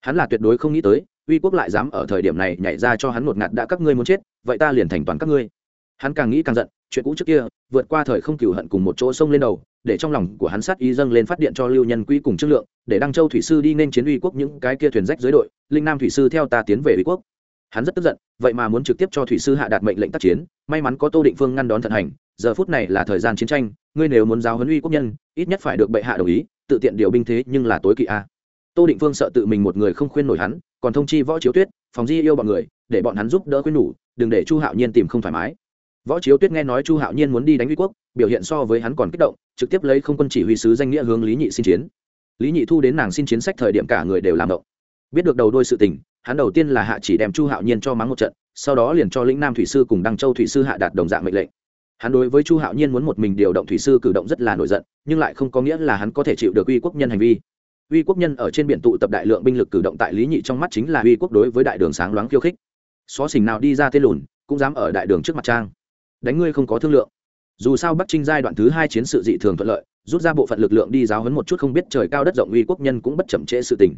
Hắn là tuyệt đối không nghĩ tới, uy quốc lại dám ở thời điểm này nhảy ra cho hắn một ngạt đã các ngươi muốn chết, vậy ta liền thành toàn các ngươi. Hắn càng nghĩ càng giận chuyện cũ trước kia, vượt qua thời không cửu hận cùng một chỗ sông lên đầu, để trong lòng của hắn sát ý dâng lên phát điện cho lưu nhân quỹ cùng chất lượng, để đăng châu thủy sư đi nên chiến uy quốc những cái kia thuyền rách dưới đội, linh nam thủy sư theo ta tiến về uy quốc. Hắn rất tức giận, vậy mà muốn trực tiếp cho thủy sư hạ đạt mệnh lệnh tác chiến, may mắn có tô định phương ngăn đón thận hành, giờ phút này là thời gian chiến tranh, ngươi nếu muốn giáo huấn uy quốc nhân, ít nhất phải được bệ hạ đồng ý, tự tiện điều binh thế nhưng là tối kỵ a. Tô định phương sợ tự mình một người không khuyên nổi hắn, còn thông chi võ chiếu tuyết phòng di yêu bọn người, để bọn hắn giúp đỡ khuyên nhủ, đừng để chu hạo nhiên tìm không thoải mái võ chiếu tuyết nghe nói chu hạo nhiên muốn đi đánh uy quốc, biểu hiện so với hắn còn kích động, trực tiếp lấy không quân chỉ huy sứ danh nghĩa hướng lý nhị xin chiến. Lý nhị thu đến nàng xin chiến sách thời điểm cả người đều làm động. Biết được đầu đôi sự tình, hắn đầu tiên là hạ chỉ đem chu hạo nhiên cho mắng một trận, sau đó liền cho lĩnh nam thủy sư cùng đăng châu thủy sư hạ đạt đồng dạng mệnh lệnh. Hắn đối với chu hạo nhiên muốn một mình điều động thủy sư cử động rất là nổi giận, nhưng lại không có nghĩa là hắn có thể chịu được uy quốc nhân hành vi. Uy quốc nhân ở trên biển tụ tập đại lượng binh lực cử động tại lý nhị trong mắt chính là uy quốc đối với đại đường sáng loáng khiêu khích. Xó xỉnh nào đi ra tên lùn, cũng dám ở đại đường trước mặt trang đánh ngươi không có thương lượng. Dù sao bắc trinh giai đoạn thứ hai chiến sự dị thường thuận lợi, rút ra bộ phận lực lượng đi giáo hấn một chút không biết trời cao đất rộng uy quốc nhân cũng bất chậm trễ sự tình.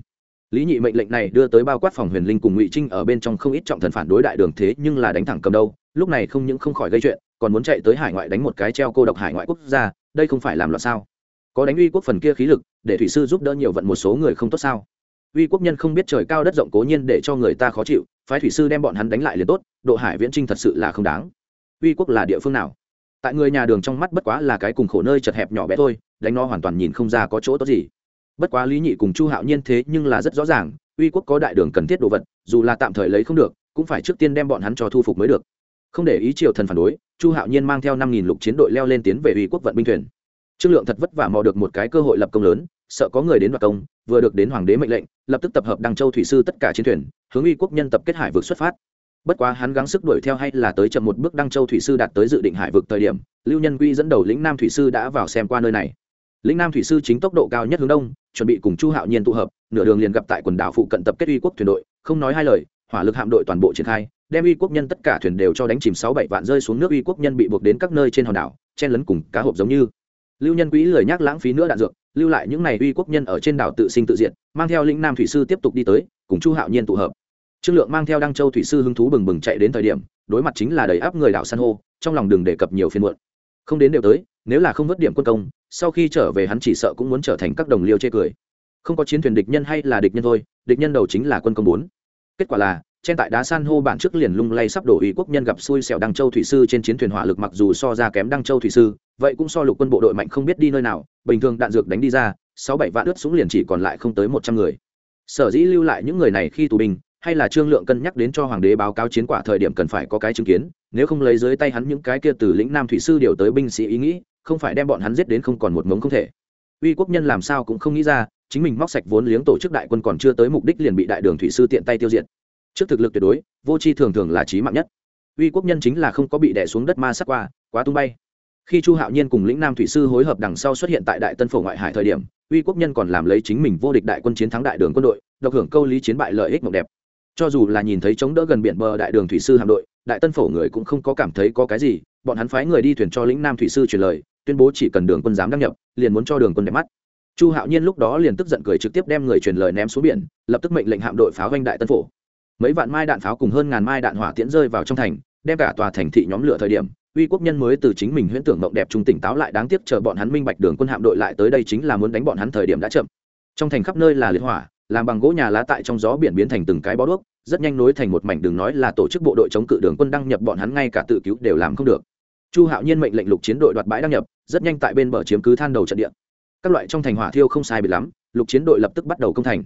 Lý nhị mệnh lệnh này đưa tới bao quát phòng huyền linh cùng ngụy trinh ở bên trong không ít trọng thần phản đối đại đường thế nhưng là đánh thẳng cầm đâu lúc này không những không khỏi gây chuyện, còn muốn chạy tới hải ngoại đánh một cái treo cô độc hải ngoại quốc gia, đây không phải làm loạn sao? Có đánh uy quốc phần kia khí lực, để thủy sư giúp đỡ nhiều vận một số người không tốt sao? Uy quốc nhân không biết trời cao đất rộng cố nhiên để cho người ta khó chịu, phái thủy sư đem bọn hắn đánh lại liền tốt, độ hải viễn trinh thật sự là không đáng uy quốc là địa phương nào? Tại người nhà đường trong mắt bất quá là cái cùng khổ nơi chật hẹp nhỏ bé thôi, đánh nó hoàn toàn nhìn không ra có chỗ tốt gì. Bất quá lý nhị cùng chu hạo nhiên thế nhưng là rất rõ ràng, uy quốc có đại đường cần thiết đồ vật, dù là tạm thời lấy không được, cũng phải trước tiên đem bọn hắn cho thu phục mới được. Không để ý triều thần phản đối, chu hạo nhiên mang theo năm nghìn lục chiến đội leo lên tiến về uy quốc vận binh thuyền. Trương lượng thật vất vả mò được một cái cơ hội lập công lớn, sợ có người đến đoạt công, vừa được đến hoàng đế mệnh lệnh, lập tức tập hợp đăng châu thủy sư tất cả chiến thuyền, hướng uy quốc nhân tập kết hải vực xuất phát bất quá hắn gắng sức đuổi theo hay là tới chậm một bước đăng châu thủy sư đạt tới dự định hải vực thời điểm, lưu nhân quy dẫn đầu lĩnh nam thủy sư đã vào xem qua nơi này. Lĩnh nam thủy sư chính tốc độ cao nhất hướng đông, chuẩn bị cùng chu hạo nhiên tụ hợp, nửa đường liền gặp tại quần đảo phụ cận tập kết uy quốc thuyền đội, không nói hai lời, hỏa lực hạm đội toàn bộ triển khai, đem uy quốc nhân tất cả thuyền đều cho đánh chìm sáu bảy vạn rơi xuống nước, uy quốc nhân bị buộc đến các nơi trên hòn đảo, chen lấn cùng cá hộp giống như. Lưu nhân quỹ lời nhắc lãng phí nữa đạn dược, lưu lại những này uy quốc nhân ở trên đảo tự sinh tự diện mang theo lĩnh nam thủy sư tiếp tục đi tới, cùng chu hạo nhiên tụ hợp trương lượng mang theo đăng châu thủy sư hứng thú bừng bừng chạy đến thời điểm, đối mặt chính là đầy áp người đảo san hô, trong lòng đừng đề cập nhiều phiên muộn. Không đến đều tới, nếu là không vớt điểm quân công, sau khi trở về hắn chỉ sợ cũng muốn trở thành các đồng liêu chê cười. Không có chiến thuyền địch nhân hay là địch nhân thôi, địch nhân đầu chính là quân công bốn. Kết quả là, trên tại đá san hô bản trước liền lung lay sắp đổ ý quốc nhân gặp xui xẻo đăng châu thủy sư trên chiến thuyền hỏa lực mặc dù so ra kém đăng châu thủy sư, vậy cũng so lục quân bộ đội mạnh không biết đi nơi nào, bình thường đạn dược đánh đi ra, sáu bảy vạn ướt súng liền chỉ còn lại không tới một trăm người. Sở dĩ lưu lại những người này khi tù binh hay là trương lượng cân nhắc đến cho hoàng đế báo cáo chiến quả thời điểm cần phải có cái chứng kiến, nếu không lấy dưới tay hắn những cái kia từ lĩnh nam thủy sư điều tới binh sĩ ý nghĩ, không phải đem bọn hắn giết đến không còn một mống không thể. Uy quốc nhân làm sao cũng không nghĩ ra, chính mình móc sạch vốn liếng tổ chức đại quân còn chưa tới mục đích liền bị đại đường thủy sư tiện tay tiêu diệt. Trước thực lực tuyệt đối, vô c h i thường thường là trí mạng nhất. Uy quốc nhân chính là không có bị đẻ xuống đất ma sắc qua, quá tung bay. Khi chu hạo nhiên cùng lĩnh nam thủy sư hối hợp đằng sau xuất hiện tại đại tân phổ ngoại hải thời điểm, uy quốc nhân còn làm lấy chính mình vô địch đại quân chiến thắng đại đường quân đội, độc hưởng câu lý chiến bại lợi ích mộng đẹp cho dù là nhìn thấy chống đỡ gần biển bờ đại đường thủy sư hạm đội, đại tân phổ người cũng không có cảm thấy có cái gì, bọn hắn phái người đi thuyền cho lĩnh nam thủy sư truyền lời, tuyên bố chỉ cần đường quân dám đăng nhập, liền muốn cho đường quân đẹp mắt. Chu hạo nhiên lúc đó liền tức giận cười trực tiếp đem người truyền lời ném xuống biển, lập tức mệnh lệnh hạm đội pháo doanh đại tân phổ. Mấy vạn mai đạn pháo cùng hơn ngàn mai đạn hỏa tiễn rơi vào trong thành, đem cả tòa thành thị nhóm lửa thời điểm, uy quốc nhân mới từ chính mình huyễn tưởng mộng đẹp trung tỉnh táo lại đáng tiếc chờ bọn hắn minh bạch đường quân hạm đội lại tới đây chính là muốn đánh bọn hắn thời điểm đã chậm. Trong thành khắp nơi là liệt hỏa làm bằng gỗ nhà lá tại trong gió biển biến thành từng cái bó đuốc, rất nhanh nối thành một mảnh đường nói là tổ chức bộ đội chống cự đường quân đăng nhập bọn hắn ngay cả tự cứu đều làm không được. Chu hạo nhiên mệnh lệnh lục chiến đội đoạt bãi đăng nhập, rất nhanh tại bên bờ chiếm cứ than đầu trận địa. Các loại trong thành hỏa thiêu không sai bị lắm, lục chiến đội lập tức bắt đầu công thành.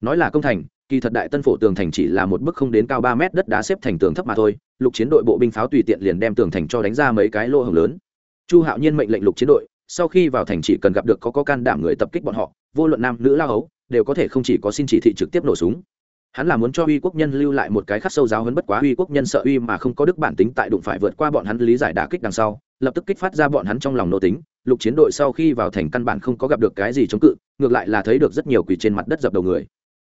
Nói là công thành, kỳ thật đại tân phổ tường thành chỉ là một bức không đến cao ba mét đất đá xếp thành tường thấp mà thôi, lục chiến đội bộ binh pháo tùy tiện liền đem tường thành cho đánh ra mấy cái lỗ hồng lớn. Chu hạo nhiên mệnh lệnh lục chiến đội, sau khi vào thành chỉ cần gặp được có có can đảm người tập kích bọn họ, vô luận nam nữ lao hấu đều có thể không chỉ có xin chỉ thị trực tiếp nổ súng. Hắn là muốn cho uy quốc nhân lưu lại một cái khắc sâu giáo hấn bất quá uy quốc nhân sợ uy mà không có đức bản tính tại đụng phải vượt qua bọn hắn lý giải đà kích đằng sau, lập tức kích phát ra bọn hắn trong lòng nô tính. Lục chiến đội sau khi vào thành căn bản không có gặp được cái gì chống cự, ngược lại là thấy được rất nhiều quỷ trên mặt đất dập đầu người.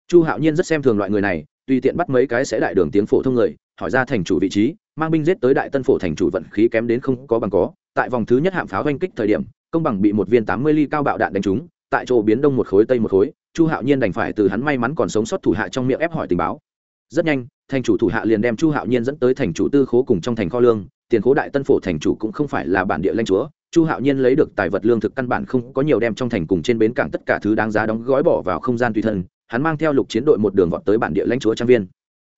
Chu hạo nhiên rất xem thường loại người này, tùy tiện bắt mấy cái sẽ đại đường tiếng phổ thông người, hỏi ra thành chủ vị trí, mang binh giết tới đại tân phổ thành chủ vận khí kém đến không có bằng có. Tại vòng thứ nhất hạm pháo oanh kích thời điểm, công bằng bị một viên tám mươi ly cao bạo đạn đánh trúng, tại chỗ biến đông một khối tây một khối chu hạo nhiên đành phải từ hắn may mắn còn sống sót thủ hạ trong miệng ép hỏi tình báo. Rất nhanh, thành chủ thủ hạ liền đem chu hạo nhiên dẫn tới thành chủ tư khố cùng trong thành kho lương, tiền khố đại tân phổ thành chủ cũng không phải là bản địa lanh chúa. Chu hạo nhiên lấy được tài vật lương thực căn bản không có nhiều đem trong thành cùng trên bến cảng tất cả thứ đáng giá đóng gói bỏ vào không gian tùy thân, hắn mang theo lục chiến đội một đường vọt tới bản địa lãnh chúa trang viên.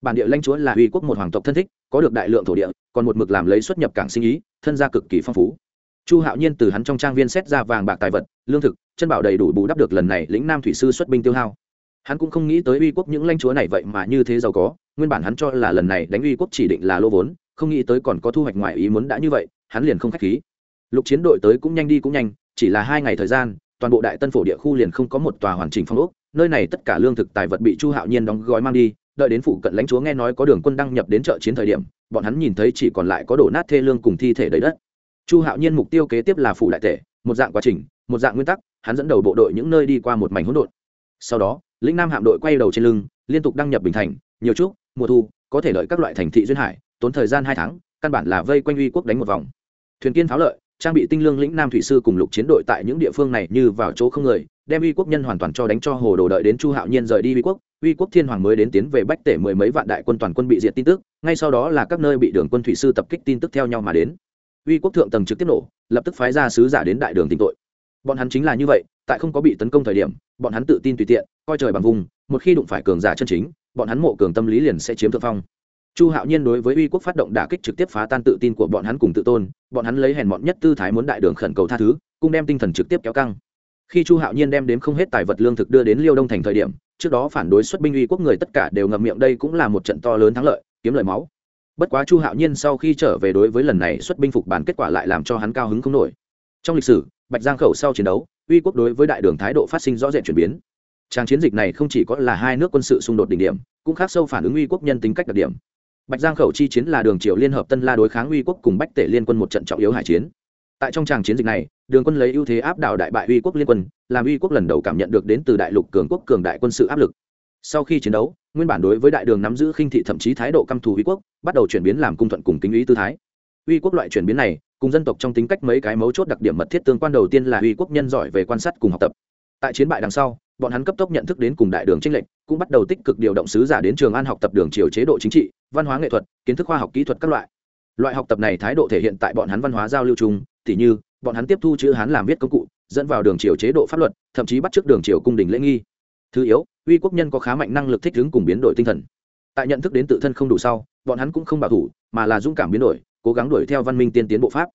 Bản địa lãnh chúa là uy quốc một hoàng tộc thân thích, có được đại lượng thổ địa, còn một mực làm lấy xuất nhập cảng sinh ý, thân gia cực kỳ phong phú chu hạo nhiên từ hắn trong trang viên xét ra vàng bạc tài vật, lương thực, chân bảo đầy đủ bù đắp được lần này lĩnh nam thủy sư xuất binh tiêu hao. Hắn cũng không nghĩ tới uy quốc những lãnh chúa này vậy mà như thế giàu có, nguyên bản hắn cho là lần này đánh uy quốc chỉ định là lô vốn, không nghĩ tới còn có thu hoạch ngoài ý muốn đã như vậy, hắn liền không k h á c h khí. Lục chiến đội tới cũng nhanh đi cũng nhanh, chỉ là hai ngày thời gian, toàn bộ đại tân phổ địa khu liền không có một tòa hoàn chỉnh phong ốc, nơi này tất cả lương thực tài vật bị chu hạo nhiên đóng gói mang đi, đợi đến phủ cận lãnh chúa nghe nói có đường quân đăng nhập đến chợ chiến thời điểm, bọn hắn nhìn thấy chỉ còn lại có đổ nát thê lương cùng thi thể đầy đất chu hạo nhiên mục tiêu kế tiếp là phủ đại tể, một dạng quá trình, một dạng nguyên tắc, hắn dẫn đầu bộ đội những nơi đi qua một mảnh hỗn độn. Sau đó, lĩnh nam hạm đội quay đầu trên lưng, liên tục đăng nhập bình thành, nhiều chúc mùa thu, có thể lợi các loại thành thị duyên hải, tốn thời gian hai tháng, căn bản là vây quanh uy quốc đánh một vòng. Thuyền kiên pháo lợi, trang bị tinh lương lĩnh nam thủy sư cùng lục chiến đội tại những địa phương này như vào chỗ không người, đem uy quốc nhân hoàn toàn cho đánh cho hồ đồ đợi đến chu hạo nhiên rời đi uy quốc uy quốc thiên hoàng mới đến tiến về bách tể mười mấy vạn đại quân toàn quân bị diệt tin tức, ngay sau đó là các nơi bị đường quân thủy sư tập kích tin tức theo nhau mà đến uy quốc thượng tầng trực tiếp nổ, lập tức phái ra sứ giả đến đại đường tỉnh tội. Bọn hắn chính là như vậy, tại không có bị tấn công thời điểm, bọn hắn tự tin tùy tiện, coi trời bằng vùng, một khi đụng phải cường giả chân chính, bọn hắn mộ cường tâm lý liền sẽ chiếm thượng phong. Chu hạo nhiên đối với uy quốc phát động đả kích trực tiếp phá tan tự tin của bọn hắn cùng tự tôn, bọn hắn lấy hèn mọn nhất tư thái muốn đại đường khẩn cầu tha thứ cùng đem tinh thần trực tiếp kéo căng. Khi chu hạo nhiên đem đến không hết tài vật lương thực đưa đến liêu đông thành thời điểm, trước đó phản đối xuất binh uy quốc người tất cả đều ngậm miệng, đây cũng là một trận to lớn thắng lợi, kiếm lời máu bất quá chu hạo nhiên sau khi trở về đối với lần này xuất binh phục bản kết quả lại làm cho hắn cao hứng không nổi. Trong lịch sử, bạch giang khẩu sau chiến đấu, uy quốc đối với đại đường thái độ phát sinh rõ rệt chuyển biến. Trang chiến dịch này không chỉ có là hai nước quân sự xung đột đỉnh điểm, cũng khác sâu phản ứng uy quốc nhân tính cách đặc điểm. Bạch giang khẩu chi chiến là đường triều liên hợp tân la đối kháng uy quốc cùng bách tể liên quân một trận trọng yếu hải chiến. Tại trong tràng chiến dịch này, đường quân lấy ưu thế áp đảo đại bại uy quốc liên quân, làm uy quốc lần đầu cảm nhận được đến từ đại lục cường quốc cường đại quân sự áp lực. Sau khi chiến đấu nguyên bản đối với đại đường nắm giữ khinh thị thậm chí thái độ căm thù uy quốc, bắt đầu chuyển biến làm cung thuận cùng kính ý tư thái. Uy quốc loại chuyển biến này, cùng dân tộc trong tính cách mấy cái mấu chốt đặc điểm mật thiết tương quan đầu tiên là uy quốc nhân giỏi về quan sát cùng học tập. Tại chiến bại đằng sau, bọn hắn cấp tốc nhận thức đến cùng đại đường tranh lệnh cũng bắt đầu tích cực điều động sứ giả đến trường an học tập đường triều chế độ chính trị, văn hóa nghệ thuật, kiến thức khoa học kỹ thuật các loại. Loại học tập này thái độ thể hiện tại bọn hắn văn hóa giao lưu chung, tỉ như, bọn hắn tiếp thu chữ hán làm viết công cụ, dẫn vào đường triều chế độ pháp luật, thậm chí bắt t đường triều cung đình lễ nghi thứ yếu, uy quốc nhân có khá mạnh năng lực thích ứng cùng biến đổi tinh thần. Tại nhận thức đến tự thân không đủ sau, bọn hắn cũng không bảo thủ, mà là dũng cảm biến đổi, cố gắng đuổi theo văn minh tiên tiến bộ pháp.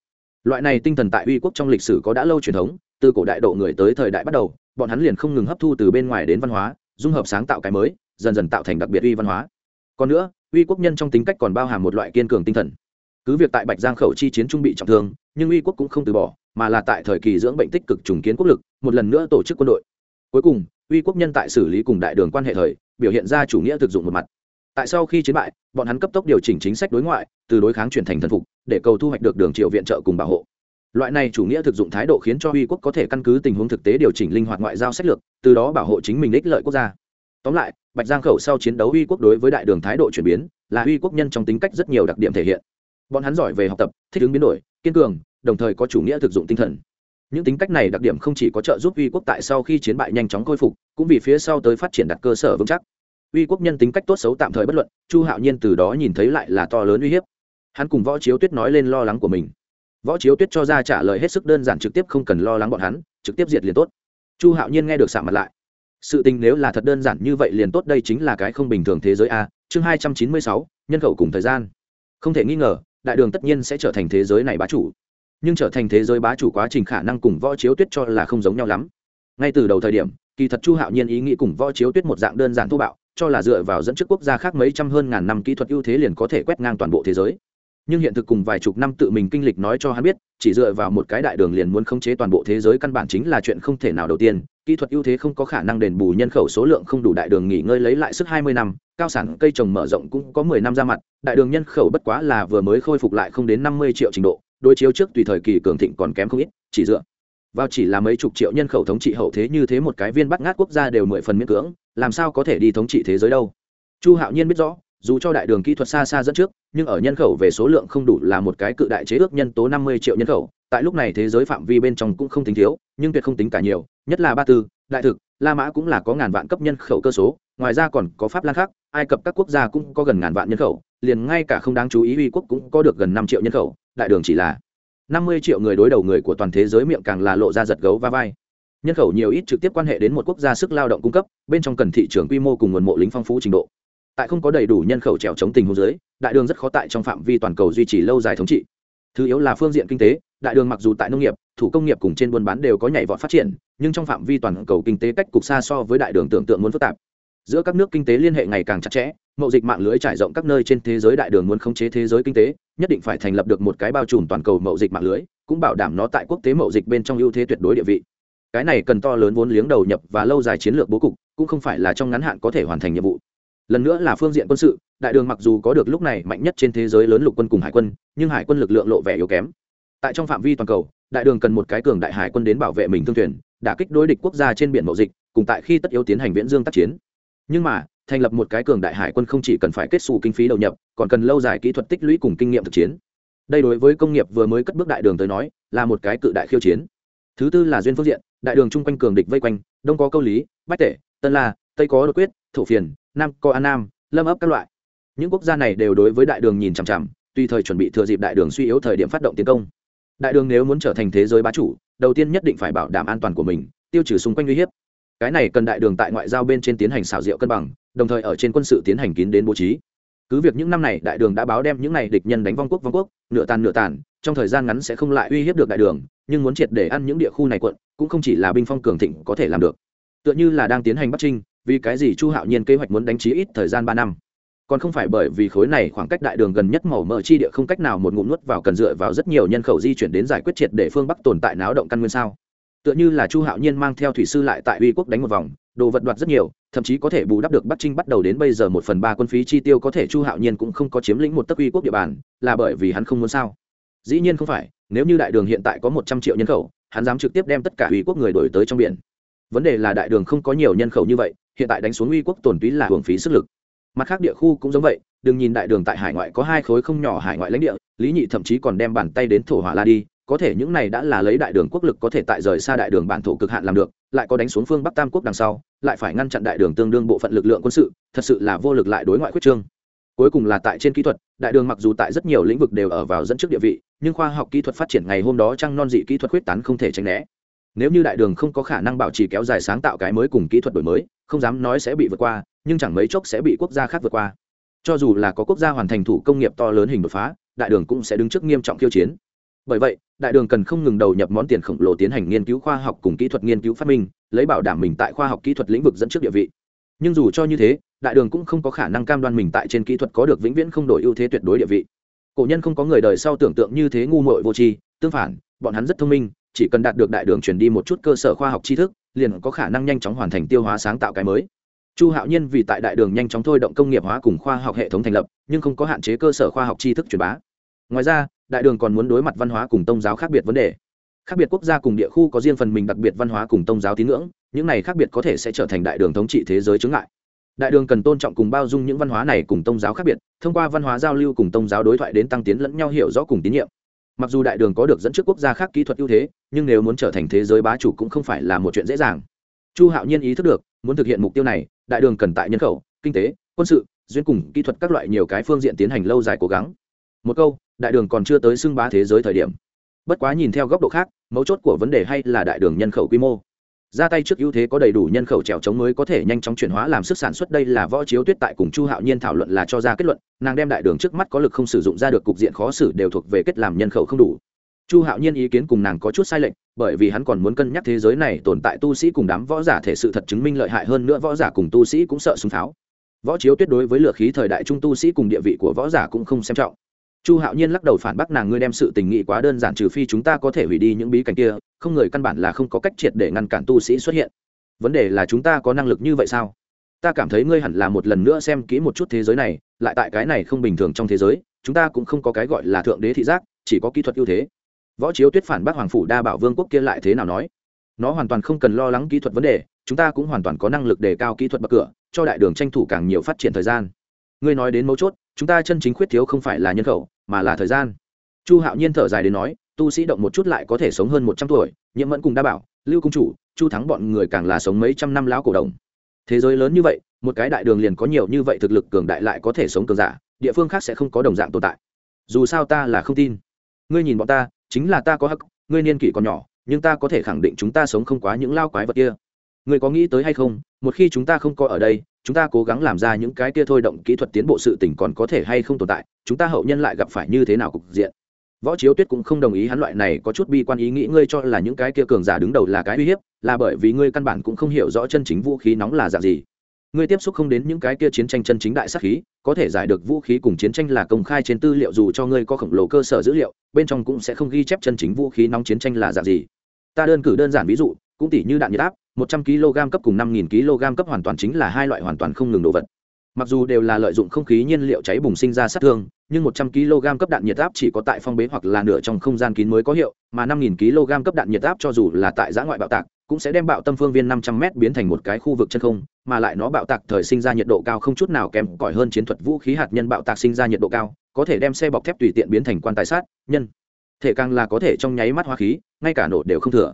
Loại này tinh thần tại uy quốc trong lịch sử có đã lâu truyền thống, từ cổ đại độ người tới thời đại bắt đầu, bọn hắn liền không ngừng hấp thu từ bên ngoài đến văn hóa, dung hợp sáng tạo cái mới, dần dần tạo thành đặc biệt uy văn hóa. Còn nữa, uy quốc nhân trong tính cách còn bao hàm một loại kiên cường tinh thần. Cứ việc tại bạch giang khẩu chi chiến trung bị trọng thương, nhưng uy quốc cũng không từ bỏ, mà là tại thời kỳ dưỡng bệnh tích cực trùng kiến quốc lực, một lần nữa tổ chức quân đội. Cuối cùng uy quốc nhân tại xử lý cùng đại đường quan hệ thời, biểu hiện ra chủ nghĩa thực dụng một mặt. Tại sau khi chiến bại, bọn hắn cấp tốc điều chỉnh chính sách đối ngoại, từ đối kháng chuyển thành thần phục, để cầu thu hoạch được đường triệu viện trợ cùng bảo hộ. Loại này chủ nghĩa thực dụng thái độ khiến cho uy quốc có thể căn cứ tình huống thực tế điều chỉnh linh hoạt ngoại giao sách lược, từ đó bảo hộ chính mình ích lợi quốc gia. Tóm lại, bạch giang khẩu sau chiến đấu uy quốc đối với đại đường thái độ chuyển biến, là uy quốc nhân trong tính cách rất nhiều đặc điểm thể hiện. Bọn hắn giỏi về học tập, thích ứng biến đổi, kiên cường, đồng thời có chủ nghĩa thực dụng tinh thần những tính cách này đặc điểm không chỉ có trợ giúp uy quốc tại sau khi chiến bại nhanh chóng khôi phục, cũng vì phía sau tới phát triển đặt cơ sở vững chắc. Uy quốc nhân tính cách tốt xấu tạm thời bất luận, chu hạo nhiên từ đó nhìn thấy lại là to lớn uy hiếp. Hắn cùng võ chiếu tuyết nói lên lo lắng của mình. Võ chiếu tuyết cho ra trả lời hết sức đơn giản trực tiếp không cần lo lắng bọn hắn, trực tiếp diệt liền tốt. Chu hạo nhiên nghe được sạm mặt lại. Sự tình nếu là thật đơn giản như vậy liền tốt, đây chính là cái không bình thường thế giới a, chương hai trăm chín mươi sáu, nhân khẩu cùng thời gian. Không thể nghi ngờ, đại đường tất nhiên sẽ trở thành thế giới này bá chủ nhưng trở thành thế giới bá chủ quá trình khả năng cùng võ chiếu tuyết cho là không giống nhau lắm. Ngay từ đầu thời điểm, kỳ thật chu hạo nhiên ý nghĩ cùng võ chiếu tuyết một dạng đơn giản thô bạo, cho là dựa vào dẫn trước quốc gia khác mấy trăm hơn ngàn năm kỹ thuật ưu thế liền có thể quét ngang toàn bộ thế giới. Nhưng hiện thực cùng vài chục năm tự mình kinh lịch nói cho hắn biết, chỉ dựa vào một cái đại đường liền muốn khống chế toàn bộ thế giới căn bản chính là chuyện không thể nào đầu tiên, kỹ thuật ưu thế không có khả năng đền bù nhân khẩu số lượng không đủ đại đường nghỉ ngơi lấy lại sức hai mươi năm, cao sản cây trồng mở rộng cũng có mười năm ra mặt, đại đường nhân khẩu bất quá là vừa mới khôi phục lại không đến năm mươi triệu trình độ đối chiếu trước tùy thời kỳ cường thịnh còn kém không ít, chỉ dựa vào chỉ là mấy chục triệu nhân khẩu thống trị hậu thế như thế một cái viên bắt ngát quốc gia đều mười phần miễn cưỡng, làm sao có thể đi thống trị thế giới đâu. Chu hạo nhiên biết rõ, dù cho đại đường kỹ thuật xa xa dẫn trước, nhưng ở nhân khẩu về số lượng không đủ là một cái cự đại chế ước nhân tố năm mươi triệu nhân khẩu, tại lúc này thế giới phạm vi bên trong cũng không tính thiếu, nhưng tuyệt không tính cả nhiều, nhất là ba tư, đại thực, la mã cũng là có ngàn vạn cấp nhân khẩu cơ số, ngoài ra còn có pháp lan khác, ai cập các quốc gia cũng có gần ngàn vạn nhân khẩu, liền ngay cả không đáng chú ý uy quốc cũng có được gần năm triệu nhân khẩu đại đường chỉ là năm mươi triệu người đối đầu người của toàn thế giới miệng càng là lộ ra giật gấu va vai. Nhân khẩu nhiều ít trực tiếp quan hệ đến một quốc gia sức lao động cung cấp, bên trong cần thị trường quy mô cùng nguồn mộ lính phong phú trình độ. Tại không có đầy đủ nhân khẩu trèo chống tình hồ dưới, đại đường rất khó tại trong phạm vi toàn cầu duy trì lâu dài thống trị. Thứ yếu là phương diện kinh tế, đại đường mặc dù tại nông nghiệp, thủ công nghiệp cùng trên buôn bán đều có nhảy vọt phát triển, nhưng trong phạm vi toàn cầu kinh tế cách cục xa so với đại đường tưởng tượng muốn phức tạp giữa các nước kinh tế liên hệ ngày càng chặt chẽ, mậu dịch mạng lưới trải rộng các nơi trên thế giới đại đường muốn khống chế thế giới kinh tế, nhất định phải thành lập được một cái bao trùm toàn cầu mậu dịch mạng lưới, cũng bảo đảm nó tại quốc tế mậu dịch bên trong ưu thế tuyệt đối địa vị. Cái này cần to lớn vốn liếng đầu nhập và lâu dài chiến lược bố cục, cũng không phải là trong ngắn hạn có thể hoàn thành nhiệm vụ. Lần nữa là phương diện quân sự, đại đường mặc dù có được lúc này mạnh nhất trên thế giới lớn lục quân cùng hải quân, nhưng hải quân lực lượng lộ vẻ yếu kém. Tại trong phạm vi toàn cầu, đại đường cần một cái cường đại hải quân đến bảo vệ mình thương thuyền, đả kích đối địch quốc gia trên biển mậu dịch, cùng tại khi tất yếu tiến hành viễn dương tác chiến nhưng mà, thành lập một cái cường đại hải quân không chỉ cần phải kết xù kinh phí đầu nhập, còn cần lâu dài kỹ thuật tích lũy cùng kinh nghiệm thực chiến. Đây đối với công nghiệp vừa mới cất bước đại đường tới nói, là một cái cự đại khiêu chiến. Thứ tư là duyên phương diện, đại đường chung quanh cường địch vây quanh, đông có câu lý, bách tể, tân la, tây có đột quyết, thổ phiền, nam có an nam, lâm ấp các loại. Những quốc gia này đều đối với đại đường nhìn chằm chằm tùy thời chuẩn bị thừa dịp đại đường suy yếu thời điểm phát động tiến công. Đại đường nếu muốn trở thành thế giới bá chủ, đầu tiên nhất định phải bảo đảm an toàn của mình, tiêu trừ xung quanh uy hiếp cái này cần đại đường tại ngoại giao bên trên tiến hành xảo diệu cân bằng, đồng thời ở trên quân sự tiến hành kín đến bố trí. Cứ việc những năm này đại đường đã báo đem những này địch nhân đánh vong quốc vong quốc, nửa tàn nửa tàn, trong thời gian ngắn sẽ không lại uy hiếp được đại đường, nhưng muốn triệt để ăn những địa khu này quận, cũng không chỉ là binh phong cường thịnh có thể làm được. Tựa như là đang tiến hành bắc trinh, vì cái gì chu hạo nhiên kế hoạch muốn đánh trí ít thời gian ba năm. Còn không phải bởi vì khối này khoảng cách đại đường gần nhất màu mỡ chi địa không cách nào một ngụm nuốt vào cần dựa vào rất nhiều nhân khẩu di chuyển đến giải quyết triệt để phương bắc tồn tại náo động căn nguyên sao? Tựa như là chu hạo nhiên mang theo thủy sư lại tại uy quốc đánh một vòng, đồ vật đoạt rất nhiều, thậm chí có thể bù đắp được bắc trinh bắt đầu đến bây giờ một phần ba quân phí chi tiêu, có thể chu hạo nhiên cũng không có chiếm lĩnh một tấc uy quốc địa bàn, là bởi vì hắn không muốn sao? Dĩ nhiên không phải, nếu như đại đường hiện tại có một trăm triệu nhân khẩu, hắn dám trực tiếp đem tất cả uy quốc người đổi tới trong biển. Vấn đề là đại đường không có nhiều nhân khẩu như vậy, hiện tại đánh xuống uy quốc tổn túy là hưởng phí sức lực. Mặt khác địa khu cũng giống vậy, đừng nhìn đại đường tại hải ngoại có hai khối không nhỏ hải ngoại lãnh địa, lý nhị thậm chí còn đem bàn tay đến thổ hỏa la đi có thể những này đã là lấy đại đường quốc lực có thể tại rời xa đại đường bản thổ cực hạn làm được, lại có đánh xuống phương bắc tam quốc đằng sau, lại phải ngăn chặn đại đường tương đương bộ phận lực lượng quân sự, thật sự là vô lực lại đối ngoại quyết trương. Cuối cùng là tại trên kỹ thuật, đại đường mặc dù tại rất nhiều lĩnh vực đều ở vào dẫn trước địa vị, nhưng khoa học kỹ thuật phát triển ngày hôm đó trăng non dị kỹ thuật quyết tán không thể tránh né. Nếu như đại đường không có khả năng bảo trì kéo dài sáng tạo cái mới cùng kỹ thuật đổi mới, không dám nói sẽ bị vượt qua, nhưng chẳng mấy chốc sẽ bị quốc gia khác vượt qua. Cho dù là có quốc gia hoàn thành thủ công nghiệp to lớn hình đột phá, đại đường cũng sẽ đứng trước nghiêm trọng khiêu chiến bởi vậy, đại đường cần không ngừng đầu nhập món tiền khổng lồ tiến hành nghiên cứu khoa học cùng kỹ thuật nghiên cứu phát minh, lấy bảo đảm mình tại khoa học kỹ thuật lĩnh vực dẫn trước địa vị. Nhưng dù cho như thế, đại đường cũng không có khả năng cam đoan mình tại trên kỹ thuật có được vĩnh viễn không đổi ưu thế tuyệt đối địa vị. Cổ nhân không có người đời sau tưởng tượng như thế ngu muội vô tri, tương phản, bọn hắn rất thông minh, chỉ cần đạt được đại đường truyền đi một chút cơ sở khoa học tri thức, liền có khả năng nhanh chóng hoàn thành tiêu hóa sáng tạo cái mới. Chu hạo nhiên vì tại đại đường nhanh chóng thôi động công nghiệp hóa cùng khoa học hệ thống thành lập, nhưng không có hạn chế cơ sở khoa học tri thức truyền bá. Ngoài ra đại đường còn muốn đối mặt văn hóa cùng tôn giáo khác biệt vấn đề. Khác biệt quốc gia cùng địa khu có riêng phần mình đặc biệt văn hóa cùng tôn giáo tín ngưỡng, những này khác biệt có thể sẽ trở thành đại đường thống trị thế giới chướng ngại. Đại đường cần tôn trọng cùng bao dung những văn hóa này cùng tôn giáo khác biệt, thông qua văn hóa giao lưu cùng tôn giáo đối thoại đến tăng tiến lẫn nhau hiểu rõ cùng tín nhiệm. Mặc dù đại đường có được dẫn trước quốc gia khác kỹ thuật ưu thế, nhưng nếu muốn trở thành thế giới bá chủ cũng không phải là một chuyện dễ dàng. Chu hạo nhiên ý thức được, muốn thực hiện mục tiêu này, đại đường cần tại nhân khẩu, kinh tế, quân sự, duyên cùng kỹ thuật các loại nhiều cái phương diện tiến hành lâu dài cố gắng. Một câu đại đường còn chưa tới xưng bá thế giới thời điểm. Bất quá nhìn theo góc độ khác, mấu chốt của vấn đề hay là đại đường nhân khẩu quy mô. Ra tay trước ưu thế có đầy đủ nhân khẩu trèo chống mới có thể nhanh chóng chuyển hóa làm sức sản xuất, đây là võ chiếu tuyết tại cùng chu hạo nhiên thảo luận là cho ra kết luận, nàng đem đại đường trước mắt có lực không sử dụng ra được cục diện khó xử đều thuộc về kết làm nhân khẩu không đủ. Chu hạo nhiên ý kiến cùng nàng có chút sai lệch, bởi vì hắn còn muốn cân nhắc thế giới này tồn tại tu sĩ cùng đám võ giả thể sự thật chứng minh lợi hại hơn nữa võ giả cùng tu sĩ cũng sợ súng pháo. Võ chiếu tuyết đối với lựa khí thời đại trung tu sĩ cùng địa vị của võ giả cũng không xem trọng chu hạo nhiên lắc đầu phản bác nàng, ngươi đem sự tình nghị quá đơn giản, trừ phi chúng ta có thể hủy đi những bí cảnh kia, không người căn bản là không có cách triệt để ngăn cản tu sĩ xuất hiện. Vấn đề là chúng ta có năng lực như vậy sao? Ta cảm thấy ngươi hẳn là một lần nữa xem kỹ một chút thế giới này, lại tại cái này không bình thường trong thế giới, chúng ta cũng không có cái gọi là thượng đế thị giác, chỉ có kỹ thuật ưu thế. Võ chiếu tuyết phản bác hoàng phủ đa bảo vương quốc kia lại thế nào nói? Nó hoàn toàn không cần lo lắng kỹ thuật vấn đề, chúng ta cũng hoàn toàn có năng lực đề cao kỹ thuật bậc cửa, cho đại đường tranh thủ càng nhiều phát triển thời gian. Ngươi nói đến mấu chốt, chúng ta chân chính khuyết thiếu không phải là nhân khẩu mà là thời gian. Chu hạo nhiên thở dài đến nói, tu sĩ động một chút lại có thể sống hơn một trăm tuổi nhiễm mẫn cùng đa bảo, lưu công chủ, chu thắng bọn người càng là sống mấy trăm năm lão cổ đồng. Thế giới lớn như vậy, một cái đại đường liền có nhiều như vậy thực lực cường đại lại có thể sống cường giả, địa phương khác sẽ không có đồng dạng tồn tại. Dù sao ta là không tin. Ngươi nhìn bọn ta, chính là ta có hắc, ngươi niên kỷ còn nhỏ, nhưng ta có thể khẳng định chúng ta sống không quá những lao quái vật kia. Ngươi có nghĩ tới hay không, một khi chúng ta không có ở đây chúng ta cố gắng làm ra những cái kia thôi động kỹ thuật tiến bộ sự tỉnh còn có thể hay không tồn tại, chúng ta hậu nhân lại gặp phải như thế nào cục diện? Võ chiếu tuyết cũng không đồng ý hắn loại này có chút bi quan ý nghĩ, ngươi cho là những cái kia cường giả đứng đầu là cái uy hiếp, là bởi vì ngươi căn bản cũng không hiểu rõ chân chính vũ khí nóng là dạng gì. Ngươi tiếp xúc không đến những cái kia chiến tranh chân chính đại sắc khí, có thể giải được vũ khí cùng chiến tranh là công khai trên tư liệu, dù cho ngươi có khổng lồ cơ sở dữ liệu, bên trong cũng sẽ không ghi chép chân chính vũ khí nóng chiến tranh là dạng gì. Ta đơn cử đơn giản ví dụ, cũng tỷ như đạn nhiệt áp một trăm kg cấp cùng năm nghìn kg cấp hoàn toàn chính là hai loại hoàn toàn không ngừng đồ vật. Mặc dù đều là lợi dụng không khí nhiên liệu cháy bùng sinh ra sát thương, nhưng một trăm kg cấp đạn nhiệt áp chỉ có tại phong bế hoặc là nửa trong không gian kín mới có hiệu, mà năm nghìn kg cấp đạn nhiệt áp cho dù là tại giã ngoại bạo tạc, cũng sẽ đem bạo tâm phương viên năm trăm m biến thành một cái khu vực chân không, mà lại nó bạo tạc thời sinh ra nhiệt độ cao không chút nào kém cỏi hơn chiến thuật vũ khí hạt nhân bạo tạc sinh ra nhiệt độ cao, có thể đem xe bọc thép tùy tiện biến thành quan tài sát, nhân. Thể càng là có thể trong nháy mắt hóa khí, ngay cả nổ đều không thừa.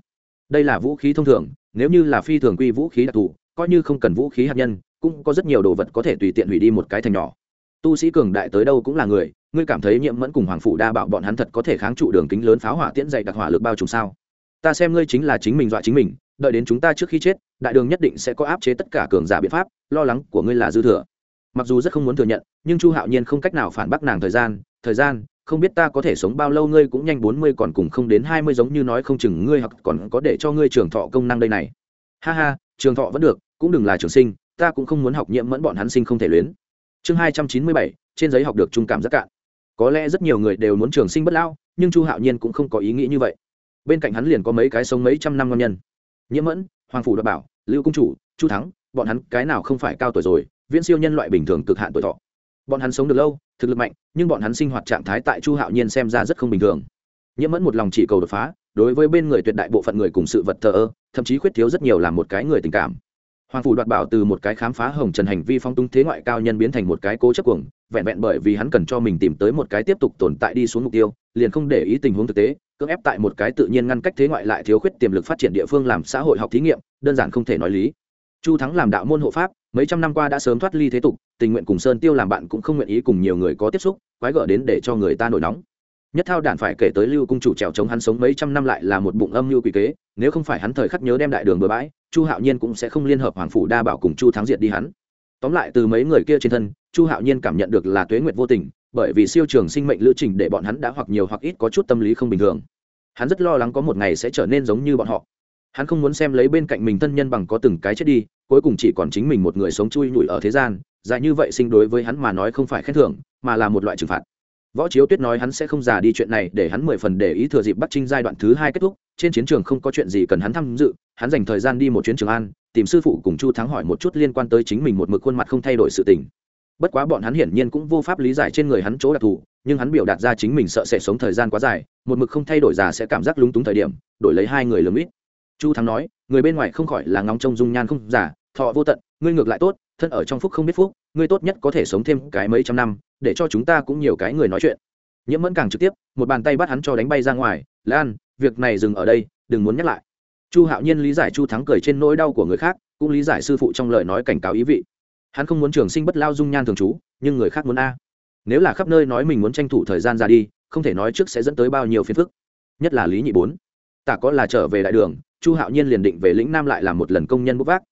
Đây là vũ khí thông thường nếu như là phi thường quy vũ khí đặc thù, coi như không cần vũ khí hạt nhân, cũng có rất nhiều đồ vật có thể tùy tiện hủy đi một cái thành nhỏ. Tu sĩ cường đại tới đâu cũng là người, ngươi cảm thấy nhiễm mẫn cùng hoàng phủ đa bảo bọn hắn thật có thể kháng trụ đường kính lớn pháo hỏa tiễn dày đặc hỏa lực bao trùm sao? Ta xem ngươi chính là chính mình dọa chính mình, đợi đến chúng ta trước khi chết, đại đường nhất định sẽ có áp chế tất cả cường giả biện pháp, lo lắng của ngươi là dư thừa. Mặc dù rất không muốn thừa nhận, nhưng chu hạo nhiên không cách nào phản bác nàng thời gian thời gian không biết ta có thể sống bao lâu, ngươi cũng nhanh bốn mươi, còn cùng không đến hai mươi giống như nói không chừng, ngươi hoặc còn có để cho ngươi trường thọ công năng đây này. Ha ha, trường thọ vẫn được, cũng đừng là trường sinh, ta cũng không muốn học nhiễm mẫn bọn hắn sinh không thể luyến. Chương hai trăm chín mươi bảy, trên giấy học được trung cảm rất cạn. Có lẽ rất nhiều người đều muốn trường sinh bất lão, nhưng chu hạo nhiên cũng không có ý nghĩ như vậy. Bên cạnh hắn liền có mấy cái sống mấy trăm năm ngon nhân. Nhiễm mẫn, hoàng phủ đoạt bảo, lưu công chủ, chu thắng, bọn hắn cái nào không phải cao tuổi rồi, viễn siêu nhân loại bình thường cực hạn tuổi thọ bọn hắn sống được lâu, thực lực mạnh, nhưng bọn hắn sinh hoạt trạng thái tại chu hạo nhiên xem ra rất không bình thường. Nhiễm mẫn một lòng chỉ cầu đột phá, đối với bên người tuyệt đại bộ phận người cùng sự vật thờ ơ, thậm chí khuyết thiếu rất nhiều làm một cái người tình cảm. Hoàng phủ đoạt bảo từ một cái khám phá hồng trần hành vi phong tung thế ngoại cao nhân biến thành một cái cố chấp cuồng, vẹn vẹn bởi vì hắn cần cho mình tìm tới một cái tiếp tục tồn tại đi xuống mục tiêu, liền không để ý tình huống thực tế, cưỡng ép tại một cái tự nhiên ngăn cách thế ngoại lại thiếu khuyết tiềm lực phát triển địa phương làm xã hội học thí nghiệm, đơn giản không thể nói lý. Chu thắng làm đạo môn hộ pháp mấy trăm năm qua đã sớm thoát ly thế tục, tình nguyện cùng sơn tiêu làm bạn cũng không nguyện ý cùng nhiều người có tiếp xúc, quái gở đến để cho người ta nổi nóng. Nhất thao đản phải kể tới lưu cung chủ trèo chống hắn sống mấy trăm năm lại là một bụng âm mưu quỷ kế, nếu không phải hắn thời khắc nhớ đem đại đường bừa bãi, chu hạo nhiên cũng sẽ không liên hợp hoàng phủ đa bảo cùng chu thắng diệt đi hắn. Tóm lại từ mấy người kia trên thân, chu hạo nhiên cảm nhận được là tuế nguyệt vô tình, bởi vì siêu trường sinh mệnh lữ trình để bọn hắn đã hoặc nhiều hoặc ít có chút tâm lý không bình thường. Hắn rất lo lắng có một ngày sẽ trở nên giống như bọn họ hắn không muốn xem lấy bên cạnh mình thân nhân bằng có từng cái chết đi, cuối cùng chỉ còn chính mình một người sống chui nhủi ở thế gian, dài như vậy sinh đối với hắn mà nói không phải khen thưởng, mà là một loại trừng phạt. Võ chiếu tuyết nói hắn sẽ không già đi chuyện này, để hắn mười phần để ý thừa dịp bắt trinh giai đoạn thứ hai kết thúc, trên chiến trường không có chuyện gì cần hắn tham dự, hắn dành thời gian đi một chuyến trường an, tìm sư phụ cùng chu thắng hỏi một chút liên quan tới chính mình một mực khuôn mặt không thay đổi sự tình. Bất quá bọn hắn hiển nhiên cũng vô pháp lý giải trên người hắn chỗ đặc thù, nhưng hắn biểu đạt ra chính mình sợ sẽ sống thời gian quá dài, một mực không thay đổi già sẽ cảm giác lúng túng thời điểm, đổi lấy hai người lấm ít chu thắng nói, người bên ngoài không khỏi là ngóng trông dung nhan không giả, thọ vô tận, ngươi ngược lại tốt, thân ở trong phúc không biết phúc, ngươi tốt nhất có thể sống thêm cái mấy trăm năm, để cho chúng ta cũng nhiều cái người nói chuyện. Nhiễm mẫn càng trực tiếp, một bàn tay bắt hắn cho đánh bay ra ngoài, lan, việc này dừng ở đây, đừng muốn nhắc lại. Chu hạo nhiên lý giải chu thắng cười trên nỗi đau của người khác, cũng lý giải sư phụ trong lời nói cảnh cáo ý vị. Hắn không muốn trường sinh bất lao dung nhan thường trú, nhưng người khác muốn a. Nếu là khắp nơi nói mình muốn tranh thủ thời gian ra đi, không thể nói trước sẽ dẫn tới bao nhiêu phiền phức. Nhất là lý nhị bốn. Tả có là trở về đại đường chu hạo nhiên liền định về lĩnh nam lại làm một lần công nhân bốc vác.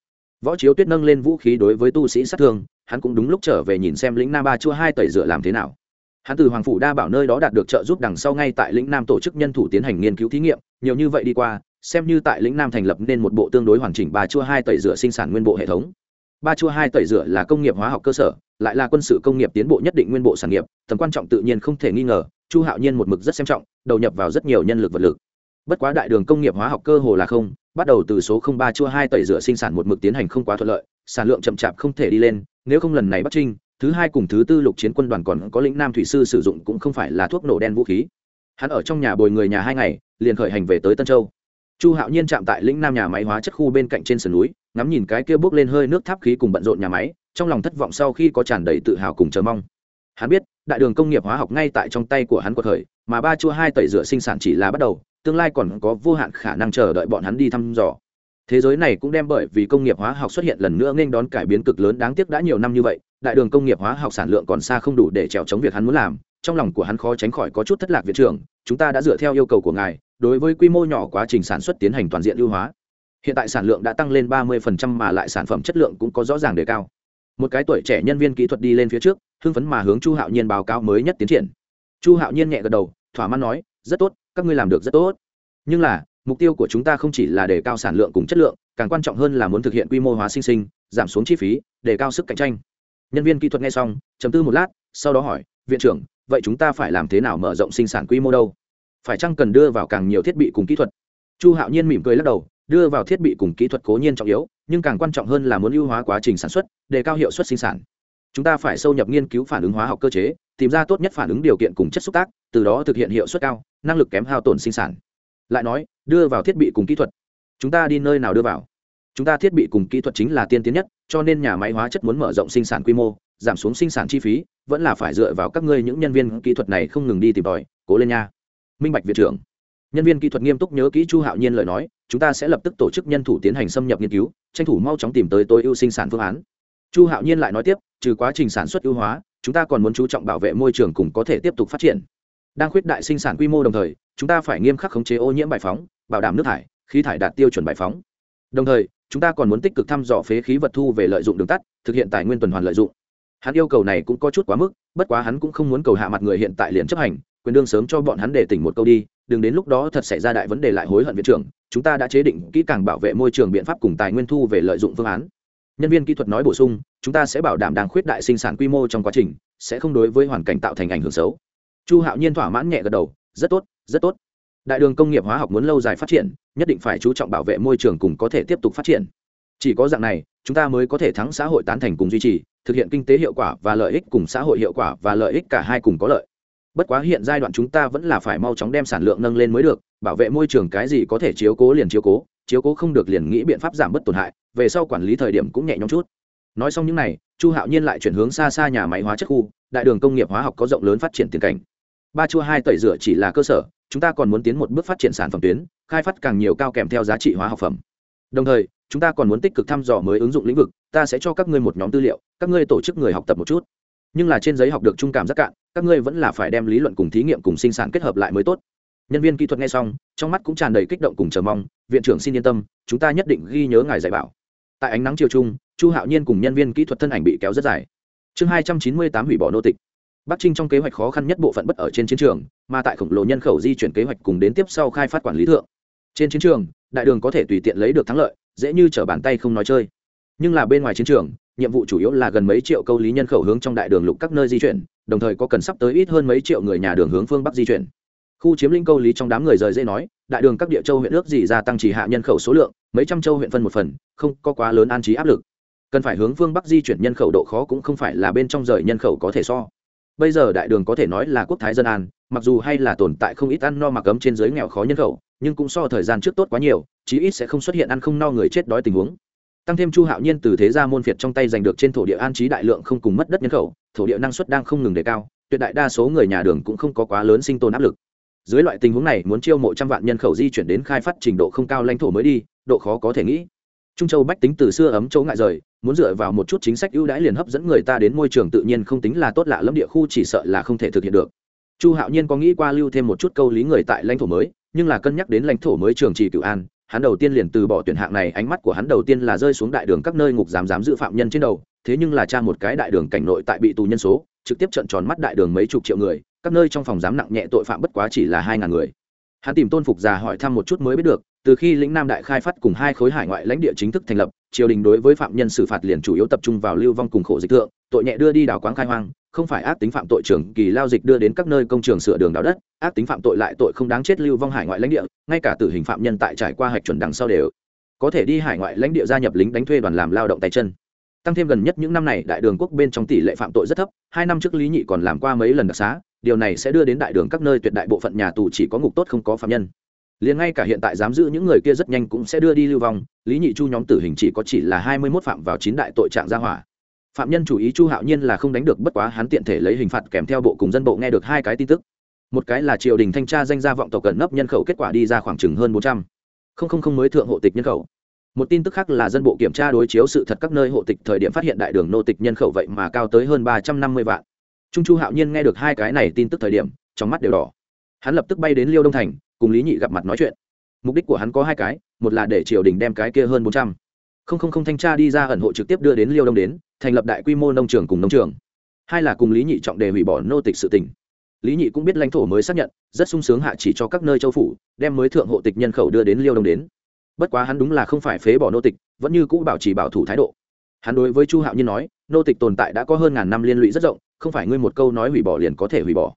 Võ chiếu tuyết nâng lên vũ khí đối với tu sĩ sát thương, hắn cũng đúng lúc trở về nhìn xem lĩnh nam ba chua hai tẩy rửa làm thế nào. Hắn từ hoàng phủ đa bảo nơi đó đạt được trợ giúp đằng sau ngay tại lĩnh nam tổ chức nhân thủ tiến hành nghiên cứu thí nghiệm, nhiều như vậy đi qua, xem như tại lĩnh nam thành lập nên một bộ tương đối hoàn chỉnh ba chua hai tẩy rửa sinh sản nguyên bộ hệ thống. Ba chua hai tẩy rửa là công nghiệp hóa học cơ sở, lại là quân sự công nghiệp tiến bộ nhất định nguyên bộ sản nghiệp, tầm quan trọng tự nhiên không thể nghi ngờ, chu hạo nhiên một mực rất xem trọng, đầu nhập vào rất nhiều nhân lực vật lực bất quá đại đường công nghiệp hóa học cơ hồ là không, bắt đầu từ số ba chua hai tẩy rửa sinh sản một mực tiến hành không quá thuận lợi, sản lượng chậm chạp không thể đi lên, nếu không lần này bắc trinh, thứ hai cùng thứ tư lục chiến quân đoàn còn có lĩnh nam thủy sư sử dụng cũng không phải là thuốc nổ đen vũ khí. Hắn ở trong nhà bồi người nhà hai ngày, liền khởi hành về tới tân châu. Chu hạo nhiên chạm tại lĩnh nam nhà máy hóa chất khu bên cạnh trên sườn núi, ngắm nhìn cái kia bước lên hơi nước tháp khí cùng bận rộn nhà máy, trong lòng thất vọng sau khi có tràn đầy tự hào cùng chờ mong. Hắn biết, đại đường công nghiệp hóa học ngay tại trong tay của hắn quật khởi, mà ba chua hai tẩy rửa sinh sản chỉ là bắt đầu tương lai còn có vô hạn khả năng chờ đợi bọn hắn đi thăm dò. Thế giới này cũng đem bởi vì công nghiệp hóa học xuất hiện lần nữa nên đón cải biến cực lớn đáng tiếc đã nhiều năm như vậy, đại đường công nghiệp hóa học sản lượng còn xa không đủ để trèo chống việc hắn muốn làm, trong lòng của hắn khó tránh khỏi có chút thất lạc viện trưởng, chúng ta đã dựa theo yêu cầu của ngài, đối với quy mô nhỏ quá trình sản xuất tiến hành toàn diện ưu hóa. Hiện tại sản lượng đã tăng lên ba 30% mà lại sản phẩm chất lượng cũng có rõ ràng đề cao. Một cái tuổi trẻ nhân viên kỹ thuật đi lên phía trước, hưng phấn mà hướng chu hạo nhiên báo cáo mới nhất tiến triển. Chu hạo nhiên nhẹ gật đầu, thỏa mãn nói, rất tốt các ngươi làm được rất tốt. Nhưng là, mục tiêu của chúng ta không chỉ là đề cao sản lượng cùng chất lượng, càng quan trọng hơn là muốn thực hiện quy mô hóa sinh sinh, giảm xuống chi phí, đề cao sức cạnh tranh. Nhân viên kỹ thuật nghe xong chấm tư một lát, sau đó hỏi, viện trưởng, vậy chúng ta phải làm thế nào mở rộng sinh sản quy mô đâu? Phải chăng cần đưa vào càng nhiều thiết bị cùng kỹ thuật? Chu hạo nhiên mỉm cười lắc đầu, đưa vào thiết bị cùng kỹ thuật cố nhiên trọng yếu, nhưng càng quan trọng hơn là muốn ưu hóa quá trình sản xuất, đề cao hiệu suất sinh sản chúng ta phải sâu nhập nghiên cứu phản ứng hóa học cơ chế, tìm ra tốt nhất phản ứng điều kiện cùng chất xúc tác, từ đó thực hiện hiệu suất cao, năng lực kém hao tổn sinh sản. Lại nói, đưa vào thiết bị cùng kỹ thuật. Chúng ta đi nơi nào đưa vào? Chúng ta thiết bị cùng kỹ thuật chính là tiên tiến nhất, cho nên nhà máy hóa chất muốn mở rộng sinh sản quy mô, giảm xuống sinh sản chi phí, vẫn là phải dựa vào các ngươi những nhân viên kỹ thuật này không ngừng đi tìm tòi, cố lên nha. Minh bạch viện trưởng. Nhân viên kỹ thuật nghiêm túc nhớ kỹ chu hạo nhiên lời nói, chúng ta sẽ lập tức tổ chức nhân thủ tiến hành xâm nhập nghiên cứu, tranh thủ mau chóng tìm tới tối ưu sinh sản phương án. Chu hạo nhiên lại nói tiếp trừ quá trình sản xuất ưu hóa, chúng ta còn muốn chú trọng bảo vệ môi trường cùng có thể tiếp tục phát triển. Đang khuyết đại sinh sản quy mô đồng thời, chúng ta phải nghiêm khắc khống chế ô nhiễm bài phóng, bảo đảm nước thải, khí thải đạt tiêu chuẩn bài phóng. Đồng thời, chúng ta còn muốn tích cực thăm dò phế khí vật thu về lợi dụng đường tắt, thực hiện tài nguyên tuần hoàn lợi dụng. Hắn yêu cầu này cũng có chút quá mức, bất quá hắn cũng không muốn cầu hạ mặt người hiện tại liền chấp hành, quyền đương sớm cho bọn hắn để tỉnh một câu đi, đừng đến lúc đó thật xảy ra đại vấn đề lại hối hận viện trưởng, chúng ta đã chế định kỹ càng bảo vệ môi trường biện pháp cùng tài nguyên thu về lợi dụng phương án nhân viên kỹ thuật nói bổ sung, chúng ta sẽ bảo đảm đang khuyết đại sinh sản quy mô trong quá trình, sẽ không đối với hoàn cảnh tạo thành ảnh hưởng xấu. Chu hạo nhiên thỏa mãn nhẹ gật đầu, rất tốt rất tốt. Đại đường công nghiệp hóa học muốn lâu dài phát triển, nhất định phải chú trọng bảo vệ môi trường cùng có thể tiếp tục phát triển. Chỉ có dạng này, chúng ta mới có thể thắng xã hội tán thành cùng duy trì, thực hiện kinh tế hiệu quả và lợi ích cùng xã hội hiệu quả và lợi ích cả hai cùng có lợi. Bất quá hiện giai đoạn chúng ta vẫn là phải mau chóng đem sản lượng nâng lên mới được, bảo vệ môi trường cái gì có thể chiếu cố liền chiếu cố chiếu cố không được liền nghĩ biện pháp giảm bớt tổn hại, về sau quản lý thời điểm cũng nhẹ nhõm chút. Nói xong những n à y chu hạo nhiên lại chuyển hướng xa xa nhà máy hóa chất khu, đại đường công nghiệp hóa học có rộng lớn phát triển tiền cảnh. Ba chua hai tẩy rửa chỉ là cơ sở, chúng ta còn muốn tiến một bước phát triển sản phẩm tuyến, khai phát càng nhiều cao kèm theo giá trị hóa học phẩm. Đồng thời, chúng ta còn muốn tích cực thăm dò mới ứng dụng lĩnh vực, ta sẽ cho các ngươi một nhóm tư liệu, các ngươi tổ chức người học tập một chút. Nhưng là trên giấy học được trung cảm rất cạn, các ngươi vẫn là phải đem lý luận cùng thí nghiệm cùng sinh sản kết hợp lại mới tốt nhân viên kỹ thuật nghe xong, trong mắt cũng tràn đầy kích động cùng chờ mong, viện trưởng xin yên tâm, chúng ta nhất định ghi nhớ ngài dạy bảo. Tại ánh nắng chiều chung chu hạo nhiên cùng nhân viên kỹ thuật thân ảnh bị kéo rất dài. Chương hai trăm chín mươi tám hủy bỏ nô tịch. Bắc trinh trong kế hoạch khó khăn nhất bộ phận bất ở trên chiến trường, mà tại khổng lồ nhân khẩu di chuyển kế hoạch cùng đến tiếp sau khai phát quản lý thượng. Trên chiến trường, đại đường có thể tùy tiện lấy được thắng lợi, dễ như t bàn tay không nói chơi. Nhưng là bên ngoài chiến trường, nhiệm vụ chủ yếu là gần mấy triệu câu lý nhân khẩu hướng trong đại đường lục các nơi di chuyển, đồng thời có cần sắp tới ít hơn mấy triệu người nhà đường hướng phương bắc di chuyển khu chiếm lĩnh câu lý trong đám người rời dễ nói, đại đường các địa châu huyện ước gì gia tăng chỉ hạ nhân khẩu số lượng, mấy trăm châu huyện phân một phần, không có quá lớn an trí áp lực. Cần phải hướng phương bắc di chuyển nhân khẩu độ khó cũng không phải là bên trong rời nhân khẩu có thể so. Bây giờ đại đường có thể nói là quốc thái dân an, mặc dù hay là tồn tại không ít ăn no mặc ấm trên giới nghèo khó nhân khẩu, nhưng cũng so thời gian trước tốt quá nhiều, chí ít sẽ không xuất hiện ăn không no người chết đói tình huống. Tăng thêm chu hạo nhiên từ thế gia môn phiệt trong tay giành được trên thổ địa an trí đại lượng không cùng mất đất nhân khẩu, thổ địa năng suất đang không ngừng đề cao, tuyệt đại đa số người nhà đường cũng không có quá lớn sinh tồn áp lực dưới loại tình huống này, muốn chiêu mộ trăm vạn nhân khẩu di chuyển đến khai phát trình độ không cao lãnh thổ mới đi, độ khó có thể nghĩ. Trung châu bách tính từ xưa ấm chỗ ngại rời, muốn dựa vào một chút chính sách ưu đãi liền hấp dẫn người ta đến môi trường tự nhiên không tính là tốt lạ lẫm địa khu, chỉ sợ là không thể thực hiện được. Chu hạo nhiên có nghĩ qua lưu thêm một chút câu lý người tại lãnh thổ mới, nhưng là cân nhắc đến lãnh thổ mới trường trì cựu an, hắn đầu tiên liền từ bỏ tuyển hạng này, ánh mắt của hắn đầu tiên là rơi xuống đại đường các nơi ngục giám giám giữ phạm nhân trên đầu, thế nhưng là cha một cái đại đường cảnh nội tại bị tù nhân số, trực tiếp trận tròn mắt đại đường mấy chục triệu người các nơi trong phòng giám nặng nhẹ tội phạm bất quá chỉ là hai ngàn người. Hắn tìm tôn phục già hỏi thăm một chút mới biết được, từ khi lĩnh nam đại khai phát cùng hai khối hải ngoại lãnh địa chính thức thành lập, triều đình đối với phạm nhân xử phạt liền chủ yếu tập trung vào lưu vong cùng khổ dịch thượng, tội nhẹ đưa đi đào quáng khai hoang, không phải ác tính phạm tội trưởng kỳ lao dịch đưa đến các nơi công trường sửa đường đào đất, ác tính phạm tội lại tội không đáng chết lưu vong hải ngoại lãnh địa, ngay cả tử hình phạm nhân tại trải qua hạch chuẩn đằng sau đều có thể đi hải ngoại lãnh địa gia nhập lính đánh thuê đoàn làm lao động tay chân. Tăng thêm gần nhất những năm này, đại đường quốc bên trong tỷ lệ phạm tội rất thấp, hai năm trước lý nhị còn làm qua mấy lần đặc xá điều này sẽ đưa đến đại đường các nơi tuyệt đại bộ phận nhà tù chỉ có ngục tốt không có phạm nhân. Liền ngay cả hiện tại giám giữ những người kia rất nhanh cũng sẽ đưa đi lưu vong, lý nhị chu nhóm tử hình chỉ có chỉ là hai mươi mốt phạm vào chín đại tội trạng gia hỏa. Phạm nhân chủ ý chu hạo nhiên là không đánh được, bất quá hắn tiện thể lấy hình phạt kèm theo bộ cùng dân bộ nghe được hai cái tin tức. Một cái là triều đình thanh tra danh gia vọng tộc cẩn nấp nhân khẩu kết quả đi ra khoảng chừng hơn bốn trăm. Linh mới thượng hộ tịch nhân khẩu. Một tin tức khác là dân bộ kiểm tra đối chiếu sự thật các nơi hộ tịch thời điểm phát hiện đại đường nô tịch nhân khẩu vậy mà cao tới hơn ba trăm năm mươi vạn trung chu hạo nhiên nghe được hai cái này tin tức thời điểm, trong mắt đều đỏ. Hắn lập tức bay đến liêu đông thành, cùng lý nhị gặp mặt nói chuyện. Mục đích của hắn có hai cái, một là để triều đình đem cái kia hơn bốn trăm không không không thanh tra đi ra ẩn hộ trực tiếp đưa đến liêu đông đến, thành lập đại quy mô nông trường cùng nông trường. Hai là cùng lý nhị trọng đề hủy bỏ nô tịch sự tỉnh lý nhị cũng biết lãnh thổ mới xác nhận, rất sung sướng hạ chỉ cho các nơi châu phủ, đem mới thượng hộ tịch nhân khẩu đưa đến liêu đông đến. Bất quá hắn đúng là không phải phế bỏ nô tịch, vẫn như cũ bảo trì bảo thủ thái độ. Hắn đối với chu hạo nhiên nói, nô tịch tồn tại đã có hơn ngàn năm liên lụy rất rộng không phải ngươi một câu nói hủy bỏ liền có thể hủy bỏ.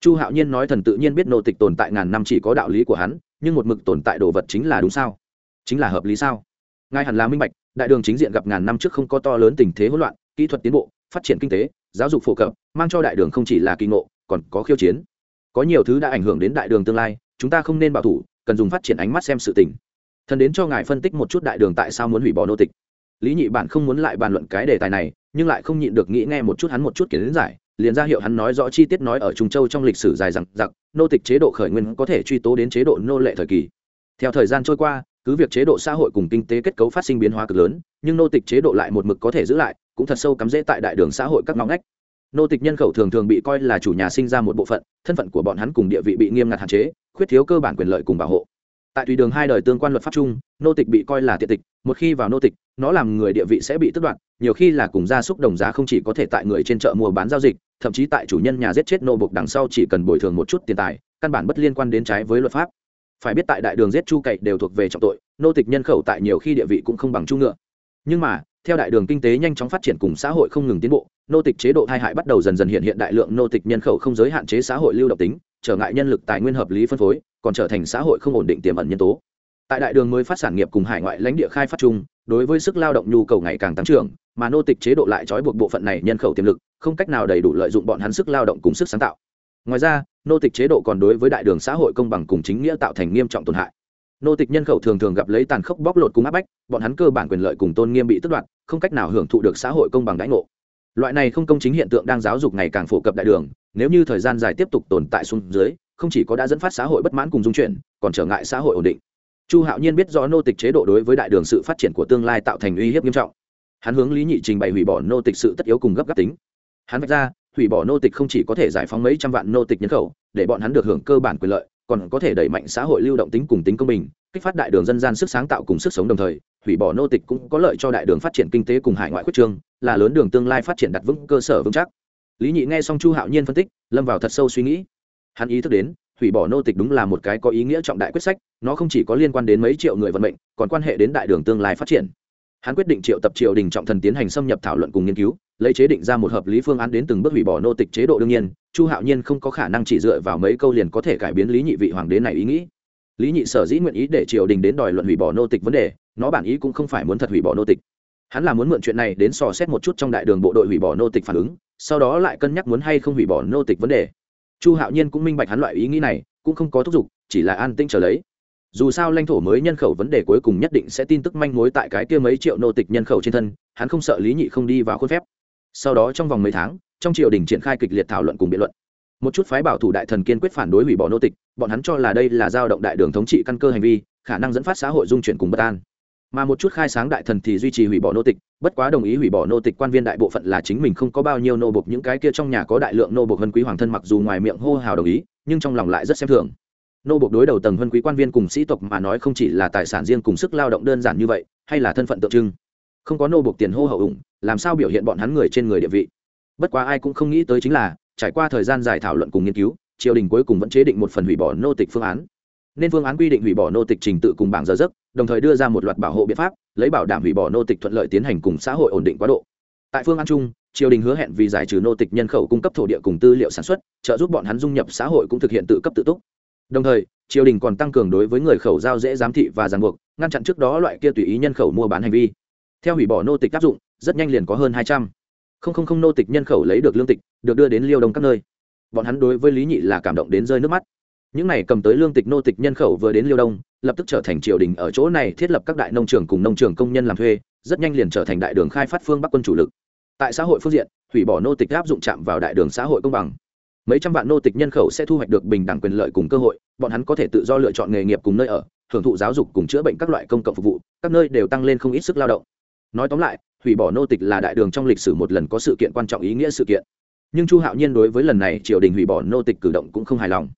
Chu hạo nhiên nói thần tự nhiên biết nô tịch tồn tại ngàn năm chỉ có đạo lý của hắn, nhưng một mực tồn tại đồ vật chính là đúng sao? Chính là hợp lý sao? Ngài hẳn là minh bạch, đại đường chính diện gặp ngàn năm trước không có to lớn tình thế hỗn loạn, kỹ thuật tiến bộ, phát triển kinh tế, giáo dục phổ cập, mang cho đại đường không chỉ là kỳ ngộ, còn có khiêu chiến. Có nhiều thứ đã ảnh hưởng đến đại đường tương lai, chúng ta không nên bảo thủ, cần dùng phát triển ánh mắt xem sự tình. Thần đến cho ngài phân tích một chút đại đường tại sao muốn hủy bỏ nô tịch lý nhị bản không muốn lại bàn luận cái đề tài này, nhưng lại không nhịn được nghĩ nghe một chút hắn một chút kiến giải, liền ra hiệu hắn nói rõ chi tiết nói ở trung châu trong lịch sử dài rằng giặc nô tịch chế độ khởi nguyên có thể truy tố đến chế độ nô lệ thời kỳ. Theo thời gian trôi qua, cứ việc chế độ xã hội cùng kinh tế kết cấu phát sinh biến hóa cực lớn, nhưng nô tịch chế độ lại một mực có thể giữ lại, cũng thật sâu cắm rễ tại đại đường xã hội các ngõ ngách. Nô tịch nhân khẩu thường thường bị coi là chủ nhà sinh ra một bộ phận, thân phận của bọn hắn cùng địa vị bị nghiêm ngặt hạn chế, khuyết thiếu cơ bản quyền lợi cùng bảo hộ tại tùy đường hai đời tương quan luật pháp chung, nô tịch bị coi là tiện tịch, một khi vào nô tịch, nó làm người địa vị sẽ bị tước đoạt, nhiều khi là cùng gia súc đồng giá không chỉ có thể tại người trên chợ mua bán giao dịch, thậm chí tại chủ nhân nhà giết chết nô bục đằng sau chỉ cần bồi thường một chút tiền tài, căn bản bất liên quan đến trái với luật pháp. Phải biết tại đại đường giết chu cậy đều thuộc về trọng tội, nô tịch nhân khẩu tại nhiều khi địa vị cũng không bằng chu ngựa. Nhưng mà, theo đại đường kinh tế nhanh chóng phát triển cùng xã hội không ngừng tiến bộ, nô tịch chế độ tai hại bắt đầu dần dần hiện hiện đại lượng nô tịch nhân khẩu không giới hạn chế xã hội lưu động tính trở ngại nhân lực tài nguyên hợp lý phân phối, còn trở thành xã hội không ổn định tiềm ẩn nhân tố. Tại đại đường mới phát sản nghiệp cùng hải ngoại lãnh địa khai phát chung, đối với sức lao động nhu cầu ngày càng tăng trưởng, mà nô tịch chế độ lại trói buộc bộ phận này nhân khẩu tiềm lực, không cách nào đầy đủ lợi dụng bọn hắn sức lao động cùng sức sáng tạo. Ngoài ra, nô tịch chế độ còn đối với đại đường xã hội công bằng cùng chính nghĩa tạo thành nghiêm trọng tổn hại. Nô tịch nhân khẩu thường thường gặp lấy tàn khốc bóc lột cùng áp bách, bọn hắn cơ bản quyền lợi cùng tôn nghiêm bị tước đoạt, không cách nào hưởng thụ được xã hội công bằng đãi ngộ. Loại này không công chính hiện tượng đang giáo dục ngày càng phổ cập đại đường nếu như thời gian dài tiếp tục tồn tại xuống dưới, không chỉ có đã dẫn phát xã hội bất mãn cùng dung chuyển, còn trở ngại xã hội ổn định. Chu hạo nhiên biết rõ nô tịch chế độ đối với đại đường sự phát triển của tương lai tạo thành uy hiếp nghiêm trọng. Hắn hướng lý nhị trình bày hủy bỏ nô tịch sự tất yếu cùng gấp gáp tính. Hắn vạch ra, hủy bỏ nô tịch không chỉ có thể giải phóng mấy trăm vạn nô tịch nhân khẩu, để bọn hắn được hưởng cơ bản quyền lợi, còn có thể đẩy mạnh xã hội lưu động tính cùng tính công bình, kích phát đại đường dân gian sức sáng tạo cùng sức sống đồng thời, hủy bỏ nô tịch cũng có lợi cho đại đường phát triển kinh tế cùng hải ngoại quyết trương, là lớn đường tương lai phát triển đặt vững cơ sở vững chắc lý nhị nghe xong chu hạo nhiên phân tích, lâm vào thật sâu suy nghĩ. Hắn ý thức đến, hủy bỏ nô tịch đúng là một cái có ý nghĩa trọng đại quyết sách, nó không chỉ có liên quan đến mấy triệu người vận mệnh, còn quan hệ đến đại đường tương lai phát triển. Hắn quyết định triệu tập triều đình trọng thần tiến hành xâm nhập thảo luận cùng nghiên cứu, lấy chế định ra một hợp lý phương án đến từng bước hủy bỏ nô tịch chế độ đương nhiên, chu hạo nhiên không có khả năng chỉ dựa vào mấy câu liền có thể cải biến lý nhị vị hoàng đế này ý nghĩ. Lý nhị sở dĩ nguyện ý để triều đình đến đòi luận hủy bỏ nô tịch vấn đề, nó bản ý cũng không phải muốn thật hủy bỏ nô tịch. Hắn là muốn mượn chuyện này đến sò xét một chút trong đại đường bộ đội hủy bỏ nô tịch phản ứng sau đó lại cân nhắc muốn hay không hủy bỏ nô tịch vấn đề. Chu hạo nhiên cũng minh bạch hắn loại ý nghĩ này, cũng không có thúc giục, chỉ là an tĩnh trở lấy. Dù sao lãnh thổ mới nhân khẩu vấn đề cuối cùng nhất định sẽ tin tức manh mối tại cái kia mấy triệu nô tịch nhân khẩu trên thân, hắn không sợ lý nhị không đi vào khuôn phép. Sau đó trong vòng mấy tháng, trong triều đình triển khai kịch liệt thảo luận cùng biện luận. Một chút phái bảo thủ đại thần kiên quyết phản đối hủy bỏ nô tịch, bọn hắn cho là đây là giao động đại đường thống trị căn cơ hành vi, khả năng dẫn phát xã hội dung chuyển cùng bất an mà một chút khai sáng đại thần thì duy trì hủy bỏ nô tịch, bất quá đồng ý hủy bỏ nô tịch quan viên đại bộ phận là chính mình không có bao nhiêu nô bộc, những cái kia trong nhà có đại lượng nô bộc vân quý hoàng thân mặc dù ngoài miệng hô hào đồng ý, nhưng trong lòng lại rất xem thường. Nô bộc đối đầu tầng vân quý quan viên cùng sĩ tộc mà nói không chỉ là tài sản riêng cùng sức lao động đơn giản như vậy, hay là thân phận tượng trưng. Không có nô bộc tiền hô hậu ủng, làm sao biểu hiện bọn hắn người trên người địa vị? Bất quá ai cũng không nghĩ tới chính là, trải qua thời gian dài thảo luận cùng nghiên cứu, triều đình cuối cùng vẫn chế định một phần hủy bỏ nô tịch phương án nên phương án quy định hủy bỏ nô tịch trình tự cùng bảng giờ giấc, đồng thời đưa ra một loạt bảo hộ biện pháp, lấy bảo đảm hủy bỏ nô tịch thuận lợi tiến hành cùng xã hội ổn định quá độ. Tại phương án chung, triều đình hứa hẹn vì giải trừ nô tịch nhân khẩu cung cấp thổ địa cùng tư liệu sản xuất, trợ giúp bọn hắn dung nhập xã hội cũng thực hiện tự cấp tự túc. Đồng thời, triều đình còn tăng cường đối với người khẩu giao dễ giám thị và giàn buộc, ngăn chặn trước đó loại kia tùy ý nhân khẩu mua bán hành vi. Theo hủy bỏ nô tịch áp dụng, rất nhanh liền có hơn hai trăm không không không nô tịch nhân khẩu lấy được lương tịch, được đưa đến liêu đông các nơi. Bọn hắn đối với lý nhị là cảm động đến rơi nước mắt những này cầm tới lương tịch nô tịch nhân khẩu vừa đến liêu đông, lập tức trở thành triều đình ở chỗ này thiết lập các đại nông trường cùng nông trường công nhân làm thuê, rất nhanh liền trở thành đại đường khai phát phương bắc quân chủ lực. Tại xã hội phương diện, hủy bỏ nô tịch áp dụng chạm vào đại đường xã hội công bằng. Mấy trăm vạn nô tịch nhân khẩu sẽ thu hoạch được bình đẳng quyền lợi cùng cơ hội, bọn hắn có thể tự do lựa chọn nghề nghiệp cùng nơi ở, hưởng thụ giáo dục cùng chữa bệnh các loại công cộng phục vụ, các nơi đều tăng lên không ít sức lao động. Nói tóm lại, hủy bỏ nô tịch là đại đường trong lịch sử một lần có sự kiện quan trọng ý nghĩa sự kiện. Nhưng chu hạo nhiên đối với lần này triều đình hủy bỏ nô tịch cử động cũng không hài lòng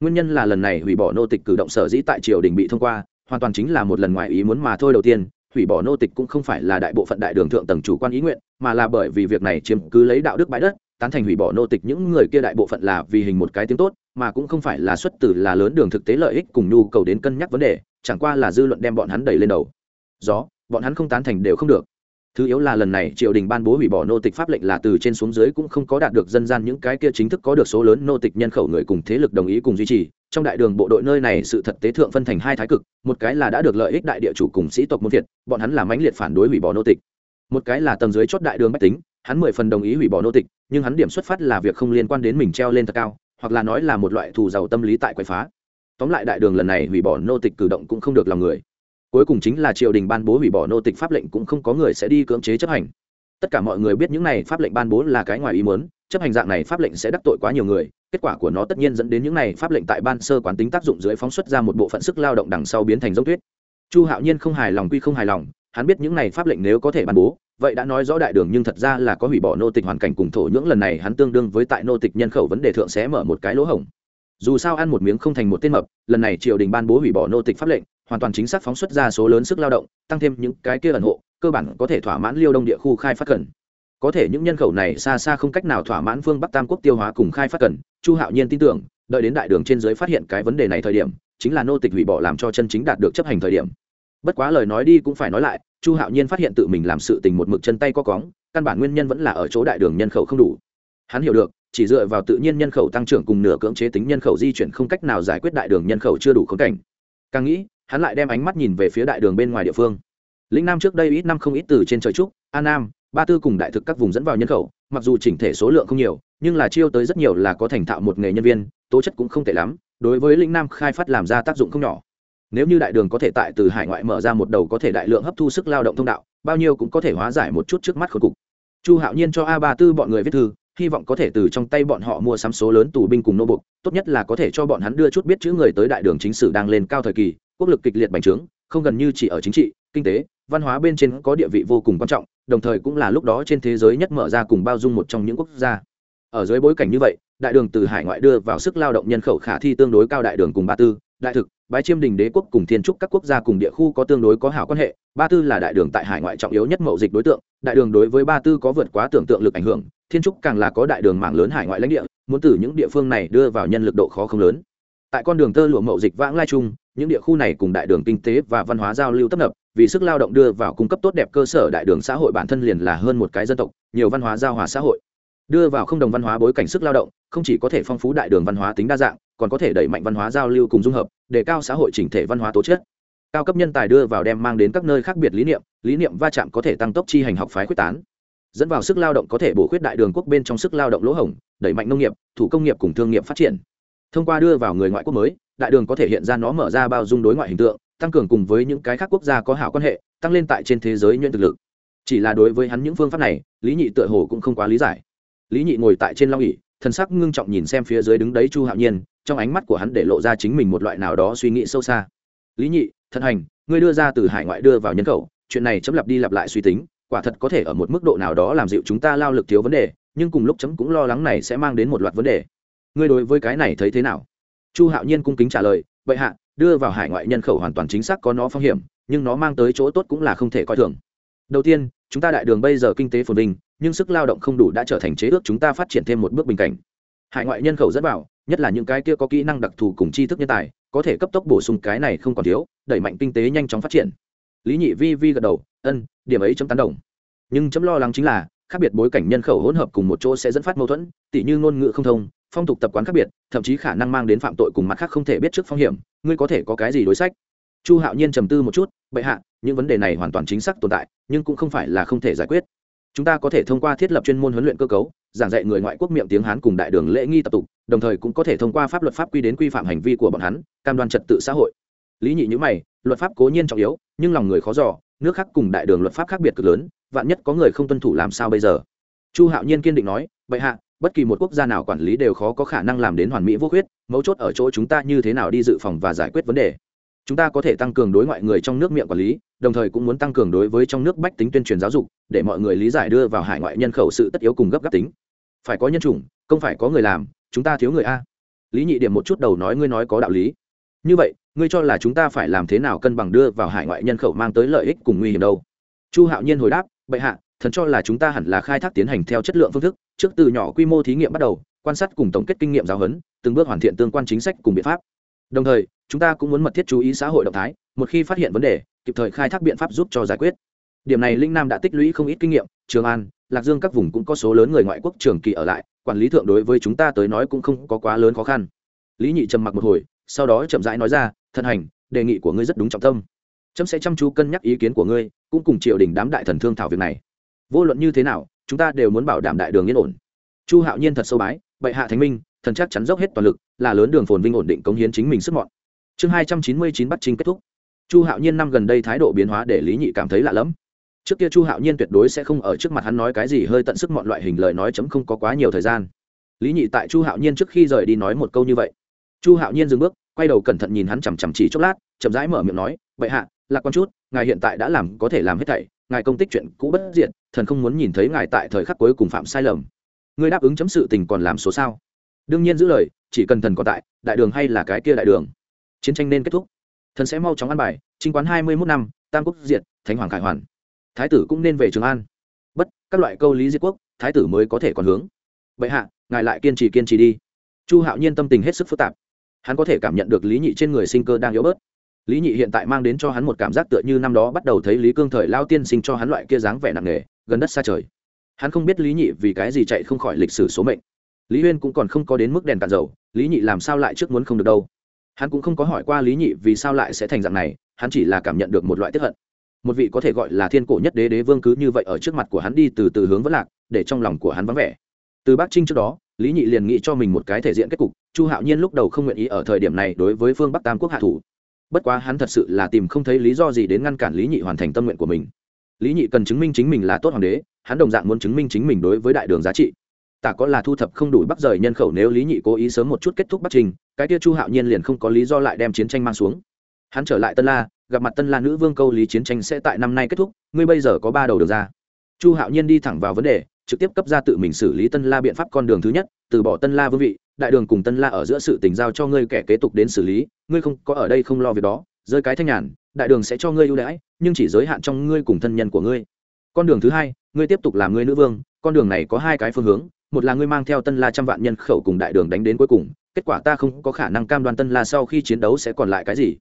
nguyên nhân là lần này hủy bỏ nô tịch cử động sở dĩ tại triều đình bị thông qua, hoàn toàn chính là một lần ngoài ý muốn mà thôi đầu tiên. Hủy bỏ nô tịch cũng không phải là đại bộ phận đại đường thượng tầng chủ quan ý nguyện, mà là bởi vì việc này chiếm cứ lấy đạo đức bãi đất, tán thành hủy bỏ nô tịch những người kia đại bộ phận là vì hình một cái tiếng tốt, mà cũng không phải là xuất từ là lớn đường thực tế lợi ích cùng nhu cầu đến cân nhắc vấn đề, chẳng qua là dư luận đem bọn hắn đẩy lên đầu. Gió, bọn hắn không tán thành đều không được thứ yếu là lần này triều đình ban bố hủy bỏ nô tịch pháp lệnh là từ trên xuống dưới cũng không có đạt được dân gian những cái kia chính thức có được số lớn nô tịch nhân khẩu người cùng thế lực đồng ý cùng duy trì. Trong đại đường bộ đội nơi này sự thật tế thượng phân thành hai thái cực, một cái là đã được lợi ích đại địa chủ cùng sĩ tộc môn việt bọn hắn là mãnh liệt phản đối hủy bỏ nô tịch. Một cái là tầng dưới chót đại đường bách tính, hắn mười phần đồng ý hủy bỏ nô tịch, nhưng hắn điểm xuất phát là việc không liên quan đến mình treo lên thật cao, hoặc là nói là một loại thù giàu tâm lý tại quậy phá. Tóm lại đại đường lần này hủy bỏ nô tịch cử động cũng không được lòng người cuối cùng chính là triều đình ban bố hủy bỏ nô tịch pháp lệnh cũng không có người sẽ đi cưỡng chế chấp hành. Tất cả mọi người biết những này pháp lệnh ban bố là cái ngoài ý muốn, chấp hành dạng này pháp lệnh sẽ đắc tội quá nhiều người, kết quả của nó tất nhiên dẫn đến những này pháp lệnh tại ban sơ quán tính tác dụng dưới phóng xuất ra một bộ phận sức lao động đằng sau biến thành giống tuyết. Chu hạo nhiên không hài lòng quy không hài lòng, hắn biết những này pháp lệnh nếu có thể ban bố, vậy đã nói rõ đại đường nhưng thật ra là có hủy bỏ nô tịch hoàn cảnh cùng thổ nhưỡng lần này hắn tương đương với tại nô tịch nhân khẩu vấn đề thượng sẽ mở một cái lỗ hổng. Dù sao ăn một miếng không thành một tên mập, lần này triều đình ban bố hủy bỏ nô tịch pháp lệnh hoàn toàn chính xác phóng xuất ra số lớn sức lao động, tăng thêm những cái kia ẩn hộ, cơ bản có thể thỏa mãn liêu đông địa khu khai phát cần. Có thể những nhân khẩu này xa xa không cách nào thỏa mãn phương bắc tam quốc tiêu hóa cùng khai phát cần, chu hạo nhiên tin tưởng, đợi đến đại đường trên giới phát hiện cái vấn đề này thời điểm, chính là nô tịch hủy bỏ làm cho chân chính đạt được chấp hành thời điểm. Bất quá lời nói đi cũng phải nói lại, chu hạo nhiên phát hiện tự mình làm sự tình một mực chân tay có cóng, căn bản nguyên nhân vẫn là ở chỗ đại đường nhân khẩu không đủ. Hắn hiểu được, chỉ dựa vào tự nhiên nhân khẩu tăng trưởng cùng nửa cưỡng chế tính nhân khẩu di chuyển không cách nào giải quyết đại đường nhân khẩu chưa đủ khống cảnh. Càng nghĩ hắn lại đem ánh mắt nhìn về phía đại đường bên ngoài địa phương. Lĩnh nam trước đây ít năm không ít từ trên trời trúc, an nam, ba tư cùng đại thực các vùng dẫn vào nhân khẩu, mặc dù chỉnh thể số lượng không nhiều, nhưng là chiêu tới rất nhiều là có thành thạo một nghề nhân viên, tố chất cũng không tệ lắm, đối với lĩnh nam khai phát làm ra tác dụng không nhỏ. Nếu như đại đường có thể tại từ hải ngoại mở ra một đầu có thể đại lượng hấp thu sức lao động thông đạo, bao nhiêu cũng có thể hóa giải một chút trước mắt khôi cục. Chu hạo nhiên cho a ba tư bọn người viết thư, hy vọng có thể từ trong tay bọn họ mua sắm số lớn tù binh cùng nô bục tốt nhất là có thể cho bọn hắn đưa chút biết chữ người tới đại đường chính sử đang lên cao thời kỳ quốc lực kịch liệt bành trướng, không gần như chỉ ở chính trị, kinh tế, văn hóa bên trên có địa vị vô cùng quan trọng, đồng thời cũng là lúc đó trên thế giới nhất mở ra cùng bao dung một trong những quốc gia. Ở dưới bối cảnh như vậy, đại đường từ hải ngoại đưa vào sức lao động nhân khẩu khả thi tương đối cao đại đường cùng ba tư, đại thực, bái chiêm đình đế quốc cùng thiên trúc các quốc gia cùng địa khu có tương đối có hảo quan hệ, ba tư là đại đường tại hải ngoại trọng yếu nhất mậu dịch đối tượng, đại đường đối với ba tư có vượt quá tưởng tượng lực ảnh hưởng, thiên trúc càng là có đại đường mạng lớn hải ngoại lãnh địa, muốn từ những địa phương này đưa vào nhân lực độ khó không lớn. Tại con đường tơ lụa mậu dịch vãng lai chung những địa khu này cùng đại đường kinh tế và văn hóa giao lưu tấp nập, vì sức lao động đưa vào cung cấp tốt đẹp cơ sở đại đường xã hội bản thân liền là hơn một cái dân tộc, nhiều văn hóa giao hòa xã hội. Đưa vào không đồng văn hóa bối cảnh sức lao động, không chỉ có thể phong phú đại đường văn hóa tính đa dạng, còn có thể đẩy mạnh văn hóa giao lưu cùng dung hợp, để cao xã hội chỉnh thể văn hóa tố chất. Cao cấp nhân tài đưa vào đem mang đến các nơi khác biệt lý niệm lý niệm va chạm có thể tăng tốc chi hành học phái quyết tán. Dẫn vào sức lao động có thể bổ khuyết đại đường quốc bên trong sức lao động lỗ hổng, đẩy mạnh nông nghiệp, thủ công nghiệp cùng thương nghiệp phát triển. Thông qua đưa vào người ngoại quốc mới đại đường có thể hiện ra nó mở ra bao dung đối ngoại hình tượng, tăng cường cùng với những cái khác quốc gia có hảo quan hệ, tăng lên tại trên thế giới nhuyễn thực lực. Chỉ là đối với hắn những phương pháp này, lý nhị tựa hồ cũng không quá lý giải. Lý nhị ngồi tại trên long ỉ thần sắc ngưng trọng nhìn xem phía dưới đứng đấy chu hạo nhiên, trong ánh mắt của hắn để lộ ra chính mình một loại nào đó suy nghĩ sâu xa. Lý nhị thân hành, ngươi đưa ra từ hải ngoại đưa vào nhân khẩu, chuyện này chấm lặp đi lặp lại suy tính, quả thật có thể ở một mức độ nào đó làm dịu chúng ta lao lực thiếu vấn đề, nhưng cùng lúc chấm cũng lo lắng này sẽ mang đến một loạt vấn đề. Ngươi đối với cái này thấy thế nào? Chu hạo nhiên cung kính trả lời vậy hạ đưa vào hải ngoại nhân khẩu hoàn toàn chính xác có nó phong hiểm nhưng nó mang tới chỗ tốt cũng là không thể coi thường. Đầu tiên chúng ta đại đường bây giờ kinh tế phồn vinh nhưng sức lao động không đủ đã trở thành chế ước chúng ta phát triển thêm một bước bình cảnh. Hải ngoại nhân khẩu rất bảo, nhất là những cái kia có kỹ năng đặc thù cùng tri thức nhân tài có thể cấp tốc bổ sung cái này không còn thiếu đẩy mạnh kinh tế nhanh chóng phát triển. Lý nhị vi vi gật đầu ân điểm ấy chấm tán đồng. Nhưng chấm lo lắng chính là khác biệt bối cảnh nhân khẩu hỗn hợp cùng một chỗ sẽ dẫn phát mâu thuẫn tỉ như ngôn ngữ không thông phong tục tập quán khác biệt, thậm chí khả năng mang đến phạm tội cùng mặt khác không thể biết trước phong hiểm, ngươi có thể có cái gì đối sách? Chu hạo nhiên trầm tư một chút, bệ hạ, những vấn đề này hoàn toàn chính xác tồn tại, nhưng cũng không phải là không thể giải quyết. Chúng ta có thể thông qua thiết lập chuyên môn huấn luyện cơ cấu, giảng dạy người ngoại quốc miệng tiếng hán cùng đại đường lễ nghi tập tục, đồng thời cũng có thể thông qua pháp luật pháp quy đến quy phạm hành vi của bọn hắn, cam đoan trật tự xã hội. Lý nhị nhữ mày, luật pháp cố nhiên trọng yếu, nhưng lòng người khó giỏ nước khác cùng đại đường luật pháp khác biệt cực lớn, vạn nhất có người không tuân thủ làm sao bây giờ? Chu hạo nhiên kiên định nói, bệ hạ bất kỳ một quốc gia nào quản lý đều khó có khả năng làm đến hoàn mỹ vô khuyết, mấu chốt ở chỗ chúng ta như thế nào đi dự phòng và giải quyết vấn đề. Chúng ta có thể tăng cường đối ngoại người trong nước miệng quản lý, đồng thời cũng muốn tăng cường đối với trong nước bách tính tuyên truyền giáo dục, để mọi người lý giải đưa vào hải ngoại nhân khẩu sự tất yếu cùng gấp gáp tính. Phải có nhân chủng, không phải có người làm, chúng ta thiếu người a. Lý nhị điểm một chút đầu nói ngươi nói có đạo lý. Như vậy, ngươi cho là chúng ta phải làm thế nào cân bằng đưa vào hải ngoại nhân khẩu mang tới lợi ích cùng nguy hiểm đâu? Chu hạo nhiên hồi đáp, bệ hạ thần cho là chúng ta hẳn là khai thác tiến hành theo chất lượng phương thức, trước từ nhỏ quy mô thí nghiệm bắt đầu, quan sát cùng tổng kết kinh nghiệm giáo huấn, từng bước hoàn thiện tương quan chính sách cùng biện pháp. Đồng thời, chúng ta cũng muốn mật thiết chú ý xã hội động thái, một khi phát hiện vấn đề, kịp thời khai thác biện pháp giúp cho giải quyết. Điểm này linh nam đã tích lũy không ít kinh nghiệm, trường an, lạc dương các vùng cũng có số lớn người ngoại quốc trường kỳ ở lại, quản lý thượng đối với chúng ta tới nói cũng không có quá lớn khó khăn. Lý nhị trầm mặc một hồi, sau đó chậm rãi nói ra thân hành, đề nghị của ngươi rất đúng trọng tâm. Trâm sẽ chăm chú cân nhắc ý kiến của ngươi, cũng cùng triều đình đám đại thần thương thảo việc này vô luận như thế nào, chúng ta đều muốn bảo đảm đại đường yên ổn. Chu hạo nhiên thật sâu bái, bệ hạ thánh minh, thần chắc chắn dốc hết toàn lực, là lớn đường phồn vinh ổn định cống hiến chính mình sức mọn. Chương hai trăm chín mươi chín bắt trinh kết thúc. Chu hạo nhiên năm gần đây thái độ biến hóa để lý nhị cảm thấy lạ lẫm. Trước kia chu hạo nhiên tuyệt đối sẽ không ở trước mặt hắn nói cái gì hơi tận sức mọi loại hình lời nói chấm không có quá nhiều thời gian. Lý nhị tại chu hạo nhiên trước khi rời đi nói một câu như vậy. Chu hạo nhiên dừng bước, quay đầu cẩn thận nhìn hắn chằm chằm chỉ chốc lát, chậm rãi mở miệng nói, bệ hạ, lạc quan chút, ngài hiện tại đã làm có thể làm hết thảy ngài công tích chuyện cũ bất diện thần không muốn nhìn thấy ngài tại thời khắc cuối cùng phạm sai lầm. Ngươi đáp ứng chấm sự tình còn làm số sao? Đương nhiên giữ lời, chỉ cần thần còn tại, đại đường hay là cái kia đại đường. Chiến tranh nên kết thúc. Thần sẽ mau chóng ăn bài chính quán hai mươi mốt năm, tam quốc diệt, thánh hoàng khải hoàn. Thái tử cũng nên về trường an. Bất, các loại câu lý diệt quốc, thái tử mới có thể còn hướng. Bệ hạ, ngài lại kiên trì kiên trì đi. Chu hạo nhiên tâm tình hết sức phức tạp. Hắn có thể cảm nhận được lý nhị trên người sinh cơ đang yếu bớt lý nhị hiện tại mang đến cho hắn một cảm giác tựa như năm đó bắt đầu thấy lý cương thời lao tiên sinh cho hắn loại kia dáng vẻ nặng nề, gần đất xa trời. Hắn không biết lý nhị vì cái gì chạy không khỏi lịch sử số mệnh. Lý huyên cũng còn không có đến mức đèn cạn dầu, lý nhị làm sao lại trước muốn không được đâu? Hắn cũng không có hỏi qua lý nhị vì sao lại sẽ thành dạng này, hắn chỉ là cảm nhận được một loại tiếp hận. Một vị có thể gọi là thiên cổ nhất đế đế vương cứ như vậy ở trước mặt của hắn đi từ từ hướng vẫn lạc, để trong lòng của hắn vắng vẻ. Từ bắc trinh trước đó, lý nhị liền nghĩ cho mình một cái thể diện kết cục, chu hạo nhiên lúc đầu không nguyện ý ở thời điểm này đối với phương bắc tam quốc hạ thủ bất quá hắn thật sự là tìm không thấy lý do gì đến ngăn cản lý nhị hoàn thành tâm nguyện của mình. Lý nhị cần chứng minh chính mình là tốt hoàng đế, hắn đồng dạng muốn chứng minh chính mình đối với đại đường giá trị. Tả có là thu thập không đủ bắc rời nhân khẩu nếu lý nhị cố ý sớm một chút kết thúc bắc trình, cái tia chu hạo nhiên liền không có lý do lại đem chiến tranh mang xuống. Hắn trở lại tân la, gặp mặt tân la nữ vương câu lý chiến tranh sẽ tại năm nay kết thúc, ngươi bây giờ có ba đầu được ra. Chu hạo nhiên đi thẳng vào vấn đề, trực tiếp cấp ra tự mình xử lý tân la biện pháp con đường thứ nhất, từ bỏ tân la vương vị đại đường cùng tân la ở giữa sự tình giao cho ngươi kẻ kế tục đến xử lý, ngươi không có ở đây không lo việc đó, rơi cái thanh nhàn, đại đường sẽ cho ngươi ưu đãi, nhưng chỉ giới hạn trong ngươi cùng thân nhân của ngươi. Con đường thứ hai, ngươi tiếp tục làm ngươi nữ vương, con đường này có hai cái phương hướng, một là ngươi mang theo tân la trăm vạn nhân khẩu cùng đại đường đánh đến cuối cùng, kết quả ta không có khả năng cam đoan tân la sau khi chiến đấu sẽ còn lại cái gì.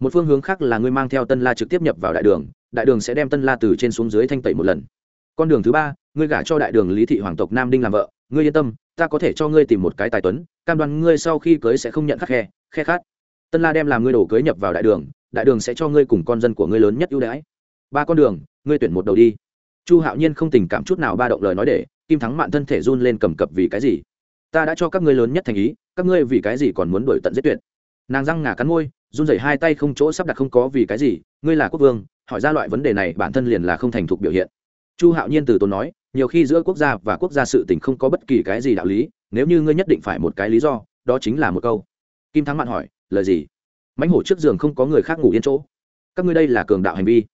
Một phương hướng khác là ngươi mang theo tân la trực tiếp nhập vào đại đường đại đường sẽ đem tân la từ trên xuống dưới thanh tẩy một lần. Con đường thứ ba, ngươi gả cho đại đường lý thị hoàng tộc nam đinh làm vợ ngươi yên tâm, ta có thể cho ngươi tìm một cái tài tuấn, cam đoan ngươi sau khi cưới sẽ không nhận khắc khe khe khát. Tân la đem làm ngươi đổ cưới nhập vào đại đường đại đường sẽ cho ngươi cùng con dân của ngươi lớn nhất ưu đãi. Ba con đường, ngươi tuyển một đầu đi. Chu hạo nhiên không tình cảm chút nào ba động lời nói để, kim thắng mạn thân thể run lên cầm cập vì cái gì? Ta đã cho các ngươi lớn nhất thành ý, các ngươi vì cái gì còn muốn đổi tận giết tuyệt? Nàng răng ngà cắn môi, run rẩy hai tay không chỗ sắp đặt không có vì cái gì, ngươi là quốc vương, hỏi ra loại vấn đề này bản thân liền là không thành thục biểu hiện. Chu hạo nhiên từ tốn nói nhiều khi giữa quốc gia và quốc gia sự tình không có bất kỳ cái gì đạo lý, nếu như ngươi nhất định phải một cái lý do, đó chính là một câu. Kim thắng mạn hỏi, lời gì? Mãnh hổ trước giường không có người khác ngủ yên chỗ. Các ngươi đây là cường đạo hành vi.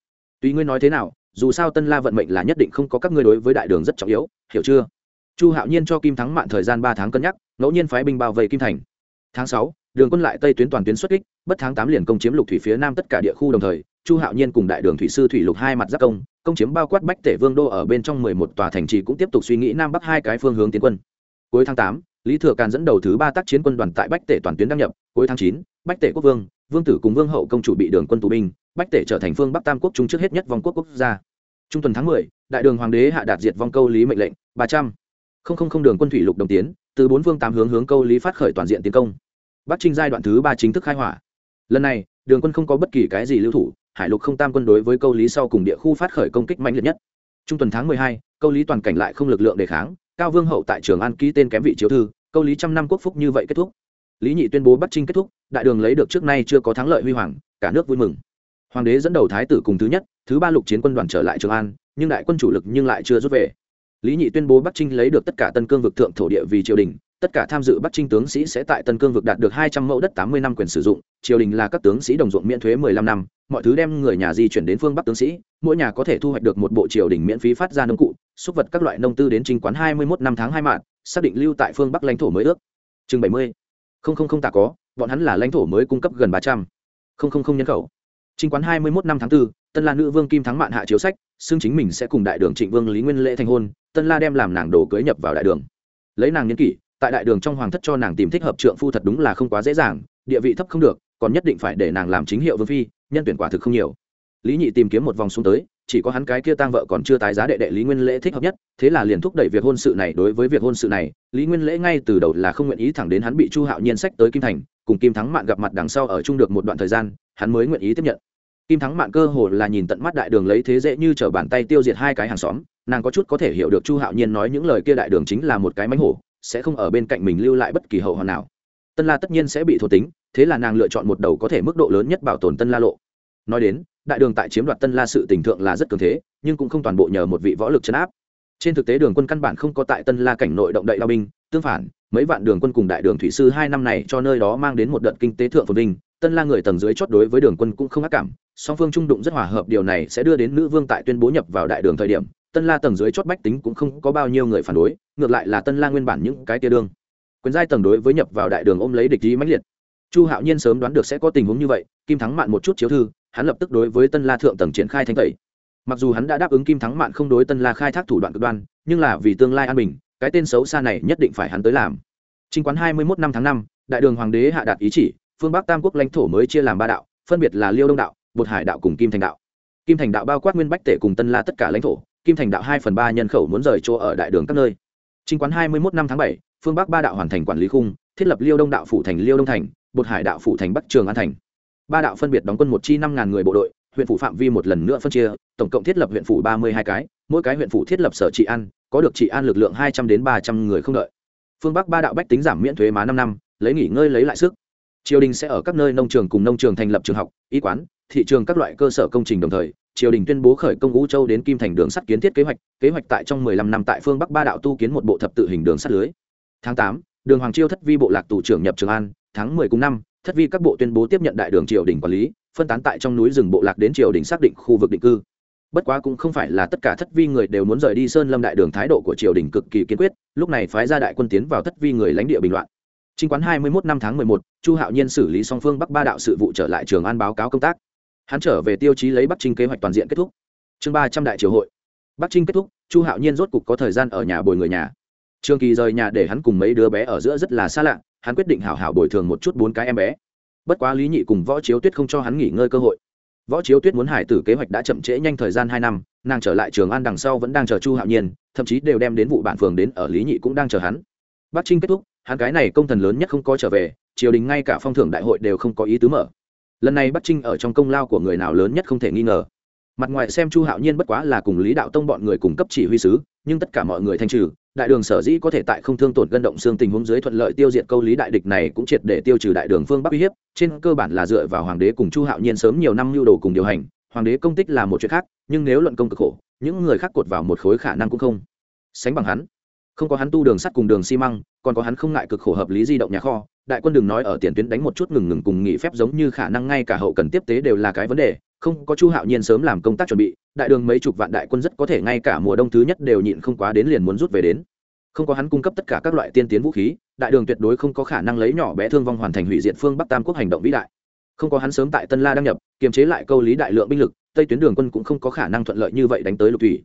Tuy ngươi nói thế nào, dù sao tân la vận mệnh là nhất định không có các ngươi đối với đại đường rất trọng yếu, hiểu chưa? Chu hạo nhiên cho kim thắng mạn thời gian ba tháng cân nhắc, ngẫu nhiên phái binh bao vây kim thành. Tháng sáu, đường quân lại tây tuyến toàn tuyến xuất kích, bất tháng tám liền công chiếm lục thủy phía nam tất cả địa khu đồng thời chu hạo nhiên cùng đại đường thủy sư thủy lục hai mặt giáp công công chiếm bao quát bách tể vương đô ở bên trong mười một tòa thành trì cũng tiếp tục suy nghĩ nam bắc hai cái phương hướng tiến quân. Cuối tháng tám, lý thừa càn dẫn đầu thứ ba tác chiến quân đoàn tại bách tể toàn tuyến đăng nhập. Cuối tháng chín, bách tể quốc vương vương tử cùng vương hậu công chủ bị đường quân tù binh, bách tể trở thành phương bắc tam quốc trung trước hết nhất vòng quốc quốc gia. Trung tuần tháng mười, đại đường hoàng đế hạ đạt diệt vong câu lý mệnh lệnh, ba trăm. Không không không đường quân thủy lục đồng tiến, từ bốn phương tám hướng hướng câu lý phát khởi toàn diện tiến công. Bắc trinh giai đoạn thứ ba chính thức khai hỏa. Lần này, đường quân không có bất kỳ cái gì lưu thủ hải lục không tam quân đối với câu lý sau cùng địa khu phát khởi công kích mạnh liệt nhất. Trung tuần tháng mười hai, câu lý toàn cảnh lại không lực lượng đề kháng, cao vương hậu tại trường an ký tên kém vị chiếu thư, câu lý trăm năm quốc phúc như vậy kết thúc. Lý nhị tuyên bố bắc trinh kết thúc, đại đường lấy được trước nay chưa có thắng lợi huy hoàng, cả nước vui mừng. Hoàng đế dẫn đầu thái tử cùng thứ nhất, thứ ba lục chiến quân đoàn trở lại trường an, nhưng đại quân chủ lực nhưng lại chưa rút về. Lý nhị tuyên bố bắc trinh lấy được tất cả tân cương vực thượng thổ địa vì triều đình tất cả tham dự bắc trinh tướng sĩ sẽ tại tân cương vực đạt được hai trăm mẫu đất tám mươi năm quyền sử dụng triều đình là các tướng sĩ đồng ruộng miễn thuế mười lăm năm mọi thứ đem người nhà di chuyển đến phương bắc tướng sĩ mỗi nhà có thể thu hoạch được một bộ triều đình miễn phí phát ra nông cụ xúc vật các loại nông tư đến trinh quán hai mươi một năm tháng hai mạng xác định lưu tại phương bắc lãnh thổ mới ước. Chừng bảy mươi. Không không không tạ có bọn hắn là lãnh thổ mới cung cấp gần ba trăm. Không không không nhân khẩu. Trinh quán hai mươi một năm tháng 4, tân la nữ vương kim thắng mạn hạ chiếu sách xưng chính mình sẽ cùng đại đường trịnh vương lý nguyên lễ thành hôn tân la đem làm nàng đồ cưới nhập vào đại đường. Lấy nàng niên kỷ tại đại đường trong hoàng thất cho nàng tìm thích hợp trượng phu thật đúng là không quá dễ dàng, địa vị thấp không được, còn nhất định phải để nàng làm chính hiệu vương phi, nhân tuyển quả thực không nhiều. Lý nhị tìm kiếm một vòng xuống tới, chỉ có hắn cái kia tang vợ còn chưa tái giá đệ đệ lý nguyên lễ thích hợp nhất, thế là liền thúc đẩy việc hôn sự này đối với việc hôn sự này, lý nguyên lễ ngay từ đầu là không nguyện ý thẳng đến hắn bị chu hạo nhiên sách tới kim thành, cùng kim thắng mạn gặp mặt đằng sau ở chung được một đoạn thời gian, hắn mới nguyện ý tiếp nhận. Kim thắng mạn cơ hồ là nhìn tận mắt đại đường lấy thế dễ như t r ở bàn tay tiêu diệt hai cái hàng xóm, nàng có chút có thể hiểu được chu hạo nhiên nói những lời kia đại đường chính là một cái mánh hổ sẽ không ở bên cạnh mình lưu lại bất kỳ hậu hoàn nào. Tân la tất nhiên sẽ bị thô tính, thế là nàng lựa chọn một đầu có thể mức độ lớn nhất bảo tồn tân la lộ. Nói đến, đại đường tại chiếm đoạt tân la sự tình thượng là rất cường thế, nhưng cũng không toàn bộ nhờ một vị võ lực chấn áp. Trên thực tế đường quân căn bản không có tại tân la cảnh nội động đậy đao binh, tương phản, mấy vạn đường quân cùng đại đường thủy sư hai năm này cho nơi đó mang đến một đợt kinh tế thượng phồn vinh, tân la người tầng dưới chót đối với đường quân cũng không ác cảm, song phương trung đụng rất hòa hợp, điều này sẽ đưa đến nữ vương tại tuyên bố nhập vào đại đường thời điểm tân la tầng dưới chót bách tính cũng không có bao nhiêu người phản đối ngược lại là tân la nguyên bản những cái tia đương quyền giai tầng đối với nhập vào đại đường ôm lấy địch ý mãnh liệt. Chu hạo nhiên sớm đoán được sẽ có tình huống như vậy kim thắng mạn một chút chiếu thư hắn lập tức đối với tân la thượng tầng triển khai thanh tẩy. Mặc dù hắn đã đáp ứng kim thắng mạn không đối tân la khai thác thủ đoạn cực đoan nhưng là vì tương lai an bình cái tên xấu xa này nhất định phải hắn tới làm. Chính quán hai mươi mốt năm tháng năm, đại đường hoàng đế hạ đạt ý chỉ, phương Bắc Tam quốc lãnh thổ mới chia làm ba đạo, phân biệt là Liêu Đông đạo, Bột Hải đạo cùng Kim Thành đạo. Kim Thành đạo bao quát nguyên bách tể cùng Tân La tất cả lãnh thổ, Kim Thành đạo hai phần ba nhân khẩu muốn rời chỗ ở đại đường các nơi. Trinh quán hai mươi 21 năm tháng bảy, phương Bắc ba đạo hoàn thành quản lý khung, thiết lập Liêu Đông đạo phủ thành Liêu Đông thành, Bột Hải đạo phủ thành Bắc Trường An thành. Ba đạo phân biệt đóng quân một chi năm ngàn người bộ đội, huyện phủ phạm vi một lần nữa phân chia, tổng cộng thiết lập huyện phủ ba mươi hai cái, mỗi cái huyện phủ thiết lập sở trị an, có được trị an lực lượng hai trăm đến ba trăm người không đợi phương bắc ba đạo bách tính giảm miễn thuế má năm năm lấy nghỉ ngơi lấy lại sức triều đình sẽ ở các nơi nông trường cùng nông trường thành lập trường học y quán thị trường các loại cơ sở công trình đồng thời triều đình tuyên bố khởi công ngũ châu đến kim thành đường sắt kiến thiết kế hoạch kế hoạch tại trong 15 năm tại phương bắc ba đạo tu kiến một bộ thập tự hình đường sắt lưới. Tháng 8, đường hoàng chiêu thất vi bộ lạc tù trưởng nhập trường an tháng 10 cùng năm thất vi các bộ tuyên bố tiếp nhận đại đường triều đình quản lý phân tán tại trong núi rừng bộ lạc đến triều đình xác định khu vực định cư. Bất quá cũng không phải là tất cả thất vi người đều muốn rời đi sơn lâm đại đường thái độ của triều đình cực kỳ kiên quyết lúc này phái ra đại quân tiến vào thất vi người lãnh địa bình loạn. Chính quán 21 năm tháng 11, Chu Hạo Nhiên xử lý song phương Bắc Ba đạo sự vụ trở lại Trường An báo cáo công tác. Hắn trở về tiêu chí lấy Bắc Trinh kế hoạch toàn diện kết thúc. Chương 300 đại triều hội. Bắc Trinh kết thúc, Chu Hạo Nhiên rốt cục có thời gian ở nhà bồi người nhà. Trường Kỳ rời nhà để hắn cùng mấy đứa bé ở giữa rất là xa lạ, hắn quyết định hảo hảo bồi thường một chút bốn cái em bé. Bất quá Lý Nhị cùng Võ Chiếu Tuyết không cho hắn nghỉ ngơi cơ hội võ chiếu tuyết muốn hải tử kế hoạch đã chậm trễ nhanh thời gian hai năm nàng trở lại trường an đằng sau vẫn đang chờ chu hạo nhiên thậm chí đều đem đến vụ bản phường đến ở lý nhị cũng đang chờ hắn bắc trinh kết thúc hắn cái này công thần lớn nhất không có trở về triều đình ngay cả phong thưởng đại hội đều không có ý tứ mở lần này bắc trinh ở trong công lao của người nào lớn nhất không thể nghi ngờ. Mặt ngoài xem chu hạo nhiên bất quá là cùng lý đạo tông bọn người cùng cấp chỉ huy sứ, nhưng tất cả mọi người thanh trừ, đại đường sở dĩ có thể tại không thương tổn gân động xương tình huống dưới thuận lợi tiêu diệt câu lý đại địch này cũng triệt để tiêu trừ đại đường phương bắc uy hiếp, trên cơ bản là dựa vào hoàng đế cùng chu hạo nhiên sớm nhiều năm lưu đồ cùng điều hành, hoàng đế công tích là một chuyện khác, nhưng nếu luận công cực khổ, những người khác cột vào một khối khả năng cũng không sánh bằng hắn. Không có hắn tu đường sắt cùng đường xi măng, còn có hắn không ngại cực khổ hợp lý di động nhà kho đại quân đừng nói ở tiền tuyến đánh một chút ngừng ngừng cùng nghỉ phép giống như khả năng ngay cả hậu cần tiếp tế đều là cái vấn đề. Không, có chu hạo nhiên sớm làm công tác chuẩn bị, đại đường mấy chục vạn đại quân rất có thể ngay cả mùa đông thứ nhất đều nhịn không quá đến liền muốn rút về đến. Không có hắn cung cấp tất cả các loại tiên tiến vũ khí, đại đường tuyệt đối không có khả năng lấy nhỏ bé thương vong hoàn thành hủy diệt phương bắc tam quốc hành động vĩ đại. Không có hắn sớm tại tân la đăng nhập, kiềm chế lại câu lý đại lượng binh lực, tây tuyến đường quân cũng không có khả năng thuận lợi như vậy đánh tới lục thủy.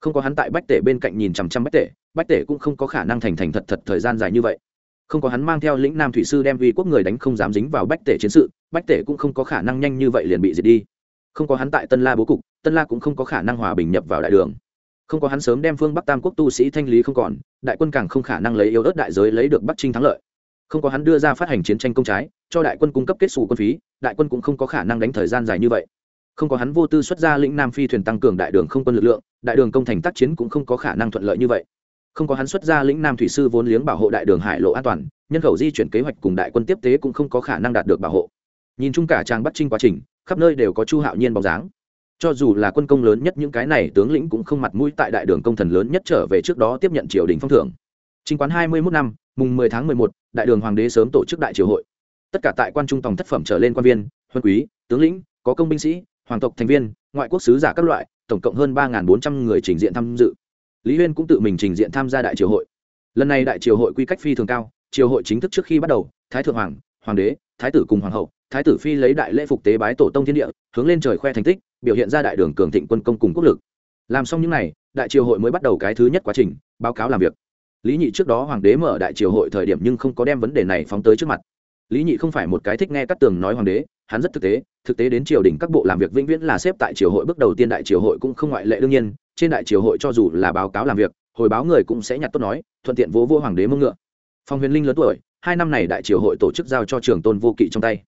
Không có hắn tại bách tể bên cạnh nhìn chằm chằm bách tể bách tể cũng không có khả năng thành thành thật thật thời gian dài như vậy không có hắn mang theo lĩnh nam thủy sư đem vì quốc người đánh không dám dính vào bách tể chiến sự, bách tể cũng không có khả năng nhanh như vậy liền bị diệt đi. Không có hắn tại tân la bố cục, tân la cũng không có khả năng hòa bình nhập vào đại đường. Không có hắn sớm đem phương bắc tam quốc tu sĩ thanh lý không còn, đại quân càng không khả năng lấy yếu ớt đại giới lấy được bắc trinh thắng lợi. Không có hắn đưa ra phát hành chiến tranh công trái, cho đại quân cung cấp kết xù quân phí, đại quân cũng không có khả năng đánh thời gian dài như vậy. Không có hắn vô tư xuất ra lĩnh nam phi thuyền tăng cường đại đường không quân lực lượng, đại đường công thành tác chiến cũng không có khả năng thuận lợi như vậy không có hắn xuất ra lĩnh nam thủy sư vốn liếng bảo hộ đại đường hải lộ an toàn nhân khẩu di chuyển kế hoạch cùng đại quân tiếp tế cũng không có khả năng đạt được bảo hộ nhìn chung cả trang bắt trinh quá trình khắp nơi đều có chu hạo nhiên bóng dáng cho dù là quân công lớn nhất những cái này tướng lĩnh cũng không mặt mũi tại đại đường công thần lớn nhất trở về trước đó tiếp nhận triều đình phong thưởng chính quán hai mươi 21 năm, mùng 10 tháng 11, đại đường hoàng đế sớm tổ chức đại triều hội. Tất cả tại quan trung tòng thất phẩm trở lên quan viên, huân quý, tướng lĩnh, có công binh sĩ, hoàng tộc thành viên, ngoại quốc sứ giả các loại, tổng cộng hơn 3400 người trình diện tham dự. Lý Huyên cũng tự mình trình diện tham gia đại triều hội. Lần này đại triều hội quy cách phi thường cao, triều hội chính thức trước khi bắt đầu, thái thượng hoàng, hoàng đế, thái tử cùng hoàng hậu, thái tử phi lấy đại lễ phục tế bái tổ tông thiên địa, hướng lên trời khoe thành tích, biểu hiện ra đại đường cường thịnh quân công cùng quốc lực. Làm xong những n à y đại triều hội mới bắt đầu cái thứ nhất quá trình báo cáo làm việc. Lý nhị trước đó hoàng đế mở đại triều hội thời điểm nhưng không có đem vấn đề này phóng tới trước mặt. Lý nhị không phải một cái thích nghe các tường nói hoàng đế hắn rất thực tế thực tế đến triều đình các bộ làm việc vĩnh viễn là xếp tại triều hội bước đầu tiên đại triều hội cũng không ngoại lệ đương nhiên trên đại triều hội cho dù là báo cáo làm việc, hồi báo người cũng sẽ nhặt tốt nói, thuận tiện vỗ vô hoàng đế mông ngựa. Phong huyền linh lớn tuổi, hai năm này đại triều hội tổ chức giao cho trường tôn vô kỵ trong tay.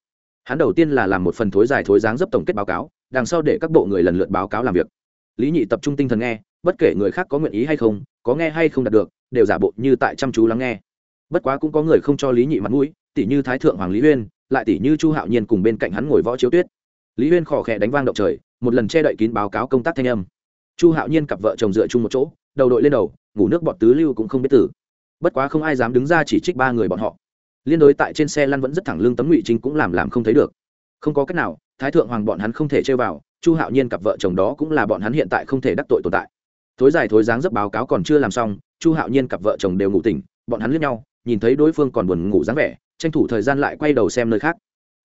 Hắn đầu tiên là làm một phần thối dài thối dáng dấp tổng kết báo cáo, đằng sau để các bộ người lần lượt báo cáo làm việc. Lý nhị tập trung tinh thần nghe, bất kể người khác có nguyện ý hay không, có nghe hay không đạt được, đều giả bộ như tại chăm chú lắng nghe. Bất quá cũng có người không cho lý nhị mặt mũi tỷ như thái thượng hoàng lý huyên, lại tỷ như chu hạo nhiên cùng bên cạnh hắn ngồi võ chiếu tuyết. Lý huyên khò khẽ đánh vang động trời, một lần che đậy kín báo cáo công tác thanh âm chu hạo nhiên cặp vợ chồng dựa chung một chỗ, đầu đội lên đầu, ngủ nước bọt tứ lưu cũng không biết tử. Bất quá không ai dám đứng ra chỉ trích ba người bọn họ. Liên đối tại trên xe lăn vẫn rất thẳng lưng tấm ngụy trinh cũng làm làm không thấy được. Không có cách nào, thái thượng hoàng bọn hắn không thể chơi vào, chu hạo nhiên cặp vợ chồng đó cũng là bọn hắn hiện tại không thể đắc tội tồn tại. Thối dài thối dáng dấp báo cáo còn chưa làm xong, chu hạo nhiên cặp vợ chồng đều ngủ tỉnh, bọn hắn lướt nhau, nhìn thấy đối phương còn buồn ngủ dáng vẻ, tranh thủ thời gian lại quay đầu xem nơi khác.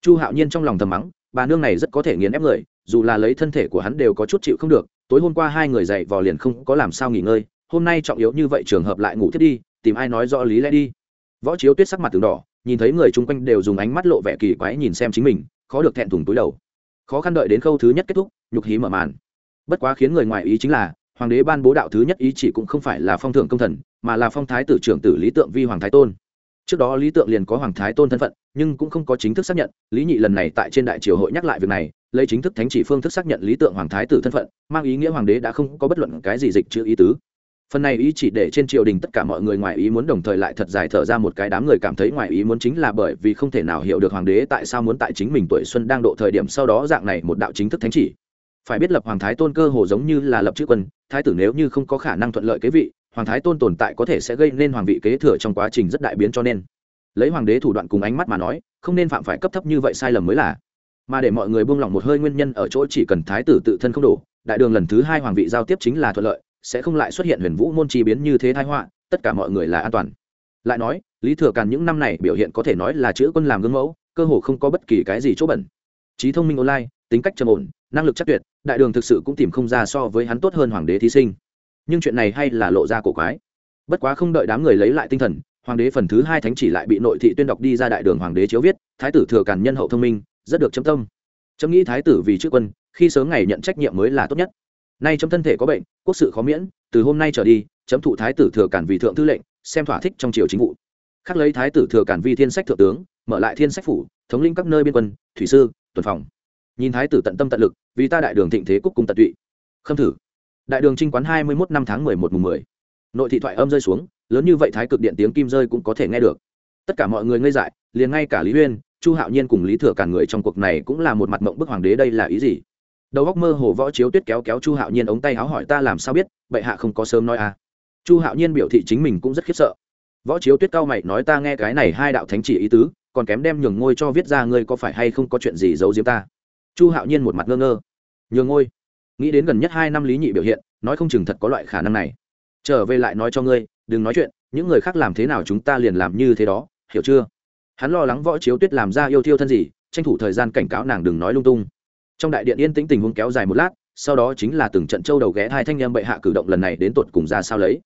Chu hạo nhiên trong lòng thầm mắng, bà nương này rất có thể nghiền ép người, dù là lấy thân thể của hắn đều có chút chịu không được tối hôm qua hai người dậy vò liền không có làm sao nghỉ ngơi, hôm nay trọng yếu như vậy trường hợp lại ngủ thiết đi, tìm ai nói rõ lý lẽ đi. Võ chiếu tuyết sắc mặt từng đỏ, nhìn thấy người chung quanh đều dùng ánh mắt lộ vẻ kỳ quái nhìn xem chính mình, khó được thẹn thùng túi đầu. Khó khăn đợi đến khâu thứ nhất kết thúc, nhục hí mở màn. Bất quá khiến người ngoài ý chính là, hoàng đế ban bố đạo thứ nhất ý chỉ cũng không phải là phong thưởng công thần, mà là phong thái tử trưởng tử lý tượng vi hoàng thái tôn. Trước đó lý tượng liền có hoàng thái tôn thân phận, nhưng cũng không có chính thức xác nhận, lý nhị lần này tại trên đại triều hội nhắc lại việc này lấy chính thức thánh chỉ phương thức xác nhận lý tượng hoàng thái tử thân phận, mang ý nghĩa hoàng đế đã không có bất luận cái gì dịch chữ ý tứ. Phần này ý chỉ để trên triều đình tất cả mọi người ngoài ý muốn đồng thời lại thật dài thở ra một cái đám người cảm thấy ngoài ý muốn chính là bởi vì không thể nào hiểu được hoàng đế tại sao muốn tại chính mình tuổi xuân đang độ thời điểm sau đó dạng này một đạo chính thức thánh chỉ. Phải biết lập hoàng thái tôn cơ hồ giống như là lập chữ quân, thái tử nếu như không có khả năng thuận lợi kế vị, hoàng thái tôn tồn tại có thể sẽ gây nên hoàng vị kế thừa trong quá trình rất đại biến cho nên. Lấy hoàng đế thủ đoạn cùng ánh mắt mà nói, không nên phạm phải cấp thấp như vậy sai lầm mới là mà để mọi người buông lỏng một hơi nguyên nhân ở chỗ chỉ cần thái tử tự thân không đủ đại đường lần thứ hai hoàng vị giao tiếp chính là thuận lợi, sẽ không lại xuất hiện huyền vũ môn chi biến như thế thái họa, tất cả mọi người là an toàn. Lại nói, lý thừa càn những năm này biểu hiện có thể nói là chữ quân làm gương mẫu, cơ hồ không có bất kỳ cái gì chỗ bẩn. Trí thông minh online, tính cách trầm ổn, năng lực chắc tuyệt, đại đường thực sự cũng tìm không ra so với hắn tốt hơn hoàng đế thí sinh. Nhưng chuyện này hay là lộ ra cổ quái. Bất quá không đợi đám người lấy lại tinh thần, hoàng đế phần thứ hai thánh chỉ lại bị nội thị tuyên đọc đi ra đại đường hoàng đế chiếu viết, thái tử thừa càn nhân hậu thông minh rất được chấm tâm. Chấm nghĩ thái tử vì chữ quân, khi sớm ngày nhận trách nhiệm mới là tốt nhất. Nay chấm thân thể có bệnh, quốc sự khó miễn, từ hôm nay trở đi, chấm thụ thái tử thừa cản vì thượng thư lệnh, xem thỏa thích trong triều chính vụ. Khắc lấy thái tử thừa cản vi thiên sách thượng tướng, mở lại thiên sách phủ, thống lĩnh các nơi biên quân, thủy sư, tuần phòng. Nhìn thái tử tận tâm tận lực, vì ta đại đường thịnh thế cúc cung tận tụy. Khâm thử. Đại đường trinh quán hai mươi một năm tháng mười một mùng mười. Nội thị thoại âm rơi xuống, lớn như vậy thái cực điện tiếng kim rơi cũng có thể nghe được. Tất cả mọi người ngây dại, liền ngay cả lý uyên chu hạo nhiên cùng lý thừa cản người trong cuộc này cũng là một mặt mộng bức hoàng đế đây là ý gì? Đầu góc mơ hồ võ chiếu tuyết kéo kéo chu hạo nhiên ống tay háo hỏi ta làm sao biết, bệ hạ không có sớm nói à? Chu hạo nhiên biểu thị chính mình cũng rất khiếp sợ. Võ chiếu tuyết cao mày nói ta nghe cái này hai đạo thánh chỉ ý tứ, còn kém đem nhường ngôi cho viết ra ngươi có phải hay không có chuyện gì giấu diếm ta? Chu hạo nhiên một mặt ngơ ngơ. Nhường ngôi? Nghĩ đến gần nhất hai năm lý nhị biểu hiện, nói không chừng thật có loại khả năng này. Trở về lại nói cho ngươi, đừng nói chuyện, những người khác làm thế nào chúng ta liền làm như thế đó, hiểu chưa? Hắn lo lắng võ chiếu tuyết làm ra yêu thiêu thân gì, tranh thủ thời gian cảnh cáo nàng đừng nói lung tung. Trong đại điện yên tĩnh tình huống kéo dài một lát, sau đó chính là từng trận châu đầu ghé hai thanh em bệ hạ cử động lần này đến tột cùng ra sao lấy.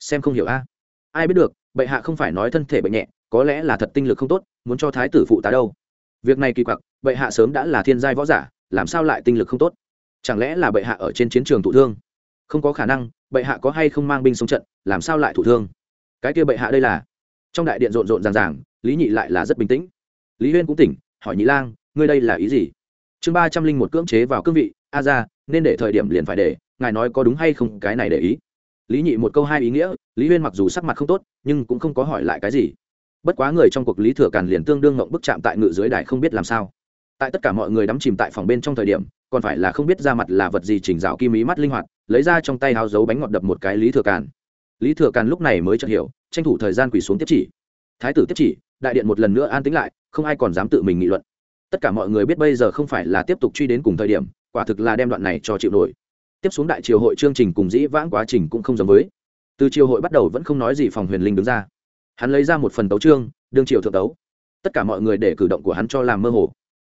Xem không hiểu a. Ai biết được, bệ hạ không phải nói thân thể bệnh nhẹ, có lẽ là thật tinh lực không tốt, muốn cho thái tử phụ tá đâu. Việc này kỳ quặc, bệ hạ sớm đã là thiên giai võ giả, làm sao lại tinh lực không tốt? Chẳng lẽ là bệ hạ ở trên chiến trường thụ thương? Không có khả năng, bệ hạ có hay không mang binh xuống trận, làm sao lại thụ thương? Cái kia bệ hạ đây là trong đại điện rộn rộn ràng ràng, lý nhị lại là rất bình tĩnh. Lý huyên cũng tỉnh, hỏi nhị lang, ngươi đây là ý gì? Chương ba trăm linh một cưỡng chế vào cương vị, a ra, nên để thời điểm liền phải để, ngài nói có đúng hay không, cái này để ý. Lý nhị một câu hai ý nghĩa, lý huyên mặc dù sắc mặt không tốt, nhưng cũng không có hỏi lại cái gì. Bất quá người trong cuộc lý thừa càn liền tương đương ngộng bức chạm tại ngự dưới đài không biết làm sao. Tại tất cả mọi người đắm chìm tại phòng bên trong thời điểm, còn phải là không biết ra mặt là vật gì chỉnh rào kim ý mắt linh hoạt, lấy ra trong tay háo dấu bánh ngọt đập một cái lý thừa càn lý thừa càn lúc này mới chợt hiểu, tranh thủ thời gian quỳ xuống tiếp chỉ. Thái tử tiếp chỉ, đại điện một lần nữa an tĩnh lại, không ai còn dám tự mình nghị luận. Tất cả mọi người biết bây giờ không phải là tiếp tục truy đến cùng thời điểm, quả thực là đem đoạn này cho chịu nổi. Tiếp xuống đại triều hội chương trình cùng dĩ vãng quá trình cũng không giống với. Từ triều hội bắt đầu vẫn không nói gì phòng huyền linh đứng ra. Hắn lấy ra một phần tấu trương đương triều thượng tấu. Tất cả mọi người để cử động của hắn cho làm mơ hồ.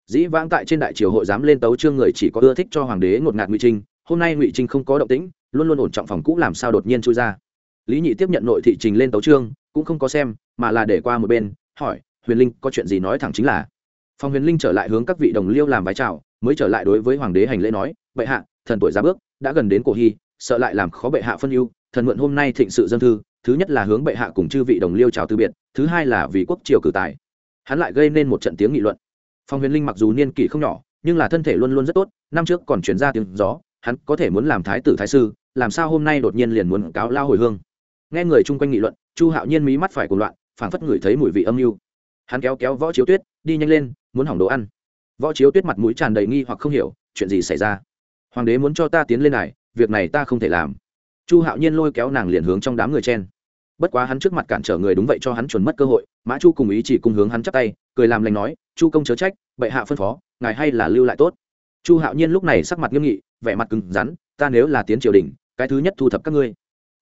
Dĩ vãng tại trên đại triều hội dám lên tấu trương người chỉ có ưa thích cho hoàng đế ngột ngạt ngụy trinh. Hôm nay ngụy trinh không có động tĩnh, luôn luôn ổn trọng phòng cũ làm sao đột nhiên chui ra lý nhị tiếp nhận nội thị trình lên tấu trương cũng không có xem, mà là để qua một bên, hỏi, huyền linh, có chuyện gì nói thẳng chính là? Phòng huyền linh trở lại hướng các vị đồng liêu làm vái chào, mới trở lại đối với hoàng đế hành lễ nói, bệ hạ, thần tuổi ra bước, đã gần đến cổ hy, sợ lại làm khó bệ hạ phân ưu, thần mượn hôm nay thịnh sự dân thư, thứ nhất là hướng bệ hạ cùng chư vị đồng liêu chào từ biệt, thứ hai là vì quốc triều cử tài. Hắn lại gây nên một trận tiếng nghị luận. Phòng huyền linh mặc dù niên kỷ không nhỏ, nhưng là thân thể luôn luôn rất tốt, năm trước còn chuyển ra tiếng gió, hắn có thể muốn làm thái tử thái sư, làm sao hôm nay đột nhiên liền muốn cáo lao hồi hương nghe người chung quanh nghị luận, chu hạo nhiên mí mắt phải cùng loạn, phảng phất ngửi thấy mùi vị âm mưu. Hắn kéo kéo võ chiếu tuyết, đi nhanh lên, muốn hỏng đồ ăn. Võ chiếu tuyết mặt mũi tràn đầy nghi hoặc không hiểu, chuyện gì xảy ra? Hoàng đế muốn cho ta tiến lên này, việc này ta không thể làm. Chu hạo nhiên lôi kéo nàng liền hướng trong đám người chen. Bất quá hắn trước mặt cản trở người đúng vậy cho hắn chuẩn mất cơ hội, mã chu cùng ý chỉ cùng hướng hắn chắp tay, cười làm lành nói, chu công chớ trách, bệ hạ phân phó, ngài hay là lưu lại tốt. Chu hạo nhiên lúc này sắc mặt nghiêm nghị, vẻ mặt cứng rắn, ta nếu là tiến triều đình, cái thứ nhất thu thập các ngươi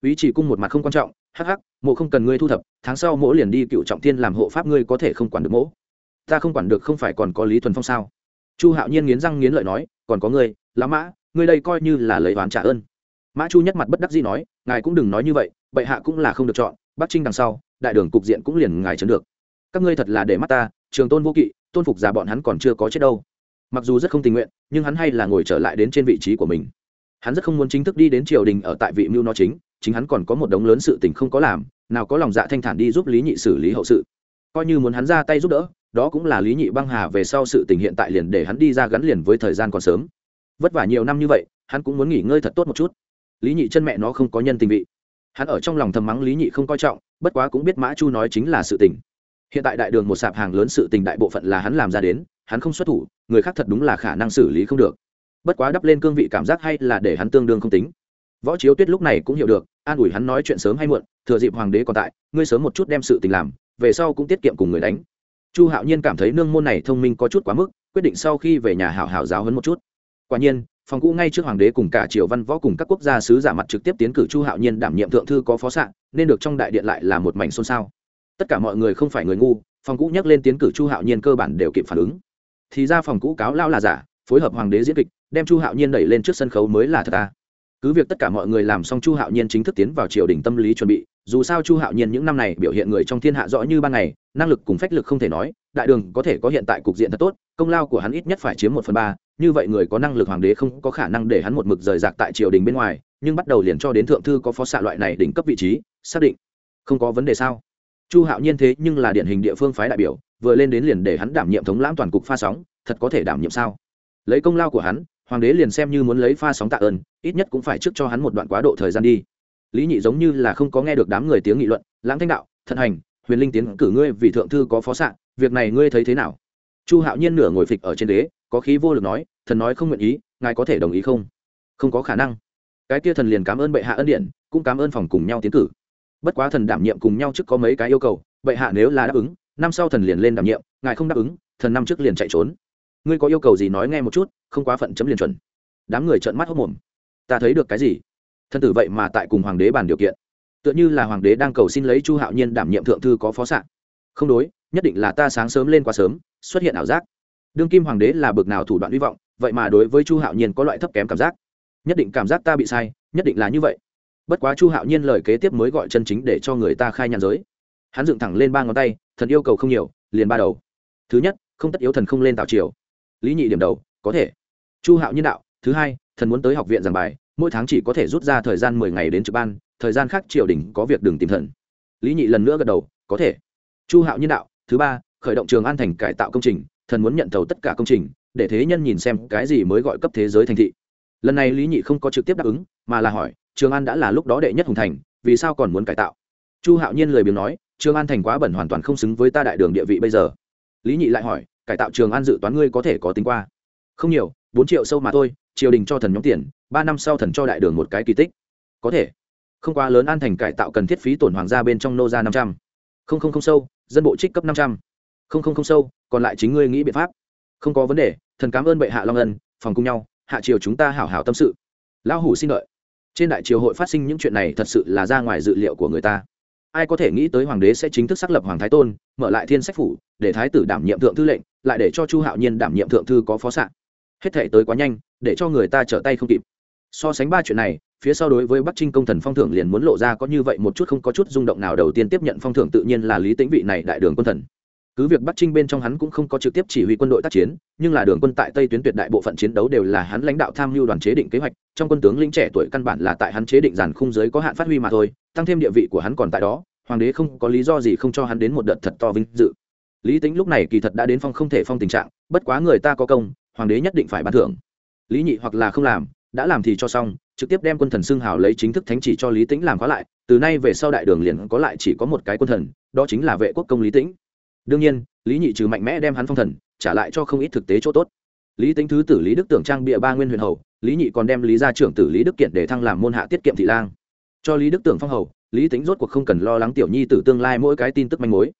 ý chỉ cung một mặt không quan trọng, hắc hắc, mộ không cần ngươi thu thập, tháng sau mỗ liền đi cựu trọng thiên làm hộ pháp ngươi có thể không quản được mỗ. Ta không quản được không phải còn có lý thuần phong sao? Chu hạo nhiên nghiến răng nghiến lợi nói, còn có ngươi lá mã, ngươi đây coi như là lời oán trả ơn. Mã chu nhất mặt bất đắc dĩ nói, ngài cũng đừng nói như vậy, bệ hạ cũng là không được chọn, bắc trinh đằng sau, đại đường cục diện cũng liền ngài chấn được. Các ngươi thật là để mắt ta, trường tôn vô kỵ, tôn phục già bọn hắn còn chưa có chết đâu. Mặc dù rất không tình nguyện, nhưng hắn hay là ngồi trở lại đến trên vị trí của mình. Hắn rất không muốn chính thức đi đến triều đình ở tại vị mưu nó chính chính hắn còn có một đống lớn sự tình không có làm, nào có lòng dạ thanh thản đi giúp lý nhị xử lý hậu sự. Coi như muốn hắn ra tay giúp đỡ, đó cũng là lý nhị băng hà về sau sự tình hiện tại liền để hắn đi ra gắn liền với thời gian còn sớm. Vất vả nhiều năm như vậy, hắn cũng muốn nghỉ ngơi thật tốt một chút. Lý nhị chân mẹ nó không có nhân tình vị. Hắn ở trong lòng thầm mắng lý nhị không coi trọng, bất quá cũng biết mã chu nói chính là sự tình. Hiện tại đại đường một sạp hàng lớn sự tình đại bộ phận là hắn làm ra đến, hắn không xuất thủ, người khác thật đúng là khả năng xử lý không được. Bất quá đắp lên cương vị cảm giác hay là để hắn tương đương không tính võ chiếu tuyết lúc này cũng hiểu được, an ủi hắn nói chuyện sớm hay muộn, thừa dịp hoàng đế còn tại, ngươi sớm một chút đem sự tình làm, về sau cũng tiết kiệm cùng người đánh. Chu hạo nhiên cảm thấy nương môn này thông minh có chút quá mức, quyết định sau khi về nhà hảo hảo giáo hấn một chút. Quả nhiên, phòng cũ ngay trước hoàng đế cùng cả triều văn võ cùng các quốc gia sứ giả mặt trực tiếp tiến cử chu hạo nhiên đảm nhiệm thượng thư có phó sạn nên được trong đại điện lại là một mảnh xôn xao. Tất cả mọi người không phải người ngu, phòng cũ nhắc lên tiến cử chu hạo nhiên cơ bản đều kịp phản ứng. Thì ra phòng cũ cáo lao là giả, phối hợp hoàng đế diễn kịch, đem chu hạo nhiên đẩy lên trước sân khấu mới là thật ta cứ việc tất cả mọi người làm xong chu hạo nhiên chính thức tiến vào triều đình tâm lý chuẩn bị, dù sao chu hạo nhiên những năm này biểu hiện người trong thiên hạ rõ như ban ngày, năng lực cùng phách lực không thể nói, đại đường có thể có hiện tại cục diện thật tốt, công lao của hắn ít nhất phải chiếm một phần ba, như vậy người có năng lực hoàng đế không có khả năng để hắn một mực rời rạc tại triều đình bên ngoài, nhưng bắt đầu liền cho đến thượng thư có phó xạ loại này đỉnh cấp vị trí, xác định không có vấn đề sao? Chu hạo nhiên thế nhưng là điển hình địa phương phái đại biểu, vừa lên đến liền để hắn đảm nhiệm thống lãm toàn cục pha sóng, thật có thể đảm nhiệm sao? Lấy công lao của hắn hoàng đế liền xem như muốn lấy pha sóng tạ ơn, ít nhất cũng phải trước cho hắn một đoạn quá độ thời gian đi. Lý nhị giống như là không có nghe được đám người tiếng nghị luận, lãng thanh đạo, thận hành, huyền linh tiến cử ngươi vì thượng thư có phó xạ, việc này ngươi thấy thế nào? Chu hạo nhiên nửa ngồi phịch ở trên đế, có khí vô lực nói, thần nói không nguyện ý, ngài có thể đồng ý không? Không có khả năng. Cái kia thần liền cảm ơn bệ hạ ân điện cũng cảm ơn phòng cùng nhau tiến cử. Bất quá thần đảm nhiệm cùng nhau trước có mấy cái yêu cầu, bệ hạ nếu là đáp ứng, năm sau thần liền lên đảm nhiệm, ngài không đáp ứng, thần năm trước liền chạy trốn. Ngươi có yêu cầu gì nói nghe một chút không quá phận chấm liền chuẩn. Đám người trợn mắt hốc mồm. Ta thấy được cái gì? Thân tử vậy mà tại cùng hoàng đế bàn điều kiện. Tựa như là hoàng đế đang cầu xin lấy chu hạo nhiên đảm nhiệm thượng thư có phó s không đối, nhất định là ta sáng sớm lên quá sớm, xuất hiện ảo giác. Đương kim hoàng đế là bực nào thủ đoạn hy vọng, vậy mà đối với chu hạo nhiên có loại thấp kém cảm giác. Nhất định cảm giác ta bị sai, nhất định là như vậy. Bất quá chu hạo nhiên lời kế tiếp mới gọi chân chính để cho người ta khai nhàn giới. Hắn dựng thẳng lên ba ngón tay, thần yêu cầu không nhiều, liền ba đầu. Thứ nhất, không tất yếu thần không lên tạo triều lý nhị điểm đầu, có thể chu hạo nhân đạo, thứ hai, thần muốn tới học viện giảng bài, mỗi tháng chỉ có thể rút ra thời gian mười ngày đến trực ban, thời gian khác triều đình có việc đừng tìm thần. Lý nhị lần nữa gật đầu, có thể. Chu hạo nhân đạo, thứ ba, khởi động trường an thành cải tạo công trình, thần muốn nhận thầu tất cả công trình, để thế nhân nhìn xem cái gì mới gọi cấp thế giới thành thị. Lần này lý nhị không có trực tiếp đáp ứng, mà là hỏi, trường an đã là lúc đó đệ nhất hùng thành, vì sao còn muốn cải tạo? Chu hạo nhiên lời biếng nói, trường an thành quá bẩn hoàn toàn không xứng với ta đại đường địa vị bây giờ. Lý nhị lại hỏi, cải tạo trường an dự toán ngươi có thể có tính qua? Không nhiều, bốn triệu sâu mà thôi, triều đình cho thần nhóm tiền, ba năm sau thần cho đại đường một cái kỳ tích. Có thể. Không quá lớn an thành cải tạo cần thiết phí tổn hoàng gia bên trong nô ra năm trăm. Không không không sâu, dân bộ trích cấp năm trăm. Không không không sâu, còn lại chính ngươi nghĩ biện pháp. Không có vấn đề, thần cảm ơn bệ hạ long ân, phòng cùng nhau, hạ triều chúng ta hảo hảo tâm sự. Lão hủ xin lợi trên đại triều hội phát sinh những chuyện này thật sự là ra ngoài dự liệu của người ta. Ai có thể nghĩ tới hoàng đế sẽ chính thức xác lập hoàng thái tôn, mở lại thiên sách phủ, để thái tử đảm nhiệm thượng thư lệnh, lại để cho chu hạo nhiên đảm nhiệm thượng thư có phó s hết thể tới quá nhanh, để cho người ta trở tay không kịp. So sánh ba chuyện này, phía sau đối với bắc trinh công thần phong thưởng liền muốn lộ ra có như vậy một chút không có chút rung động nào đầu tiên tiếp nhận phong thưởng tự nhiên là lý tĩnh vị này đại đường quân thần. Cứ việc bắc trinh bên trong hắn cũng không có trực tiếp chỉ huy quân đội tác chiến, nhưng là đường quân tại tây tuyến tuyệt đại bộ phận chiến đấu đều là hắn lãnh đạo tham mưu đoàn chế định kế hoạch, trong quân tướng lĩnh trẻ tuổi căn bản là tại hắn chế định giàn khung giới có hạn phát huy mà thôi, tăng thêm địa vị của hắn còn tại đó, hoàng đế không có lý do gì không cho hắn đến một đợt thật to vinh dự. Lý tính lúc này kỳ thật đã đến phong không thể phong tình trạng, bất quá người ta có công hoàng đế nhất định phải ban thưởng. Lý nhị hoặc là không làm, đã làm thì cho xong, trực tiếp đem quân thần xưng hào lấy chính thức thánh chỉ cho lý tĩnh làm khóa lại, từ nay về sau đại đường liền có lại chỉ có một cái quân thần, đó chính là vệ quốc công lý tĩnh. Đương nhiên, lý nhị trừ mạnh mẽ đem hắn phong thần, trả lại cho không ít thực tế chỗ tốt. Lý tính thứ tử lý đức tưởng trang bịa ba nguyên huyền hầu, lý nhị còn đem lý gia trưởng tử lý đức kiện để thăng làm môn hạ tiết kiệm thị lang. Cho lý đức tưởng phong hầu, lý tính rốt cuộc không cần lo lắng tiểu nhi tử tương lai mỗi cái tin tức manh mối.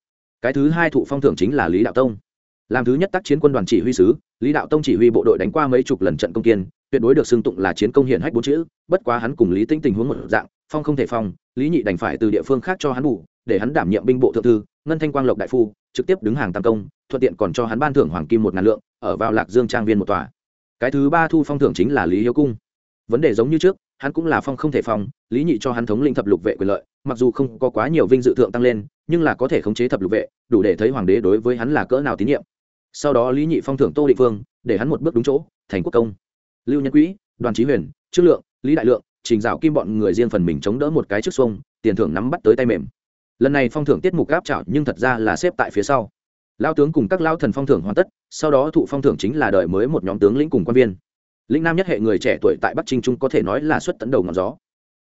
Cái thứ hai thụ phong thưởng chính là lý đạo tông làm thứ nhất tác chiến quân đoàn chỉ huy sứ, lý đạo tông chỉ huy bộ đội đánh qua mấy chục lần trận công kiên, tuyệt đối được xưng tụng là chiến công hiển hách bốn chữ, bất quá hắn cùng lý tĩnh tình huống một dạng, phong không thể phong, lý nhị đành phải từ địa phương khác cho hắn bù, để hắn đảm nhiệm binh bộ thượng thư, ngân thanh quang lộc đại phu, trực tiếp đứng hàng tam công, thuận tiện còn cho hắn ban thưởng hoàng kim một ngàn lượng, ở vào lạc dương trang viên một tòa. Cái thứ ba thu phong thưởng chính là lý hiếu cung. Vấn đề giống như trước, hắn cũng là phong không thể phong, lý nhị cho hắn thống linh thập lục vệ quyền lợi, mặc dù không có quá nhiều vinh dự thượng tăng lên, nhưng là có thể khống chế thập lục vệ, đủ để thấy hoàng đế đối với hắn là cỡ nào tín nhiệm sau đó lý nhị phong thưởng tô định phương, để hắn một bước đúng chỗ, thành quốc công. Lưu nhân quỹ đoàn trí huyền, trương lượng, lý đại lượng, trình dạo kim bọn người riêng phần mình chống đỡ một cái trước xuông, tiền thưởng nắm bắt tới tay mềm. Lần này phong thưởng tiết mục gáp chảo nhưng thật ra là xếp tại phía sau. Lao tướng cùng các lao thần phong thưởng hoàn tất, sau đó thụ phong thưởng chính là đời mới một nhóm tướng lĩnh cùng quan viên. Lĩnh nam nhất hệ người trẻ tuổi tại bắc trinh trung có thể nói là xuất tấn đầu ngọn gió.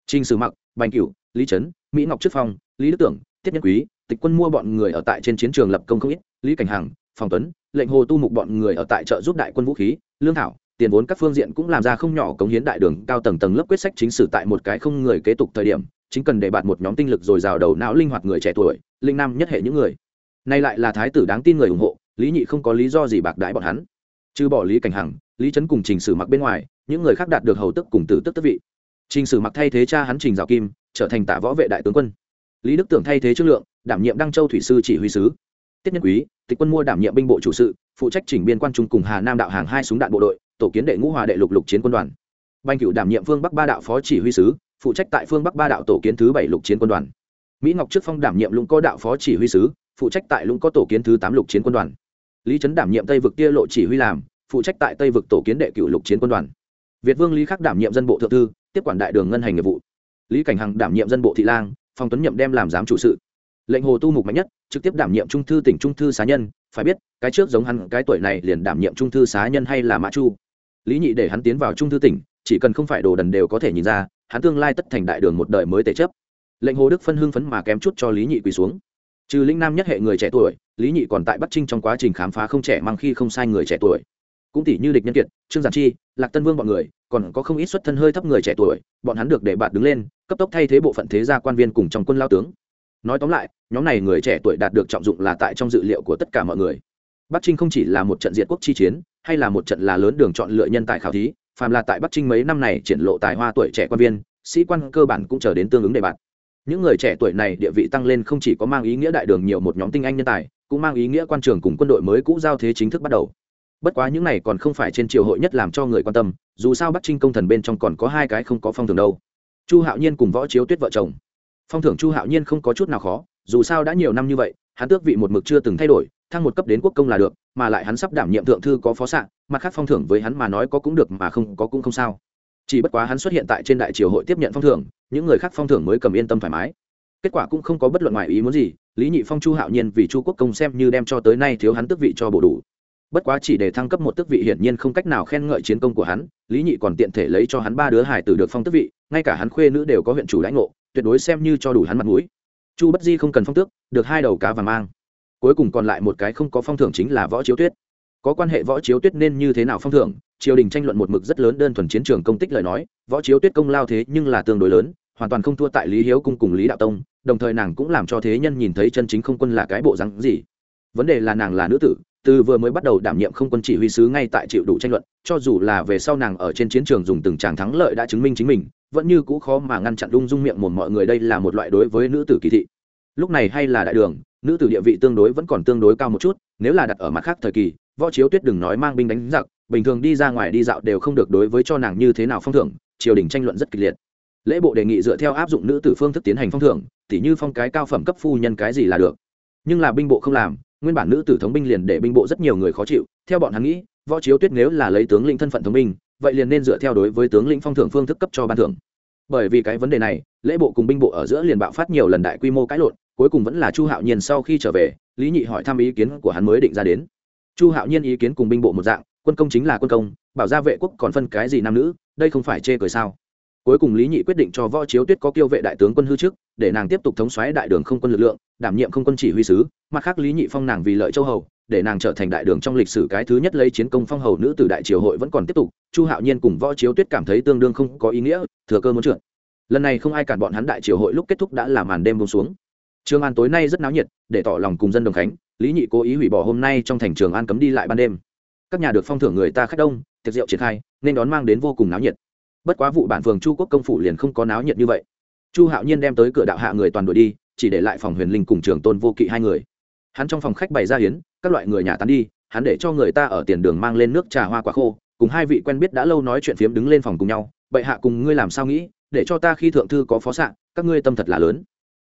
Trinh sử mặc, bành cửu, lý trấn, mỹ ngọc trước phong, lý đức tưởng, tiết nhân quý, tịch quân mua bọn người ở tại trên chiến trường lập công không ít, lý cảnh hằng, phòng tuấn lệnh hồ tu mục bọn người ở tại chợ giúp đại quân vũ khí, lương thảo, tiền vốn các phương diện cũng làm ra không nhỏ cống hiến đại đường, cao tầng tầng lớp quyết sách chính sử tại một cái không người kế tục thời điểm, chính cần để bạn một nhóm tinh lực dồi dào đầu não linh hoạt người trẻ tuổi, linh nam nhất hệ những người. Nay lại là thái tử đáng tin người ủng hộ, lý nhị không có lý do gì bạc đãi bọn hắn. Trừ bỏ lý cảnh hằng, lý trấn cùng trình sử mặc bên ngoài, những người khác đạt được hầu tức cùng tử tức tức vị. Trình sử mặc thay thế cha hắn trình giáo kim, trở thành tả võ vệ đại tướng quân. Lý đức tưởng thay thế trương lượng, đảm nhiệm đăng châu thủy sư chỉ huy sứ tiết nhân quý, tịch quân mua đảm nhiệm binh bộ chủ sự, phụ trách chỉnh biên quan trung cùng hà nam đạo hàng hai súng đạn bộ đội, tổ kiến đệ ngũ hòa đệ lục lục chiến quân đoàn. Banh cựu đảm nhiệm phương bắc ba đạo phó chỉ huy sứ, phụ trách tại phương bắc ba đạo tổ kiến thứ bảy lục chiến quân đoàn. Mỹ ngọc trước phong đảm nhiệm lũng có đạo phó chỉ huy sứ, phụ trách tại lũng có tổ kiến thứ tám lục chiến quân đoàn. Lý trấn đảm nhiệm tây vực tia lộ chỉ huy làm, phụ trách tại tây vực tổ kiến đệ cựu lục chiến quân đoàn. Việt vương lý khắc đảm nhiệm dân bộ thượng thư, tiếp quản đại đường ngân hành nghiệp vụ. Lý cảnh hằng đảm nhiệm dân bộ thị lang, phong tuấn nhậm đem làm giám chủ sự lệnh hồ tu mục mạnh nhất, trực tiếp đảm nhiệm trung thư tỉnh trung thư xá nhân, phải biết, cái trước giống hắn, cái tuổi này liền đảm nhiệm trung thư xá nhân hay là mã chu. Lý nhị để hắn tiến vào trung thư tỉnh, chỉ cần không phải đồ đần đều có thể nhìn ra, hắn tương lai tất thành đại đường một đời mới tệ chấp. Lệnh hồ đức phân hưng phấn mà kém chút cho lý nhị quỳ xuống. Trừ linh nam nhất hệ người trẻ tuổi, lý nhị còn tại bắc trinh trong quá trình khám phá không trẻ mang khi không sai người trẻ tuổi. Cũng tỷ như địch nhân kiệt, trương giản chi, lạc tân vương bọn người, còn có không ít xuất thân hơi thấp người trẻ tuổi, bọn hắn được để bạn đứng lên, cấp tốc thay thế bộ phận thế gia quan viên cùng trong quân lao tướng nói tóm lại, nhóm này người trẻ tuổi đạt được trọng dụng là tại trong dự liệu của tất cả mọi người. Bắc trinh không chỉ là một trận diệt quốc chi chiến, hay là một trận là lớn đường chọn lựa nhân tài khảo thí, phàm là tại bắc trinh mấy năm này triển lộ tài hoa tuổi trẻ quan viên, sĩ quan cơ bản cũng chờ đến tương ứng đề bạt. Những người trẻ tuổi này địa vị tăng lên không chỉ có mang ý nghĩa đại đường nhiều một nhóm tinh anh nhân tài, cũng mang ý nghĩa quan trường cùng quân đội mới cũ giao thế chính thức bắt đầu. Bất quá những này còn không phải trên triều hội nhất làm cho người quan tâm, dù sao bắc trinh công thần bên trong còn có hai cái không có phong thường đâu. Chu hạo nhiên cùng võ chiếu tuyết vợ chồng phong thưởng chu hạo nhiên không có chút nào khó, dù sao đã nhiều năm như vậy, hắn tước vị một mực chưa từng thay đổi, thăng một cấp đến quốc công là được, mà lại hắn sắp đảm nhiệm thượng thư có phó s mặt khác phong thưởng với hắn mà nói có cũng được mà không có cũng không sao. Chỉ bất quá hắn xuất hiện tại trên đại triều hội tiếp nhận phong thưởng, những người khác phong thưởng mới cầm yên tâm thoải mái. Kết quả cũng không có bất luận ngoài ý muốn gì, lý nhị phong chu hạo nhiên vì chu quốc công xem như đem cho tới nay thiếu hắn tước vị cho bổ đủ. Bất quá chỉ để thăng cấp một tước vị hiển nhiên không cách nào khen ngợi chiến công của hắn, lý nhị còn tiện thể lấy cho hắn ba đứa hải tử được phong tước vị, ngay cả hắn khuê nữ đều có huyện chủ lãnh ngộ tuyệt đối xem như cho đủ hắn mặt mũi. Chu bất di không cần phong tước, được hai đầu cá và mang. Cuối cùng còn lại một cái không có phong thưởng chính là võ chiếu tuyết. Có quan hệ võ chiếu tuyết nên như thế nào phong thưởng, triều đình tranh luận một mực rất lớn đơn thuần chiến trường công tích lời nói, võ chiếu tuyết công lao thế nhưng là tương đối lớn, hoàn toàn không thua tại lý hiếu cung cùng lý đạo tông, đồng thời nàng cũng làm cho thế nhân nhìn thấy chân chính không quân là cái bộ rắn gì. Vấn đề là nàng là nữ tử từ vừa mới bắt đầu đảm nhiệm không quân chỉ huy sứ ngay tại chịu đủ tranh luận, cho dù là về sau nàng ở trên chiến trường dùng từng tràng thắng lợi đã chứng minh chính mình, vẫn như cũ khó mà ngăn chặn đung dung miệng một mọi người đây là một loại đối với nữ tử kỳ thị. Lúc này hay là đại đường, nữ tử địa vị tương đối vẫn còn tương đối cao một chút, nếu là đặt ở mặt khác thời kỳ, võ chiếu tuyết đừng nói mang binh đánh giặc, bình thường đi ra ngoài đi dạo đều không được đối với cho nàng như thế nào phong thưởng, triều đình tranh luận rất kịch liệt. Lễ bộ đề nghị dựa theo áp dụng nữ tử phương thức tiến hành phong thưởng, tỉ như phong cái cao phẩm cấp phu nhân cái gì là được. Nhưng là binh bộ không làm nguyên bản nữ tử thống binh liền để binh bộ rất nhiều người khó chịu, theo bọn hắn nghĩ, võ chiếu tuyết nếu là lấy tướng lĩnh thân phận thống binh, vậy liền nên dựa theo đối với tướng lĩnh phong thưởng phương thức cấp cho ban thưởng. Bởi vì cái vấn đề này, lễ bộ cùng binh bộ ở giữa liền bạo phát nhiều lần đại quy mô cãi lộn, cuối cùng vẫn là chu hạo nhiên sau khi trở về, lý nhị hỏi thăm ý kiến của hắn mới định ra đến. Chu hạo nhiên ý kiến cùng binh bộ một dạng, quân công chính là quân công, bảo gia vệ quốc còn phân cái gì nam nữ, đây không phải chê cười sao? Cuối cùng lý nhị quyết định cho võ chiếu tuyết có kiêu vệ đại tướng quân hư trước, để nàng tiếp tục thống xoáy đại đường không quân lực lượng, đảm nhiệm không quân chỉ huy sứ, mặt khác lý nhị phong nàng vì lợi châu hầu, để nàng trở thành đại đường trong lịch sử cái thứ nhất lấy chiến công phong hầu nữ từ đại triều hội vẫn còn tiếp tục. Chu hạo nhiên cùng võ chiếu tuyết cảm thấy tương đương không có ý nghĩa, thừa cơ muốn trượt. Lần này không ai cản bọn hắn đại triều hội lúc kết thúc đã là màn đêm bông xuống. Trường an tối nay rất náo nhiệt, để tỏ lòng cùng dân đồng khánh, lý nhị cố ý hủy bỏ hôm nay trong thành trường an cấm đi lại ban đêm. Các nhà được phong thưởng người ta khách đông, tiệc rượu triển khai, nên đón mang đến vô cùng náo nhiệt bất quá vụ bản phường chu quốc công phủ liền không có náo nhiệt như vậy. Chu hạo nhiên đem tới cửa đạo hạ người toàn đội đi, chỉ để lại phòng huyền linh cùng trường tôn vô kỵ hai người. Hắn trong phòng khách bày ra hiến các loại người nhà tán đi, hắn để cho người ta ở tiền đường mang lên nước trà hoa quả khô, cùng hai vị quen biết đã lâu nói chuyện phiếm đứng lên phòng cùng nhau, bệ hạ cùng ngươi làm sao nghĩ, để cho ta khi thượng thư có phó s các ngươi tâm thật là lớn.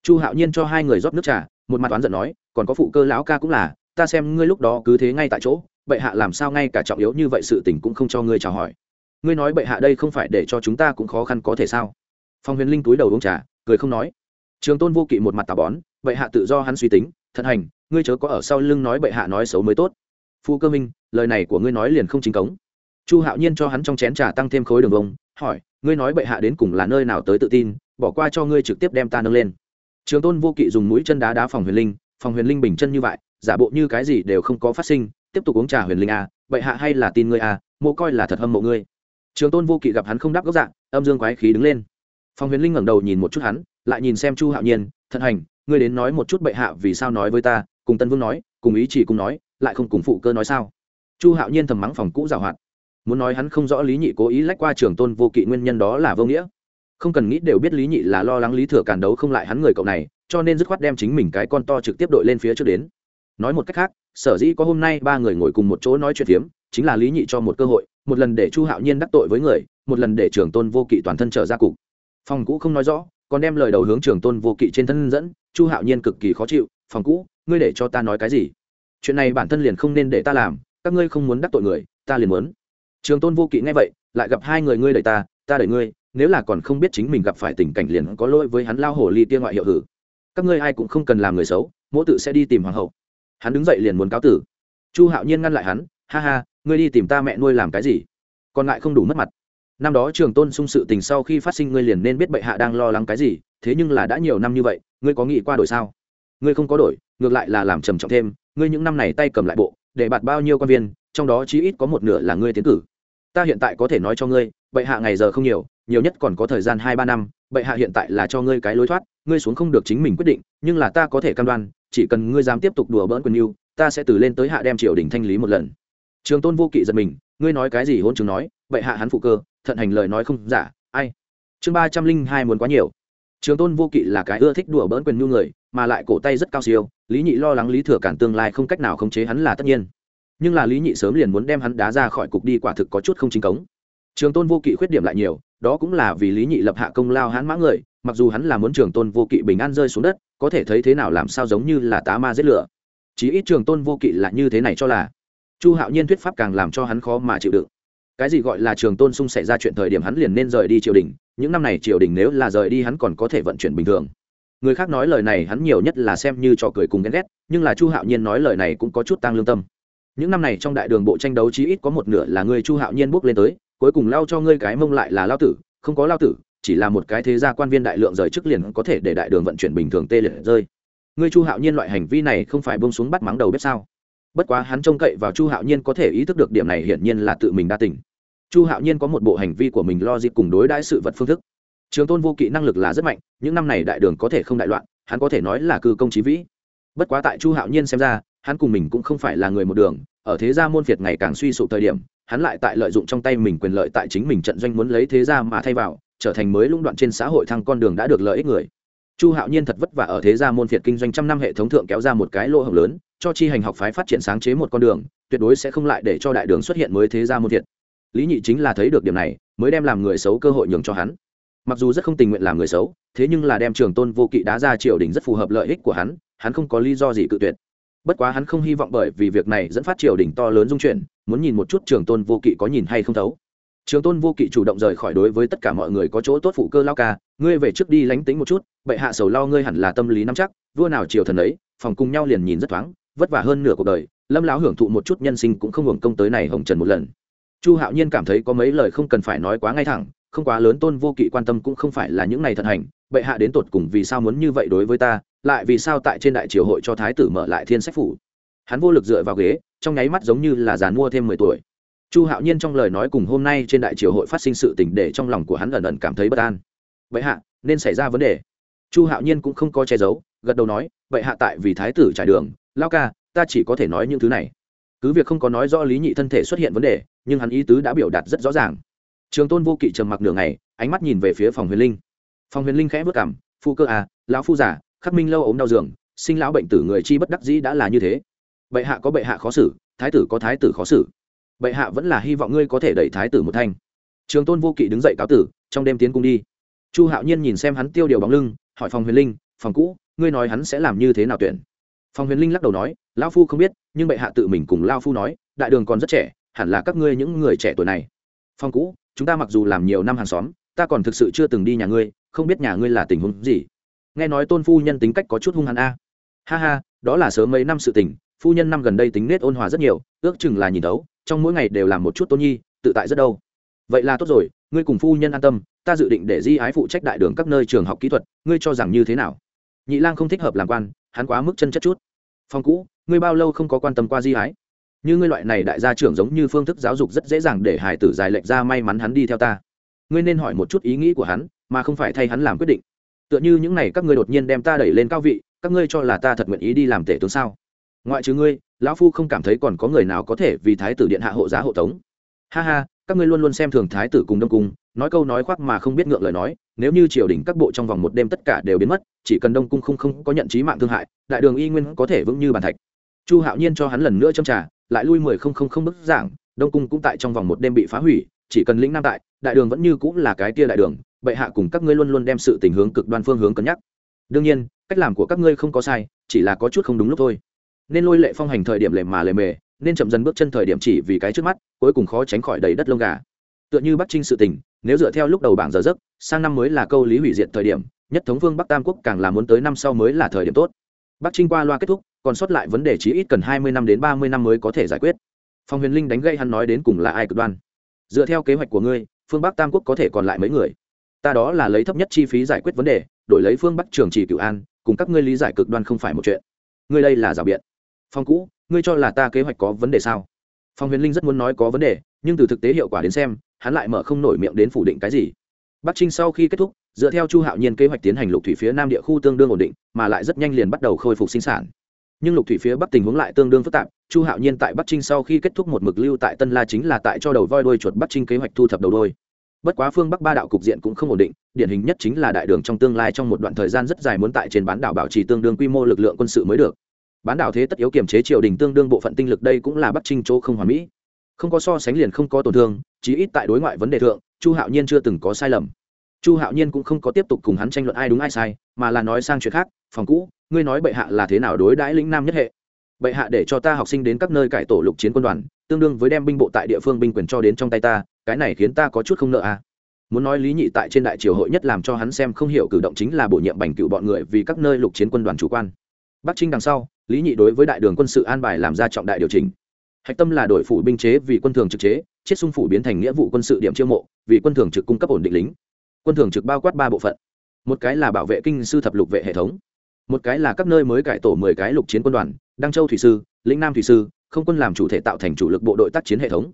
Chu hạo nhiên cho hai người rót nước trà, một mặt oán giận nói, còn có phụ cơ lão ca cũng là, ta xem ngươi lúc đó cứ thế ngay tại chỗ, bệ hạ làm sao ngay cả trọng yếu như vậy sự tình cũng không cho ngươi chào hỏi ngươi nói bệ hạ đây không phải để cho chúng ta cũng khó khăn có thể sao? Phong huyền linh túi đầu uống trà cười không nói. Trường tôn vô kỵ một mặt tà bón bệ hạ tự do hắn suy tính thận hành ngươi chớ có ở sau lưng nói bệ hạ nói xấu mới tốt. Phu cơ minh lời này của ngươi nói liền không chính cống. Chu hạo nhiên cho hắn trong chén trà tăng thêm khối đường vông hỏi ngươi nói bệ hạ đến cùng là nơi nào tới tự tin bỏ qua cho ngươi trực tiếp đem ta nâng lên. Trường tôn vô kỵ dùng mũi chân đá đá phòng huyền linh phòng huyền linh bình chân như vậy giả bộ như cái gì đều không có phát sinh tiếp tục uống trà huyền linh à, bệ hạ hay là tin ngươi à, mộ coi là thật hâm mộ ngươi trường tôn vô kỵ gặp hắn không đáp gốc dạng âm dương quái khí đứng lên. Phong huyền linh ngẩng đầu nhìn một chút hắn, lại nhìn xem chu hạo nhiên, thận hành, ngươi đến nói một chút bệ hạ vì sao nói với ta, cùng tân vương nói, cùng ý chỉ cùng nói, lại không cùng phụ cơ nói sao? Chu hạo nhiên thầm mắng phòng cũ giảo hoạt. Muốn nói hắn không rõ lý nhị cố ý lách qua trường tôn vô kỵ nguyên nhân đó là vô nghĩa. Không cần nghĩ đều biết lý nhị là lo lắng lý thừa càn đấu không lại hắn người cậu này, cho nên dứt khoát đem chính mình cái con to trực tiếp đội lên phía trước đến. Nói một cách khác, sở dĩ có hôm nay ba người ngồi cùng một chỗ nói chuyện phiếm, chính là lý nhị cho một cơ hội một lần để chu hạo nhiên đắc tội với người, một lần để trường tôn vô kỵ toàn thân trở ra cục. Phòng cũ không nói rõ, còn đem lời đầu hướng trường tôn vô kỵ trên thân dẫn, chu hạo nhiên cực kỳ khó chịu, phòng cũ, ngươi để cho ta nói cái gì? Chuyện này bản thân liền không nên để ta làm, các ngươi không muốn đắc tội người, ta liền muốn. Trường tôn vô kỵ nghe vậy, lại gặp hai người ngươi đẩy ta ta đẩy ngươi, nếu là còn không biết chính mình gặp phải tình cảnh liền có lỗi với hắn lao hổ ly tiên ngoại hiệu hử. Các ngươi ai cũng không cần làm người xấu, mỗi tự sẽ đi tìm hoàng hậu. Hắn đứng dậy liền muốn cáo tử. Chu hạo nhiên ngăn lại hắn, ha ha ngươi đi tìm ta mẹ nuôi làm cái gì? Còn lại không đủ mất mặt. Năm đó trường tôn sung sự tình sau khi phát sinh ngươi liền nên biết bệ hạ đang lo lắng cái gì, thế nhưng là đã nhiều năm như vậy, ngươi có nghĩ qua đổi sao? Ngươi không có đổi, ngược lại là làm trầm trọng thêm, ngươi những năm này tay cầm lại bộ, để bạt bao nhiêu quan viên, trong đó chí ít có một nửa là ngươi tiến cử. Ta hiện tại có thể nói cho ngươi, bệ hạ ngày giờ không nhiều nhiều nhất còn có thời gian hai ba năm, bệ hạ hiện tại là cho ngươi cái lối thoát, ngươi xuống không được chính mình quyết định, nhưng là ta có thể cam đoan, chỉ cần ngươi dám tiếp tục đùa bỡn quyền yêu ta sẽ từ lên tới hạ đem triều đình thanh lý một lần trường tôn vô kỵ giật mình, ngươi nói cái gì hôn trường nói, vậy hạ hắn phụ cơ, thận hành lời nói không giả, ai? Chương ba trăm linh hai muốn quá nhiều. Trường tôn vô kỵ là cái ưa thích đùa bỡn quyền nhu người, mà lại cổ tay rất cao siêu, lý nhị lo lắng lý thừa cản tương lai không cách nào khống chế hắn là tất nhiên. Nhưng là lý nhị sớm liền muốn đem hắn đá ra khỏi cục đi quả thực có chút không chính cống. Trường tôn vô kỵ khuyết điểm lại nhiều, đó cũng là vì lý nhị lập hạ công lao hắn mã người, mặc dù hắn là muốn trường tôn vô kỵ bình an rơi xuống đất, có thể thấy thế nào làm sao giống như là tá ma giết lửa. Chí ít trường tôn vô kỵ là như thế này cho là chu hạo nhiên thuyết pháp càng làm cho hắn khó mà chịu đựng. Cái gì gọi là trường tôn sung xảy ra chuyện thời điểm hắn liền nên rời đi triều đình, những năm này triều đình nếu là rời đi hắn còn có thể vận chuyển bình thường. Người khác nói lời này hắn nhiều nhất là xem như trò cười cùng ghen ghét, nhưng là chu hạo nhiên nói lời này cũng có chút tăng lương tâm. Những năm này trong đại đường bộ tranh đấu chí ít có một nửa là người chu hạo nhiên bước lên tới, cuối cùng lao cho ngươi cái mông lại là lao tử, không có lao tử, chỉ là một cái thế gia quan viên đại lượng rời chức liền có thể để đại đường vận chuyển bình thường tê liệt rơi. Ngươi chu hạo nhiên loại hành vi này không phải bông xuống bắt mắng đầu bếp sao? Bất quá hắn trông cậy vào chu hạo nhiên có thể ý thức được điểm này hiển nhiên là tự mình đa tình. chu hạo nhiên có một bộ hành vi của mình lo dịp cùng đối đãi sự vật phương thức. Trường tôn vô kỵ năng lực là rất mạnh, những năm này đại đường có thể không đại loạn, hắn có thể nói là cư công trí vĩ. Bất quá tại chu hạo nhiên xem ra, hắn cùng mình cũng không phải là người một đường, ở thế gia môn phiệt ngày càng suy sụp thời điểm, hắn lại tại lợi dụng trong tay mình quyền lợi tại chính mình trận doanh muốn lấy thế gia mà thay vào, trở thành mới lũng đoạn trên xã hội thăng con đường đã được lợi ích người. Chu hạo nhiên thật vất vả ở thế gia môn phiệt kinh doanh trăm năm hệ thống thượng kéo ra một cái lỗ hồng lớn cho chi hành học phái phát triển sáng chế một con đường, tuyệt đối sẽ không lại để cho đại đường xuất hiện mới thế gia môn thiện. lý nhị chính là thấy được điểm này, mới đem làm người xấu cơ hội nhường cho hắn. Mặc dù rất không tình nguyện làm người xấu, thế nhưng là đem trường tôn vô kỵ đá ra triều đình rất phù hợp lợi ích của hắn hắn không có lý do gì cự tuyệt. Bất quá hắn không hy vọng bởi vì việc này dẫn phát triều đình to lớn dung chuyển, muốn nhìn một chút trường tôn vô kỵ có nhìn hay không thấu. Trường tôn vô kỵ chủ động rời khỏi đối với tất cả mọi người có chỗ tốt phụ cơ lao ca, ngươi về trước đi lánh tính một chút, bệ hạ sầu lo ngươi hẳn là tâm lý nắm chắc, vua nào triều thần ấy, phòng cùng nhau liền nhìn rất thoáng vất vả hơn nửa cuộc đời, lâm lão hưởng thụ một chút nhân sinh cũng không hưởng công tới này hồng trần một lần. Chu hạo nhiên cảm thấy có mấy lời không cần phải nói quá ngay thẳng, không quá lớn tôn vô kỵ quan tâm cũng không phải là những này thận hành, bệ hạ đến tột cùng vì sao muốn như vậy đối với ta, lại vì sao tại trên đại triều hội cho thái tử mở lại thiên sách phủ. Hắn vô lực dựa vào ghế, trong nháy mắt giống như là dàn mua thêm mười tuổi. Chu hạo nhiên trong lời nói cùng hôm nay trên đại triều hội phát sinh sự tình để trong lòng của hắn ẩn ẩn cảm thấy bất an. Bệ hạ, nên xảy ra vấn đề. Chu hạo nhiên cũng không có che giấu, gật đầu nói, bệ hạ tại vì thái tử trải đường lao ca, ta chỉ có thể nói những thứ này. Cứ việc không có nói rõ lý nhị thân thể xuất hiện vấn đề, nhưng hắn ý tứ đã biểu đạt rất rõ ràng. Trường tôn vô kỵ trầm mặc nửa ngày, ánh mắt nhìn về phía phòng huyền linh. Phòng huyền linh khẽ vất cảm phụ cơ à lão phu giả khắc minh lâu ốm đau giường, sinh lão bệnh tử người chi bất đắc dĩ đã là như thế. Bệ hạ có bệ hạ khó xử, thái tử có thái tử khó xử. Bệ hạ vẫn là hy vọng ngươi có thể đẩy thái tử một thanh. Trường tôn vô kỵ đứng dậy cáo tử, trong đêm tiến cung đi. Chu hạo nhiên nhìn xem hắn tiêu điều bóng lưng, hỏi phòng huyền linh, phòng cũ, ngươi nói hắn sẽ làm như thế nào tuyển? Phong huyền linh lắc đầu nói, lão phu không biết, nhưng bệ hạ tự mình cùng lao phu nói, đại đường còn rất trẻ, hẳn là các ngươi những người trẻ tuổi này. Phong cũ, chúng ta mặc dù làm nhiều năm hàng xóm, ta còn thực sự chưa từng đi nhà ngươi, không biết nhà ngươi là tình huống gì. Nghe nói tôn phu nhân tính cách có chút hung hăng a. Ha ha, đó là sớm mấy năm sự tình, phu nhân năm gần đây tính nết ôn hòa rất nhiều, ước chừng là nhìn đấu trong mỗi ngày đều làm một chút tôn nhi, tự tại rất đâu. Vậy là tốt rồi, ngươi cùng phu nhân an tâm, ta dự định để di ái phụ trách đại đường các nơi trường học kỹ thuật, ngươi cho rằng như thế nào? Nhị lang không thích hợp làm quan, hắn quá mức chân chất chút. Phong cũ, ngươi bao lâu không có quan tâm qua di hái? Như ngươi loại này đại gia trưởng giống như phương thức giáo dục rất dễ dàng để hải tử dài lệch ra may mắn hắn đi theo ta. Ngươi nên hỏi một chút ý nghĩ của hắn, mà không phải thay hắn làm quyết định. Tựa như những này các ngươi đột nhiên đem ta đẩy lên cao vị, các ngươi cho là ta thật nguyện ý đi làm tể tướng sao? Ngoại trừ ngươi, lão phu không cảm thấy còn có người nào có thể vì thái tử điện hạ hộ giá hộ tống. Ha ha, các ngươi luôn luôn xem thường thái tử cùng đông cung nói câu nói khoác mà không biết ngượng lời nói, nếu như triều đình các bộ trong vòng một đêm tất cả đều biến mất, chỉ cần đông cung không không có nhận trí mạng thương hại, đại đường y nguyên có thể vững như bàn thạch. Chu hạo nhiên cho hắn lần nữa châm trả lại lui mười không không không bức giảng, đông cung cũng tại trong vòng một đêm bị phá hủy, chỉ cần lĩnh nam tại đại đường vẫn như cũng là cái tia đại đường, bệ hạ cùng các ngươi luôn luôn đem sự tình hướng cực đoan phương hướng cân nhắc. Đương nhiên, cách làm của các ngươi không có sai, chỉ là có chút không đúng lúc thôi. Nên lôi lệ phong hành thời điểm lề mà lề mề, nên chậm dần bước chân thời điểm chỉ vì cái trước mắt, cuối cùng khó tránh khỏi đầy đất lông gà tựa như bắc trinh sự tình, nếu dựa theo lúc đầu bảng giờ giấc, sang năm mới là câu lý hủy diệt thời điểm, nhất thống vương bắc tam quốc càng là muốn tới năm sau mới là thời điểm tốt. Bắc trinh qua loa kết thúc, còn sót lại vấn đề chí ít cần hai mươi năm đến ba mươi năm mới có thể giải quyết. Phong huyền linh đánh gây hắn nói đến cùng là ai cực đoan. Dựa theo kế hoạch của ngươi, phương bắc tam quốc có thể còn lại mấy người? Ta đó là lấy thấp nhất chi phí giải quyết vấn đề, đổi lấy phương bắc trường trì cựu an, cùng các ngươi lý giải cực đoan không phải một chuyện. Ngươi đây là rào biện. Phong cũ, ngươi cho là ta kế hoạch có vấn đề sao? Phong huyền linh rất muốn nói có vấn đề, nhưng từ thực tế hiệu quả đến xem hắn lại mở không nổi miệng đến phủ định cái gì. Bắc trinh sau khi kết thúc, dựa theo chu hạo nhiên kế hoạch tiến hành lục thủy phía nam địa khu tương đương ổn định, mà lại rất nhanh liền bắt đầu khôi phục sinh sản. Nhưng lục thủy phía bắc tình huống lại tương đương phức tạp, chu hạo nhiên tại bắc trinh sau khi kết thúc một mực lưu tại tân la chính là tại cho đầu voi đuôi chuột bắc trinh kế hoạch thu thập đầu đôi bất quá phương bắc ba đạo cục diện cũng không ổn định, điển hình nhất chính là đại đường trong tương lai trong một đoạn thời gian rất dài muốn tại trên bán đảo bảo trì tương đương quy mô lực lượng quân sự mới được. Bán đảo thế tất yếu kiểm chế triều đình tương đương bộ phận tinh lực đây cũng là bắc trinh chỗ không hoàn mỹ không có so sánh liền không có tổn thương, chí ít tại đối ngoại vấn đề thượng, chu hạo nhiên chưa từng có sai lầm. Chu hạo nhiên cũng không có tiếp tục cùng hắn tranh luận ai đúng ai sai, mà là nói sang chuyện khác, phòng cũ, ngươi nói bệ hạ là thế nào đối đãi lĩnh nam nhất hệ? Bệ hạ để cho ta học sinh đến các nơi cải tổ lục chiến quân đoàn, tương đương với đem binh bộ tại địa phương binh quyền cho đến trong tay ta, cái này khiến ta có chút không nợ à. Muốn nói lý nhị tại trên đại triều hội nhất làm cho hắn xem không hiểu cử động chính là bổ nhiệm bành cựu bọn người vì các nơi lục chiến quân đoàn chủ quan. Bắc trinh đằng sau, lý nhị đối với đại đường quân sự an bài làm ra trọng đại điều chỉnh hạch tâm là đổi phủ binh chế vì quân thường trực chế, chiết xung phủ biến thành nghĩa vụ quân sự điểm chiêu mộ, vì quân thường trực cung cấp ổn định lính. Quân thường trực bao quát ba bộ phận. Một cái là bảo vệ kinh sư thập lục vệ hệ thống. Một cái là các nơi mới cải tổ mười cái lục chiến quân đoàn, đăng châu thủy sư, lĩnh nam thủy sư, không quân làm chủ thể tạo thành chủ lực bộ đội tác chiến hệ thống.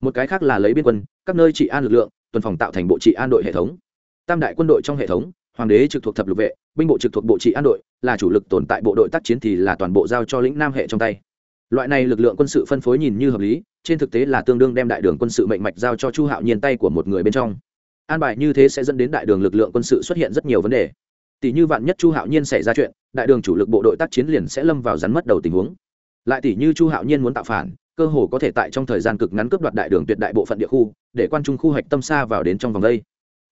Một cái khác là lấy biên quân, các nơi trị an lực lượng, tuần phòng tạo thành bộ trị an đội hệ thống. Tam đại quân đội trong hệ thống, hoàng đế trực thuộc thập lục vệ, binh bộ trực thuộc bộ trị an đội, là chủ lực tồn tại bộ đội tác chiến thì là toàn bộ giao cho lĩnh nam hệ trong tay loại này lực lượng quân sự phân phối nhìn như hợp lý, trên thực tế là tương đương đem đại đường quân sự mệnh mạch giao cho chu hạo nhiên tay của một người bên trong. An bài như thế sẽ dẫn đến đại đường lực lượng quân sự xuất hiện rất nhiều vấn đề. Tỷ như vạn nhất chu hạo nhiên xảy ra chuyện, đại đường chủ lực bộ đội tác chiến liền sẽ lâm vào rắn mất đầu tình huống. Lại tỷ như chu hạo nhiên muốn tạo phản, cơ hồ có thể tại trong thời gian cực ngắn cướp đoạt đại đường tuyệt đại bộ phận địa khu, để quan trung khu hạch tâm xa vào đến trong vòng đây.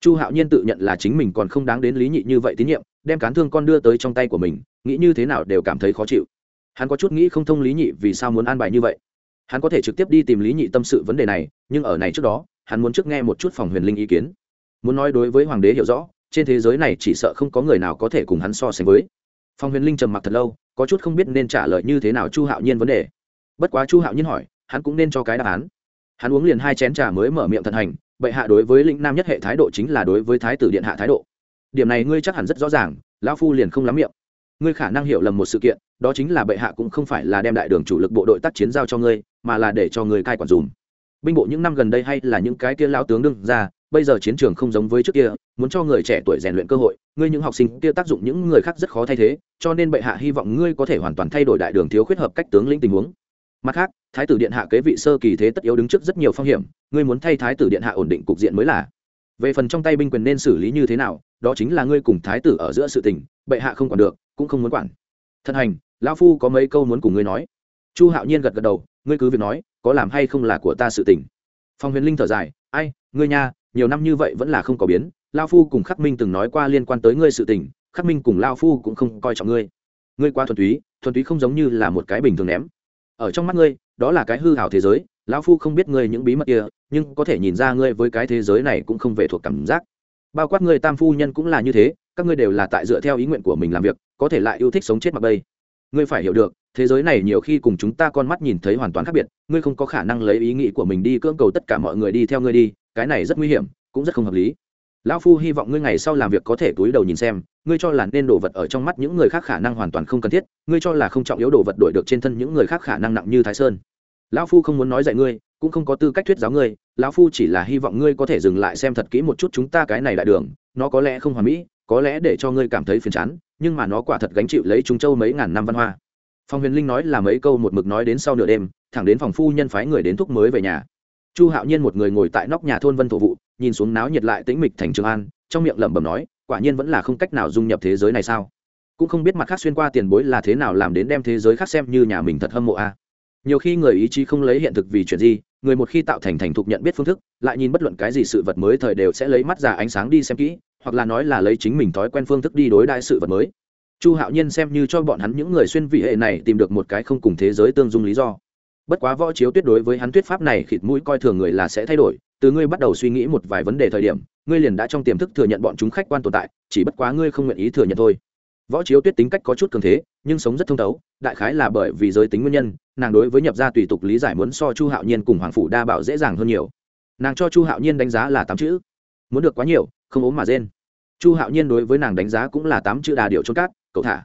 Chu hạo nhiên tự nhận là chính mình còn không đáng đến lý nhị như vậy tín nhiệm, đem cán thương con đưa tới trong tay của mình, nghĩ như thế nào đều cảm thấy khó chịu hắn có chút nghĩ không thông lý nhị vì sao muốn an bài như vậy. Hắn có thể trực tiếp đi tìm lý nhị tâm sự vấn đề này, nhưng ở này trước đó, hắn muốn trước nghe một chút phòng huyền linh ý kiến. Muốn nói đối với hoàng đế hiểu rõ, trên thế giới này chỉ sợ không có người nào có thể cùng hắn so sánh với. Phòng huyền linh trầm mặc thật lâu, có chút không biết nên trả lời như thế nào chu hạo nhiên vấn đề. Bất quá chu hạo nhiên hỏi, hắn cũng nên cho cái đáp án. Hắn uống liền hai chén trà mới mở miệng thận hành, bệ hạ đối với lĩnh nam nhất hệ thái độ chính là đối với thái tử điện hạ thái độ. Điểm này ngươi chắc hẳn rất rõ ràng, lão phu liền không lắm miệng. Ngươi khả năng hiểu lầm một sự kiện đó chính là bệ hạ cũng không phải là đem đại đường chủ lực bộ đội tác chiến giao cho ngươi, mà là để cho ngươi cai quản dùm. Binh bộ những năm gần đây hay là những cái kia lao tướng đương ra, bây giờ chiến trường không giống với trước kia, muốn cho người trẻ tuổi rèn luyện cơ hội, ngươi những học sinh kia tác dụng những người khác rất khó thay thế, cho nên bệ hạ hy vọng ngươi có thể hoàn toàn thay đổi đại đường thiếu khuyết hợp cách tướng lĩnh tình huống. Mặt khác, thái tử điện hạ kế vị sơ kỳ thế tất yếu đứng trước rất nhiều phong hiểm, ngươi muốn thay thái tử điện hạ ổn định cục diện mới là. Về phần trong tay binh quyền nên xử lý như thế nào, đó chính là ngươi cùng thái tử ở giữa sự tình, bệ hạ không quản được, cũng không muốn quản. Thân hành Lão phu có mấy câu muốn cùng ngươi nói. Chu hạo nhiên gật gật đầu, ngươi cứ việc nói, có làm hay không là của ta sự tình. Phong huyền linh thở dài, ai, ngươi nha, nhiều năm như vậy vẫn là không có biến lao phu cùng khắc minh từng nói qua liên quan tới ngươi sự tình, khắc minh cùng lao phu cũng không coi trọng ngươi. Ngươi qua thuần túy thuần túy không giống như là một cái bình thường ném. Ở trong mắt ngươi, đó là cái hư hảo thế giới, lão phu không biết ngươi những bí mật kia, nhưng có thể nhìn ra ngươi với cái thế giới này cũng không về thuộc cảm giác. Bao quát ngươi tam phu nhân cũng là như thế, các ngươi đều là tại dựa theo ý nguyện của mình làm việc, có thể lại yêu thích sống chết mặc bây ngươi phải hiểu được, thế giới này nhiều khi cùng chúng ta con mắt nhìn thấy hoàn toàn khác biệt, ngươi không có khả năng lấy ý nghĩ của mình đi cưỡng cầu tất cả mọi người đi theo ngươi đi, cái này rất nguy hiểm, cũng rất không hợp lý. Lão phu hy vọng ngươi ngày sau làm việc có thể túi đầu nhìn xem, ngươi cho là nên đồ vật ở trong mắt những người khác khả năng hoàn toàn không cần thiết, ngươi cho là không trọng yếu đồ vật đổi được trên thân những người khác khả năng nặng như thái sơn. Lão phu không muốn nói dạy ngươi, cũng không có tư cách thuyết giáo ngươi, lão phu chỉ là hy vọng ngươi có thể dừng lại xem thật kỹ một chút chúng ta cái này đại đường, nó có lẽ không hoàn mỹ, có lẽ để cho ngươi cảm thấy phiền chán nhưng mà nó quả thật gánh chịu lấy chúng châu mấy ngàn năm văn hoa. Phong huyền linh nói là mấy câu một mực nói đến sau nửa đêm, thẳng đến phòng phu nhân phái người đến thúc mới về nhà. Chu hạo nhiên một người ngồi tại nóc nhà thôn vân thổ vụ, nhìn xuống náo nhiệt lại tĩnh mịch thành trường an, trong miệng lẩm bẩm nói, quả nhiên vẫn là không cách nào dung nhập thế giới này sao? Cũng không biết mặt khác xuyên qua tiền bối là thế nào làm đến đem thế giới khác xem như nhà mình thật hâm mộ a. Nhiều khi người ý chí không lấy hiện thực vì chuyện gì, người một khi tạo thành thành thục nhận biết phương thức, lại nhìn bất luận cái gì sự vật mới thời đều sẽ lấy mắt ra ánh sáng đi xem kỹ hoặc là nói là lấy chính mình thói quen phương thức đi đối đại sự vật mới. Chu hạo nhiên xem như cho bọn hắn những người xuyên vị hệ này tìm được một cái không cùng thế giới tương dung lý do. Bất quá võ chiếu tuyệt đối với hắn thuyết pháp này khịt mũi coi thường người là sẽ thay đổi, từ ngươi bắt đầu suy nghĩ một vài vấn đề thời điểm, ngươi liền đã trong tiềm thức thừa nhận bọn chúng khách quan tồn tại, chỉ bất quá ngươi không nguyện ý thừa nhận thôi. Võ chiếu tuyết tính cách có chút cường thế, nhưng sống rất thông thấu, đại khái là bởi vì giới tính nguyên nhân, nàng đối với nhập gia tùy tục lý giải muốn so chu hạo nhiên cùng hoàng phủ đa bảo dễ dàng hơn nhiều. Nàng cho chu hạo nhiên đánh giá là tám chữ. Muốn được quá nhiều không ốm mà rên. Chu hạo nhiên đối với nàng đánh giá cũng là tám chữ đà điệu trôn cát, cậu thả.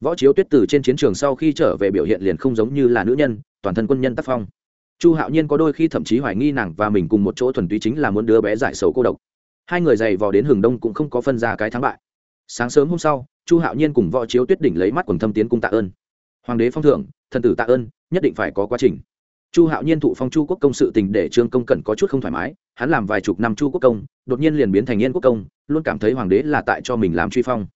Võ chiếu tuyết từ trên chiến trường sau khi trở về biểu hiện liền không giống như là nữ nhân, toàn thân quân nhân tác phong. Chu hạo nhiên có đôi khi thậm chí hoài nghi nàng và mình cùng một chỗ thuần túy chính là muốn đưa bé giải sầu cô độc. Hai người giày vò đến hừng đông cũng không có phân ra cái thắng bại. Sáng sớm hôm sau, chu hạo nhiên cùng võ chiếu tuyết đỉnh lấy mắt quần thâm tiến cung tạ ơn. Hoàng đế phong thưởng thần tử tạ ơn, nhất định phải có quá trình. Chu hạo nhiên thụ phong chu quốc công sự tình để trương công cẩn có chút không thoải mái hắn làm vài chục năm chu quốc công, đột nhiên liền biến thành yên quốc công, luôn cảm thấy hoàng đế là tại cho mình làm truy phong.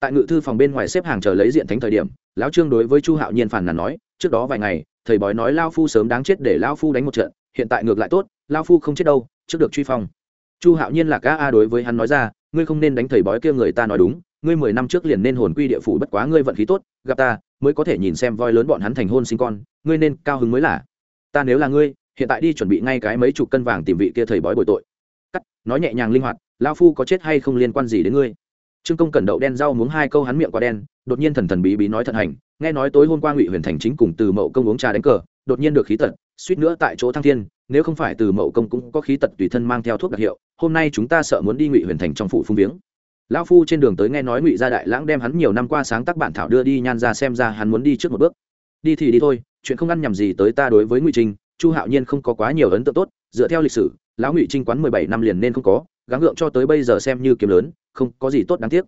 Tại ngự thư phòng bên ngoài xếp hàng chờ lấy diện thánh thời điểm, lão trương đối với chu hạo nhiên phản nàn nói, trước đó vài ngày, thầy bói nói lao phu sớm đáng chết để lao phu đánh một trận, hiện tại ngược lại tốt, lao phu không chết đâu, trước được truy phong. Chu hạo nhiên là ca a đối với hắn nói ra, ngươi không nên đánh thầy bói kia người ta nói đúng, ngươi mười năm trước liền nên hồn quy địa phủ bất quá ngươi vận khí tốt, gặp ta, mới có thể nhìn xem voi lớn bọn hắn thành hôn sinh con, ngươi nên cao hứng mới là. Ta nếu là ngươi hiện tại đi chuẩn bị ngay cái mấy chục cân vàng tìm vị kia thầy bói bồi tội. Cắt, nói nhẹ nhàng linh hoạt lao phu có chết hay không liên quan gì đến ngươi? Trương công cẩn đậu đen rau muống hai câu hắn miệng quá đen, đột nhiên thần thần bí bí nói thận hành, nghe nói tối hôm qua ngụy huyền thành chính cùng từ mậu công uống trà đánh cờ, đột nhiên được khí tật, suýt nữa tại chỗ thăng thiên, nếu không phải từ mậu công cũng có khí tật tùy thân mang theo thuốc đặc hiệu, hôm nay chúng ta sợ muốn đi ngụy huyền thành trong phủ phung viếng. Lão phu trên đường tới nghe nói ngụy gia đại lãng đem hắn nhiều năm qua sáng tác bản thảo đưa đi nhan ra xem ra hắn muốn đi trước một bước. Đi thì đi thôi, chuyện không ăn nhầm gì tới ta đối với ngụy trinh chu hạo nhiên không có quá nhiều ấn tượng tốt, dựa theo lịch sử, lão ngụy trinh quán mười bảy năm liền nên không có, gắng gượng cho tới bây giờ xem như kiếm lớn, không có gì tốt đáng tiếc.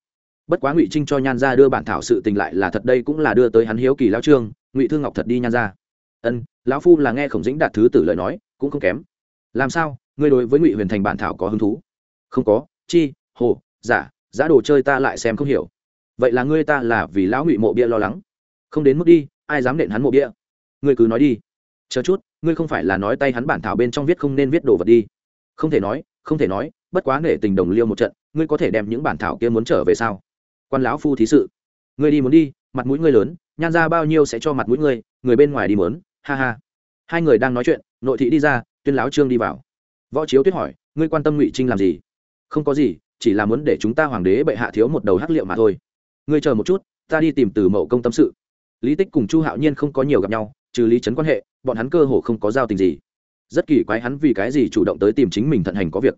Bất quá ngụy trinh cho nhan ra đưa bản thảo sự tình lại là thật đây cũng là đưa tới hắn hiếu kỳ lão trương, ngụy thương ngọc thật đi nhan ra ân, lão phu là nghe khổng dĩnh đạt thứ tử lời nói, cũng không kém. Làm sao? Ngươi đối với ngụy huyền thành bản thảo có hứng thú? Không có. Chi, hồ, giả giá đồ chơi ta lại xem không hiểu. Vậy là ngươi ta là vì lão ngụy mộ bia lo lắng. Không đến mức đi, ai dám nện hắn mộ bia? Ngươi cứ nói đi. Chờ chút ngươi không phải là nói tay hắn bản thảo bên trong viết không nên viết đồ vật đi. Không thể nói, không thể nói, bất quá nể tình đồng liêu một trận, ngươi có thể đem những bản thảo kia muốn trở về sao? Quan lão phu thí sự. Ngươi đi muốn đi, mặt mũi ngươi lớn, nhan ra bao nhiêu sẽ cho mặt mũi ngươi, người bên ngoài đi mớn ha ha. Hai người đang nói chuyện, nội thị đi ra, tuyên lão trương đi vào. Võ chiếu tuyết hỏi, ngươi quan tâm ngụy trinh làm gì? Không có gì, chỉ là muốn để chúng ta hoàng đế bệ hạ thiếu một đầu hắc liệu mà thôi. Ngươi chờ một chút, ta đi tìm từ mậu công tâm sự. Lý tích cùng chu hạo nhiên không có nhiều gặp nhau trừ lý trấn quan hệ, bọn hắn cơ hồ không có giao tình gì. Rất kỳ quái hắn vì cái gì chủ động tới tìm chính mình thận hành có việc.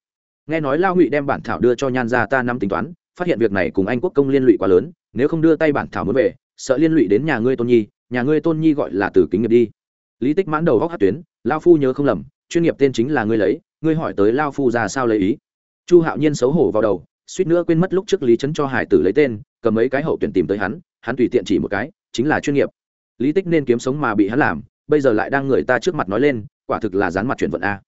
Nghe nói lao ngụy đem bản thảo đưa cho nhan ra ta năm tính toán, phát hiện việc này cùng anh quốc công liên lụy quá lớn, nếu không đưa tay bản thảo muốn về, sợ liên lụy đến nhà ngươi tôn nhi, nhà ngươi tôn nhi gọi là từ kính nghiệp đi. Lý tích mãn đầu góc hát tuyến, lao phu nhớ không lầm, chuyên nghiệp tên chính là ngươi lấy, ngươi hỏi tới lao phu ra sao lấy ý. Chu hạo nhiên xấu hổ vào đầu, suýt nữa quên mất lúc trước lý trấn cho hải tử lấy tên, cầm mấy cái hậu tuyển tìm tới hắn hắn tùy tiện chỉ một cái, chính là chuyên nghiệp lý tích nên kiếm sống mà bị hắn làm, bây giờ lại đang người ta trước mặt nói lên, quả thực là dán mặt chuyển vận a.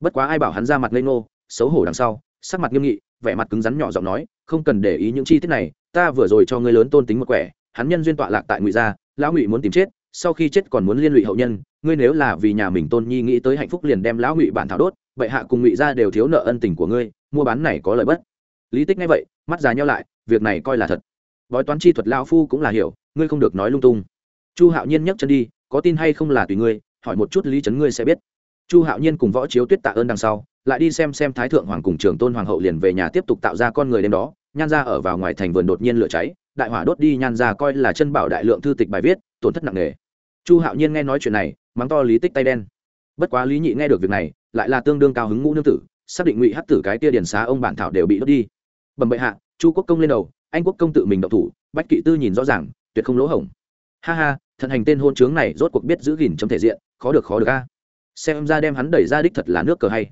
Bất quá ai bảo hắn ra mặt ngây ngô, xấu hổ đằng sau, sắc mặt nghiêm nghị, vẻ mặt cứng rắn nhỏ giọng nói, không cần để ý những chi tiết này, ta vừa rồi cho ngươi lớn tôn tính một quẻ, hắn nhân duyên tọa lạc tại ngụy gia, lão ngụy muốn tìm chết, sau khi chết còn muốn liên lụy hậu nhân, ngươi nếu là vì nhà mình tôn nhi nghĩ tới hạnh phúc liền đem lão ngụy bản thảo đốt vậy hạ cùng ngụy gia đều thiếu nợ ân tình của ngươi, mua bán này có lợi bất. Lý tích nghe vậy, mắt già nhau lại, việc này coi là thật. Bói toán chi thuật lão phu cũng là hiểu, ngươi không được nói lung tung chu hạo nhiên nhấc chân đi, có tin hay không là tùy ngươi, hỏi một chút lý trấn ngươi sẽ biết. Chu hạo nhiên cùng võ chiếu tuyết tạ ơn đằng sau, lại đi xem xem thái thượng hoàng cùng trường tôn hoàng hậu liền về nhà tiếp tục tạo ra con người đêm đó. Nhan ra ở vào ngoài thành vườn đột nhiên lửa cháy, đại hỏa đốt đi, nhan ra coi là chân bảo đại lượng thư tịch bài viết, tổn thất nặng nề. Chu hạo nhiên nghe nói chuyện này, mắng to lý tích tay đen. Bất quá lý nhị nghe được việc này, lại là tương đương cao hứng ngũ nương tử, xác định ngụy hắc tử cái tia điển xá ông bản thảo đều bị đốt đi. Bẩm bệ hạ, chu quốc công lên đầu, anh quốc công tự mình động thủ, bách kỵ tư nhìn rõ ràng, tuyệt không lỗ hổng ha ha thần hành tên hôn chướng này rốt cuộc biết giữ gìn trong thể diện, khó được khó được a. Xem ra đem hắn đẩy ra đích thật là nước cờ hay.